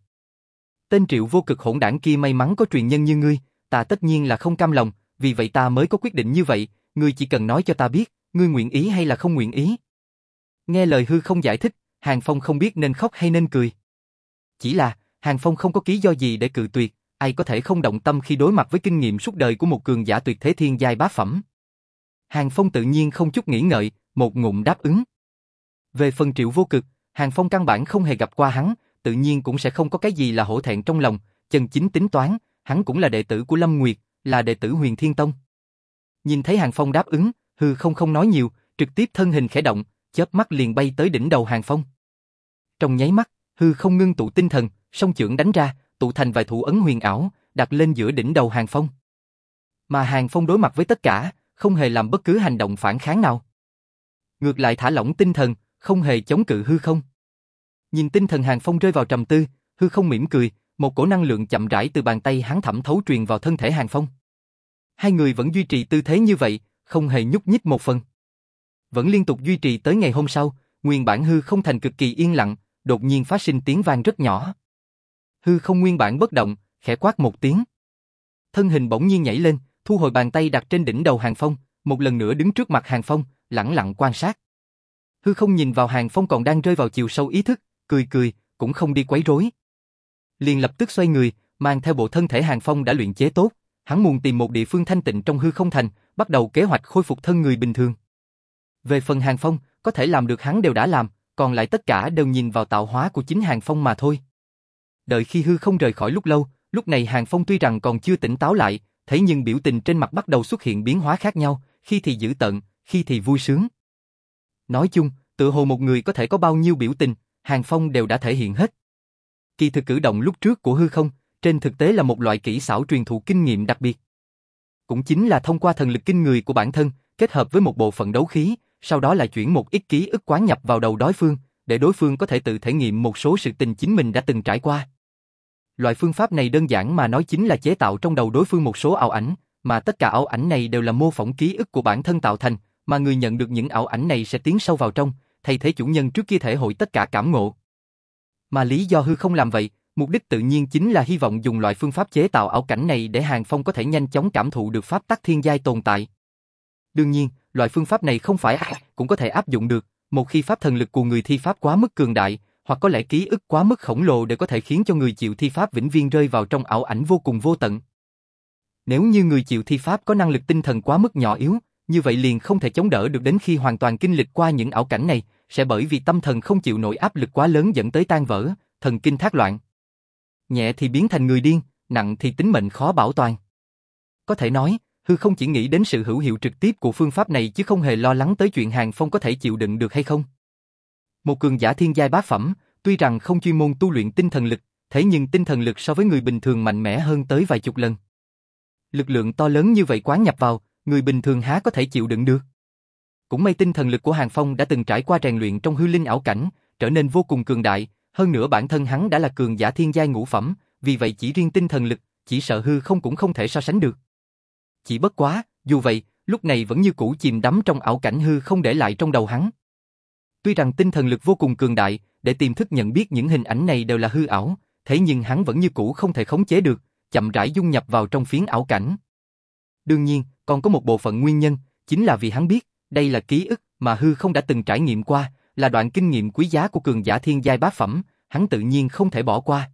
Tên triệu vô cực hỗn đảng kia may mắn có truyền nhân như ngươi, ta tất nhiên là không cam lòng, vì vậy ta mới có quyết định như vậy, ngươi chỉ cần nói cho ta biết, ngươi nguyện ý hay là không nguyện ý. Nghe lời hư không giải thích, Hàng Phong không biết nên khóc hay nên cười. Chỉ là, Hàng Phong không có lý do gì để cự tuyệt, ai có thể không động tâm khi đối mặt với kinh nghiệm suốt đời của một cường giả tuyệt thế thiên giai bá phẩm. Hàng Phong tự nhiên không chút nghĩ ngợi, một ngụm đáp ứng. Về phần triệu vô cực, Hàng Phong căn bản không hề gặp qua hắn, tự nhiên cũng sẽ không có cái gì là hổ thẹn trong lòng, chân chính tính toán, hắn cũng là đệ tử của Lâm Nguyệt, là đệ tử Huyền Thiên Tông. Nhìn thấy Hàng Phong đáp ứng, hư không không nói nhiều, trực tiếp thân hình khẽ động, chớp mắt liền bay tới đỉnh đầu Hàng Phong. Trong nháy mắt, hư không ngưng tụ tinh thần, song chưởng đánh ra, tụ thành vài thủ ấn huyền ảo, đặt lên giữa đỉnh đầu Hàng Phong. Mà Hàng Phong đối mặt với tất cả, không hề làm bất cứ hành động phản kháng nào. Ngược lại thả lỏng tinh thần, không hề chống cự hư không. Nhìn tinh thần Hàng Phong rơi vào trầm tư, hư không mỉm cười, một cổ năng lượng chậm rãi từ bàn tay hắn thẩm thấu truyền vào thân thể Hàng Phong. Hai người vẫn duy trì tư thế như vậy, không hề nhúc nhích một phần. Vẫn liên tục duy trì tới ngày hôm sau, nguyên bản hư không thành cực kỳ yên lặng, đột nhiên phát sinh tiếng vang rất nhỏ. Hư không nguyên bản bất động, khẽ quát một tiếng. Thân hình bỗng nhiên nhảy lên, thu hồi bàn tay đặt trên đỉnh đầu Hàng Phong, một lần nữa đứng trước mặt Hàng Phong, lặng lặng quan sát. Hư không nhìn vào Hàng Phong còn đang rơi vào chiều sâu ý thức, cười cười, cũng không đi quấy rối. Liền lập tức xoay người, mang theo bộ thân thể Hàng Phong đã luyện chế tốt, hắn muốn tìm một địa phương thanh tịnh trong hư không thành, bắt đầu kế hoạch khôi phục thân người bình thường. Về phần Hàng Phong, có thể làm được hắn đều đã làm, còn lại tất cả đều nhìn vào tạo hóa của chính Hàng Phong mà thôi. Đợi khi hư không rời khỏi lúc lâu, lúc này Hàng Phong tuy rằng còn chưa tỉnh táo lại, thế nhưng biểu tình trên mặt bắt đầu xuất hiện biến hóa khác nhau, khi thì dữ tợn, khi thì vui sướng. Nói chung, tự hồ một người có thể có bao nhiêu biểu tình, Hàng Phong đều đã thể hiện hết. Kỳ thực cử động lúc trước của hư không, trên thực tế là một loại kỹ xảo truyền thụ kinh nghiệm đặc biệt. Cũng chính là thông qua thần lực kinh người của bản thân, kết hợp với một bộ phận đấu khí, sau đó lại chuyển một ít ký ức quán nhập vào đầu đối phương, để đối phương có thể tự thể nghiệm một số sự tình chính mình đã từng trải qua. Loại phương pháp này đơn giản mà nói chính là chế tạo trong đầu đối phương một số ảo ảnh, mà tất cả ảo ảnh này đều là mô phỏng ký ức của bản thân tạo thành, mà người nhận được những ảo ảnh này sẽ tiến sâu vào trong, thay thế chủ nhân trước kia thể hội tất cả cảm ngộ. Mà lý do hư không làm vậy, mục đích tự nhiên chính là hy vọng dùng loại phương pháp chế tạo ảo cảnh này để Hàng Phong có thể nhanh chóng cảm thụ được pháp tắc thiên giai tồn tại. Đương nhiên, loại phương pháp này không phải ai cũng có thể áp dụng được, một khi pháp thần lực của người thi pháp quá mức cường đại, hoặc có lẽ ký ức quá mức khổng lồ để có thể khiến cho người chịu thi pháp vĩnh viễn rơi vào trong ảo ảnh vô cùng vô tận. Nếu như người chịu thi pháp có năng lực tinh thần quá mức nhỏ yếu, như vậy liền không thể chống đỡ được đến khi hoàn toàn kinh lịch qua những ảo cảnh này, sẽ bởi vì tâm thần không chịu nổi áp lực quá lớn dẫn tới tan vỡ, thần kinh thác loạn. Nhẹ thì biến thành người điên, nặng thì tính mệnh khó bảo toàn. Có thể nói, hư không chỉ nghĩ đến sự hữu hiệu trực tiếp của phương pháp này chứ không hề lo lắng tới chuyện hàng phong có thể chịu đựng được hay không. Một cường giả thiên giai bá phẩm, tuy rằng không chuyên môn tu luyện tinh thần lực, thế nhưng tinh thần lực so với người bình thường mạnh mẽ hơn tới vài chục lần. Lực lượng to lớn như vậy quán nhập vào, người bình thường há có thể chịu đựng được. Cũng may tinh thần lực của Hàng Phong đã từng trải qua rèn luyện trong hư linh ảo cảnh, trở nên vô cùng cường đại, hơn nữa bản thân hắn đã là cường giả thiên giai ngũ phẩm, vì vậy chỉ riêng tinh thần lực, chỉ sợ hư không cũng không thể so sánh được. Chỉ bất quá, dù vậy, lúc này vẫn như cũ chìm đắm trong ảo cảnh hư không để lại trong đầu hắn. Tuy rằng tinh thần lực vô cùng cường đại, để tiềm thức nhận biết những hình ảnh này đều là hư ảo, thế nhưng hắn vẫn như cũ không thể khống chế được, chậm rãi dung nhập vào trong phiến ảo cảnh. Đương nhiên, còn có một bộ phận nguyên nhân, chính là vì hắn biết, đây là ký ức mà hư không đã từng trải nghiệm qua, là đoạn kinh nghiệm quý giá của cường giả thiên giai bá phẩm, hắn tự nhiên không thể bỏ qua.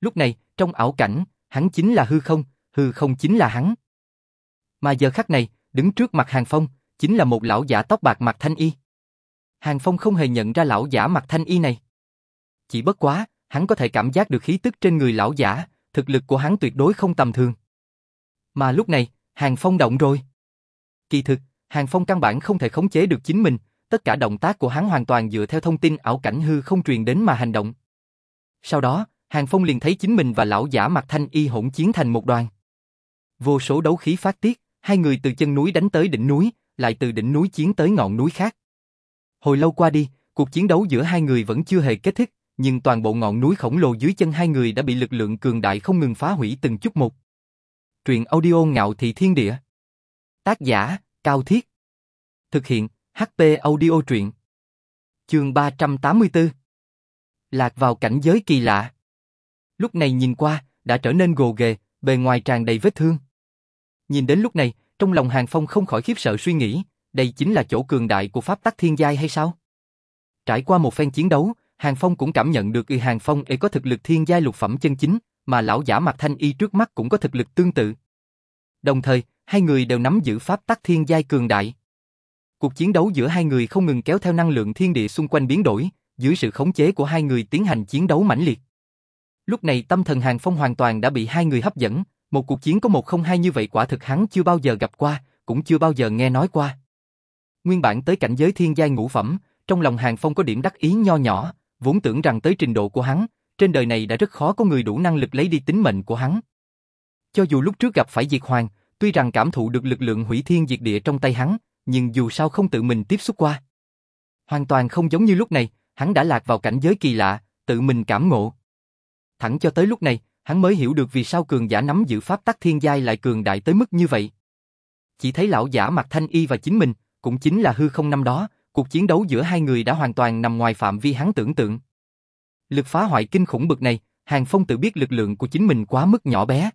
Lúc này, trong ảo cảnh, hắn chính là hư không, hư không chính là hắn. Mà giờ khắc này, đứng trước mặt Hàng Phong, chính là một lão giả tóc bạc mặt thanh y. Hàng Phong không hề nhận ra lão giả mặt thanh y này. Chỉ bất quá, hắn có thể cảm giác được khí tức trên người lão giả, thực lực của hắn tuyệt đối không tầm thường. Mà lúc này, Hàng Phong động rồi. Kỳ thực, Hàng Phong căn bản không thể khống chế được chính mình, tất cả động tác của hắn hoàn toàn dựa theo thông tin ảo cảnh hư không truyền đến mà hành động. Sau đó, Hàng Phong liền thấy chính mình và lão giả mặt thanh y hỗn chiến thành một đoàn. Vô số đấu khí phát tiết, hai người từ chân núi đánh tới đỉnh núi, lại từ đỉnh núi chiến tới ngọn núi khác. Hồi lâu qua đi, cuộc chiến đấu giữa hai người vẫn chưa hề kết thúc, nhưng toàn bộ ngọn núi khổng lồ dưới chân hai người đã bị lực lượng cường đại không ngừng phá hủy từng chút một. Truyện audio ngạo thị thiên địa. Tác giả, Cao Thiết. Thực hiện, HP audio truyện. Chương 384. Lạc vào cảnh giới kỳ lạ. Lúc này nhìn qua, đã trở nên gồ ghề, bề ngoài tràn đầy vết thương. Nhìn đến lúc này, trong lòng Hàng Phong không khỏi khiếp sợ suy nghĩ, đây chính là chỗ cường đại của pháp tắc thiên giai hay sao? Trải qua một phen chiến đấu, Hàng Phong cũng cảm nhận được y Hàng Phong ấy có thực lực thiên giai lục phẩm chân chính, mà lão giả mặt thanh y trước mắt cũng có thực lực tương tự. Đồng thời, hai người đều nắm giữ pháp tắc thiên giai cường đại. Cuộc chiến đấu giữa hai người không ngừng kéo theo năng lượng thiên địa xung quanh biến đổi, dưới sự khống chế của hai người tiến hành chiến đấu mãnh liệt. Lúc này tâm thần Hàng Phong hoàn toàn đã bị hai người hấp dẫn, một cuộc chiến có một không hai như vậy quả thực hắn chưa bao giờ gặp qua, cũng chưa bao giờ nghe nói qua. Nguyên bản tới cảnh giới thiên giai ngũ phẩm, trong lòng Hàng Phong có điểm đắc ý nho nhỏ, vốn tưởng rằng tới trình độ của hắn, trên đời này đã rất khó có người đủ năng lực lấy đi tính mệnh của hắn. Cho dù lúc trước gặp phải Diệt Hoàng, tuy rằng cảm thụ được lực lượng hủy thiên diệt địa trong tay hắn, nhưng dù sao không tự mình tiếp xúc qua. Hoàn toàn không giống như lúc này, hắn đã lạc vào cảnh giới kỳ lạ, tự mình cảm ngộ. Thẳng cho tới lúc này, hắn mới hiểu được vì sao cường giả nắm giữ pháp tắc thiên giai lại cường đại tới mức như vậy. Chỉ thấy lão giả mặt thanh y và chính mình, cũng chính là hư không năm đó, cuộc chiến đấu giữa hai người đã hoàn toàn nằm ngoài phạm vi hắn tưởng tượng. Lực phá hoại kinh khủng bực này, Hàng Phong tự biết lực lượng của chính mình quá mức nhỏ bé.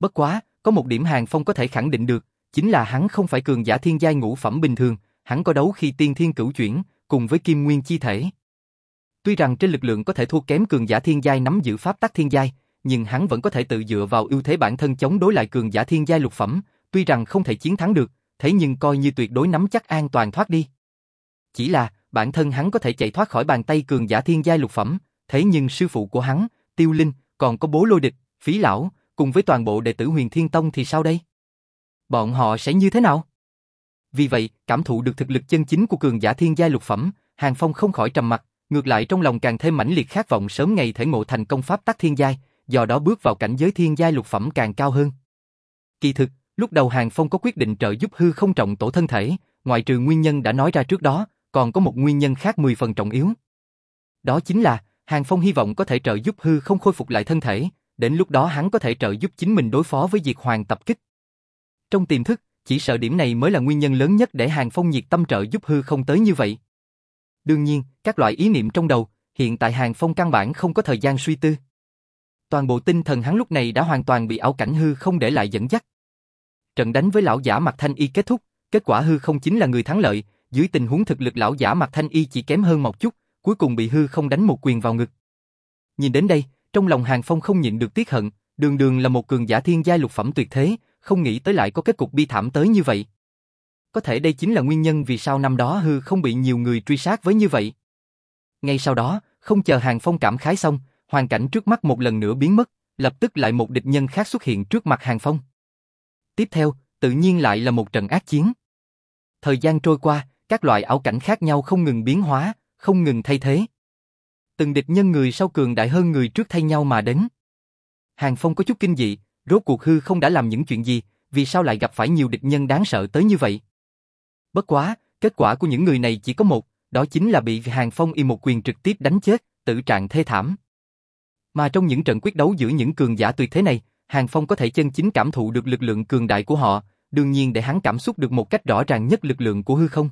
Bất quá, có một điểm Hàng Phong có thể khẳng định được, chính là hắn không phải cường giả thiên giai ngũ phẩm bình thường, hắn có đấu khi tiên thiên cửu chuyển, cùng với kim nguyên chi thể. Tuy rằng trên lực lượng có thể thua kém cường giả thiên giai nắm giữ pháp tắc thiên giai, nhưng hắn vẫn có thể tự dựa vào ưu thế bản thân chống đối lại cường giả thiên giai lục phẩm, tuy rằng không thể chiến thắng được, thế nhưng coi như tuyệt đối nắm chắc an toàn thoát đi. Chỉ là, bản thân hắn có thể chạy thoát khỏi bàn tay cường giả thiên giai lục phẩm, thế nhưng sư phụ của hắn, Tiêu Linh, còn có bố lôi địch, phí lão, cùng với toàn bộ đệ tử huyền thiên tông thì sao đây? Bọn họ sẽ như thế nào? Vì vậy, cảm thụ được thực lực chân chính của cường giả thiên giai lục phẩm, Hàng Phong không khỏi trầm mặt, ngược lại trong lòng càng thêm mãnh liệt khát vọng sớm ngày thể ngộ thành công pháp tắc thiên giai, do đó bước vào cảnh giới thiên giai lục phẩm càng cao hơn. Kỳ thực, lúc đầu Hàng Phong có quyết định trợ giúp hư không trọng tổ thân thể, ngoại trừ nguyên nhân đã nói ra trước đó, còn có một nguyên nhân khác 10 phần trọng yếu. Đó chính là, Hàng Phong hy vọng có thể trợ giúp hư không khôi phục lại thân thể, đến lúc đó hắn có thể trợ giúp chính mình đối phó với diệt hoàng tập kích. Trong tiềm thức, chỉ sợ điểm này mới là nguyên nhân lớn nhất để Hàng Phong nhiệt tâm trợ giúp hư không tới như vậy. Đương nhiên, các loại ý niệm trong đầu, hiện tại Hàng Phong căn bản không có thời gian suy tư. Toàn bộ tinh thần hắn lúc này đã hoàn toàn bị ảo cảnh hư không để lại dẫn dắt. Trận đánh với lão giả mặt thanh y kết thúc, kết quả hư không chính là người thắng lợi, dưới tình huống thực lực lão giả mặt thanh y chỉ kém hơn một chút, cuối cùng bị hư không đánh một quyền vào ngực. Nhìn đến đây, trong lòng Hàng Phong không nhịn được tiếc hận, đường đường là một cường giả thiên giai lục phẩm tuyệt thế, không nghĩ tới lại có kết cục bi thảm tới như vậy. Có thể đây chính là nguyên nhân vì sao năm đó hư không bị nhiều người truy sát với như vậy. Ngay sau đó, không chờ Hàng Phong cảm khái xong, hoàn cảnh trước mắt một lần nữa biến mất, lập tức lại một địch nhân khác xuất hiện trước mặt Hàng Phong. Tiếp theo, tự nhiên lại là một trận ác chiến. Thời gian trôi qua, các loại ảo cảnh khác nhau không ngừng biến hóa, không ngừng thay thế. Từng địch nhân người sau cường đại hơn người trước thay nhau mà đến. Hàng Phong có chút kinh dị, rốt cuộc hư không đã làm những chuyện gì, vì sao lại gặp phải nhiều địch nhân đáng sợ tới như vậy. Bất quá, kết quả của những người này chỉ có một, đó chính là bị Hàng Phong y một quyền trực tiếp đánh chết, tự trạng thê thảm. Mà trong những trận quyết đấu giữa những cường giả tuyệt thế này, Hàng Phong có thể chân chính cảm thụ được lực lượng cường đại của họ, đương nhiên để hắn cảm xúc được một cách rõ ràng nhất lực lượng của hư không.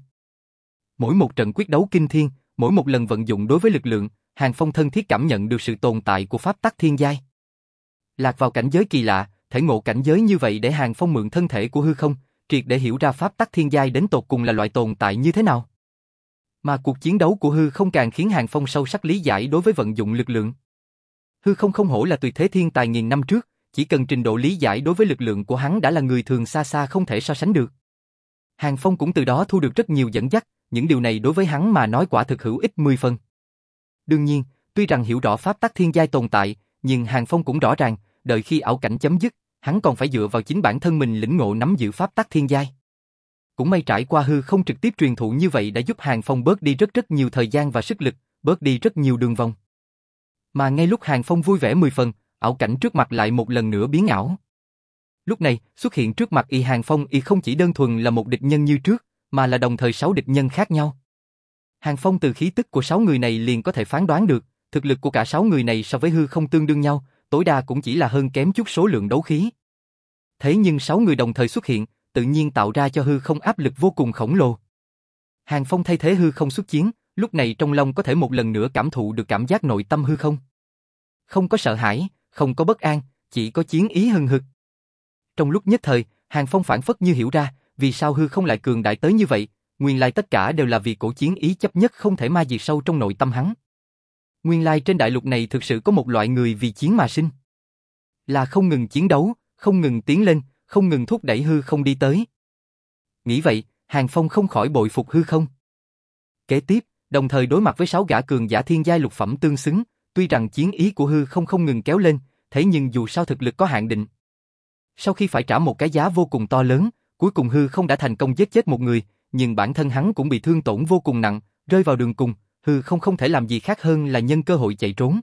Mỗi một trận quyết đấu kinh thiên, mỗi một lần vận dụng đối với lực lượng, Hàng Phong thân thiết cảm nhận được sự tồn tại của pháp tắc thiên giai. Lạc vào cảnh giới kỳ lạ, thể ngộ cảnh giới như vậy để Hàng Phong mượn thân thể của hư không, triệt để hiểu ra pháp tắc thiên giai đến tột cùng là loại tồn tại như thế nào. Mà cuộc chiến đấu của hư không càng khiến Hàng Phong sâu sắc lý giải đối với vận dụng lực lượng. Hư không không hổ là tuyệt thế thiên tài nghìn năm trước, chỉ cần trình độ lý giải đối với lực lượng của hắn đã là người thường xa xa không thể so sánh được. Hàng Phong cũng từ đó thu được rất nhiều dẫn dắt, những điều này đối với hắn mà nói quả thực hữu ích 10 phần. Đương nhiên, tuy rằng hiểu rõ pháp tắc thiên giai tồn tại, nhưng Hàng Phong cũng rõ ràng, đợi khi ảo cảnh chấm dứt, hắn còn phải dựa vào chính bản thân mình lĩnh ngộ nắm giữ pháp tắc thiên giai. Cũng may trải qua hư không trực tiếp truyền thụ như vậy đã giúp Hàng Phong bớt đi rất rất nhiều thời gian và sức lực, bớt đi rất nhiều đường vòng. Mà ngay lúc Hàng Phong vui vẻ 10 phần, ảo cảnh trước mặt lại một lần nữa biến ảo. Lúc này, xuất hiện trước mặt y Hàng Phong y không chỉ đơn thuần là một địch nhân như trước, mà là đồng thời sáu địch nhân khác nhau. Hàng Phong từ khí tức của sáu người này liền có thể phán đoán được, thực lực của cả sáu người này so với hư không tương đương nhau, tối đa cũng chỉ là hơn kém chút số lượng đấu khí. Thế nhưng sáu người đồng thời xuất hiện, tự nhiên tạo ra cho hư không áp lực vô cùng khổng lồ. Hàng Phong thay thế hư không xuất chiến, lúc này trong lòng có thể một lần nữa cảm thụ được cảm giác nội tâm hư không. Không có sợ hãi, không có bất an, chỉ có chiến ý hừng hực. Trong lúc nhất thời, Hàng Phong phản phất như hiểu ra, vì sao hư không lại cường đại tới như vậy, nguyên lai tất cả đều là vì cổ chiến ý chấp nhất không thể ma diệt sâu trong nội tâm hắn. Nguyên lai trên đại lục này thực sự có một loại người vì chiến mà sinh. Là không ngừng chiến đấu, không ngừng tiến lên, không ngừng thúc đẩy hư không đi tới. Nghĩ vậy, Hàng Phong không khỏi bội phục hư không. Kế tiếp, đồng thời đối mặt với sáu gã cường giả thiên giai lục phẩm tương xứng, tuy rằng chiến ý của hư không không ngừng kéo lên, thế nhưng dù sao thực lực có hạn định. Sau khi phải trả một cái giá vô cùng to lớn, cuối cùng hư không đã thành công giết chết một người, nhưng bản thân hắn cũng bị thương tổn vô cùng nặng, rơi vào đường cùng, hư không không thể làm gì khác hơn là nhân cơ hội chạy trốn.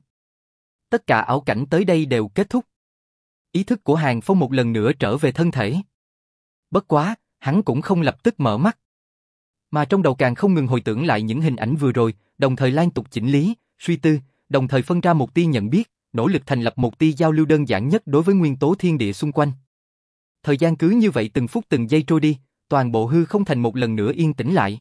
Tất cả ảo cảnh tới đây đều kết thúc. Ý thức của Hàng Phong một lần nữa trở về thân thể. Bất quá, hắn cũng không lập tức mở mắt. Mà trong đầu càng không ngừng hồi tưởng lại những hình ảnh vừa rồi, đồng thời liên tục chỉnh lý, suy tư, đồng thời phân ra một tia nhận biết, nỗ lực thành lập một tia giao lưu đơn giản nhất đối với nguyên tố thiên địa xung quanh. Thời gian cứ như vậy từng phút từng giây trôi đi, toàn bộ hư không thành một lần nữa yên tĩnh lại.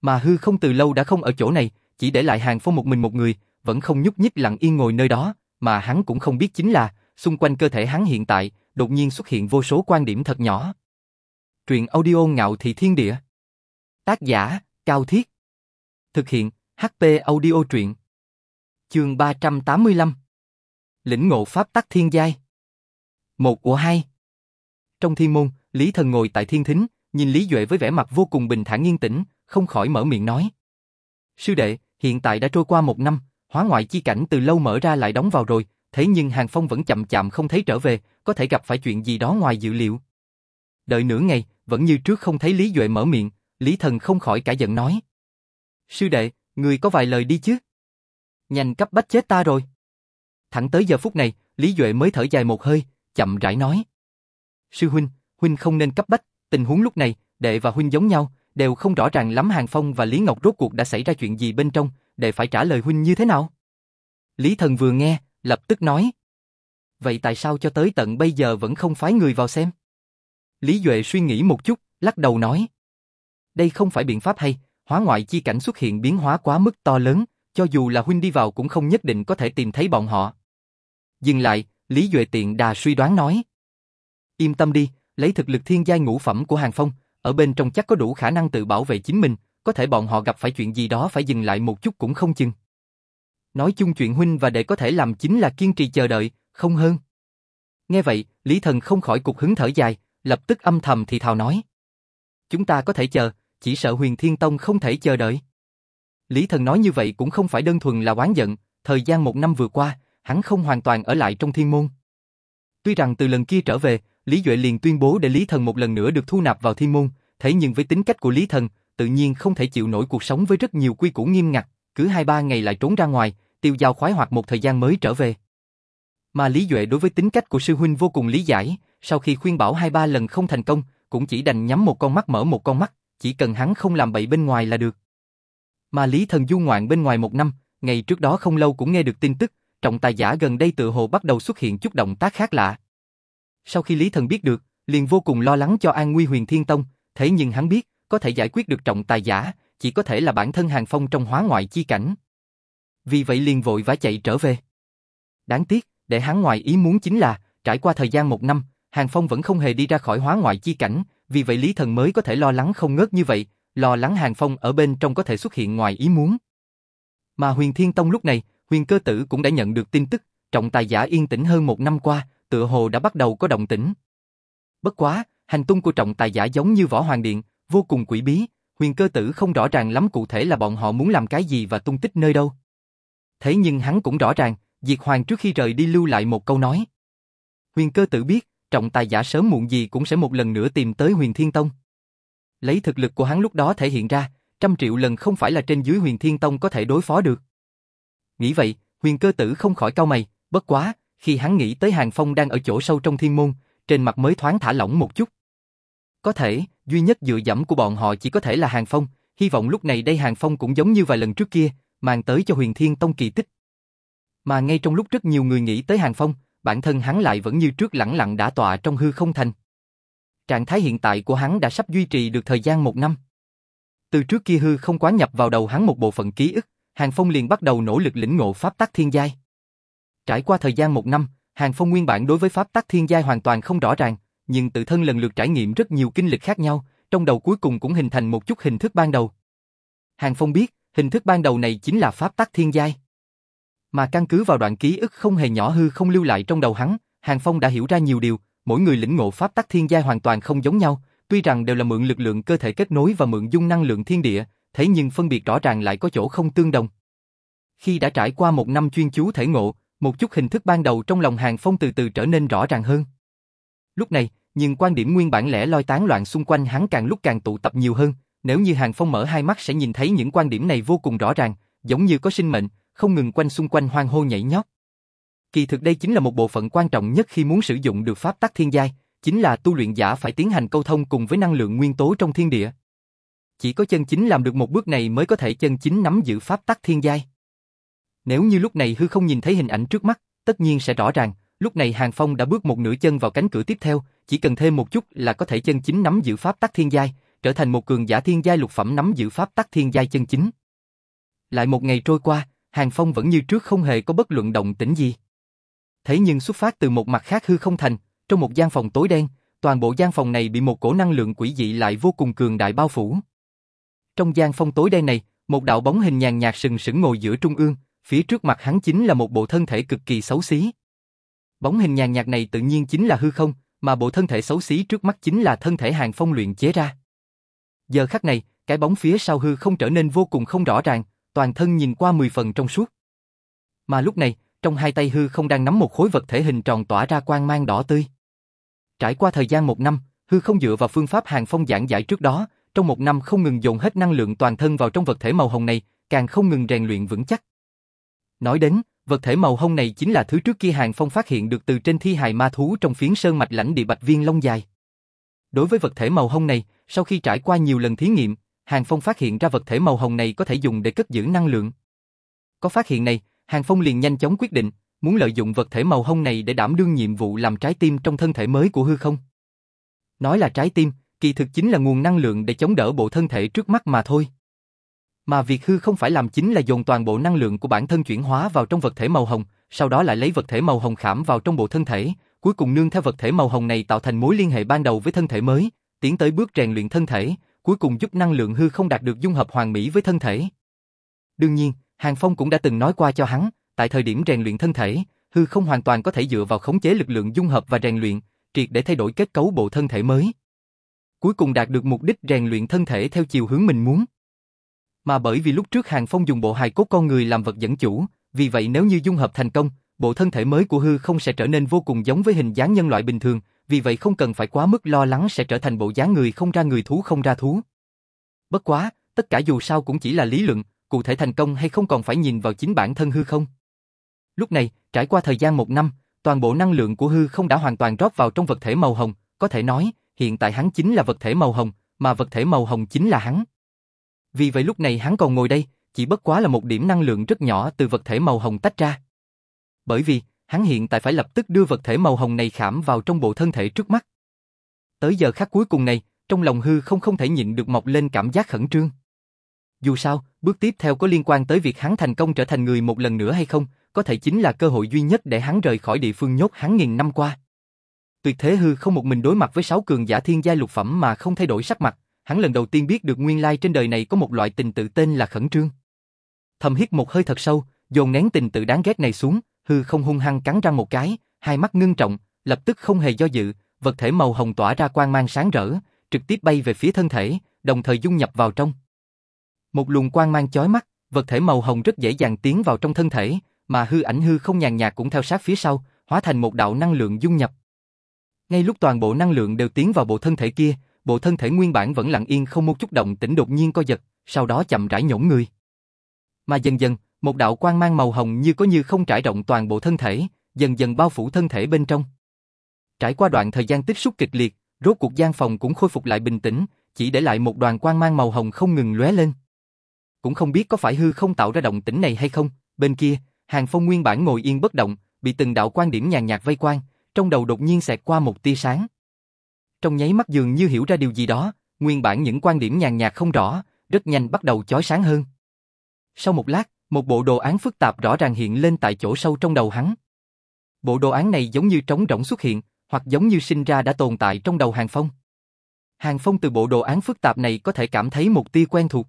Mà hư không từ lâu đã không ở chỗ này, chỉ để lại hàng phong một mình một người, vẫn không nhúc nhích lặng yên ngồi nơi đó, mà hắn cũng không biết chính là, xung quanh cơ thể hắn hiện tại, đột nhiên xuất hiện vô số quan điểm thật nhỏ. Truyện audio ngạo thị thiên địa. Tác giả, Cao Thiết. Thực hiện, HP audio truyện. Chương 385. Lĩnh ngộ pháp tắc thiên giai. Một của hai. Trong thiên môn, Lý Thần ngồi tại thiên thính, nhìn Lý Duệ với vẻ mặt vô cùng bình thản yên tĩnh, không khỏi mở miệng nói. Sư đệ, hiện tại đã trôi qua một năm, hóa ngoại chi cảnh từ lâu mở ra lại đóng vào rồi, thế nhưng Hàng Phong vẫn chậm chậm không thấy trở về, có thể gặp phải chuyện gì đó ngoài dự liệu. Đợi nửa ngày, vẫn như trước không thấy Lý Duệ mở miệng, Lý Thần không khỏi cả giận nói. Sư đệ, người có vài lời đi chứ? Nhanh cấp bách chết ta rồi. Thẳng tới giờ phút này, Lý Duệ mới thở dài một hơi, chậm rãi nói. Sư huynh, huynh không nên cấp bách, tình huống lúc này, đệ và huynh giống nhau, đều không rõ ràng lắm Hàng Phong và Lý Ngọc rốt cuộc đã xảy ra chuyện gì bên trong, đệ phải trả lời huynh như thế nào? Lý Thần vừa nghe, lập tức nói. Vậy tại sao cho tới tận bây giờ vẫn không phái người vào xem? Lý Duệ suy nghĩ một chút, lắc đầu nói. Đây không phải biện pháp hay, hóa ngoại chi cảnh xuất hiện biến hóa quá mức to lớn, cho dù là huynh đi vào cũng không nhất định có thể tìm thấy bọn họ. Dừng lại, Lý Duệ tiện đà suy đoán nói. Yên tâm đi, lấy thực lực thiên giai ngũ phẩm của Hàng Phong, ở bên trong chắc có đủ khả năng tự bảo vệ chính mình, có thể bọn họ gặp phải chuyện gì đó phải dừng lại một chút cũng không chừng. Nói chung chuyện huynh và đệ có thể làm chính là kiên trì chờ đợi, không hơn. Nghe vậy, Lý Thần không khỏi cục hứng thở dài, lập tức âm thầm thì thào nói. Chúng ta có thể chờ, chỉ sợ huyền thiên tông không thể chờ đợi. Lý Thần nói như vậy cũng không phải đơn thuần là oán giận, thời gian một năm vừa qua, hắn không hoàn toàn ở lại trong thiên môn. Tuy rằng từ lần kia trở về, Lý Duệ liền tuyên bố để Lý Thần một lần nữa được thu nạp vào thiên môn, thế nhưng với tính cách của Lý Thần, tự nhiên không thể chịu nổi cuộc sống với rất nhiều quy củ nghiêm ngặt, cứ hai ba ngày lại trốn ra ngoài, tiêu giao khoái hoạt một thời gian mới trở về. Mà Lý Duệ đối với tính cách của sư huynh vô cùng lý giải, sau khi khuyên bảo hai ba lần không thành công, cũng chỉ đành nhắm một con mắt mở một con mắt, chỉ cần hắn không làm bậy bên ngoài là được. Mà Lý Thần du ngoạn bên ngoài một năm, ngày trước đó không lâu cũng nghe được tin tức, trọng tài giả gần đây tự hồ bắt đầu xuất hiện chút động tác khác lạ. Sau khi Lý Thần biết được, liền vô cùng lo lắng cho an nguy huyền thiên tông, thế nhưng hắn biết, có thể giải quyết được trọng tài giả, chỉ có thể là bản thân hàng phong trong hóa ngoại chi cảnh. Vì vậy liền vội vã chạy trở về. Đáng tiếc, để hắn ngoài ý muốn chính là, trải qua thời gian một năm, Hàng Phong vẫn không hề đi ra khỏi hóa ngoại chi cảnh, vì vậy Lý Thần mới có thể lo lắng không ngớt như vậy, lo lắng Hàng Phong ở bên trong có thể xuất hiện ngoài ý muốn. Mà Huyền Thiên Tông lúc này, Huyền Cơ Tử cũng đã nhận được tin tức, trọng tài giả yên tĩnh hơn một năm qua, tựa hồ đã bắt đầu có động tĩnh. Bất quá, hành tung của trọng tài giả giống như võ hoàng điện, vô cùng quỷ bí, Huyền Cơ Tử không rõ ràng lắm cụ thể là bọn họ muốn làm cái gì và tung tích nơi đâu. Thế nhưng hắn cũng rõ ràng, Diệt Hoàng trước khi rời đi lưu lại một câu nói. Huyền Cơ Tử biết, trọng tài giả sớm muộn gì cũng sẽ một lần nữa tìm tới Huyền Thiên Tông. Lấy thực lực của hắn lúc đó thể hiện ra, trăm triệu lần không phải là trên dưới Huyền Thiên Tông có thể đối phó được. Nghĩ vậy, Huyền Cơ Tử không khỏi cau mày, bất quá, khi hắn nghĩ tới Hàng Phong đang ở chỗ sâu trong thiên môn, trên mặt mới thoáng thả lỏng một chút. Có thể, duy nhất dựa dẫm của bọn họ chỉ có thể là Hàng Phong, hy vọng lúc này đây Hàng Phong cũng giống như vài lần trước kia, mang tới cho Huyền Thiên Tông kỳ tích. Mà ngay trong lúc rất nhiều người nghĩ tới Hàng Phong, bản thân hắn lại vẫn như trước lẳng lặng đã tọa trong hư không thành. Trạng thái hiện tại của hắn đã sắp duy trì được thời gian một năm. Từ trước kia hư không quá nhập vào đầu hắn một bộ phận ký ức, Hàng Phong liền bắt đầu nỗ lực lĩnh ngộ pháp tắc thiên giai. Trải qua thời gian một năm, Hàng Phong nguyên bản đối với pháp tắc thiên giai hoàn toàn không rõ ràng, nhưng tự thân lần lượt trải nghiệm rất nhiều kinh lịch khác nhau, trong đầu cuối cùng cũng hình thành một chút hình thức ban đầu. Hàng Phong biết, hình thức ban đầu này chính là pháp tắc thiên giai. Mà căn cứ vào đoạn ký ức không hề nhỏ hư không lưu lại trong đầu hắn, Hàng Phong đã hiểu ra nhiều điều, mỗi người lĩnh ngộ pháp tắc thiên giai hoàn toàn không giống nhau, tuy rằng đều là mượn lực lượng cơ thể kết nối và mượn dung năng lượng thiên địa, thế nhưng phân biệt rõ ràng lại có chỗ không tương đồng. Khi đã trải qua một năm chuyên chú thể ngộ, một chút hình thức ban đầu trong lòng Hàng Phong từ từ trở nên rõ ràng hơn. Lúc này, nhưng quan điểm nguyên bản lẻ loi tán loạn xung quanh hắn càng lúc càng tụ tập nhiều hơn, nếu như Hàng Phong mở hai mắt sẽ nhìn thấy những quan điểm này vô cùng rõ ràng, giống như có sinh mệnh, không ngừng quanh xung quanh hoang hô nhảy nhót. Kỳ thực đây chính là một bộ phận quan trọng nhất khi muốn sử dụng được pháp tắc thiên giai, chính là tu luyện giả phải tiến hành câu thông cùng với năng lượng nguyên tố trong thiên địa. Chỉ có chân chính làm được một bước này mới có thể chân chính nắm giữ pháp tắc thiên giai. Nếu như lúc này hư không nhìn thấy hình ảnh trước mắt, tất nhiên sẽ rõ ràng, lúc này Hàng Phong đã bước một nửa chân vào cánh cửa tiếp theo, chỉ cần thêm một chút là có thể chân chính nắm giữ pháp tắc thiên giai, trở thành một cường giả thiên giai lục phẩm nắm giữ pháp tắc thiên giai chân chính. Lại một ngày trôi qua, Hàng Phong vẫn như trước không hề có bất luận động tĩnh gì. Thế nhưng xuất phát từ một mặt khác hư không thành, trong một gian phòng tối đen, toàn bộ gian phòng này bị một cổ năng lượng quỷ dị lại vô cùng cường đại bao phủ. Trong gian phong tối đen này, một đạo bóng hình nhàn nhạt sừng sững ngồi giữa trung ương, phía trước mặt hắn chính là một bộ thân thể cực kỳ xấu xí. Bóng hình nhàn nhạt này tự nhiên chính là hư không, mà bộ thân thể xấu xí trước mắt chính là thân thể Hàng Phong luyện chế ra. Giờ khắc này, cái bóng phía sau hư không trở nên vô cùng không rõ ràng, toàn thân nhìn qua 10 phần trong suốt. Mà lúc này, trong hai tay hư không đang nắm một khối vật thể hình tròn tỏa ra quang mang đỏ tươi. Trải qua thời gian một năm, hư không dựa vào phương pháp hàng phong giảng giải trước đó, trong một năm không ngừng dồn hết năng lượng toàn thân vào trong vật thể màu hồng này, càng không ngừng rèn luyện vững chắc. Nói đến, vật thể màu hồng này chính là thứ trước kia hàng phong phát hiện được từ trên thi hài ma thú trong phiến sơn mạch lãnh địa bạch viên long dài. Đối với vật thể màu hồng này, sau khi trải qua nhiều lần thí nghiệm, Hàng Phong phát hiện ra vật thể màu hồng này có thể dùng để cất giữ năng lượng. Có phát hiện này, Hàng Phong liền nhanh chóng quyết định, muốn lợi dụng vật thể màu hồng này để đảm đương nhiệm vụ làm trái tim trong thân thể mới của hư không. Nói là trái tim, kỳ thực chính là nguồn năng lượng để chống đỡ bộ thân thể trước mắt mà thôi. Mà việc hư không phải làm chính là dồn toàn bộ năng lượng của bản thân chuyển hóa vào trong vật thể màu hồng, sau đó lại lấy vật thể màu hồng khảm vào trong bộ thân thể, cuối cùng nương theo vật thể màu hồng này tạo thành mối liên hệ ban đầu với thân thể mới, tiến tới bước rèn luyện thân thể, cuối cùng giúp năng lượng hư không đạt được dung hợp hoàn mỹ với thân thể. Đương nhiên, Hàng Phong cũng đã từng nói qua cho hắn, tại thời điểm rèn luyện thân thể, hư không hoàn toàn có thể dựa vào khống chế lực lượng dung hợp và rèn luyện, triệt để thay đổi kết cấu bộ thân thể mới. Cuối cùng đạt được mục đích rèn luyện thân thể theo chiều hướng mình muốn. Mà bởi vì lúc trước Hàng Phong dùng bộ hài cốt con người làm vật dẫn chủ, vì vậy nếu như dung hợp thành công, bộ thân thể mới của hư không sẽ trở nên vô cùng giống với hình dáng nhân loại bình thường, vì vậy không cần phải quá mức lo lắng sẽ trở thành bộ dáng người không ra người thú không ra thú. Bất quá, tất cả dù sao cũng chỉ là lý luận, cụ thể thành công hay không còn phải nhìn vào chính bản thân hư không. Lúc này, trải qua thời gian một năm, toàn bộ năng lượng của hư không đã hoàn toàn rót vào trong vật thể màu hồng, có thể nói, hiện tại hắn chính là vật thể màu hồng, mà vật thể màu hồng chính là hắn. Vì vậy lúc này hắn còn ngồi đây, chỉ bất quá là một điểm năng lượng rất nhỏ từ vật thể màu hồng tách ra. Bởi vì, hắn hiện tại phải lập tức đưa vật thể màu hồng này khảm vào trong bộ thân thể trước mắt. Tới giờ khắc cuối cùng này, trong lòng hư không không thể nhịn được mọc lên cảm giác khẩn trương. Dù sao, bước tiếp theo có liên quan tới việc hắn thành công trở thành người một lần nữa hay không, có thể chính là cơ hội duy nhất để hắn rời khỏi địa phương nhốt hắn nghìn năm qua. Tuyệt thế hư không một mình đối mặt với sáu cường giả thiên giai lục phẩm mà không thay đổi sắc mặt, hắn lần đầu tiên biết được nguyên lai trên đời này có một loại tình tự tên là khẩn trương. Thầm hít một hơi thật sâu, dồn nén tình tự đáng ghét này xuống, hư không hung hăng cắn răng một cái, hai mắt ngưng trọng, lập tức không hề do dự, vật thể màu hồng tỏa ra quang mang sáng rỡ, trực tiếp bay về phía thân thể, đồng thời dung nhập vào trong. Một luồng quang mang chói mắt, vật thể màu hồng rất dễ dàng tiến vào trong thân thể, mà hư ảnh hư không nhàn nhạt cũng theo sát phía sau, hóa thành một đạo năng lượng dung nhập. Ngay lúc toàn bộ năng lượng đều tiến vào bộ thân thể kia, bộ thân thể nguyên bản vẫn lặng yên không một chút động tĩnh đột nhiên co giật, sau đó chậm rãi nhổn người. Mà dần dần, một đạo quang mang màu hồng như có như không trải rộng toàn bộ thân thể, dần dần bao phủ thân thể bên trong. Trải qua đoạn thời gian tiếp xúc kịch liệt, rốt cuộc gian phòng cũng khôi phục lại bình tĩnh, chỉ để lại một đoàn quang mang màu hồng không ngừng lóe lên. Cũng không biết có phải hư không tạo ra động tĩnh này hay không, bên kia, Hàng Phong nguyên bản ngồi yên bất động, bị từng đạo quan điểm nhàn nhạt vây quanh, trong đầu đột nhiên xẹt qua một tia sáng. Trong nháy mắt dường như hiểu ra điều gì đó, nguyên bản những quan điểm nhàn nhạt không rõ, rất nhanh bắt đầu chói sáng hơn. Sau một lát, một bộ đồ án phức tạp rõ ràng hiện lên tại chỗ sâu trong đầu hắn. Bộ đồ án này giống như trống rỗng xuất hiện, hoặc giống như sinh ra đã tồn tại trong đầu Hàng Phong. Hàng Phong từ bộ đồ án phức tạp này có thể cảm thấy một tia quen thuộc.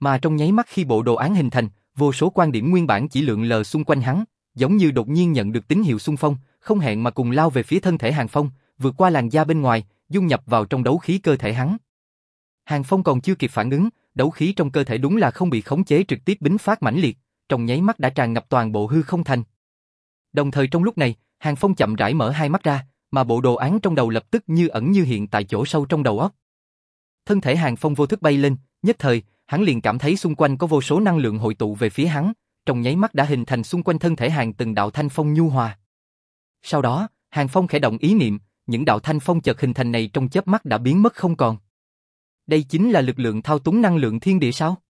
Mà trong nháy mắt khi bộ đồ án hình thành, vô số quan điểm nguyên bản chỉ lượn lờ xung quanh hắn, giống như đột nhiên nhận được tín hiệu xung phong, không hẹn mà cùng lao về phía thân thể Hàng Phong, vượt qua làn da bên ngoài, dung nhập vào trong đấu khí cơ thể hắn. Hàng Phong còn chưa kịp phản ứng, đấu khí trong cơ thể đúng là không bị khống chế trực tiếp bính phát mãnh liệt, trong nháy mắt đã tràn ngập toàn bộ hư không thành. Đồng thời trong lúc này, Hàng Phong chậm rãi mở hai mắt ra, mà bộ đồ án trong đầu lập tức như ẩn như hiện tại chỗ sâu trong đầu óc. Thân thể Hàng Phong vô thức bay lên, nhất thời, hắn liền cảm thấy xung quanh có vô số năng lượng hội tụ về phía hắn, trong nháy mắt đã hình thành xung quanh thân thể Hàng từng đạo thanh phong nhu hòa. Sau đó, Hàng Phong khẽ động ý niệm, những đạo thanh phong chợt hình thành này trong chớp mắt đã biến mất không còn. Đây chính là lực lượng thao túng năng lượng thiên địa sao?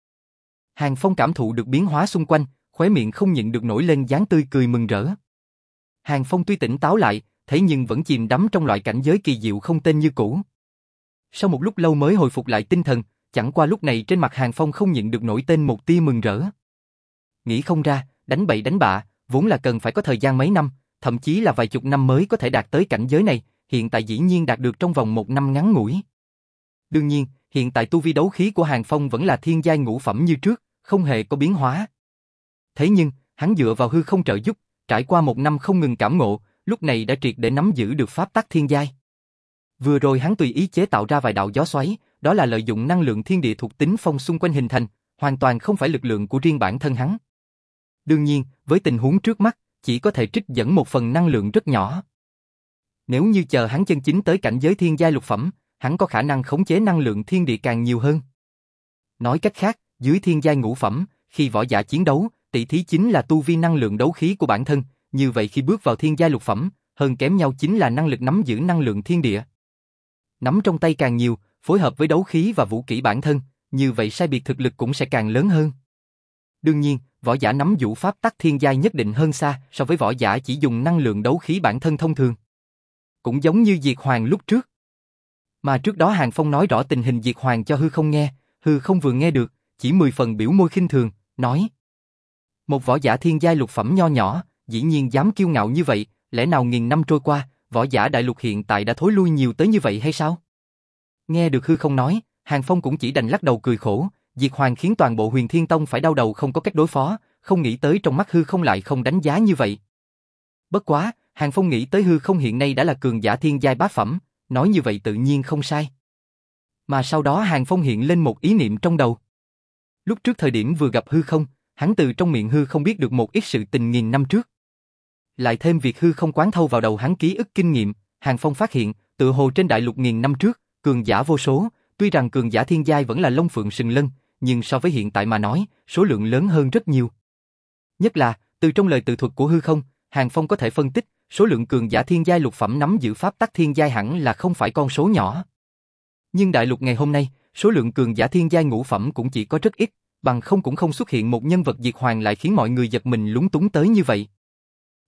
Hàng Phong cảm thụ được biến hóa xung quanh, khóe miệng không nhịn được nổi lên dáng tươi cười mừng rỡ. Hàng Phong tuy tỉnh táo lại, thế nhưng vẫn chìm đắm trong loại cảnh giới kỳ diệu không tên như cũ. Sau một lúc lâu mới hồi phục lại tinh thần, chẳng qua lúc này trên mặt Hàng Phong không nhịn được nổi tên một tia mừng rỡ. Nghĩ không ra, đánh bậy đánh bạ, vốn là cần phải có thời gian mấy năm, thậm chí là vài chục năm mới có thể đạt tới cảnh giới này, hiện tại dĩ nhiên đạt được trong vòng một năm ngắn ngủi. Đương nhiên, hiện tại tu vi đấu khí của Hàng Phong vẫn là thiên giai ngũ phẩm như trước, không hề có biến hóa. Thế nhưng, hắn dựa vào hư không trợ giúp, trải qua một năm không ngừng cảm ngộ, lúc này đã triệt để nắm giữ được pháp tắc thiên giai. Vừa rồi hắn tùy ý chế tạo ra vài đạo gió xoáy, đó là lợi dụng năng lượng thiên địa thuộc tính phong xung quanh hình thành, hoàn toàn không phải lực lượng của riêng bản thân hắn. Đương nhiên, với tình huống trước mắt, chỉ có thể trích dẫn một phần năng lượng rất nhỏ. Nếu như chờ hắn chân chính tới cảnh giới thiên giai lục phẩm, hắn có khả năng khống chế năng lượng thiên địa càng nhiều hơn. Nói cách khác, dưới thiên giai ngũ phẩm, khi võ giả chiến đấu, tỷ thí chính là tu vi năng lượng đấu khí của bản thân, như vậy khi bước vào thiên giai lục phẩm, hơn kém nhau chính là năng lực nắm giữ năng lượng thiên địa. Nắm trong tay càng nhiều, phối hợp với đấu khí và vũ kỹ bản thân, như vậy sai biệt thực lực cũng sẽ càng lớn hơn. Đương nhiên, võ giả nắm vũ pháp tắc thiên giai nhất định hơn xa so với võ giả chỉ dùng năng lượng đấu khí bản thân thông thường. Cũng giống như Diệt Hoàng lúc trước. Mà trước đó Hàng Phong nói rõ tình hình Diệt Hoàng cho hư không nghe, hư không vừa nghe được, chỉ mười phần biểu môi khinh thường, nói. Một võ giả thiên giai lục phẩm nho nhỏ, dĩ nhiên dám kiêu ngạo như vậy, lẽ nào nghìn năm trôi qua, võ giả đại lục hiện tại đã thối lui nhiều tới như vậy hay sao? Nghe được hư không nói, Hàng Phong cũng chỉ đành lắc đầu cười khổ, Diệt Hoàng khiến toàn bộ huyền thiên tông phải đau đầu không có cách đối phó, không nghĩ tới trong mắt hư không lại không đánh giá như vậy. Bất quá, Hàng Phong nghĩ tới hư không hiện nay đã là cường giả thiên giai bá phẩm, nói như vậy tự nhiên không sai. Mà sau đó Hàng Phong hiện lên một ý niệm trong đầu. Lúc trước thời điểm vừa gặp hư không, hắn từ trong miệng hư không biết được một ít sự tình nghìn năm trước. Lại thêm việc hư không quán thâu vào đầu hắn ký ức kinh nghiệm, Hàng Phong phát hiện, tự hồ trên đại lục nghìn năm trước, cường giả vô số, tuy rằng cường giả thiên giai vẫn là lông phượng sừng lân, nhưng so với hiện tại mà nói, số lượng lớn hơn rất nhiều. Nhất là, từ trong lời tự thuật của hư không, Hàng Phong có thể phân tích, số lượng cường giả thiên giai lục phẩm nắm giữ pháp tắc thiên giai hẳn là không phải con số nhỏ. Nhưng đại lục ngày hôm nay, số lượng cường giả thiên giai ngũ phẩm cũng chỉ có rất ít, bằng không cũng không xuất hiện một nhân vật diệt hoàng lại khiến mọi người giật mình lúng túng tới như vậy.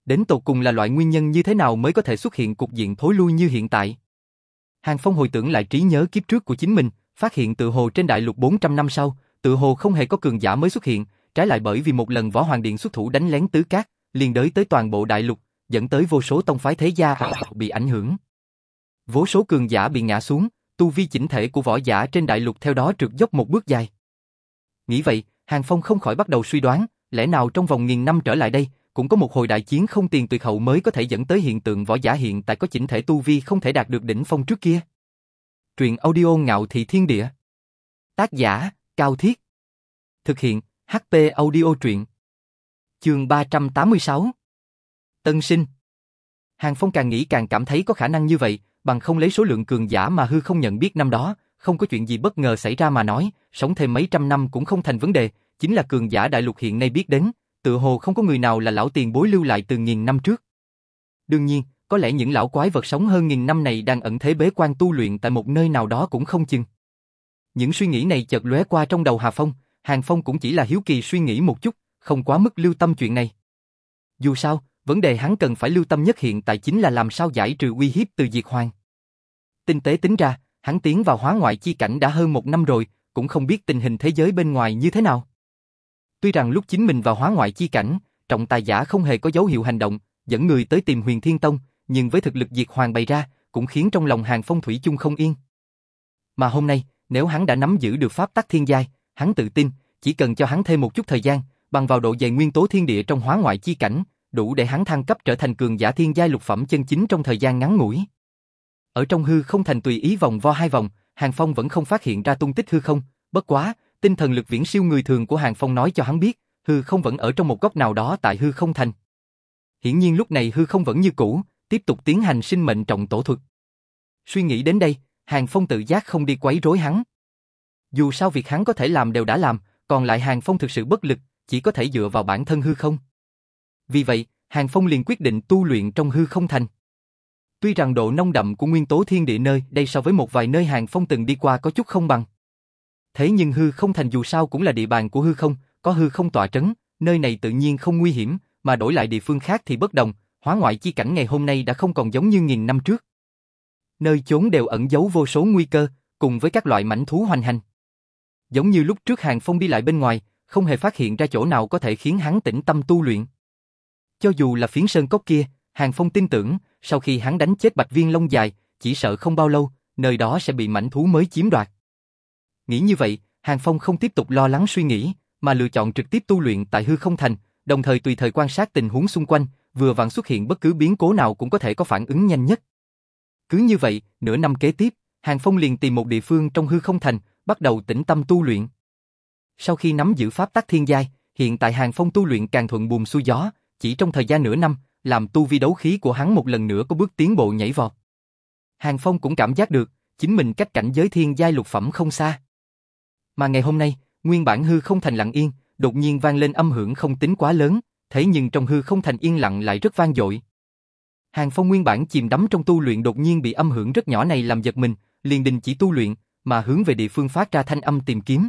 Đến tột cùng là loại nguyên nhân như thế nào mới có thể xuất hiện cục diện thối lui như hiện tại? Hàng Phong hồi tưởng lại trí nhớ kiếp trước của chính mình, phát hiện tự hồ trên đại lục 400 năm sau, tự hồ không hề có cường giả mới xuất hiện, trái lại bởi vì một lần Võ Hoàng Điện xuất thủ đánh lén tứ cát, liền đới tới toàn bộ đại lục, dẫn tới vô số tông phái thế gia bị ảnh hưởng. Vô số cường giả bị ngã xuống, tu vi chỉnh thể của võ giả trên đại lục theo đó trượt dốc một bước dài. Nghĩ vậy, Hàng Phong không khỏi bắt đầu suy đoán, lẽ nào trong vòng nghìn năm trở lại đây, cũng có một hồi đại chiến không tiền tuyệt hậu mới có thể dẫn tới hiện tượng võ giả hiện tại có chỉnh thể tu vi không thể đạt được đỉnh phong trước kia. Truyện audio ngạo thị thiên địa. Tác giả, Cao Thiết. Thực hiện, HP audio truyện. Chương 386. Tân sinh. Hàng Phong càng nghĩ càng cảm thấy có khả năng như vậy, bằng không lấy số lượng cường giả mà hư không nhận biết năm đó, không có chuyện gì bất ngờ xảy ra mà nói, sống thêm mấy trăm năm cũng không thành vấn đề, chính là cường giả đại lục hiện nay biết đến, tự hồ không có người nào là lão tiền bối lưu lại từ nghìn năm trước. Đương nhiên, có lẽ những lão quái vật sống hơn nghìn năm này đang ẩn thế bế quan tu luyện tại một nơi nào đó cũng không chừng. Những suy nghĩ này chợt lóe qua trong đầu Hà Phong, Hàng Phong cũng chỉ là hiếu kỳ suy nghĩ một chút, không quá mức lưu tâm chuyện này. Dù sao, vấn đề hắn cần phải lưu tâm nhất hiện tại chính là làm sao giải trừ uy hiếp từ Diệt Hoàng. Tinh tế tính ra, hắn tiến vào hóa ngoại chi cảnh đã hơn một năm rồi, cũng không biết tình hình thế giới bên ngoài như thế nào. Tuy rằng lúc chính mình vào hóa ngoại chi cảnh, trọng tài giả không hề có dấu hiệu hành động, dẫn người tới tìm huyền thiên tông, nhưng với thực lực diệt hoàng bày ra, cũng khiến trong lòng hàng phong thủy chung không yên. Mà hôm nay, nếu hắn đã nắm giữ được pháp tắc thiên giai, hắn tự tin, chỉ cần cho hắn thêm một chút thời gian, bằng vào độ dày nguyên tố thiên địa trong hóa ngoại chi cảnh, đủ để hắn thăng cấp trở thành cường giả thiên giai lục phẩm chân chính trong thời gian ngắn ngủi. Ở trong hư không thành tùy ý vòng vo hai vòng, Hàng Phong vẫn không phát hiện ra tung tích hư không, bất quá, tinh thần lực viễn siêu người thường của Hàng Phong nói cho hắn biết, hư không vẫn ở trong một góc nào đó tại hư không thành. Hiển nhiên lúc này hư không vẫn như cũ, tiếp tục tiến hành sinh mệnh trọng tổ thuật. Suy nghĩ đến đây, Hàng Phong tự giác không đi quấy rối hắn. Dù sao việc hắn có thể làm đều đã làm, còn lại Hàng Phong thực sự bất lực, chỉ có thể dựa vào bản thân hư không. Vì vậy, Hàng Phong liền quyết định tu luyện trong hư không thành. Tuy rằng độ nông đậm của nguyên tố thiên địa nơi đây so với một vài nơi Hàng Phong từng đi qua có chút không bằng. Thế nhưng hư không thành dù sao cũng là địa bàn của hư không, có hư không tọa trấn, nơi này tự nhiên không nguy hiểm, mà đổi lại địa phương khác thì bất đồng, hóa ngoại chi cảnh ngày hôm nay đã không còn giống như nghìn năm trước. Nơi chốn đều ẩn giấu vô số nguy cơ, cùng với các loại mảnh thú hoành hành. Giống như lúc trước Hàng Phong đi lại bên ngoài, không hề phát hiện ra chỗ nào có thể khiến hắn tĩnh tâm tu luyện. Cho dù là phiến sơn cốc kia, Hàng Phong tin tưởng, sau khi hắn đánh chết Bạch Viên Long Dài, chỉ sợ không bao lâu, nơi đó sẽ bị mảnh thú mới chiếm đoạt. Nghĩ như vậy, Hàng Phong không tiếp tục lo lắng suy nghĩ, mà lựa chọn trực tiếp tu luyện tại hư không thành, đồng thời tùy thời quan sát tình huống xung quanh, vừa vặn xuất hiện bất cứ biến cố nào cũng có thể có phản ứng nhanh nhất. Cứ như vậy, nửa năm kế tiếp, Hàng Phong liền tìm một địa phương trong hư không thành, bắt đầu tĩnh tâm tu luyện. Sau khi nắm giữ pháp tắc thiên giai, hiện tại Hàng Phong tu luyện càng thuận buồm xuôi gió, chỉ trong thời gian nửa năm, làm tu vi đấu khí của hắn một lần nữa có bước tiến bộ nhảy vọt. Hàng Phong cũng cảm giác được, chính mình cách cảnh giới thiên giai lục phẩm không xa. Mà ngày hôm nay, nguyên bản hư không thành lặng yên, đột nhiên vang lên âm hưởng không tính quá lớn, thế nhưng trong hư không thành yên lặng lại rất vang dội. Hàng Phong nguyên bản chìm đắm trong tu luyện đột nhiên bị âm hưởng rất nhỏ này làm giật mình, liền đình chỉ tu luyện, mà hướng về địa phương phát ra thanh âm tìm kiếm.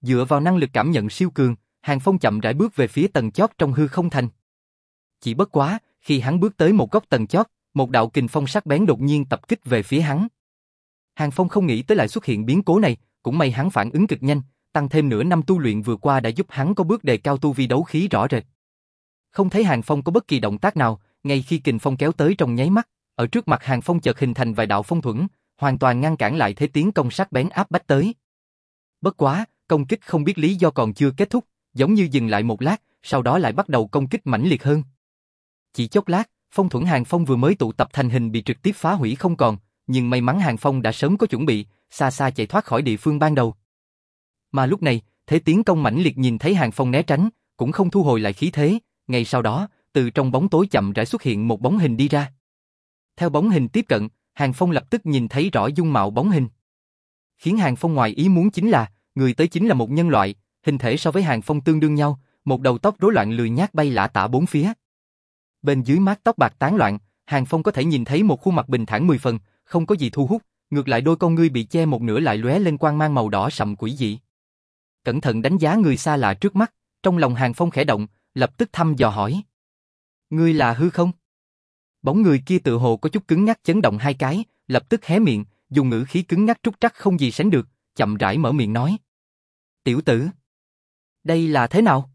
Dựa vào năng lực cảm nhận siêu cường, Hàng Phong chậm rãi bước về phía tầng chót trong hư không thành. Chỉ bất quá, khi hắn bước tới một góc tầng chót, một đạo kình phong sắc bén đột nhiên tập kích về phía hắn. Hàng Phong không nghĩ tới lại xuất hiện biến cố này, cũng may hắn phản ứng cực nhanh, tăng thêm nửa năm tu luyện vừa qua đã giúp hắn có bước đề cao tu vi đấu khí rõ rệt. Không thấy Hàng Phong có bất kỳ động tác nào, ngay khi kình phong kéo tới trong nháy mắt, ở trước mặt Hàng Phong chợt hình thành vài đạo phong thuẫn, hoàn toàn ngăn cản lại thế tiến công sắc bén áp bách tới. Bất quá, công kích không biết lý do còn chưa kết thúc, giống như dừng lại một lát, sau đó lại bắt đầu công kích mãnh liệt hơn. Chỉ chốc lát, phong thuẫn Hàng Phong vừa mới tụ tập thành hình bị trực tiếp phá hủy không còn, nhưng may mắn Hàng Phong đã sớm có chuẩn bị, xa xa chạy thoát khỏi địa phương ban đầu. Mà lúc này, thế tiến công mãnh liệt nhìn thấy Hàng Phong né tránh, cũng không thu hồi lại khí thế, ngay sau đó, từ trong bóng tối chậm rãi xuất hiện một bóng hình đi ra. Theo bóng hình tiếp cận, Hàng Phong lập tức nhìn thấy rõ dung mạo bóng hình. Khiến Hàng Phong ngoài ý muốn chính là, người tới chính là một nhân loại, hình thể so với Hàng Phong tương đương nhau, một đầu tóc rối loạn lười nhác bay lả tả bốn phía. Bên dưới mát tóc bạc tán loạn, Hàng Phong có thể nhìn thấy một khuôn mặt bình thản mười phần, không có gì thu hút, ngược lại đôi con ngươi bị che một nửa lại lóe lên quang mang màu đỏ sậm quỷ dị. Cẩn thận đánh giá người xa lạ trước mắt, trong lòng Hàng Phong khẽ động, lập tức thăm dò hỏi. Ngươi là hư không? Bóng người kia tự hồ có chút cứng ngắc chấn động hai cái, lập tức hé miệng, dùng ngữ khí cứng ngắc trúc trắc không gì sánh được, chậm rãi mở miệng nói. Tiểu tử, đây là thế nào?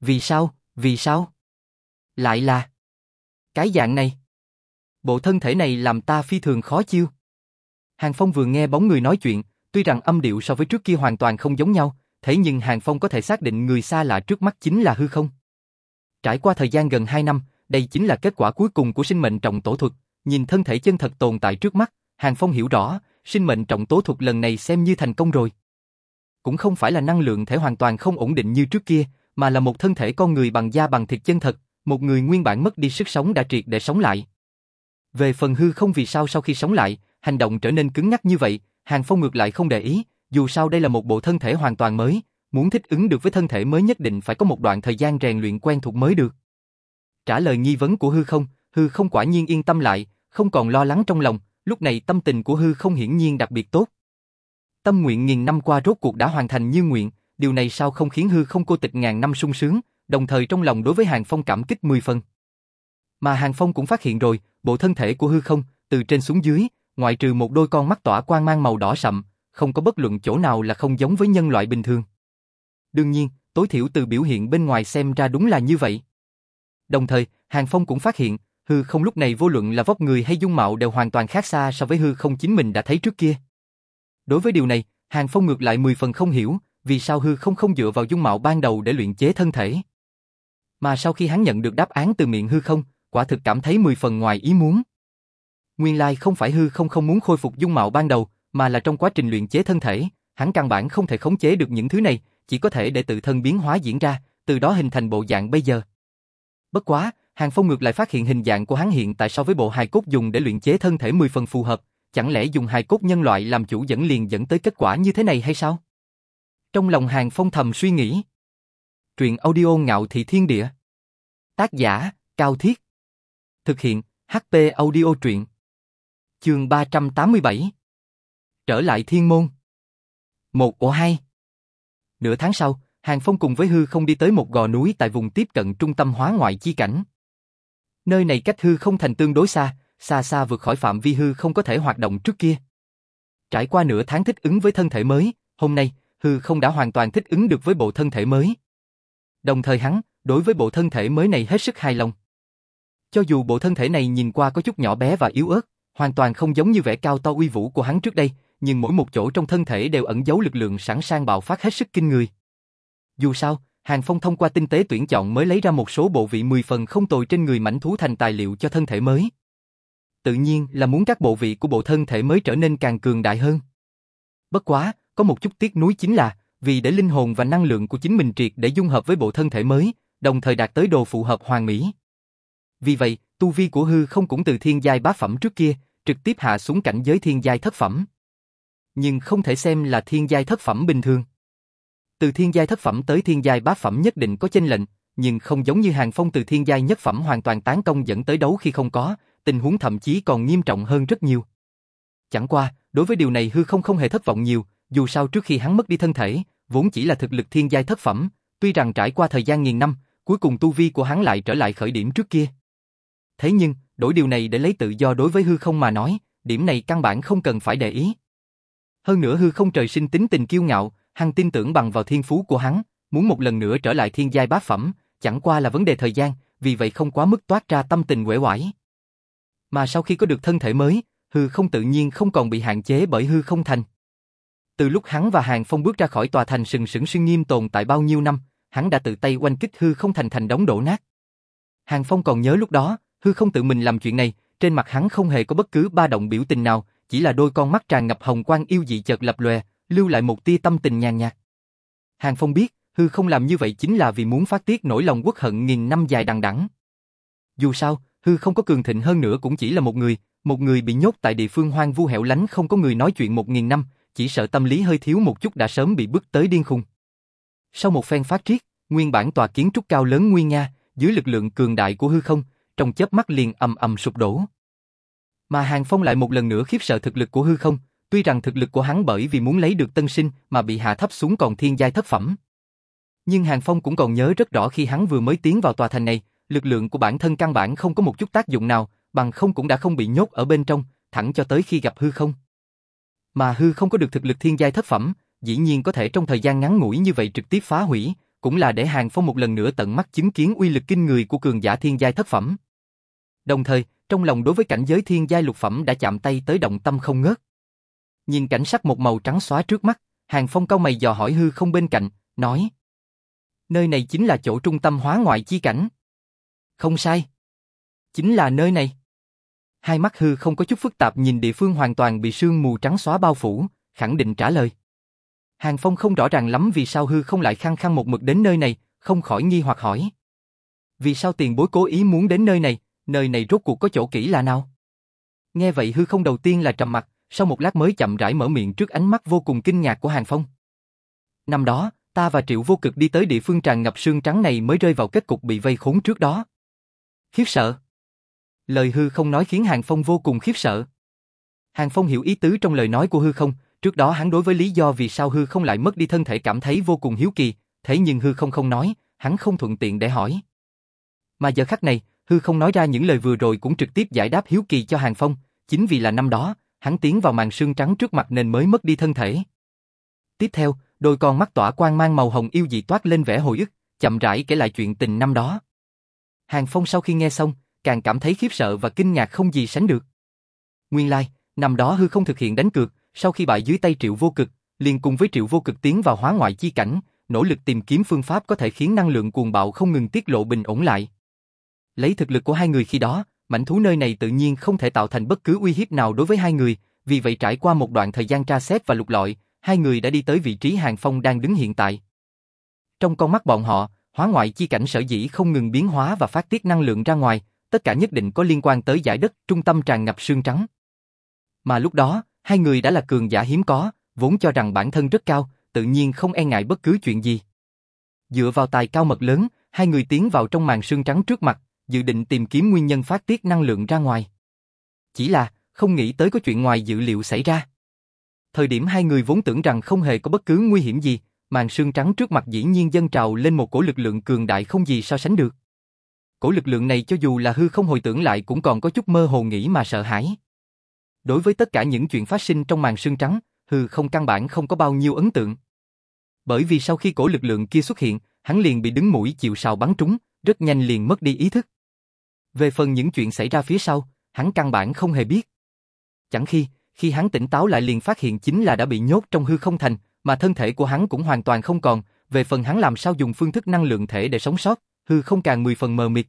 Vì sao, vì sao? Lại là... Cái dạng này. Bộ thân thể này làm ta phi thường khó chiêu. Hàng Phong vừa nghe bóng người nói chuyện, tuy rằng âm điệu so với trước kia hoàn toàn không giống nhau, thế nhưng Hàng Phong có thể xác định người xa lạ trước mắt chính là hư không. Trải qua thời gian gần 2 năm, đây chính là kết quả cuối cùng của sinh mệnh trọng tổ thuật, nhìn thân thể chân thật tồn tại trước mắt, Hàng Phong hiểu rõ, sinh mệnh trọng tố thuật lần này xem như thành công rồi. Cũng không phải là năng lượng thể hoàn toàn không ổn định như trước kia, mà là một thân thể con người bằng da bằng thịt chân thật, một người nguyên bản mất đi sức sống đã triệt để sống lại. Về phần hư không vì sao sau khi sống lại, hành động trở nên cứng nhắc như vậy, Hàng Phong ngược lại không để ý, dù sao đây là một bộ thân thể hoàn toàn mới, muốn thích ứng được với thân thể mới nhất định phải có một đoạn thời gian rèn luyện quen thuộc mới được. Trả lời nghi vấn của hư không, hư không quả nhiên yên tâm lại, không còn lo lắng trong lòng, lúc này tâm tình của hư không hiển nhiên đặc biệt tốt. Tâm nguyện nghìn năm qua rốt cuộc đã hoàn thành như nguyện, điều này sao không khiến hư không cô tịch ngàn năm sung sướng, đồng thời trong lòng đối với Hàng Phong cảm kích mười phần. Mà Hàng Phong cũng phát hiện rồi, bộ thân thể của hư không, từ trên xuống dưới, ngoại trừ một đôi con mắt tỏa quang mang màu đỏ sậm, không có bất luận chỗ nào là không giống với nhân loại bình thường. Đương nhiên, tối thiểu từ biểu hiện bên ngoài xem ra đúng là như vậy. Đồng thời, Hàng Phong cũng phát hiện, hư không lúc này vô luận là vóc người hay dung mạo đều hoàn toàn khác xa so với hư không chính mình đã thấy trước kia. Đối với điều này, Hàng Phong ngược lại mười phần không hiểu, vì sao hư không không dựa vào dung mạo ban đầu để luyện chế thân thể. Mà sau khi hắn nhận được đáp án từ miệng hư không, quả thực cảm thấy mười phần ngoài ý muốn. Nguyên lai không phải hư không không muốn khôi phục dung mạo ban đầu, mà là trong quá trình luyện chế thân thể, hắn căn bản không thể khống chế được những thứ này, chỉ có thể để tự thân biến hóa diễn ra, từ đó hình thành bộ dạng bây giờ. Bất quá, Hàng Phong ngược lại phát hiện hình dạng của hắn hiện tại so với bộ hài cốt dùng để luyện chế thân thể 10 phần phù hợp, chẳng lẽ dùng hài cốt nhân loại làm chủ dẫn liền dẫn tới kết quả như thế này hay sao? Trong lòng Hàng Phong thầm suy nghĩ. Truyện audio ngạo thị thiên địa. Tác giả, Cao Thiết. Thực hiện, HP audio truyện. Chương 387. Trở lại thiên môn. Một ổ hai. Nửa tháng sau, Hàng Phong cùng với hư không đi tới một gò núi tại vùng tiếp cận trung tâm hóa ngoại chi cảnh. Nơi này cách hư không thành tương đối xa, xa xa vượt khỏi phạm vi hư không có thể hoạt động trước kia. Trải qua nửa tháng thích ứng với thân thể mới, hôm nay, hư không đã hoàn toàn thích ứng được với bộ thân thể mới. Đồng thời hắn, đối với bộ thân thể mới này hết sức hài lòng. Cho dù bộ thân thể này nhìn qua có chút nhỏ bé và yếu ớt, hoàn toàn không giống như vẻ cao to uy vũ của hắn trước đây, nhưng mỗi một chỗ trong thân thể đều ẩn giấu lực lượng sẵn sàng bạo phát hết sức kinh người. Dù sao, Hàng Phong thông qua tinh tế tuyển chọn mới lấy ra một số bộ vị 10 phần không tồi trên người mảnh thú thành tài liệu cho thân thể mới. Tự nhiên là muốn các bộ vị của bộ thân thể mới trở nên càng cường đại hơn. Bất quá, có một chút tiếc nuối chính là, vì để linh hồn và năng lượng của chính mình triệt để dung hợp với bộ thân thể mới, đồng thời đạt tới đồ phù hợp hoàn mỹ. Vì vậy, tu vi của hư không cũng từ thiên giai bá phẩm trước kia, trực tiếp hạ xuống cảnh giới thiên giai thất phẩm. Nhưng không thể xem là thiên giai thất phẩm bình thường. Từ thiên giai thất phẩm tới thiên giai bá phẩm nhất định có chênh lệnh, nhưng không giống như hàng phong từ thiên giai nhất phẩm hoàn toàn tán công dẫn tới đấu khi không có, tình huống thậm chí còn nghiêm trọng hơn rất nhiều. Chẳng qua, đối với điều này hư không không hề thất vọng nhiều, dù sao trước khi hắn mất đi thân thể, vốn chỉ là thực lực thiên giai thất phẩm, tuy rằng trải qua thời gian nghìn năm, cuối cùng tu vi của hắn lại trở lại khởi điểm trước kia. Thế nhưng, đổi điều này để lấy tự do đối với hư không mà nói, điểm này căn bản không cần phải để ý. Hơn nữa hư không trời sinh tính tình kiêu ngạo, hắn tin tưởng bằng vào thiên phú của hắn, muốn một lần nữa trở lại thiên giai bá phẩm, chẳng qua là vấn đề thời gian, vì vậy không quá mức toát ra tâm tình quể quải. Mà sau khi có được thân thể mới, hư không tự nhiên không còn bị hạn chế bởi hư không thành. Từ lúc hắn và Hàng Phong bước ra khỏi tòa thành sừng sững sưng nghiêm tồn tại bao nhiêu năm, hắn đã tự tay quanh kích hư không thành thành đống đổ nát. Hàng Phong còn nhớ lúc đó, hư không tự mình làm chuyện này, trên mặt hắn không hề có bất cứ ba động biểu tình nào, chỉ là đôi con mắt tràn ngập hồng quang yêu dị chợt lập lòe, lưu lại một tia tâm tình nhàn nhạt. Hàng Phong biết, hư không làm như vậy chính là vì muốn phát tiết nỗi lòng quốc hận nghìn năm dài đằng đẵng. Dù sao, hư không có cường thịnh hơn nữa cũng chỉ là một người, một người bị nhốt tại địa phương hoang vu hẻo lánh không có người nói chuyện một nghìn năm, chỉ sợ tâm lý hơi thiếu một chút đã sớm bị bức tới điên khùng. Sau một phen phát triết, nguyên bản tòa kiến trúc cao lớn nguy nga, dưới lực lượng cường đại của hư không, trong chớp mắt liền ầm ầm sụp đổ. Mà Hàng Phong lại một lần nữa khiếp sợ thực lực của hư không, tuy rằng thực lực của hắn bởi vì muốn lấy được tân sinh mà bị hạ thấp xuống còn thiên giai thất phẩm. Nhưng Hàng Phong cũng còn nhớ rất rõ khi hắn vừa mới tiến vào tòa thành này, lực lượng của bản thân căn bản không có một chút tác dụng nào, bằng không cũng đã không bị nhốt ở bên trong, thẳng cho tới khi gặp hư không. Mà hư không có được thực lực thiên giai thất phẩm, dĩ nhiên có thể trong thời gian ngắn ngủi như vậy trực tiếp phá hủy, cũng là để Hàng Phong một lần nữa tận mắt chứng kiến uy lực kinh người của cường giả thiên giai thất phẩm. Đồng thời, trong lòng đối với cảnh giới thiên giai lục phẩm đã chạm tay tới động tâm không ngớt. Nhìn cảnh sắc một màu trắng xóa trước mắt, Hàng Phong cau mày dò hỏi hư không bên cạnh, nói: Nơi này chính là chỗ trung tâm hóa ngoại chi cảnh. Không sai. Chính là nơi này. Hai mắt hư không có chút phức tạp nhìn địa phương hoàn toàn bị sương mù trắng xóa bao phủ, khẳng định trả lời. Hàng Phong không rõ ràng lắm vì sao hư không lại khăng khăng một mực đến nơi này, không khỏi nghi hoặc hỏi. Vì sao tiền bối cố ý muốn đến nơi này, nơi này rốt cuộc có chỗ kỹ là nào? Nghe vậy hư không đầu tiên là trầm mặt, sau một lát mới chậm rãi mở miệng trước ánh mắt vô cùng kinh ngạc của Hàng Phong. Năm đó, ta và Triệu Vô Cực đi tới địa phương tràn ngập sương trắng này mới rơi vào kết cục bị vây khốn trước đó. Khiếp sợ. Lời hư không nói khiến Hàng Phong vô cùng khiếp sợ. Hàng Phong hiểu ý tứ trong lời nói của hư không, trước đó hắn đối với lý do vì sao hư không lại mất đi thân thể cảm thấy vô cùng hiếu kỳ, thế nhưng hư không không nói, hắn không thuận tiện để hỏi. Mà giờ khắc này, hư không nói ra những lời vừa rồi cũng trực tiếp giải đáp hiếu kỳ cho Hàng Phong, chính vì là năm đó, hắn tiến vào màn sương trắng trước mặt nên mới mất đi thân thể. Tiếp theo, đôi con mắt tỏa quang mang màu hồng yêu dị toát lên vẻ hồi ức, chậm rãi kể lại chuyện tình năm đó. Hàng Phong sau khi nghe xong, càng cảm thấy khiếp sợ và kinh ngạc không gì sánh được. Nguyên lai, like, năm đó hư không thực hiện đánh cược, sau khi bại dưới tay Triệu Vô Cực, liền cùng với Triệu Vô Cực tiến vào hóa ngoại chi cảnh, nỗ lực tìm kiếm phương pháp có thể khiến năng lượng cuồng bạo không ngừng tiết lộ bình ổn lại. Lấy thực lực của hai người khi đó, mảnh thú nơi này tự nhiên không thể tạo thành bất cứ uy hiếp nào đối với hai người, vì vậy trải qua một đoạn thời gian tra xét và lục lọi, hai người đã đi tới vị trí Hàng Phong đang đứng hiện tại. Trong con mắt bọn họ, hóa ngoại chi cảnh sở dĩ không ngừng biến hóa và phát tiết năng lượng ra ngoài, tất cả nhất định có liên quan tới giải đất trung tâm tràn ngập sương trắng. Mà lúc đó, hai người đã là cường giả hiếm có, vốn cho rằng bản thân rất cao, tự nhiên không e ngại bất cứ chuyện gì. Dựa vào tài cao mật lớn, hai người tiến vào trong màn sương trắng trước mặt, dự định tìm kiếm nguyên nhân phát tiết năng lượng ra ngoài. Chỉ là, không nghĩ tới có chuyện ngoài dự liệu xảy ra. Thời điểm hai người vốn tưởng rằng không hề có bất cứ nguy hiểm gì, màn sương trắng trước mặt dĩ nhiên dâng trào lên một cổ lực lượng cường đại không gì so sánh được. Cổ lực lượng này cho dù là hư không hồi tưởng lại cũng còn có chút mơ hồ nghĩ mà sợ hãi. Đối với tất cả những chuyện phát sinh trong màn sương trắng, hư không căn bản không có bao nhiêu ấn tượng. Bởi vì sau khi cổ lực lượng kia xuất hiện, hắn liền bị đứng mũi chịu sào bắn trúng, rất nhanh liền mất đi ý thức. Về phần những chuyện xảy ra phía sau, hắn căn bản không hề biết. Chẳng khi, khi hắn tỉnh táo lại liền phát hiện chính là đã bị nhốt trong hư không thành, mà thân thể của hắn cũng hoàn toàn không còn, về phần hắn làm sao dùng phương thức năng lượng thể để sống sót, hư không càng mười phần mờ mịt.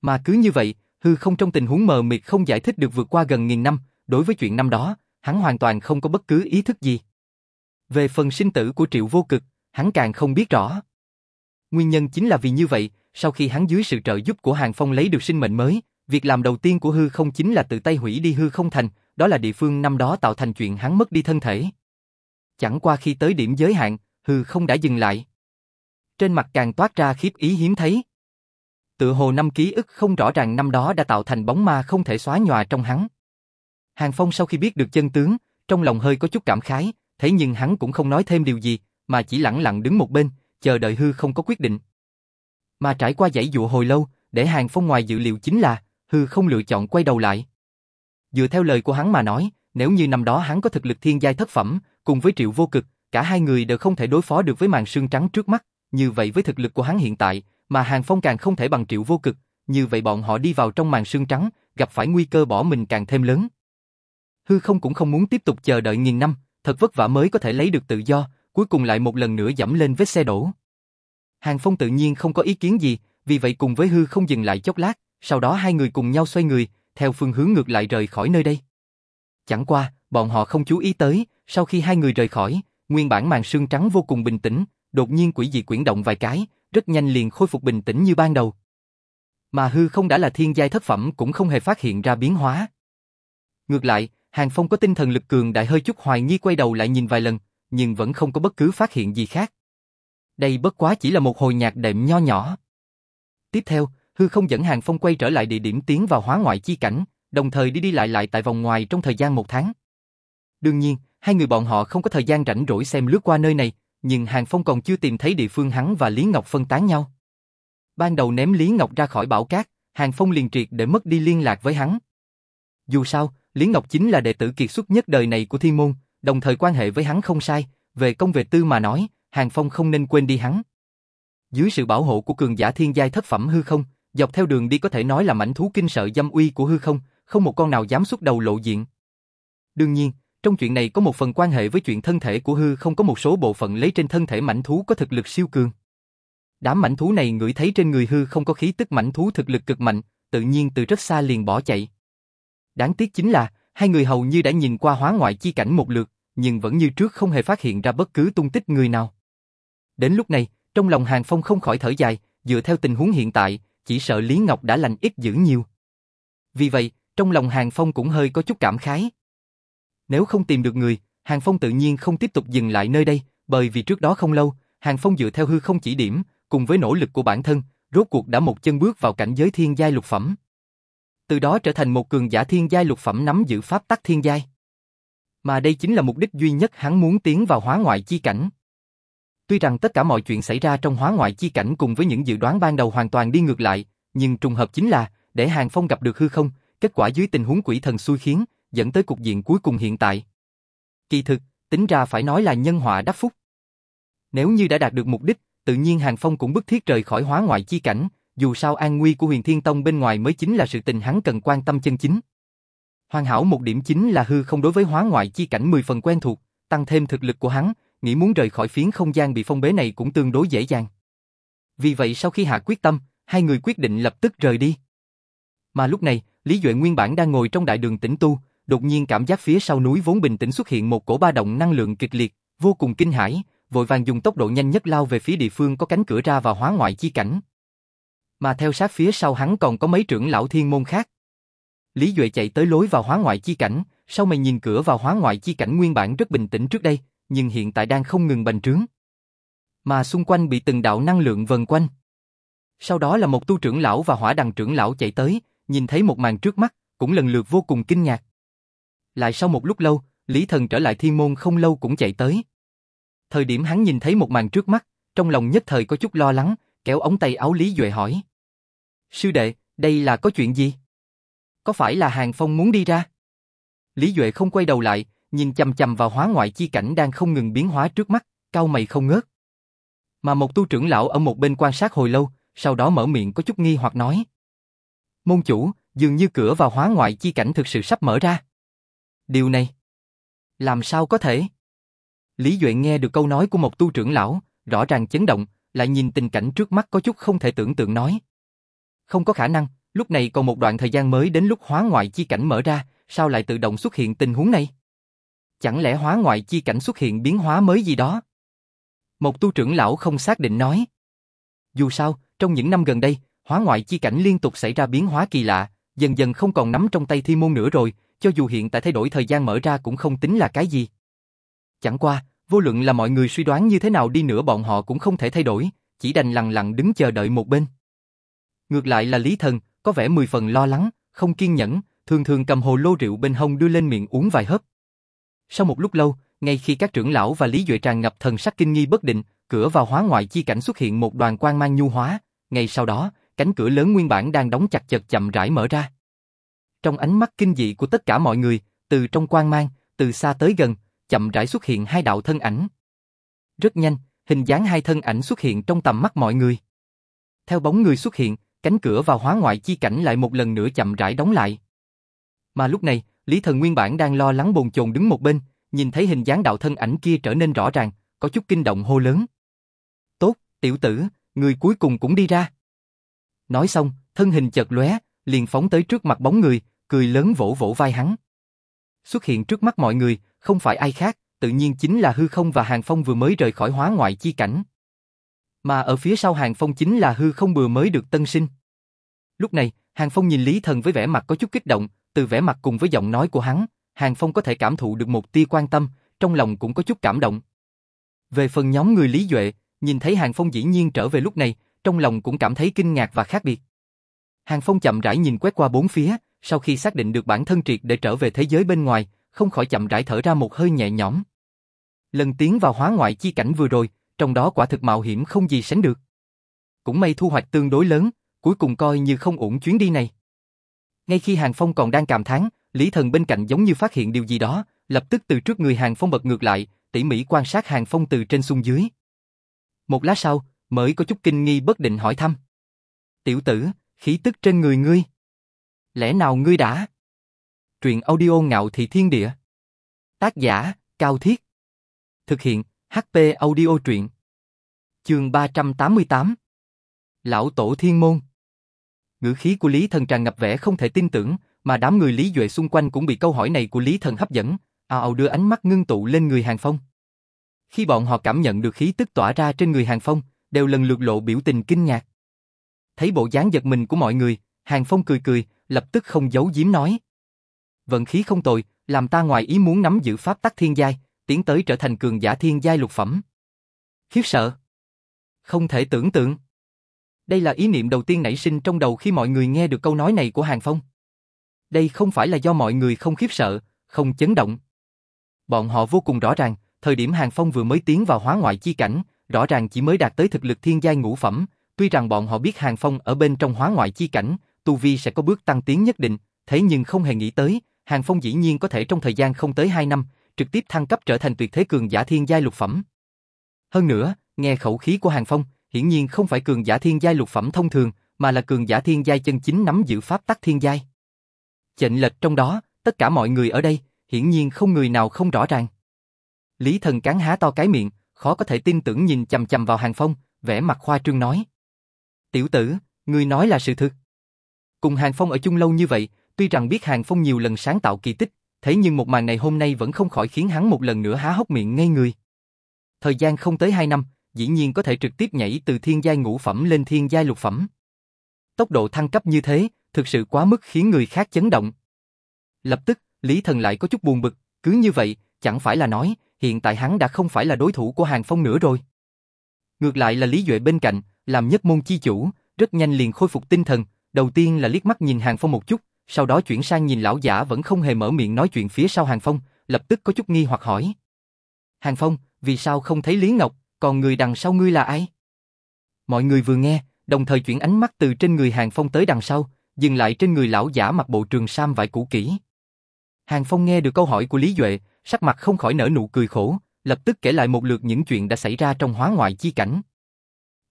Mà cứ như vậy, hư không trong tình huống mờ mịt không giải thích được vượt qua gần nghìn năm, đối với chuyện năm đó, hắn hoàn toàn không có bất cứ ý thức gì. Về phần sinh tử của Triệu Vô Cực, hắn càng không biết rõ. Nguyên nhân chính là vì như vậy, sau khi hắn dưới sự trợ giúp của Hàng Phong lấy được sinh mệnh mới, việc làm đầu tiên của hư không chính là tự tay hủy đi hư không thành, đó là địa phương năm đó tạo thành chuyện hắn mất đi thân thể. Chẳng qua khi tới điểm giới hạn, hư không đã dừng lại. Trên mặt càng toát ra khiếp ý hiếm thấy. Tự hồ năm ký ức không rõ ràng năm đó đã tạo thành bóng ma không thể xóa nhòa trong hắn. Hàng Phong sau khi biết được chân tướng, trong lòng hơi có chút cảm khái, thế nhưng hắn cũng không nói thêm điều gì, mà chỉ lặng lặng đứng một bên, chờ đợi hư không có quyết định. Mà trải qua dãy dụ hồi lâu, để Hàng Phong ngoài dự liệu chính là, hư không lựa chọn quay đầu lại. Dựa theo lời của hắn mà nói, nếu như năm đó hắn có thực lực thiên giai thất phẩm, cùng với triệu vô cực, cả hai người đều không thể đối phó được với màn sương trắng trước mắt, như vậy với thực lực của hắn hiện tại, mà Hàng Phong càng không thể bằng triệu vô cực, như vậy bọn họ đi vào trong màn sương trắng, gặp phải nguy cơ bỏ mình càng thêm lớn. Hư không cũng không muốn tiếp tục chờ đợi nghìn năm, thật vất vả mới có thể lấy được tự do, cuối cùng lại một lần nữa dẫm lên vết xe đổ. Hàng Phong tự nhiên không có ý kiến gì, vì vậy cùng với hư không dừng lại chốc lát, sau đó hai người cùng nhau xoay người, theo phương hướng ngược lại rời khỏi nơi đây. Chẳng qua, bọn họ không chú ý tới, sau khi hai người rời khỏi, nguyên bản màn sương trắng vô cùng bình tĩnh, đột nhiên quỷ dị quyển động vài cái, rất nhanh liền khôi phục bình tĩnh như ban đầu. Mà hư không đã là thiên giai thất phẩm cũng không hề phát hiện ra biến hóa. Ngược lại, Hàng Phong có tinh thần lực cường đại hơi chút hoài nghi quay đầu lại nhìn vài lần, nhưng vẫn không có bất cứ phát hiện gì khác. Đây bất quá chỉ là một hồi nhạc đệm nho nhỏ. Tiếp theo, hư không dẫn Hàng Phong quay trở lại địa điểm tiến vào hóa ngoại chi cảnh, đồng thời đi đi lại lại tại vòng ngoài trong thời gian một tháng. Đương nhiên, hai người bọn họ không có thời gian rảnh rỗi xem lướt qua nơi này, nhưng Hàng Phong còn chưa tìm thấy địa phương hắn và Lý Ngọc phân tán nhau. Ban đầu ném Lý Ngọc ra khỏi bảo cát, Hàng Phong liền triệt để mất đi liên lạc với hắn. Dù sao, Lý Ngọc chính là đệ tử kiệt xuất nhất đời này của Thiên Môn, đồng thời quan hệ với hắn không sai, về công về tư mà nói, Hàng Phong không nên quên đi hắn. Dưới sự bảo hộ của cường giả thiên giai thất phẩm hư không, dọc theo đường đi có thể nói là mảnh thú kinh sợ dâm uy của hư không, không một con nào dám xuất đầu lộ diện. Đương nhiên, trong chuyện này có một phần quan hệ với chuyện thân thể của hư không có một số bộ phận lấy trên thân thể mảnh thú có thực lực siêu cường. Đám mảnh thú này ngửi thấy trên người hư không có khí tức mảnh thú thực lực cực mạnh, tự nhiên từ rất xa liền bỏ chạy. Đáng tiếc chính là, hai người hầu như đã nhìn qua hóa ngoại chi cảnh một lượt, nhưng vẫn như trước không hề phát hiện ra bất cứ tung tích người nào. Đến lúc này, trong lòng Hàng Phong không khỏi thở dài, dựa theo tình huống hiện tại, chỉ sợ Lý Ngọc đã lành ít dữ nhiều. Vì vậy, trong lòng Hàng Phong cũng hơi có chút cảm khái. Nếu không tìm được người, Hàng Phong tự nhiên không tiếp tục dừng lại nơi đây, bởi vì trước đó không lâu, Hàng Phong dựa theo hư không chỉ điểm, cùng với nỗ lực của bản thân, rốt cuộc đã một chân bước vào cảnh giới thiên giai lục phẩm. Từ đó trở thành một cường giả thiên giai lục phẩm nắm giữ pháp tắc thiên giai. Mà đây chính là mục đích duy nhất hắn muốn tiến vào hóa ngoại chi cảnh. Tuy rằng tất cả mọi chuyện xảy ra trong hóa ngoại chi cảnh cùng với những dự đoán ban đầu hoàn toàn đi ngược lại, nhưng trùng hợp chính là, để Hàng Phong gặp được hư không, kết quả dưới tình huống quỷ thần xui khiến, dẫn tới cục diện cuối cùng hiện tại. Kỳ thực, tính ra phải nói là nhân họa đắc phúc. Nếu như đã đạt được mục đích, tự nhiên Hàng Phong cũng bức thiết rời khỏi hóa ngoại chi cảnh, dù sao an nguy của huyền thiên tông bên ngoài mới chính là sự tình hắn cần quan tâm chân chính. Hoàn hảo một điểm chính là hư không đối với hóa ngoại chi cảnh 10 phần quen thuộc, tăng thêm thực lực của hắn, nghĩ muốn rời khỏi phiến không gian bị phong bế này cũng tương đối dễ dàng. Vì vậy sau khi hạ quyết tâm, hai người quyết định lập tức rời đi. Mà lúc này, Lý Duệ nguyên bản đang ngồi trong đại đường tĩnh tu, đột nhiên cảm giác phía sau núi vốn bình tĩnh xuất hiện một cổ ba động năng lượng kịch liệt, vô cùng kinh hãi, vội vàng dùng tốc độ nhanh nhất lao về phía địa phương có cánh cửa ra vào hóa ngoại chi cảnh. Mà theo sát phía sau hắn còn có mấy trưởng lão thiên môn khác. Lý Duệ chạy tới lối vào hóa ngoại chi cảnh, sau mày nhìn cửa vào hóa ngoại chi cảnh nguyên bản rất bình tĩnh trước đây, nhưng hiện tại đang không ngừng bành trướng. Mà xung quanh bị từng đạo năng lượng vần quanh. Sau đó là một tu trưởng lão và hỏa đằng trưởng lão chạy tới, nhìn thấy một màn trước mắt, cũng lần lượt vô cùng kinh ngạc. Lại sau một lúc lâu, Lý Thần trở lại thiên môn không lâu cũng chạy tới. Thời điểm hắn nhìn thấy một màn trước mắt, trong lòng nhất thời có chút lo lắng, kéo ống tay áo Lý Duệ hỏi. Sư đệ, đây là có chuyện gì? Có phải là Hàng Phong muốn đi ra? Lý Duệ không quay đầu lại, nhìn chầm chầm vào hóa ngoại chi cảnh đang không ngừng biến hóa trước mắt, cau mày không ngớt. Mà một tu trưởng lão ở một bên quan sát hồi lâu, sau đó mở miệng có chút nghi hoặc nói. Môn chủ, dường như cửa vào hóa ngoại chi cảnh thực sự sắp mở ra. Điều này, làm sao có thể? Lý Duệ nghe được câu nói của một tu trưởng lão, rõ ràng chấn động, lại nhìn tình cảnh trước mắt có chút không thể tưởng tượng nói. Không có khả năng, lúc này còn một đoạn thời gian mới đến lúc hóa ngoại chi cảnh mở ra, sao lại tự động xuất hiện tình huống này? Chẳng lẽ hóa ngoại chi cảnh xuất hiện biến hóa mới gì đó? Một tu trưởng lão không xác định nói. Dù sao, trong những năm gần đây, hóa ngoại chi cảnh liên tục xảy ra biến hóa kỳ lạ, dần dần không còn nắm trong tay thi môn nữa rồi, cho dù hiện tại thay đổi thời gian mở ra cũng không tính là cái gì. Chẳng qua, vô luận là mọi người suy đoán như thế nào đi nữa bọn họ cũng không thể thay đổi, chỉ đành lặng lặng đứng chờ đợi một bên. Ngược lại là Lý Thần, có vẻ mười phần lo lắng, không kiên nhẫn, thường thường cầm hồ lô rượu bên hông đưa lên miệng uống vài hớp. Sau một lúc lâu, ngay khi các trưởng lão và Lý Duệ tràn ngập thần sắc kinh nghi bất định, cửa vào hóa ngoại chi cảnh xuất hiện một đoàn quang mang nhu hóa, ngay sau đó, cánh cửa lớn nguyên bản đang đóng chặt chật chậm rãi mở ra. Trong ánh mắt kinh dị của tất cả mọi người, từ trong quang mang, từ xa tới gần, chậm rãi xuất hiện hai đạo thân ảnh. Rất nhanh, hình dáng hai thân ảnh xuất hiện trong tầm mắt mọi người. Theo bóng người xuất hiện, cánh cửa vào hóa ngoại chi cảnh lại một lần nữa chậm rãi đóng lại. Mà lúc này, Lý Thần nguyên bản đang lo lắng bồn chồn đứng một bên, nhìn thấy hình dáng đạo thân ảnh kia trở nên rõ ràng, có chút kinh động hô lớn. Tốt, tiểu tử, người cuối cùng cũng đi ra. Nói xong, thân hình chợt lóe, liền phóng tới trước mặt bóng người, cười lớn vỗ vỗ vai hắn. Xuất hiện trước mắt mọi người, không phải ai khác, tự nhiên chính là hư không và hàng phong vừa mới rời khỏi hóa ngoại chi cảnh. Mà ở phía sau hàng phong chính là hư không vừa mới được tân sinh. Lúc này, hàng phong nhìn Lý Thần với vẻ mặt có chút kích động, từ vẻ mặt cùng với giọng nói của hắn, hàng phong có thể cảm thụ được một tia quan tâm, trong lòng cũng có chút cảm động. Về phần nhóm người Lý Duệ, nhìn thấy hàng phong dĩ nhiên trở về lúc này, trong lòng cũng cảm thấy kinh ngạc và khác biệt. Hàng Phong chậm rãi nhìn quét qua bốn phía, sau khi xác định được bản thân triệt để trở về thế giới bên ngoài, không khỏi chậm rãi thở ra một hơi nhẹ nhõm. Lần tiến vào hóa ngoại chi cảnh vừa rồi, trong đó quả thực mạo hiểm không gì sánh được. Cũng may thu hoạch tương đối lớn, cuối cùng coi như không ổn chuyến đi này. Ngay khi Hàng Phong còn đang cảm thán, Lý Thần bên cạnh giống như phát hiện điều gì đó, lập tức từ trước người Hàng Phong bật ngược lại, tỉ mỉ quan sát Hàng Phong từ trên xuống dưới. Một lát sau, mới có chút kinh nghi bất định hỏi thăm. Tiểu tử, khí tức trên người ngươi. Lẽ nào ngươi đã? Truyện audio ngạo thị thiên địa. Tác giả, Cao Thiết. Thực hiện, HP audio truyện. Chương 388. Lão Tổ Thiên Môn. Ngữ khí của Lý Thần tràn ngập vẻ không thể tin tưởng, mà đám người Lý Duệ xung quanh cũng bị câu hỏi này của Lý Thần hấp dẫn, ào ào đưa ánh mắt ngưng tụ lên người Hàng Phong. Khi bọn họ cảm nhận được khí tức tỏa ra trên người Hàng Phong, đều lần lượt lộ biểu tình kinh ngạc. Thấy bộ dáng giật mình của mọi người, Hàng Phong cười cười, lập tức không giấu giếm nói. Vận khí không tồi, làm ta ngoài ý muốn nắm giữ pháp tắc thiên giai, tiến tới trở thành cường giả thiên giai lục phẩm. Khiếp sợ. Không thể tưởng tượng. Đây là ý niệm đầu tiên nảy sinh trong đầu khi mọi người nghe được câu nói này của Hàng Phong. Đây không phải là do mọi người không khiếp sợ, không chấn động. Bọn họ vô cùng rõ ràng, thời điểm Hàng Phong vừa mới tiến vào hóa ngoại chi cảnh, rõ ràng chỉ mới đạt tới thực lực thiên giai ngũ phẩm, tuy rằng bọn họ biết Hàng Phong ở bên trong hóa ngoại chi cảnh, tu vi sẽ có bước tăng tiến nhất định, thế nhưng không hề nghĩ tới, Hàng Phong dĩ nhiên có thể trong thời gian không tới 2 năm, trực tiếp thăng cấp trở thành tuyệt thế cường giả thiên giai lục phẩm. Hơn nữa, nghe khẩu khí của Hàng Phong, hiển nhiên không phải cường giả thiên giai lục phẩm thông thường, mà là cường giả thiên giai chân chính nắm giữ pháp tắc thiên giai. Chệnh lệch trong đó, tất cả mọi người ở đây, hiển nhiên không người nào không rõ ràng. Lý Thần cắn há to cái miệng, khó có thể tin tưởng nhìn chầm chầm vào Hàng Phong, vẻ mặt khoa trương nói. Tiểu tử, ngươi nói là sự thực. Cùng Hàng Phong ở chung lâu như vậy, tuy rằng biết Hàng Phong nhiều lần sáng tạo kỳ tích, thế nhưng một màn này hôm nay vẫn không khỏi khiến hắn một lần nữa há hốc miệng ngây người. Thời gian không tới 2 năm, dĩ nhiên có thể trực tiếp nhảy từ thiên giai ngũ phẩm lên thiên giai lục phẩm. Tốc độ thăng cấp như thế, thực sự quá mức khiến người khác chấn động. Lập tức, Lý Thần lại có chút buồn bực, cứ như vậy, chẳng phải là nói, hiện tại hắn đã không phải là đối thủ của Hàng Phong nữa rồi. Ngược lại là Lý Duệ bên cạnh, làm nhất môn chi chủ, rất nhanh liền khôi phục tinh thần, đầu tiên là liếc mắt nhìn Hàng Phong một chút, sau đó chuyển sang nhìn lão giả vẫn không hề mở miệng nói chuyện phía sau Hàng Phong, lập tức có chút nghi hoặc hỏi. Hàng Phong, vì sao không thấy Lý Ngọc, còn người đằng sau ngươi là ai? Mọi người vừa nghe, đồng thời chuyển ánh mắt từ trên người Hàng Phong tới đằng sau, dừng lại trên người lão giả mặc bộ trường sam vải cũ kỹ. Hàng Phong nghe được câu hỏi của Lý Duệ, sắc mặt không khỏi nở nụ cười khổ, lập tức kể lại một lượt những chuyện đã xảy ra trong hóa ngoại chi cảnh.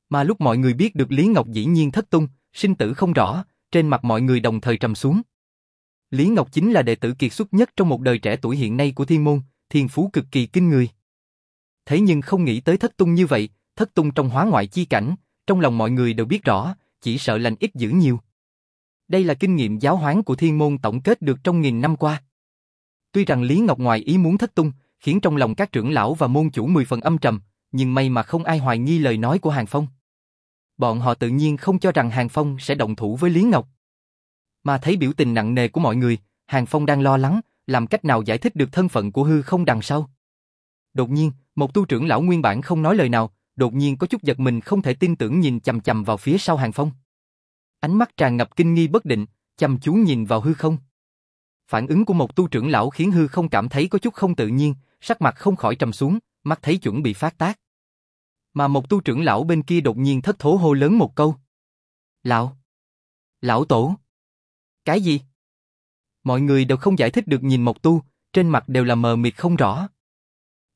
Mà lúc mọi người biết được Lý Ngọc dĩ nhiên thất tung, sinh tử không rõ, trên mặt mọi người đồng thời trầm xuống. Lý Ngọc chính là đệ tử kiệt xuất nhất trong một đời trẻ tuổi hiện nay của thiên môn, thiên phú cực kỳ kinh người. Thế nhưng không nghĩ tới thất tung như vậy, thất tung trong hóa ngoại chi cảnh, trong lòng mọi người đều biết rõ, chỉ sợ lành ít dữ nhiều. Đây là kinh nghiệm giáo hoán của thiên môn tổng kết được trong nghìn năm qua. Tuy rằng Lý Ngọc ngoài ý muốn thất tung, khiến trong lòng các trưởng lão và môn chủ mười phần âm trầm, nhưng may mà không ai hoài nghi lời nói của Hàng Phong. Bọn họ tự nhiên không cho rằng Hàng Phong sẽ động thủ với Lý Ngọc. Mà thấy biểu tình nặng nề của mọi người, Hàng Phong đang lo lắng, làm cách nào giải thích được thân phận của hư không đằng sau. Đột nhiên, một tu trưởng lão nguyên bản không nói lời nào, đột nhiên có chút giật mình không thể tin tưởng nhìn chầm chầm vào phía sau Hàng Phong. Ánh mắt tràn ngập kinh nghi bất định, chăm chú nhìn vào hư không. Phản ứng của một tu trưởng lão khiến hư không cảm thấy có chút không tự nhiên, sắc mặt không khỏi trầm xuống, mắt thấy chuẩn bị phát tác. Mà một tu trưởng lão bên kia đột nhiên thất thố hô lớn một câu. Lão! Lão tổ! Cái gì? Mọi người đều không giải thích được nhìn một tu, trên mặt đều là mờ mịt không rõ.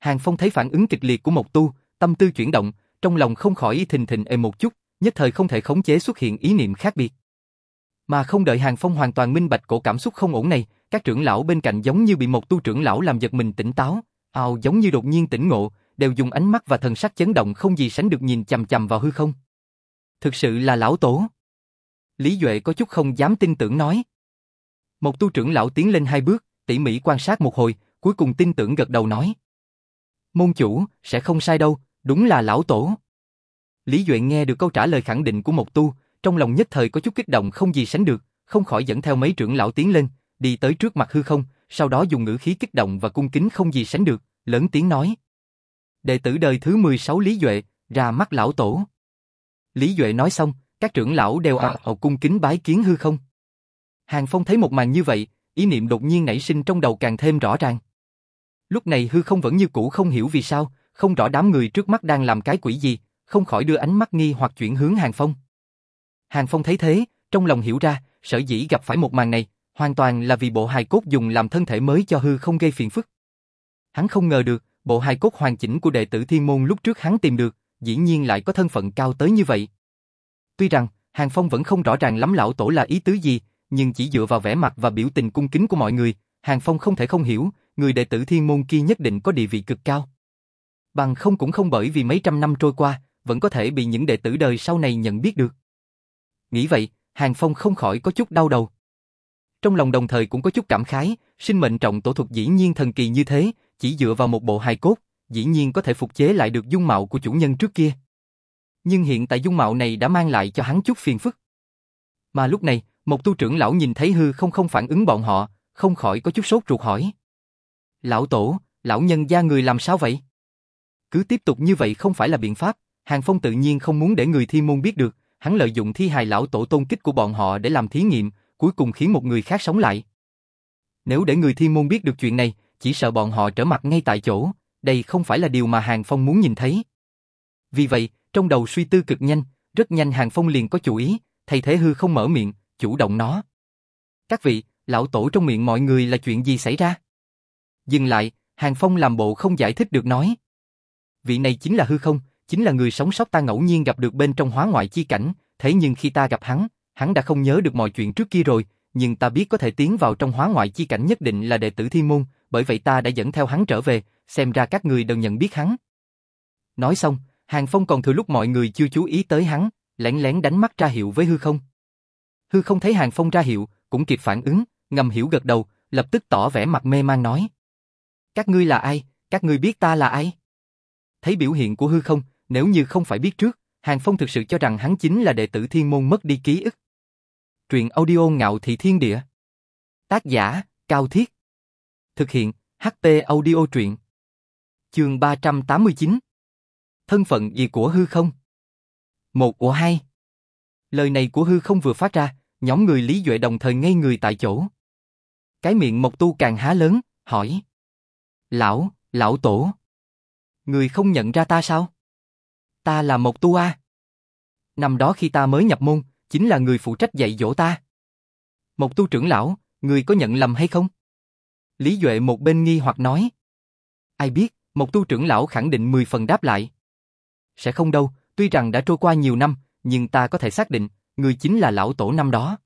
Hàng Phong thấy phản ứng kịch liệt của Mộc tu, tâm tư chuyển động, trong lòng không khỏi thình thình êm một chút, nhất thời không thể khống chế xuất hiện ý niệm khác biệt. Mà không đợi Hàng Phong hoàn toàn minh bạch cổ cảm xúc không ổn này, các trưởng lão bên cạnh giống như bị một tu trưởng lão làm giật mình tỉnh táo, ào giống như đột nhiên tỉnh ngộ, đều dùng ánh mắt và thần sắc chấn động không gì sánh được nhìn chằm chằm vào hư không. Thực sự là lão tổ. Lý Duệ có chút không dám tin tưởng nói. Một tu trưởng lão tiến lên hai bước, tỉ mỉ quan sát một hồi, cuối cùng tin tưởng gật đầu nói. Môn chủ, sẽ không sai đâu, đúng là lão tổ. Lý Duệ nghe được câu trả lời khẳng định của một tu, trong lòng nhất thời có chút kích động không gì sánh được, không khỏi dẫn theo mấy trưởng lão tiến lên, đi tới trước mặt hư không, sau đó dùng ngữ khí kích động và cung kính không gì sánh được, lớn tiếng nói. Đệ tử đời thứ 16 Lý Duệ, ra mắt lão tổ. Lý Duệ nói xong, các trưởng lão đều ào ào cung kính bái kiến hư không. Hàng Phong thấy một màn như vậy, ý niệm đột nhiên nảy sinh trong đầu càng thêm rõ ràng. Lúc này hư không vẫn như cũ không hiểu vì sao, không rõ đám người trước mắt đang làm cái quỷ gì, không khỏi đưa ánh mắt nghi hoặc chuyển hướng Hàng Phong. Hàng Phong thấy thế, trong lòng hiểu ra, sở dĩ gặp phải một màn này, hoàn toàn là vì bộ hài cốt dùng làm thân thể mới cho hư không gây phiền phức. Hắn không ngờ được, bộ hài cốt hoàn chỉnh của đệ tử thiên môn lúc trước hắn tìm được, dĩ nhiên lại có thân phận cao tới như vậy. Tuy rằng, Hàng Phong vẫn không rõ ràng lắm lão tổ là ý tứ gì, nhưng chỉ dựa vào vẻ mặt và biểu tình cung kính của mọi người, Hàng Phong không thể không hiểu, người đệ tử thiên môn kia nhất định có địa vị cực cao. Bằng không cũng không bởi vì mấy trăm năm trôi qua, vẫn có thể bị những đệ tử đời sau này nhận biết được. Nghĩ vậy, Hàng Phong không khỏi có chút đau đầu. Trong lòng đồng thời cũng có chút cảm khái, sinh mệnh trọng tổ thuật dĩ nhiên thần kỳ như thế, chỉ dựa vào một bộ hài cốt, dĩ nhiên có thể phục chế lại được dung mạo của chủ nhân trước kia. Nhưng hiện tại dung mạo này đã mang lại cho hắn chút phiền phức. Mà lúc này, một tu trưởng lão nhìn thấy hư không không phản ứng bọn họ, không khỏi có chút sốt ruột hỏi. Lão tổ, lão nhân gia người làm sao vậy? Cứ tiếp tục như vậy không phải là biện pháp, Hàng Phong tự nhiên không muốn để người thi môn biết được, hắn lợi dụng thi hài lão tổ tôn kích của bọn họ để làm thí nghiệm, cuối cùng khiến một người khác sống lại. Nếu để người thi môn biết được chuyện này, chỉ sợ bọn họ trở mặt ngay tại chỗ, đây không phải là điều mà Hàng Phong muốn nhìn thấy. Vì vậy, trong đầu suy tư cực nhanh, rất nhanh Hàng Phong liền có chủ ý, thay thế hư không mở miệng, chủ động nó. Các vị, lão tổ trong miệng mọi người là chuyện gì xảy ra? Dừng lại, Hàng Phong làm bộ không giải thích được nói. Vị này chính là hư không, chính là người sống sót ta ngẫu nhiên gặp được bên trong hóa ngoại chi cảnh, thế nhưng khi ta gặp hắn, hắn đã không nhớ được mọi chuyện trước kia rồi, nhưng ta biết có thể tiến vào trong hóa ngoại chi cảnh nhất định là đệ tử thiên môn, bởi vậy ta đã dẫn theo hắn trở về, xem ra các người đều nhận biết hắn. Nói xong, Hàng Phong còn thừa lúc mọi người chưa chú ý tới hắn, lén lén đánh mắt ra hiệu với hư không. Hư không thấy Hàng Phong ra hiệu, cũng kịp phản ứng, ngầm hiểu gật đầu, lập tức tỏ vẻ mặt mê mang nói. Các ngươi là ai? Các ngươi biết ta là ai? Thấy biểu hiện của hư không, nếu như không phải biết trước, Hàng Phong thực sự cho rằng hắn chính là đệ tử thiên môn mất đi ký ức. Truyện audio ngạo thị thiên địa. Tác giả, Cao Thiết. Thực hiện, ht audio truyện. Chương 389. Thân phận gì của hư không? Một của hai. Lời này của hư không vừa phát ra, nhóm người Lý Duệ đồng thời ngây người tại chỗ. Cái miệng Mộc Tu càng há lớn, hỏi. Lão, lão tổ. Người không nhận ra ta sao? Ta là một Tu A. Năm đó khi ta mới nhập môn, chính là người phụ trách dạy dỗ ta. Một Tu trưởng lão, người có nhận lầm hay không? Lý Duệ một bên nghi hoặc nói. Ai biết, Một Tu trưởng lão khẳng định 10 phần đáp lại. Sẽ không đâu, tuy rằng đã trôi qua nhiều năm, nhưng ta có thể xác định, người chính là lão tổ năm đó.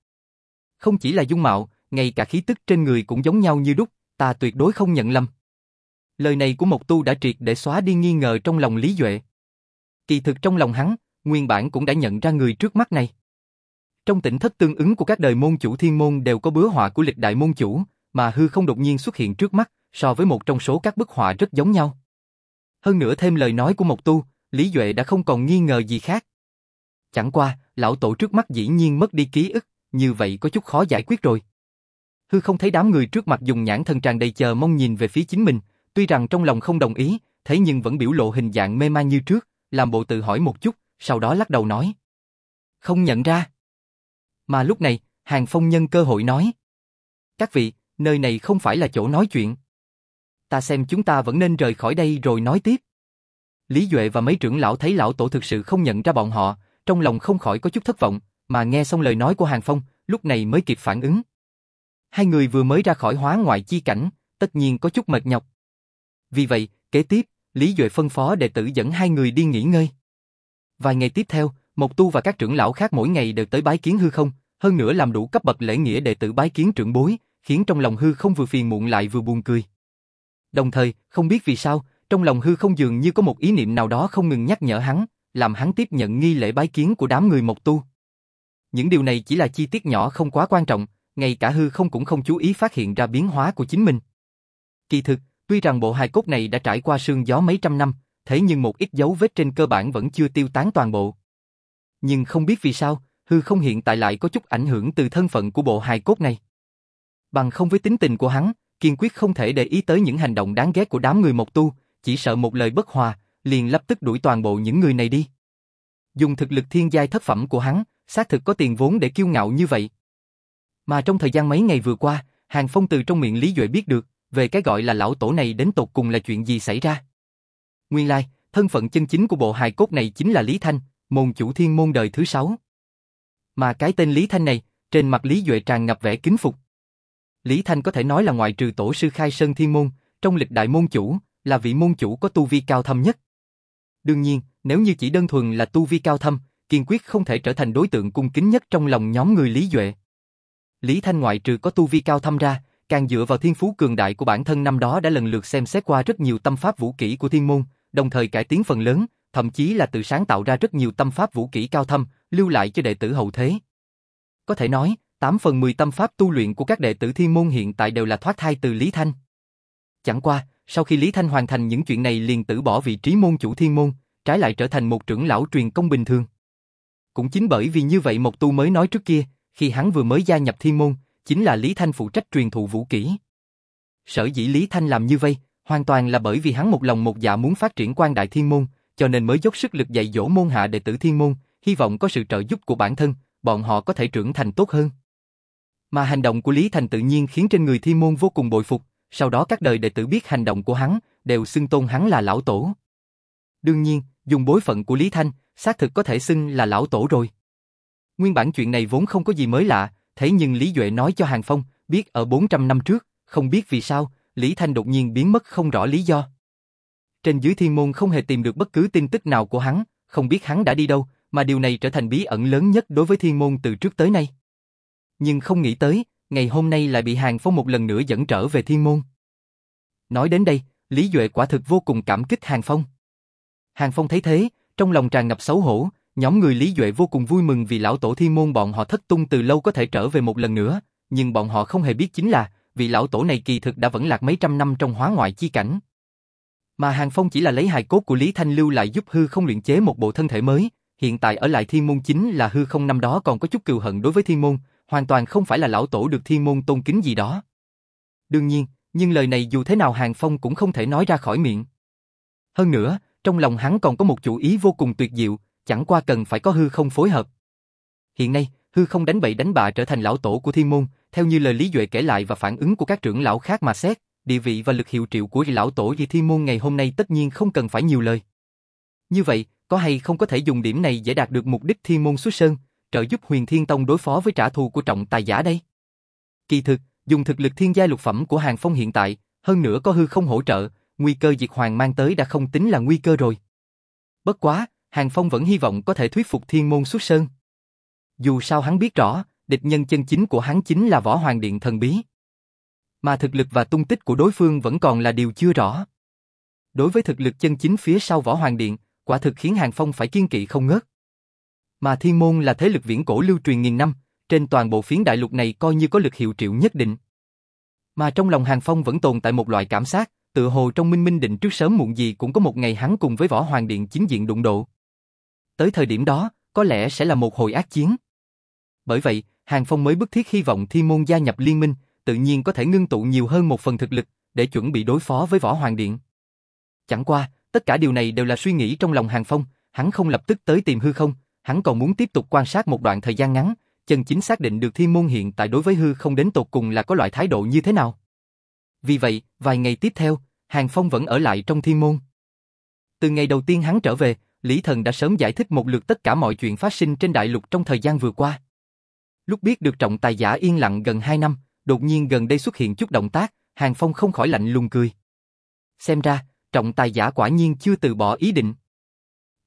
Không chỉ là dung mạo, ngay cả khí tức trên người cũng giống nhau như đúc, ta tuyệt đối không nhận lầm. Lời này của Mộc Tu đã triệt để xóa đi nghi ngờ trong lòng Lý Duệ. Kỳ thực trong lòng hắn, nguyên bản cũng đã nhận ra người trước mắt này. Trong tỉnh thất tương ứng của các đời môn chủ thiên môn đều có bứa họa của lịch đại môn chủ, mà hư không đột nhiên xuất hiện trước mắt, so với một trong số các bức họa rất giống nhau. Hơn nữa thêm lời nói của Mộc Tu, Lý Duệ đã không còn nghi ngờ gì khác. Chẳng qua, lão tổ trước mắt dĩ nhiên mất đi ký ức, như vậy có chút khó giải quyết rồi. Hư không thấy đám người trước mặt dùng nhãn thần tràn đầy chờ mong nhìn về phía chính mình, tuy rằng trong lòng không đồng ý, thế nhưng vẫn biểu lộ hình dạng mê man như trước, làm bộ tự hỏi một chút, sau đó lắc đầu nói. Không nhận ra. Mà lúc này, Hàng Phong nhân cơ hội nói. Các vị, nơi này không phải là chỗ nói chuyện. Ta xem chúng ta vẫn nên rời khỏi đây rồi nói tiếp. Lý Duệ và mấy trưởng lão thấy lão tổ thực sự không nhận ra bọn họ, trong lòng không khỏi có chút thất vọng, mà nghe xong lời nói của Hàng Phong, lúc này mới kịp phản ứng. Hai người vừa mới ra khỏi hóa ngoại chi cảnh, tất nhiên có chút mệt nhọc. Vì vậy, kế tiếp, Lý Duệ phân phó đệ tử dẫn hai người đi nghỉ ngơi. Vài ngày tiếp theo, Mộc Tu và các trưởng lão khác mỗi ngày đều tới bái kiến hư không, hơn nữa làm đủ cấp bậc lễ nghĩa đệ tử bái kiến trưởng bối, khiến trong lòng hư không vừa phiền muộn lại vừa buồn cười. Đồng thời, không biết vì sao, trong lòng hư không dường như có một ý niệm nào đó không ngừng nhắc nhở hắn, làm hắn tiếp nhận nghi lễ bái kiến của đám người Mộc Tu. Những điều này chỉ là chi tiết nhỏ không quá quan trọng, ngay cả hư không cũng không chú ý phát hiện ra biến hóa của chính mình. Kỳ thực, tuy rằng bộ hài cốt này đã trải qua sương gió mấy trăm năm, thế nhưng một ít dấu vết trên cơ bản vẫn chưa tiêu tán toàn bộ. Nhưng không biết vì sao, hư không hiện tại lại có chút ảnh hưởng từ thân phận của bộ hài cốt này. Bằng không với tính tình của hắn, kiên quyết không thể để ý tới những hành động đáng ghét của đám người Mộc Tu, chỉ sợ một lời bất hòa, liền lập tức đuổi toàn bộ những người này đi. Dùng thực lực thiên giai thất phẩm của hắn, xác thực có tiền vốn để kiêu ngạo như vậy. Mà trong thời gian mấy ngày vừa qua, Hàng Phong từ trong miệng Lý Duệ biết được, về cái gọi là lão tổ này đến tột cùng là chuyện gì xảy ra. Nguyên lai, thân phận chân chính của bộ hài cốt này chính là Lý Thanh, môn chủ thiên môn đời thứ sáu. Mà cái tên Lý Thanh này, trên mặt Lý Duệ tràn ngập vẻ kính phục. Lý Thanh có thể nói là ngoại trừ tổ sư khai sơn thiên môn, trong lịch đại môn chủ, là vị môn chủ có tu vi cao thâm nhất. Đương nhiên, nếu như chỉ đơn thuần là tu vi cao thâm, kiên quyết không thể trở thành đối tượng cung kính nhất trong lòng nhóm người Lý Duệ. Lý Thanh ngoại trừ có tu vi cao thâm ra, càng dựa vào thiên phú cường đại của bản thân năm đó đã lần lượt xem xét qua rất nhiều tâm pháp vũ kỹ của thiên môn, đồng thời cải tiến phần lớn, thậm chí là tự sáng tạo ra rất nhiều tâm pháp vũ kỹ cao thâm, lưu lại cho đệ tử hậu thế. Có thể nói, 8 phần 10 tâm pháp tu luyện của các đệ tử thiên môn hiện tại đều là thoát thai từ Lý Thanh. Chẳng qua, sau khi Lý Thanh hoàn thành những chuyện này liền tử bỏ vị trí môn chủ thiên môn, trái lại trở thành một trưởng lão truyền công bình thường. Cũng chính bởi vì như vậy Mộc Tu mới nói trước kia, khi hắn vừa mới gia nhập thiên môn, chính là Lý Thanh phụ trách truyền thụ vũ kỹ. Sở dĩ Lý Thanh làm như vậy, hoàn toàn là bởi vì hắn một lòng một dạ muốn phát triển quan đại thiên môn, cho nên mới dốc sức lực dạy dỗ môn hạ đệ tử thiên môn, hy vọng có sự trợ giúp của bản thân, bọn họ có thể trưởng thành tốt hơn. Mà hành động của Lý Thành tự nhiên khiến trên người thiên môn vô cùng bội phục, sau đó các đời đệ tử biết hành động của hắn, đều xưng tôn hắn là lão tổ. Đương nhiên, dùng bối phận của Lý Thanh, xác thực có thể xưng là lão tổ rồi. Nguyên bản chuyện này vốn không có gì mới lạ, thế nhưng Lý Duệ nói cho Hàng Phong, biết ở 400 năm trước, không biết vì sao, Lý Thanh đột nhiên biến mất không rõ lý do. Trên dưới thiên môn không hề tìm được bất cứ tin tức nào của hắn, không biết hắn đã đi đâu, mà điều này trở thành bí ẩn lớn nhất đối với thiên môn từ trước tới nay. Nhưng không nghĩ tới, ngày hôm nay lại bị Hàng Phong một lần nữa dẫn trở về thiên môn. Nói đến đây, Lý Duệ quả thực vô cùng cảm kích Hàng Phong. Hàng Phong thấy thế, trong lòng tràn ngập xấu hổ, nhóm người Lý Duệ vô cùng vui mừng vì lão tổ thiên môn bọn họ thất tung từ lâu có thể trở về một lần nữa, nhưng bọn họ không hề biết chính là, vị lão tổ này kỳ thực đã vẫn lạc mấy trăm năm trong hóa ngoại chi cảnh. Mà Hàng Phong chỉ là lấy hài cốt của Lý Thanh lưu lại giúp hư không luyện chế một bộ thân thể mới, hiện tại ở lại thiên môn chính là hư không năm đó còn có chút cừu hận đối với thiên môn, hoàn toàn không phải là lão tổ được thiên môn tôn kính gì đó. Đương nhiên, nhưng lời này dù thế nào Hàng Phong cũng không thể nói ra khỏi miệng. Hơn nữa, trong lòng hắn còn có một chủ ý vô cùng tuyệt diệu, chẳng qua cần phải có hư không phối hợp. Hiện nay, hư không đánh bậy đánh bạ trở thành lão tổ của thiên môn, theo như lời Lý Duệ kể lại và phản ứng của các trưởng lão khác mà xét, địa vị và lực hiệu triệu của lão tổ di thiên môn ngày hôm nay tất nhiên không cần phải nhiều lời. Như vậy, có hay không có thể dùng điểm này để đạt được mục đích thiên môn xuất sơn, trợ giúp huyền thiên tông đối phó với trả thù của trọng tài giả đây? Kỳ thực, dùng thực lực thiên gia lục phẩm của hàng phong hiện tại, hơn nữa có hư không hỗ trợ, nguy cơ diệt hoàng mang tới đã không tính là nguy cơ rồi. Bất quá, Hàng Phong vẫn hy vọng có thể thuyết phục thiên môn xuất sơn. Dù sao hắn biết rõ, địch nhân chân chính của hắn chính là võ hoàng điện thần bí. Mà thực lực và tung tích của đối phương vẫn còn là điều chưa rõ. Đối với thực lực chân chính phía sau võ hoàng điện, quả thực khiến Hàng Phong phải kiên kỵ không ngớt. Mà Thiên Môn là thế lực viễn cổ lưu truyền nghìn năm, trên toàn bộ phiến đại lục này coi như có lực hiệu triệu nhất định. Mà trong lòng Hàng Phong vẫn tồn tại một loại cảm giác, tự hồ trong minh minh định trước sớm muộn gì cũng có một ngày hắn cùng với Võ Hoàng Điện chính diện đụng độ. Tới thời điểm đó, có lẽ sẽ là một hồi ác chiến. Bởi vậy, Hàng Phong mới bức thiết hy vọng Thiên Môn gia nhập liên minh, tự nhiên có thể ngưng tụ nhiều hơn một phần thực lực, để chuẩn bị đối phó với Võ Hoàng Điện. Chẳng qua, tất cả điều này đều là suy nghĩ trong lòng Hàng Phong, hắn không lập tức tới tìm hư không, hắn còn muốn tiếp tục quan sát một đoạn thời gian ngắn, chân chính xác định được thiên môn hiện tại đối với hư không đến tột cùng là có loại thái độ như thế nào. Vì vậy, vài ngày tiếp theo, Hàng Phong vẫn ở lại trong thiên môn. Từ ngày đầu tiên hắn trở về, Lý Thần đã sớm giải thích một lượt tất cả mọi chuyện phát sinh trên đại lục trong thời gian vừa qua. Lúc biết được trọng tài giả yên lặng gần 2 năm, đột nhiên gần đây xuất hiện chút động tác, Hàng Phong không khỏi lạnh lùng cười. Xem ra, trọng tài giả quả nhiên chưa từ bỏ ý định.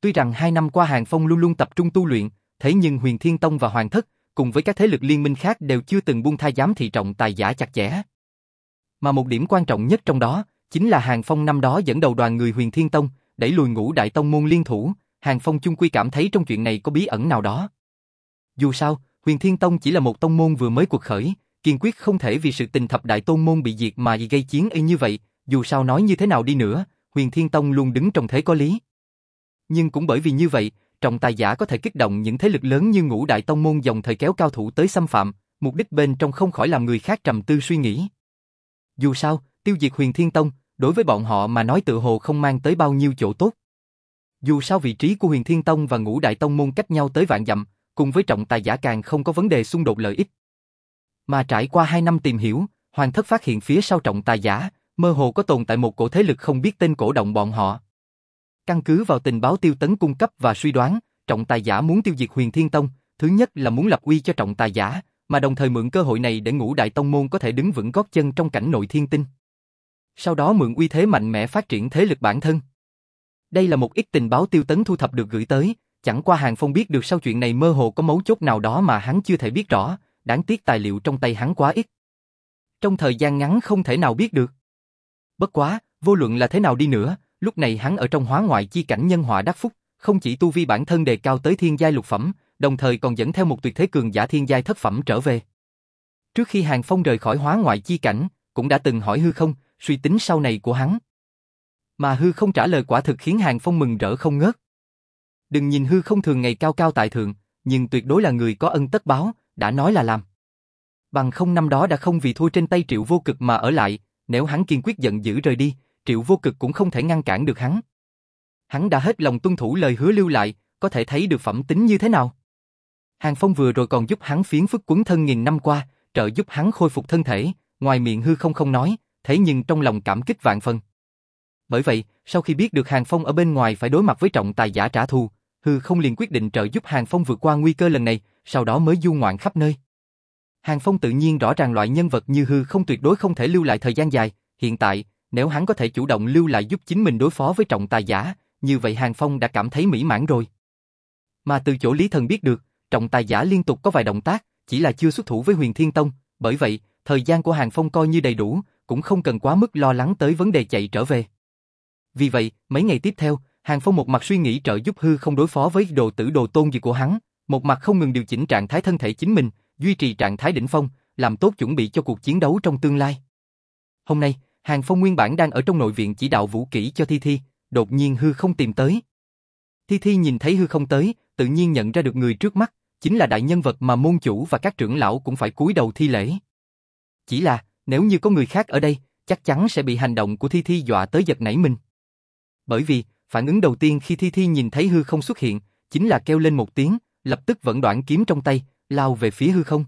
Tuy rằng hai năm qua Hàng Phong luôn luôn tập trung tu luyện, thế nhưng Huyền Thiên Tông và Hoàng Thất, cùng với các thế lực liên minh khác đều chưa từng buông tha giám thị trọng tài giả chặt chẽ. Mà một điểm quan trọng nhất trong đó, chính là Hàng Phong năm đó dẫn đầu đoàn người Huyền Thiên Tông, đẩy lùi ngũ đại tông môn liên thủ, Hàng Phong chung quy cảm thấy trong chuyện này có bí ẩn nào đó. Dù sao, Huyền Thiên Tông chỉ là một tông môn vừa mới cuộc khởi, kiên quyết không thể vì sự tình thập đại tôn môn bị diệt mà gây chiến y như vậy, dù sao nói như thế nào đi nữa, Huyền Thiên Tông luôn đứng trong thế có lý. Nhưng cũng bởi vì như vậy, trọng tài giả có thể kích động những thế lực lớn như ngũ đại tông môn dòng thời kéo cao thủ tới xâm phạm, mục đích bên trong không khỏi làm người khác trầm tư suy nghĩ. Dù sao, tiêu diệt huyền thiên tông, đối với bọn họ mà nói tự hồ không mang tới bao nhiêu chỗ tốt. Dù sao vị trí của huyền thiên tông và ngũ đại tông môn cách nhau tới vạn dặm, cùng với trọng tài giả càng không có vấn đề xung đột lợi ích. Mà trải qua hai năm tìm hiểu, hoàng thất phát hiện phía sau trọng tài giả, mơ hồ có tồn tại một cổ thế lực không biết tên cổ động bọn họ. Căn cứ vào tình báo tiêu tấn cung cấp và suy đoán, trọng tài giả muốn tiêu diệt huyền thiên tông, thứ nhất là muốn lập uy cho trọng tài giả, mà đồng thời mượn cơ hội này để ngũ đại tông môn có thể đứng vững gót chân trong cảnh nội thiên tinh. Sau đó mượn uy thế mạnh mẽ phát triển thế lực bản thân. Đây là một ít tình báo tiêu tấn thu thập được gửi tới, chẳng qua Hàng Phong biết được sau chuyện này mơ hồ có mấu chốt nào đó mà hắn chưa thể biết rõ, đáng tiếc tài liệu trong tay hắn quá ít. Trong thời gian ngắn không thể nào biết được. Bất quá, vô luận là thế nào đi nữa, lúc này hắn ở trong hóa ngoại chi cảnh nhân họa đắc phúc, không chỉ tu vi bản thân đề cao tới thiên giai lục phẩm, đồng thời còn dẫn theo một tuyệt thế cường giả thiên giai thất phẩm trở về. Trước khi Hàng Phong rời khỏi hóa ngoại chi cảnh, cũng đã từng hỏi hư không, suy tính sau này của hắn. Mà hư không trả lời quả thực khiến Hàng Phong mừng rỡ không ngớt. Đừng nhìn hư không thường ngày cao cao tại thượng, nhưng tuyệt đối là người có ân tất báo, đã nói là làm. Bằng không năm đó đã không vì thua trên tay triệu vô cực mà ở lại, nếu hắn kiên quyết giận dữ rời đi, triệu vô cực cũng không thể ngăn cản được hắn. Hắn đã hết lòng tuân thủ lời hứa lưu lại, có thể thấy được phẩm tính như thế nào. Hàng Phong vừa rồi còn giúp hắn phiến phức quấn thân nghìn năm qua, trợ giúp hắn khôi phục thân thể, ngoài miệng hư không không nói, thế nhưng trong lòng cảm kích vạn phần. Bởi vậy, sau khi biết được Hàng Phong ở bên ngoài phải đối mặt với trọng tài giả trả thù, hư không liền quyết định trợ giúp Hàng Phong vượt qua nguy cơ lần này, sau đó mới du ngoạn khắp nơi. Hàng Phong tự nhiên rõ ràng loại nhân vật như hư không tuyệt đối không thể lưu lại thời gian dài, hiện tại, nếu hắn có thể chủ động lưu lại giúp chính mình đối phó với trọng tài giả, như vậy Hàng Phong đã cảm thấy mỹ mãn rồi. Mà từ chỗ Lý Thần biết được, trọng tài giả liên tục có vài động tác, chỉ là chưa xuất thủ với huyền thiên tông, bởi vậy, thời gian của Hàng Phong coi như đầy đủ, cũng không cần quá mức lo lắng tới vấn đề chạy trở về. Vì vậy, mấy ngày tiếp theo, Hàng Phong một mặt suy nghĩ trợ giúp hư không đối phó với đồ tử đồ tôn gì của hắn, một mặt không ngừng điều chỉnh trạng thái thân thể chính mình, duy trì trạng thái đỉnh phong, làm tốt chuẩn bị cho cuộc chiến đấu trong tương lai. Hôm nay, Hàng Phong nguyên bản đang ở trong nội viện chỉ đạo vũ kỹ cho Thi Thi, đột nhiên hư không tìm tới. Thi Thi nhìn thấy hư không tới, tự nhiên nhận ra được người trước mắt, chính là đại nhân vật mà môn chủ và các trưởng lão cũng phải cúi đầu thi lễ. Chỉ là, nếu như có người khác ở đây, chắc chắn sẽ bị hành động của Thi Thi dọa tới giật nảy mình. Bởi vì, phản ứng đầu tiên khi Thi Thi nhìn thấy hư không xuất hiện, chính là kêu lên một tiếng, lập tức vẫn đoạn kiếm trong tay, lao về phía hư không.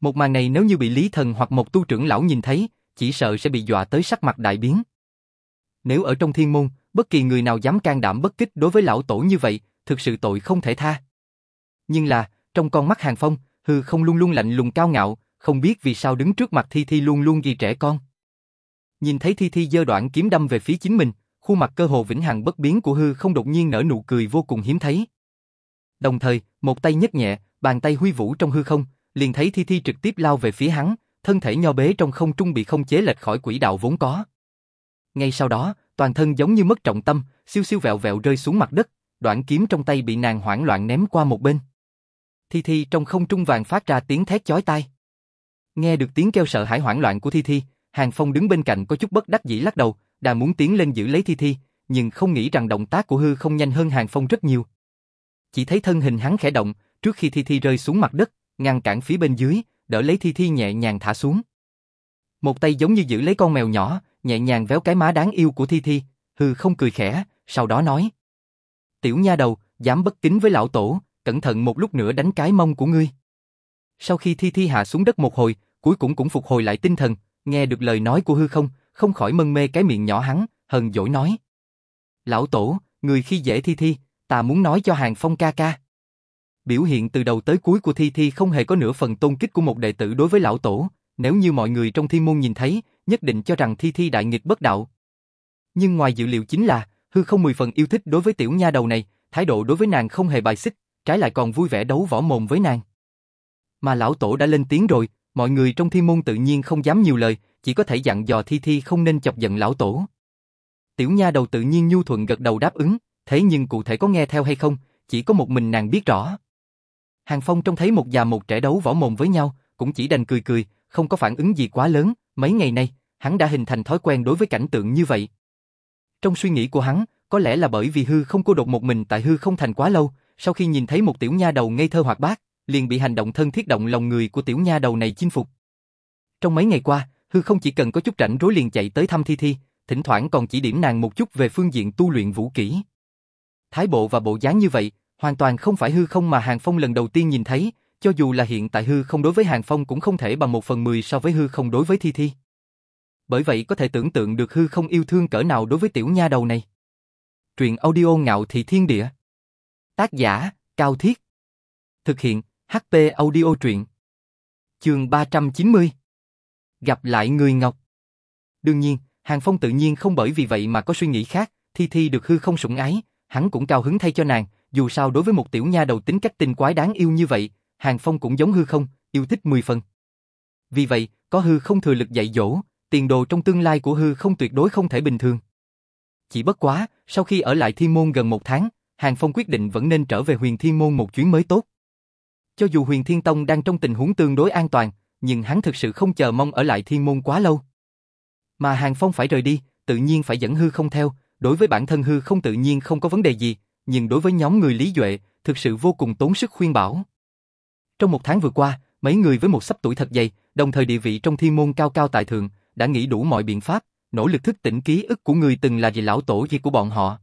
Một màn này nếu như bị Lý Thần hoặc một tu trưởng lão nhìn thấy, chỉ sợ sẽ bị dọa tới sắc mặt đại biến. Nếu ở trong thiên môn, bất kỳ người nào dám can đảm bất kích đối với lão tổ như vậy, thực sự tội không thể tha. Nhưng là, trong con mắt Hàng Phong, hư không luôn luôn lạnh lùng cao ngạo, không biết vì sao đứng trước mặt Thi Thi luôn luôn ghi trẻ con. Nhìn thấy Thi Thi dơ đoạn kiếm đâm về phía chính mình, khuôn mặt cơ hồ vĩnh hằng bất biến của hư không đột nhiên nở nụ cười vô cùng hiếm thấy. Đồng thời, một tay nhấc nhẹ, bàn tay huy vũ trong hư không, liền thấy Thi Thi trực tiếp lao về phía hắn, thân thể nho bế trong không trung bị không chế lệch khỏi quỹ đạo vốn có. ngay sau đó, toàn thân giống như mất trọng tâm, siêu siêu vẹo vẹo rơi xuống mặt đất, đoạn kiếm trong tay bị nàng hoảng loạn ném qua một bên. Thi Thi trong không trung vàng phát ra tiếng thét chói tai. Nghe được tiếng kêu sợ hãi hoảng loạn của Thi Thi, Hàng Phong đứng bên cạnh có chút bất đắc dĩ lắc đầu, đã muốn tiến lên giữ lấy Thi Thi, nhưng không nghĩ rằng động tác của hư không nhanh hơn Hàng Phong rất nhiều. Chỉ thấy thân hình hắn khẽ động, trước khi Thi Thi rơi xuống mặt đất, ngăn cản phía bên dưới, đỡ lấy Thi Thi nhẹ nhàng thả xuống. Một tay giống như giữ lấy con mèo nhỏ, nhẹ nhàng véo cái má đáng yêu của Thi Thi, hư không cười khẽ, sau đó nói. Tiểu nha đầu, dám bất kính với lão tổ, cẩn thận một lúc nữa đánh cái mông của ngươi. Sau khi Thi Thi hạ xuống đất một hồi, cuối cùng cũng phục hồi lại tinh thần, nghe được lời nói của hư không, không khỏi mân mê cái miệng nhỏ hắn, hờn dỗi nói. Lão tổ, người khi dễ Thi Thi, ta muốn nói cho Hàng Phong ca ca. Biểu hiện từ đầu tới cuối của Thi Thi không hề có nửa phần tôn kích của một đệ tử đối với lão tổ, nếu như mọi người trong thiên môn nhìn thấy, nhất định cho rằng Thi Thi đại nghịch bất đạo. Nhưng ngoài dự liệu chính là, hư không mười phần yêu thích đối với tiểu nha đầu này, thái độ đối với nàng không hề bài xích, trái lại còn vui vẻ đấu võ mồm với nàng. Mà lão tổ đã lên tiếng rồi, mọi người trong thiên môn tự nhiên không dám nhiều lời, chỉ có thể dặn dò Thi Thi không nên chọc giận lão tổ. Tiểu nha đầu tự nhiên nhu thuận gật đầu đáp ứng, thế nhưng cụ thể có nghe theo hay không, chỉ có một mình nàng biết rõ. Hàng Phong trông thấy một già một trẻ đấu võ mồm với nhau, cũng chỉ đành cười cười, không có phản ứng gì quá lớn, mấy ngày nay, hắn đã hình thành thói quen đối với cảnh tượng như vậy. Trong suy nghĩ của hắn, có lẽ là bởi vì hư không cô độc một mình tại hư không thành quá lâu, sau khi nhìn thấy một tiểu nha đầu ngây thơ hoạt bát, liền bị hành động thân thiết động lòng người của tiểu nha đầu này chinh phục. Trong mấy ngày qua, hư không chỉ cần có chút rảnh rối liền chạy tới thăm Thi Thi, thỉnh thoảng còn chỉ điểm nàng một chút về phương diện tu luyện vũ kỹ. Thái bộ và bộ dáng như vậy, hoàn toàn không phải hư không mà Hàng Phong lần đầu tiên nhìn thấy, cho dù là hiện tại hư không đối với Hàng Phong cũng không thể bằng một phần mười so với hư không đối với Thi Thi. Bởi vậy có thể tưởng tượng được hư không yêu thương cỡ nào đối với tiểu nha đầu này. Truyện audio ngạo thị thiên địa. Tác giả, Cao Thiết. Thực hiện, HP audio truyện. Trường 390. Gặp lại người Ngọc. Đương nhiên, Hàng Phong tự nhiên không bởi vì vậy mà có suy nghĩ khác, Thi Thi được hư không sủng ái, hắn cũng cao hứng thay cho nàng, dù sao đối với một tiểu nha đầu tính cách tinh quái đáng yêu như vậy, Hàng Phong cũng giống hư không, yêu thích 10 phần. Vì vậy, có hư không thừa lực dạy dỗ, tiền đồ trong tương lai của hư không tuyệt đối không thể bình thường. Chỉ bất quá, sau khi ở lại thiên môn gần một tháng, Hàng Phong quyết định vẫn nên trở về huyền thiên môn một chuyến mới tốt. Cho dù huyền thiên tông đang trong tình huống tương đối an toàn, nhưng hắn thực sự không chờ mong ở lại thiên môn quá lâu. Mà Hàng Phong phải rời đi, tự nhiên phải dẫn hư không theo, đối với bản thân hư không tự nhiên không có vấn đề gì, nhưng đối với nhóm người Lý Duệ, thực sự vô cùng tốn sức khuyên bảo. Trong một tháng vừa qua, mấy người với một sắp tuổi thật dày, đồng thời địa vị trong thiên môn cao cao tại thượng, đã nghĩ đủ mọi biện pháp, nỗ lực thức tỉnh ký ức của người từng là vị lão tổ gì của bọn họ.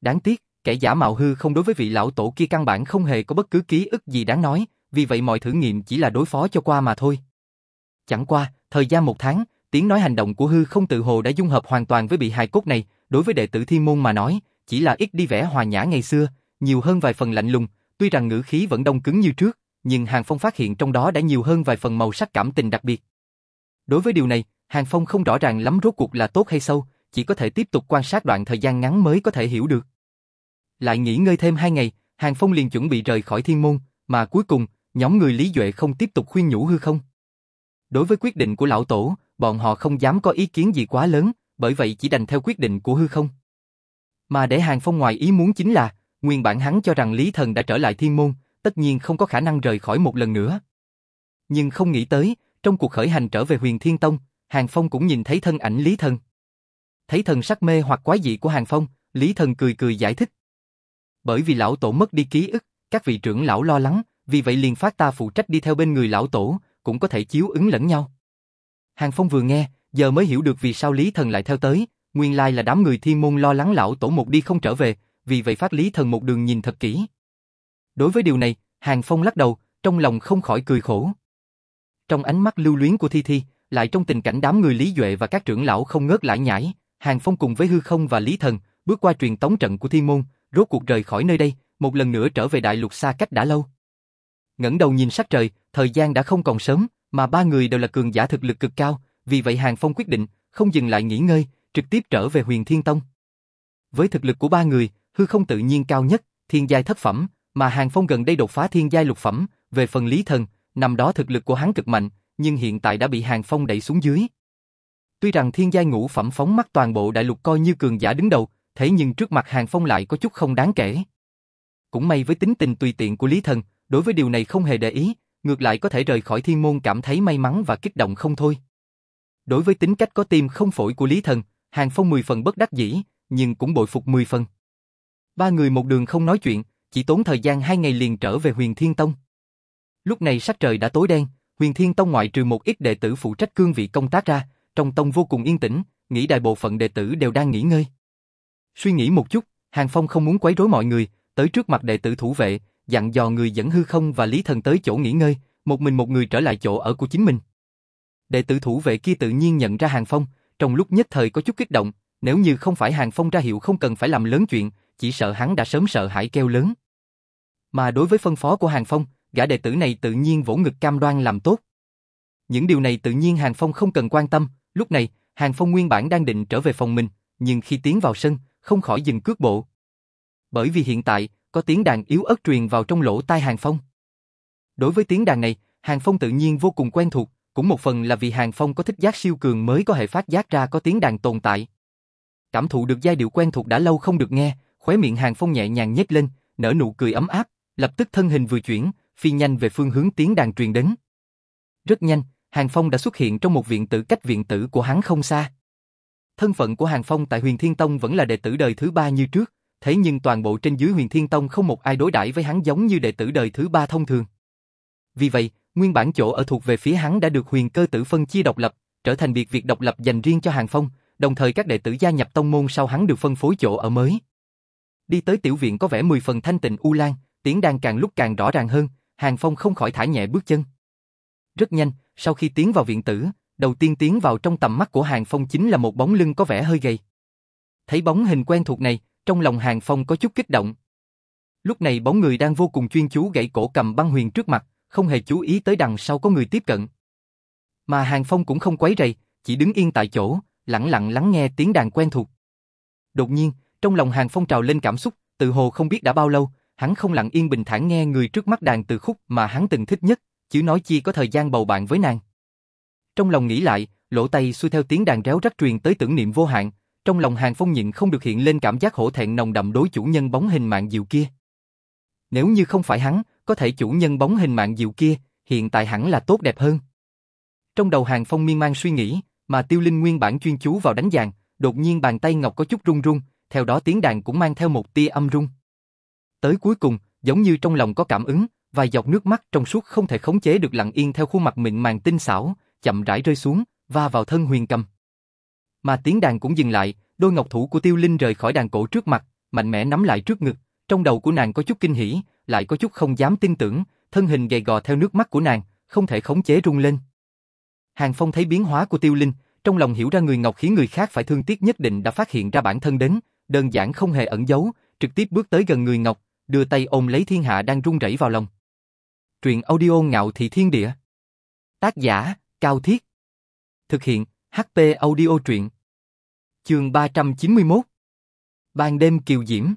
Đáng tiếc, kẻ giả mạo hư không đối với vị lão tổ kia căn bản không hề có bất cứ ký ức gì đáng nói, vì vậy mọi thử nghiệm chỉ là đối phó cho qua mà thôi. Chẳng qua, thời gian một tháng, tiếng nói hành động của hư không tự hồ đã dung hợp hoàn toàn với bị hài cốt này, đối với đệ tử thiên môn mà nói, chỉ là ít đi vẻ hòa nhã ngày xưa, nhiều hơn vài phần lạnh lùng, tuy rằng ngữ khí vẫn đông cứng như trước, nhưng Hàng Phong phát hiện trong đó đã nhiều hơn vài phần màu sắc cảm tình đặc biệt. Đối với điều này, Hàng Phong không rõ ràng lắm rốt cuộc là tốt hay xấu, chỉ có thể tiếp tục quan sát đoạn thời gian ngắn mới có thể hiểu được. Lại nghỉ ngơi thêm hai ngày, Hàng Phong liền chuẩn bị rời khỏi thiên môn, mà cuối cùng, nhóm người Lý Duệ không tiếp tục khuyên nhủ hư không. Đối với quyết định của lão tổ, bọn họ không dám có ý kiến gì quá lớn, bởi vậy chỉ đành theo quyết định của hư không. Mà để Hàng Phong ngoài ý muốn chính là, nguyên bản hắn cho rằng Lý Thần đã trở lại thiên môn, tất nhiên không có khả năng rời khỏi một lần nữa. Nhưng không nghĩ tới, trong cuộc khởi hành trở về huyền Thiên Tông, Hàng Phong cũng nhìn thấy thân ảnh Lý Thần. Thấy thần sắc mê hoặc quái dị của Hàng Phong, Lý Thần cười cười giải thích. Bởi vì lão tổ mất đi ký ức, các vị trưởng lão lo lắng, vì vậy liền phát ta phụ trách đi theo bên người lão tổ, cũng có thể chiếu ứng lẫn nhau. Hàng Phong vừa nghe, giờ mới hiểu được vì sao Lý Thần lại theo tới, nguyên lai là đám người thiên môn lo lắng lão tổ một đi không trở về, vì vậy phát Lý Thần một đường nhìn thật kỹ. Đối với điều này, Hàng Phong lắc đầu, trong lòng không khỏi cười khổ. Trong ánh mắt lưu luyến của Thi Thi, lại trong tình cảnh đám người Lý Duệ và các trưởng lão không ngớt lại nhảy Hàng Phong cùng với Hư Không và Lý Thần, bước qua truyền tống trận của Thiên Môn, rốt cuộc rời khỏi nơi đây, một lần nữa trở về đại lục xa cách đã lâu. ngẩng đầu nhìn sắc trời, thời gian đã không còn sớm, mà ba người đều là cường giả thực lực cực cao, vì vậy Hàng Phong quyết định, không dừng lại nghỉ ngơi, trực tiếp trở về huyền Thiên Tông. Với thực lực của ba người, hư không tự nhiên cao nhất, thiên giai thất phẩm, mà Hàng Phong gần đây đột phá thiên giai lục phẩm, về phần lý thần, năm đó thực lực của hắn cực mạnh, nhưng hiện tại đã bị Hàng Phong đẩy xuống dưới. Tuy rằng thiên giai ngũ phẩm phóng mắt toàn bộ đại lục coi như cường giả đứng đầu, thế nhưng trước mặt Hàng Phong lại có chút không đáng kể. Cũng may với tính tình tùy tiện của Lý Thần, đối với điều này không hề để ý, ngược lại có thể rời khỏi thiên môn cảm thấy may mắn và kích động không thôi. Đối với tính cách có tim không phổi của Lý Thần, Hàng Phong 10 phần bất đắc dĩ, nhưng cũng bội phục 10 phần. Ba người một đường không nói chuyện, chỉ tốn thời gian hai ngày liền trở về huyền Thiên Tông. Lúc này sắc trời đã tối đen, huyền Thiên Tông ngoại trừ một ít đệ tử phụ trách cương vị công tác ra, trong tông vô cùng yên tĩnh, nghĩ đại bộ phận đệ tử đều đang nghỉ ngơi. Suy nghĩ một chút, Hàng Phong không muốn quấy rối mọi người, tới trước mặt đệ tử thủ vệ, dặn dò người dẫn hư không và Lý Thần tới chỗ nghỉ ngơi, một mình một người trở lại chỗ ở của chính mình. Đệ tử thủ vệ kia tự nhiên nhận ra Hàng Phong, trong lúc nhất thời có chút kích động, nếu như không phải Hàng Phong ra hiệu không cần phải làm lớn chuyện, chỉ sợ hắn đã sớm sợ hãi kêu lớn. Mà đối với phân phó của Hàng Phong, gã đệ tử này tự nhiên vỗ ngực cam đoan làm tốt. Những điều này tự nhiên Hàng Phong không cần quan tâm, lúc này, Hàng Phong nguyên bản đang định trở về phòng mình, nhưng khi tiến vào sân, không khỏi dừng cước bộ. Bởi vì hiện tại, có tiếng đàn yếu ớt truyền vào trong lỗ tai Hàng Phong. Đối với tiếng đàn này, Hàng Phong tự nhiên vô cùng quen thuộc, cũng một phần là vì Hàng Phong có thích giác siêu cường mới có hệ phát giác ra có tiếng đàn tồn tại. Cảm thụ được giai điệu quen thuộc đã lâu không được nghe, khóe miệng Hàng Phong nhẹ nhàng nhếch lên, nở nụ cười ấm áp, lập tức thân hình vừa chuyển, phi nhanh về phương hướng tiếng đàn truyền đến. Rất nhanh, Hàng Phong đã xuất hiện trong một viện tử cách viện tử của hắn không xa. Thân phận của Hàng Phong tại Huyền Thiên Tông vẫn là đệ tử đời thứ ba như trước, thế nhưng toàn bộ trên dưới Huyền Thiên Tông không một ai đối đãi với hắn giống như đệ tử đời thứ ba thông thường. Vì vậy, nguyên bản chỗ ở thuộc về phía hắn đã được Huyền Cơ Tử phân chia độc lập, trở thành biệt việc độc lập dành riêng cho Hàng Phong, đồng thời các đệ tử gia nhập tông môn sau hắn được phân phối chỗ ở mới. Đi tới tiểu viện có vẻ mười phần thanh tịnh u lan, tiếng đàn càng lúc càng rõ ràng hơn, Hàng Phong không khỏi thả nhẹ bước chân. Rất nhanh, sau khi tiến vào viện tử, đầu tiên tiến vào trong tầm mắt của Hàng Phong chính là một bóng lưng có vẻ hơi gầy. Thấy bóng hình quen thuộc này, trong lòng Hàng Phong có chút kích động. Lúc này bóng người đang vô cùng chuyên chú gãy cổ cầm băng huyền trước mặt, không hề chú ý tới đằng sau có người tiếp cận. Mà Hàng Phong cũng không quấy rầy, chỉ đứng yên tại chỗ, lặng lặng lắng nghe tiếng đàn quen thuộc. Đột nhiên, trong lòng Hàng Phong trào lên cảm xúc, tự hồ không biết đã bao lâu, hắn không lặng yên bình thản nghe người trước mắt đàn từ khúc mà hắn từng thích nhất, chứ nói chi có thời gian bầu bạn với nàng. Trong lòng nghĩ lại, lỗ tay xuôi theo tiếng đàn réo rắt truyền tới tưởng niệm vô hạn, trong lòng Hàng Phong nhịn không được hiện lên cảm giác hổ thẹn nồng đậm đối chủ nhân bóng hình mạng diệu kia. Nếu như không phải hắn, có thể chủ nhân bóng hình mạng diệu kia, hiện tại hẳn là tốt đẹp hơn. Trong đầu Hàng Phong miên man suy nghĩ, mà Tiêu Linh nguyên bản chuyên chú vào đánh đàn, đột nhiên bàn tay ngọc có chút run run, theo đó tiếng đàn cũng mang theo một tia âm rung. Tới cuối cùng, giống như trong lòng có cảm ứng, vài giọt nước mắt trong suốt không thể khống chế được lặng yên theo khuôn mặt mịn màng tinh xảo, chậm rãi rơi xuống, va vào thân huyền cầm. Mà tiếng đàn cũng dừng lại, đôi ngọc thủ của Tiêu Linh rời khỏi đàn cổ trước mặt, mạnh mẽ nắm lại trước ngực, trong đầu của nàng có chút kinh hỉ, lại có chút không dám tin tưởng, thân hình gầy gò theo nước mắt của nàng, không thể khống chế rung lên. Hàng Phong thấy biến hóa của Tiêu Linh, trong lòng hiểu ra người ngọc khiến người khác phải thương tiếc nhất định đã phát hiện ra bản thân đến, đơn giản không hề ẩn giấu, trực tiếp bước tới gần người ngọc, đưa tay ôm lấy thiên hạ đang run rẩy vào lòng. Truyện audio ngạo thị thiên địa. Tác giả, Cao Thiết. Thực hiện, HP audio truyện. Trường 391. Ban đêm kiều diễm.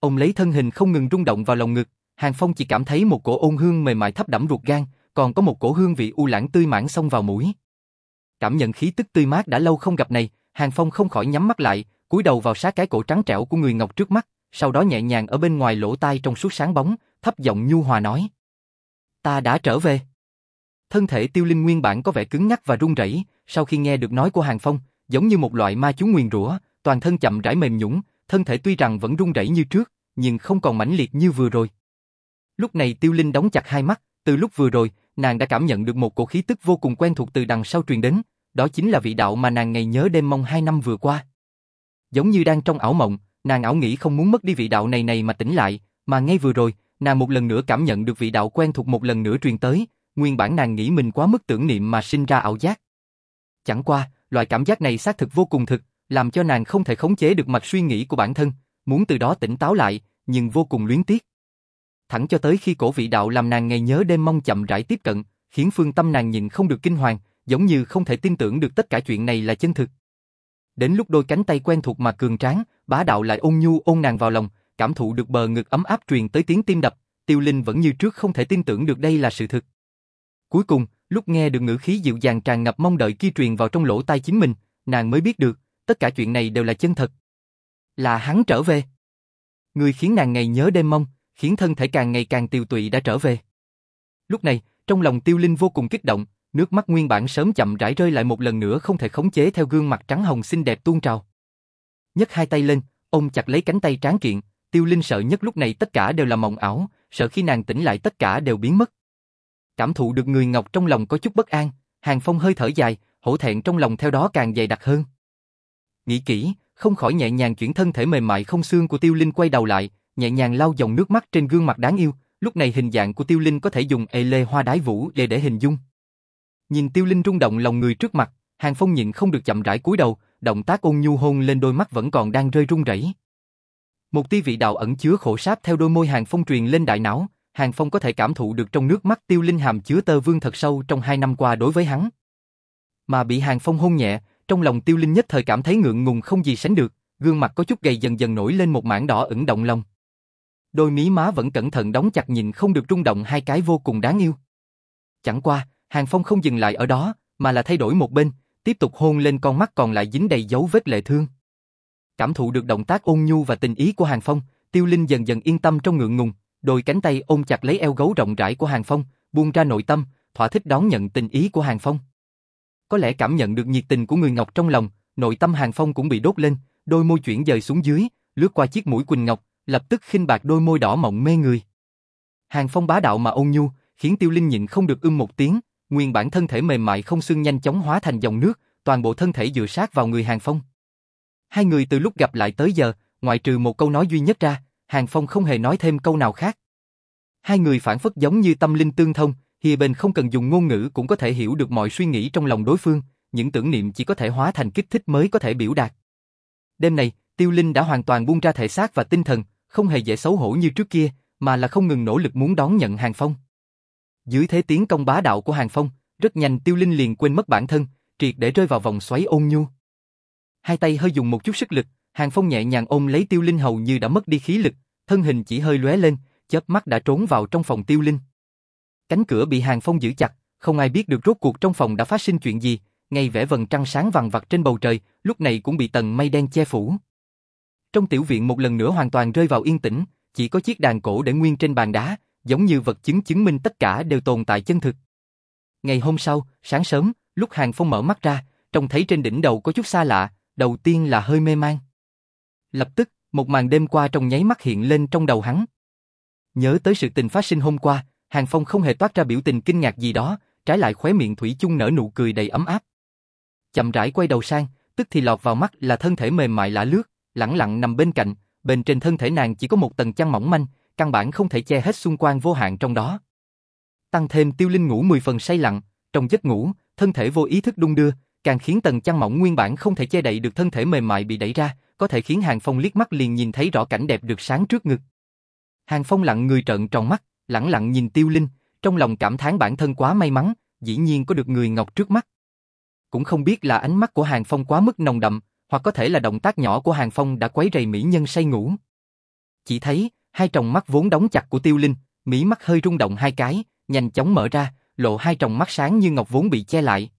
Ông lấy thân hình không ngừng rung động vào lòng ngực, Hàng Phong chỉ cảm thấy một cổ ôn hương mềm mại thấp đẫm ruột gan, còn có một cổ hương vị u lãng tươi mãn xông vào mũi. Cảm nhận khí tức tươi mát đã lâu không gặp này, Hàng Phong không khỏi nhắm mắt lại, cúi đầu vào sát cái cổ trắng trẻo của người ngọc trước mắt, sau đó nhẹ nhàng ở bên ngoài lỗ tai trong suốt sáng bóng, thấp giọng nhu hòa nói: "Ta đã trở về." Thân thể Tiêu Linh nguyên bản có vẻ cứng nhắc và run rẩy, sau khi nghe được nói của Hàng Phong, giống như một loại ma chú nguyền rủa, toàn thân chậm rãi mềm nhũn, thân thể tuy rằng vẫn run rẩy như trước, nhưng không còn mãnh liệt như vừa rồi. Lúc này Tiêu Linh đóng chặt hai mắt, từ lúc vừa rồi, nàng đã cảm nhận được một cổ khí tức vô cùng quen thuộc từ đằng sau truyền đến, đó chính là vị đạo mà nàng ngày nhớ đêm mong hai năm vừa qua. Giống như đang trong ảo mộng, nàng ảo nghĩ không muốn mất đi vị đạo này này mà tỉnh lại, mà ngay vừa rồi, nàng một lần nữa cảm nhận được vị đạo quen thuộc một lần nữa truyền tới, nguyên bản nàng nghĩ mình quá mức tưởng niệm mà sinh ra ảo giác. Chẳng qua, loại cảm giác này xác thực vô cùng thực, làm cho nàng không thể khống chế được mạch suy nghĩ của bản thân, muốn từ đó tỉnh táo lại, nhưng vô cùng luyến tiếc. Thẳng cho tới khi cổ vị đạo làm nàng ngày nhớ đêm mong chậm rãi tiếp cận, khiến phương tâm nàng nhìn không được kinh hoàng, giống như không thể tin tưởng được tất cả chuyện này là chân thực. Đến lúc đôi cánh tay quen thuộc mà cường tráng, bá đạo lại ôn nhu ôn nàng vào lòng, cảm thụ được bờ ngực ấm áp truyền tới tiếng tim đập, Tiêu Linh vẫn như trước không thể tin tưởng được đây là sự thực. Cuối cùng, lúc nghe được ngữ khí dịu dàng tràn ngập mong đợi kia truyền vào trong lỗ tai chính mình, nàng mới biết được, tất cả chuyện này đều là chân thật. Là hắn trở về. Người khiến nàng ngày nhớ đêm mong, khiến thân thể càng ngày càng tiều tụy đã trở về. Lúc này, trong lòng tiêu linh vô cùng kích động, nước mắt nguyên bản sớm chậm rãi rơi lại một lần nữa không thể khống chế theo gương mặt trắng hồng xinh đẹp tuôn trào. Nhấc hai tay lên, ôm chặt lấy cánh tay tráng kiện, tiêu linh sợ nhất lúc này tất cả đều là mộng ảo, sợ khi nàng tỉnh lại tất cả đều biến mất. Cảm thụ được người ngọc trong lòng có chút bất an, Hàng Phong hơi thở dài, hổ thẹn trong lòng theo đó càng dày đặc hơn. Nghĩ kỹ, không khỏi nhẹ nhàng chuyển thân thể mềm mại không xương của Tiêu Linh quay đầu lại, nhẹ nhàng lau dòng nước mắt trên gương mặt đáng yêu, lúc này hình dạng của Tiêu Linh có thể dùng ê lê hoa đái vũ để để hình dung. Nhìn Tiêu Linh rung động lòng người trước mặt, Hàng Phong nhịn không được chậm rãi cúi đầu, động tác ôn nhu hôn lên đôi mắt vẫn còn đang rơi run rẩy. Một tia vị đạo ẩn chứa khổ sáp theo đôi môi Hàng Phong truyền lên đại não, Hàng Phong có thể cảm thụ được trong nước mắt Tiêu Linh hàm chứa tơ vương thật sâu trong hai năm qua đối với hắn. Mà bị Hàng Phong hôn nhẹ, trong lòng Tiêu Linh nhất thời cảm thấy ngượng ngùng không gì sánh được, gương mặt có chút gầy dần dần nổi lên một mảng đỏ ửng động lòng. Đôi mí má vẫn cẩn thận đóng chặt nhìn không được rung động hai cái vô cùng đáng yêu. Chẳng qua, Hàng Phong không dừng lại ở đó, mà là thay đổi một bên, tiếp tục hôn lên con mắt còn lại dính đầy dấu vết lệ thương. Cảm thụ được động tác ôn nhu và tình ý của Hàng Phong, Tiêu Linh dần dần yên tâm trong ngượng ngùng, đôi cánh tay ôm chặt lấy eo gấu rộng rãi của Hàng Phong, buông ra nội tâm, thỏa thích đón nhận tình ý của Hàng Phong. Có lẽ cảm nhận được nhiệt tình của người Ngọc trong lòng, nội tâm Hàng Phong cũng bị đốt lên, đôi môi chuyển dời xuống dưới, lướt qua chiếc mũi Quỳnh Ngọc, lập tức khinh bạc đôi môi đỏ mộng mê người. Hàng Phong bá đạo mà ôn nhu, khiến Tiêu Linh nhịn không được ưm một tiếng, nguyên bản thân thể mềm mại không xương nhanh chóng hóa thành dòng nước, toàn bộ thân thể dựa sát vào người Hàng Phong. Hai người từ lúc gặp lại tới giờ, ngoại trừ một câu nói duy nhất ra, Hàng Phong không hề nói thêm câu nào khác. Hai người phản phất giống như tâm linh tương thông, Hìa Bình không cần dùng ngôn ngữ cũng có thể hiểu được mọi suy nghĩ trong lòng đối phương, những tưởng niệm chỉ có thể hóa thành kích thích mới có thể biểu đạt. Đêm này, Tiêu Linh đã hoàn toàn buông ra thể xác và tinh thần, không hề dễ xấu hổ như trước kia, mà là không ngừng nỗ lực muốn đón nhận Hàng Phong. Dưới thế tiến công bá đạo của Hàng Phong, rất nhanh Tiêu Linh liền quên mất bản thân, triệt để rơi vào vòng xoáy ôn nhu. Hai tay hơi dùng một chút sức lực, Hàng Phong nhẹ nhàng ôm lấy Tiêu Linh hầu như đã mất đi khí lực, thân hình chỉ hơi lóe lên, chớp mắt đã trốn vào trong phòng Tiêu Linh. Cánh cửa bị Hàng Phong giữ chặt, không ai biết được rốt cuộc trong phòng đã phát sinh chuyện gì, ngay vẻ vầng trăng sáng vàng vặt trên bầu trời, lúc này cũng bị tầng mây đen che phủ. Trong tiểu viện một lần nữa hoàn toàn rơi vào yên tĩnh, chỉ có chiếc đàn cổ để nguyên trên bàn đá, giống như vật chứng chứng minh tất cả đều tồn tại chân thực. Ngày hôm sau, sáng sớm, lúc Hàng Phong mở mắt ra, trông thấy trên đỉnh đầu có chút xa lạ, đầu tiên là hơi mê man. Lập tức, một màn đêm qua trong nháy mắt hiện lên trong đầu hắn. Nhớ tới sự tình phát sinh hôm qua, Hàng Phong không hề toát ra biểu tình kinh ngạc gì đó, trái lại khóe miệng thủy chung nở nụ cười đầy ấm áp. Chậm rãi quay đầu sang, tức thì lọt vào mắt là thân thể mềm mại lạ lướt, lẳng lặng nằm bên cạnh, bên trên thân thể nàng chỉ có một tầng chăn mỏng manh, căn bản không thể che hết xung quanh vô hạn trong đó. Tăng thêm tiêu linh ngủ 10 phần say lặng, trong giấc ngủ, thân thể vô ý thức đung đưa, càng khiến tầng chăn mỏng nguyên bản không thể che đậy được thân thể mềm mại bị đẩy ra, có thể khiến Hàng Phong liếc mắt liền nhìn thấy rõ cảnh đẹp được sáng trước ngực. Hàng Phong lặng người trợn tròn mắt, lẳng lặng nhìn Tiêu Linh, trong lòng cảm thán bản thân quá may mắn, dĩ nhiên có được người ngọc trước mắt. Cũng không biết là ánh mắt của Hàng Phong quá mức nồng đậm, hoặc có thể là động tác nhỏ của Hàng Phong đã quấy rầy mỹ nhân say ngủ. Chỉ thấy, hai tròng mắt vốn đóng chặt của Tiêu Linh, mỹ mắt hơi rung động hai cái, nhanh chóng mở ra, lộ hai tròng mắt sáng như ngọc vốn bị che lại.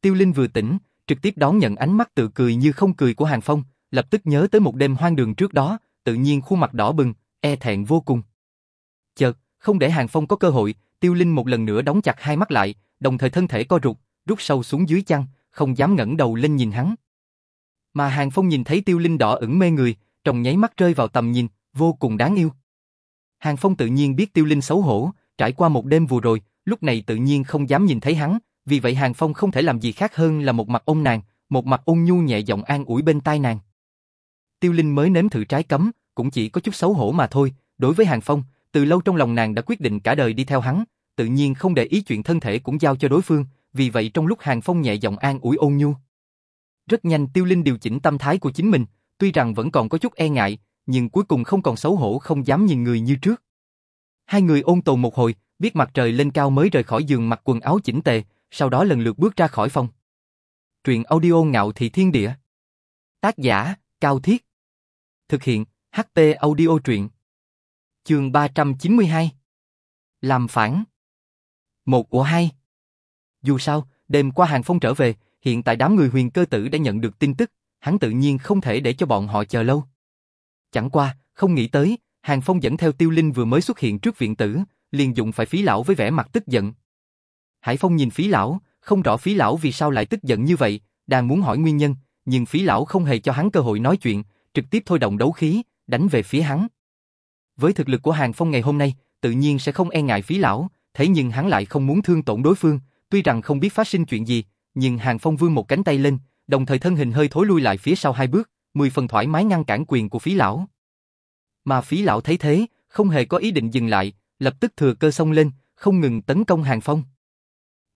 Tiêu Linh vừa tỉnh, trực tiếp đón nhận ánh mắt tự cười như không cười của Hàng Phong, lập tức nhớ tới một đêm hoang đường trước đó, tự nhiên khuôn mặt đỏ bừng, e thẹn vô cùng. Chợt, không để Hàng Phong có cơ hội, Tiêu Linh một lần nữa đóng chặt hai mắt lại, đồng thời thân thể co rụt, rút sâu xuống dưới chăn, không dám ngẩng đầu lên nhìn hắn. Mà Hàng Phong nhìn thấy Tiêu Linh đỏ ửng mê người, trong nháy mắt rơi vào tầm nhìn, vô cùng đáng yêu. Hàng Phong tự nhiên biết Tiêu Linh xấu hổ, trải qua một đêm vừa rồi, lúc này tự nhiên không dám nhìn thấy hắn, vì vậy Hàng Phong không thể làm gì khác hơn là một mặt ôm nàng, một mặt ôn nhu nhẹ giọng an ủi bên tai nàng. Tiêu Linh mới nếm thử trái cấm, cũng chỉ có chút xấu hổ mà thôi, đối với Hàng Phong, từ lâu trong lòng nàng đã quyết định cả đời đi theo hắn, tự nhiên không để ý chuyện thân thể cũng giao cho đối phương, vì vậy trong lúc Hàng Phong nhẹ giọng an ủi ôn nhu. Rất nhanh Tiêu Linh điều chỉnh tâm thái của chính mình, tuy rằng vẫn còn có chút e ngại, nhưng cuối cùng không còn xấu hổ không dám nhìn người như trước. Hai người ôn tồn một hồi, biết mặt trời lên cao mới rời khỏi giường mặc quần áo chỉnh tề, sau đó lần lượt bước ra khỏi phòng. Truyện audio ngạo thị thiên địa. Tác giả, Cao Thiết. Thực hiện, HT audio truyện. Chương 392 Làm phản Một của hai Dù sao, đêm qua Hàng Phong trở về, hiện tại đám người huyền cơ tử đã nhận được tin tức, hắn tự nhiên không thể để cho bọn họ chờ lâu. Chẳng qua, không nghĩ tới, Hàng Phong dẫn theo Tiêu Linh vừa mới xuất hiện trước viện tử, liền dụng phải phí lão với vẻ mặt tức giận. Hải Phong nhìn phí lão, không rõ phí lão vì sao lại tức giận như vậy, đang muốn hỏi nguyên nhân, nhưng phí lão không hề cho hắn cơ hội nói chuyện, trực tiếp thôi động đấu khí, đánh về phía hắn. Với thực lực của Hàng Phong ngày hôm nay, tự nhiên sẽ không e ngại phí lão, thế nhưng hắn lại không muốn thương tổn đối phương, tuy rằng không biết phát sinh chuyện gì, nhưng Hàng Phong vươn một cánh tay lên, đồng thời thân hình hơi thối lui lại phía sau hai bước, mười phần thoải mái ngăn cản quyền của phí lão. Mà phí lão thấy thế, không hề có ý định dừng lại, lập tức thừa cơ xông lên, không ngừng tấn công Hàng Phong.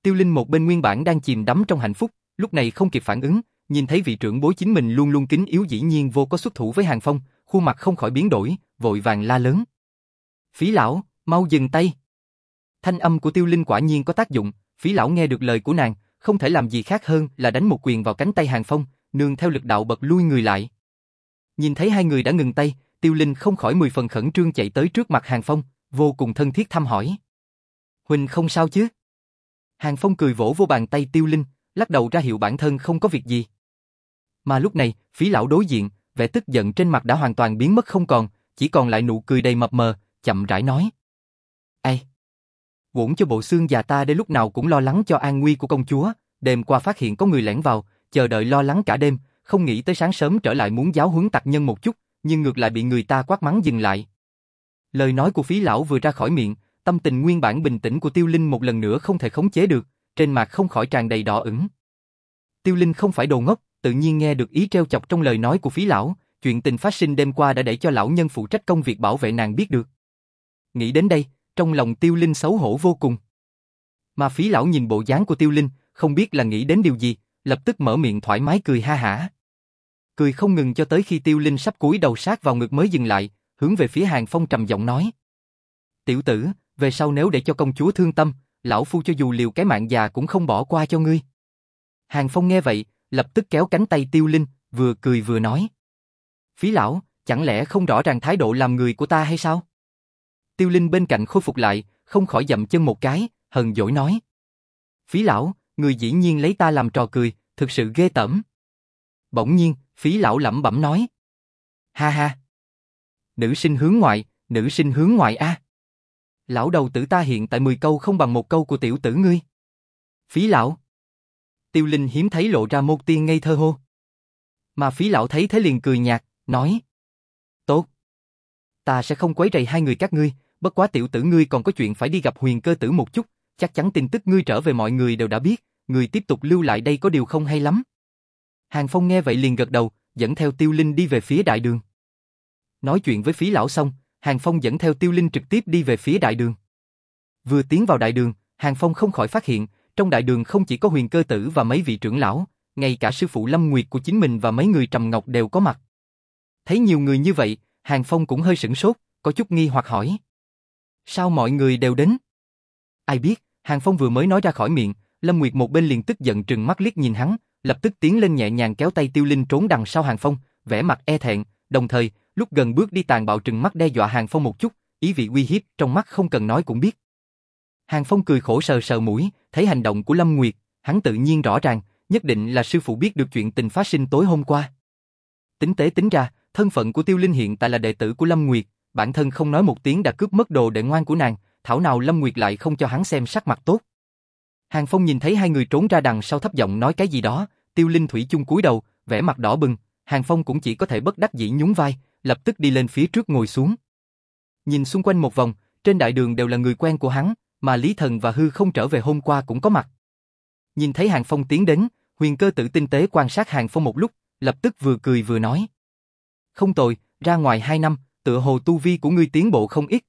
Tiêu Linh một bên nguyên bản đang chìm đắm trong hạnh phúc, lúc này không kịp phản ứng, nhìn thấy vị trưởng bối chính mình luôn luôn kính yếu dĩ nhiên vô có xuất thủ với Hàng Phong, khuôn mặt không khỏi biến đổi, vội vàng la lớn. Phí lão, mau dừng tay. Thanh âm của Tiêu Linh quả nhiên có tác dụng, phí lão nghe được lời của nàng, không thể làm gì khác hơn là đánh một quyền vào cánh tay Hàng Phong, nương theo lực đạo bật lui người lại. Nhìn thấy hai người đã ngừng tay, Tiêu Linh không khỏi mười phần khẩn trương chạy tới trước mặt Hàng Phong, vô cùng thân thiết thăm hỏi. Huỳnh không sao chứ? Hàng Phong cười vỗ vô bàn tay Tiêu Linh, lắc đầu ra hiệu bản thân không có việc gì. Mà lúc này, phí lão đối diện, vẻ tức giận trên mặt đã hoàn toàn biến mất không còn, chỉ còn lại nụ cười đầy mập mờ, chậm rãi nói. Ê! Vốn cho bộ xương già ta để lúc nào cũng lo lắng cho an nguy của công chúa, đêm qua phát hiện có người lẻn vào, chờ đợi lo lắng cả đêm, không nghĩ tới sáng sớm trở lại muốn giáo huấn tặc nhân một chút, nhưng ngược lại bị người ta quát mắng dừng lại. Lời nói của phí lão vừa ra khỏi miệng, tâm tình nguyên bản bình tĩnh của Tiêu Linh một lần nữa không thể khống chế được, trên mặt không khỏi tràn đầy đỏ ửng. Tiêu Linh không phải đồ ngốc, tự nhiên nghe được ý treo chọc trong lời nói của phí lão, chuyện tình phát sinh đêm qua đã để cho lão nhân phụ trách công việc bảo vệ nàng biết được. Nghĩ đến đây, trong lòng Tiêu Linh xấu hổ vô cùng. Mà phí lão nhìn bộ dáng của Tiêu Linh, không biết là nghĩ đến điều gì, lập tức mở miệng thoải mái cười ha hả. Cười không ngừng cho tới khi Tiêu Linh sắp cúi đầu sát vào ngực mới dừng lại, hướng về phía Hàng Phong trầm giọng nói. Tiểu tử, về sau nếu để cho công chúa thương tâm, lão phu cho dù liều cái mạng già cũng không bỏ qua cho ngươi. Hàng Phong nghe vậy, lập tức kéo cánh tay Tiêu Linh, vừa cười vừa nói. Phí lão, chẳng lẽ không rõ ràng thái độ làm người của ta hay sao? Tiêu Linh bên cạnh khôi phục lại, không khỏi dậm chân một cái, hờn dỗi nói. Phí lão, người dĩ nhiên lấy ta làm trò cười, thực sự ghê tởm. Bỗng nhiên, phí lão lẩm bẩm nói. Ha ha. Nữ sinh hướng ngoại, nữ sinh hướng ngoại a. Lão đầu tử ta hiện tại 10 câu không bằng một câu của tiểu tử ngươi. Phí lão. Tiêu Linh hiếm thấy lộ ra một tiên ngây thơ hô. Mà phí lão thấy thế liền cười nhạt, nói. Tốt. Ta sẽ không quấy rầy hai người các ngươi, bất quá tiểu tử ngươi còn có chuyện phải đi gặp huyền cơ tử một chút, chắc chắn tin tức ngươi trở về mọi người đều đã biết, người tiếp tục lưu lại đây có điều không hay lắm. Hàng Phong nghe vậy liền gật đầu, dẫn theo Tiêu Linh đi về phía đại đường. Nói chuyện với phí lão xong, Hàng Phong dẫn theo Tiêu Linh trực tiếp đi về phía đại đường. Vừa tiến vào đại đường, Hàng Phong không khỏi phát hiện, trong đại đường không chỉ có huyền cơ tử và mấy vị trưởng lão, ngay cả sư phụ Lâm Nguyệt của chính mình và mấy người trầm ngọc đều có mặt. Thấy nhiều người như vậy, Hàng Phong cũng hơi sửng sốt, có chút nghi hoặc hỏi. Sao mọi người đều đến? Ai biết, Hàng Phong vừa mới nói ra khỏi miệng, Lâm Nguyệt một bên liền tức giận trừng mắt liếc nhìn hắn, lập tức tiến lên nhẹ nhàng kéo tay Tiêu Linh trốn đằng sau Hàng Phong, vẻ mặt e thẹn, đồng thời, lúc gần bước đi tàn bạo trừng mắt đe dọa Hàng Phong một chút, ý vị uy hiếp trong mắt không cần nói cũng biết. Hàng Phong cười khổ sờ sờ mũi, thấy hành động của Lâm Nguyệt, hắn tự nhiên rõ ràng, nhất định là sư phụ biết được chuyện tình phát sinh tối hôm qua. Tính tế tính ra, thân phận của Tiêu Linh hiện tại là đệ tử của Lâm Nguyệt, bản thân không nói một tiếng đã cướp mất đồ đệ ngoan của nàng, thảo nào Lâm Nguyệt lại không cho hắn xem sắc mặt tốt. Hàng Phong nhìn thấy hai người trốn ra đằng sau thấp giọng nói cái gì đó, Tiêu Linh thủy chung cúi đầu, vẻ mặt đỏ bừng, Hàng Phong cũng chỉ có thể bất đắc dĩ nhún vai, lập tức đi lên phía trước ngồi xuống. Nhìn xung quanh một vòng, trên đại đường đều là người quen của hắn, mà Lý Thần và Hư không trở về hôm qua cũng có mặt. Nhìn thấy Hàng Phong tiến đến, huyền cơ tự tinh tế quan sát Hàng Phong một lúc, lập tức vừa cười vừa nói. Không tồi, ra ngoài hai năm, tựa hồ tu vi của ngươi tiến bộ không ít.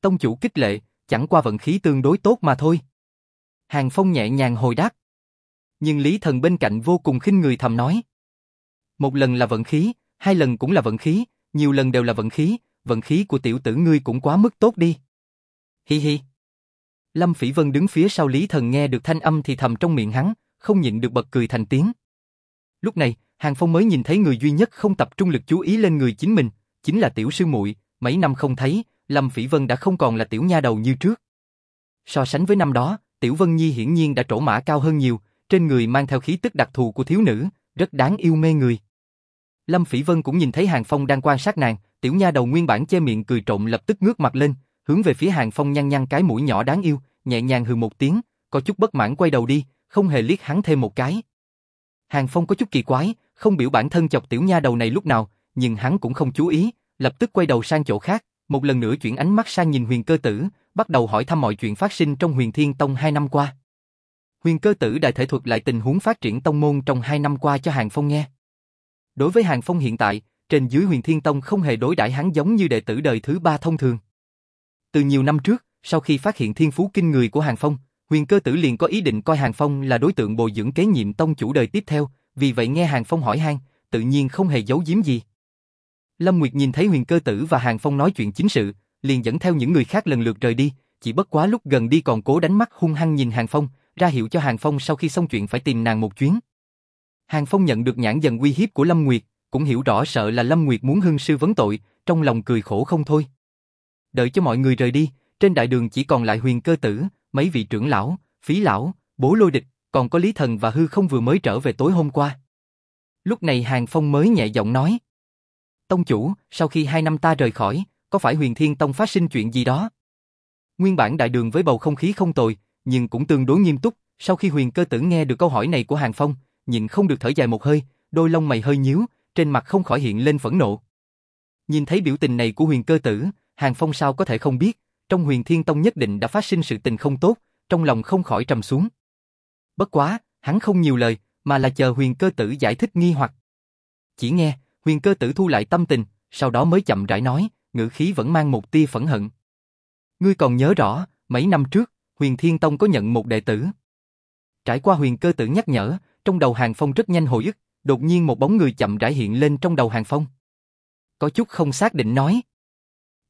Tông chủ kích lệ, chẳng qua vận khí tương đối tốt mà thôi. Hàng Phong nhẹ nhàng hồi đáp. Nhưng Lý Thần bên cạnh vô cùng khinh người thầm nói. Một lần là vận khí, hai lần cũng là vận khí, nhiều lần đều là vận khí, vận khí của tiểu tử ngươi cũng quá mức tốt đi. Hi hi. Lâm Phỉ Vân đứng phía sau Lý Thần nghe được thanh âm thì thầm trong miệng hắn, không nhịn được bật cười thành tiếng. Lúc này, Hàng Phong mới nhìn thấy người duy nhất không tập trung lực chú ý lên người chính mình, chính là tiểu sư muội, mấy năm không thấy, Lâm Phỉ Vân đã không còn là tiểu nha đầu như trước. So sánh với năm đó, Tiểu Vân Nhi hiển nhiên đã trổ mã cao hơn nhiều, trên người mang theo khí tức đặc thù của thiếu nữ, rất đáng yêu mê người. Lâm Phỉ Vân cũng nhìn thấy Hàng Phong đang quan sát nàng, tiểu nha đầu nguyên bản che miệng cười trộm lập tức ngước mặt lên, hướng về phía Hàng Phong nhăn nhăn cái mũi nhỏ đáng yêu, nhẹ nhàng hừ một tiếng, có chút bất mãn quay đầu đi, không hề liếc hắn thêm một cái. Hàng Phong có chút kỳ quái, không biểu bản thân chọc tiểu nha đầu này lúc nào, nhưng hắn cũng không chú ý, lập tức quay đầu sang chỗ khác, một lần nữa chuyển ánh mắt sang nhìn huyền cơ tử, bắt đầu hỏi thăm mọi chuyện phát sinh trong huyền thiên tông hai năm qua. Huyền cơ tử đại thể thuật lại tình huống phát triển tông môn trong hai năm qua cho Hàng Phong nghe. Đối với Hàng Phong hiện tại, trên dưới huyền thiên tông không hề đối đãi hắn giống như đệ tử đời thứ ba thông thường. Từ nhiều năm trước, sau khi phát hiện thiên phú kinh người của Hàng Phong, huyền cơ tử liền có ý định coi Hàng Phong là đối tượng bồi dưỡng kế nhiệm tông chủ đời tiếp theo, vì vậy nghe Hàng Phong hỏi han, tự nhiên không hề giấu giếm gì. Lâm Nguyệt nhìn thấy huyền cơ tử và Hàng Phong nói chuyện chính sự, liền dẫn theo những người khác lần lượt rời đi, chỉ bất quá lúc gần đi còn cố đánh mắt hung hăng nhìn Hàng Phong, ra hiệu cho Hàng Phong sau khi xong chuyện phải tìm nàng một chuyến. Hàng Phong nhận được nhãn dần uy hiếp của Lâm Nguyệt, cũng hiểu rõ sợ là Lâm Nguyệt muốn hưng sư vấn tội, trong lòng cười khổ không thôi. Đợi cho mọi người rời đi, trên đại đường chỉ còn lại huyền cơ tử, mấy vị trưởng lão, phí lão, bố lôi địch, còn có Lý Thần và Hư không vừa mới trở về tối hôm qua. Lúc này Hàng Phong mới nhẹ giọng nói. Tông chủ, sau khi hai năm ta rời khỏi, có phải huyền thiên tông phát sinh chuyện gì đó? Nguyên bản đại đường với bầu không khí không tồi, nhưng cũng tương đối nghiêm túc, sau khi huyền cơ tử nghe được câu hỏi này của Hàng Phong, nhìn không được thở dài một hơi, đôi lông mày hơi nhíu, trên mặt không khỏi hiện lên phẫn nộ. Nhìn thấy biểu tình này của huyền cơ tử, Hàng Phong sao có thể không biết, trong huyền thiên tông nhất định đã phát sinh sự tình không tốt, trong lòng không khỏi trầm xuống. Bất quá, hắn không nhiều lời, mà là chờ huyền cơ tử giải thích nghi hoặc. Chỉ nghe, huyền cơ tử thu lại tâm tình, sau đó mới chậm rãi nói, ngữ khí vẫn mang một tia phẫn hận. Ngươi còn nhớ rõ, mấy năm trước, huyền thiên tông có nhận một đệ tử. Trải qua huyền cơ tử nhắc nhở, trong đầu hàng phong rất nhanh hồi ức, đột nhiên một bóng người chậm rãi hiện lên trong đầu hàng phong. Có chút không xác định nói.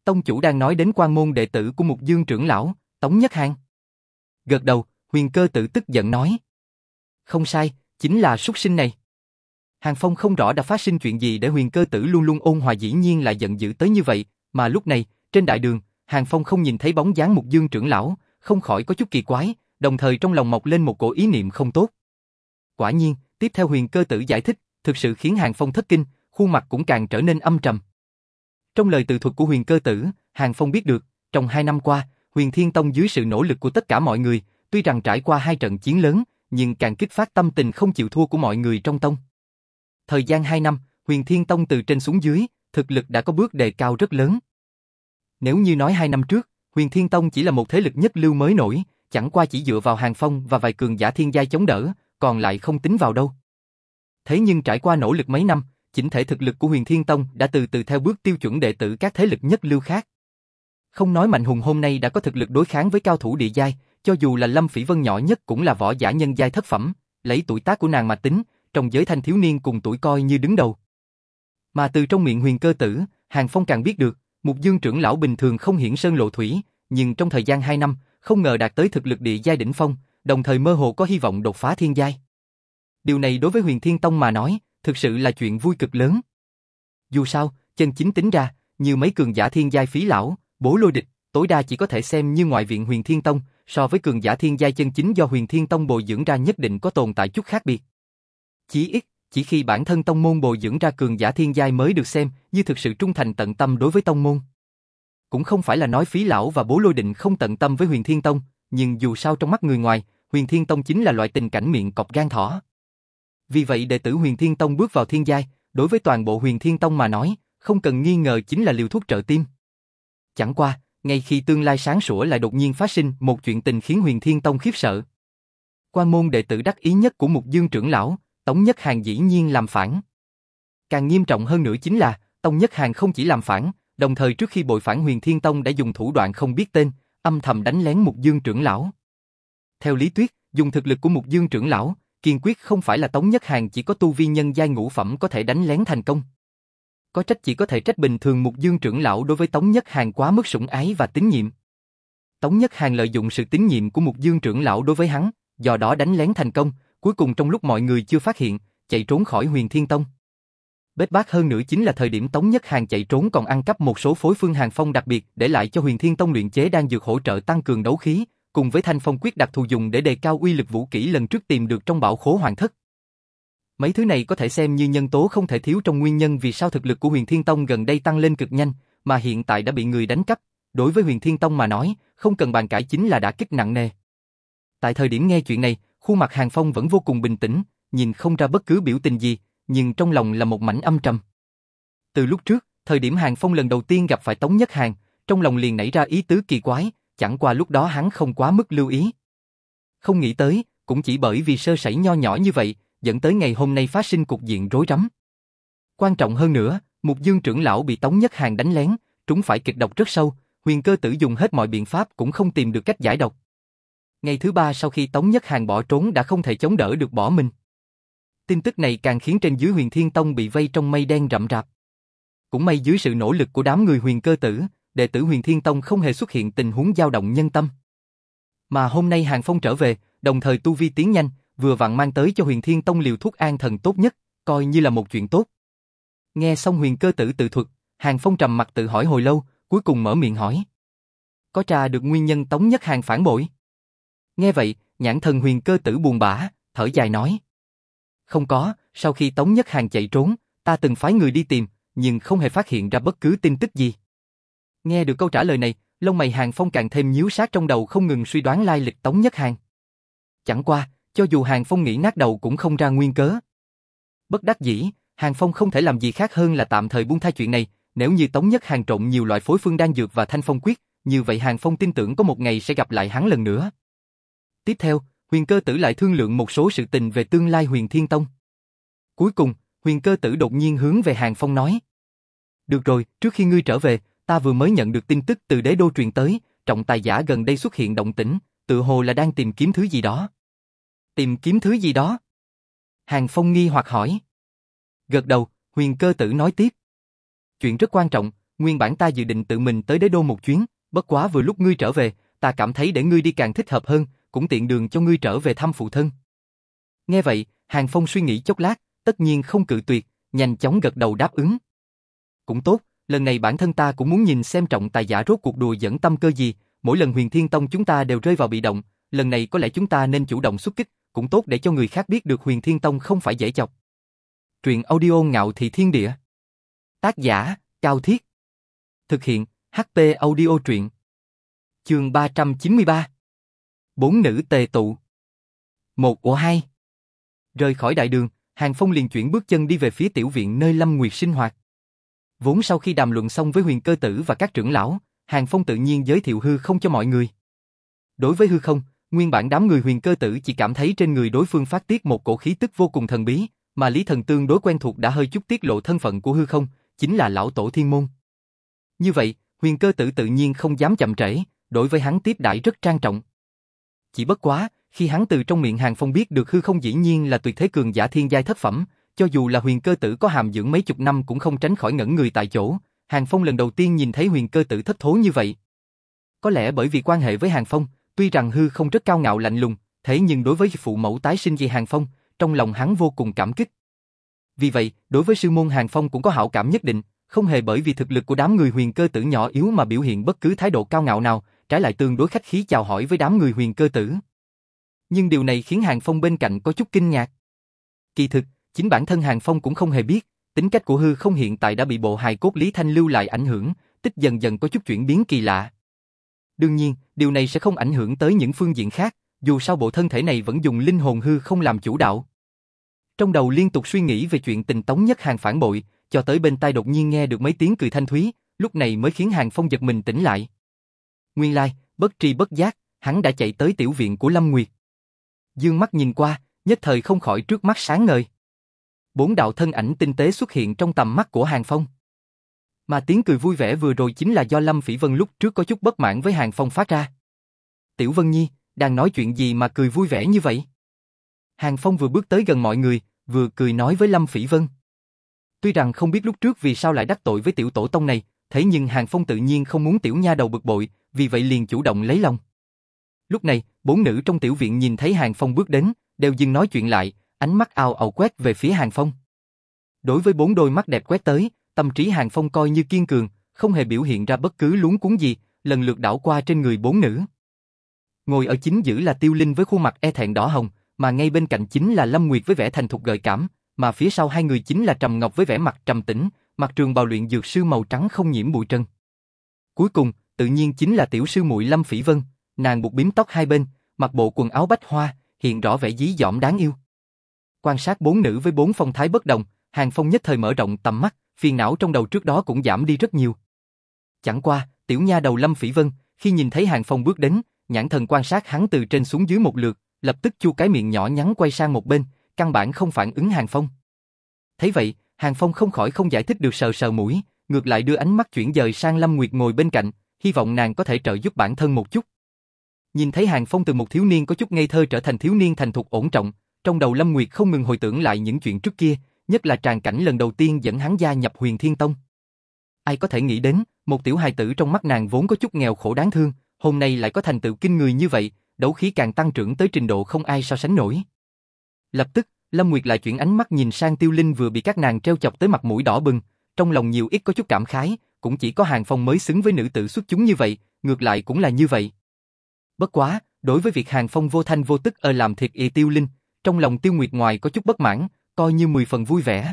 Tông chủ đang nói đến quan môn đệ tử của mục dương trưởng lão, Tống Nhất Hàng. Gật đầu, huyền cơ tử tức giận nói. Không sai, chính là súc sinh này. Hàng Phong không rõ đã phát sinh chuyện gì để huyền cơ tử luôn luôn ôn hòa dĩ nhiên lại giận dữ tới như vậy, mà lúc này, trên đại đường, Hàng Phong không nhìn thấy bóng dáng mục dương trưởng lão, không khỏi có chút kỳ quái, đồng thời trong lòng mọc lên một cổ ý niệm không tốt. Quả nhiên, tiếp theo huyền cơ tử giải thích, thực sự khiến Hàng Phong thất kinh, khuôn mặt cũng càng trở nên âm trầm. Trong lời tự thuật của huyền cơ tử, Hàng Phong biết được, trong hai năm qua, huyền thiên tông dưới sự nỗ lực của tất cả mọi người, tuy rằng trải qua hai trận chiến lớn, nhưng càng kích phát tâm tình không chịu thua của mọi người trong tông. Thời gian hai năm, huyền thiên tông từ trên xuống dưới, thực lực đã có bước đề cao rất lớn. Nếu như nói hai năm trước, huyền thiên tông chỉ là một thế lực nhất lưu mới nổi, chẳng qua chỉ dựa vào hàng phong và vài cường giả thiên giai chống đỡ, còn lại không tính vào đâu. Thế nhưng trải qua nỗ lực mấy năm, chỉnh thể thực lực của huyền thiên tông đã từ từ theo bước tiêu chuẩn đệ tử các thế lực nhất lưu khác. Không nói Mạnh Hùng hôm nay đã có thực lực đối kháng với cao thủ địa giai, cho dù là Lâm Phỉ Vân nhỏ nhất cũng là võ giả nhân giai thất phẩm, lấy tuổi tác của nàng mà tính, trong giới thanh thiếu niên cùng tuổi coi như đứng đầu. Mà từ trong miệng huyền cơ tử, Hàng Phong càng biết được, Mục Dương trưởng lão bình thường không hiển sơn lộ thủy, nhưng trong thời gian 2 năm, không ngờ đạt tới thực lực địa giai đỉnh phong, đồng thời mơ hồ có hy vọng đột phá thiên giai. Điều này đối với Huyền Thiên Tông mà nói, thực sự là chuyện vui cực lớn. Dù sao, chân chính tính ra, như mấy cường giả thiên giai phí lão, bố lôi địch, tối đa chỉ có thể xem như ngoại viện Huyền Thiên Tông, so với cường giả thiên giai chân chính do Huyền Thiên Tông bồi dưỡng ra nhất định có tồn tại chút khác biệt. Chỉ ít, chỉ khi bản thân tông môn bồi dưỡng ra cường giả thiên giai mới được xem như thực sự trung thành tận tâm đối với tông môn. Cũng không phải là nói phí lão và bố lôi định không tận tâm với huyền thiên tông, nhưng dù sao trong mắt người ngoài, huyền thiên tông chính là loại tình cảnh miệng cọp gan thỏ. Vì vậy đệ tử huyền thiên tông bước vào thiên giai, đối với toàn bộ huyền thiên tông mà nói, không cần nghi ngờ chính là liều thuốc trợ tim. Chẳng qua, ngay khi tương lai sáng sủa lại đột nhiên phát sinh một chuyện tình khiến huyền thiên tông khiếp sợ. Quan môn đệ tử đắc ý nhất của mục dương trưởng lão, Tống Nhất Hàng dĩ nhiên làm phản. Càng nghiêm trọng hơn nữa chính là, Tông Nhất Hàng không chỉ làm phản, đồng thời trước khi bội phản Huyền Thiên Tông đã dùng thủ đoạn không biết tên, âm thầm đánh lén Mục Dương trưởng lão. Theo lý thuyết, dùng thực lực của Mục Dương trưởng lão, kiên quyết không phải là Tống Nhất Hàng chỉ có tu vi nhân giai ngũ phẩm có thể đánh lén thành công. Có trách chỉ có thể trách bình thường Mục Dương trưởng lão đối với Tống Nhất Hàng quá mức sủng ái và tín nhiệm. Tống Nhất Hàng lợi dụng sự tín nhiệm của Mục Dương trưởng lão đối với hắn, do đó đánh lén thành công, cuối cùng trong lúc mọi người chưa phát hiện, chạy trốn khỏi huyền thiên tông. Bết bát hơn nữa chính là thời điểm Tống Nhất Hàng chạy trốn còn ăn cắp một số phối phương hàng phong đặc biệt để lại cho huyền thiên tông luyện chế đang dược hỗ trợ tăng cường đấu khí, cùng với thanh phong quyết đặc thù dùng để đề cao uy lực vũ kỹ lần trước tìm được trong bảo khố hoàng thất. Mấy thứ này có thể xem như nhân tố không thể thiếu trong nguyên nhân vì sao thực lực của huyền thiên tông gần đây tăng lên cực nhanh, mà hiện tại đã bị người đánh cắp. Đối với huyền thiên tông mà nói, không cần bàn cãi chính là đã kích nặng nề. Tại thời điểm nghe chuyện này, khuôn mặt Hàng Phong vẫn vô cùng bình tĩnh, nhìn không ra bất cứ biểu tình gì, nhưng trong lòng là một mảnh âm trầm. Từ lúc trước, thời điểm Hàng Phong lần đầu tiên gặp phải Tống Nhất Hàng, trong lòng liền nảy ra ý tứ kỳ quái, chẳng qua lúc đó hắn không quá mức lưu ý. Không nghĩ tới, cũng chỉ bởi vì sơ sẩy nho nhỏ như vậy, dẫn tới ngày hôm nay phát sinh cục diện rối rắm. Quan trọng hơn nữa, Mục Dương trưởng lão bị Tống Nhất Hàng đánh lén, trúng phải kịch độc rất sâu, huyền cơ tử dùng hết mọi biện pháp cũng không tìm được cách giải độc. Ngày thứ ba sau khi Tống Nhất Hàng bỏ trốn đã không thể chống đỡ được bỏ mình. Tin tức này càng khiến trên dưới huyền thiên tông bị vây trong mây đen rậm rạp. Cũng may dưới sự nỗ lực của đám người huyền cơ tử, đệ tử huyền thiên tông không hề xuất hiện tình huống dao động nhân tâm. Mà hôm nay Hàng Phong trở về, đồng thời tu vi tiến nhanh, vừa vặn mang tới cho huyền thiên tông liều thuốc an thần tốt nhất, coi như là một chuyện tốt. Nghe xong huyền cơ tử tự thuật, Hàng Phong trầm mặt tự hỏi hồi lâu, cuối cùng mở miệng hỏi. Có tra được nguyên nhân Tống Nhất Hàng phản bội? Nghe vậy, nhãn thần huyền cơ tử buồn bã, thở dài nói. Không có, sau khi Tống Nhất Hàng chạy trốn, ta từng phái người đi tìm, nhưng không hề phát hiện ra bất cứ tin tức gì. Nghe được câu trả lời này, lông mày Hàng Phong càng thêm nhíu sát trong đầu không ngừng suy đoán lai lịch Tống Nhất Hàng. Chẳng qua, cho dù Hàng Phong nghĩ nát đầu cũng không ra nguyên cớ. Bất đắc dĩ, Hàng Phong không thể làm gì khác hơn là tạm thời buông tha chuyện này, nếu như Tống Nhất Hàng trộn nhiều loại phối phương đan dược và thanh phong quyết, như vậy Hàng Phong tin tưởng có một ngày sẽ gặp lại hắn lần nữa. Tiếp theo, huyền cơ tử lại thương lượng một số sự tình về tương lai huyền thiên tông. Cuối cùng, huyền cơ tử đột nhiên hướng về Hàng Phong nói. Được rồi, trước khi ngươi trở về, ta vừa mới nhận được tin tức từ đế đô truyền tới, trọng tài giả gần đây xuất hiện động tĩnh, tự hồ là đang tìm kiếm thứ gì đó. Tìm kiếm thứ gì đó? Hàng Phong nghi hoặc hỏi. Gật đầu, huyền cơ tử nói tiếp. Chuyện rất quan trọng, nguyên bản ta dự định tự mình tới đế đô một chuyến, bất quá vừa lúc ngươi trở về, ta cảm thấy để ngươi đi càng thích hợp hơn, cũng tiện đường cho ngươi trở về thăm phụ thân. Nghe vậy, Hàng Phong suy nghĩ chốc lát, tất nhiên không cự tuyệt, nhanh chóng gật đầu đáp ứng. Cũng tốt, lần này bản thân ta cũng muốn nhìn xem trọng tài giả rốt cuộc đùa dẫn tâm cơ gì, mỗi lần huyền thiên tông chúng ta đều rơi vào bị động, lần này có lẽ chúng ta nên chủ động xuất kích, cũng tốt để cho người khác biết được huyền thiên tông không phải dễ chọc. Truyện audio ngạo thị thiên địa. Tác giả, Cao Thiết. Thực hiện, HP audio truyện. Chương 393. Bốn nữ tề tụ. Một của hai. Rời khỏi đại đường, Hàng Phong liền chuyển bước chân đi về phía tiểu viện nơi Lâm Nguyệt sinh hoạt. Vốn sau khi đàm luận xong với huyền cơ tử và các trưởng lão, Hàng Phong tự nhiên giới thiệu hư không cho mọi người. Đối với hư không, nguyên bản đám người huyền cơ tử chỉ cảm thấy trên người đối phương phát tiết một cổ khí tức vô cùng thần bí, mà Lý Thần tương đối quen thuộc đã hơi chút tiết lộ thân phận của hư không, chính là lão tổ thiên môn. Như vậy, huyền cơ tử tự nhiên không dám chậm trễ, đối với hắn tiếp đãi rất trang trọng. Chỉ bất quá, khi hắn từ trong miệng Hàng Phong biết được hư không dĩ nhiên là tuyệt thế cường giả thiên giai thất phẩm, cho dù là huyền cơ tử có hàm dưỡng mấy chục năm cũng không tránh khỏi ngẩn người tại chỗ, Hàng Phong lần đầu tiên nhìn thấy huyền cơ tử thất thố như vậy. Có lẽ bởi vì quan hệ với Hàng Phong, tuy rằng hư không rất cao ngạo lạnh lùng, thế nhưng đối với phụ mẫu tái sinh về Hàng Phong, trong lòng hắn vô cùng cảm kích. Vì vậy, đối với sư môn Hàng Phong cũng có hảo cảm nhất định, không hề bởi vì thực lực của đám người huyền cơ tử nhỏ yếu mà biểu hiện bất cứ thái độ cao ngạo nào, trái lại tương đối khách khí chào hỏi với đám người huyền cơ tử. Nhưng điều này khiến Hàng Phong bên cạnh có chút kinh ngạc. Kỳ thực, chính bản thân Hàng Phong cũng không hề biết, tính cách của hư không hiện tại đã bị bộ hài cốt Lý Thanh lưu lại ảnh hưởng, tích dần dần có chút chuyển biến kỳ lạ. Đương nhiên, điều này sẽ không ảnh hưởng tới những phương diện khác, dù sao bộ thân thể này vẫn dùng linh hồn hư không làm chủ đạo. Trong đầu liên tục suy nghĩ về chuyện tình tống nhất hàng phản bội, cho tới bên tai đột nhiên nghe được mấy tiếng cười thanh thúy, lúc này mới khiến hàng phong giật mình tỉnh lại. Nguyên lai, bất tri bất giác, hắn đã chạy tới tiểu viện của Lâm Nguyệt. Dương mắt nhìn qua, nhất thời không khỏi trước mắt sáng ngời. Bốn đạo thân ảnh tinh tế xuất hiện trong tầm mắt của Hàng Phong. Mà tiếng cười vui vẻ vừa rồi chính là do Lâm Phỉ Vân lúc trước có chút bất mãn với Hàng Phong phát ra. Tiểu Vân Nhi, đang nói chuyện gì mà cười vui vẻ như vậy? Hàng Phong vừa bước tới gần mọi người, vừa cười nói với Lâm Phỉ Vân. Tuy rằng không biết lúc trước vì sao lại đắc tội với tiểu tổ tông này, thế nhưng Hàng Phong tự nhiên không muốn tiểu nha đầu bực bội, vì vậy liền chủ động lấy lòng. Lúc này, bốn nữ trong tiểu viện nhìn thấy Hàng Phong bước đến, đều dừng nói chuyện lại, ánh mắt ao ào quét về phía Hàng Phong. Đối với bốn đôi mắt đẹp quét tới, tâm trí Hàng Phong coi như kiên cường, không hề biểu hiện ra bất cứ luống cuốn gì, lần lượt đảo qua trên người bốn nữ. ngồi ở chính giữa là Tiêu Linh với khuôn mặt e thẹn đỏ hồng, mà ngay bên cạnh chính là Lâm Nguyệt với vẻ thành thục gợi cảm, mà phía sau hai người chính là Trầm Ngọc với vẻ mặt trầm tĩnh, mặt trường bào luyện dược sư màu trắng không nhiễm bụi trần. Cuối cùng, tự nhiên chính là tiểu sư muội Lâm Phỉ Vân, nàng buộc bím tóc hai bên, mặc bộ quần áo bách hoa, hiện rõ vẻ dí dỏm đáng yêu. Quan sát bốn nữ với bốn phong thái bất đồng, Hàng Phong nhất thời mở rộng tầm mắt, phiền não trong đầu trước đó cũng giảm đi rất nhiều. Chẳng qua, tiểu nha đầu Lâm Phỉ Vân, khi nhìn thấy Hàng Phong bước đến, nhãn thần quan sát hắn từ trên xuống dưới một lượt, lập tức chu cái miệng nhỏ nhắn quay sang một bên, căn bản không phản ứng Hàng Phong. Thấy vậy, Hàng Phong không khỏi không giải thích được sờ sờ mũi, ngược lại đưa ánh mắt chuyển dời sang Lâm Nguyệt ngồi bên cạnh, hy vọng nàng có thể trợ giúp bản thân một chút. Nhìn thấy Hàng Phong từ một thiếu niên có chút ngây thơ trở thành thiếu niên thành thục ổn trọng, trong đầu Lâm Nguyệt không ngừng hồi tưởng lại những chuyện trước kia, nhất là tràn cảnh lần đầu tiên dẫn hắn gia nhập Huyền Thiên Tông. Ai có thể nghĩ đến, một tiểu hài tử trong mắt nàng vốn có chút nghèo khổ đáng thương, hôm nay lại có thành tựu kinh người như vậy, đấu khí càng tăng trưởng tới trình độ không ai so sánh nổi. Lập tức, Lâm Nguyệt lại chuyển ánh mắt nhìn sang Tiêu Linh vừa bị các nàng treo chọc tới mặt mũi đỏ bừng, trong lòng nhiều ít có chút cảm khái, cũng chỉ có Hàng Phong mới xứng với nữ tử xuất chúng như vậy, ngược lại cũng là như vậy. Bất quá, đối với việc Hàng Phong vô thanh vô tức ở làm thiệt y Tiêu Linh, trong lòng Tiêu Nguyệt ngoài có chút bất mãn, coi như mười phần vui vẻ.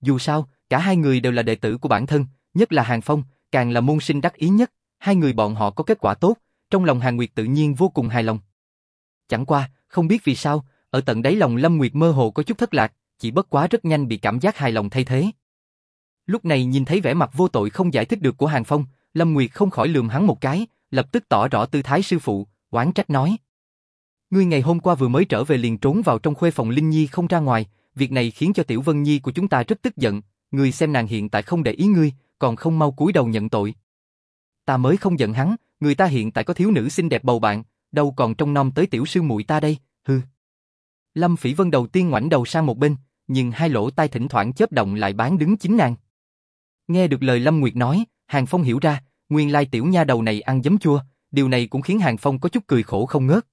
Dù sao, cả hai người đều là đệ tử của bản thân, nhất là Hàng Phong, càng là môn sinh đắc ý nhất, hai người bọn họ có kết quả tốt, trong lòng Hàng Nguyệt tự nhiên vô cùng hài lòng. Chẳng qua, không biết vì sao, ở tận đáy lòng Lâm Nguyệt mơ hồ có chút thất lạc, chỉ bất quá rất nhanh bị cảm giác hài lòng thay thế. Lúc này nhìn thấy vẻ mặt vô tội không giải thích được của Hàng Phong, Lâm Nguyệt không khỏi lườm hắn một cái, lập tức tỏ rõ tư thái sư phụ, oán trách nói. Ngươi ngày hôm qua vừa mới trở về liền trốn vào trong khuê phòng Linh Nhi không ra ngoài, việc này khiến cho Tiểu Vân Nhi của chúng ta rất tức giận, ngươi xem nàng hiện tại không để ý ngươi, còn không mau cúi đầu nhận tội. Ta mới không giận hắn, người ta hiện tại có thiếu nữ xinh đẹp bầu bạn, đâu còn trông nom tới tiểu sư muội ta đây, hừ. Lâm Phỉ Vân đầu tiên ngoảnh đầu sang một bên, nhưng hai lỗ tai thỉnh thoảng chớp động lại bán đứng chính nàng. Nghe được lời Lâm Nguyệt nói, Hàng Phong hiểu ra, nguyên lai tiểu nha đầu này ăn giấm chua, điều này cũng khiến Hàng Phong có chút cười khổ không ngớt.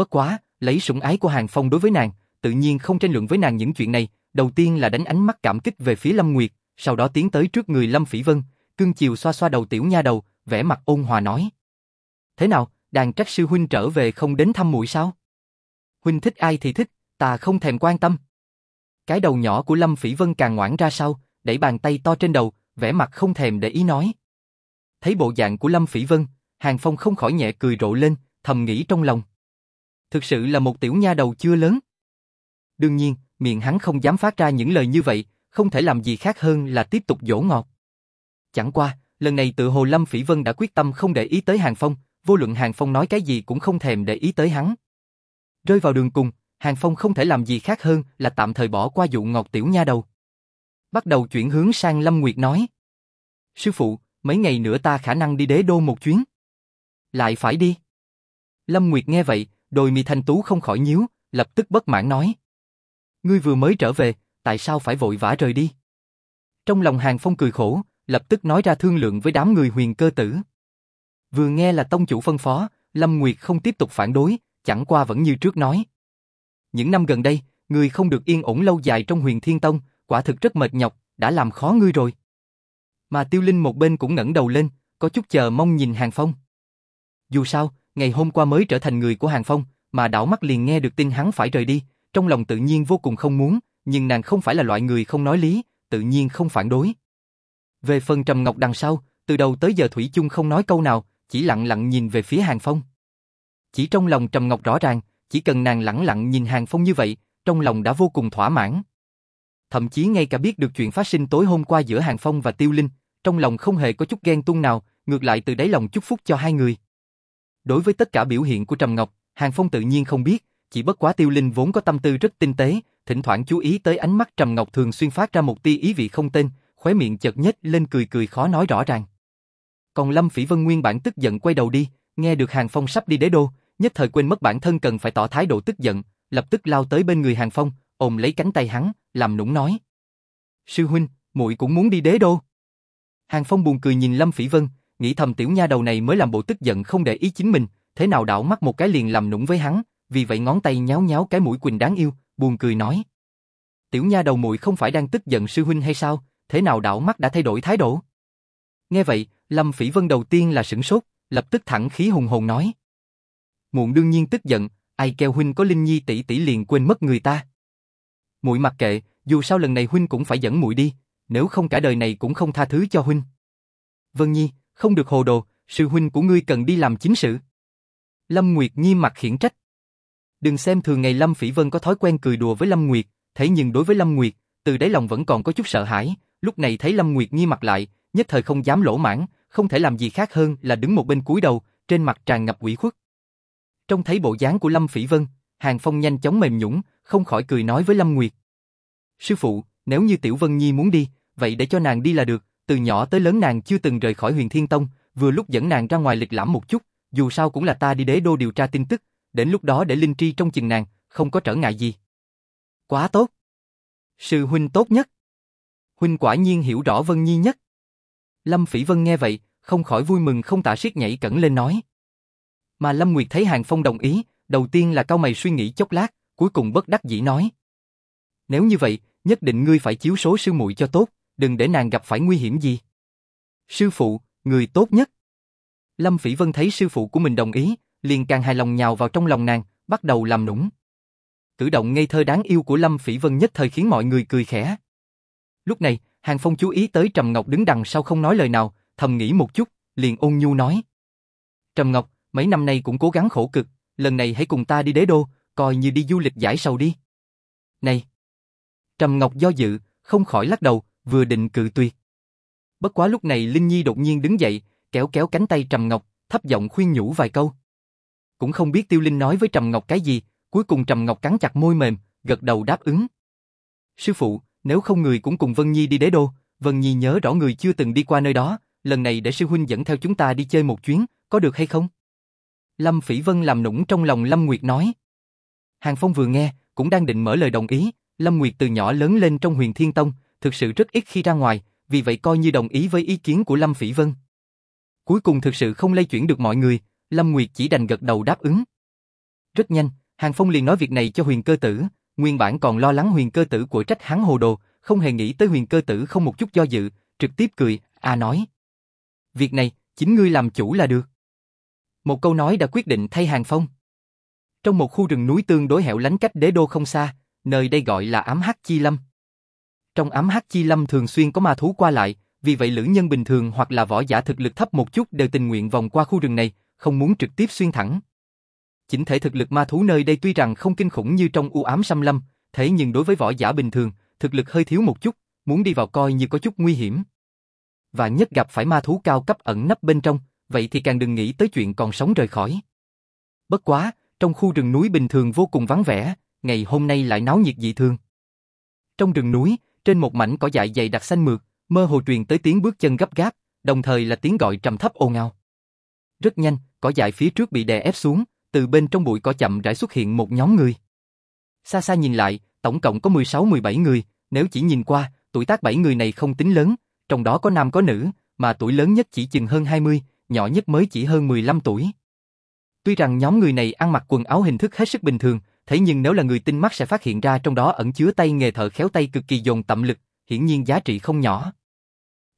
Bất quá, lấy sủng ái của Hàng Phong đối với nàng, tự nhiên không tranh luận với nàng những chuyện này, đầu tiên là đánh ánh mắt cảm kích về phía Lâm Nguyệt, sau đó tiến tới trước người Lâm Phỉ Vân, cương chiều xoa xoa đầu tiểu nha đầu, vẻ mặt ôn hòa nói: "Thế nào, đàn trách sư huynh trở về không đến thăm muội sao?" "Huynh thích ai thì thích, ta không thèm quan tâm." Cái đầu nhỏ của Lâm Phỉ Vân càng ngoãn ra sau, đẩy bàn tay to trên đầu, vẻ mặt không thèm để ý nói. Thấy bộ dạng của Lâm Phỉ Vân, Hàng Phong không khỏi nhẹ cười rộ lên, thầm nghĩ trong lòng. Thực sự là một tiểu nha đầu chưa lớn. Đương nhiên, miệng hắn không dám phát ra những lời như vậy, không thể làm gì khác hơn là tiếp tục dỗ ngọt. Chẳng qua, lần này tự hồ Lâm Phỉ Vân đã quyết tâm không để ý tới Hàng Phong, vô luận Hàng Phong nói cái gì cũng không thèm để ý tới hắn. Rơi vào đường cùng, Hàng Phong không thể làm gì khác hơn là tạm thời bỏ qua dụ ngọt tiểu nha đầu. Bắt đầu chuyển hướng sang Lâm Nguyệt nói. Sư phụ, mấy ngày nữa ta khả năng đi đế đô một chuyến. Lại phải đi. Lâm Nguyệt nghe vậy, đôi mi thanh tú không khỏi nhíu, lập tức bất mãn nói. Ngươi vừa mới trở về, tại sao phải vội vã rời đi? Trong lòng Hàng Phong cười khổ, lập tức nói ra thương lượng với đám người huyền cơ tử. Vừa nghe là tông chủ phân phó, Lâm Nguyệt không tiếp tục phản đối, chẳng qua vẫn như trước nói. Những năm gần đây, ngươi không được yên ổn lâu dài trong huyền thiên tông, quả thực rất mệt nhọc, đã làm khó ngươi rồi. Mà Tiêu Linh một bên cũng ngẩng đầu lên, có chút chờ mong nhìn Hàng Phong. Dù sao, ngày hôm qua mới trở thành người của Hàng Phong, mà đảo mắt liền nghe được tin hắn phải rời đi, trong lòng tự nhiên vô cùng không muốn, nhưng nàng không phải là loại người không nói lý, tự nhiên không phản đối. Về phần Trầm Ngọc đằng sau, từ đầu tới giờ Thủy chung không nói câu nào, chỉ lặng lặng nhìn về phía Hàng Phong. Chỉ trong lòng Trầm Ngọc rõ ràng, chỉ cần nàng lặng lặng nhìn Hàng Phong như vậy, trong lòng đã vô cùng thỏa mãn. Thậm chí ngay cả biết được chuyện phát sinh tối hôm qua giữa Hàng Phong và Tiêu Linh, trong lòng không hề có chút ghen tuông nào, ngược lại từ đáy lòng chúc phúc cho hai người. Đối với tất cả biểu hiện của Trầm Ngọc, Hàng Phong tự nhiên không biết, chỉ bất quá Tiêu Linh vốn có tâm tư rất tinh tế, thỉnh thoảng chú ý tới ánh mắt Trầm Ngọc thường xuyên phát ra một tia ý vị không tên, khóe miệng chợt nhếch lên cười cười khó nói rõ ràng. Còn Lâm Phỉ Vân nguyên bản tức giận quay đầu đi, nghe được Hàng Phong sắp đi đế đô, nhất thời quên mất bản thân cần phải tỏ thái độ tức giận, lập tức lao tới bên người Hàng Phong, ôm lấy cánh tay hắn, làm nũng nói: "Sư huynh, muội cũng muốn đi đế đô." Hàng Phong buồn cười nhìn Lâm Phỉ Vân, nghĩ thầm tiểu nha đầu này mới làm bộ tức giận không để ý chính mình, thế nào đảo mắt một cái liền làm nũng với hắn, vì vậy ngón tay nháo nháo cái mũi quỳnh đáng yêu, buồn cười nói: "Tiểu nha đầu muội không phải đang tức giận sư huynh hay sao, thế nào đảo mắt đã thay đổi thái độ?" Nghe vậy, Lâm Phỉ Vân đầu tiên là sửng sốt, lập tức thẳng khí hùng hồn nói: Muộn đương nhiên tức giận, ai kêu huynh có Linh Nhi tỷ tỷ liền quên mất người ta. Muội mặc kệ, dù sao lần này huynh cũng phải dẫn muội đi, nếu không cả đời này cũng không tha thứ cho huynh. Vân Nhi, không được hồ đồ, sư huynh của ngươi cần đi làm chính sự. Lâm Nguyệt nghiêm mặt khiển trách. Đừng xem thường ngày Lâm Phỉ Vân có thói quen cười đùa với Lâm Nguyệt, thế nhưng đối với Lâm Nguyệt, từ đáy lòng vẫn còn có chút sợ hãi, lúc này thấy Lâm Nguyệt nghiêm mặt lại, nhất thời không dám lỗ mãn, không thể làm gì khác hơn là đứng một bên cúi đầu, trên mặt tràn ngập ủy khuất. Trong thấy bộ dáng của Lâm Phỉ Vân, Hàng Phong nhanh chóng mềm nhũn, không khỏi cười nói với Lâm Nguyệt. Sư phụ, nếu như Tiểu Vân Nhi muốn đi, vậy để cho nàng đi là được, từ nhỏ tới lớn nàng chưa từng rời khỏi huyền Thiên Tông, vừa lúc dẫn nàng ra ngoài lịch lãm một chút, dù sao cũng là ta đi đế đô điều tra tin tức, đến lúc đó để Linh Tri trong chừng nàng, không có trở ngại gì. Quá tốt. Sư huynh tốt nhất. Huynh quả nhiên hiểu rõ Vân Nhi nhất. Lâm Phỉ Vân nghe vậy, không khỏi vui mừng không tả xiết nhảy cẩn lên nói. Mà Lâm Nguyệt thấy Hàng Phong đồng ý, đầu tiên là cao mày suy nghĩ chốc lát, cuối cùng bất đắc dĩ nói. Nếu như vậy, nhất định ngươi phải chiếu số sư muội cho tốt, đừng để nàng gặp phải nguy hiểm gì. Sư phụ, người tốt nhất. Lâm Phỉ Vân thấy sư phụ của mình đồng ý, liền càng hài lòng nhào vào trong lòng nàng, bắt đầu làm nũng. Cử động ngây thơ đáng yêu của Lâm Phỉ Vân nhất thời khiến mọi người cười khẽ. Lúc này, Hàng Phong chú ý tới Trầm Ngọc đứng đằng sau không nói lời nào, thầm nghĩ một chút, liền ôn nhu nói. Trầm Ngọc, mấy năm nay cũng cố gắng khổ cực, lần này hãy cùng ta đi đế đô, coi như đi du lịch giải sầu đi. Này! Trầm Ngọc do dự, không khỏi lắc đầu, vừa định cự tuyệt. Bất quá lúc này Linh Nhi đột nhiên đứng dậy, kéo kéo cánh tay Trầm Ngọc, thấp giọng khuyên nhủ vài câu. Cũng không biết Tiêu Linh nói với Trầm Ngọc cái gì, cuối cùng Trầm Ngọc cắn chặt môi mềm, gật đầu đáp ứng. Sư phụ, nếu không người cũng cùng Vân Nhi đi đế đô, Vân Nhi nhớ rõ người chưa từng đi qua nơi đó, lần này để sư huynh dẫn theo chúng ta đi chơi một chuyến, có được hay không? Lâm Phỉ Vân làm nũng trong lòng Lâm Nguyệt nói. Hàng Phong vừa nghe, cũng đang định mở lời đồng ý, Lâm Nguyệt từ nhỏ lớn lên trong huyền Thiên Tông, thực sự rất ít khi ra ngoài, vì vậy coi như đồng ý với ý kiến của Lâm Phỉ Vân. Cuối cùng thực sự không lay chuyển được mọi người, Lâm Nguyệt chỉ đành gật đầu đáp ứng. Rất nhanh, Hàng Phong liền nói việc này cho huyền cơ tử, nguyên bản còn lo lắng huyền cơ tử của trách hắn hồ đồ, không hề nghĩ tới huyền cơ tử không một chút do dự, trực tiếp cười, a nói. Việc này, chính ngươi làm chủ là được. Một câu nói đã quyết định thay Hàng Phong. Trong một khu rừng núi tương đối hẻo lánh cách đế đô không xa, nơi đây gọi là ám hắc chi lâm. Trong ám hắc chi lâm thường xuyên có ma thú qua lại, vì vậy lữ nhân bình thường hoặc là võ giả thực lực thấp một chút đều tình nguyện vòng qua khu rừng này, không muốn trực tiếp xuyên thẳng. Chỉnh thể thực lực ma thú nơi đây tuy rằng không kinh khủng như trong u ám xâm lâm, thế nhưng đối với võ giả bình thường, thực lực hơi thiếu một chút, muốn đi vào coi như có chút nguy hiểm. Và nhất gặp phải ma thú cao cấp ẩn nấp bên trong, vậy thì càng đừng nghĩ tới chuyện còn sống rời khỏi. Bất quá, trong khu rừng núi bình thường vô cùng vắng vẻ, ngày hôm nay lại náo nhiệt dị thường. Trong rừng núi, trên một mảnh cỏ dại dày đặc xanh mượt, mơ hồ truyền tới tiếng bước chân gấp gáp, đồng thời là tiếng gọi trầm thấp ồn ào. Rất nhanh, cỏ dại phía trước bị đè ép xuống, từ bên trong bụi cỏ chậm rãi xuất hiện một nhóm người. Xa xa nhìn lại, tổng cộng có 16-17 người, nếu chỉ nhìn qua, tuổi tác bảy người này không tính lớn, trong đó có nam có nữ, mà tuổi lớn nhất chỉ chừng hơn 20, nhỏ nhất mới chỉ hơn 15 tuổi. Tuy rằng nhóm người này ăn mặc quần áo hình thức hết sức bình thường, thế nhưng nếu là người tinh mắt sẽ phát hiện ra trong đó ẩn chứa tay nghề thợ khéo tay cực kỳ dồn tậm lực, hiển nhiên giá trị không nhỏ.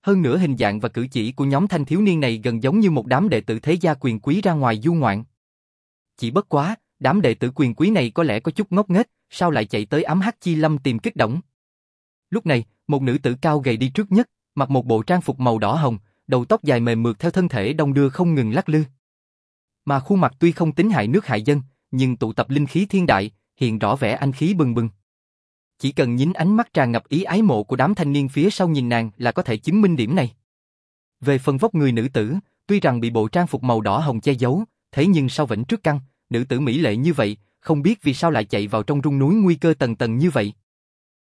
Hơn nữa hình dạng và cử chỉ của nhóm thanh thiếu niên này gần giống như một đám đệ tử thế gia quyền quý ra ngoài du ngoạn. Chỉ bất quá, đám đệ tử quyền quý này có lẽ có chút ngốc nghếch, sao lại chạy tới ám hắc chi lâm tìm kích động. Lúc này, một nữ tử cao gầy đi trước nhất, mặc một bộ trang phục màu đỏ hồng, đầu tóc dài mềm mượt theo thân thể đông đưa không ngừng lắc lư. Mà khuôn mặt tuy không tính hại nước hại dân, nhưng tụ tập linh khí thiên đại, hiện rõ vẻ anh khí bừng bừng. Chỉ cần nhín ánh mắt tràn ngập ý ái mộ của đám thanh niên phía sau nhìn nàng là có thể chứng minh điểm này. Về phần vóc người nữ tử, tuy rằng bị bộ trang phục màu đỏ hồng che giấu, thế nhưng sau vẫn trước căng, nữ tử mỹ lệ như vậy, không biết vì sao lại chạy vào trong rung núi nguy cơ tầng tầng như vậy.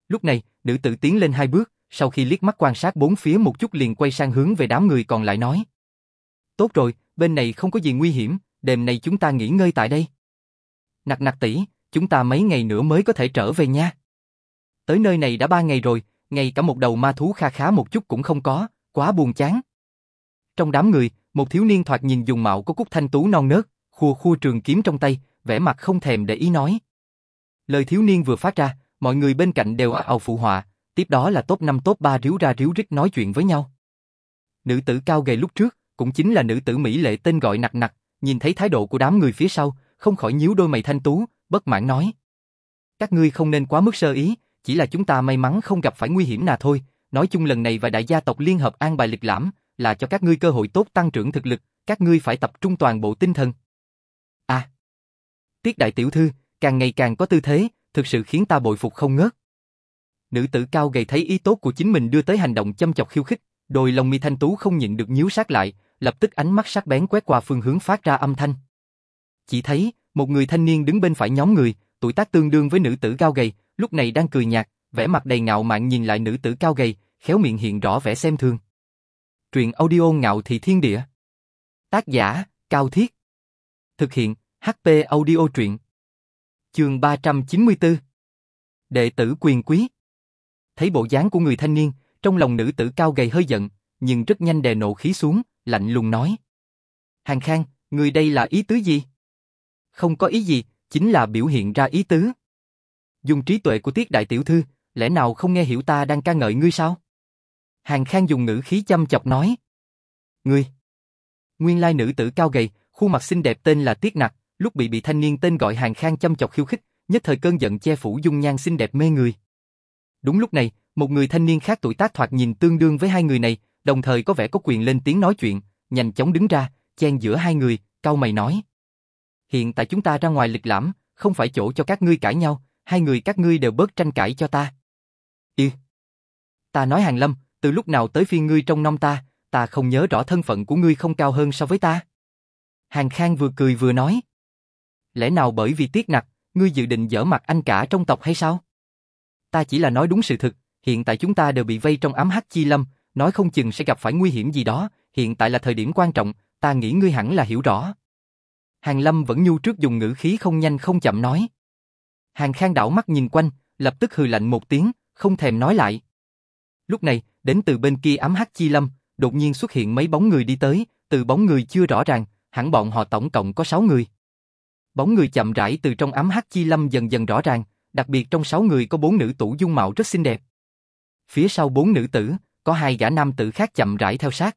Lúc này, nữ tử tiến lên hai bước, sau khi liếc mắt quan sát bốn phía một chút liền quay sang hướng về đám người còn lại nói. Tốt rồi, bên này không có gì nguy hiểm, đêm này chúng ta nghỉ ngơi tại đây. Nặc nặc tỷ, chúng ta mấy ngày nữa mới có thể trở về nha. Tới nơi này đã ba ngày rồi, ngay cả một đầu ma thú kha khá một chút cũng không có, quá buồn chán. Trong đám người, một thiếu niên thoạt nhìn dùng mạo có cúc thanh tú non nớt, khua khua trường kiếm trong tay, vẻ mặt không thèm để ý nói. Lời thiếu niên vừa phát ra, mọi người bên cạnh đều ào phụ họa, tiếp đó là top 5 top 3 ríu ra ríu rít nói chuyện với nhau. Nữ tử cao gầy lúc trước, cũng chính là nữ tử Mỹ lệ tên gọi nặc nặc, nhìn thấy thái độ của đám người phía sau, không khỏi nhíu đôi mày thanh tú, bất mãn nói. Các ngươi không nên quá mức sơ ý, chỉ là chúng ta may mắn không gặp phải nguy hiểm nào thôi, nói chung lần này và đại gia tộc liên hợp an bài lịch lãm, là cho các ngươi cơ hội tốt tăng trưởng thực lực, các ngươi phải tập trung toàn bộ tinh thần. À, Tiết đại tiểu thư, càng ngày càng có tư thế, thực sự khiến ta bội phục không ngớt. Nữ tử cao gầy thấy ý tốt của chính mình đưa tới hành động châm chọc khiêu khích, đôi lòng mi thanh tú không nhịn được nhíu sát lại, lập tức ánh mắt sắc bén quét qua phương hướng phát ra âm thanh. Chỉ thấy, một người thanh niên đứng bên phải nhóm người, tuổi tác tương đương với nữ tử cao gầy, lúc này đang cười nhạt, vẻ mặt đầy ngạo mạn nhìn lại nữ tử cao gầy, khéo miệng hiện rõ vẻ xem thường. Truyện audio ngạo thị thiên địa. Tác giả, Cao Thiết. Thực hiện, HP audio truyện. Chương 394. Đệ tử quyền quý. Thấy bộ dáng của người thanh niên, trong lòng nữ tử cao gầy hơi giận, nhưng rất nhanh đè nộ khí xuống, lạnh lùng nói. Hàng Khang, người đây là ý tứ gì? Không có ý gì, chính là biểu hiện ra ý tứ. Dùng trí tuệ của tiết đại tiểu thư, lẽ nào không nghe hiểu ta đang ca ngợi ngươi sao? Hàng Khang dùng ngữ khí chăm chọc nói. Ngươi! Nguyên lai nữ tử cao gầy, khuôn mặt xinh đẹp tên là Tiết Nặc, lúc bị bị thanh niên tên gọi Hàng Khang chăm chọc khiêu khích, nhất thời cơn giận che phủ dung nhan xinh đẹp mê người. Đúng lúc này, một người thanh niên khác tuổi tác thoạt nhìn tương đương với hai người này, đồng thời có vẻ có quyền lên tiếng nói chuyện, nhanh chóng đứng ra, chen giữa hai người, cau mày nói. Hiện tại chúng ta ra ngoài lịch lãm, không phải chỗ cho các ngươi cãi nhau, hai người các ngươi đều bớt tranh cãi cho ta. Y. Ta nói Hàng Lâm, từ lúc nào tới phiên ngươi trong nông ta, ta không nhớ rõ thân phận của ngươi không cao hơn so với ta. Hàng Khang vừa cười vừa nói. Lẽ nào bởi vì tiếc nặc, ngươi dự định dở mặt anh cả trong tộc hay sao? Ta chỉ là nói đúng sự thực, hiện tại chúng ta đều bị vây trong ám hắc chi lâm, nói không chừng sẽ gặp phải nguy hiểm gì đó, hiện tại là thời điểm quan trọng, ta nghĩ ngươi hẳn là hiểu rõ. Hàng Lâm vẫn nhu trước dùng ngữ khí không nhanh không chậm nói. Hàng Khang đảo mắt nhìn quanh, lập tức hừ lạnh một tiếng, không thèm nói lại. Lúc này, đến từ bên kia ám hắc chi lâm, đột nhiên xuất hiện mấy bóng người đi tới, từ bóng người chưa rõ ràng, hẳn bọn họ tổng cộng có 6 người. Bóng người chậm rãi từ trong ám hắc chi lâm dần dần rõ ràng, đặc biệt trong 6 người có bốn nữ tử dung mạo rất xinh đẹp. Phía sau bốn nữ tử, có hai gã nam tử khác chậm rãi theo sát.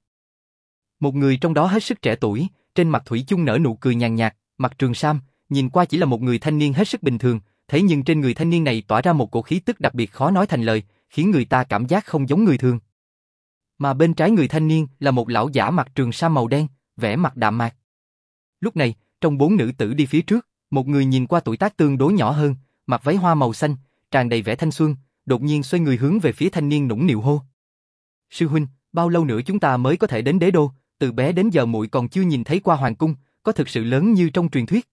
Một người trong đó hết sức trẻ tuổi, trên mặt thủy chung nở nụ cười nhàn nhạt, mặt trường sam, nhìn qua chỉ là một người thanh niên hết sức bình thường, thế nhưng trên người thanh niên này tỏa ra một cổ khí tức đặc biệt khó nói thành lời, khiến người ta cảm giác không giống người thường. Mà bên trái người thanh niên là một lão giả mặc trường sa màu đen, vẻ mặt đạm mạc. Lúc này, trong bốn nữ tử đi phía trước, một người nhìn qua tuổi tác tương đối nhỏ hơn, mặc váy hoa màu xanh, tràn đầy vẻ thanh xuân, đột nhiên xoay người hướng về phía thanh niên nũng nịu hô. Sư huynh, bao lâu nữa chúng ta mới có thể đến đế đô, từ bé đến giờ muội còn chưa nhìn thấy qua hoàng cung, có thực sự lớn như trong truyền thuyết.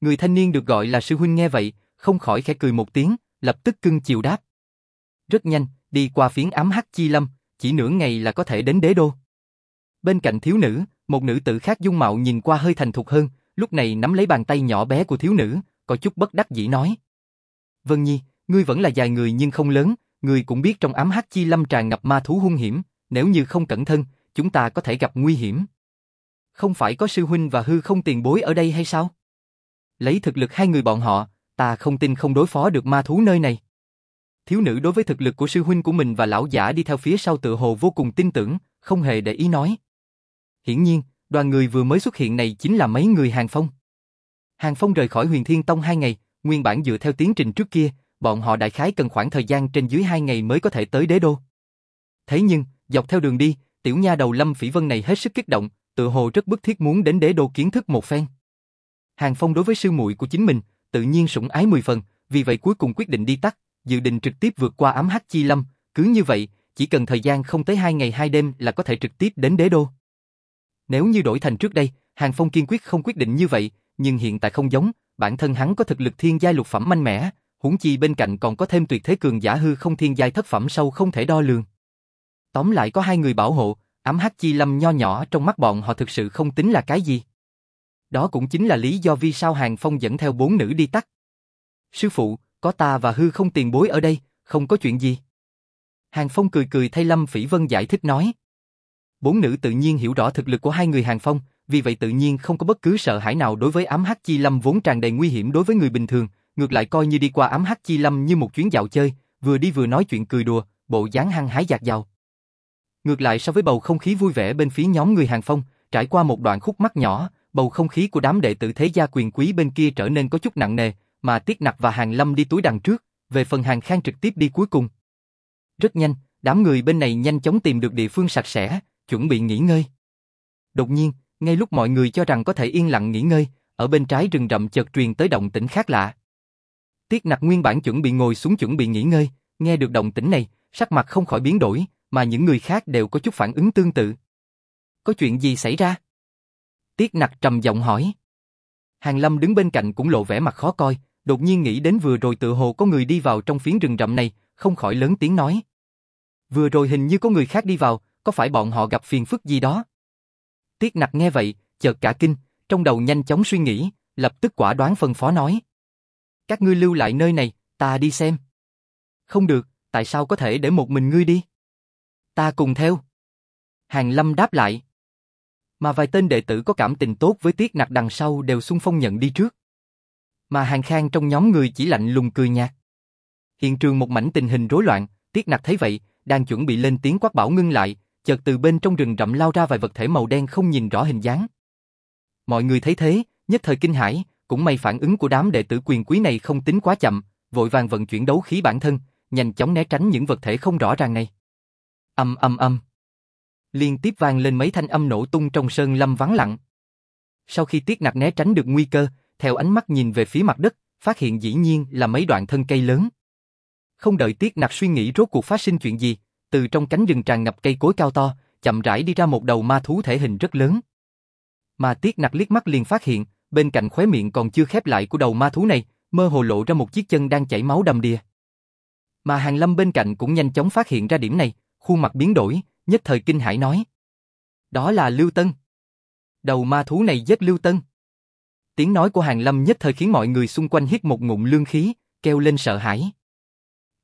Người thanh niên được gọi là sư huynh nghe vậy, không khỏi khẽ cười một tiếng, lập tức cưng chiều đáp. Rất nhanh, đi qua phiến ám hắc chi lâm, chỉ nửa ngày là có thể đến đế đô. Bên cạnh thiếu nữ, một nữ tử khác dung mạo nhìn qua hơi thành thục hơn, lúc này nắm lấy bàn tay nhỏ bé của thiếu nữ, có chút bất đắc dĩ nói. Vân Nhi, ngươi vẫn là dài người nhưng không lớn, ngươi cũng biết trong ám hắc chi lâm tràn ngập ma thú hung hiểm, nếu như không cẩn thận, chúng ta có thể gặp nguy hiểm. Không phải có sư huynh và hư không tiền bối ở đây hay sao? Lấy thực lực hai người bọn họ, ta không tin không đối phó được ma thú nơi này. Thiếu nữ đối với thực lực của sư huynh của mình và lão giả đi theo phía sau tự hồ vô cùng tin tưởng, không hề để ý nói. Hiển nhiên, đoàn người vừa mới xuất hiện này chính là mấy người Hàng Phong. Hàng Phong rời khỏi huyền Thiên Tông hai ngày, nguyên bản dựa theo tiến trình trước kia, bọn họ đại khái cần khoảng thời gian trên dưới hai ngày mới có thể tới đế đô. Thế nhưng, dọc theo đường đi, tiểu nha đầu Lâm Phỉ Vân này hết sức kích động, tự hồ rất bức thiết muốn đến đế đô kiến thức một phen. Hàng Phong đối với sư muội của chính mình, tự nhiên sủng ái mười phần, vì vậy cuối cùng quyết định đi tắt, dự định trực tiếp vượt qua ám hắc chi lâm, cứ như vậy, chỉ cần thời gian không tới hai ngày hai đêm là có thể trực tiếp đến đế đô. Nếu như đổi thành trước đây, Hàng Phong kiên quyết không quyết định như vậy, nhưng hiện tại không giống, bản thân hắn có thực lực thiên giai lục phẩm mạnh mẽ, huống chi bên cạnh còn có thêm tuyệt thế cường giả hư không thiên giai thất phẩm sâu không thể đo lường. Tóm lại có hai người bảo hộ, ám hắc chi lâm nho nhỏ trong mắt bọn họ thực sự không tính là cái gì. Đó cũng chính là lý do vì sao Hàng Phong dẫn theo bốn nữ đi tắt. Sư phụ, có ta và hư không tiền bối ở đây, không có chuyện gì. Hàng Phong cười cười thay Lâm Phỉ Vân giải thích nói. Bốn nữ tự nhiên hiểu rõ thực lực của hai người Hàng Phong, vì vậy tự nhiên không có bất cứ sợ hãi nào đối với ám hắc chi lâm vốn tràn đầy nguy hiểm đối với người bình thường, ngược lại coi như đi qua ám hắc chi lâm như một chuyến dạo chơi, vừa đi vừa nói chuyện cười đùa, bộ dáng hăng hái dạt dào. Ngược lại so với bầu không khí vui vẻ bên phía nhóm người Hàng Phong, trải qua một đoạn khúc mắc nhỏ, bầu không khí của đám đệ tử thế gia quyền quý bên kia trở nên có chút nặng nề, mà Tiết Nặc và Hàng Lâm đi túi đằng trước, về phần Hàng Khang trực tiếp đi cuối cùng. Rất nhanh, đám người bên này nhanh chóng tìm được địa phương sạch sẽ, chuẩn bị nghỉ ngơi. Đột nhiên, ngay lúc mọi người cho rằng có thể yên lặng nghỉ ngơi, ở bên trái rừng rậm chợt truyền tới động tĩnh khác lạ. Tiết Nặc nguyên bản chuẩn bị ngồi xuống chuẩn bị nghỉ ngơi, nghe được động tĩnh này, sắc mặt không khỏi biến đổi, mà những người khác đều có chút phản ứng tương tự. Có chuyện gì xảy ra? Tiết Nặc trầm giọng hỏi. Hàng Lâm đứng bên cạnh cũng lộ vẻ mặt khó coi, đột nhiên nghĩ đến vừa rồi tự hồ có người đi vào trong phiến rừng rậm này, không khỏi lớn tiếng nói. Vừa rồi hình như có người khác đi vào, có phải bọn họ gặp phiền phức gì đó? Tiết Nặc nghe vậy, chợt cả kinh, trong đầu nhanh chóng suy nghĩ, lập tức quả đoán phân phó nói. Các ngươi lưu lại nơi này, ta đi xem. Không được, tại sao có thể để một mình ngươi đi? Ta cùng theo. Hàng Lâm đáp lại. Mà vài tên đệ tử có cảm tình tốt với Tiết Nặc đằng sau đều xung phong nhận đi trước. Mà Hàng Khang trong nhóm người chỉ lạnh lùng cười nhạt. Hiện trường một mảnh tình hình rối loạn, Tiết Nặc thấy vậy, đang chuẩn bị lên tiếng quát bảo ngưng lại, chợt từ bên trong rừng rậm lao ra vài vật thể màu đen không nhìn rõ hình dáng. Mọi người thấy thế, nhất thời kinh hãi, cũng may phản ứng của đám đệ tử quyền quý này không tính quá chậm, vội vàng vận chuyển đấu khí bản thân, nhanh chóng né tránh những vật thể không rõ ràng này. Âm âm âm. Liên tiếp vang lên mấy thanh âm nổ tung trong sơn lâm vắng lặng. Sau khi Tiết Nặc né tránh được nguy cơ, theo ánh mắt nhìn về phía mặt đất, phát hiện dĩ nhiên là mấy đoạn thân cây lớn. Không đợi Tiết Nặc suy nghĩ rốt cuộc phát sinh chuyện gì, từ trong cánh rừng tràn ngập cây cối cao to, chậm rãi đi ra một đầu ma thú thể hình rất lớn. Mà Tiết Nặc liếc mắt liền phát hiện, bên cạnh khóe miệng còn chưa khép lại của đầu ma thú này, mơ hồ lộ ra một chiếc chân đang chảy máu đầm đìa. Mà Hàng Lâm bên cạnh cũng nhanh chóng phát hiện ra điểm này, khuôn mặt biến đổi, nhất thời kinh hãi nói. Đó là Lưu Tân. Đầu ma thú này giết Lưu Tân. Tiếng nói của Hàng Lâm nhất thời khiến mọi người xung quanh hít một ngụm lương khí, kêu lên sợ hãi.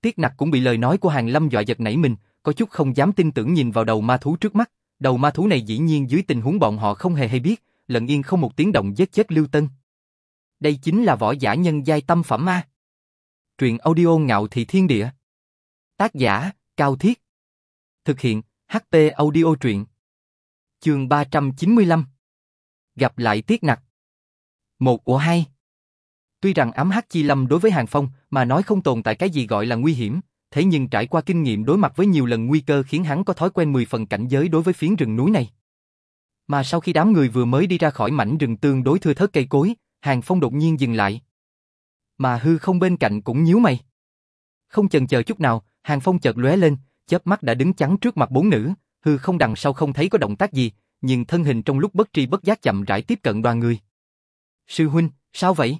Tiết nặc cũng bị lời nói của Hàng Lâm dọa giật nảy mình, có chút không dám tin tưởng nhìn vào đầu ma thú trước mắt. Đầu ma thú này dĩ nhiên dưới tình huống bọn họ không hề hay biết, lần yên không một tiếng động giết chết Lưu Tân. Đây chính là võ giả nhân giai tâm phẩm ma. Truyện audio ngạo thị thiên địa. Tác giả, Cao Thiết. Thực hiện, HP audio truyện. Chương 395. Gặp lại Tiết Nặc. Một của hai. Tuy rằng ám hắc chi lâm đối với Hàng Phong mà nói không tồn tại cái gì gọi là nguy hiểm, thế nhưng trải qua kinh nghiệm đối mặt với nhiều lần nguy cơ khiến hắn có thói quen 10 phần cảnh giới đối với phiến rừng núi này. Mà sau khi đám người vừa mới đi ra khỏi mảnh rừng tương đối thưa thớt cây cối, Hàng Phong đột nhiên dừng lại. Mà hư không bên cạnh cũng nhíu mày. Không chần chờ chút nào, Hàng Phong chợt lóe lên, chớp mắt đã đứng chắn trước mặt bốn nữ, hư không đằng sau không thấy có động tác gì, nhưng thân hình trong lúc bất tri bất giác chậm rãi tiếp cận đoàn người. Sư huynh, sao vậy?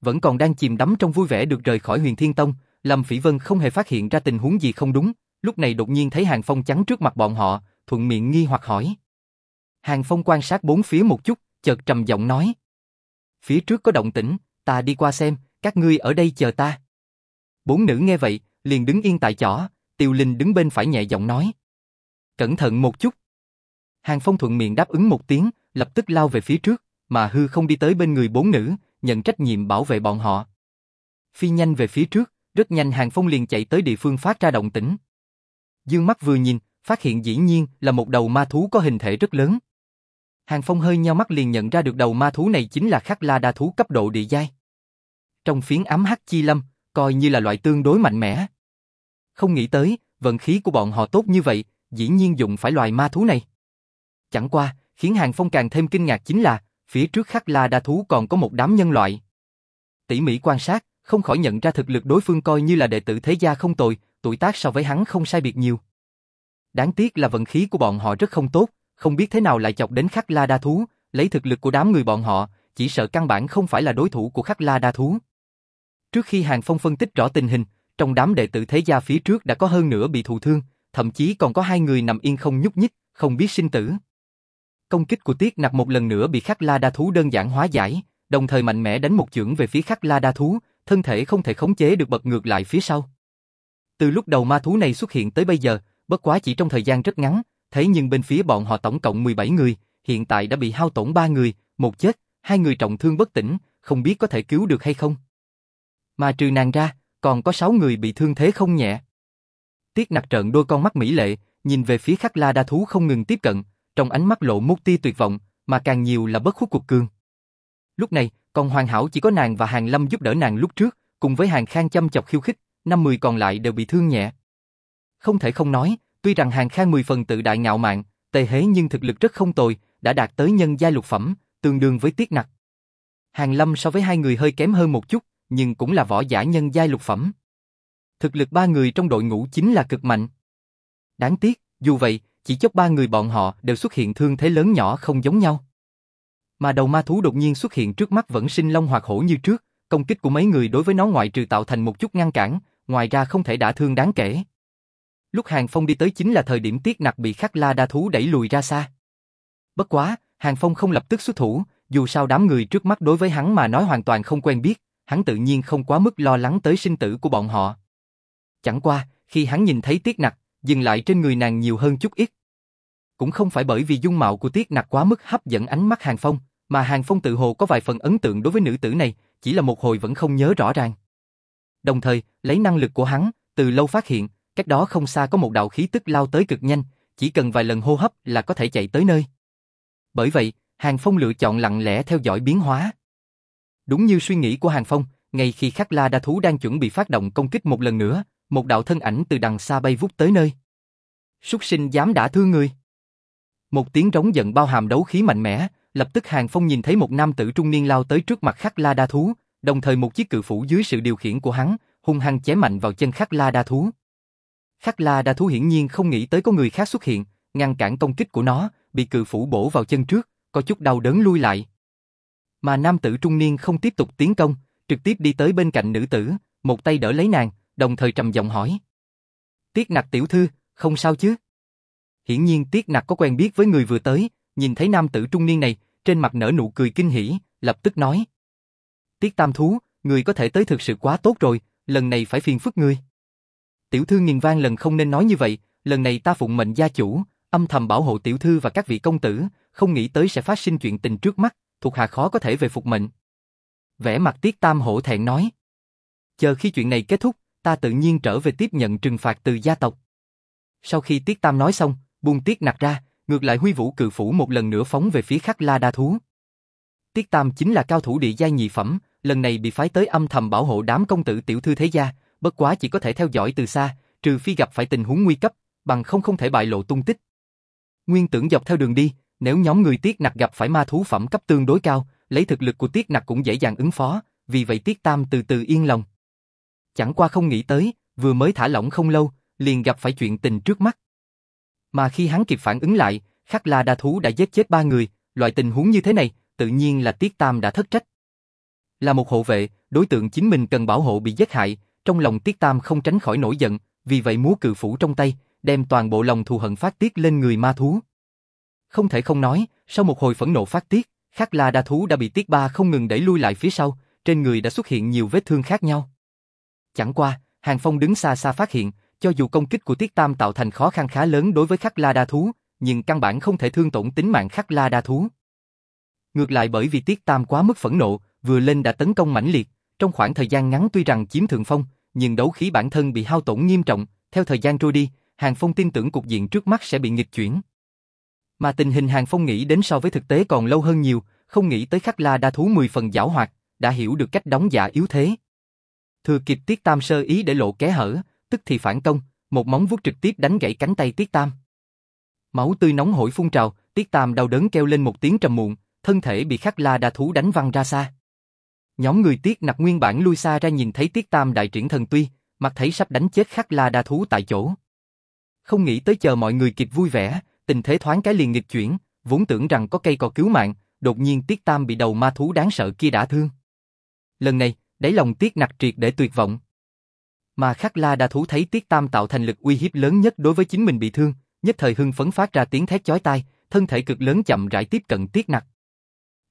Vẫn còn đang chìm đắm trong vui vẻ được rời khỏi huyền thiên tông, Lâm Phỉ Vân không hề phát hiện ra tình huống gì không đúng, lúc này đột nhiên thấy Hàng Phong chắn trước mặt bọn họ, thuận miệng nghi hoặc hỏi. Hàng Phong quan sát bốn phía một chút, chợt trầm giọng nói. Phía trước có động tĩnh, ta đi qua xem, các ngươi ở đây chờ ta. Bốn nữ nghe vậy, liền đứng yên tại chỗ, Tiêu Linh đứng bên phải nhẹ giọng nói. Cẩn thận một chút. Hàng Phong thuận miệng đáp ứng một tiếng, lập tức lao về phía trước, mà hư không đi tới bên người bốn nữ, nhận trách nhiệm bảo vệ bọn họ. Phi nhanh về phía trước, rất nhanh Hàng Phong liền chạy tới địa phương phát ra động tĩnh. Dương mắt vừa nhìn, phát hiện dĩ nhiên là một đầu ma thú có hình thể rất lớn. Hàng Phong hơi nheo mắt liền nhận ra được đầu ma thú này chính là khắc la đa thú cấp độ địa giai. Trong phiến ám hắc chi lâm, coi như là loại tương đối mạnh mẽ. Không nghĩ tới, vận khí của bọn họ tốt như vậy, dĩ nhiên dùng phải loài ma thú này. Chẳng qua, khiến Hàng Phong càng thêm kinh ngạc chính là, phía trước khắc la đa thú còn có một đám nhân loại. Tỉ mỉ quan sát, không khỏi nhận ra thực lực đối phương coi như là đệ tử thế gia không tồi, tuổi tác so với hắn không sai biệt nhiều. Đáng tiếc là vận khí của bọn họ rất không tốt, không biết thế nào lại chọc đến khắc la đa thú, lấy thực lực của đám người bọn họ, chỉ sợ căn bản không phải là đối thủ của khắc la đa thú. Trước khi Hàng Phong phân tích rõ tình hình, trong đám đệ tử thế gia phía trước đã có hơn nửa bị thụ thương, thậm chí còn có hai người nằm yên không nhúc nhích, không biết sinh tử. Công kích của Tiết Nặc một lần nữa bị khắc la đa thú đơn giản hóa giải, đồng thời mạnh mẽ đánh một chưởng về phía khắc la đa thú, thân thể không thể khống chế được bật ngược lại phía sau. Từ lúc đầu ma thú này xuất hiện tới bây giờ, bất quá chỉ trong thời gian rất ngắn, thế nhưng bên phía bọn họ tổng cộng 17 người, hiện tại đã bị hao tổn 3 người, một chết, hai người trọng thương bất tỉnh, không biết có thể cứu được hay không. Mà trừ nàng ra, còn có 6 người bị thương thế không nhẹ. Tiết nặc trợn đôi con mắt mỹ lệ, nhìn về phía khắc la đa thú không ngừng tiếp cận, trong ánh mắt lộ một tia tuyệt vọng, mà càng nhiều là bất khuất cuộc cường. Lúc này, còn hoàn hảo chỉ có nàng và Hàng Lâm giúp đỡ nàng lúc trước, cùng với Hàng Khang chăm chọc khiêu khích, năm mười còn lại đều bị thương nhẹ. Không thể không nói, tuy rằng Hàng Khang mười phần tự đại ngạo mạn, tề hế nhưng thực lực rất không tồi, đã đạt tới nhân gia lục phẩm, tương đương với tiết nặc. Hàng Lâm so với hai người hơi kém hơn một chút, nhưng cũng là võ giả nhân giai lục phẩm. Thực lực ba người trong đội ngũ chính là cực mạnh. Đáng tiếc, dù vậy, chỉ chốc ba người bọn họ đều xuất hiện thương thế lớn nhỏ không giống nhau. Mà đầu ma thú đột nhiên xuất hiện trước mắt vẫn sinh long hoạt hổ như trước, công kích của mấy người đối với nó ngoại trừ tạo thành một chút ngăn cản, ngoài ra không thể đả thương đáng kể. Lúc Hàng Phong đi tới chính là thời điểm Tiết Nặc bị khắc la đa thú đẩy lùi ra xa. Bất quá, Hàng Phong không lập tức xuất thủ, dù sao đám người trước mắt đối với hắn mà nói hoàn toàn không quen biết, hắn tự nhiên không quá mức lo lắng tới sinh tử của bọn họ. Chẳng qua, khi hắn nhìn thấy Tiết Nặc, dừng lại trên người nàng nhiều hơn chút ít. Cũng không phải bởi vì dung mạo của Tiết Nặc quá mức hấp dẫn ánh mắt Hàng Phong, mà Hàng Phong tự hồ có vài phần ấn tượng đối với nữ tử này, chỉ là một hồi vẫn không nhớ rõ ràng. Đồng thời, lấy năng lực của hắn, từ lâu phát hiện, cách đó không xa có một đạo khí tức lao tới cực nhanh, chỉ cần vài lần hô hấp là có thể chạy tới nơi. Bởi vậy, Hàng Phong lựa chọn lặng lẽ theo dõi biến hóa. Đúng như suy nghĩ của Hàng Phong, ngay khi khắc la đa thú đang chuẩn bị phát động công kích một lần nữa, một đạo thân ảnh từ đằng xa bay vút tới nơi. Súc sinh dám đả thương người. Một tiếng rống giận bao hàm đấu khí mạnh mẽ, lập tức Hàng Phong nhìn thấy một nam tử trung niên lao tới trước mặt khắc la đa thú, đồng thời một chiếc cự phủ dưới sự điều khiển của hắn, hung hăng chém mạnh vào chân khắc la đa thú. Khắc la đa thú hiển nhiên không nghĩ tới có người khác xuất hiện, ngăn cản công kích của nó, bị cự phủ bổ vào chân trước, có chút đau đớn lui lại. Mà nam tử trung niên không tiếp tục tiến công, trực tiếp đi tới bên cạnh nữ tử, một tay đỡ lấy nàng, đồng thời trầm giọng hỏi. Tiết nặc tiểu thư, không sao chứ? Hiển nhiên Tiết nặc có quen biết với người vừa tới, nhìn thấy nam tử trung niên này, trên mặt nở nụ cười kinh hỉ, lập tức nói. Tiết tam thú, người có thể tới thực sự quá tốt rồi, lần này phải phiền phức ngươi. Tiểu thư nghiền vang lần không nên nói như vậy, lần này ta phụng mệnh gia chủ, âm thầm bảo hộ tiểu thư và các vị công tử, không nghĩ tới sẽ phát sinh chuyện tình trước mắt, thuộc hạ khó có thể về phục mệnh. Vẻ mặt Tiết Tam hổ thẹn nói. Chờ khi chuyện này kết thúc, ta tự nhiên trở về tiếp nhận trừng phạt từ gia tộc. Sau khi Tiết Tam nói xong, buông Tiết nặc ra, ngược lại huy vũ cự phủ một lần nữa phóng về phía khắc la đa thú. Tiết Tam chính là cao thủ địa giai nhị phẩm, lần này bị phái tới âm thầm bảo hộ đám công tử tiểu thư thế gia, bất quá chỉ có thể theo dõi từ xa, trừ phi gặp phải tình huống nguy cấp, bằng không không thể bại lộ tung tích. Nguyên tưởng dọc theo đường đi, nếu nhóm người Tiết Nặc gặp phải ma thú phẩm cấp tương đối cao, lấy thực lực của Tiết Nặc cũng dễ dàng ứng phó, vì vậy Tiết Tam từ từ yên lòng. Chẳng qua không nghĩ tới, vừa mới thả lỏng không lâu, liền gặp phải chuyện tình trước mắt. Mà khi hắn kịp phản ứng lại, Khắc La Đa Thú đã giết chết ba người, loại tình huống như thế này, tự nhiên là Tiết Tam đã thất trách. Là một hộ vệ, đối tượng chính mình cần bảo hộ bị giết hại, trong lòng Tiết Tam không tránh khỏi nổi giận, vì vậy múa cự phủ trong tay, đem toàn bộ lòng thù hận phát tiết lên người ma thú. Không thể không nói, sau một hồi phẫn nộ phát tiết, Khắc La Đa Thú đã bị Tiết Ba không ngừng đẩy lui lại phía sau, trên người đã xuất hiện nhiều vết thương khác nhau. Chẳng qua, Hàng Phong đứng xa xa phát hiện, cho dù công kích của Tiết Tam tạo thành khó khăn khá lớn đối với Khắc La Đa Thú, nhưng căn bản không thể thương tổn tính mạng Khắc La Đa Thú. Ngược lại bởi vì Tiết Tam quá mức phẫn nộ, vừa lên đã tấn công mãnh liệt, trong khoảng thời gian ngắn tuy rằng chiếm thượng phong, nhưng đấu khí bản thân bị hao tổn nghiêm trọng, theo thời gian trôi đi, Hàng Phong tin tưởng cục diện trước mắt sẽ bị nghịch chuyển. Mà tình hình Hàng Phong nghĩ đến so với thực tế còn lâu hơn nhiều, không nghĩ tới khắc la đa thú 10 phần giảo hoạt, đã hiểu được cách đóng giả yếu thế. Thừa kịp Tiết Tam sơ ý để lộ kẽ hở, tức thì phản công, một móng vuốt trực tiếp đánh gãy cánh tay Tiết Tam. Máu tươi nóng hổi phun trào, Tiết Tam đau đớn kêu lên một tiếng trầm muộn, thân thể bị khắc la đa thú đánh văng ra xa. Nhóm người Tiết nặc nguyên bản lui xa ra nhìn thấy Tiết Tam đại triển thần tuy, mặt thấy sắp đánh chết khắc la đa thú tại chỗ. Không nghĩ tới chờ mọi người kịp vui vẻ, tình thế thoáng cái liền nghịch chuyển, vốn tưởng rằng có cây cò cứu mạng, đột nhiên Tiết Tam bị đầu ma thú đáng sợ kia đả thương. Lần này, đáy lòng Tiết nặc triệt để tuyệt vọng. Mà Khắc La đa thú thấy Tiết Tam tạo thành lực uy hiếp lớn nhất đối với chính mình bị thương, nhất thời hưng phấn phát ra tiếng thét chói tai, thân thể cực lớn chậm rãi tiếp cận Tiết nặc.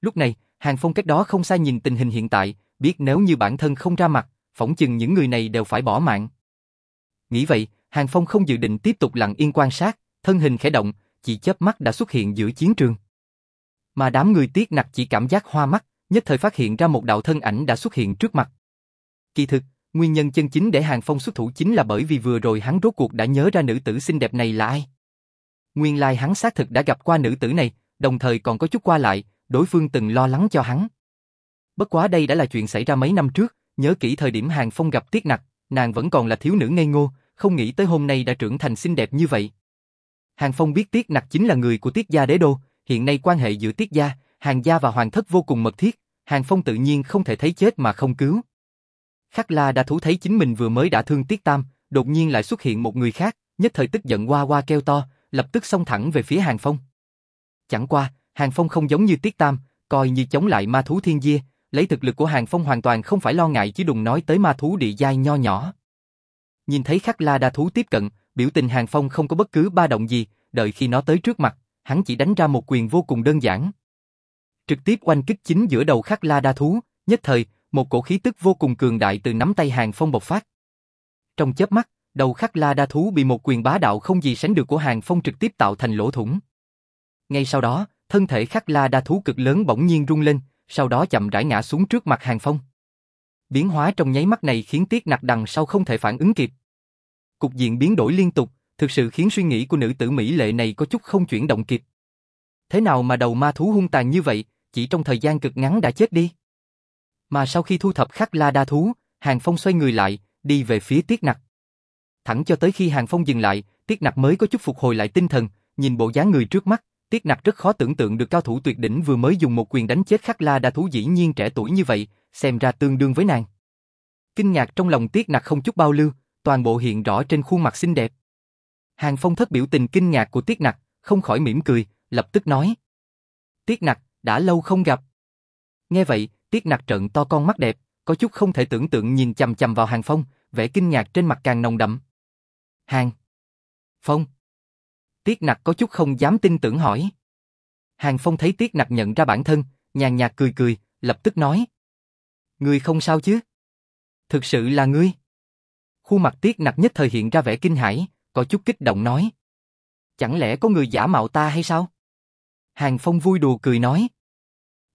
Lúc này, Hàng Phong cách đó không xa nhìn tình hình hiện tại, biết nếu như bản thân không ra mặt, phỏng chừng những người này đều phải bỏ mạng. Nghĩ vậy, Hàng Phong không dự định tiếp tục lặng yên quan sát, thân hình khẽ động, chỉ chớp mắt đã xuất hiện giữa chiến trường. Mà đám người tiếc nặc chỉ cảm giác hoa mắt, nhất thời phát hiện ra một đạo thân ảnh đã xuất hiện trước mặt. Kỳ thực, nguyên nhân chân chính để Hàng Phong xuất thủ chính là bởi vì vừa rồi hắn rốt cuộc đã nhớ ra nữ tử xinh đẹp này là ai. Nguyên lai hắn xác thực đã gặp qua nữ tử này, đồng thời còn có chút qua lại, đối phương từng lo lắng cho hắn. Bất quá đây đã là chuyện xảy ra mấy năm trước, nhớ kỹ thời điểm Hàng Phong gặp Tiết Nặc, nàng vẫn còn là thiếu nữ ngây ngô, không nghĩ tới hôm nay đã trưởng thành xinh đẹp như vậy. Hàng Phong biết Tiết Nặc chính là người của Tiết gia đế đô, hiện nay quan hệ giữa Tiết gia, Hàng gia và Hoàng thất vô cùng mật thiết, Hàng Phong tự nhiên không thể thấy chết mà không cứu. Khắc La đã thú thấy chính mình vừa mới đã thương Tiết Tam, đột nhiên lại xuất hiện một người khác, nhất thời tức giận qua qua kêu to, lập tức xông thẳng về phía Hàng Phong. Chẳng qua, Hàng Phong không giống như Tiết Tam, coi như chống lại ma thú thiên gia, lấy thực lực của Hàng Phong hoàn toàn không phải lo ngại chứ đừng nói tới ma thú địa giai nho nhỏ. Nhìn thấy Khắc La đa thú tiếp cận, biểu tình Hàng Phong không có bất cứ ba động gì, đợi khi nó tới trước mặt, hắn chỉ đánh ra một quyền vô cùng đơn giản. Trực tiếp oanh kích chính giữa đầu Khắc La đa thú, nhất thời, một cổ khí tức vô cùng cường đại từ nắm tay Hàng Phong bộc phát. Trong chớp mắt, đầu Khắc La đa thú bị một quyền bá đạo không gì sánh được của Hàng Phong trực tiếp tạo thành lỗ thủng. Ngay sau đó, thân thể Khắc La đa thú cực lớn bỗng nhiên rung lên, sau đó chậm rãi ngã xuống trước mặt Hàng Phong. Biến hóa trong nháy mắt này khiến Tiết Nặc đằng sau không thể phản ứng kịp. Cục diện biến đổi liên tục, thực sự khiến suy nghĩ của nữ tử Mỹ lệ này có chút không chuyển động kịp. Thế nào mà đầu ma thú hung tàn như vậy, chỉ trong thời gian cực ngắn đã chết đi. Mà sau khi thu thập khắc la đa thú, Hàng Phong xoay người lại, đi về phía Tiết Nặc. Thẳng cho tới khi Hàng Phong dừng lại, Tiết Nặc mới có chút phục hồi lại tinh thần, nhìn bộ dáng người trước mắt, Tiết Nặc rất khó tưởng tượng được cao thủ tuyệt đỉnh vừa mới dùng một quyền đánh chết khắc la đa thú dĩ nhiên trẻ tuổi như vậy, xem ra tương đương với nàng. Kinh ngạc trong lòng Tiết Nặc không chút bao lưu, toàn bộ hiện rõ trên khuôn mặt xinh đẹp. Hàng Phong thất biểu tình kinh ngạc của Tiết Nặc, không khỏi mỉm cười, lập tức nói. Tiết Nặc, đã lâu không gặp. Nghe vậy, Tiết Nặc trợn to con mắt đẹp, có chút không thể tưởng tượng nhìn chằm chằm vào Hàng Phong, vẻ kinh ngạc trên mặt càng nồng đậm. Hàng Phong Tiết Nặc có chút không dám tin tưởng hỏi. Hàng Phong thấy Tiết Nặc nhận ra bản thân, nhàn nhạt cười cười, lập tức nói. Ngươi không sao chứ? Thực sự là ngươi. Khuôn mặt Tiết Nặc nhất thời hiện ra vẻ kinh hãi, có chút kích động nói. Chẳng lẽ có người giả mạo ta hay sao? Hàng Phong vui đùa cười nói.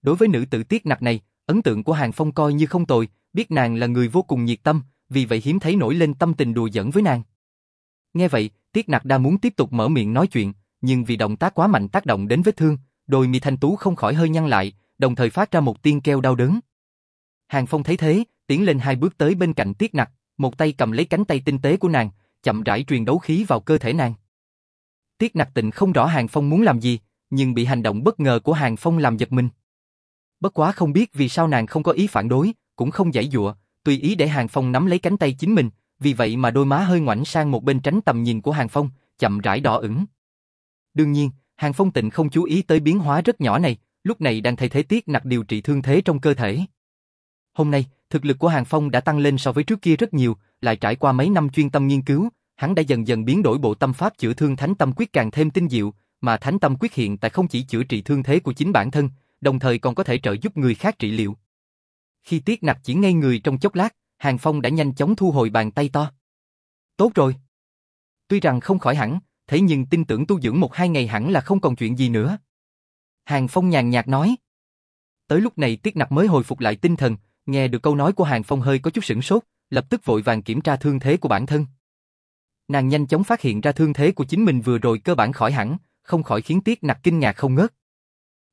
Đối với nữ tử tiếc Nặc này, ấn tượng của Hàng Phong coi như không tồi, biết nàng là người vô cùng nhiệt tâm, vì vậy hiếm thấy nổi lên tâm tình đùa giỡn với nàng. Nghe vậy, Tiết Nặc đã muốn tiếp tục mở miệng nói chuyện, nhưng vì động tác quá mạnh tác động đến vết thương, đôi mi thanh tú không khỏi hơi nhăn lại, đồng thời phát ra một tiếng kêu đau đớn. Hàng Phong thấy thế, tiến lên hai bước tới bên cạnh Tiết Nặc, một tay cầm lấy cánh tay tinh tế của nàng, chậm rãi truyền đấu khí vào cơ thể nàng. Tiết Nặc Tịnh không rõ Hàng Phong muốn làm gì, nhưng bị hành động bất ngờ của Hàng Phong làm giật mình. Bất quá không biết vì sao nàng không có ý phản đối, cũng không giải dụa, tùy ý để Hàng Phong nắm lấy cánh tay chính mình, vì vậy mà đôi má hơi ngoảnh sang một bên tránh tầm nhìn của Hàng Phong, chậm rãi đỏ ửng. Đương nhiên, Hàng Phong tịnh không chú ý tới biến hóa rất nhỏ này, lúc này đang thay thế Tiết Nặc điều trị thương thế trong cơ thể. Hôm nay, thực lực của Hàng Phong đã tăng lên so với trước kia rất nhiều, lại trải qua mấy năm chuyên tâm nghiên cứu, hắn đã dần dần biến đổi bộ tâm pháp chữa thương Thánh Tâm Quyết càng thêm tinh diệu, mà Thánh Tâm Quyết hiện tại không chỉ chữa trị thương thế của chính bản thân, đồng thời còn có thể trợ giúp người khác trị liệu. Khi Tiết Nặc chỉ ngây người trong chốc lát, Hàng Phong đã nhanh chóng thu hồi bàn tay to. Tốt rồi. Tuy rằng không khỏi hẳn, thế nhưng tin tưởng tu dưỡng một hai ngày hẳn là không còn chuyện gì nữa. Hàng Phong nhàn nhạt nói. Tới lúc này Tiết Nặc mới hồi phục lại tinh thần, nghe được câu nói của Hàng Phong hơi có chút sửng sốt, lập tức vội vàng kiểm tra thương thế của bản thân. Nàng nhanh chóng phát hiện ra thương thế của chính mình vừa rồi cơ bản khỏi hẳn, không khỏi khiến Tiết Nặc kinh ngạc không ngớt.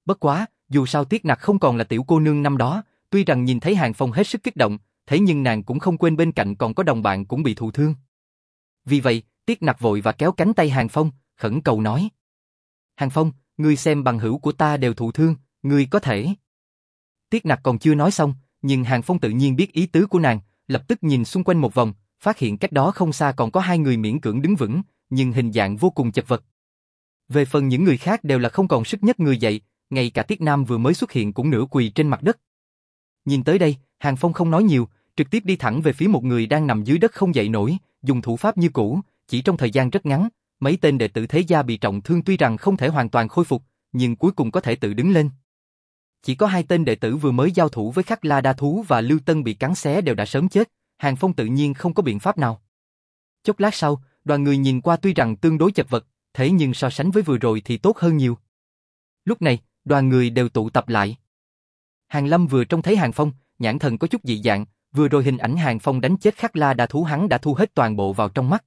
Bất quá, dù sao Tiết Nặc không còn là tiểu cô nương năm đó, tuy rằng nhìn thấy Hàng Phong hết sức kích động, thế nhưng nàng cũng không quên bên cạnh còn có đồng bạn cũng bị thụ thương. Vì vậy, Tiết Nặc vội và kéo cánh tay Hàng Phong, khẩn cầu nói. Hàng Phong, ngươi xem bằng hữu của ta đều thụ thương, ngươi có thể. Tiết Nặc còn chưa nói xong, nhưng Hàng Phong tự nhiên biết ý tứ của nàng, lập tức nhìn xung quanh một vòng, phát hiện cách đó không xa còn có hai người miễn cưỡng đứng vững, nhưng hình dạng vô cùng chật vật. Về phần những người khác đều là không còn sức nhất người dậy, ngay cả Tiết Nam vừa mới xuất hiện cũng nửa quỳ trên mặt đất. Nhìn tới đây, Hàng Phong không nói nhiều, trực tiếp đi thẳng về phía một người đang nằm dưới đất không dậy nổi, dùng thủ pháp như cũ, chỉ trong thời gian rất ngắn, mấy tên đệ tử thế gia bị trọng thương tuy rằng không thể hoàn toàn khôi phục, nhưng cuối cùng có thể tự đứng lên. Chỉ có hai tên đệ tử vừa mới giao thủ với Khắc La Đa Thú và Lưu Tân bị cắn xé đều đã sớm chết, Hàng Phong tự nhiên không có biện pháp nào. Chốc lát sau, đoàn người nhìn qua tuy rằng tương đối chật vật, thế nhưng so sánh với vừa rồi thì tốt hơn nhiều. Lúc này, đoàn người đều tụ tập lại. Hàng Lâm vừa trông thấy Hàng Phong, nhãn thần có chút dị dạng, vừa rồi hình ảnh Hàng Phong đánh chết Khắc La Đa Thú hắn đã thu hết toàn bộ vào trong mắt.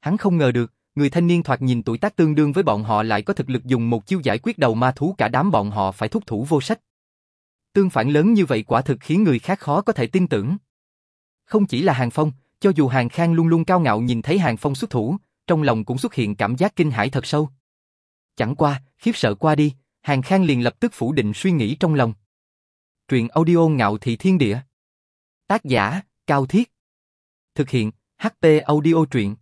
Hắn không ngờ được, người thanh niên thoạt nhìn tuổi tác tương đương với bọn họ lại có thực lực dùng một chiêu giải quyết đầu ma thú cả đám bọn họ phải thúc thủ vô sách. Tương phản lớn như vậy quả thực khiến người khác khó có thể tin tưởng. Không chỉ là Hàng Phong, cho dù Hàng Khang luôn luôn cao ngạo nhìn thấy Hàng Phong xuất thủ, trong lòng cũng xuất hiện cảm giác kinh hãi thật sâu. Chẳng qua, khiếp sợ qua đi, Hàng Khang liền lập tức phủ định suy nghĩ trong lòng. Truyện audio ngạo thị thiên địa. Tác giả, Cao Thiết. Thực hiện, HP audio truyện.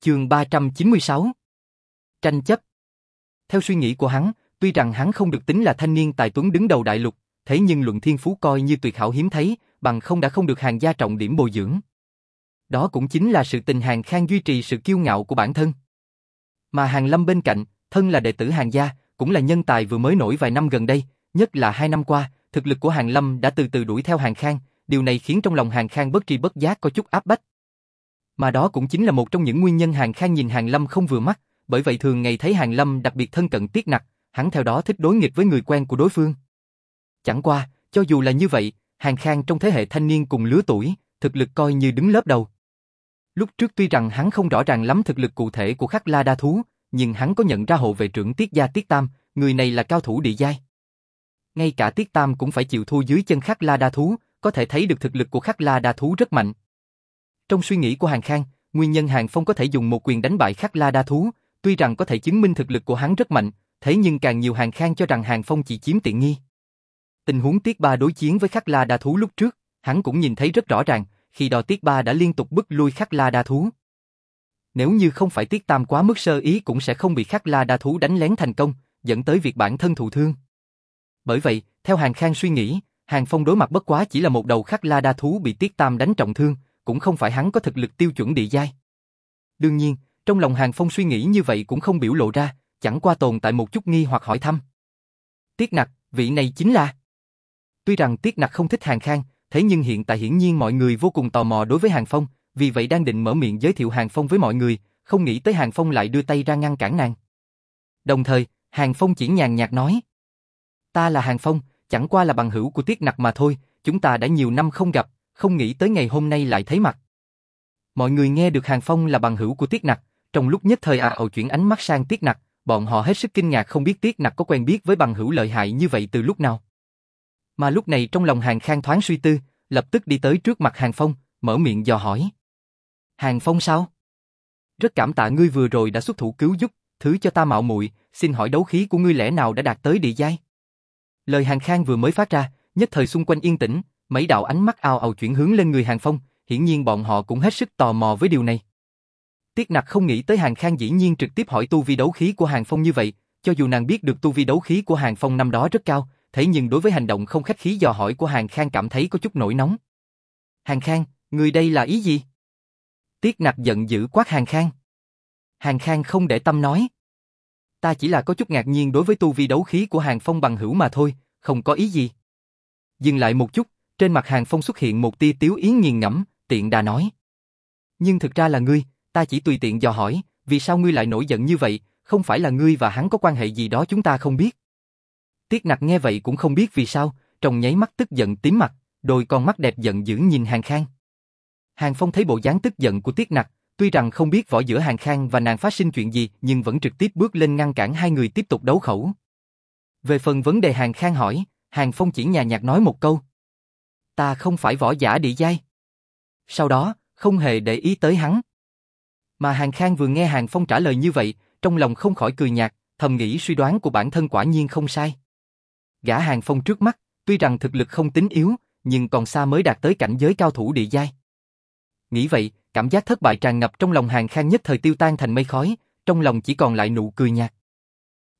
Chương 396 Tranh chấp Theo suy nghĩ của hắn, tuy rằng hắn không được tính là thanh niên tài tuấn đứng đầu đại lục, thế nhưng luận thiên phú coi như tuyệt hảo hiếm thấy, bằng không đã không được hàng gia trọng điểm bồi dưỡng. Đó cũng chính là sự tình hàng khang duy trì sự kiêu ngạo của bản thân. Mà hàng lâm bên cạnh, thân là đệ tử hàng gia, cũng là nhân tài vừa mới nổi vài năm gần đây, nhất là hai năm qua, thực lực của hàng lâm đã từ từ đuổi theo hàng khang, điều này khiến trong lòng hàng khang bất tri bất giác có chút áp bách. Mà đó cũng chính là một trong những nguyên nhân hàng khang nhìn hàng lâm không vừa mắt, bởi vậy thường ngày thấy hàng lâm đặc biệt thân cận tiết nặc, hắn theo đó thích đối nghịch với người quen của đối phương. Chẳng qua, cho dù là như vậy, hàng khang trong thế hệ thanh niên cùng lứa tuổi, thực lực coi như đứng lớp đầu. Lúc trước tuy rằng hắn không rõ ràng lắm thực lực cụ thể của khắc la đa thú, nhưng hắn có nhận ra hộ vệ trưởng Tiết Gia Tiết Tam, người này là cao thủ địa giai. Ngay cả Tiết Tam cũng phải chịu thua dưới chân khắc la đa thú, có thể thấy được thực lực của khắc la đa thú rất mạnh. Trong suy nghĩ của Hàng Khang, nguyên nhân Hàng Phong có thể dùng một quyền đánh bại khắc la đa thú, tuy rằng có thể chứng minh thực lực của hắn rất mạnh, thế nhưng càng nhiều Hàng Khang cho rằng Hàng Phong chỉ chiếm tiện nghi. Tình huống Tiết Ba đối chiến với khắc la đa thú lúc trước, hắn cũng nhìn thấy rất rõ ràng, khi đó Tiết Ba đã liên tục bức lui khắc la đa thú. Nếu như không phải Tiết Tam quá mức sơ ý cũng sẽ không bị khắc la đa thú đánh lén thành công, dẫn tới việc bản thân thụ thương. Bởi vậy, theo Hàng Khang suy nghĩ, Hàng Phong đối mặt bất quá chỉ là một đầu khắc la đa thú bị Tiết Tam đánh trọng thương, cũng không phải hắn có thực lực tiêu chuẩn địa giai. Đương nhiên, trong lòng Hàng Phong suy nghĩ như vậy cũng không biểu lộ ra, chẳng qua tồn tại một chút nghi hoặc hỏi thăm. Tiết Nặc, vị này chính là... Tuy rằng Tiết Nặc không thích Hàng Khang, thế nhưng hiện tại hiển nhiên mọi người vô cùng tò mò đối với Hàng Phong, vì vậy đang định mở miệng giới thiệu Hàng Phong với mọi người, không nghĩ tới Hàng Phong lại đưa tay ra ngăn cản nàng. Đồng thời, Hàng Phong chỉ nhàn nhạt nói. Ta là Hàng Phong, chẳng qua là bằng hữu của Tiết Nặc mà thôi, chúng ta đã nhiều năm không gặp, không nghĩ tới ngày hôm nay lại thấy mặt. Mọi người nghe được Hàng Phong là bằng hữu của Tiết Nặc, trong lúc nhất thời à ầu chuyển ánh mắt sang Tiết Nặc, bọn họ hết sức kinh ngạc không biết Tiết Nặc có quen biết với bằng hữu lợi hại như vậy từ lúc nào. Mà lúc này trong lòng Hàng Khang thoáng suy tư, lập tức đi tới trước mặt Hàng Phong, mở miệng dò hỏi. Hàng Phong sao? Rất cảm tạ ngươi vừa rồi đã xuất thủ cứu giúp, thứ cho ta mạo muội, xin hỏi đấu khí của ngươi lẽ nào đã đạt tới địa giai? Lời Hàng Khang vừa mới phát ra, nhất thời xung quanh yên tĩnh, mấy đạo ánh mắt ao ào chuyển hướng lên người Hàng Phong, hiển nhiên bọn họ cũng hết sức tò mò với điều này. Tiết Nặc không nghĩ tới Hàng Khang dĩ nhiên trực tiếp hỏi tu vi đấu khí của Hàng Phong như vậy, cho dù nàng biết được tu vi đấu khí của Hàng Phong năm đó rất cao, thế nhưng đối với hành động không khách khí dò hỏi của Hàng Khang cảm thấy có chút nổi nóng. Hàng Khang, người đây là ý gì? Tiết Nặc giận dữ quát Hàng Khang. Hàng Khang không để tâm nói. Ta chỉ là có chút ngạc nhiên đối với tu vi đấu khí của Hàng Phong bằng hữu mà thôi, không có ý gì. Dừng lại một chút, trên mặt Hàng Phong xuất hiện một tia tiếu yến nghiền ngẫm, tiện đà nói. Nhưng thực ra là ngươi, ta chỉ tùy tiện dò hỏi, vì sao ngươi lại nổi giận như vậy, không phải là ngươi và hắn có quan hệ gì đó chúng ta không biết. Tiết nặc nghe vậy cũng không biết vì sao, trong nháy mắt tức giận tím mặt, đôi con mắt đẹp giận dữ nhìn Hàng Khang. Hàng Phong thấy bộ dáng tức giận của Tiết nặc, tuy rằng không biết võ giữa Hàng Khang và nàng phát sinh chuyện gì nhưng vẫn trực tiếp bước lên ngăn cản hai người tiếp tục đấu khẩu. Về phần vấn đề Hàng Khang hỏi, Hàng Phong chỉ nhà nhạt nói một câu. Ta không phải võ giả địa giai. Sau đó, không hề để ý tới hắn. Mà Hàng Khang vừa nghe Hàng Phong trả lời như vậy, trong lòng không khỏi cười nhạt, thầm nghĩ suy đoán của bản thân quả nhiên không sai. Gã Hàng Phong trước mắt, tuy rằng thực lực không tính yếu, nhưng còn xa mới đạt tới cảnh giới cao thủ địa giai. Nghĩ vậy, cảm giác thất bại tràn ngập trong lòng Hàng Khang nhất thời tiêu tan thành mây khói, trong lòng chỉ còn lại nụ cười nhạt.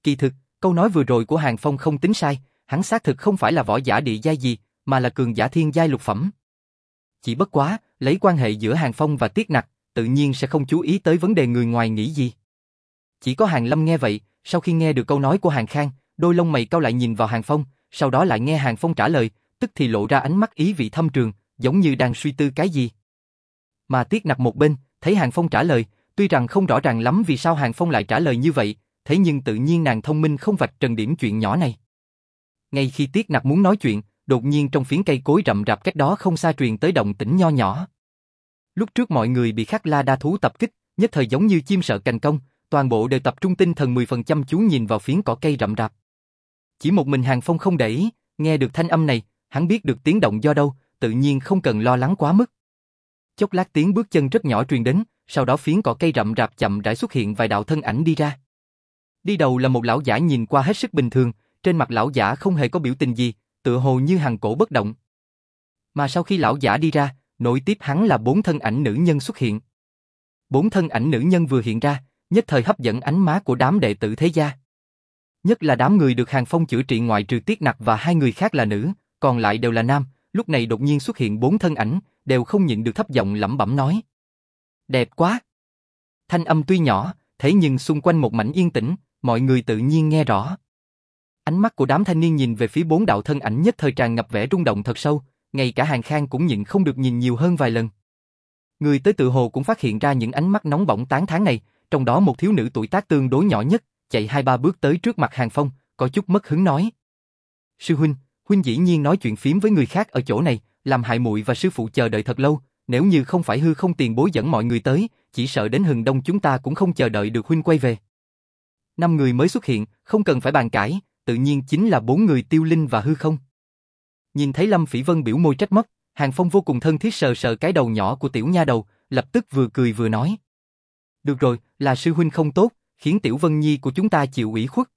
Kỳ thực, câu nói vừa rồi của Hàng Phong không tính sai, hắn xác thực không phải là võ giả địa giai gì, mà là cường giả thiên giai lục phẩm. Chỉ bất quá, lấy quan hệ giữa Hàng Phong và Tiết Nặc, tự nhiên sẽ không chú ý tới vấn đề người ngoài nghĩ gì. Chỉ có Hàng Lâm nghe vậy, sau khi nghe được câu nói của Hàng Khang, đôi lông mày cau lại nhìn vào Hàng Phong, sau đó lại nghe Hàng Phong trả lời, tức thì lộ ra ánh mắt ý vị thâm trường, giống như đang suy tư cái gì. Mà Tiết Nặc một bên, thấy Hàng Phong trả lời, tuy rằng không rõ ràng lắm vì sao Hàng Phong lại trả lời như vậy, thế nhưng tự nhiên nàng thông minh không vạch trần điểm chuyện nhỏ này. Ngay khi Tiết Nặc muốn nói chuyện, đột nhiên trong phiến cây cối rậm rạp cách đó không xa truyền tới động tĩnh nho nhỏ. Lúc trước mọi người bị khắc la đa thú tập kích, nhất thời giống như chim sợ cành công, toàn bộ đều tập trung tinh thần 10% chú nhìn vào phiến cỏ cây rậm rạp. Chỉ một mình Hàng Phong không để ý, nghe được thanh âm này, hắn biết được tiếng động do đâu, tự nhiên không cần lo lắng quá mức. Chốc lát tiếng bước chân rất nhỏ truyền đến, sau đó phiến cỏ cây rậm rạp chậm rãi xuất hiện vài đạo thân ảnh đi ra. Đi đầu là một lão giả nhìn qua hết sức bình thường, trên mặt lão giả không hề có biểu tình gì, tựa hồ như hàng cổ bất động. Mà sau khi lão giả đi ra, nội tiếp hắn là bốn thân ảnh nữ nhân xuất hiện. Bốn thân ảnh nữ nhân vừa hiện ra, nhất thời hấp dẫn ánh má của đám đệ tử thế gia. Nhất là đám người được Hàng Phong chữa trị ngoại trừ Tiết Nặc và hai người khác là nữ, còn lại đều là nam, lúc này đột nhiên xuất hiện bốn thân ảnh, đều không nhịn được thấp giọng lẩm bẩm nói. Đẹp quá! Thanh âm tuy nhỏ, thế nhưng xung quanh một mảnh yên tĩnh, mọi người tự nhiên nghe rõ. Ánh mắt của đám thanh niên nhìn về phía bốn đạo thân ảnh nhất thời tràn ngập vẻ rung động thật sâu, ngay cả hàng khang cũng nhịn không được nhìn nhiều hơn vài lần. Người tới tự hồ cũng phát hiện ra những ánh mắt nóng bỏng tán thán này, trong đó một thiếu nữ tuổi tác tương đối nhỏ nhất, chạy hai ba bước tới trước mặt hàng phong, có chút mất hứng nói. Sư huynh, huynh dĩ nhiên nói chuyện phím với người khác ở chỗ này, làm hại muội và sư phụ chờ đợi thật lâu, nếu như không phải hư không tiền bối dẫn mọi người tới, chỉ sợ đến hừng đông chúng ta cũng không chờ đợi được huynh quay về. Năm người mới xuất hiện, không cần phải bàn cãi, tự nhiên chính là bốn người tiêu linh và hư không. Nhìn thấy Lâm Phỉ Vân biểu môi trách móc, Hàng Phong vô cùng thân thiết sờ sờ cái đầu nhỏ của tiểu nha đầu, lập tức vừa cười vừa nói. Được rồi, là sư huynh không tốt, khiến tiểu Vân Nhi của chúng ta chịu ủy khuất.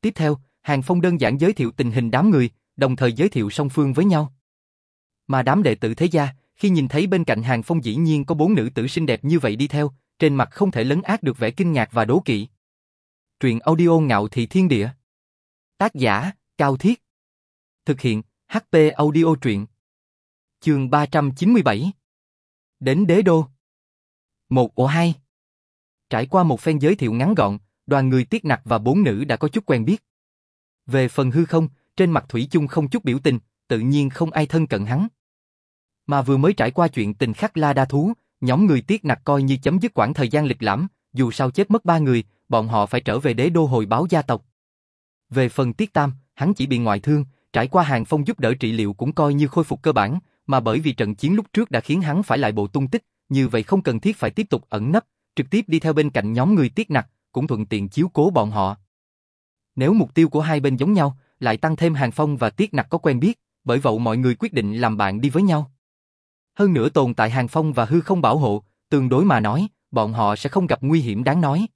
Tiếp theo, Hàng Phong đơn giản giới thiệu tình hình đám người, đồng thời giới thiệu song phương với nhau. Mà đám đệ tử thế gia, khi nhìn thấy bên cạnh Hàng Phong dĩ nhiên có bốn nữ tử xinh đẹp như vậy đi theo, trên mặt không thể lấn át được vẻ kinh ngạc và đố kỵ. Truyện audio ngạo thị thiên địa. Tác giả, Cao Thiết. Thực hiện, HP audio truyện. Trường 397. Đến đế đô. Một ổ hai. Trải qua một phen giới thiệu ngắn gọn, đoàn người tiết nặc và bốn nữ đã có chút quen biết. Về phần hư không, trên mặt Thủy chung không chút biểu tình, tự nhiên không ai thân cận hắn. Mà vừa mới trải qua chuyện tình khắc la đa thú, nhóm người tiết nặc coi như chấm dứt quãng thời gian lịch lãm, dù sao chết mất ba người, bọn họ phải trở về đế đô hồi báo gia tộc. Về phần tiết tam, hắn chỉ bị ngoại thương, trải qua hàng phong giúp đỡ trị liệu cũng coi như khôi phục cơ bản, mà bởi vì trận chiến lúc trước đã khiến hắn phải lại bộ tung tích, như vậy không cần thiết phải tiếp tục ẩn nấp, trực tiếp đi theo bên cạnh nhóm người tiết nặc, cũng thuận tiện chiếu cố bọn họ. Nếu mục tiêu của hai bên giống nhau, lại tăng thêm hàng phong và tiết nặc có quen biết, bởi vậy mọi người quyết định làm bạn đi với nhau. Hơn nữa tồn tại hàng phong và hư không bảo hộ, tương đối mà nói, bọn họ sẽ không gặp nguy hiểm đáng nói.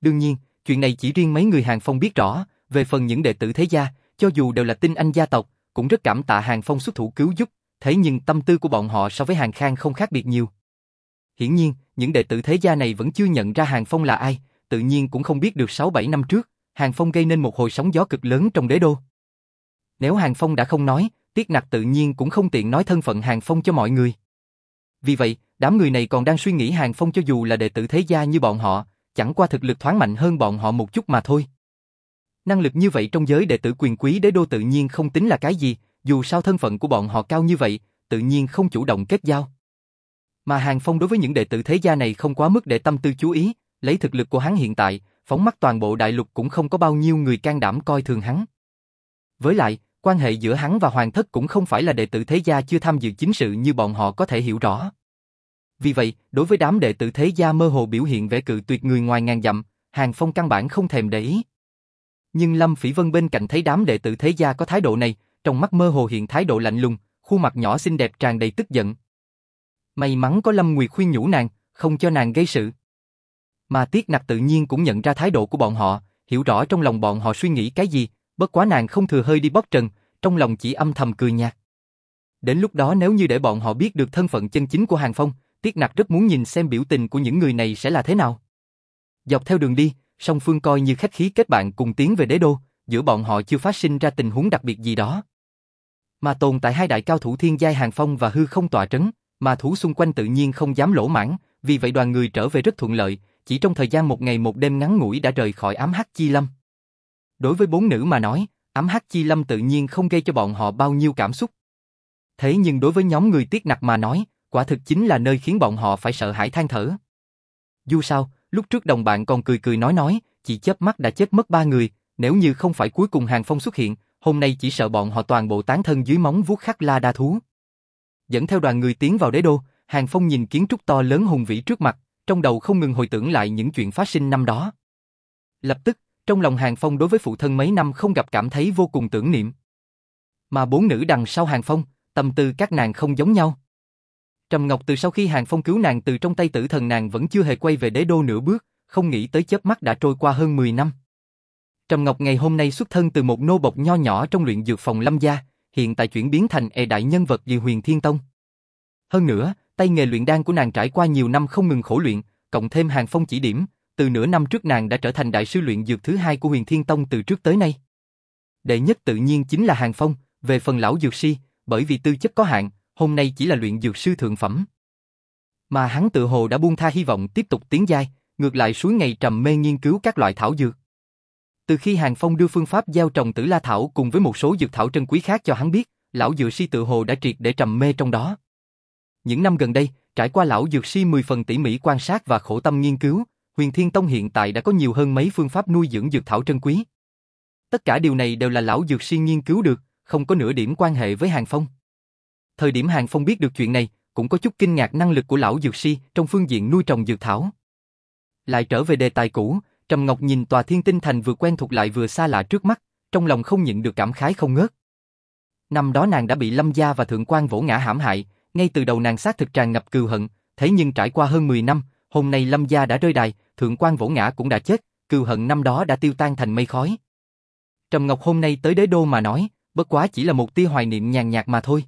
Đương nhiên, chuyện này chỉ riêng mấy người hàng phong biết rõ, về phần những đệ tử thế gia, cho dù đều là tinh anh gia tộc, cũng rất cảm tạ hàng phong xuất thủ cứu giúp, thế nhưng tâm tư của bọn họ so với hàng khang không khác biệt nhiều. Hiển nhiên, những đệ tử thế gia này vẫn chưa nhận ra hàng phong là ai, tự nhiên cũng không biết được 6-7 năm trước, hàng phong gây nên một hồi sóng gió cực lớn trong đế đô. Nếu hàng phong đã không nói, Tiết Nặc tự nhiên cũng không tiện nói thân phận Hàng Phong cho mọi người. Vì vậy, đám người này còn đang suy nghĩ Hàng Phong cho dù là đệ tử thế gia như bọn họ, chẳng qua thực lực thoáng mạnh hơn bọn họ một chút mà thôi. Năng lực như vậy trong giới đệ tử quyền quý đế đô tự nhiên không tính là cái gì, dù sao thân phận của bọn họ cao như vậy, tự nhiên không chủ động kết giao. Mà Hàng Phong đối với những đệ tử thế gia này không quá mức để tâm tư chú ý, lấy thực lực của hắn hiện tại, phóng mắt toàn bộ đại lục cũng không có bao nhiêu người can đảm coi thường hắn. Với lại, quan hệ giữa hắn và Hoàng thất cũng không phải là đệ tử thế gia chưa tham dự chính sự như bọn họ có thể hiểu rõ. Vì vậy, đối với đám đệ tử thế gia mơ hồ biểu hiện vẻ cự tuyệt người ngoài ngàn dặm, Hàng Phong căn bản không thèm để ý. Nhưng Lâm Phỉ Vân bên cạnh thấy đám đệ tử thế gia có thái độ này, trong mắt mơ hồ hiện thái độ lạnh lùng, khuôn mặt nhỏ xinh đẹp tràn đầy tức giận. May mắn có Lâm Nguyệt khuyên nhủ nàng, không cho nàng gây sự. Mà Tiết Nặc tự nhiên cũng nhận ra thái độ của bọn họ, hiểu rõ trong lòng bọn họ suy nghĩ cái gì, bất quá nàng không thừa hơi đi bóc trần, trong lòng chỉ âm thầm cười nhạt. Đến lúc đó nếu như để bọn họ biết được thân phận chân chính của Hàng Phong, Tiết Nặc rất muốn nhìn xem biểu tình của những người này sẽ là thế nào. Dọc theo đường đi, song phương coi như khách khí kết bạn cùng tiến về đế đô, giữa bọn họ chưa phát sinh ra tình huống đặc biệt gì đó. Mà tồn tại hai đại cao thủ thiên giai Hàng Phong và hư không tọa trấn, mà thú xung quanh tự nhiên không dám lỗ mãn, vì vậy đoàn người trở về rất thuận lợi, chỉ trong thời gian một ngày một đêm ngắn ngủi đã rời khỏi ám hắc chi lâm. Đối với bốn nữ mà nói, ám hắc chi lâm tự nhiên không gây cho bọn họ bao nhiêu cảm xúc. Thế nhưng đối với nhóm người tiết nặc mà nói, quả thực chính là nơi khiến bọn họ phải sợ hãi than thở. Dù sao, lúc trước đồng bạn còn cười cười nói nói, chỉ chớp mắt đã chết mất ba người, nếu như không phải cuối cùng Hàng Phong xuất hiện, hôm nay chỉ sợ bọn họ toàn bộ tán thân dưới móng vuốt khắc la đa thú. Dẫn theo đoàn người tiến vào đế đô, Hàng Phong nhìn kiến trúc to lớn hùng vĩ trước mặt, trong đầu không ngừng hồi tưởng lại những chuyện phát sinh năm đó. Lập tức, trong lòng Hàng Phong đối với phụ thân mấy năm không gặp cảm thấy vô cùng tưởng niệm. Mà bốn nữ đằng sau Hàng Phong, tâm tư các nàng không giống nhau. Trầm Ngọc từ sau khi Hàng Phong cứu nàng từ trong tay tử thần nàng vẫn chưa hề quay về đế đô nửa bước, không nghĩ tới chớp mắt đã trôi qua hơn 10 năm. Trầm Ngọc ngày hôm nay xuất thân từ một nô bộc nho nhỏ trong luyện dược phòng Lâm gia, hiện tại chuyển biến thành e đại nhân vật như Huyền Thiên Tông. Hơn nữa, tay nghề luyện đan của nàng trải qua nhiều năm không ngừng khổ luyện, cộng thêm Hàng Phong chỉ điểm, từ nửa năm trước nàng đã trở thành đại sư luyện dược thứ hai của Huyền Thiên Tông từ trước tới nay. Đệ nhất tự nhiên chính là Hàng Phong, về phần lão dược si, bởi vì tư chất có hạn, hôm nay chỉ là luyện dược sư thượng phẩm. Mà hắn tự hồ đã buông tha hy vọng tiếp tục tiến giai, ngược lại suối ngày trầm mê nghiên cứu các loại thảo dược. Từ khi Hàng Phong đưa phương pháp gieo trồng tử la thảo cùng với một số dược thảo trân quý khác cho hắn biết, lão dược sư tự hồ đã triệt để trầm mê trong đó. Những năm gần đây, trải qua lão dược sư mười phần tỉ mỉ quan sát và khổ tâm nghiên cứu, Huyền Thiên Tông hiện tại đã có nhiều hơn mấy phương pháp nuôi dưỡng dược thảo trân quý. Tất cả điều này đều là lão dược sư nghiên cứu được, không có nửa điểm quan hệ với Hàng Phong. Thời điểm Hàng Phong biết được chuyện này, cũng có chút kinh ngạc năng lực của lão dược sư trong phương diện nuôi trồng dược thảo. Lại trở về đề tài cũ, Trầm Ngọc nhìn tòa thiên tinh thành vừa quen thuộc lại vừa xa lạ trước mắt, trong lòng không nhịn được cảm khái không ngớt. Năm đó nàng đã bị Lâm Gia và Thượng quan Vỗ Ngã hãm hại, ngay từ đầu nàng xác thực tràn ngập cừu hận, thế nhưng trải qua hơn 10 năm, hôm nay Lâm Gia đã rơi đài, Thượng quan Vỗ Ngã cũng đã chết, cừu hận năm đó đã tiêu tan thành mây khói. Trầm Ngọc hôm nay tới đế đô mà nói, bất quá chỉ là một tia hoài niệm nhàn nhạt mà thôi.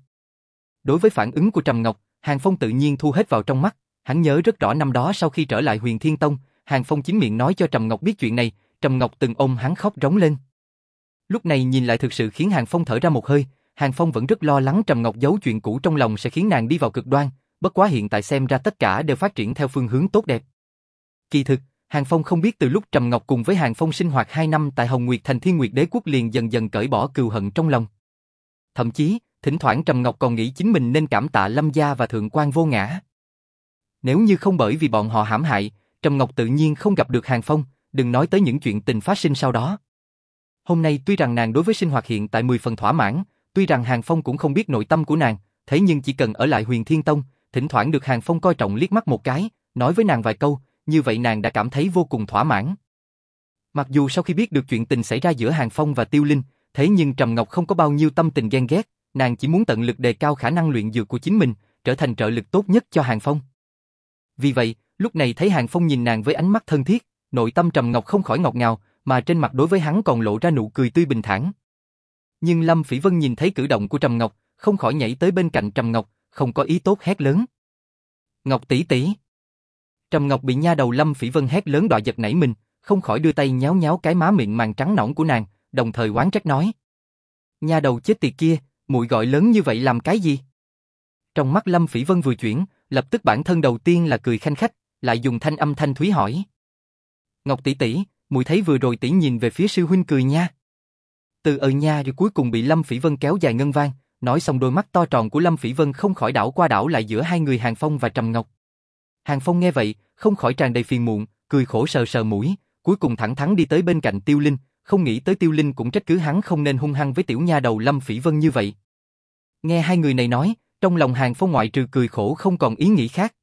Đối với phản ứng của Trầm Ngọc, Hàng Phong tự nhiên thu hết vào trong mắt, hắn nhớ rất rõ năm đó sau khi trở lại Huyền Thiên Tông, Hàng Phong chính miệng nói cho Trầm Ngọc biết chuyện này, Trầm Ngọc từng ôm hắn khóc rống lên. Lúc này nhìn lại thực sự khiến Hàng Phong thở ra một hơi, Hàng Phong vẫn rất lo lắng Trầm Ngọc giấu chuyện cũ trong lòng sẽ khiến nàng đi vào cực đoan, bất quá hiện tại xem ra tất cả đều phát triển theo phương hướng tốt đẹp. Kỳ thực, Hàng Phong không biết từ lúc Trầm Ngọc cùng với Hàng Phong sinh hoạt 2 năm tại Hồng Nguyệt Thành Thiên Nguyệt Đế Quốc liền dần dần cởi bỏ cừu hận trong lòng. Thậm chí, thỉnh thoảng Trầm Ngọc còn nghĩ chính mình nên cảm tạ Lâm Gia và Thượng quan vô ngã. Nếu như không bởi vì bọn họ hãm hại, Trầm Ngọc tự nhiên không gặp được Hàng Phong, đừng nói tới những chuyện tình phát sinh sau đó. Hôm nay tuy rằng nàng đối với sinh hoạt hiện tại 10 phần thỏa mãn, tuy rằng Hàng Phong cũng không biết nội tâm của nàng, thế nhưng chỉ cần ở lại huyền Thiên Tông, thỉnh thoảng được Hàng Phong coi trọng liếc mắt một cái, nói với nàng vài câu, như vậy nàng đã cảm thấy vô cùng thỏa mãn. Mặc dù sau khi biết được chuyện tình xảy ra giữa Hàng Phong và Tiêu Linh, thế nhưng Trầm Ngọc không có bao nhiêu tâm tình ghen ghét, nàng chỉ muốn tận lực đề cao khả năng luyện dược của chính mình, trở thành trợ lực tốt nhất cho Hàng Phong. Vì vậy, lúc này thấy Hàng Phong nhìn nàng với ánh mắt thân thiết, nội tâm Trầm Ngọc không khỏi ngọt ngào, mà trên mặt đối với hắn còn lộ ra nụ cười tươi bình thản. Nhưng Lâm Phỉ Vân nhìn thấy cử động của Trầm Ngọc, không khỏi nhảy tới bên cạnh Trầm Ngọc, không có ý tốt hét lớn. Ngọc tỷ tỷ. Trầm Ngọc bị nha đầu Lâm Phỉ Vân hét lớn đọa giật nảy mình, không khỏi đưa tay nhéo nhéo cái má miệng màng trắng nõn của nàng, đồng thời oán trách nói: "Nha đầu chết tiệt kia, muội gọi lớn như vậy làm cái gì?" Trong mắt Lâm Phỉ Vân vừa chuyển, lập tức bản thân đầu tiên là cười khanh khách, lại dùng thanh âm thanh thúy hỏi: "Ngọc tỷ tỷ, muội thấy vừa rồi tỷ nhìn về phía sư huynh cười nha." Từ ở nha rồi cuối cùng bị Lâm Phỉ Vân kéo dài ngân vang, nói xong đôi mắt to tròn của Lâm Phỉ Vân không khỏi đảo qua đảo lại giữa hai người Hàng Phong và Trầm Ngọc. Hàng Phong nghe vậy, không khỏi tràn đầy phiền muộn, cười khổ sờ sờ mũi, cuối cùng thẳng thắn đi tới bên cạnh Tiêu Linh, không nghĩ tới Tiêu Linh cũng trách cứ hắn không nên hung hăng với tiểu nha đầu Lâm Phỉ Vân như vậy. Nghe hai người này nói, trong lòng Hàng Phong ngoại trừ cười khổ không còn ý nghĩ khác.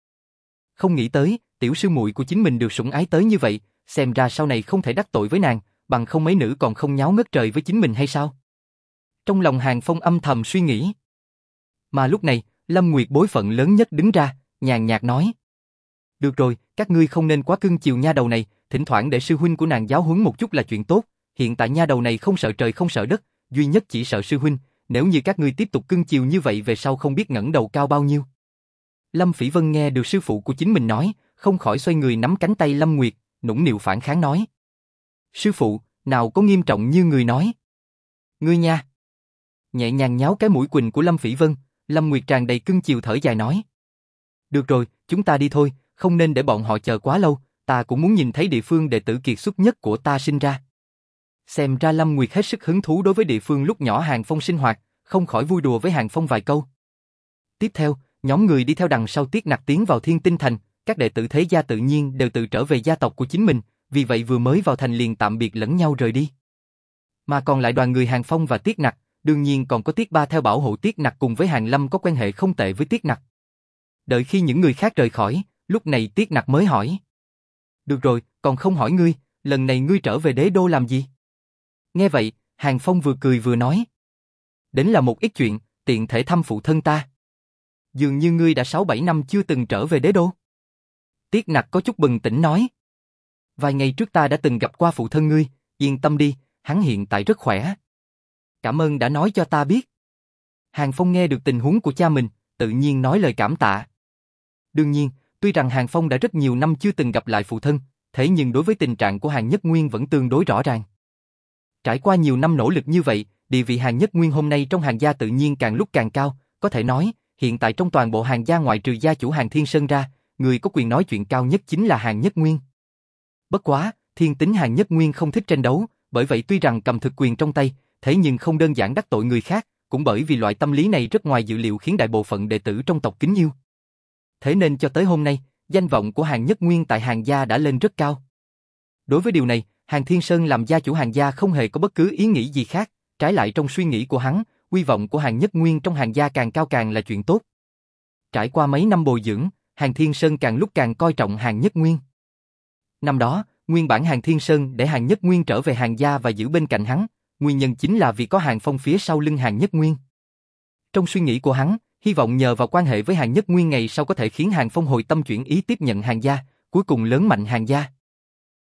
Không nghĩ tới, tiểu sư muội của chính mình được sủng ái tới như vậy, xem ra sau này không thể đắc tội với nàng, bằng không mấy nữ còn không nháo ngất trời với chính mình hay sao? Trong lòng Hàng Phong âm thầm suy nghĩ. Mà lúc này, Lâm Nguyệt bối phận lớn nhất đứng ra, nhàn nhạt nói. Được rồi, các ngươi không nên quá cưng chiều nha đầu này, thỉnh thoảng để sư huynh của nàng giáo huấn một chút là chuyện tốt. Hiện tại nha đầu này không sợ trời không sợ đất, duy nhất chỉ sợ sư huynh. Nếu như các ngươi tiếp tục cưng chiều như vậy về sau không biết ngẩng đầu cao bao nhiêu. Lâm Phỉ Vân nghe được sư phụ của chính mình nói, không khỏi xoay người nắm cánh tay Lâm Nguyệt, nũng nịu phản kháng nói. Sư phụ, nào có nghiêm trọng như người nói. Ngươi nha. Nhẹ nhàng nháo cái mũi quỳnh của Lâm Phỉ Vân, Lâm Nguyệt tràn đầy cưng chiều thở dài nói. Được rồi, chúng ta đi thôi, không nên để bọn họ chờ quá lâu, ta cũng muốn nhìn thấy địa phương đệ tử kiệt xuất nhất của ta sinh ra. Xem ra Lâm Nguyệt hết sức hứng thú đối với địa phương lúc nhỏ Hàng Phong sinh hoạt, không khỏi vui đùa với Hàng Phong vài câu. Tiếp theo, nhóm người đi theo đằng sau Tiết Nặc tiến vào Thiên Tinh Thành, các đệ tử thế gia tự nhiên đều tự trở về gia tộc của chính mình, vì vậy vừa mới vào thành liền tạm biệt lẫn nhau rời đi. Mà còn lại đoàn người Hàng Phong và Tiết Nặc, đương nhiên còn có Tiết Ba theo bảo hộ Tiết Nặc cùng với Hàng Lâm có quan hệ không tệ với Tiết Nặc. Đợi khi những người khác rời khỏi, lúc này Tiết Nặc mới hỏi. Được rồi, còn không hỏi ngươi, lần này ngươi trở về đế đô làm gì? Nghe vậy, Hàng Phong vừa cười vừa nói. Đến là một ít chuyện, tiện thể thăm phụ thân ta. Dường như ngươi đã 6-7 năm chưa từng trở về đế đô. Tiết Nặc có chút bừng tỉnh nói. Vài ngày trước ta đã từng gặp qua phụ thân ngươi, yên tâm đi, hắn hiện tại rất khỏe. Cảm ơn đã nói cho ta biết. Hàng Phong nghe được tình huống của cha mình, tự nhiên nói lời cảm tạ. Đương nhiên, tuy rằng Hàng Phong đã rất nhiều năm chưa từng gặp lại phụ thân, thế nhưng đối với tình trạng của Hàng Nhất Nguyên vẫn tương đối rõ ràng. Trải qua nhiều năm nỗ lực như vậy, địa vị Hàng Nhất Nguyên hôm nay trong hàng gia tự nhiên càng lúc càng cao, có thể nói, hiện tại trong toàn bộ hàng gia ngoại trừ gia chủ Hàng Thiên Sơn ra, người có quyền nói chuyện cao nhất chính là Hàng Nhất Nguyên. Bất quá, thiên tính Hàng Nhất Nguyên không thích tranh đấu, bởi vậy tuy rằng cầm thực quyền trong tay, thế nhưng không đơn giản đắc tội người khác, cũng bởi vì loại tâm lý này rất ngoài dự liệu khiến đại bộ phận đệ tử trong tộc kính yêu. Thế nên cho tới hôm nay, danh vọng của Hàng Nhất Nguyên tại Hàng gia đã lên rất cao. Đối với điều này, Hàng Thiên Sơn làm gia chủ Hàng gia không hề có bất cứ ý nghĩ gì khác, trái lại trong suy nghĩ của hắn, uy vọng của Hàng Nhất Nguyên trong Hàng gia càng cao càng là chuyện tốt. Trải qua mấy năm bồi dưỡng, Hàng Thiên Sơn càng lúc càng coi trọng Hàng Nhất Nguyên. Năm đó, nguyên bản Hàng Thiên Sơn để Hàng Nhất Nguyên trở về Hàng gia và giữ bên cạnh hắn, nguyên nhân chính là vì có Hàng Phong phía sau lưng Hàng Nhất Nguyên. Trong suy nghĩ của hắn, hy vọng nhờ vào quan hệ với Hàng Nhất Nguyên ngày sau có thể khiến Hàng Phong hồi tâm chuyển ý tiếp nhận Hàng gia, cuối cùng lớn mạnh Hàng gia.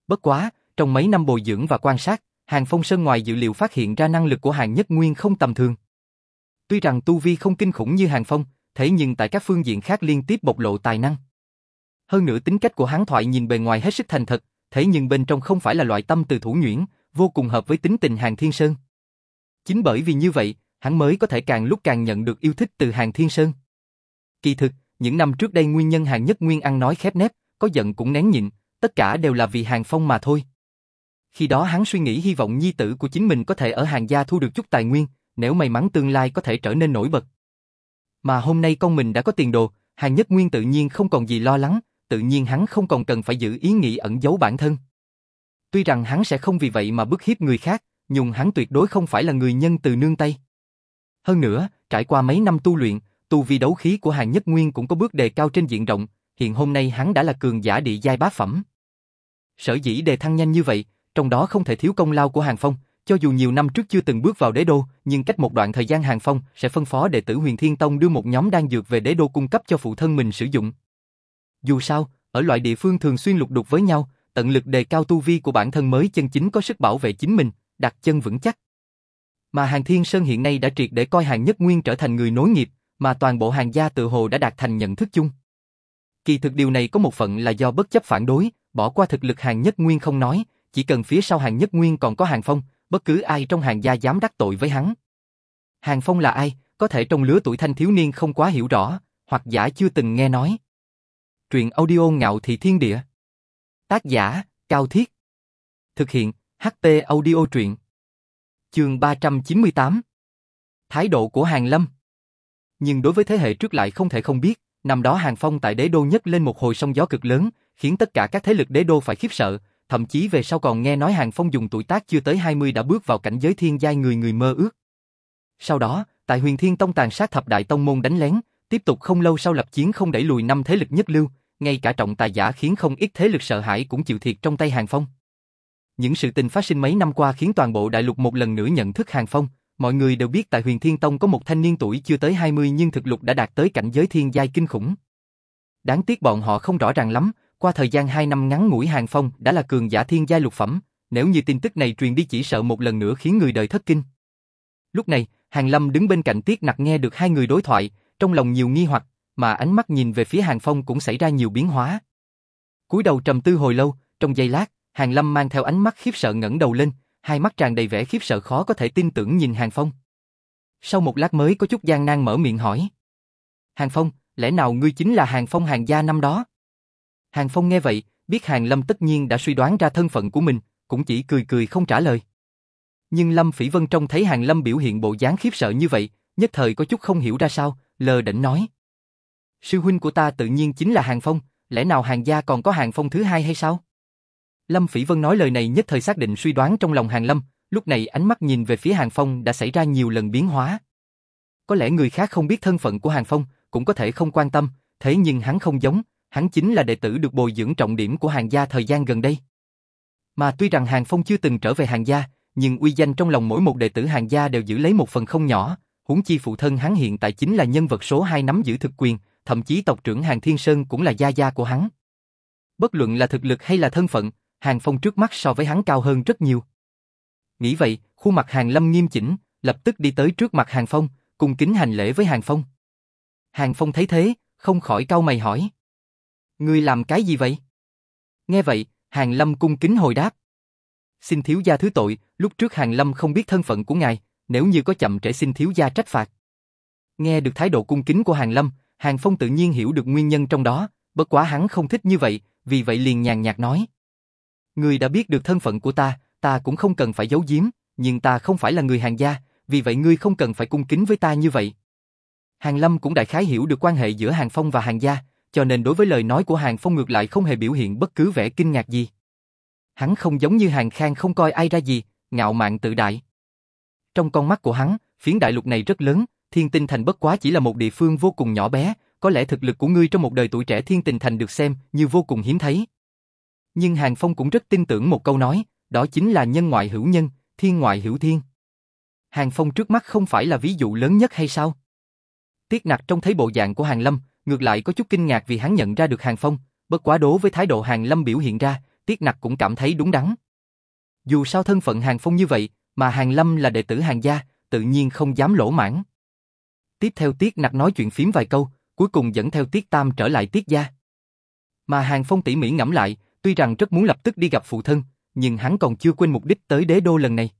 Bất quá, trong mấy năm bồi dưỡng và quan sát, Hàng Phong Sơn ngoài dự liệu phát hiện ra năng lực của Hàng Nhất Nguyên không tầm thường. Tuy rằng tu vi không kinh khủng như Hàng Phong, thế nhưng tại các phương diện khác liên tiếp bộc lộ tài năng. Hơn nữa tính cách của hắn thoại nhìn bề ngoài hết sức thành thật, thế nhưng bên trong không phải là loại tâm từ thủ nhuyễn, vô cùng hợp với tính tình Hàng Thiên Sơn. Chính bởi vì như vậy, hắn mới có thể càng lúc càng nhận được yêu thích từ Hàng Thiên Sơn. Kỳ thực, những năm trước đây nguyên nhân Hàng Nhất Nguyên ăn nói khép nép, có giận cũng nén nhịn, tất cả đều là vì Hàng Phong mà thôi. Khi đó hắn suy nghĩ hy vọng nhi tử của chính mình có thể ở Hàng gia thu được chút tài nguyên, nếu may mắn tương lai có thể trở nên nổi bật. Mà hôm nay con mình đã có tiền đồ, Hàng Nhất Nguyên tự nhiên không còn gì lo lắng, tự nhiên hắn không còn cần phải giữ ý nghĩ ẩn giấu bản thân. Tuy rằng hắn sẽ không vì vậy mà bức hiếp người khác, nhưng hắn tuyệt đối không phải là người nhân từ nương tay. Hơn nữa, trải qua mấy năm tu luyện, tu vi đấu khí của Hàng Nhất Nguyên cũng có bước đề cao trên diện rộng, hiện hôm nay hắn đã là cường giả địa giai bá phẩm. Sở dĩ đề thăng nhanh như vậy, trong đó không thể thiếu công lao của Hàng Phong, cho dù nhiều năm trước chưa từng bước vào đế đô, nhưng cách một đoạn thời gian Hàng Phong sẽ phân phó đệ tử Huyền Thiên Tông đưa một nhóm đan dược về đế đô cung cấp cho phụ thân mình sử dụng. Dù sao, ở loại địa phương thường xuyên lục đục với nhau, tận lực đề cao tu vi của bản thân mới chân chính có sức bảo vệ chính mình, đặt chân vững chắc. Mà Hàng Thiên Sơn hiện nay đã triệt để coi Hàng Nhất Nguyên trở thành người nối nghiệp, mà toàn bộ hàng gia tự hồ đã đạt thành nhận thức chung. Kỳ thực điều này có một phận là do bất chấp phản đối, bỏ qua thực lực Hàng Nhất Nguyên không nói, chỉ cần phía sau Hàng Nhất Nguyên còn có Hàng Phong, bất cứ ai trong hàng gia dám đắc tội với hắn. Hàng Phong là ai, có thể trong lứa tuổi thanh thiếu niên không quá hiểu rõ, hoặc giả chưa từng nghe nói. Truyện audio ngạo thị thiên địa. Tác giả, Cao Thiết. Thực hiện, ht audio truyện. Chương 398 Thái độ của Hàng Lâm Nhưng đối với thế hệ trước lại không thể không biết, năm đó Hàng Phong tại đế đô nhất lên một hồi sông gió cực lớn, khiến tất cả các thế lực đế đô phải khiếp sợ, thậm chí về sau còn nghe nói Hàng Phong dùng tuổi tác chưa tới 20 đã bước vào cảnh giới thiên giai người người mơ ước. Sau đó, tại huyền thiên tông tàn sát thập đại tông môn đánh lén, tiếp tục không lâu sau lập chiến không đẩy lùi năm thế lực nhất lưu, ngay cả trọng tài giả khiến không ít thế lực sợ hãi cũng chịu thiệt trong tay Hàng Phong. Những sự tình phát sinh mấy năm qua khiến toàn bộ đại lục một lần nữa nhận thức Hàng Phong, mọi người đều biết tại huyền thiên tông có một thanh niên tuổi chưa tới 20 nhưng thực lực đã đạt tới cảnh giới thiên giai kinh khủng. Đáng tiếc bọn họ không rõ ràng lắm, qua thời gian 2 năm ngắn ngủi Hàng Phong đã là cường giả thiên giai lục phẩm, nếu như tin tức này truyền đi chỉ sợ một lần nữa khiến người đời thất kinh. Lúc này, Hàng Lâm đứng bên cạnh Tiết Nặc nghe được hai người đối thoại, trong lòng nhiều nghi hoặc, mà ánh mắt nhìn về phía Hàng Phong cũng xảy ra nhiều biến hóa. cúi đầu trầm tư hồi lâu, trong giây lát, Hàng Lâm mang theo ánh mắt khiếp sợ ngẩng đầu lên, hai mắt tràn đầy vẻ khiếp sợ khó có thể tin tưởng nhìn Hàng Phong. Sau một lát mới có chút gian nan mở miệng hỏi. Hàng Phong, lẽ nào ngươi chính là Hàng Phong hàng gia năm đó? Hàng Phong nghe vậy, biết Hàng Lâm tất nhiên đã suy đoán ra thân phận của mình, cũng chỉ cười cười không trả lời. Nhưng Lâm Phỉ Vân trông thấy Hàng Lâm biểu hiện bộ dáng khiếp sợ như vậy, nhất thời có chút không hiểu ra sao, lờ đỉnh nói. Sư huynh của ta tự nhiên chính là Hàng Phong, lẽ nào Hàng gia còn có Hàng Phong thứ hai hay sao? Lâm Phỉ Vân nói lời này nhất thời xác định suy đoán trong lòng Hàng Lâm, lúc này ánh mắt nhìn về phía Hàng Phong đã xảy ra nhiều lần biến hóa. Có lẽ người khác không biết thân phận của Hàng Phong, cũng có thể không quan tâm, thế nhưng hắn không giống, hắn chính là đệ tử được bồi dưỡng trọng điểm của hàng gia thời gian gần đây. Mà tuy rằng Hàng Phong chưa từng trở về hàng gia, nhưng uy danh trong lòng mỗi một đệ tử hàng gia đều giữ lấy một phần không nhỏ, huống chi phụ thân hắn hiện tại chính là nhân vật số 2 nắm giữ thực quyền, thậm chí tộc trưởng Hàng Thiên Sơn cũng là gia gia của hắn. Bất luận là thực lực hay là thân phận, Hàng Phong trước mắt so với hắn cao hơn rất nhiều. Nghĩ vậy, khuôn mặt Hàng Lâm nghiêm chỉnh, lập tức đi tới trước mặt Hàng Phong, cùng kính hành lễ với Hàng Phong. Hàng Phong thấy thế, không khỏi cau mày hỏi. Ngươi làm cái gì vậy? Nghe vậy, Hàng Lâm cung kính hồi đáp. Xin thiếu gia thứ tội, lúc trước Hàng Lâm không biết thân phận của ngài, nếu như có chậm trễ xin thiếu gia trách phạt. Nghe được thái độ cung kính của Hàng Lâm, Hàng Phong tự nhiên hiểu được nguyên nhân trong đó, bất quá hắn không thích như vậy, vì vậy liền nhàn nhạt nói. Ngươi đã biết được thân phận của ta, ta cũng không cần phải giấu giếm, nhưng ta không phải là người hàng gia, vì vậy ngươi không cần phải cung kính với ta như vậy. Hàng Lâm cũng đại khái hiểu được quan hệ giữa Hàng Phong và Hàng gia, cho nên đối với lời nói của Hàng Phong ngược lại không hề biểu hiện bất cứ vẻ kinh ngạc gì. Hắn không giống như Hàng Khang không coi ai ra gì, ngạo mạn tự đại. Trong con mắt của hắn, phiến đại lục này rất lớn, Thiên Tinh Thành bất quá chỉ là một địa phương vô cùng nhỏ bé, có lẽ thực lực của ngươi trong một đời tuổi trẻ Thiên Tinh Thành được xem như vô cùng hiếm thấy. Nhưng Hàng Phong cũng rất tin tưởng một câu nói, đó chính là nhân ngoại hữu nhân, thiên ngoại hữu thiên. Hàng Phong trước mắt không phải là ví dụ lớn nhất hay sao? Tiết nặc trong thấy bộ dạng của Hàng Lâm, ngược lại có chút kinh ngạc vì hắn nhận ra được Hàng Phong, bất quá đối với thái độ Hàng Lâm biểu hiện ra, Tiết nặc cũng cảm thấy đúng đắn. Dù sao thân phận Hàng Phong như vậy, mà Hàng Lâm là đệ tử Hàng gia, tự nhiên không dám lỗ mãn. Tiếp theo Tiết nặc nói chuyện phím vài câu, cuối cùng dẫn theo Tiết Tam trở lại Tiết gia. Mà Hàng Phong tỉ mỉ ngẫm lại, tuy rằng rất muốn lập tức đi gặp phụ thân, nhưng hắn còn chưa quên mục đích tới đế đô lần này.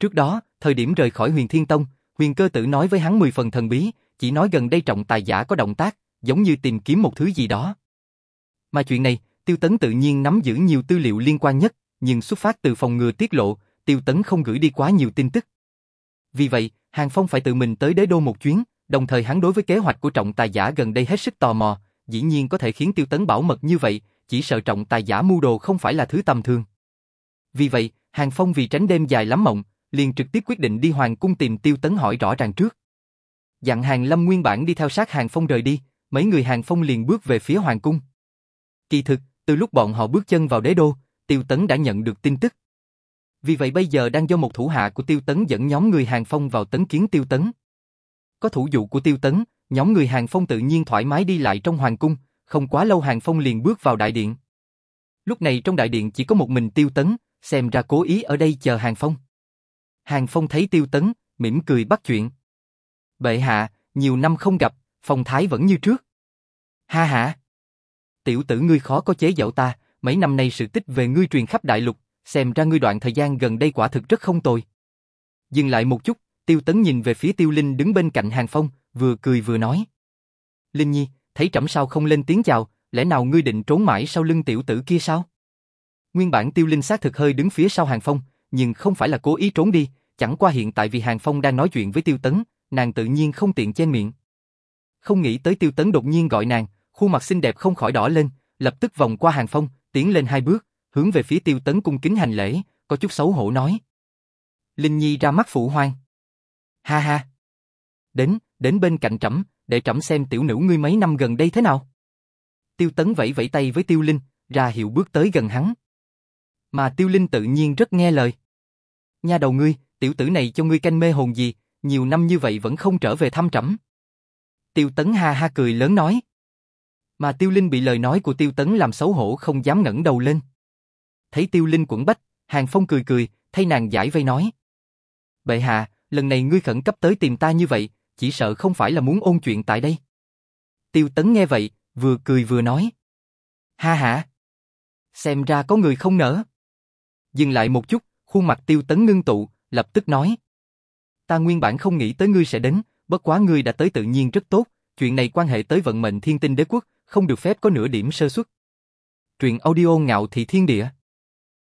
Trước đó, thời điểm rời khỏi huyền Thiên Tông, huyền cơ tử nói với hắn 10 phần thần bí, chỉ nói gần đây trọng tài giả có động tác, giống như tìm kiếm một thứ gì đó. Mà chuyện này, Tiêu Tấn tự nhiên nắm giữ nhiều tư liệu liên quan nhất, nhưng xuất phát từ phòng ngừa tiết lộ, Tiêu Tấn không gửi đi quá nhiều tin tức. Vì vậy, Hàng Phong phải tự mình tới đế đô một chuyến, đồng thời hắn đối với kế hoạch của trọng tài giả gần đây hết sức tò mò, dĩ nhiên có thể khiến Tiêu Tấn bảo mật như vậy, chỉ sợ trọng tài giả mưu đồ không phải là thứ tầm thường. Vì vậy, Hàng Phong vì tránh đêm dài lắm mộng, liền trực tiếp quyết định đi hoàng cung tìm Tiêu Tấn hỏi rõ ràng trước. Dặn Hàng Lâm nguyên bản đi theo sát Hàng Phong rời đi, mấy người Hàng Phong liền bước về phía hoàng cung. Kỳ thực, từ lúc bọn họ bước chân vào đế đô, Tiêu Tấn đã nhận được tin tức. Vì vậy bây giờ đang do một thủ hạ của Tiêu Tấn dẫn nhóm người Hàng Phong vào tấn kiến Tiêu Tấn. Có thủ dụ của Tiêu Tấn, nhóm người Hàng Phong tự nhiên thoải mái đi lại trong hoàng cung, không quá lâu Hàng Phong liền bước vào đại điện. Lúc này trong đại điện chỉ có một mình Tiêu Tấn, xem ra cố ý ở đây chờ Hàng Phong. Hàng Phong thấy Tiêu Tấn, mỉm cười bắt chuyện. Bệ hạ, nhiều năm không gặp, phong thái vẫn như trước. Ha ha. Tiểu tử ngươi khó có chế giễu ta, mấy năm nay sự tích về ngươi truyền khắp đại lục, xem ra ngươi đoạn thời gian gần đây quả thực rất không tồi. Dừng lại một chút, Tiêu Tấn nhìn về phía Tiêu Linh đứng bên cạnh Hàng Phong, vừa cười vừa nói. Linh Nhi, thấy trẫm sao không lên tiếng chào, lẽ nào ngươi định trốn mãi sau lưng tiểu tử kia sao? Nguyên bản Tiêu Linh xác thực hơi đứng phía sau Hàng Phong, nhưng không phải là cố ý trốn đi, chẳng qua hiện tại vì Hàng Phong đang nói chuyện với Tiêu Tấn, nàng tự nhiên không tiện chen miệng. Không nghĩ tới Tiêu Tấn đột nhiên gọi nàng, khuôn mặt xinh đẹp không khỏi đỏ lên, lập tức vòng qua Hàng Phong, tiến lên hai bước, hướng về phía Tiêu Tấn cung kính hành lễ, có chút xấu hổ nói. Linh Nhi ra mắt phụ hoang. Ha ha. Đến, đến bên cạnh trẫm, để trẫm xem tiểu nữ ngươi mấy năm gần đây thế nào. Tiêu Tấn vẫy vẫy tay với Tiêu Linh, ra hiệu bước tới gần hắn. Mà Tiêu Linh tự nhiên rất nghe lời. Nha đầu ngươi, tiểu tử này cho ngươi canh mê hồn gì, nhiều năm như vậy vẫn không trở về thăm trẫm. Tiêu Tấn ha ha cười lớn nói. Mà Tiêu Linh bị lời nói của Tiêu Tấn làm xấu hổ không dám ngẩng đầu lên. Thấy Tiêu Linh quẩn bách, Hàng Phong cười cười, thay nàng giải vây nói. Bệ hạ, lần này ngươi khẩn cấp tới tìm ta như vậy, chỉ sợ không phải là muốn ôn chuyện tại đây. Tiêu Tấn nghe vậy, vừa cười vừa nói. Ha ha. Xem ra có người không nỡ. Dừng lại một chút, khuôn mặt Tiêu Tấn ngưng tụ, lập tức nói. Ta nguyên bản không nghĩ tới ngươi sẽ đến, bất quá ngươi đã tới tự nhiên rất tốt, chuyện này quan hệ tới vận mệnh thiên tinh đế quốc, không được phép có nửa điểm sơ suất. Truyện audio ngạo thị thiên địa.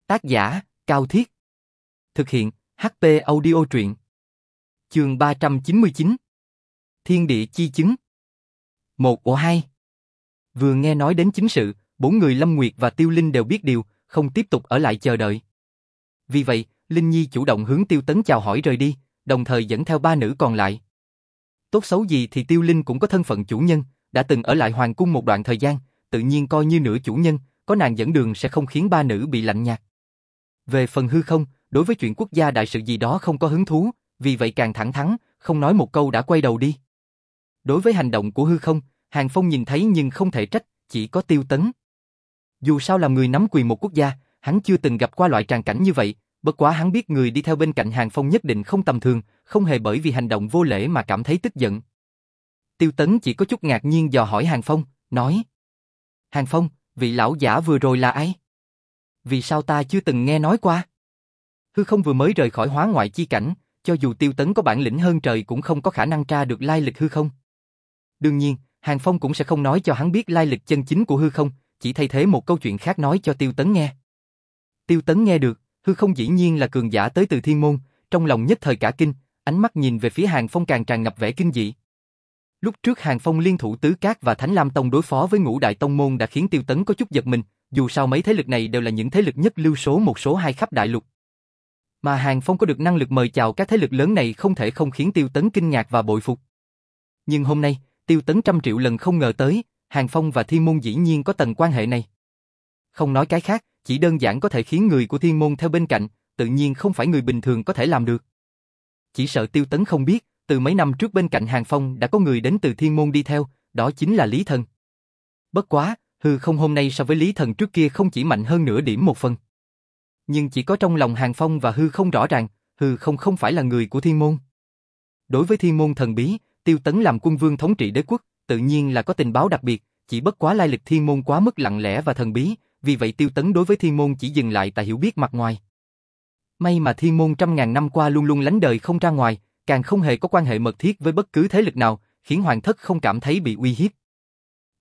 Tác giả, Cao Thiết. Thực hiện, HP audio truyện. Trường 399. Thiên địa chi chứng. Một của hai. Vừa nghe nói đến chính sự, bốn người Lâm Nguyệt và Tiêu Linh đều biết điều, không tiếp tục ở lại chờ đợi. Vì vậy, Linh Nhi chủ động hướng Tiêu Tấn chào hỏi rời đi, đồng thời dẫn theo ba nữ còn lại. Tốt xấu gì thì Tiêu Linh cũng có thân phận chủ nhân, đã từng ở lại hoàng cung một đoạn thời gian, tự nhiên coi như nửa chủ nhân, có nàng dẫn đường sẽ không khiến ba nữ bị lạnh nhạt. Về phần hư không, đối với chuyện quốc gia đại sự gì đó không có hứng thú, vì vậy càng thẳng thắn, không nói một câu đã quay đầu đi. Đối với hành động của hư không, Hàng Phong nhìn thấy nhưng không thể trách, chỉ có tiêu tấn. Dù sao làm người nắm quyền một quốc gia, hắn chưa từng gặp qua loại tràn cảnh như vậy, bất quá hắn biết người đi theo bên cạnh Hàng Phong nhất định không tầm thường, không hề bởi vì hành động vô lễ mà cảm thấy tức giận. Tiêu Tấn chỉ có chút ngạc nhiên dò hỏi Hàng Phong, nói Hàng Phong, vị lão giả vừa rồi là ai? Vì sao ta chưa từng nghe nói qua? Hư không vừa mới rời khỏi hóa ngoại chi cảnh, cho dù Tiêu Tấn có bản lĩnh hơn trời cũng không có khả năng tra được lai lịch hư không. Đương nhiên, Hàng Phong cũng sẽ không nói cho hắn biết lai lịch chân chính của hư không, chỉ thay thế một câu chuyện khác nói cho Tiêu Tấn nghe. Tiêu Tấn nghe được, hư không dĩ nhiên là cường giả tới từ thiên môn, trong lòng nhất thời cả kinh, ánh mắt nhìn về phía Hàng Phong càng tràn ngập vẻ kinh dị. Lúc trước Hàng Phong liên thủ Tứ Cát và Thánh Lam Tông đối phó với ngũ đại tông môn đã khiến Tiêu Tấn có chút giật mình, dù sao mấy thế lực này đều là những thế lực nhất lưu số một số hai khắp đại lục. Mà Hàng Phong có được năng lực mời chào các thế lực lớn này không thể không khiến Tiêu Tấn kinh ngạc và bội phục. Nhưng hôm nay, Tiêu Tấn trăm triệu lần không ngờ tới, Hàng Phong và Thiên Môn dĩ nhiên có tầng quan hệ này. Không nói cái khác, chỉ đơn giản có thể khiến người của Thiên Môn theo bên cạnh, tự nhiên không phải người bình thường có thể làm được. Chỉ sợ Tiêu Tấn không biết, từ mấy năm trước bên cạnh Hàng Phong đã có người đến từ Thiên Môn đi theo, đó chính là Lý Thần. Bất quá, hư không hôm nay so với Lý Thần trước kia không chỉ mạnh hơn nửa điểm một phần. Nhưng chỉ có trong lòng Hàng Phong và hư không rõ ràng, hư không không phải là người của Thiên Môn. Đối với Thiên Môn thần bí, Tiêu Tấn làm quân vương thống trị đế quốc, tự nhiên là có tình báo đặc biệt, chỉ bất quá lai lịch Thiên Môn quá mức lặng lẽ và thần bí, vì vậy Tiêu Tấn đối với Thiên Môn chỉ dừng lại tại hiểu biết mặt ngoài. May mà Thiên Môn trăm ngàn năm qua luôn luôn lánh đời không ra ngoài, càng không hề có quan hệ mật thiết với bất cứ thế lực nào, khiến Hoàng thất không cảm thấy bị uy hiếp.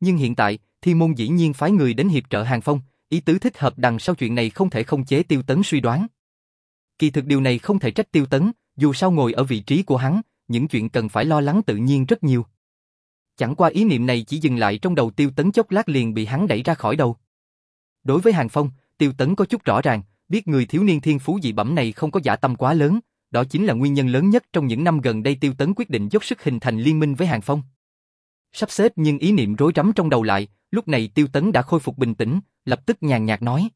Nhưng hiện tại, Thiên Môn dĩ nhiên phái người đến hiệp trợ Hàng Phong, ý tứ thích hợp đằng sau chuyện này không thể không chế Tiêu Tấn suy đoán. Kỳ thực điều này không thể trách Tiêu Tấn, dù sao ngồi ở vị trí của hắn, những chuyện cần phải lo lắng tự nhiên rất nhiều. Chẳng qua ý niệm này chỉ dừng lại trong đầu Tiêu Tấn chốc lát liền bị hắn đẩy ra khỏi đầu. Đối với Hàng Phong, Tiêu Tấn có chút rõ ràng, biết người thiếu niên thiên phú dị bẩm này không có giả tâm quá lớn, đó chính là nguyên nhân lớn nhất trong những năm gần đây Tiêu Tấn quyết định dốc sức hình thành liên minh với Hàng Phong. Sắp xếp nhưng ý niệm rối rắm trong đầu lại, lúc này Tiêu Tấn đã khôi phục bình tĩnh, lập tức nhàn nhạt nói.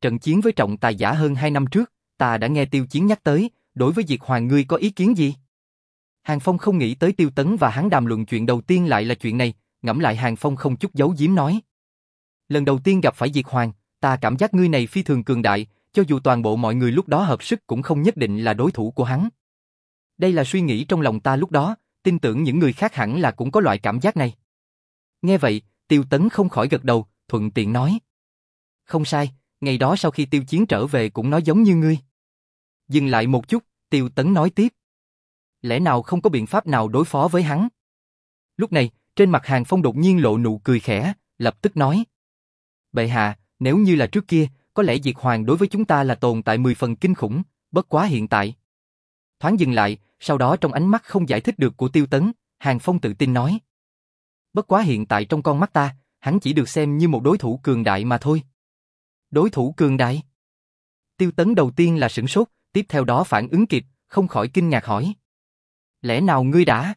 Trận chiến với trọng tài giả hơn 2 năm trước, ta đã nghe Tiêu Chiến nhắc tới, đối với việc Hoàng ngươi có ý kiến gì? Hàng Phong không nghĩ tới Tiêu Tấn và hắn đàm luận chuyện đầu tiên lại là chuyện này, ngẫm lại Hàng Phong không chút giấu giếm nói. Lần đầu tiên gặp phải Diệt Hoàng, ta cảm giác ngươi này phi thường cường đại, cho dù toàn bộ mọi người lúc đó hợp sức cũng không nhất định là đối thủ của hắn. Đây là suy nghĩ trong lòng ta lúc đó, tin tưởng những người khác hẳn là cũng có loại cảm giác này. Nghe vậy, Tiêu Tấn không khỏi gật đầu, thuận tiện nói. Không sai, ngày đó sau khi Tiêu Chiến trở về cũng nói giống như ngươi. Dừng lại một chút, Tiêu Tấn nói tiếp. Lẽ nào không có biện pháp nào đối phó với hắn? Lúc này, trên mặt Hàng Phong đột nhiên lộ nụ cười khẽ, lập tức nói. Bệ hạ, nếu như là trước kia, có lẽ Diệt Hoàng đối với chúng ta là tồn tại 10 phần kinh khủng, bất quá hiện tại. Thoáng dừng lại, sau đó trong ánh mắt không giải thích được của Tiêu Tấn, Hàng Phong tự tin nói. Bất quá hiện tại trong con mắt ta, hắn chỉ được xem như một đối thủ cường đại mà thôi. Đối thủ cường đại? Tiêu Tấn đầu tiên là sửng sốt, tiếp theo đó phản ứng kịp, không khỏi kinh ngạc hỏi. Lẽ nào ngươi đã?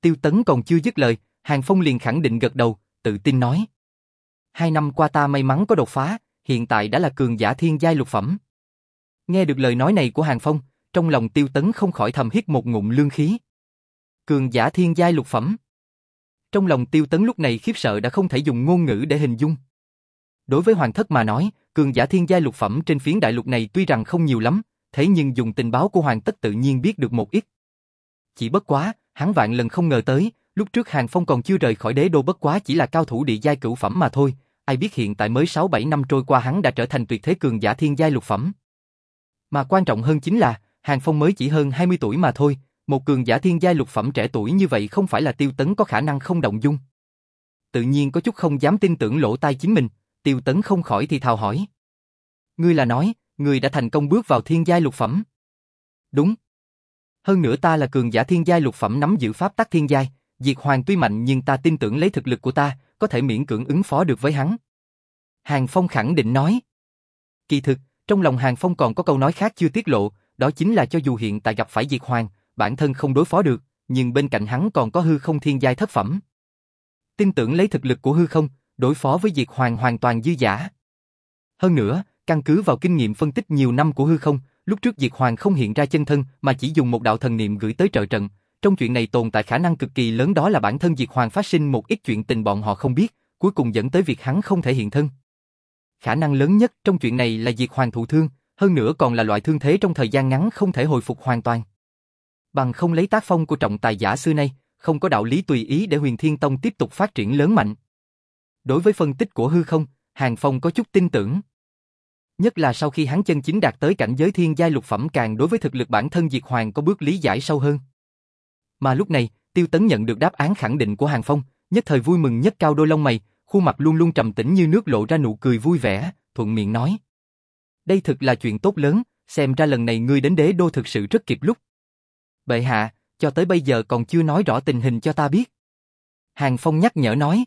Tiêu Tấn còn chưa dứt lời, Hàng Phong liền khẳng định gật đầu, tự tin nói. Hai năm qua ta may mắn có đột phá, hiện tại đã là cường giả thiên giai lục phẩm. Nghe được lời nói này của Hàng Phong, trong lòng tiêu tấn không khỏi thầm hít một ngụm lương khí. Cường giả thiên giai lục phẩm. Trong lòng tiêu tấn lúc này khiếp sợ đã không thể dùng ngôn ngữ để hình dung. Đối với hoàng thất mà nói, cường giả thiên giai lục phẩm trên phiến đại lục này tuy rằng không nhiều lắm, thế nhưng dùng tình báo của hoàng tất tự nhiên biết được một ít. Chỉ bất quá, hắn vạn lần không ngờ tới, lúc trước Hàng Phong còn chưa rời khỏi đế đô bất quá chỉ là cao thủ địa giai cửu phẩm mà thôi, ai biết hiện tại mới 6-7 năm trôi qua hắn đã trở thành tuyệt thế cường giả thiên giai lục phẩm. Mà quan trọng hơn chính là, Hàng Phong mới chỉ hơn 20 tuổi mà thôi, một cường giả thiên giai lục phẩm trẻ tuổi như vậy không phải là tiêu tấn có khả năng không động dung. Tự nhiên có chút không dám tin tưởng lỗ tai chính mình, tiêu tấn không khỏi thì thào hỏi. Ngươi là nói, ngươi đã thành công bước vào thiên giai lục phẩm. Đúng. Hơn nữa ta là cường giả thiên giai lục phẩm nắm giữ pháp tắc thiên giai, Diệt Hoàng tuy mạnh nhưng ta tin tưởng lấy thực lực của ta, có thể miễn cưỡng ứng phó được với hắn. Hàng Phong khẳng định nói. Kỳ thực, trong lòng Hàng Phong còn có câu nói khác chưa tiết lộ, đó chính là cho dù hiện tại gặp phải Diệt Hoàng, bản thân không đối phó được, nhưng bên cạnh hắn còn có hư không thiên giai thất phẩm. Tin tưởng lấy thực lực của hư không, đối phó với Diệt Hoàng hoàn toàn dư giả. Hơn nữa, căn cứ vào kinh nghiệm phân tích nhiều năm của hư không, lúc trước Diệt Hoàng không hiện ra chân thân mà chỉ dùng một đạo thần niệm gửi tới trợ trận. Trong chuyện này tồn tại khả năng cực kỳ lớn đó là bản thân Diệt Hoàng phát sinh một ít chuyện tình bọn họ không biết, cuối cùng dẫn tới việc hắn không thể hiện thân. Khả năng lớn nhất trong chuyện này là Diệt Hoàng thụ thương, hơn nữa còn là loại thương thế trong thời gian ngắn không thể hồi phục hoàn toàn. Bằng không lấy tác phong của trọng tài giả xưa nay, không có đạo lý tùy ý để huyền thiên tông tiếp tục phát triển lớn mạnh. Đối với phân tích của hư không, Hàng Phong có chút tin tưởng. Nhất là sau khi hắn chân chính đạt tới cảnh giới thiên giai lục phẩm càng đối với thực lực bản thân Diệt Hoàng có bước lý giải sâu hơn. Mà lúc này, Tiêu Tấn nhận được đáp án khẳng định của Hàng Phong, nhất thời vui mừng nhất cao đôi lông mày, khuôn mặt luôn luôn trầm tĩnh như nước lộ ra nụ cười vui vẻ, thuận miệng nói. Đây thực là chuyện tốt lớn, xem ra lần này ngươi đến đế đô thực sự rất kịp lúc. Bệ hạ, cho tới bây giờ còn chưa nói rõ tình hình cho ta biết. Hàng Phong nhắc nhở nói.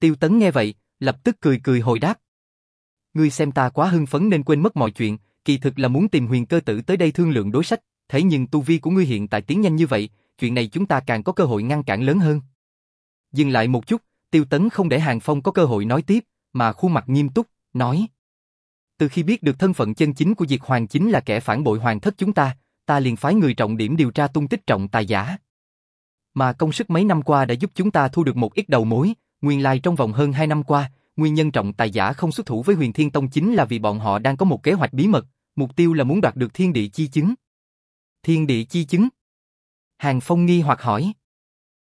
Tiêu Tấn nghe vậy, lập tức cười cười hồi đáp. Ngươi xem ta quá hưng phấn nên quên mất mọi chuyện, kỳ thực là muốn tìm huyền cơ tử tới đây thương lượng đối sách, thế nhưng tu vi của ngươi hiện tại tiến nhanh như vậy, chuyện này chúng ta càng có cơ hội ngăn cản lớn hơn. Dừng lại một chút, Tiêu Tấn không để Hàng Phong có cơ hội nói tiếp, mà khuôn mặt nghiêm túc, nói. Từ khi biết được thân phận chân chính của Diệt Hoàng chính là kẻ phản bội hoàng thất chúng ta, ta liền phái người trọng điểm điều tra tung tích trọng tài giả. Mà công sức mấy năm qua đã giúp chúng ta thu được một ít đầu mối, nguyên lai trong vòng hơn 2 năm qua, nguyên nhân trọng tài giả không xuất thủ với huyền thiên tông chính là vì bọn họ đang có một kế hoạch bí mật, mục tiêu là muốn đoạt được thiên địa chi chứng. Thiên địa chi chứng? Hàng Phong nghi hoặc hỏi.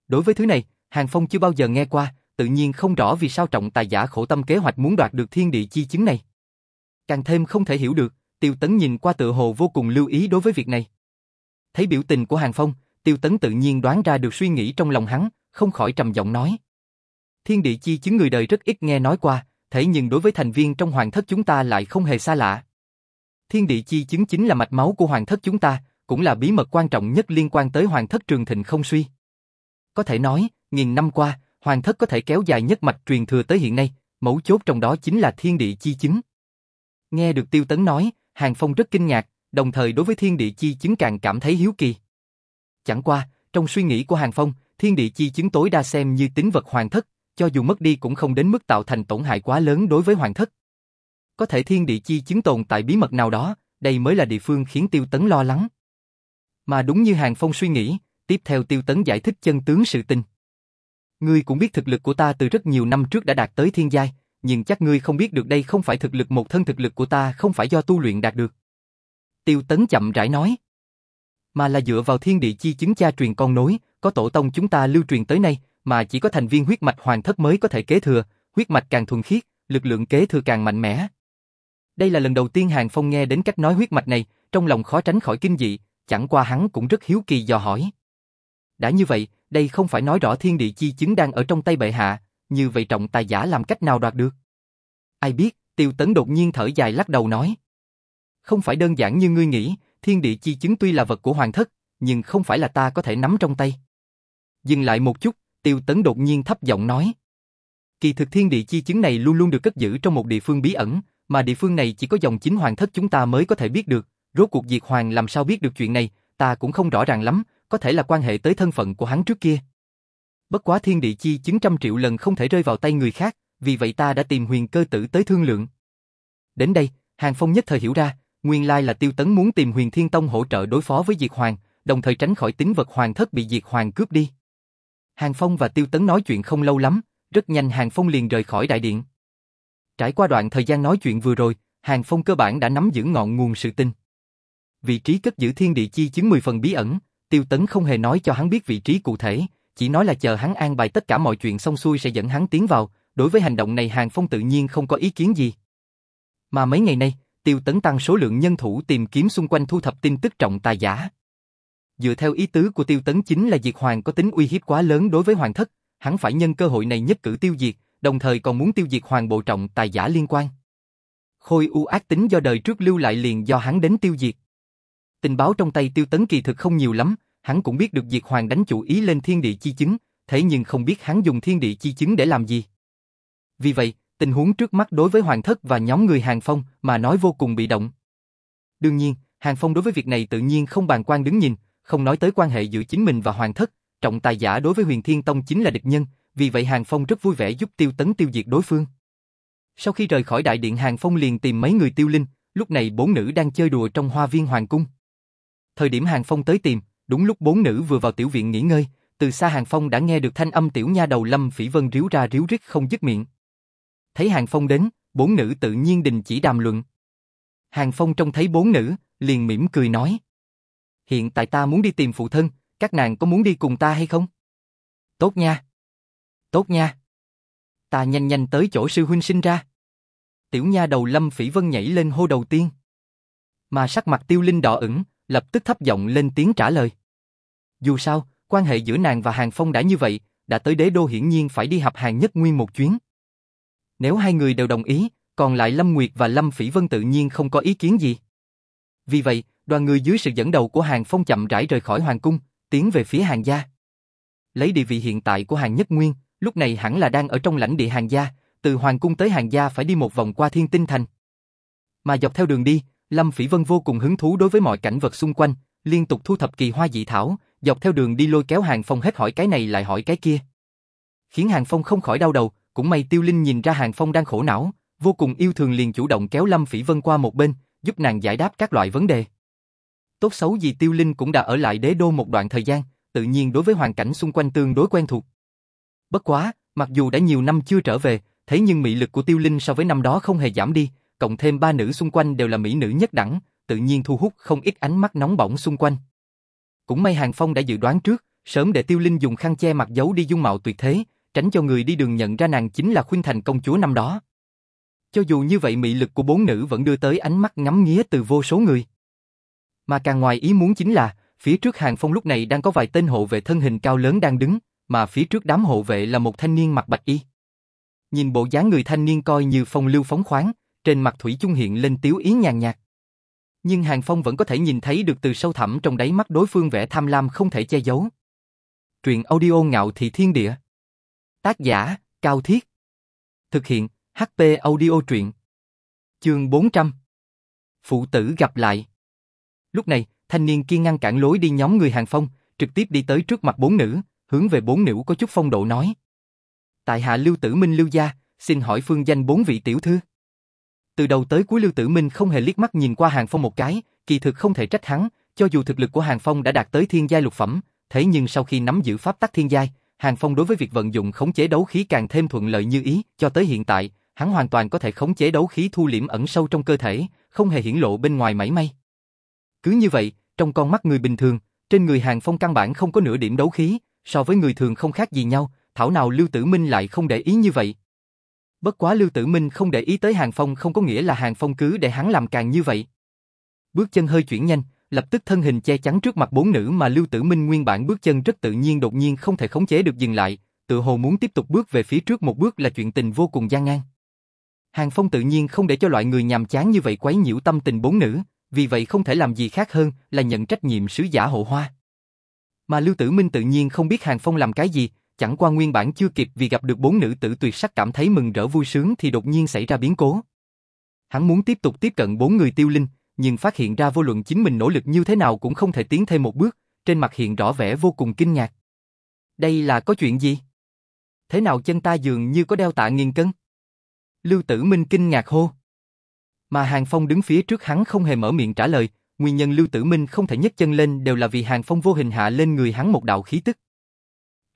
Đối với thứ này, Hàng Phong chưa bao giờ nghe qua, tự nhiên không rõ vì sao trọng tài giả khổ tâm kế hoạch muốn đoạt được thiên địa chi chứng này. Càng thêm không thể hiểu được, Tiêu Tấn nhìn qua tự hồ vô cùng lưu ý đối với việc này. Thấy biểu tình của Hàng Phong, Tiêu Tấn tự nhiên đoán ra được suy nghĩ trong lòng hắn, không khỏi trầm giọng nói. Thiên địa chi chứng người đời rất ít nghe nói qua, thế nhưng đối với thành viên trong hoàng thất chúng ta lại không hề xa lạ. Thiên địa chi chứng chính là mạch máu của hoàng thất chúng ta, cũng là bí mật quan trọng nhất liên quan tới hoàng thất trường thịnh không suy. Có thể nói, nghìn năm qua, hoàng thất có thể kéo dài nhất mạch truyền thừa tới hiện nay, mấu chốt trong đó chính là thiên địa chi chứng. Nghe được Tiêu Tấn nói, Hàng Phong rất kinh ngạc, đồng thời đối với thiên địa chi chứng càng cảm thấy hiếu kỳ. Chẳng qua, trong suy nghĩ của Hàng Phong, thiên địa chi chứng tối đa xem như tính vật hoàng thất, cho dù mất đi cũng không đến mức tạo thành tổn hại quá lớn đối với hoàng thất. Có thể thiên địa chi chứng tồn tại bí mật nào đó, đây mới là địa phương khiến Tiêu Tấn lo lắng. Mà đúng như Hàng Phong suy nghĩ, tiếp theo Tiêu Tấn giải thích chân tướng sự tình. Ngươi cũng biết thực lực của ta từ rất nhiều năm trước đã đạt tới thiên giai, nhưng chắc ngươi không biết được đây không phải thực lực một thân thực lực của ta không phải do tu luyện đạt được. Tiêu Tấn chậm rãi nói. Mà là dựa vào thiên địa chi chứng cha truyền con nối, có tổ tông chúng ta lưu truyền tới nay, mà chỉ có thành viên huyết mạch hoàng thất mới có thể kế thừa, huyết mạch càng thuần khiết, lực lượng kế thừa càng mạnh mẽ. Đây là lần đầu tiên Hàng Phong nghe đến cách nói huyết mạch này, trong lòng khó tránh khỏi kinh dị, chẳng qua hắn cũng rất hiếu kỳ dò hỏi. Đã như vậy, đây không phải nói rõ thiên địa chi chứng đang ở trong tay bệ hạ, như vậy trọng tài giả làm cách nào đoạt được? Ai biết, tiêu tấn đột nhiên thở dài lắc đầu nói. Không phải đơn giản như ngươi nghĩ, thiên địa chi chứng tuy là vật của hoàng thất, nhưng không phải là ta có thể nắm trong tay. Dừng lại một chút, tiêu tấn đột nhiên thấp giọng nói. Kỳ thực thiên địa chi chứng này luôn luôn được cất giữ trong một địa phương bí ẩn, mà địa phương này chỉ có dòng chính hoàng thất chúng ta mới có thể biết được. Rốt cuộc diệt hoàng làm sao biết được chuyện này, ta cũng không rõ ràng lắm, có thể là quan hệ tới thân phận của hắn trước kia. Bất quá thiên địa chi chứng trăm triệu lần không thể rơi vào tay người khác, vì vậy ta đã tìm huyền cơ tử tới thương lượng. Đến đây, Hàng Phong nhất thời hiểu ra, nguyên lai là Tiêu Tấn muốn tìm huyền thiên tông hỗ trợ đối phó với Diệt Hoàng, đồng thời tránh khỏi tính vật hoàng thất bị Diệt Hoàng cướp đi. Hàng Phong và Tiêu Tấn nói chuyện không lâu lắm, rất nhanh Hàng Phong liền rời khỏi đại điện. Trải qua đoạn thời gian nói chuyện vừa rồi, Hàng Phong cơ bản đã nắm giữ ngọn nguồn sự tin. Vị trí cất giữ thiên địa chi chứng 10 phần bí ẩn, Tiêu Tấn không hề nói cho hắn biết vị trí cụ thể, chỉ nói là chờ hắn an bài tất cả mọi chuyện xong xuôi sẽ dẫn hắn tiến vào, đối với hành động này Hàng Phong tự nhiên không có ý kiến gì. Mà mấy ngày nay, Tiêu Tấn tăng số lượng nhân thủ tìm kiếm xung quanh thu thập tin tức trọng tài giả. Dựa theo ý tứ của Tiêu Tấn chính là Diệt Hoàng có tính uy hiếp quá lớn đối với Hoàng thất, hắn phải nhân cơ hội này nhất cử tiêu diệt, đồng thời còn muốn tiêu diệt Hoàng bộ trọng tài giả liên quan. Khôi u ác tính do đời trước lưu lại liền do hắn đến tiêu diệt. Tình báo trong tay Tiêu Tấn kỳ thực không nhiều lắm, hắn cũng biết được Diệt Hoàng đánh chủ ý lên thiên địa chi chứng, thế nhưng không biết hắn dùng thiên địa chi chứng để làm gì. Vì vậy, tình huống trước mắt đối với Hoàng thất và nhóm người Hàng Phong mà nói vô cùng bị động. Đương nhiên, Hàng Phong đối với việc này tự nhiên không bàn quan đứng nhìn, không nói tới quan hệ giữa chính mình và Hoàng thất, trọng tài giả đối với huyền thiên tông chính là địch nhân, vì vậy Hàng Phong rất vui vẻ giúp Tiêu Tấn tiêu diệt đối phương. Sau khi rời khỏi đại điện Hàng Phong liền tìm mấy người tiêu linh, lúc này bốn nữ đang chơi đùa trong hoa viên hoàng cung. Thời điểm Hàng Phong tới tìm, đúng lúc bốn nữ vừa vào tiểu viện nghỉ ngơi, từ xa Hàng Phong đã nghe được thanh âm tiểu nha đầu Lâm Phỉ Vân ríu ra ríu rít không dứt miệng. Thấy Hàng Phong đến, bốn nữ tự nhiên đình chỉ đàm luận. Hàng Phong trông thấy bốn nữ, liền mỉm cười nói. Hiện tại ta muốn đi tìm phụ thân, các nàng có muốn đi cùng ta hay không? Tốt nha. Tốt nha. Ta nhanh nhanh tới chỗ sư huynh sinh ra. Tiểu nha đầu Lâm Phỉ Vân nhảy lên hô đầu tiên. Mà sắc mặt tiêu linh đỏ ửng, lập tức thấp giọng lên tiếng trả lời. Dù sao, quan hệ giữa nàng và Hàng Phong đã như vậy, đã tới đế đô hiển nhiên phải đi hợp Hàng Nhất Nguyên một chuyến. Nếu hai người đều đồng ý, còn lại Lâm Nguyệt và Lâm Phỉ Vân tự nhiên không có ý kiến gì. Vì vậy, đoàn người dưới sự dẫn đầu của Hàng Phong chậm rãi rời khỏi Hoàng Cung, tiến về phía Hàng Gia. Lấy địa vị hiện tại của Hàng Nhất Nguyên, lúc này hẳn là đang ở trong lãnh địa Hàng Gia, từ Hoàng Cung tới Hàng Gia phải đi một vòng qua Thiên Tinh Thành. Mà dọc theo đường đi, Lâm Phỉ Vân vô cùng hứng thú đối với mọi cảnh vật xung quanh, liên tục thu thập kỳ hoa dị thảo, dọc theo đường đi lôi kéo Hàng Phong hết hỏi cái này lại hỏi cái kia. Khiến Hàng Phong không khỏi đau đầu, cũng may Tiêu Linh nhìn ra Hàng Phong đang khổ não, vô cùng yêu thương liền chủ động kéo Lâm Phỉ Vân qua một bên, giúp nàng giải đáp các loại vấn đề. Tốt xấu gì Tiêu Linh cũng đã ở lại đế đô một đoạn thời gian, tự nhiên đối với hoàn cảnh xung quanh tương đối quen thuộc. Bất quá, mặc dù đã nhiều năm chưa trở về, thế nhưng mị lực của Tiêu Linh so với năm đó không hề giảm đi, cộng thêm ba nữ xung quanh đều là mỹ nữ nhất đẳng, tự nhiên thu hút không ít ánh mắt nóng bỏng xung quanh. Cũng may Hàng Phong đã dự đoán trước, sớm để Tiêu Linh dùng khăn che mặt giấu đi dung mạo tuyệt thế, tránh cho người đi đường nhận ra nàng chính là Khuynh Thành công chúa năm đó. Cho dù như vậy mị lực của bốn nữ vẫn đưa tới ánh mắt ngắm nghía từ vô số người. Mà càng ngoài ý muốn chính là, phía trước Hàng Phong lúc này đang có vài tên hộ vệ thân hình cao lớn đang đứng, mà phía trước đám hộ vệ là một thanh niên mặc bạch y. Nhìn bộ dáng người thanh niên coi như phong lưu phóng khoáng, trên mặt thủy chung hiện lên tiếu ý nhàn nhạt. Nhưng Hàng Phong vẫn có thể nhìn thấy được từ sâu thẳm trong đáy mắt đối phương vẻ tham lam không thể che giấu. Truyện audio ngạo thị thiên địa. Tác giả, Cao Thiết. Thực hiện, HP audio truyện. Chương 400. Phụ tử gặp lại. Lúc này, thanh niên kia ngăn cản lối đi nhóm người Hàng Phong, trực tiếp đi tới trước mặt bốn nữ, hướng về bốn nữ có chút phong độ nói. Tại hạ Lưu Tử Minh Lưu Gia, xin hỏi phương danh bốn vị tiểu thư. Từ đầu tới cuối Lưu Tử Minh không hề liếc mắt nhìn qua Hàng Phong một cái, kỳ thực không thể trách hắn, cho dù thực lực của Hàng Phong đã đạt tới thiên giai lục phẩm, thế nhưng sau khi nắm giữ pháp tắc thiên giai, Hàng Phong đối với việc vận dụng khống chế đấu khí càng thêm thuận lợi như ý, cho tới hiện tại, hắn hoàn toàn có thể khống chế đấu khí thu liễm ẩn sâu trong cơ thể, không hề hiển lộ bên ngoài mảy may. Cứ như vậy, trong con mắt người bình thường, trên người Hàng Phong căn bản không có nửa điểm đấu khí, so với người thường không khác gì nhau, thảo nào Lưu Tử Minh lại không để ý như vậy. Bất quá Lưu Tử Minh không để ý tới Hàng Phong không có nghĩa là Hàng Phong cứ để hắn làm càng như vậy. Bước chân hơi chuyển nhanh, lập tức thân hình che chắn trước mặt bốn nữ mà Lưu Tử Minh nguyên bản bước chân rất tự nhiên đột nhiên không thể khống chế được dừng lại, tự hồ muốn tiếp tục bước về phía trước một bước là chuyện tình vô cùng gian nan. Hàng Phong tự nhiên không để cho loại người nhàm chán như vậy quấy nhiễu tâm tình bốn nữ, vì vậy không thể làm gì khác hơn là nhận trách nhiệm sứ giả hộ hoa. Mà Lưu Tử Minh tự nhiên không biết Hàng Phong làm cái gì, chẳng qua nguyên bản chưa kịp vì gặp được bốn nữ tử tuyệt sắc cảm thấy mừng rỡ vui sướng thì đột nhiên xảy ra biến cố. Hắn muốn tiếp tục tiếp cận bốn người tiêu linh, nhưng phát hiện ra vô luận chính mình nỗ lực như thế nào cũng không thể tiến thêm một bước, trên mặt hiện rõ vẻ vô cùng kinh ngạc. Đây là có chuyện gì? Thế nào chân ta dường như có đeo tạ nghìn cân? Lưu Tử Minh kinh ngạc hô. Mà Hàng Phong đứng phía trước hắn không hề mở miệng trả lời, nguyên nhân Lưu Tử Minh không thể nhấc chân lên đều là vì Hàng Phong vô hình hạ lên người hắn một đạo khí tức.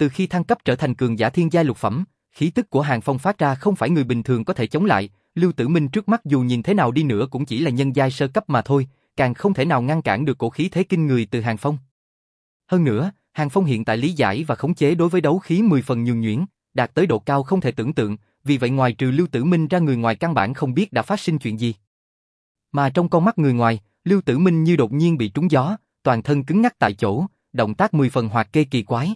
Từ khi thăng cấp trở thành cường giả thiên giai lục phẩm, khí tức của Hàng Phong phát ra không phải người bình thường có thể chống lại, Lưu Tử Minh trước mắt dù nhìn thế nào đi nữa cũng chỉ là nhân giai sơ cấp mà thôi, càng không thể nào ngăn cản được cổ khí thế kinh người từ Hàng Phong. Hơn nữa, Hàng Phong hiện tại lý giải và khống chế đối với đấu khí 10 phần nhường nhuyễn, đạt tới độ cao không thể tưởng tượng, vì vậy ngoài trừ Lưu Tử Minh ra người ngoài căn bản không biết đã phát sinh chuyện gì. Mà trong con mắt người ngoài, Lưu Tử Minh như đột nhiên bị trúng gió, toàn thân cứng ngắc tại chỗ, động tác 10 phần hoạt kê kỳ quái.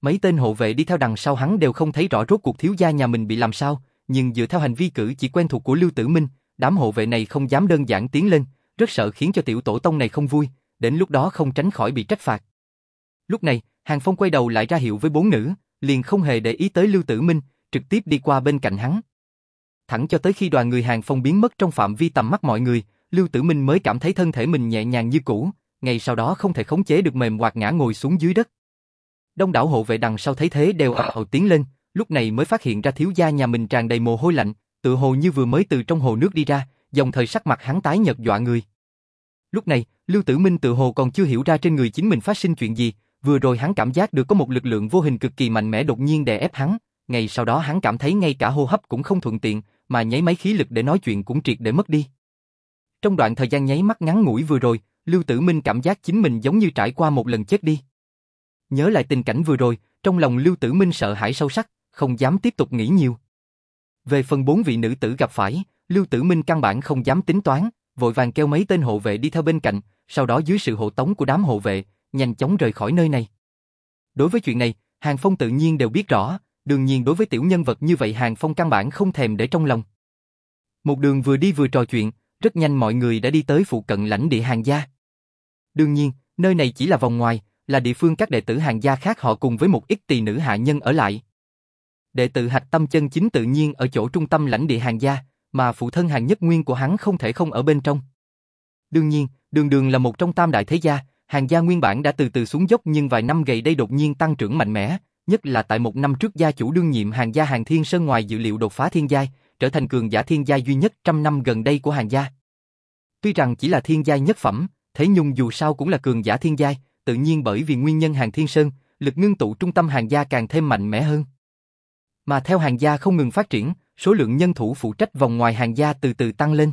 Mấy tên hộ vệ đi theo đằng sau hắn đều không thấy rõ rốt cuộc thiếu gia nhà mình bị làm sao, nhưng dựa theo hành vi cử chỉ quen thuộc của Lưu Tử Minh, đám hộ vệ này không dám đơn giản tiến lên, rất sợ khiến cho tiểu tổ tông này không vui, đến lúc đó không tránh khỏi bị trách phạt. Lúc này, Hàng Phong quay đầu lại ra hiệu với bốn nữ, liền không hề để ý tới Lưu Tử Minh, trực tiếp đi qua bên cạnh hắn. Thẳng cho tới khi đoàn người Hàng Phong biến mất trong phạm vi tầm mắt mọi người, Lưu Tử Minh mới cảm thấy thân thể mình nhẹ nhàng như cũ, ngày sau đó không thể khống chế được mềm hoạt ngã ngồi xuống dưới đất. Đông đảo hộ vệ đằng sau thấy thế đều ập ào tiến lên, lúc này mới phát hiện ra thiếu gia nhà mình tràn đầy mồ hôi lạnh, tự hồ như vừa mới từ trong hồ nước đi ra, dòng thời sắc mặt hắn tái nhợt dọa người. Lúc này, Lưu Tử Minh tự hồ còn chưa hiểu ra trên người chính mình phát sinh chuyện gì, vừa rồi hắn cảm giác được có một lực lượng vô hình cực kỳ mạnh mẽ đột nhiên đè ép hắn, Ngay sau đó hắn cảm thấy ngay cả hô hấp cũng không thuận tiện, mà nháy máy khí lực để nói chuyện cũng triệt để mất đi. Trong đoạn thời gian nháy mắt ngắn ngủi vừa rồi, Lưu Tử Minh cảm giác chính mình giống như trải qua một lần chết đi. Nhớ lại tình cảnh vừa rồi, trong lòng Lưu Tử Minh sợ hãi sâu sắc, không dám tiếp tục nghĩ nhiều. Về phần bốn vị nữ tử gặp phải, Lưu Tử Minh căn bản không dám tính toán, vội vàng kêu mấy tên hộ vệ đi theo bên cạnh, sau đó dưới sự hộ tống của đám hộ vệ, nhanh chóng rời khỏi nơi này. Đối với chuyện này, Hàng Phong tự nhiên đều biết rõ, đương nhiên đối với tiểu nhân vật như vậy Hàng Phong căn bản không thèm để trong lòng. Một đường vừa đi vừa trò chuyện, rất nhanh mọi người đã đi tới phụ cận lãnh địa hàng gia. Đương nhiên, nơi này chỉ là vòng ngoài, là địa phương các đệ tử hàng gia khác họ cùng với một ít tỳ nữ hạ nhân ở lại. Đệ tử hạch tâm chân chính tự nhiên ở chỗ trung tâm lãnh địa hàng gia, mà phụ thân hàng nhất nguyên của hắn không thể không ở bên trong. Đương nhiên, đường đường là một trong tam đại thế gia, hàng gia nguyên bản đã từ từ xuống dốc nhưng vài năm gần đây đột nhiên tăng trưởng mạnh mẽ, nhất là tại một năm trước gia chủ đương nhiệm hàng gia hàng thiên sơn ngoài dự liệu đột phá thiên giai, trở thành cường giả thiên giai duy nhất trăm năm gần đây của hàng gia. Tuy rằng chỉ là thiên giai nhất phẩm, thế nhưng dù sao cũng là cường giả thiên giai, tự nhiên bởi vì nguyên nhân hàng thiên sơn, lực ngưng tụ trung tâm hàng gia càng thêm mạnh mẽ hơn. Mà theo hàng gia không ngừng phát triển, số lượng nhân thủ phụ trách vòng ngoài hàng gia từ từ tăng lên.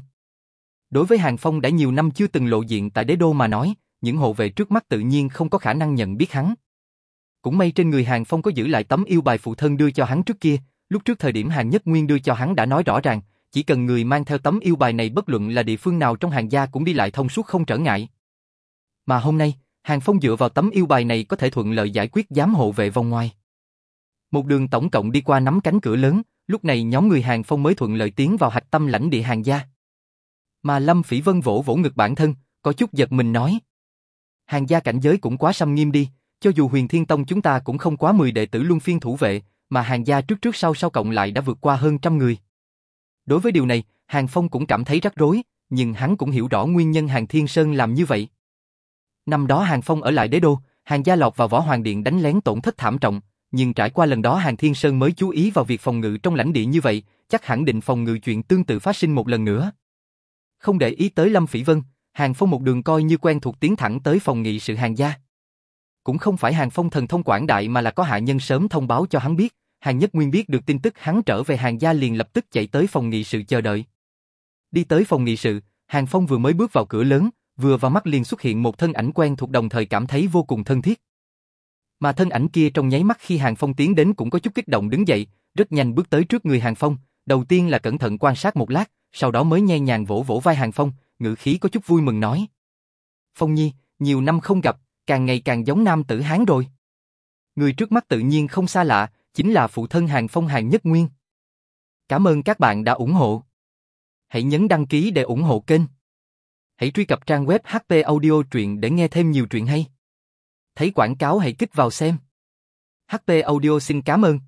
Đối với Hàng Phong đã nhiều năm chưa từng lộ diện tại đế đô mà nói, những hộ vệ trước mắt tự nhiên không có khả năng nhận biết hắn. Cũng may trên người Hàng Phong có giữ lại tấm yêu bài phụ thân đưa cho hắn trước kia, lúc trước thời điểm Hàng Nhất Nguyên đưa cho hắn đã nói rõ ràng, chỉ cần người mang theo tấm yêu bài này bất luận là địa phương nào trong hàng gia cũng đi lại thông suốt không trở ngại. Mà hôm nay, Hàng Phong dựa vào tấm yêu bài này có thể thuận lợi giải quyết giám hộ vệ vòng ngoài. Một đường tổng cộng đi qua nắm cánh cửa lớn, lúc này nhóm người Hàng Phong mới thuận lợi tiến vào hạch tâm lãnh địa hàng gia. Mà Lâm Phỉ Vân vỗ vỗ ngực bản thân, có chút giật mình nói. Hàng gia cảnh giới cũng quá xâm nghiêm đi, cho dù huyền thiên tông chúng ta cũng không quá 10 đệ tử luân phiên thủ vệ, mà hàng gia trước trước sau sau cộng lại đã vượt qua hơn trăm người. Đối với điều này, Hàng Phong cũng cảm thấy rắc rối, nhưng hắn cũng hiểu rõ nguyên nhân Hàng Thiên Sơn làm như vậy. Năm đó Hàng Phong ở lại đế đô, Hàng gia lộc vào võ hoàng điện đánh lén tổn thất thảm trọng, nhưng trải qua lần đó Hàng Thiên Sơn mới chú ý vào việc phòng ngự trong lãnh địa như vậy, chắc hẳn định phòng ngự chuyện tương tự phát sinh một lần nữa. Không để ý tới Lâm Phỉ Vân, Hàng Phong một đường coi như quen thuộc tiến thẳng tới phòng nghị sự Hàng gia. Cũng không phải Hàng Phong thần thông quảng đại mà là có hạ nhân sớm thông báo cho hắn biết, Hàng Nhất Nguyên biết được tin tức hắn trở về Hàng gia liền lập tức chạy tới phòng nghị sự chờ đợi. Đi tới phòng nghị sự, Hàng Phong vừa mới bước vào cửa lớn, vừa vào mắt liền xuất hiện một thân ảnh quen thuộc đồng thời cảm thấy vô cùng thân thiết. Mà thân ảnh kia trong nháy mắt khi Hàng Phong tiến đến cũng có chút kích động đứng dậy, rất nhanh bước tới trước người Hàng Phong, đầu tiên là cẩn thận quan sát một lát, sau đó mới nhẹ nhàng vỗ vỗ vai Hàng Phong, ngữ khí có chút vui mừng nói. Phong Nhi, nhiều năm không gặp, càng ngày càng giống nam tử Hán rồi. Người trước mắt tự nhiên không xa lạ, chính là phụ thân Hàng Phong Hàng Nhất Nguyên. Cảm ơn các bạn đã ủng hộ. Hãy nhấn đăng ký để ủng hộ kênh. Hãy truy cập trang web HP Audio truyện để nghe thêm nhiều truyện hay. Thấy quảng cáo hãy kích vào xem. HP Audio xin cảm ơn.